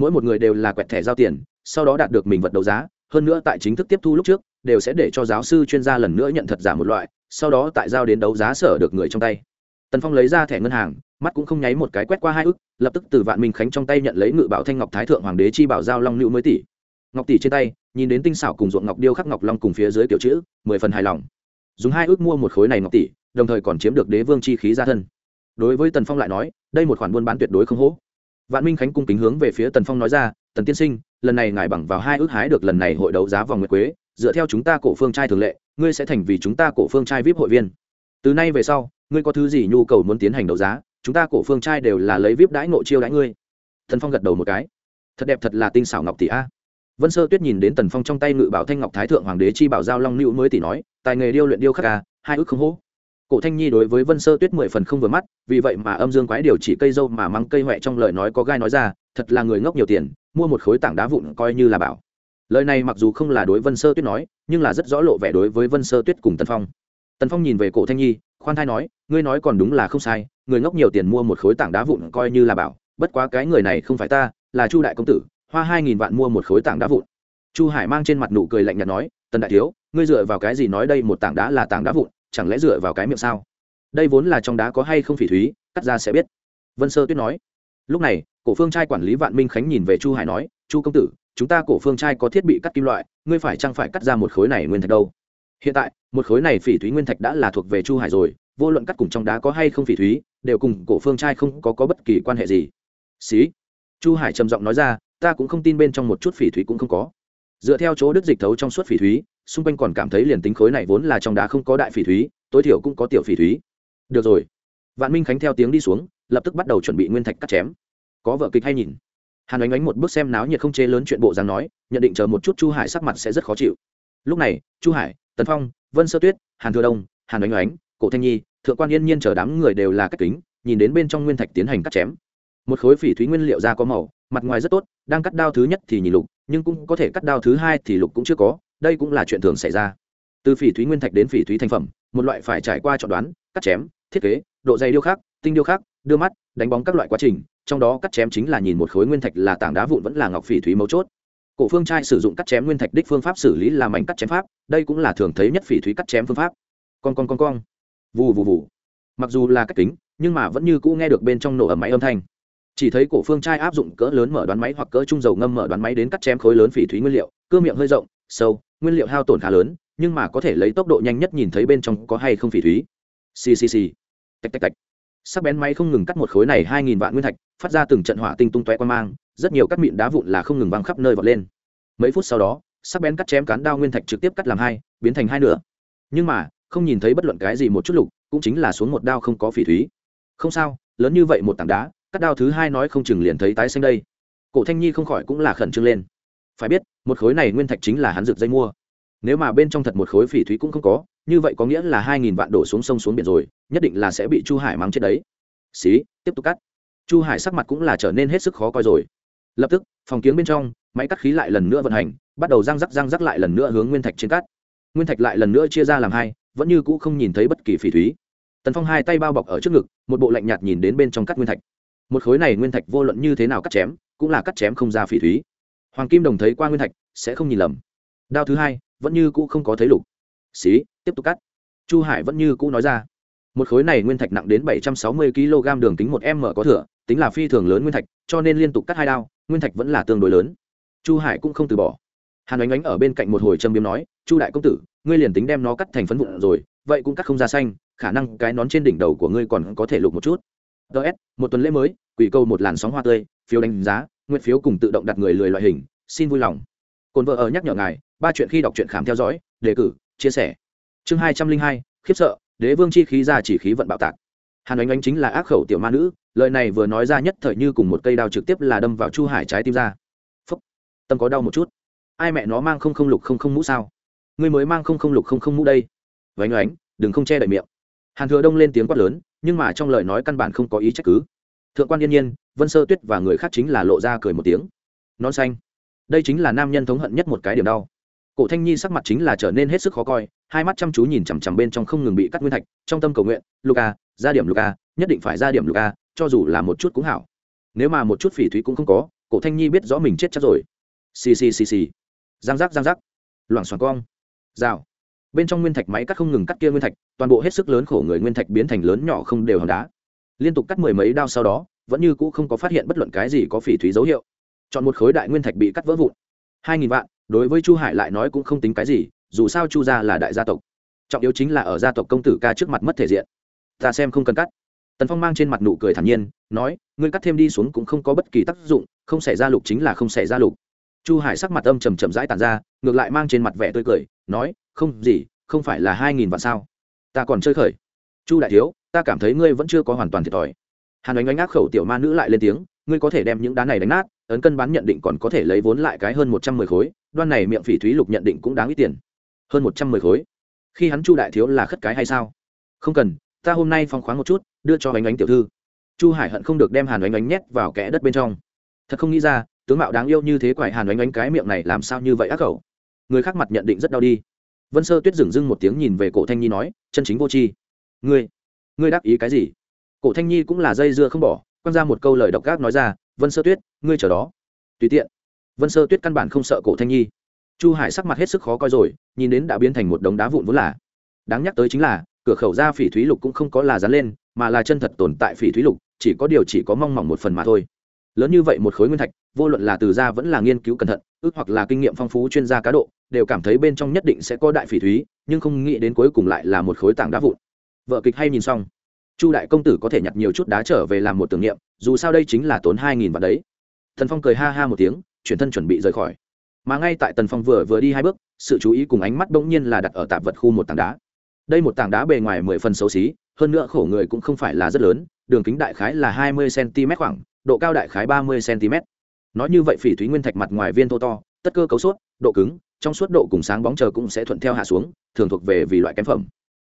mỗi một người đều là quẹt thẻ giao tiền, sau đó đạt được mình vật đấu giá, hơn nữa tại chính thức tiếp thu lúc trước, đều sẽ để cho giáo sư chuyên gia lần nữa nhận thật giả một loại, sau đó tại giao đến đấu giá sở được người trong tay. Tần phong lấy ra thẻ ngân hàng, mắt cũng không nháy một cái quét qua hai ức, lập tức từ vạn minh khánh trong tay nhận lấy ngự bảo thanh ngọc thái thượng hoàng đế chi bảo giao long nữ mới tỷ. Ngọc tỷ trên tay, nhìn đến tinh xảo cùng ruộng ngọc điêu khắc ngọc long cùng phía dưới kiểu chữ, mười phần hài lòng. Dùng hai ước mua một khối này ngọc tỷ, đồng thời còn chiếm được đế vương chi khí ra thân. Đối với tần phong lại nói, đây một khoản buôn bán tuyệt đối không hố vạn minh khánh cung kính hướng về phía tần phong nói ra, tần tiên sinh, lần này ngài bằng vào hai ước hái được lần này hội đấu giá vòng nguyệt quế, dựa theo chúng ta cổ phương trai thường lệ, ngươi sẽ thành vì chúng ta cổ phương trai vip hội viên. Từ nay về sau, ngươi có thứ gì nhu cầu muốn tiến hành đấu giá, chúng ta cổ phương trai đều là lấy vip đãi ngộ chiêu đãi ngươi. Tần phong gật đầu một cái. Thật đẹp thật là tinh xảo ngọc tỷ a. Vân sơ tuyết nhìn đến tần phong trong tay ngự bảo thanh ngọc thái thượng hoàng đế chi bảo giao long lưu mới tỷ nói, tài nghề điêu luyện điêu khắc a, hai ước không hố cổ thanh nhi đối với vân sơ tuyết mười phần không vừa mắt, vì vậy mà âm dương quái điều chỉ cây dâu mà mắng cây huệ trong lời nói có gai nói ra, thật là người ngốc nhiều tiền, mua một khối tảng đá vụn coi như là bảo. Lời này mặc dù không là đối vân sơ tuyết nói, nhưng là rất rõ lộ vẻ đối với vân sơ tuyết cùng tần phong. Tần phong nhìn về cổ thanh nhi, khoan thai nói, ngươi nói còn đúng là không sai, người ngốc nhiều tiền mua một khối tảng đá vụn coi như là bảo, bất quá cái người này không phải ta, là chu đại công tử, hoa hai nghìn vạn mua một khối tảng đá vụn. Chu hải mang trên mặt nụ cười lạnh nhạt nói, tần đại thiếu, ngươi dựa vào cái gì nói đây một tảng đá là tảng đá vụn? Chẳng lẽ dựa vào cái miệng sao? Đây vốn là trong đá có hay không phỉ thúy cắt ra sẽ biết. Vân sơ tuyết nói. Lúc này cổ phương trai quản lý vạn minh khánh nhìn về chu hải nói chu công tử chúng ta cổ phương trai có thiết bị cắt kim loại ngươi phải chăng phải cắt ra một khối này nguyên thạch đâu? Hiện tại một khối này phỉ thúy nguyên thạch đã là thuộc về chu hải rồi vô luận cắt cùng trong đá có hay không phỉ thúy đều cùng cổ phương trai không có, có bất kỳ quan hệ gì. Xí. Chu hải trầm giọng nói ra ta cũng không tin bên trong một chút phỉ thúy cũng không có dựa theo chỗ đứt dịch thấu trong suốt phỉ thúy, xung quanh còn cảm thấy liền tính khối này vốn là trong đá không có đại phỉ thúy, tối thiểu cũng có tiểu phỉ thúy. Được rồi. Vạn minh khánh theo tiếng đi xuống, lập tức bắt đầu chuẩn bị nguyên thạch cắt chém. Có vợ kịch hay nhìn. Hàn ánh ánh một bước xem náo nhiệt không chế lớn chuyện bộ dáng nói, nhận định chờ một chút chu hải sắc mặt sẽ rất khó chịu. Lúc này, chu hải, tần phong, vân sơ tuyết, hàn thừa đông, hàn ánh ánh cổ thanh nhi, thượng quan yên nhiên chờ đám người đều là cách kính, nhìn đến bên trong nguyên thạch tiến hành cắt chém. Một khối phỉ thúy nguyên liệu ra có màu, mặt ngoài rất tốt, đang cắt đao thứ nhất thì nhìn lục nhưng cũng có thể cắt đao thứ hai thì lục cũng chưa có, đây cũng là chuyện thường xảy ra. Từ phỉ thúy nguyên thạch đến phỉ thúy thành phẩm, một loại phải trải qua chọn đoán, cắt chém, thiết kế, độ dày điêu khắc, tinh điêu khắc, đưa mắt, đánh bóng các loại quá trình, trong đó cắt chém chính là nhìn một khối nguyên thạch là tảng đá vụn vẫn là ngọc phỉ thúy mấu chốt. Cổ phương trai sử dụng cắt chém nguyên thạch đích phương pháp xử lý là mảnh cắt chém pháp, đây cũng là thường thấy nhất phỉ thúy cắt chém phương pháp. Con con con con vù vù vù. Mặc dù là cách kính, nhưng mà vẫn như cũ nghe được bên trong nổ ẩm máy âm thanh chỉ thấy cổ phương trai áp dụng cỡ lớn mở đoán máy hoặc cỡ trung dầu ngâm mở đoán máy đến cắt chém khối lớn phỉ thúy nguyên liệu, cơ miệng hơi rộng, sâu, nguyên liệu hao tổn khá lớn, nhưng mà có thể lấy tốc độ nhanh nhất nhìn thấy bên trong có hay không phỉ thúy. Ccc tạch tạch tạch. Sắc bén máy không ngừng cắt một khối này hai nghìn vạn nguyên thạch, phát ra từng trận hỏa tinh tung tóe qua mang, rất nhiều cắt mịn đá vụn là không ngừng văng khắp nơi vọt lên. Mấy phút sau đó, sắc bén cắt chém cán đao nguyên thạch trực tiếp cắt làm hai, biến thành hai nửa. Nhưng mà, không nhìn thấy bất luận cái gì một chút lục, cũng chính là xuống một đao không có phỉ thúy. Không sao, lớn như vậy một tảng đá cắt đao thứ hai nói không chừng liền thấy tái xanh đây. Cổ thanh nhi không khỏi cũng là khẩn trương lên. Phải biết, một khối này nguyên thạch chính là hắn rực dây mua. Nếu mà bên trong thật một khối phỉ thúy cũng không có, như vậy có nghĩa là hai nghìn vạn đổ xuống sông xuống biển rồi, nhất định là sẽ bị chu hải mắng chết đấy. Xí, tiếp tục cắt. Chu hải sắc mặt cũng là trở nên hết sức khó coi rồi. Lập tức, phòng kiếng bên trong, máy cắt khí lại lần nữa vận hành, bắt đầu răng rắc răng rắc lại lần nữa hướng nguyên thạch trên cắt. Nguyên thạch lại lần nữa chia ra làm hai, vẫn như cũ không nhìn thấy bất kỳ phỉ thúy. Tần phong hai tay bao bọc ở trước ngực, một bộ lạnh nhạt nhìn đến bên trong cắt nguyên thạch một khối này nguyên thạch vô luận như thế nào cắt chém, cũng là cắt chém không ra phỉ thúy. Hoàng kim đồng thấy qua nguyên thạch, sẽ không nhìn lầm. Đao thứ hai, vẫn như cũ không có thấy lục. Xí, tiếp tục cắt. Chu hải vẫn như cũ nói ra. Một khối này nguyên thạch nặng đến bảy trăm sáu mươi kg đường kính một m có thừa, tính là phi thường lớn nguyên thạch, cho nên liên tục cắt hai đao, nguyên thạch vẫn là tương đối lớn. Chu hải cũng không từ bỏ. Hàn ánh ánh ở bên cạnh một hồi châm biếm nói, chu đại công tử, ngươi liền tính đem nó cắt thành phấn vụn rồi, vậy cũng cắt không ra xanh, khả năng cái nón trên đỉnh đầu của ngươi còn có thể lục một chút ts một tuần lễ mới, quỷ câu một làn sóng hoa tươi, phiếu đánh giá, nguyện phiếu cùng tự động đặt người lười loại hình, xin vui lòng. Cồn vợ ở nhắc nhở ngài, ba chuyện khi đọc truyện khám theo dõi, đề cử, chia sẻ. Chương hai trăm linh hai, khiếp sợ, đế vương chi khí ra chỉ khí vận bạo tạc. Hàn ánh ánh chính là ác khẩu tiểu ma nữ, lời này vừa nói ra nhất thời như cùng một cây đao trực tiếp là đâm vào chu hải trái tim ra. Phúc, tâm có đau một chút. Ai mẹ nó mang không không lục không không mũ sao? Ngươi mới mang không không lục không không mũ đây. Vánh oánh, đừng không che đậy miệng. Hàn thừa đông lên tiếng quát lớn nhưng mà trong lời nói căn bản không có ý trách cứ. Thượng quan yên nhiên, vân sơ tuyết và người khác chính là lộ ra cười một tiếng. Non xanh. Đây chính là nam nhân thống hận nhất một cái điểm đau. Cổ thanh nhi sắc mặt chính là trở nên hết sức khó coi, hai mắt chăm chú nhìn chằm chằm bên trong không ngừng bị cắt nguyên thạch, trong tâm cầu nguyện luca ra điểm luca nhất định phải ra điểm luca cho dù là một chút cũng hảo. Nếu mà một chút phỉ thúy cũng không có, cổ thanh nhi biết rõ mình chết chắc rồi. Xì xì xì xì. Giang giác giang giác. Loảng xoảng cong. Rào bên trong nguyên thạch máy cắt không ngừng cắt kia nguyên thạch, toàn bộ hết sức lớn khổ người nguyên thạch biến thành lớn nhỏ không đều hòn đá. Liên tục cắt mười mấy đao sau đó, vẫn như cũ không có phát hiện bất luận cái gì có phỉ thúy dấu hiệu. Chọn một khối đại nguyên thạch bị cắt vỡ vụn. Hai nghìn vạn, đối với chu hải lại nói cũng không tính cái gì, dù sao chu gia là đại gia tộc. Trọng yếu chính là ở gia tộc công tử ca trước mặt mất thể diện. Ta xem không cần cắt. Tần phong mang trên mặt nụ cười thản nhiên, nói, ngươi cắt thêm đi xuống cũng không có bất kỳ tác dụng, không xảy ra lục chính là không xảy ra lục. Chu hải sắc mặt âm trầm trầm rãi tàn ra, ngược lại mang trên mặt vẻ tươi cười nói, không gì, không phải là hai nghìn vạn sao? Ta còn chơi khởi. Chu đại thiếu, ta cảm thấy ngươi vẫn chưa có hoàn toàn thiệt thòi. Hàn ánh ánh ác khẩu tiểu ma nữ lại lên tiếng, ngươi có thể đem những đá này đánh nát, ấn cân bán nhận định còn có thể lấy vốn lại cái hơn một trăm mười khối, đoan này miệng phỉ thúy lục nhận định cũng đáng ít tiền. Hơn một trăm mười khối? Khi hắn chu đại thiếu là khất cái hay sao? Không cần, ta hôm nay phong khoáng một chút, đưa cho ánh ánh tiểu thư. Chu hải hận không được đem hàn ánh ánh nhét vào kẽ đất bên trong. Thật không nghĩ ra, tướng mạo đáng yêu như thế quải hàn ánh ánh cái miệng này làm sao như vậy ác khẩu? Người khác mặt nhận định rất đau đi. Vân sơ tuyết dừng dưng một tiếng nhìn về cổ thanh nhi nói, chân chính vô tri. Ngươi ngươi đáp ý cái gì? Cổ thanh nhi cũng là dây dưa không bỏ, quăng ra một câu lời độc gác nói ra, vân sơ tuyết, ngươi chờ đó. Tùy tiện. Vân sơ tuyết căn bản không sợ cổ thanh nhi. Chu hải sắc mặt hết sức khó coi rồi, nhìn đến đã biến thành một đống đá vụn vốn là. Đáng nhắc tới chính là, cửa khẩu ra phỉ thúy lục cũng không có là dán lên, mà là chân thật tồn tại phỉ thúy lục, chỉ có điều chỉ có mong mỏng một phần mà thôi lớn như vậy một khối nguyên thạch, vô luận là từ gia vẫn là nghiên cứu cẩn thận, ước hoặc là kinh nghiệm phong phú chuyên gia cá độ, đều cảm thấy bên trong nhất định sẽ có đại phỉ thúy, nhưng không nghĩ đến cuối cùng lại là một khối tảng đá vụn. Vợ kịch hay nhìn xong. Chu đại công tử có thể nhặt nhiều chút đá trở về làm một tưởng niệm, dù sao đây chính là tốn hai nghìn vạn đấy. Thần phong cười ha ha một tiếng, chuyển thân chuẩn bị rời khỏi. Mà ngay tại tần phong vừa vừa đi hai bước, sự chú ý cùng ánh mắt bỗng nhiên là đặt ở tạp vật khu một tảng đá. Đây một tảng đá bề ngoài mười phần xấu xí, hơn nữa khổ người cũng không phải là rất lớn, đường kính đại khái là hai mươi cm khoảng độ cao đại khái ba mươi cm. Nói như vậy phỉ thúy nguyên thạch mặt ngoài viên thô to, tất cơ cấu suốt, độ cứng, trong suốt độ cùng sáng bóng chờ cũng sẽ thuận theo hạ xuống, thường thuộc về vì loại kém phẩm.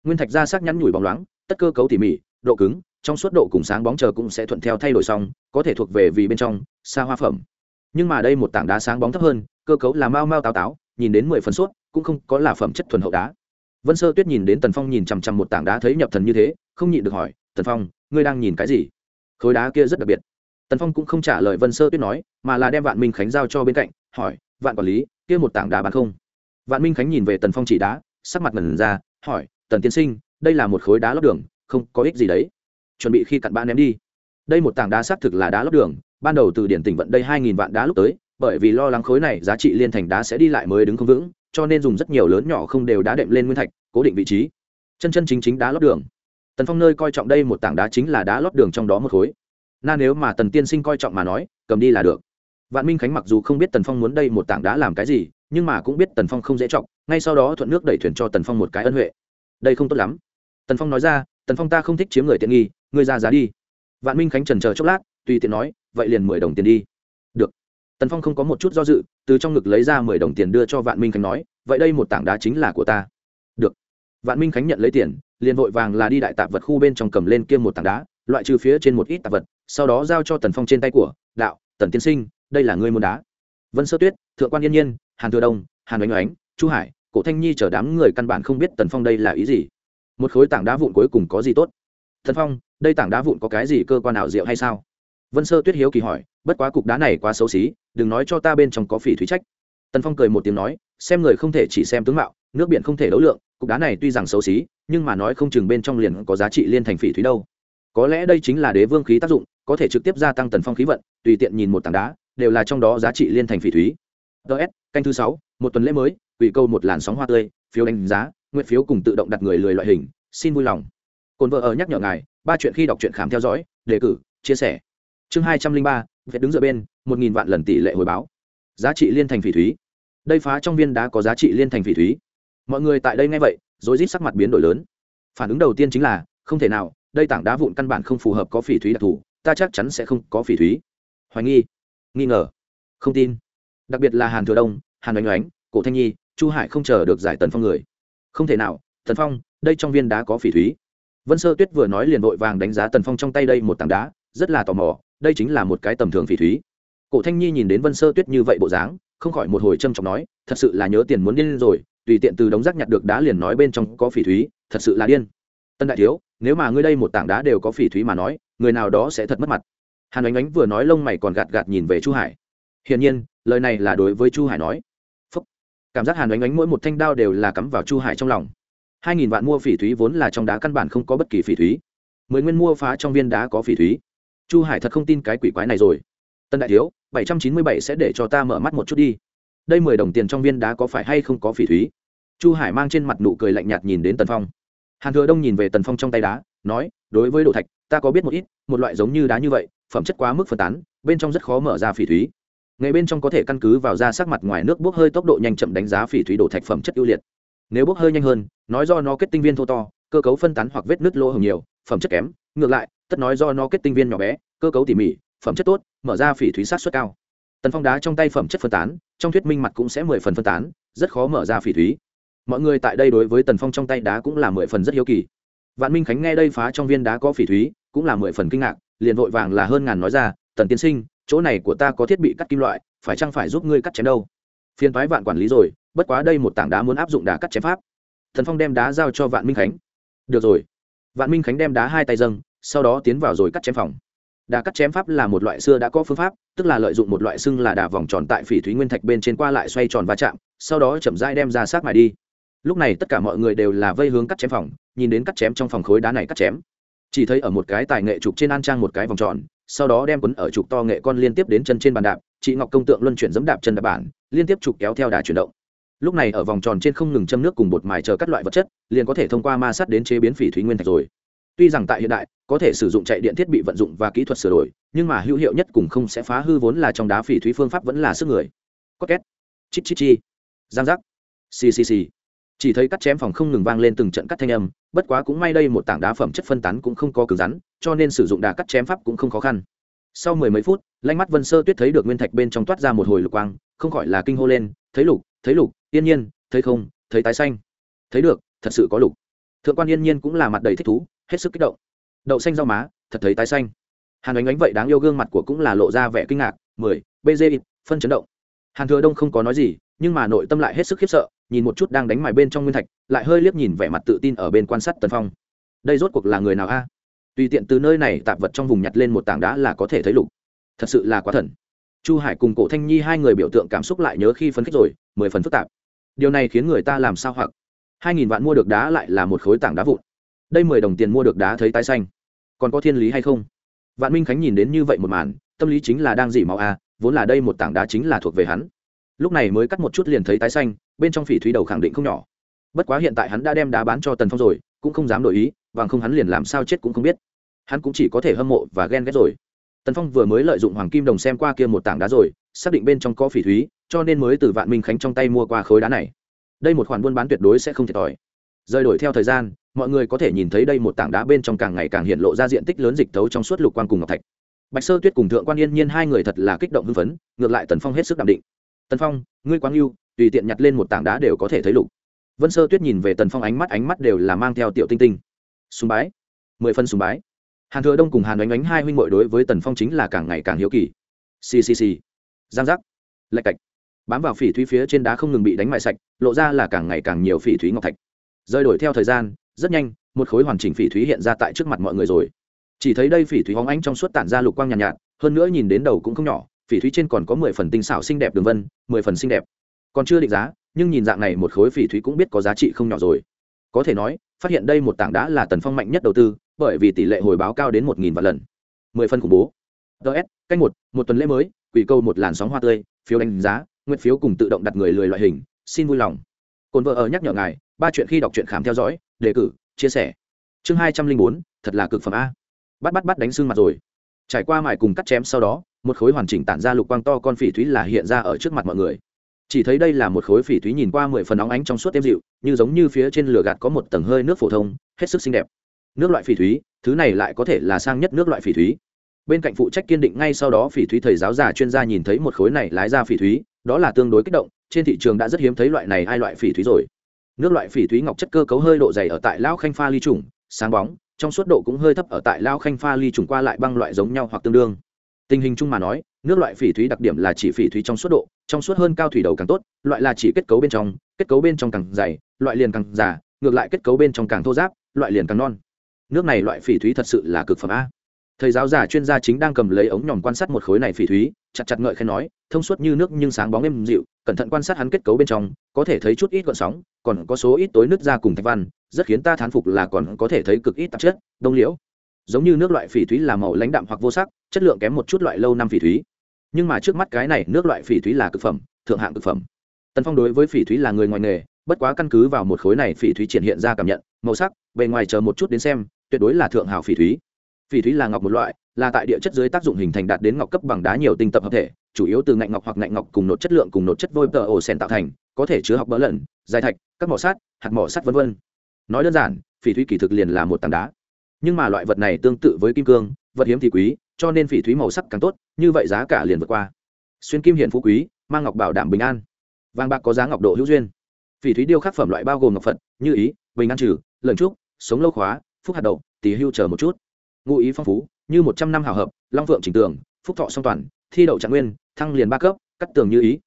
Nguyên thạch ra sắc nhắn nhủi bóng loáng, tất cơ cấu tỉ mỉ, độ cứng, trong suốt độ cùng sáng bóng chờ cũng sẽ thuận theo thay đổi xong, có thể thuộc về vì bên trong, xa hoa phẩm. Nhưng mà đây một tảng đá sáng bóng thấp hơn, cơ cấu là mau mau táo táo, nhìn đến mười phần suốt, cũng không có là phẩm chất thuần hậu đá. Vân sơ tuyết nhìn đến tần phong nhìn chằm chằm một tảng đá thấy nhập thần như thế, không nhịn được hỏi, tần phong, ngươi đang nhìn cái gì? Khối đá kia rất đặc biệt tần phong cũng không trả lời vân sơ tuyết nói, mà là đem vạn minh khánh giao cho bên cạnh, hỏi, vạn quản lý, kia một tảng đá bán không? Vạn minh khánh nhìn về tần phong chỉ đá, sắc mặt ngần ra, hỏi, tần tiên sinh, đây là một khối đá lót đường, không có ích gì đấy. Chuẩn bị khi cặn bã ném đi. Đây một tảng đá xác thực là đá lót đường, ban đầu từ điển tỉnh vận đây hai nghìn vạn đá lúc tới, bởi vì lo lắng khối này giá trị liên thành đá sẽ đi lại mới đứng không vững, cho nên dùng rất nhiều lớn nhỏ không đều đá đệm lên nguyên thạch, cố định vị trí. Chân chân chính chính đá lót đường. Tần phong nơi coi trọng đây một tảng đá chính là đá lót đường trong đó một khối na nếu mà tần tiên sinh coi trọng mà nói, cầm đi là được. Vạn minh khánh mặc dù không biết tần phong muốn đây một tảng đá làm cái gì, nhưng mà cũng biết tần phong không dễ trọng ngay sau đó thuận nước đẩy thuyền cho tần phong một cái ân huệ. Đây không tốt lắm. Tần phong nói ra, tần phong ta không thích chiếm người tiện nghi, ngươi ra giá đi. Vạn minh khánh trần chờ chốc lát, tùy tiện nói, vậy liền mười đồng tiền đi. Được. Tần phong không có một chút do dự, từ trong ngực lấy ra mười đồng tiền đưa cho vạn minh khánh nói, vậy đây một tảng đá chính là của ta. Được. Vạn minh khánh nhận lấy tiền, liền vội vàng là đi đại tạp vật khu bên trong cầm lên kiêm một tảng đá loại trừ phía trên một ít tạp vật, sau đó giao cho tần phong trên tay của, đạo, tần tiên sinh, đây là ngươi môn đá. Vân sơ tuyết, thượng quan yên nhiên, hàn thừa đông, hàn oanh oánh chu hải, cổ thanh nhi chở đám người căn bản không biết tần phong đây là ý gì. Một khối tảng đá vụn cuối cùng có gì tốt? Tần phong, đây tảng đá vụn có cái gì cơ quan ảo diệu hay sao? Vân sơ tuyết hiếu kỳ hỏi, bất quá cục đá này quá xấu xí, đừng nói cho ta bên trong có phỉ thúy trách. Tần phong cười một tiếng nói, xem người không thể chỉ xem tướng mạo, nước biển không thể đấu lượng, cục đá này tuy rằng xấu xí, nhưng mà nói không chừng bên trong liền có giá trị liên thành phỉ thúy đâu có lẽ đây chính là đế vương khí tác dụng, có thể trực tiếp gia tăng tần phong khí vận, tùy tiện nhìn một tảng đá, đều là trong đó giá trị liên thành phỉ thúy. Ts canh thứ sáu, một tuần lễ mới ủy câu một làn sóng hoa tươi, phiếu đánh giá, nguyện phiếu cùng tự động đặt người lười loại hình, xin vui lòng. Cồn vợ ở nhắc nhở ngài, ba chuyện khi đọc truyện khám theo dõi, đề cử, chia sẻ. Chương hai trăm linh ba vẹt đứng dựa bên, một nghìn vạn lần tỷ lệ hồi báo. Giá trị liên thành phỉ thúy. Đây phá trong viên đá có giá trị liên thành phỉ thúy. Mọi người tại đây nghe vậy rồi rít sắc mặt biến đổi lớn. Phản ứng đầu tiên chính là, không thể nào đây tảng đá vụn căn bản không phù hợp có phỉ thúy đặc thù, ta chắc chắn sẽ không có phỉ thúy. Hoài nghi nghi ngờ, không tin. Đặc biệt là hàn thừa đông, hàn oanh oánh, cổ thanh nhi, chu hải không chờ được giải tần phong người. Không thể nào, tần phong, đây trong viên đá có phỉ thúy. Vân sơ tuyết vừa nói liền vội vàng đánh giá tần phong trong tay đây một tảng đá, rất là tò mò, đây chính là một cái tầm thường phỉ thúy. Cổ thanh nhi nhìn đến vân sơ tuyết như vậy bộ dáng, không khỏi một hồi trâm trọng nói, thật sự là nhớ tiền muốn điên rồi, tùy tiện từ đống rác nhặt được đá liền nói bên trong có phỉ thúy, thật sự là điên tân đại thiếu, nếu mà ngươi đây một tảng đá đều có phỉ thúy mà nói, người nào đó sẽ thật mất mặt. Hàn ánh ánh vừa nói lông mày còn gạt gạt nhìn về chu hải. Hiển nhiên, lời này là đối với chu hải nói. Phúc. cảm giác hàn ánh ánh mỗi một thanh đao đều là cắm vào chu hải trong lòng. Hai nghìn vạn mua phỉ thúy vốn là trong đá căn bản không có bất kỳ phỉ thúy. Mười nguyên mua phá trong viên đá có phỉ thúy. Chu hải thật không tin cái quỷ quái này rồi. Tân đại thiếu, bảy trăm chín mươi bảy sẽ để cho ta mở mắt một chút đi. Đây mười đồng tiền trong viên đá có phải hay không có phỉ thúy? Chu hải mang trên mặt nụ cười lạnh nhạt nhìn đến tần phong hàn thừa đông nhìn về tần phong trong tay đá, nói, đối với đồ thạch, ta có biết một ít, một loại giống như đá như vậy, phẩm chất quá mức phân tán, bên trong rất khó mở ra phỉ thúy. Nghề bên trong có thể căn cứ vào da sắc mặt ngoài nước bốc hơi tốc độ nhanh chậm đánh giá phỉ thúy đổ thạch phẩm chất ưu liệt. Nếu bốc hơi nhanh hơn, nói do nó kết tinh viên thô to, cơ cấu phân tán hoặc vết nứt lỗ hồng nhiều, phẩm chất kém, ngược lại, tất nói do nó kết tinh viên nhỏ bé, cơ cấu tỉ mỉ, phẩm chất tốt, mở ra phỉ thúy sát xuất cao. Tần phong đá trong tay phẩm chất phân tán, trong thuyết minh mặt cũng sẽ mười phần phân tán, rất khó mở ra phỉ thúy mọi người tại đây đối với tần phong trong tay đá cũng là mười phần rất hiếu kỳ. Vạn minh khánh nghe đây phá trong viên đá có phỉ thúy, cũng là mười phần kinh ngạc, liền vội vàng là hơn ngàn nói ra, tần tiên sinh, chỗ này của ta có thiết bị cắt kim loại, phải chăng phải giúp ngươi cắt chém đâu? Phiên thoái vạn quản lý rồi, bất quá đây một tảng đá muốn áp dụng đá cắt chém pháp. Thần phong đem đá giao cho vạn minh khánh. Được rồi. Vạn minh khánh đem đá hai tay dâng, sau đó tiến vào rồi cắt chém phòng. Đá cắt chém pháp là một loại xưa đã có phương pháp, tức là lợi dụng một loại xưng là đà vòng tròn tại phỉ thúy nguyên thạch bên trên qua lại xoay tròn va chạm, sau đó chậm rãi đem ra sát mài đi lúc này tất cả mọi người đều là vây hướng cắt chém phòng, nhìn đến cắt chém trong phòng khối đá này cắt chém. Chỉ thấy ở một cái tài nghệ trục trên an trang một cái vòng tròn, sau đó đem quấn ở trục to nghệ con liên tiếp đến chân trên bàn đạp, chị ngọc công tượng luân chuyển dẫm đạp chân đạp bản, liên tiếp trục kéo theo đà chuyển động. Lúc này ở vòng tròn trên không ngừng châm nước cùng bột mài chờ các loại vật chất, liền có thể thông qua ma sát đến chế biến phỉ thúy nguyên thạch rồi. Tuy rằng tại hiện đại, có thể sử dụng chạy điện thiết bị vận dụng và kỹ thuật sửa đổi, nhưng mà hữu hiệu nhất cùng không sẽ phá hư vốn là trong đá phỉ thúy phương pháp vẫn là sức người. Có két chít chít chi. Giang giác. Ccc chỉ thấy cắt chém phòng không ngừng vang lên từng trận cắt thanh âm, bất quá cũng may đây một tảng đá phẩm chất phân tán cũng không có cứng rắn, cho nên sử dụng đà cắt chém pháp cũng không khó khăn. Sau mười mấy phút, lanh mắt vân sơ tuyết thấy được nguyên thạch bên trong toát ra một hồi lục quang, không khỏi là kinh hô lên, thấy lục thấy lục, yên nhiên, thấy không, thấy tái xanh. Thấy được, thật sự có lục. Thượng quan yên nhiên cũng là mặt đầy thích thú, hết sức kích động. Đậu xanh rau má, thật thấy tái xanh. Hàn ánh ánh vậy đáng yêu gương mặt của cũng là lộ ra vẻ kinh ngạc, mười bg phân chấn động hàn thừa đông không có nói gì, nhưng mà nội tâm lại hết sức khiếp sợ, nhìn một chút đang đánh mài bên trong nguyên thạch, lại hơi liếc nhìn vẻ mặt tự tin ở bên quan sát tần phong. Đây rốt cuộc là người nào a? Tùy tiện từ nơi này tạp vật trong vùng nhặt lên một tảng đá là có thể thấy lục. Thật sự là quá thần. Chu hải cùng cổ thanh nhi hai người biểu tượng cảm xúc lại nhớ khi phấn khích rồi, mười phần phức tạp. Điều này khiến người ta làm sao hoặc? Hai nghìn vạn mua được đá lại là một khối tảng đá vụn. Đây mười đồng tiền mua được đá thấy tái xanh. Còn có thiên lý hay không? Vạn minh khánh nhìn đến như vậy một màn, tâm lý chính là đang dỉ máu a vốn là đây một tảng đá chính là thuộc về hắn. Lúc này mới cắt một chút liền thấy tái xanh, bên trong phỉ thúy đầu khẳng định không nhỏ. Bất quá hiện tại hắn đã đem đá bán cho tần phong rồi, cũng không dám đổi ý và không hắn liền làm sao chết cũng không biết. Hắn cũng chỉ có thể hâm mộ và ghen ghét rồi. Tần phong vừa mới lợi dụng hoàng kim đồng xem qua kia một tảng đá rồi, xác định bên trong có phỉ thúy, cho nên mới từ vạn minh khánh trong tay mua qua khối đá này. Đây một khoản buôn bán tuyệt đối sẽ không thiệt thòi. Rời đổi theo thời gian, mọi người có thể nhìn thấy đây một tảng đá bên trong càng ngày càng hiện lộ ra diện tích lớn dịch tấu trong suốt lục quan cùng ngọc thạch bạch sơ tuyết cùng thượng quan yên nhiên hai người thật là kích động hưng phấn, ngược lại tần phong hết sức đ định. Tần phong, ngươi quang yêu tùy tiện nhặt lên một tảng đá đều có thể thấy lục. Vân sơ tuyết nhìn về tần phong ánh mắt ánh mắt đều là mang theo tiểu tinh tinh. Sùng bái. Mười phân sùng bái. Hàn thừa đông cùng hàn đánh ánh hai huynh mội đối với tần phong chính là càng ngày càng hiếu kỳ. Ccc giang giác. Lạch cạch. Bám vào phỉ thúy phía trên đá không ngừng bị đánh mại sạch, lộ ra là càng ngày càng nhiều phỉ thúy ngọc thạch. Rơi đổi theo thời gian, rất nhanh, một khối hoàn chỉnh phỉ thúy hiện ra tại trước mặt mọi người rồi chỉ thấy đây phỉ thúy hóng ánh trong suốt tản ra lục quang nhàn nhạt, nhạt hơn nữa nhìn đến đầu cũng không nhỏ phỉ thúy trên còn có mười phần tinh xảo xinh đẹp đường vân mười phần xinh đẹp. Còn chưa định giá nhưng nhìn dạng này một khối phỉ thúy cũng biết có giá trị không nhỏ rồi. Có thể nói phát hiện đây một tảng đá là tần phong mạnh nhất đầu tư bởi vì tỷ lệ hồi báo cao đến một nghìn vạn lần. Mười phân khủng bố. Ts canh một một tuần lễ mới quỷ câu một làn sóng hoa tươi phiếu đánh giá nguyện phiếu cùng tự động đặt người lười loại hình xin vui lòng. Cồn vợ ở nhắc nhở ngài ba chuyện khi đọc truyện khám theo dõi đề cử chia sẻ. Chương hai trăm linh bốn thật là cực phẩm a bắt bắt bắt đánh xương mặt rồi. Trải qua mài cùng cắt chém sau đó, một khối hoàn chỉnh tản ra lục quang to con phỉ thúy là hiện ra ở trước mặt mọi người. Chỉ thấy đây là một khối phỉ thúy nhìn qua mười phần óng ánh trong suốt êm dịu, như giống như phía trên lửa gạt có một tầng hơi nước phổ thông, hết sức xinh đẹp. Nước loại phỉ thúy, thứ này lại có thể là sang nhất nước loại phỉ thúy. Bên cạnh phụ trách kiên định ngay sau đó phỉ thúy thầy giáo già chuyên gia nhìn thấy một khối này lái ra phỉ thúy, đó là tương đối kích động, trên thị trường đã rất hiếm thấy loại này hai loại phỉ thúy rồi. Nước loại phỉ thúy ngọc chất cơ cấu hơi độ dày ở tại lão khanh pha ly trùng, sáng bóng trong suốt độ cũng hơi thấp ở tại lao khanh pha ly trùng qua lại băng loại giống nhau hoặc tương đương. Tình hình chung mà nói, nước loại phỉ thúy đặc điểm là chỉ phỉ thúy trong suốt độ, trong suốt hơn cao thủy đầu càng tốt, loại là chỉ kết cấu bên trong, kết cấu bên trong càng dày, loại liền càng già, ngược lại kết cấu bên trong càng thô giáp loại liền càng non. Nước này loại phỉ thúy thật sự là cực phẩm a thầy giáo giả chuyên gia chính đang cầm lấy ống nhòm quan sát một khối này phỉ thúy, chặt chặt ngợi khen nói, thông suốt như nước nhưng sáng bóng êm dịu, cẩn thận quan sát hắn kết cấu bên trong, có thể thấy chút ít gọn sóng, còn có số ít tối nước ra cùng thạch văn, rất khiến ta thán phục là còn có thể thấy cực ít tạp chất, đông liễu. Giống như nước loại phỉ thúy là màu lãnh đạm hoặc vô sắc, chất lượng kém một chút loại lâu năm phỉ thúy. Nhưng mà trước mắt cái này nước loại phỉ thúy là cực phẩm, thượng hạng cực phẩm. Tần phong đối với phỉ thúy là người ngoài nghề, bất quá căn cứ vào một khối này phỉ thúy triển hiện ra cảm nhận, màu sắc, bề ngoài chờ một chút đến xem, tuyệt đối là thượng hảo phỉ thúy phỉ thúy là ngọc một loại, là tại địa chất dưới tác dụng hình thành đạt đến ngọc cấp bằng đá nhiều tinh tập hợp thể, chủ yếu từ ngạnh ngọc hoặc ngạnh ngọc cùng nốt chất lượng cùng nốt chất vôi tờ ổ sen tạo thành, có thể chứa học bỡ lẩn dài thạch, các mỏ sắt hạt mỏ sắt v v nói đơn giản, phỉ thúy kỳ thực liền là một tảng đá. Nhưng mà loại vật này tương tự với kim cương, vật hiếm thì quý, cho nên phỉ thúy màu sắc càng tốt, như vậy giá cả liền vượt qua. Xuyên kim hiện phú quý, mang ngọc bảo đảm bình an. Vàng bạc có giá ngọc độ hữu duyên. Phỉ thúy điêu khắc phẩm loại bao gồm ngọc phật, như ý, bình an trừ, lợn trúc, sống lâu khóa, phúc hạt đậu tỷ hưu chờ một chút ngụ ý phong phú, như một trăm năm hào hợp, long phượng chỉnh tường, phúc thọ song toàn, thi đậu trạng nguyên, thăng liền ba cấp, cắt tường như ý.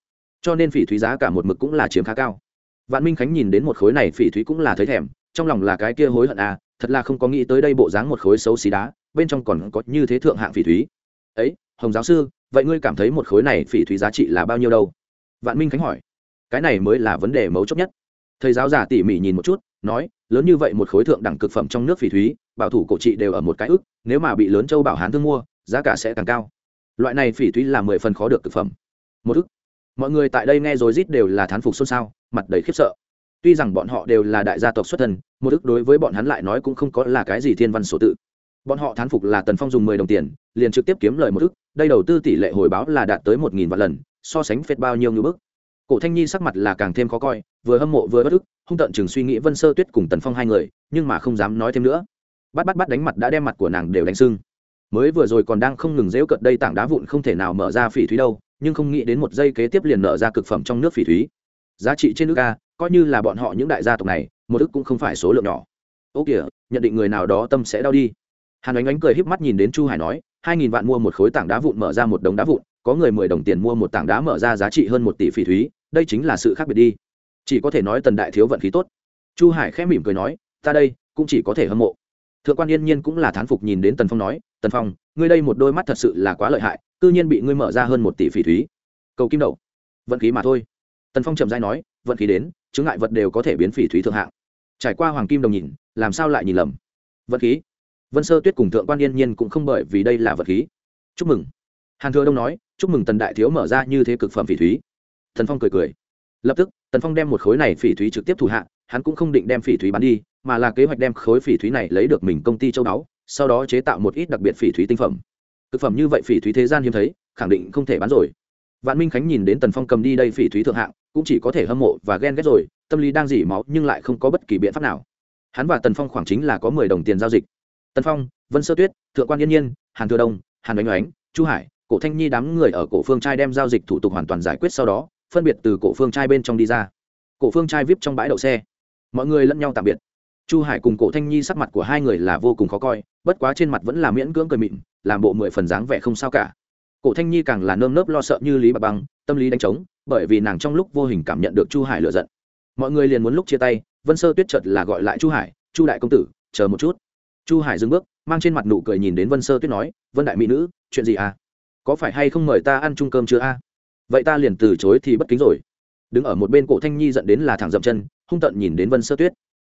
Cho nên phỉ thúy giá cả một mực cũng là chiếm khá cao. Vạn minh khánh nhìn đến một khối này phỉ thúy cũng là thấy thèm, trong lòng là cái kia hối hận à thật là không có nghĩ tới đây bộ dáng một khối xấu xí đá, bên trong còn có như thế thượng hạng phỉ thúy. Ấy, hồng giáo sư, vậy ngươi cảm thấy một khối này phỉ thúy giá trị là bao nhiêu đâu? Vạn minh khánh hỏi. Cái này mới là vấn đề mấu chốt nhất. Thầy giáo giả tỉ mỉ nhìn một chút, nói lớn như vậy một khối thượng đẳng cực phẩm trong nước phỉ thúy, bảo thủ cổ trị đều ở một cái ức, nếu mà bị lớn châu bảo hán thương mua, giá cả sẽ càng cao. Loại này phỉ thúy là mười phần khó được cực phẩm. Một ức. Mọi người tại đây nghe rồi rít đều là thán phục xôn xao, mặt đầy khiếp sợ. Tuy rằng bọn họ đều là đại gia tộc xuất thân, một ức đối với bọn hắn lại nói cũng không có là cái gì thiên văn số tự. Bọn họ thán phục là tần phong dùng mười đồng tiền, liền trực tiếp kiếm lời một ức, đây đầu tư tỷ lệ hồi báo là đạt tới một nghìn vạn lần, so sánh phết bao nhiêu như bức cổ thanh nhi sắc mặt là càng thêm khó coi, vừa hâm mộ vừa bất ức, hung tận chừng suy nghĩ vân sơ tuyết cùng tần phong hai người, nhưng mà không dám nói thêm nữa. Bắt bắt bắt đánh mặt đã đem mặt của nàng đều đánh sưng. Mới vừa rồi còn đang không ngừng dễu cận đây tảng đá vụn không thể nào mở ra phỉ thúy đâu, nhưng không nghĩ đến một giây kế tiếp liền nở ra cực phẩm trong nước phỉ thúy. Giá trị trên nước a, coi như là bọn họ những đại gia tộc này, một ức cũng không phải số lượng nhỏ. Ô kìa, nhận định người nào đó tâm sẽ đau đi. Hàn ánh ánh cười híp mắt nhìn đến chu hải nói, hai nghìn vạn mua một khối tảng đá vụn mở ra một đống đá vụn, có người mười đồng tiền mua một tảng đá mở ra giá trị hơn một tỷ phỉ thúy đây chính là sự khác biệt đi. Chỉ có thể nói tần đại thiếu vận khí tốt. Chu hải khẽ mỉm cười nói, ta đây cũng chỉ có thể hâm mộ. Thượng quan yên nhiên cũng là thán phục nhìn đến tần phong nói, tần phong, ngươi đây một đôi mắt thật sự là quá lợi hại c nhiên bị ngươi mở ra hơn một tỷ phỉ thúy. Cầu kim đậu vận khí mà thôi. Tần phong trầm dai nói, vận khí đến chứng ngại vật đều có thể biến phỉ thúy thượng hạng. Trải qua hoàng kim đồng nhìn, làm sao lại nhìn lầm? Vận khí? Vân sơ tuyết cùng thượng quan yên nhiên cũng không bởi vì đây là vật khí. Chúc mừng. Hàn thừa đông nói, chúc mừng tần đại thiếu mở ra như thế cực phẩm phỉ thúy. Tần phong cười cười. Lập tức, tần phong đem một khối này phỉ thúy trực tiếp thủ hạ, hắn cũng không định đem phỉ thúy bán đi, mà là kế hoạch đem khối phỉ thúy này lấy được mình công ty châu đáo sau đó chế tạo một ít đặc biệt phỉ thúy tinh phẩm. Thực phẩm như vậy phỉ thúy thế gian hiếm thấy, khẳng định không thể bán rồi. Vạn minh khánh nhìn đến tần phong cầm đi đây phỉ thúy thượng hạng, cũng chỉ có thể hâm mộ và ghen ghét rồi, tâm lý đang dỉ máu nhưng lại không có bất kỳ biện pháp nào. Hắn và tần phong khoảng chính là có mười đồng tiền giao dịch. Tần phong, vân sơ tuyết, thượng quan yên nhiên, hàn thừa đông, hàn oanh oánh chu hải, cổ thanh nhi đám người ở cổ phương trai đem giao dịch thủ tục hoàn toàn giải quyết sau đó phân biệt từ cổ phương trai bên trong đi ra. Cổ phương trai vip trong bãi đậu xe. Mọi người lẫn nhau tạm biệt. Chu hải cùng cổ thanh nhi sắc mặt của hai người là vô cùng khó coi, bất quá trên mặt vẫn là miễn cưỡng cười mịn, làm bộ mười phần dáng vẻ không sao cả. Cổ thanh nhi càng là nơm nớp lo sợ như lý bạc băng, tâm lý đánh trống, bởi vì nàng trong lúc vô hình cảm nhận được chu hải lựa giận. Mọi người liền muốn lúc chia tay, vân sơ tuyết chợt là gọi lại chu hải, chu đại công tử, chờ một chút. Chu hải dừng bước, mang trên mặt nụ cười nhìn đến vân sơ tuyết nói, vân đại mỹ nữ, chuyện gì à? Có phải hay không mời ta ăn chung cơm chưa a vậy ta liền từ chối thì bất kính rồi. Đứng ở một bên cổ thanh nhi dẫn đến là thẳng dậm chân, hung tận nhìn đến vân sơ tuyết.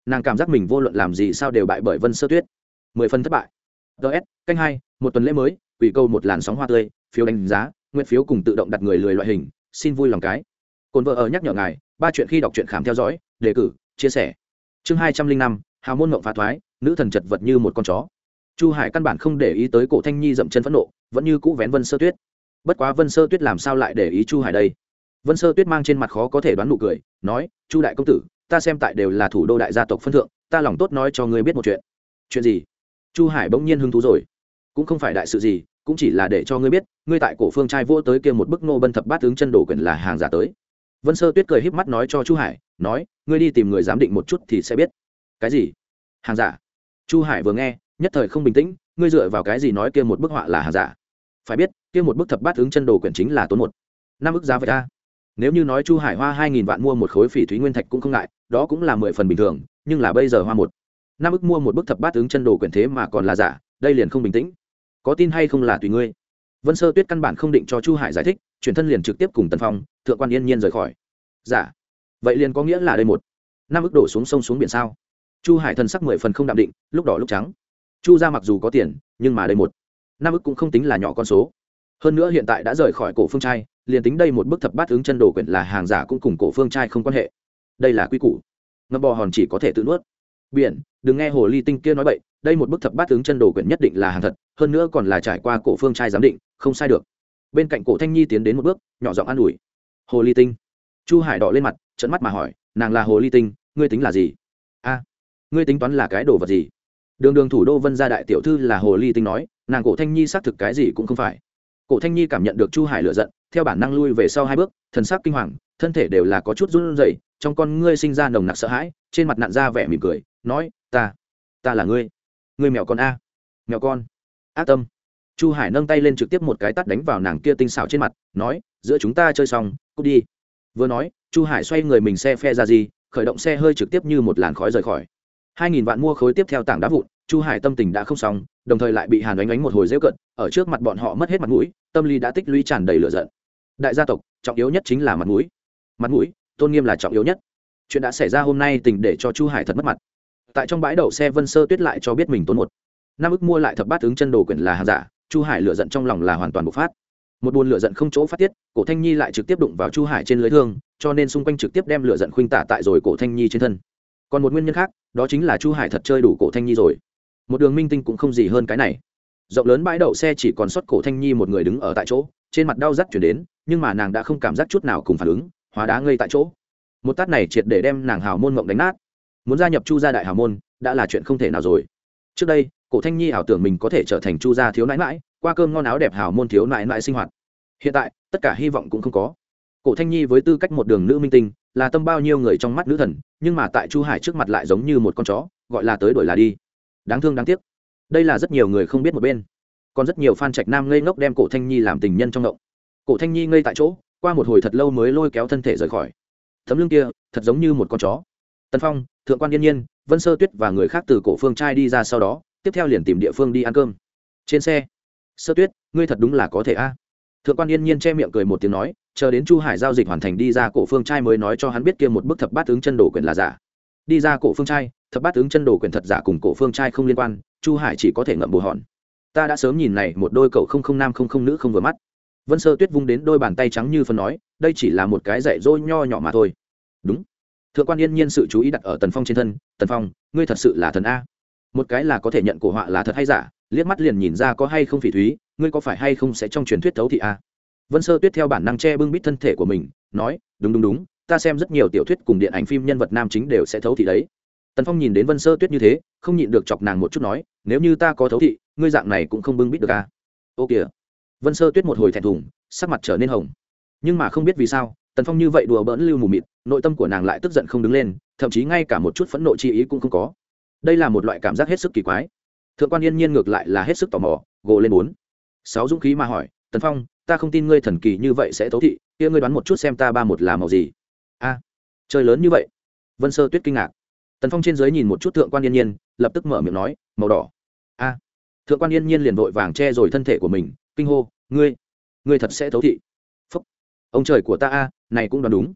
Nàng cảm giác mình vô luận làm gì sao đều bại bởi vân sơ tuyết. Mười phân thất bại. Ts canh hai, một tuần lễ mới ủy câu một làn sóng hoa tươi, phiếu đánh giá, nguyện phiếu cùng tự động đặt người lười loại hình, xin vui lòng cái. Cồn vợ ở nhắc nhở ngài, ba chuyện khi đọc truyện khám theo dõi, đề cử, chia sẻ. Chương hai trăm linh năm, hào môn ngộng phá thoái, nữ thần chật vật như một con chó. Chu hải căn bản không để ý tới cổ thanh nhi dậm chân phẫn nộ, vẫn như cũ vén vân sơ tuyết bất quá vân sơ tuyết làm sao lại để ý chu hải đây? Vân sơ tuyết mang trên mặt khó có thể đoán nụ cười, nói, chu đại công tử, ta xem tại đều là thủ đô đại gia tộc phân thượng, ta lòng tốt nói cho ngươi biết một chuyện. Chuyện gì? Chu hải bỗng nhiên hứng thú rồi. Cũng không phải đại sự gì, cũng chỉ là để cho ngươi biết, ngươi tại cổ phương trai vô tới kia một bức nô bân thập bát tướng chân đổ quyền là hàng giả tới. Vân sơ tuyết cười híp mắt nói cho chu hải, nói, ngươi đi tìm người giám định một chút thì sẽ biết. Cái gì? Hàng giả. Chu hải vừa nghe, nhất thời không bình tĩnh, ngươi dựa vào cái gì nói kia một bức họa là hàng giả? Phải biết, kia một bức thập bát ứng chân đồ quyển chính là tốn một. Năm ức giá vậy ta nếu như nói chu hải hoa hai nghìn vạn mua một khối phỉ thúy nguyên thạch cũng không ngại, đó cũng là mười phần bình thường, nhưng là bây giờ hoa một. Năm ức mua một bức thập bát ứng chân đồ quyển thế mà còn là giả, đây liền không bình tĩnh. Có tin hay không là tùy ngươi. Vân sơ tuyết căn bản không định cho chu hải giải thích, chuyển thân liền trực tiếp cùng tần phong, thượng quan yên nhiên rời khỏi. Giả. Vậy liền có nghĩa là đây một. Năm ức đổ xuống sông xuống biển sao? Chu hải thần sắc mười phần không đạm định, lúc đỏ lúc trắng. Chu ra mặc dù có tiền, nhưng mà đây một năm ức cũng không tính là nhỏ con số. Hơn nữa hiện tại đã rời khỏi cổ phương trai, liền tính đây một bức thập bát ứng chân đồ quyển là hàng giả cũng cùng cổ phương trai không quan hệ. Đây là quy củ. Ngâm bò hòn chỉ có thể tự nuốt. Biển, đừng nghe hồ ly tinh kia nói bậy, đây một bức thập bát ứng chân đồ quyển nhất định là hàng thật, hơn nữa còn là trải qua cổ phương trai giám định, không sai được. Bên cạnh cổ thanh nhi tiến đến một bước, nhỏ giọng an ủi. Hồ ly tinh. Chu hải đỏ lên mặt trận mắt mà hỏi, nàng là hồ ly tinh, ngươi tính là gì? A, ngươi tính toán là cái đồ vật gì? Đường đường thủ đô vân gia đại tiểu thư là hồ ly tinh nói nàng cổ thanh nhi xác thực cái gì cũng không phải. Cổ thanh nhi cảm nhận được chu hải lựa giận, theo bản năng lui về sau hai bước, thần sắc kinh hoàng, thân thể đều là có chút run rẩy, trong con ngươi sinh ra nồng nặc sợ hãi, trên mặt nặn ra vẻ mỉm cười, nói, ta ta là ngươi. Ngươi mèo con a. Mèo con. Ác tâm. Chu hải nâng tay lên trực tiếp một cái tắt đánh vào nàng kia tinh xảo trên mặt, nói, giữa chúng ta chơi xong, cút đi. Vừa nói, chu hải xoay người mình xe phe ra gì, khởi động xe hơi trực tiếp như một làn khói rời khỏi. Hai nghìn vạn mua khối tiếp theo tảng đá vụn, chu hải tâm tình đã không xong đồng thời lại bị hàn đánh đánh một hồi dễ cận, ở trước mặt bọn họ mất hết mặt mũi, tâm lý đã tích lũy tràn đầy lửa giận. Đại gia tộc, trọng yếu nhất chính là mặt mũi. Mặt mũi, tôn nghiêm là trọng yếu nhất. Chuyện đã xảy ra hôm nay tình để cho chu hải thật mất mặt. Tại trong bãi đậu xe vân sơ tuyết lại cho biết mình tốn một năm ức mua lại thập bát ứng chân đồ quyển là hàng giả, chu hải lựa giận trong lòng là hoàn toàn bộc phát. Một buồn lửa giận không chỗ phát tiết, cổ thanh nhi lại trực tiếp đụng vào chu hải trên lưới thương, cho nên xung quanh trực tiếp đem lửa giận khuynh tả tại rồi cổ thanh nhi trên thân. Còn một nguyên nhân khác, đó chính là chu hải thật chơi đủ cổ thanh nhi rồi một đường minh tinh cũng không gì hơn cái này. Rộng lớn bãi đậu xe chỉ còn sót cổ thanh nhi một người đứng ở tại chỗ, trên mặt đau rắt chuyển đến, nhưng mà nàng đã không cảm giác chút nào cùng phản ứng, hóa đá ngây tại chỗ. Một tát này triệt để đem nàng hào môn mộng đánh nát. Muốn gia nhập chu gia đại hào môn, đã là chuyện không thể nào rồi. Trước đây, cổ thanh nhi ảo tưởng mình có thể trở thành chu gia thiếu nãi mãi qua cơm ngon áo đẹp hào môn thiếu nãi mãi sinh hoạt. Hiện tại, tất cả hy vọng cũng không có. Cổ thanh nhi với tư cách một đường nữ minh tinh, là tâm bao nhiêu người trong mắt nữ thần, nhưng mà tại chu hải trước mặt lại giống như một con chó, gọi là tới đổi là đi đáng thương đáng tiếc. Đây là rất nhiều người không biết một bên. Còn rất nhiều fan trạch nam ngây ngốc đem cổ thanh nhi làm tình nhân trong ngộng. Cổ thanh nhi ngây tại chỗ, qua một hồi thật lâu mới lôi kéo thân thể rời khỏi. Tấm lưng kia, thật giống như một con chó. Tân phong, thượng quan yên nhiên, vân sơ tuyết và người khác từ cổ phương trai đi ra sau đó, tiếp theo liền tìm địa phương đi ăn cơm. Trên xe, sơ tuyết, ngươi thật đúng là có thể a. Thượng quan yên nhiên che miệng cười một tiếng nói, chờ đến chu hải giao dịch hoàn thành đi ra cổ phương trai mới nói cho hắn biết kia một bức thập bát ứng chân đồ quyền là giả. Đi ra cổ phương trai thập bát ứng chân đồ quyền thật giả cùng cổ phương trai không liên quan, chu hải chỉ có thể ngậm bù hòn. Ta đã sớm nhìn này, một đôi cậu không không nam không không nữ không vừa mắt. Vân sơ tuyết vung đến đôi bàn tay trắng như phần nói, đây chỉ là một cái dạy dỗ nho nhỏ mà thôi. Đúng. Thượng quan yên nhiên sự chú ý đặt ở tần phong trên thân, tần phong, ngươi thật sự là thần a. Một cái là có thể nhận cổ họa là thật hay giả, liếc mắt liền nhìn ra có hay không phỉ thúy, ngươi có phải hay không sẽ trong truyền thuyết thấu thị a? Vân sơ tuyết theo bản năng che bưng bít thân thể của mình, nói, đúng đúng đúng, ta xem rất nhiều tiểu thuyết cùng điện ảnh phim nhân vật nam chính đều sẽ thấu thị đấy tần phong nhìn đến vân sơ tuyết như thế, không nhịn được chọc nàng một chút nói, nếu như ta có thấu thị, ngươi dạng này cũng không bưng bít được à? ô kìa. Vân sơ tuyết một hồi thẹn thùng, sắc mặt trở nên hồng. Nhưng mà không biết vì sao, tần phong như vậy đùa bỡn lưu mù mịt, nội tâm của nàng lại tức giận không đứng lên, thậm chí ngay cả một chút phẫn nộ chi ý cũng không có. Đây là một loại cảm giác hết sức kỳ quái. Thượng quan yên nhiên ngược lại là hết sức tò mò, gồ lên bốn. Sáu dũng khí mà hỏi, tần phong, ta không tin ngươi thần kỳ như vậy sẽ thấu thị, kia ngươi đoán một chút xem ta ba một là màu gì? A chơi lớn như vậy. Vân sơ tuyết kinh ngạc tần phong trên dưới nhìn một chút thượng quan yên nhiên, lập tức mở miệng nói, màu đỏ. A. Thượng quan yên nhiên liền vội vàng che rồi thân thể của mình, kinh hô, ngươi ngươi thật sẽ thấu thị. Phúc, ông trời của ta a, này cũng đoán đúng.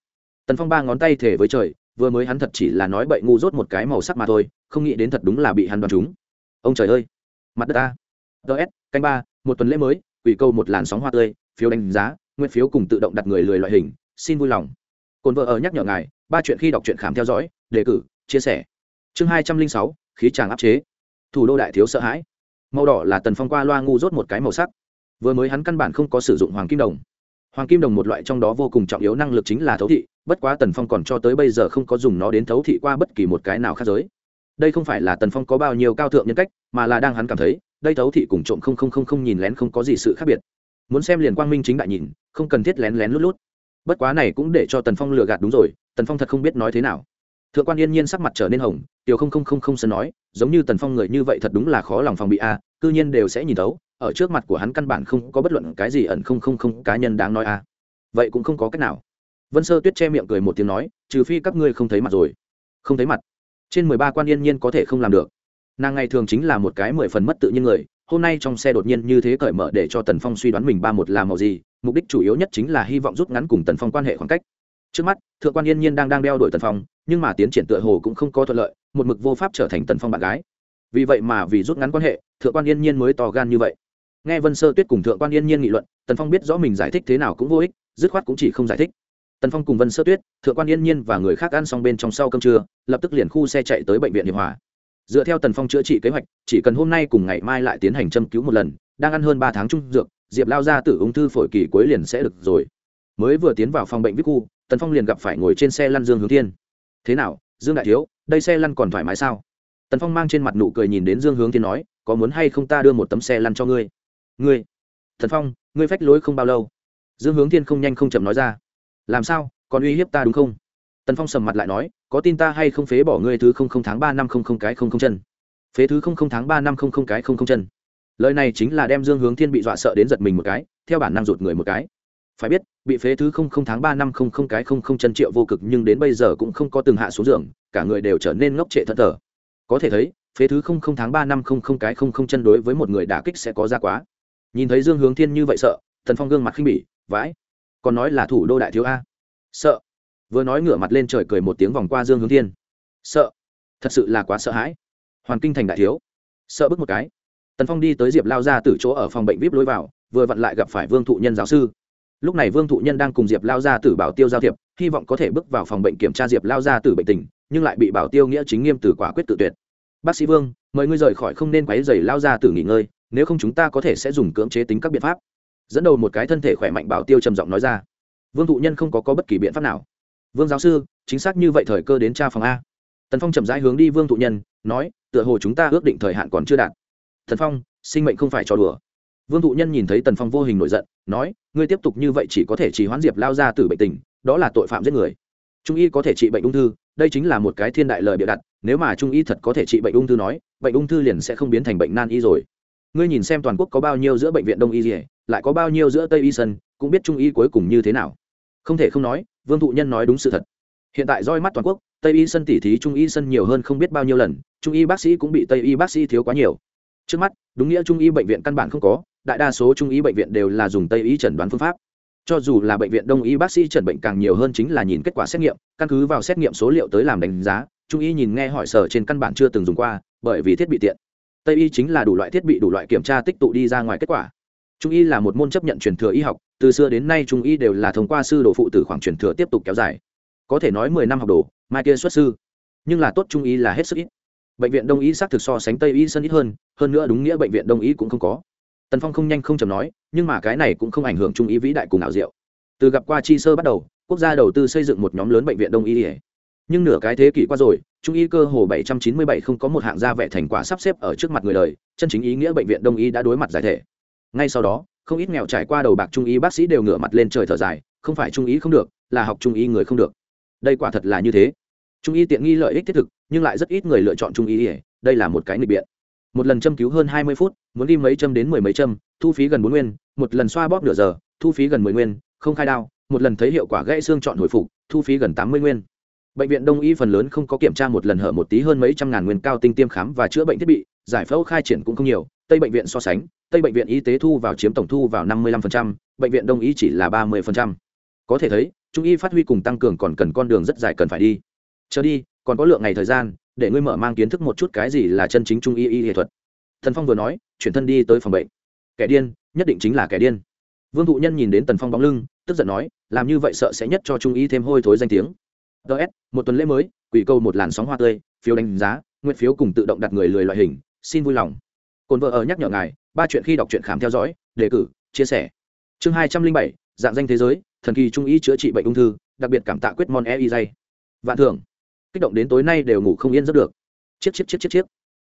Tần phong ba ngón tay thể với trời, vừa mới hắn thật chỉ là nói bậy ngu dốt một cái màu sắc mà thôi, không nghĩ đến thật đúng là bị hắn đoán trúng. Ông trời ơi, mặt đất ta ts canh ba, một tuần lễ mới ủy câu một làn sóng hoa tươi, phiếu đánh giá nguyên phiếu cùng tự động đặt người lười loại hình, xin vui lòng. Cồn vợ ở nhắc nhở ngài, ba chuyện khi đọc truyện khám theo dõi, đề cử chia sẻ. Chương hai trăm linh sáu, khí tràng áp chế. Thủ đô đại thiếu sợ hãi. Màu đỏ là tần phong qua loa ngu dốt một cái màu sắc. Vừa mới hắn căn bản không có sử dụng hoàng kim đồng. Hoàng kim đồng một loại trong đó vô cùng trọng yếu năng lực chính là thấu thị, bất quá tần phong còn cho tới bây giờ không có dùng nó đến thấu thị qua bất kỳ một cái nào khác giới. Đây không phải là tần phong có bao nhiêu cao thượng nhân cách, mà là đang hắn cảm thấy, đây thấu thị cùng trộm không không không không nhìn lén không có gì sự khác biệt. Muốn xem liền quang minh chính đại nhìn, không cần thiết lén lén lút lút. Bất quá này cũng để cho tần phong lừa gạt đúng rồi, tần phong thật không biết nói thế nào thượng quan yên nhiên sắc mặt trở nên hồng tiểu không không không không sân nói giống như tần phong người như vậy thật đúng là khó lòng phòng bị a à, cư nhiên đều sẽ nhìn thấu ở trước mặt của hắn căn bản không có bất luận cái gì ẩn không không không cá nhân đáng nói a. À. vậy cũng không có cách nào. Vân sơ tuyết che miệng cười một tiếng nói trừ phi các ngươi không thấy mặt rồi. Không thấy mặt. Trên mười ba quan yên nhiên có thể không làm được. Nàng ngày thường chính là một cái mười phần mất tự nhiên người hôm nay trong xe đột nhiên như thế cởi mở để cho tần phong suy đoán mình ba một làm màu gì mục đích chủ yếu nhất chính là hy vọng rút ngắn cùng tần phong quan hệ khoảng cách trước mắt, thượng quan yên nhiên đang đang đeo đuổi tần phong, nhưng mà tiến triển tựa hồ cũng không có thuận lợi, một mực vô pháp trở thành tần phong bạn gái. Vì vậy mà vì rút ngắn quan hệ, thượng quan yên nhiên mới to gan như vậy. Nghe vân sơ tuyết cùng thượng quan yên nhiên nghị luận, tần phong biết rõ mình giải thích thế nào cũng vô ích, dứt khoát cũng chỉ không giải thích. Tần phong cùng vân sơ tuyết, thượng quan yên nhiên và người khác ăn xong bên trong sau cơm trưa, lập tức liền khu xe chạy tới bệnh viện hiệp hòa. Dựa theo tần phong chữa trị kế hoạch, chỉ cần hôm nay cùng ngày mai lại tiến hành châm cứu một lần, đang ăn hơn ba tháng trung dược, diệp lao ra từ ung thư phổi kỳ cuối liền sẽ được rồi. Mới vừa tiến vào phòng bệnh viết khu tần phong liền gặp phải ngồi trên xe lăn dương hướng thiên. Thế nào, dương đại thiếu, đây xe lăn còn thoải mái sao? Tần phong mang trên mặt nụ cười nhìn đến dương hướng thiên nói, có muốn hay không ta đưa một tấm xe lăn cho ngươi? Ngươi? Thần phong, ngươi phách lối không bao lâu. Dương hướng thiên không nhanh không chậm nói ra. Làm sao, còn uy hiếp ta đúng không? Tần phong sầm mặt lại nói, có tin ta hay không phế bỏ ngươi thứ không không tháng ba năm không không cái không không chân? Phế thứ không không tháng ba năm không không cái không không chân. Lời này chính là đem dương hướng thiên bị dọa sợ đến giật mình một cái, theo bản năng rụt người một cái phải biết, bị phế thứ không không tháng ba năm không không cái không không chân triệu vô cực nhưng đến bây giờ cũng không có từng hạ xuống giường, cả người đều trở nên ngốc trệ thẫn thờ. Có thể thấy, phế thứ không không tháng ba năm không không cái không không chân đối với một người đả kích sẽ có ra quá. Nhìn thấy dương hướng thiên như vậy sợ, thần phong gương mặt khinh bỉ, vãi. Còn nói là thủ đô đại thiếu a. Sợ. Vừa nói ngửa mặt lên trời cười một tiếng vòng qua dương hướng thiên. Sợ. Thật sự là quá sợ hãi. Hoàn kinh thành đại thiếu. Sợ bước một cái. Tần phong đi tới diệp lao ra từ chỗ ở phòng bệnh vip lối vào, vừa vặn lại gặp phải vương thụ nhân giáo sư lúc này vương thụ nhân đang cùng diệp lao gia tử bảo tiêu giao thiệp hy vọng có thể bước vào phòng bệnh kiểm tra diệp lao gia tử bệnh tình nhưng lại bị bảo tiêu nghĩa chính nghiêm từ quả quyết tự tuyệt. Bác sĩ vương mời ngươi rời khỏi không nên quấy dày lao gia tử nghỉ ngơi nếu không chúng ta có thể sẽ dùng cưỡng chế tính các biện pháp. Dẫn đầu một cái thân thể khỏe mạnh bảo tiêu trầm giọng nói ra. Vương thụ nhân không có, có bất kỳ biện pháp nào. Vương giáo sư chính xác như vậy thời cơ đến tra phòng a. Tần phong chậm rãi hướng đi vương thụ nhân nói tựa hồ chúng ta ước định thời hạn còn chưa đạt. Thần phong sinh mệnh không phải cho đùa vương thụ nhân nhìn thấy tần phong vô hình nổi giận, nói, ngươi tiếp tục như vậy chỉ có thể chỉ hoãn diệp lao ra từ bệnh tình, đó là tội phạm giết người. Trung y có thể trị bệnh ung thư, đây chính là một cái thiên đại lời bịa đặt, nếu mà trung y thật có thể trị bệnh ung thư nói, bệnh ung thư liền sẽ không biến thành bệnh nan y rồi. Ngươi nhìn xem toàn quốc có bao nhiêu giữa bệnh viện đông y gì lại có bao nhiêu giữa tây y sân, cũng biết trung y cuối cùng như thế nào. Không thể không nói, vương thụ nhân nói đúng sự thật. Hiện tại roi mắt toàn quốc, tây y sân tỉ thí trung y sân nhiều hơn không biết bao nhiêu lần, trung y bác sĩ cũng bị tây y bác sĩ thiếu quá nhiều. Trước mắt, đúng nghĩa trung y bệnh viện căn bản không có đại đa số trung y bệnh viện đều là dùng tây y chẩn đoán phương pháp. Cho dù là bệnh viện đông y bác sĩ chẩn bệnh càng nhiều hơn chính là nhìn kết quả xét nghiệm, căn cứ vào xét nghiệm số liệu tới làm đánh giá, trung y nhìn nghe hỏi sở trên căn bản chưa từng dùng qua, bởi vì thiết bị tiện. Tây y chính là đủ loại thiết bị, đủ loại kiểm tra tích tụ đi ra ngoài kết quả. Trung y là một môn chấp nhận truyền thừa y học, từ xưa đến nay trung y đều là thông qua sư đồ phụ tử khoảng truyền thừa tiếp tục kéo dài. Có thể nói mười năm học đồ, mai kia xuất sư. Nhưng là tốt trung y là hết sức ít. Bệnh viện đông y xác thực so sánh tây y sân ít hơn hơn nữa đúng nghĩa bệnh viện đông y cũng không có tần phong không nhanh không chầm nói, nhưng mà cái này cũng không ảnh hưởng trung y vĩ đại cùng ảo diệu. Từ gặp qua chi sơ bắt đầu, quốc gia đầu tư xây dựng một nhóm lớn bệnh viện đông y nhưng nửa cái thế kỷ qua rồi, trung y cơ hồ 797 không có một hạng gia vẻ thành quả sắp xếp ở trước mặt người đời, chân chính ý nghĩa bệnh viện đông y đã đối mặt giải thể. Ngay sau đó, không ít nghèo trải qua đầu bạc trung y bác sĩ đều ngửa mặt lên trời thở dài, không phải trung y không được, là học trung y người không được. Đây quả thật là như thế. Trung y tiện nghi lợi ích thiết thực, nhưng lại rất ít người lựa chọn trung y đây là một cái nghịch biện. Một lần châm cứu hơn 20 phút muốn đi mấy châm đến mười mấy châm thu phí gần bốn nguyên một lần xoa bóp nửa giờ thu phí gần mười nguyên không khai đao một lần thấy hiệu quả gãy xương chọn hồi phục thu phí gần tám mươi nguyên. Bệnh viện đông y phần lớn không có kiểm tra một lần hở một tí hơn mấy trăm ngàn nguyên cao tinh tiêm khám và chữa bệnh thiết bị giải phẫu khai triển cũng không nhiều tây bệnh viện so sánh tây bệnh viện y tế thu vào chiếm tổng thu vào năm mươi 55%, bệnh viện đông y chỉ là ba 30%. có thể thấy trung y phát huy cùng tăng cường còn cần con đường rất dài cần phải đi. Chờ đi còn có lượng ngày thời gian để ngươi mở mang kiến thức một chút cái gì là chân chính trung y y nghệ thuật thần phong vừa nói, chuyển thân đi tới phòng bệnh. Kẻ điên, nhất định chính là kẻ điên. Vương thụ nhân nhìn đến tần phong bóng lưng, tức giận nói, làm như vậy sợ sẽ nhất cho trung y thêm hôi thối danh tiếng. Ts một tuần lễ mới, quỷ câu một làn sóng hoa tươi, phiếu đánh giá, nguyện phiếu cùng tự động đặt người lười loại hình, xin vui lòng. Cồn vợ ở nhắc nhở ngài, ba chuyện khi đọc truyện khám theo dõi, đề cử, chia sẻ. Chương hai trăm linh bảy, dạng danh thế giới, thần kỳ trung y chữa trị bệnh ung thư, đặc biệt cảm tạ quyết mon e y dây vạn thưởng. Kích động đến tối nay đều ngủ không yên giấc được. Chiếc chiếc chiếc chiếc chiếc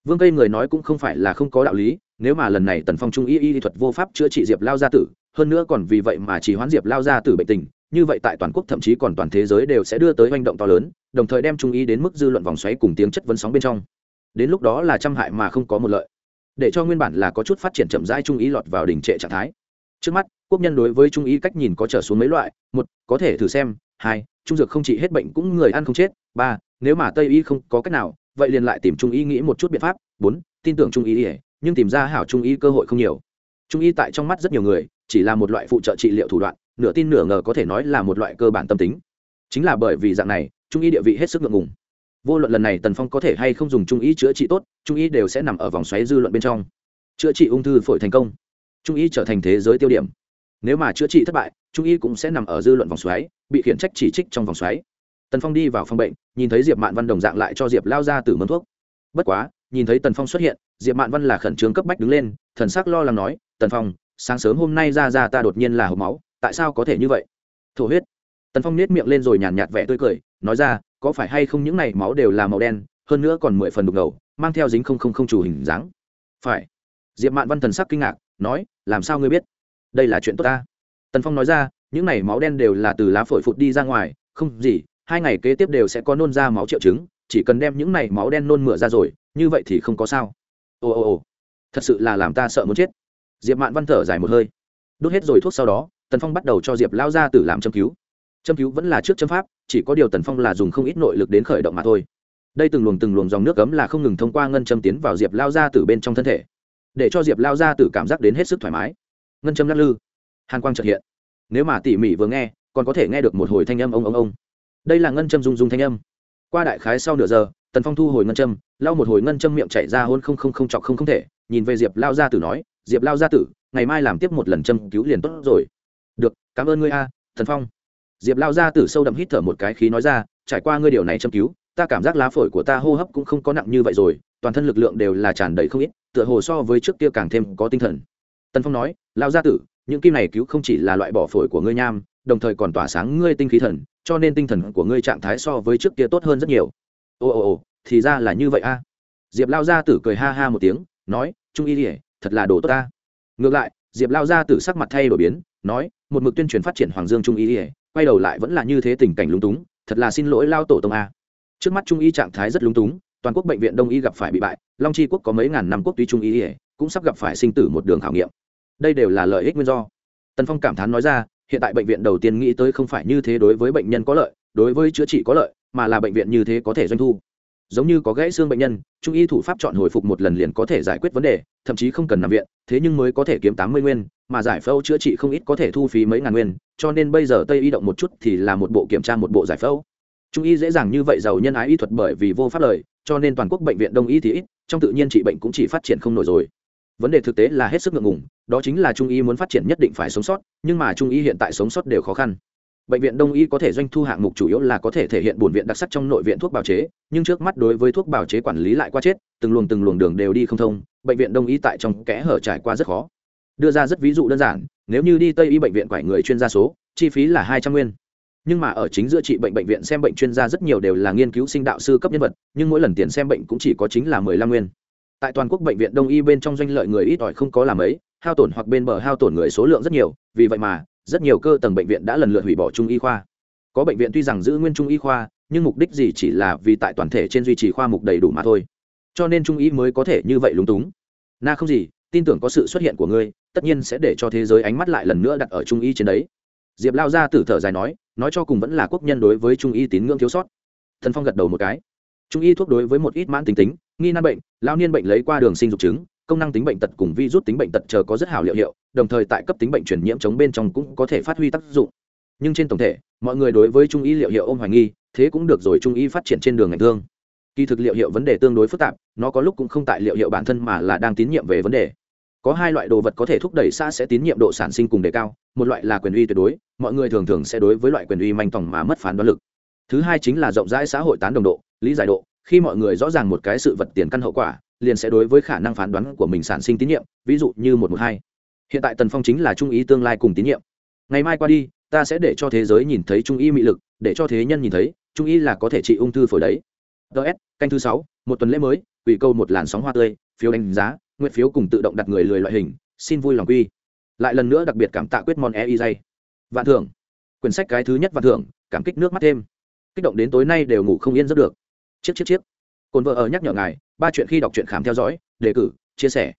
vương cây người nói cũng không phải là không có đạo lý, nếu mà lần này tần phong trung y y thuật vô pháp chữa trị diệp lao gia tử, hơn nữa còn vì vậy mà chỉ hoán diệp lao gia tử bệnh tình, như vậy tại toàn quốc thậm chí còn toàn thế giới đều sẽ đưa tới hành động to lớn, đồng thời đem trung y đến mức dư luận vòng xoáy cùng tiếng chất vấn sóng bên trong. Đến lúc đó là trăm hại mà không có một lợi. Để cho nguyên bản là có chút phát triển chậm rãi trung y lọt vào đỉnh trệ trạng thái. Trước mắt, quốc nhân đối với trung y cách nhìn có trở xuống mấy loại, một, có thể thử xem, hai, trung dược không trị hết bệnh cũng người ăn không chết, ba, nếu mà tây y không có cách nào vậy liền lại tìm trung y nghĩ một chút biện pháp. Bốn, tin tưởng trung y ỉa nhưng tìm ra hảo trung y cơ hội không nhiều. Trung y tại trong mắt rất nhiều người, chỉ là một loại phụ trợ trị liệu thủ đoạn, nửa tin nửa ngờ có thể nói là một loại cơ bản tâm tính. Chính là bởi vì dạng này, trung y địa vị hết sức ngượng ngùng. Vô luận lần này tần phong có thể hay không dùng trung y chữa trị tốt, trung y đều sẽ nằm ở vòng xoáy dư luận bên trong. Chữa trị ung thư phổi thành công. Trung y trở thành thế giới tiêu điểm. Nếu mà chữa trị thất bại, trung y cũng sẽ nằm ở dư luận vòng xoáy, bị khiển trách chỉ trích trong vòng xoáy tần phong đi vào phòng bệnh, nhìn thấy diệp mạn văn đồng dạng lại cho diệp lao ra từ mâm thuốc. Bất quá, nhìn thấy tần phong xuất hiện, diệp mạn văn là khẩn trương cấp bách đứng lên, thần sắc lo lắng nói, tần phong, sáng sớm hôm nay ra ra ta đột nhiên là hộp máu, tại sao có thể như vậy? Thổ huyết. Tần phong nết miệng lên rồi nhàn nhạt vẻ tươi cười, nói ra, có phải hay không những này máu đều là màu đen, hơn nữa còn mười phần đục ngầu, mang theo dính không không không chủ hình dáng? Phải. Diệp mạn văn thần sắc kinh ngạc, nói, làm sao ngươi biết? Đây là chuyện tốt ta. Tần phong nói ra, những này máu đen đều là từ lá phổi phụt đi ra ngoài, không gì hai ngày kế tiếp đều sẽ có nôn ra máu triệu chứng, chỉ cần đem những này máu đen nôn mửa ra rồi, như vậy thì không có sao. Ồ ồ ồ. Thật sự là làm ta sợ muốn chết. Diệp mạn văn thở dài một hơi. Đốt hết rồi thuốc sau đó, tần phong bắt đầu cho diệp lao ra tử làm châm cứu. Châm cứu vẫn là trước châm pháp, chỉ có điều tần phong là dùng không ít nội lực đến khởi động mà thôi. Đây từng luồng từng luồng dòng nước cấm là không ngừng thông qua ngân châm tiến vào diệp lao ra từ bên trong thân thể, để cho diệp lao ra từ cảm giác đến hết sức thoải mái. Ngân châm lắc lư. Hàn quang trật hiện. Nếu mà tỉ mỉ vừa nghe, còn có thể nghe được một hồi thanh âm ông ông ông đây là ngân châm rung rung thanh âm. Qua đại khái sau nửa giờ, tần phong thu hồi ngân châm, lau một hồi ngân châm miệng chạy ra hôn không không không chọc không không thể, nhìn về diệp lao gia tử nói, diệp lao gia tử, ngày mai làm tiếp một lần châm cứu liền tốt rồi. Được, cảm ơn ngươi a thần phong. Diệp lao gia tử sâu đậm hít thở một cái khí nói ra, trải qua ngươi điều này châm cứu, ta cảm giác lá phổi của ta hô hấp cũng không có nặng như vậy rồi, toàn thân lực lượng đều là tràn đầy không ít, tựa hồ so với trước kia càng thêm có tinh thần. Tần phong nói, lao gia tử, những kim này cứu không chỉ là loại bỏ phổi của ngươi nham đồng thời còn tỏa sáng ngươi tinh khí thần, cho nên tinh thần của ngươi trạng thái so với trước kia tốt hơn rất nhiều. Ồ ồ ồ thì ra là như vậy a. Diệp lao gia tử cười ha ha một tiếng, nói, trung y ỉa thật là đồ tốt ta. Ngược lại, diệp lao gia tử sắc mặt thay đổi biến, nói, một mực tuyên truyền phát triển hoàng dương trung y ỉa quay đầu lại vẫn là như thế tình cảnh lúng túng, thật là xin lỗi lao tổ tông a. Trước mắt trung y trạng thái rất lúng túng, toàn quốc bệnh viện đông y gặp phải bị bại, long tri quốc có mấy ngàn năm quốc tuy trung y ỉa cũng sắp gặp phải sinh tử một đường khảo nghiệm. Đây đều là lợi ích nguyên do. Tần phong cảm thán nói ra hiện tại bệnh viện đầu tiên nghĩ tới không phải như thế đối với bệnh nhân có lợi, đối với chữa trị có lợi, mà là bệnh viện như thế có thể doanh thu. Giống như có gãy xương bệnh nhân, trung y thủ pháp chọn hồi phục một lần liền có thể giải quyết vấn đề, thậm chí không cần nằm viện, thế nhưng mới có thể kiếm tám mươi nguyên, mà giải phẫu chữa trị không ít có thể thu phí mấy ngàn nguyên, cho nên bây giờ tây y động một chút thì là một bộ kiểm tra một bộ giải phẫu. Trung y dễ dàng như vậy giàu nhân ái y thuật bởi vì vô pháp lời, cho nên toàn quốc bệnh viện đông y thì ít, trong tự nhiên trị bệnh cũng chỉ phát triển không nổi rồi vấn đề thực tế là hết sức ngượng ngùng, đó chính là trung y muốn phát triển nhất định phải sống sót, nhưng mà trung y hiện tại sống sót đều khó khăn. Bệnh viện đông y có thể doanh thu hạng mục chủ yếu là có thể thể hiện bổn viện đặc sắc trong nội viện thuốc bào chế, nhưng trước mắt đối với thuốc bào chế quản lý lại qua chết, từng luồng từng luồng đường đều đi không thông, bệnh viện đông y tại trong kẽ hở trải qua rất khó. Đưa ra rất ví dụ đơn giản, nếu như đi tây y bệnh viện quải người chuyên gia số, chi phí là hai trăm nguyên. Nhưng mà ở chính giữa trị bệnh bệnh viện xem bệnh chuyên gia rất nhiều đều là nghiên cứu sinh đạo sư cấp nhân vật, nhưng mỗi lần tiền xem bệnh cũng chỉ có chính là mười lăm nguyên tại toàn quốc bệnh viện đông y bên trong doanh lợi người ít ỏi không có làm ấy, hao tổn hoặc bên bờ hao tổn người số lượng rất nhiều, vì vậy mà, rất nhiều cơ tầng bệnh viện đã lần lượt hủy bỏ trung y khoa. Có bệnh viện tuy rằng giữ nguyên trung y khoa, nhưng mục đích gì chỉ là vì tại toàn thể trên duy trì khoa mục đầy đủ mà thôi. Cho nên trung y mới có thể như vậy lúng túng. Na không gì, tin tưởng có sự xuất hiện của ngươi, tất nhiên sẽ để cho thế giới ánh mắt lại lần nữa đặt ở trung y trên đấy. Diệp lao ra tử thở dài nói nói cho cùng vẫn là quốc nhân đối với trung y tín ngưỡng thiếu sót. Thần phong gật đầu một cái. Trung y thuốc đối với một ít mãn tính tính nghi nan bệnh lao niên bệnh lấy qua đường sinh dục chứng, công năng tính bệnh tật cùng vi rút tính bệnh tật chờ có rất hảo liệu hiệu, đồng thời tại cấp tính bệnh truyền nhiễm chống bên trong cũng có thể phát huy tác dụng. Nhưng trên tổng thể, mọi người đối với trung y liệu hiệu ôm hoài nghi, thế cũng được rồi trung y phát triển trên đường ngành thương. Kỳ thực liệu hiệu vấn đề tương đối phức tạp, nó có lúc cũng không tại liệu hiệu bản thân mà là đang tín nhiệm về vấn đề. Có hai loại đồ vật có thể thúc đẩy xã sẽ tín nhiệm độ sản sinh cùng đề cao, một loại là quyền uy tuyệt đối, mọi người thường thường sẽ đối với loại quyền uy manh tòng mà mất phán đoán lực. Thứ hai chính là rộng rãi xã hội tán đồng độ, lý giải độ khi mọi người rõ ràng một cái sự vật tiền căn hậu quả, liền sẽ đối với khả năng phán đoán của mình sản sinh tín nhiệm, ví dụ như một một hai. Hiện tại tần phong chính là trung ý tương lai cùng tín nhiệm. Ngày mai qua đi, ta sẽ để cho thế giới nhìn thấy trung y mị lực, để cho thế nhân nhìn thấy, trung y là có thể trị ung thư phổi đấy. Ts canh thứ sáu, một tuần lễ mới ủy câu một làn sóng hoa tươi, phiếu đánh giá, nguyện phiếu cùng tự động đặt người lười loại hình, xin vui lòng quy. Lại lần nữa đặc biệt cảm tạ quyết món e y dây vạn thưởng. Quyển sách cái thứ nhất vạn thưởng, cảm kích nước mắt thêm. Kích động đến tối nay đều ngủ không yên giấc được chiếc chiếc chiếc. Cồn vợ ở nhắc nhở ngài, ba chuyện khi đọc truyện khám theo dõi, đề cử, chia sẻ.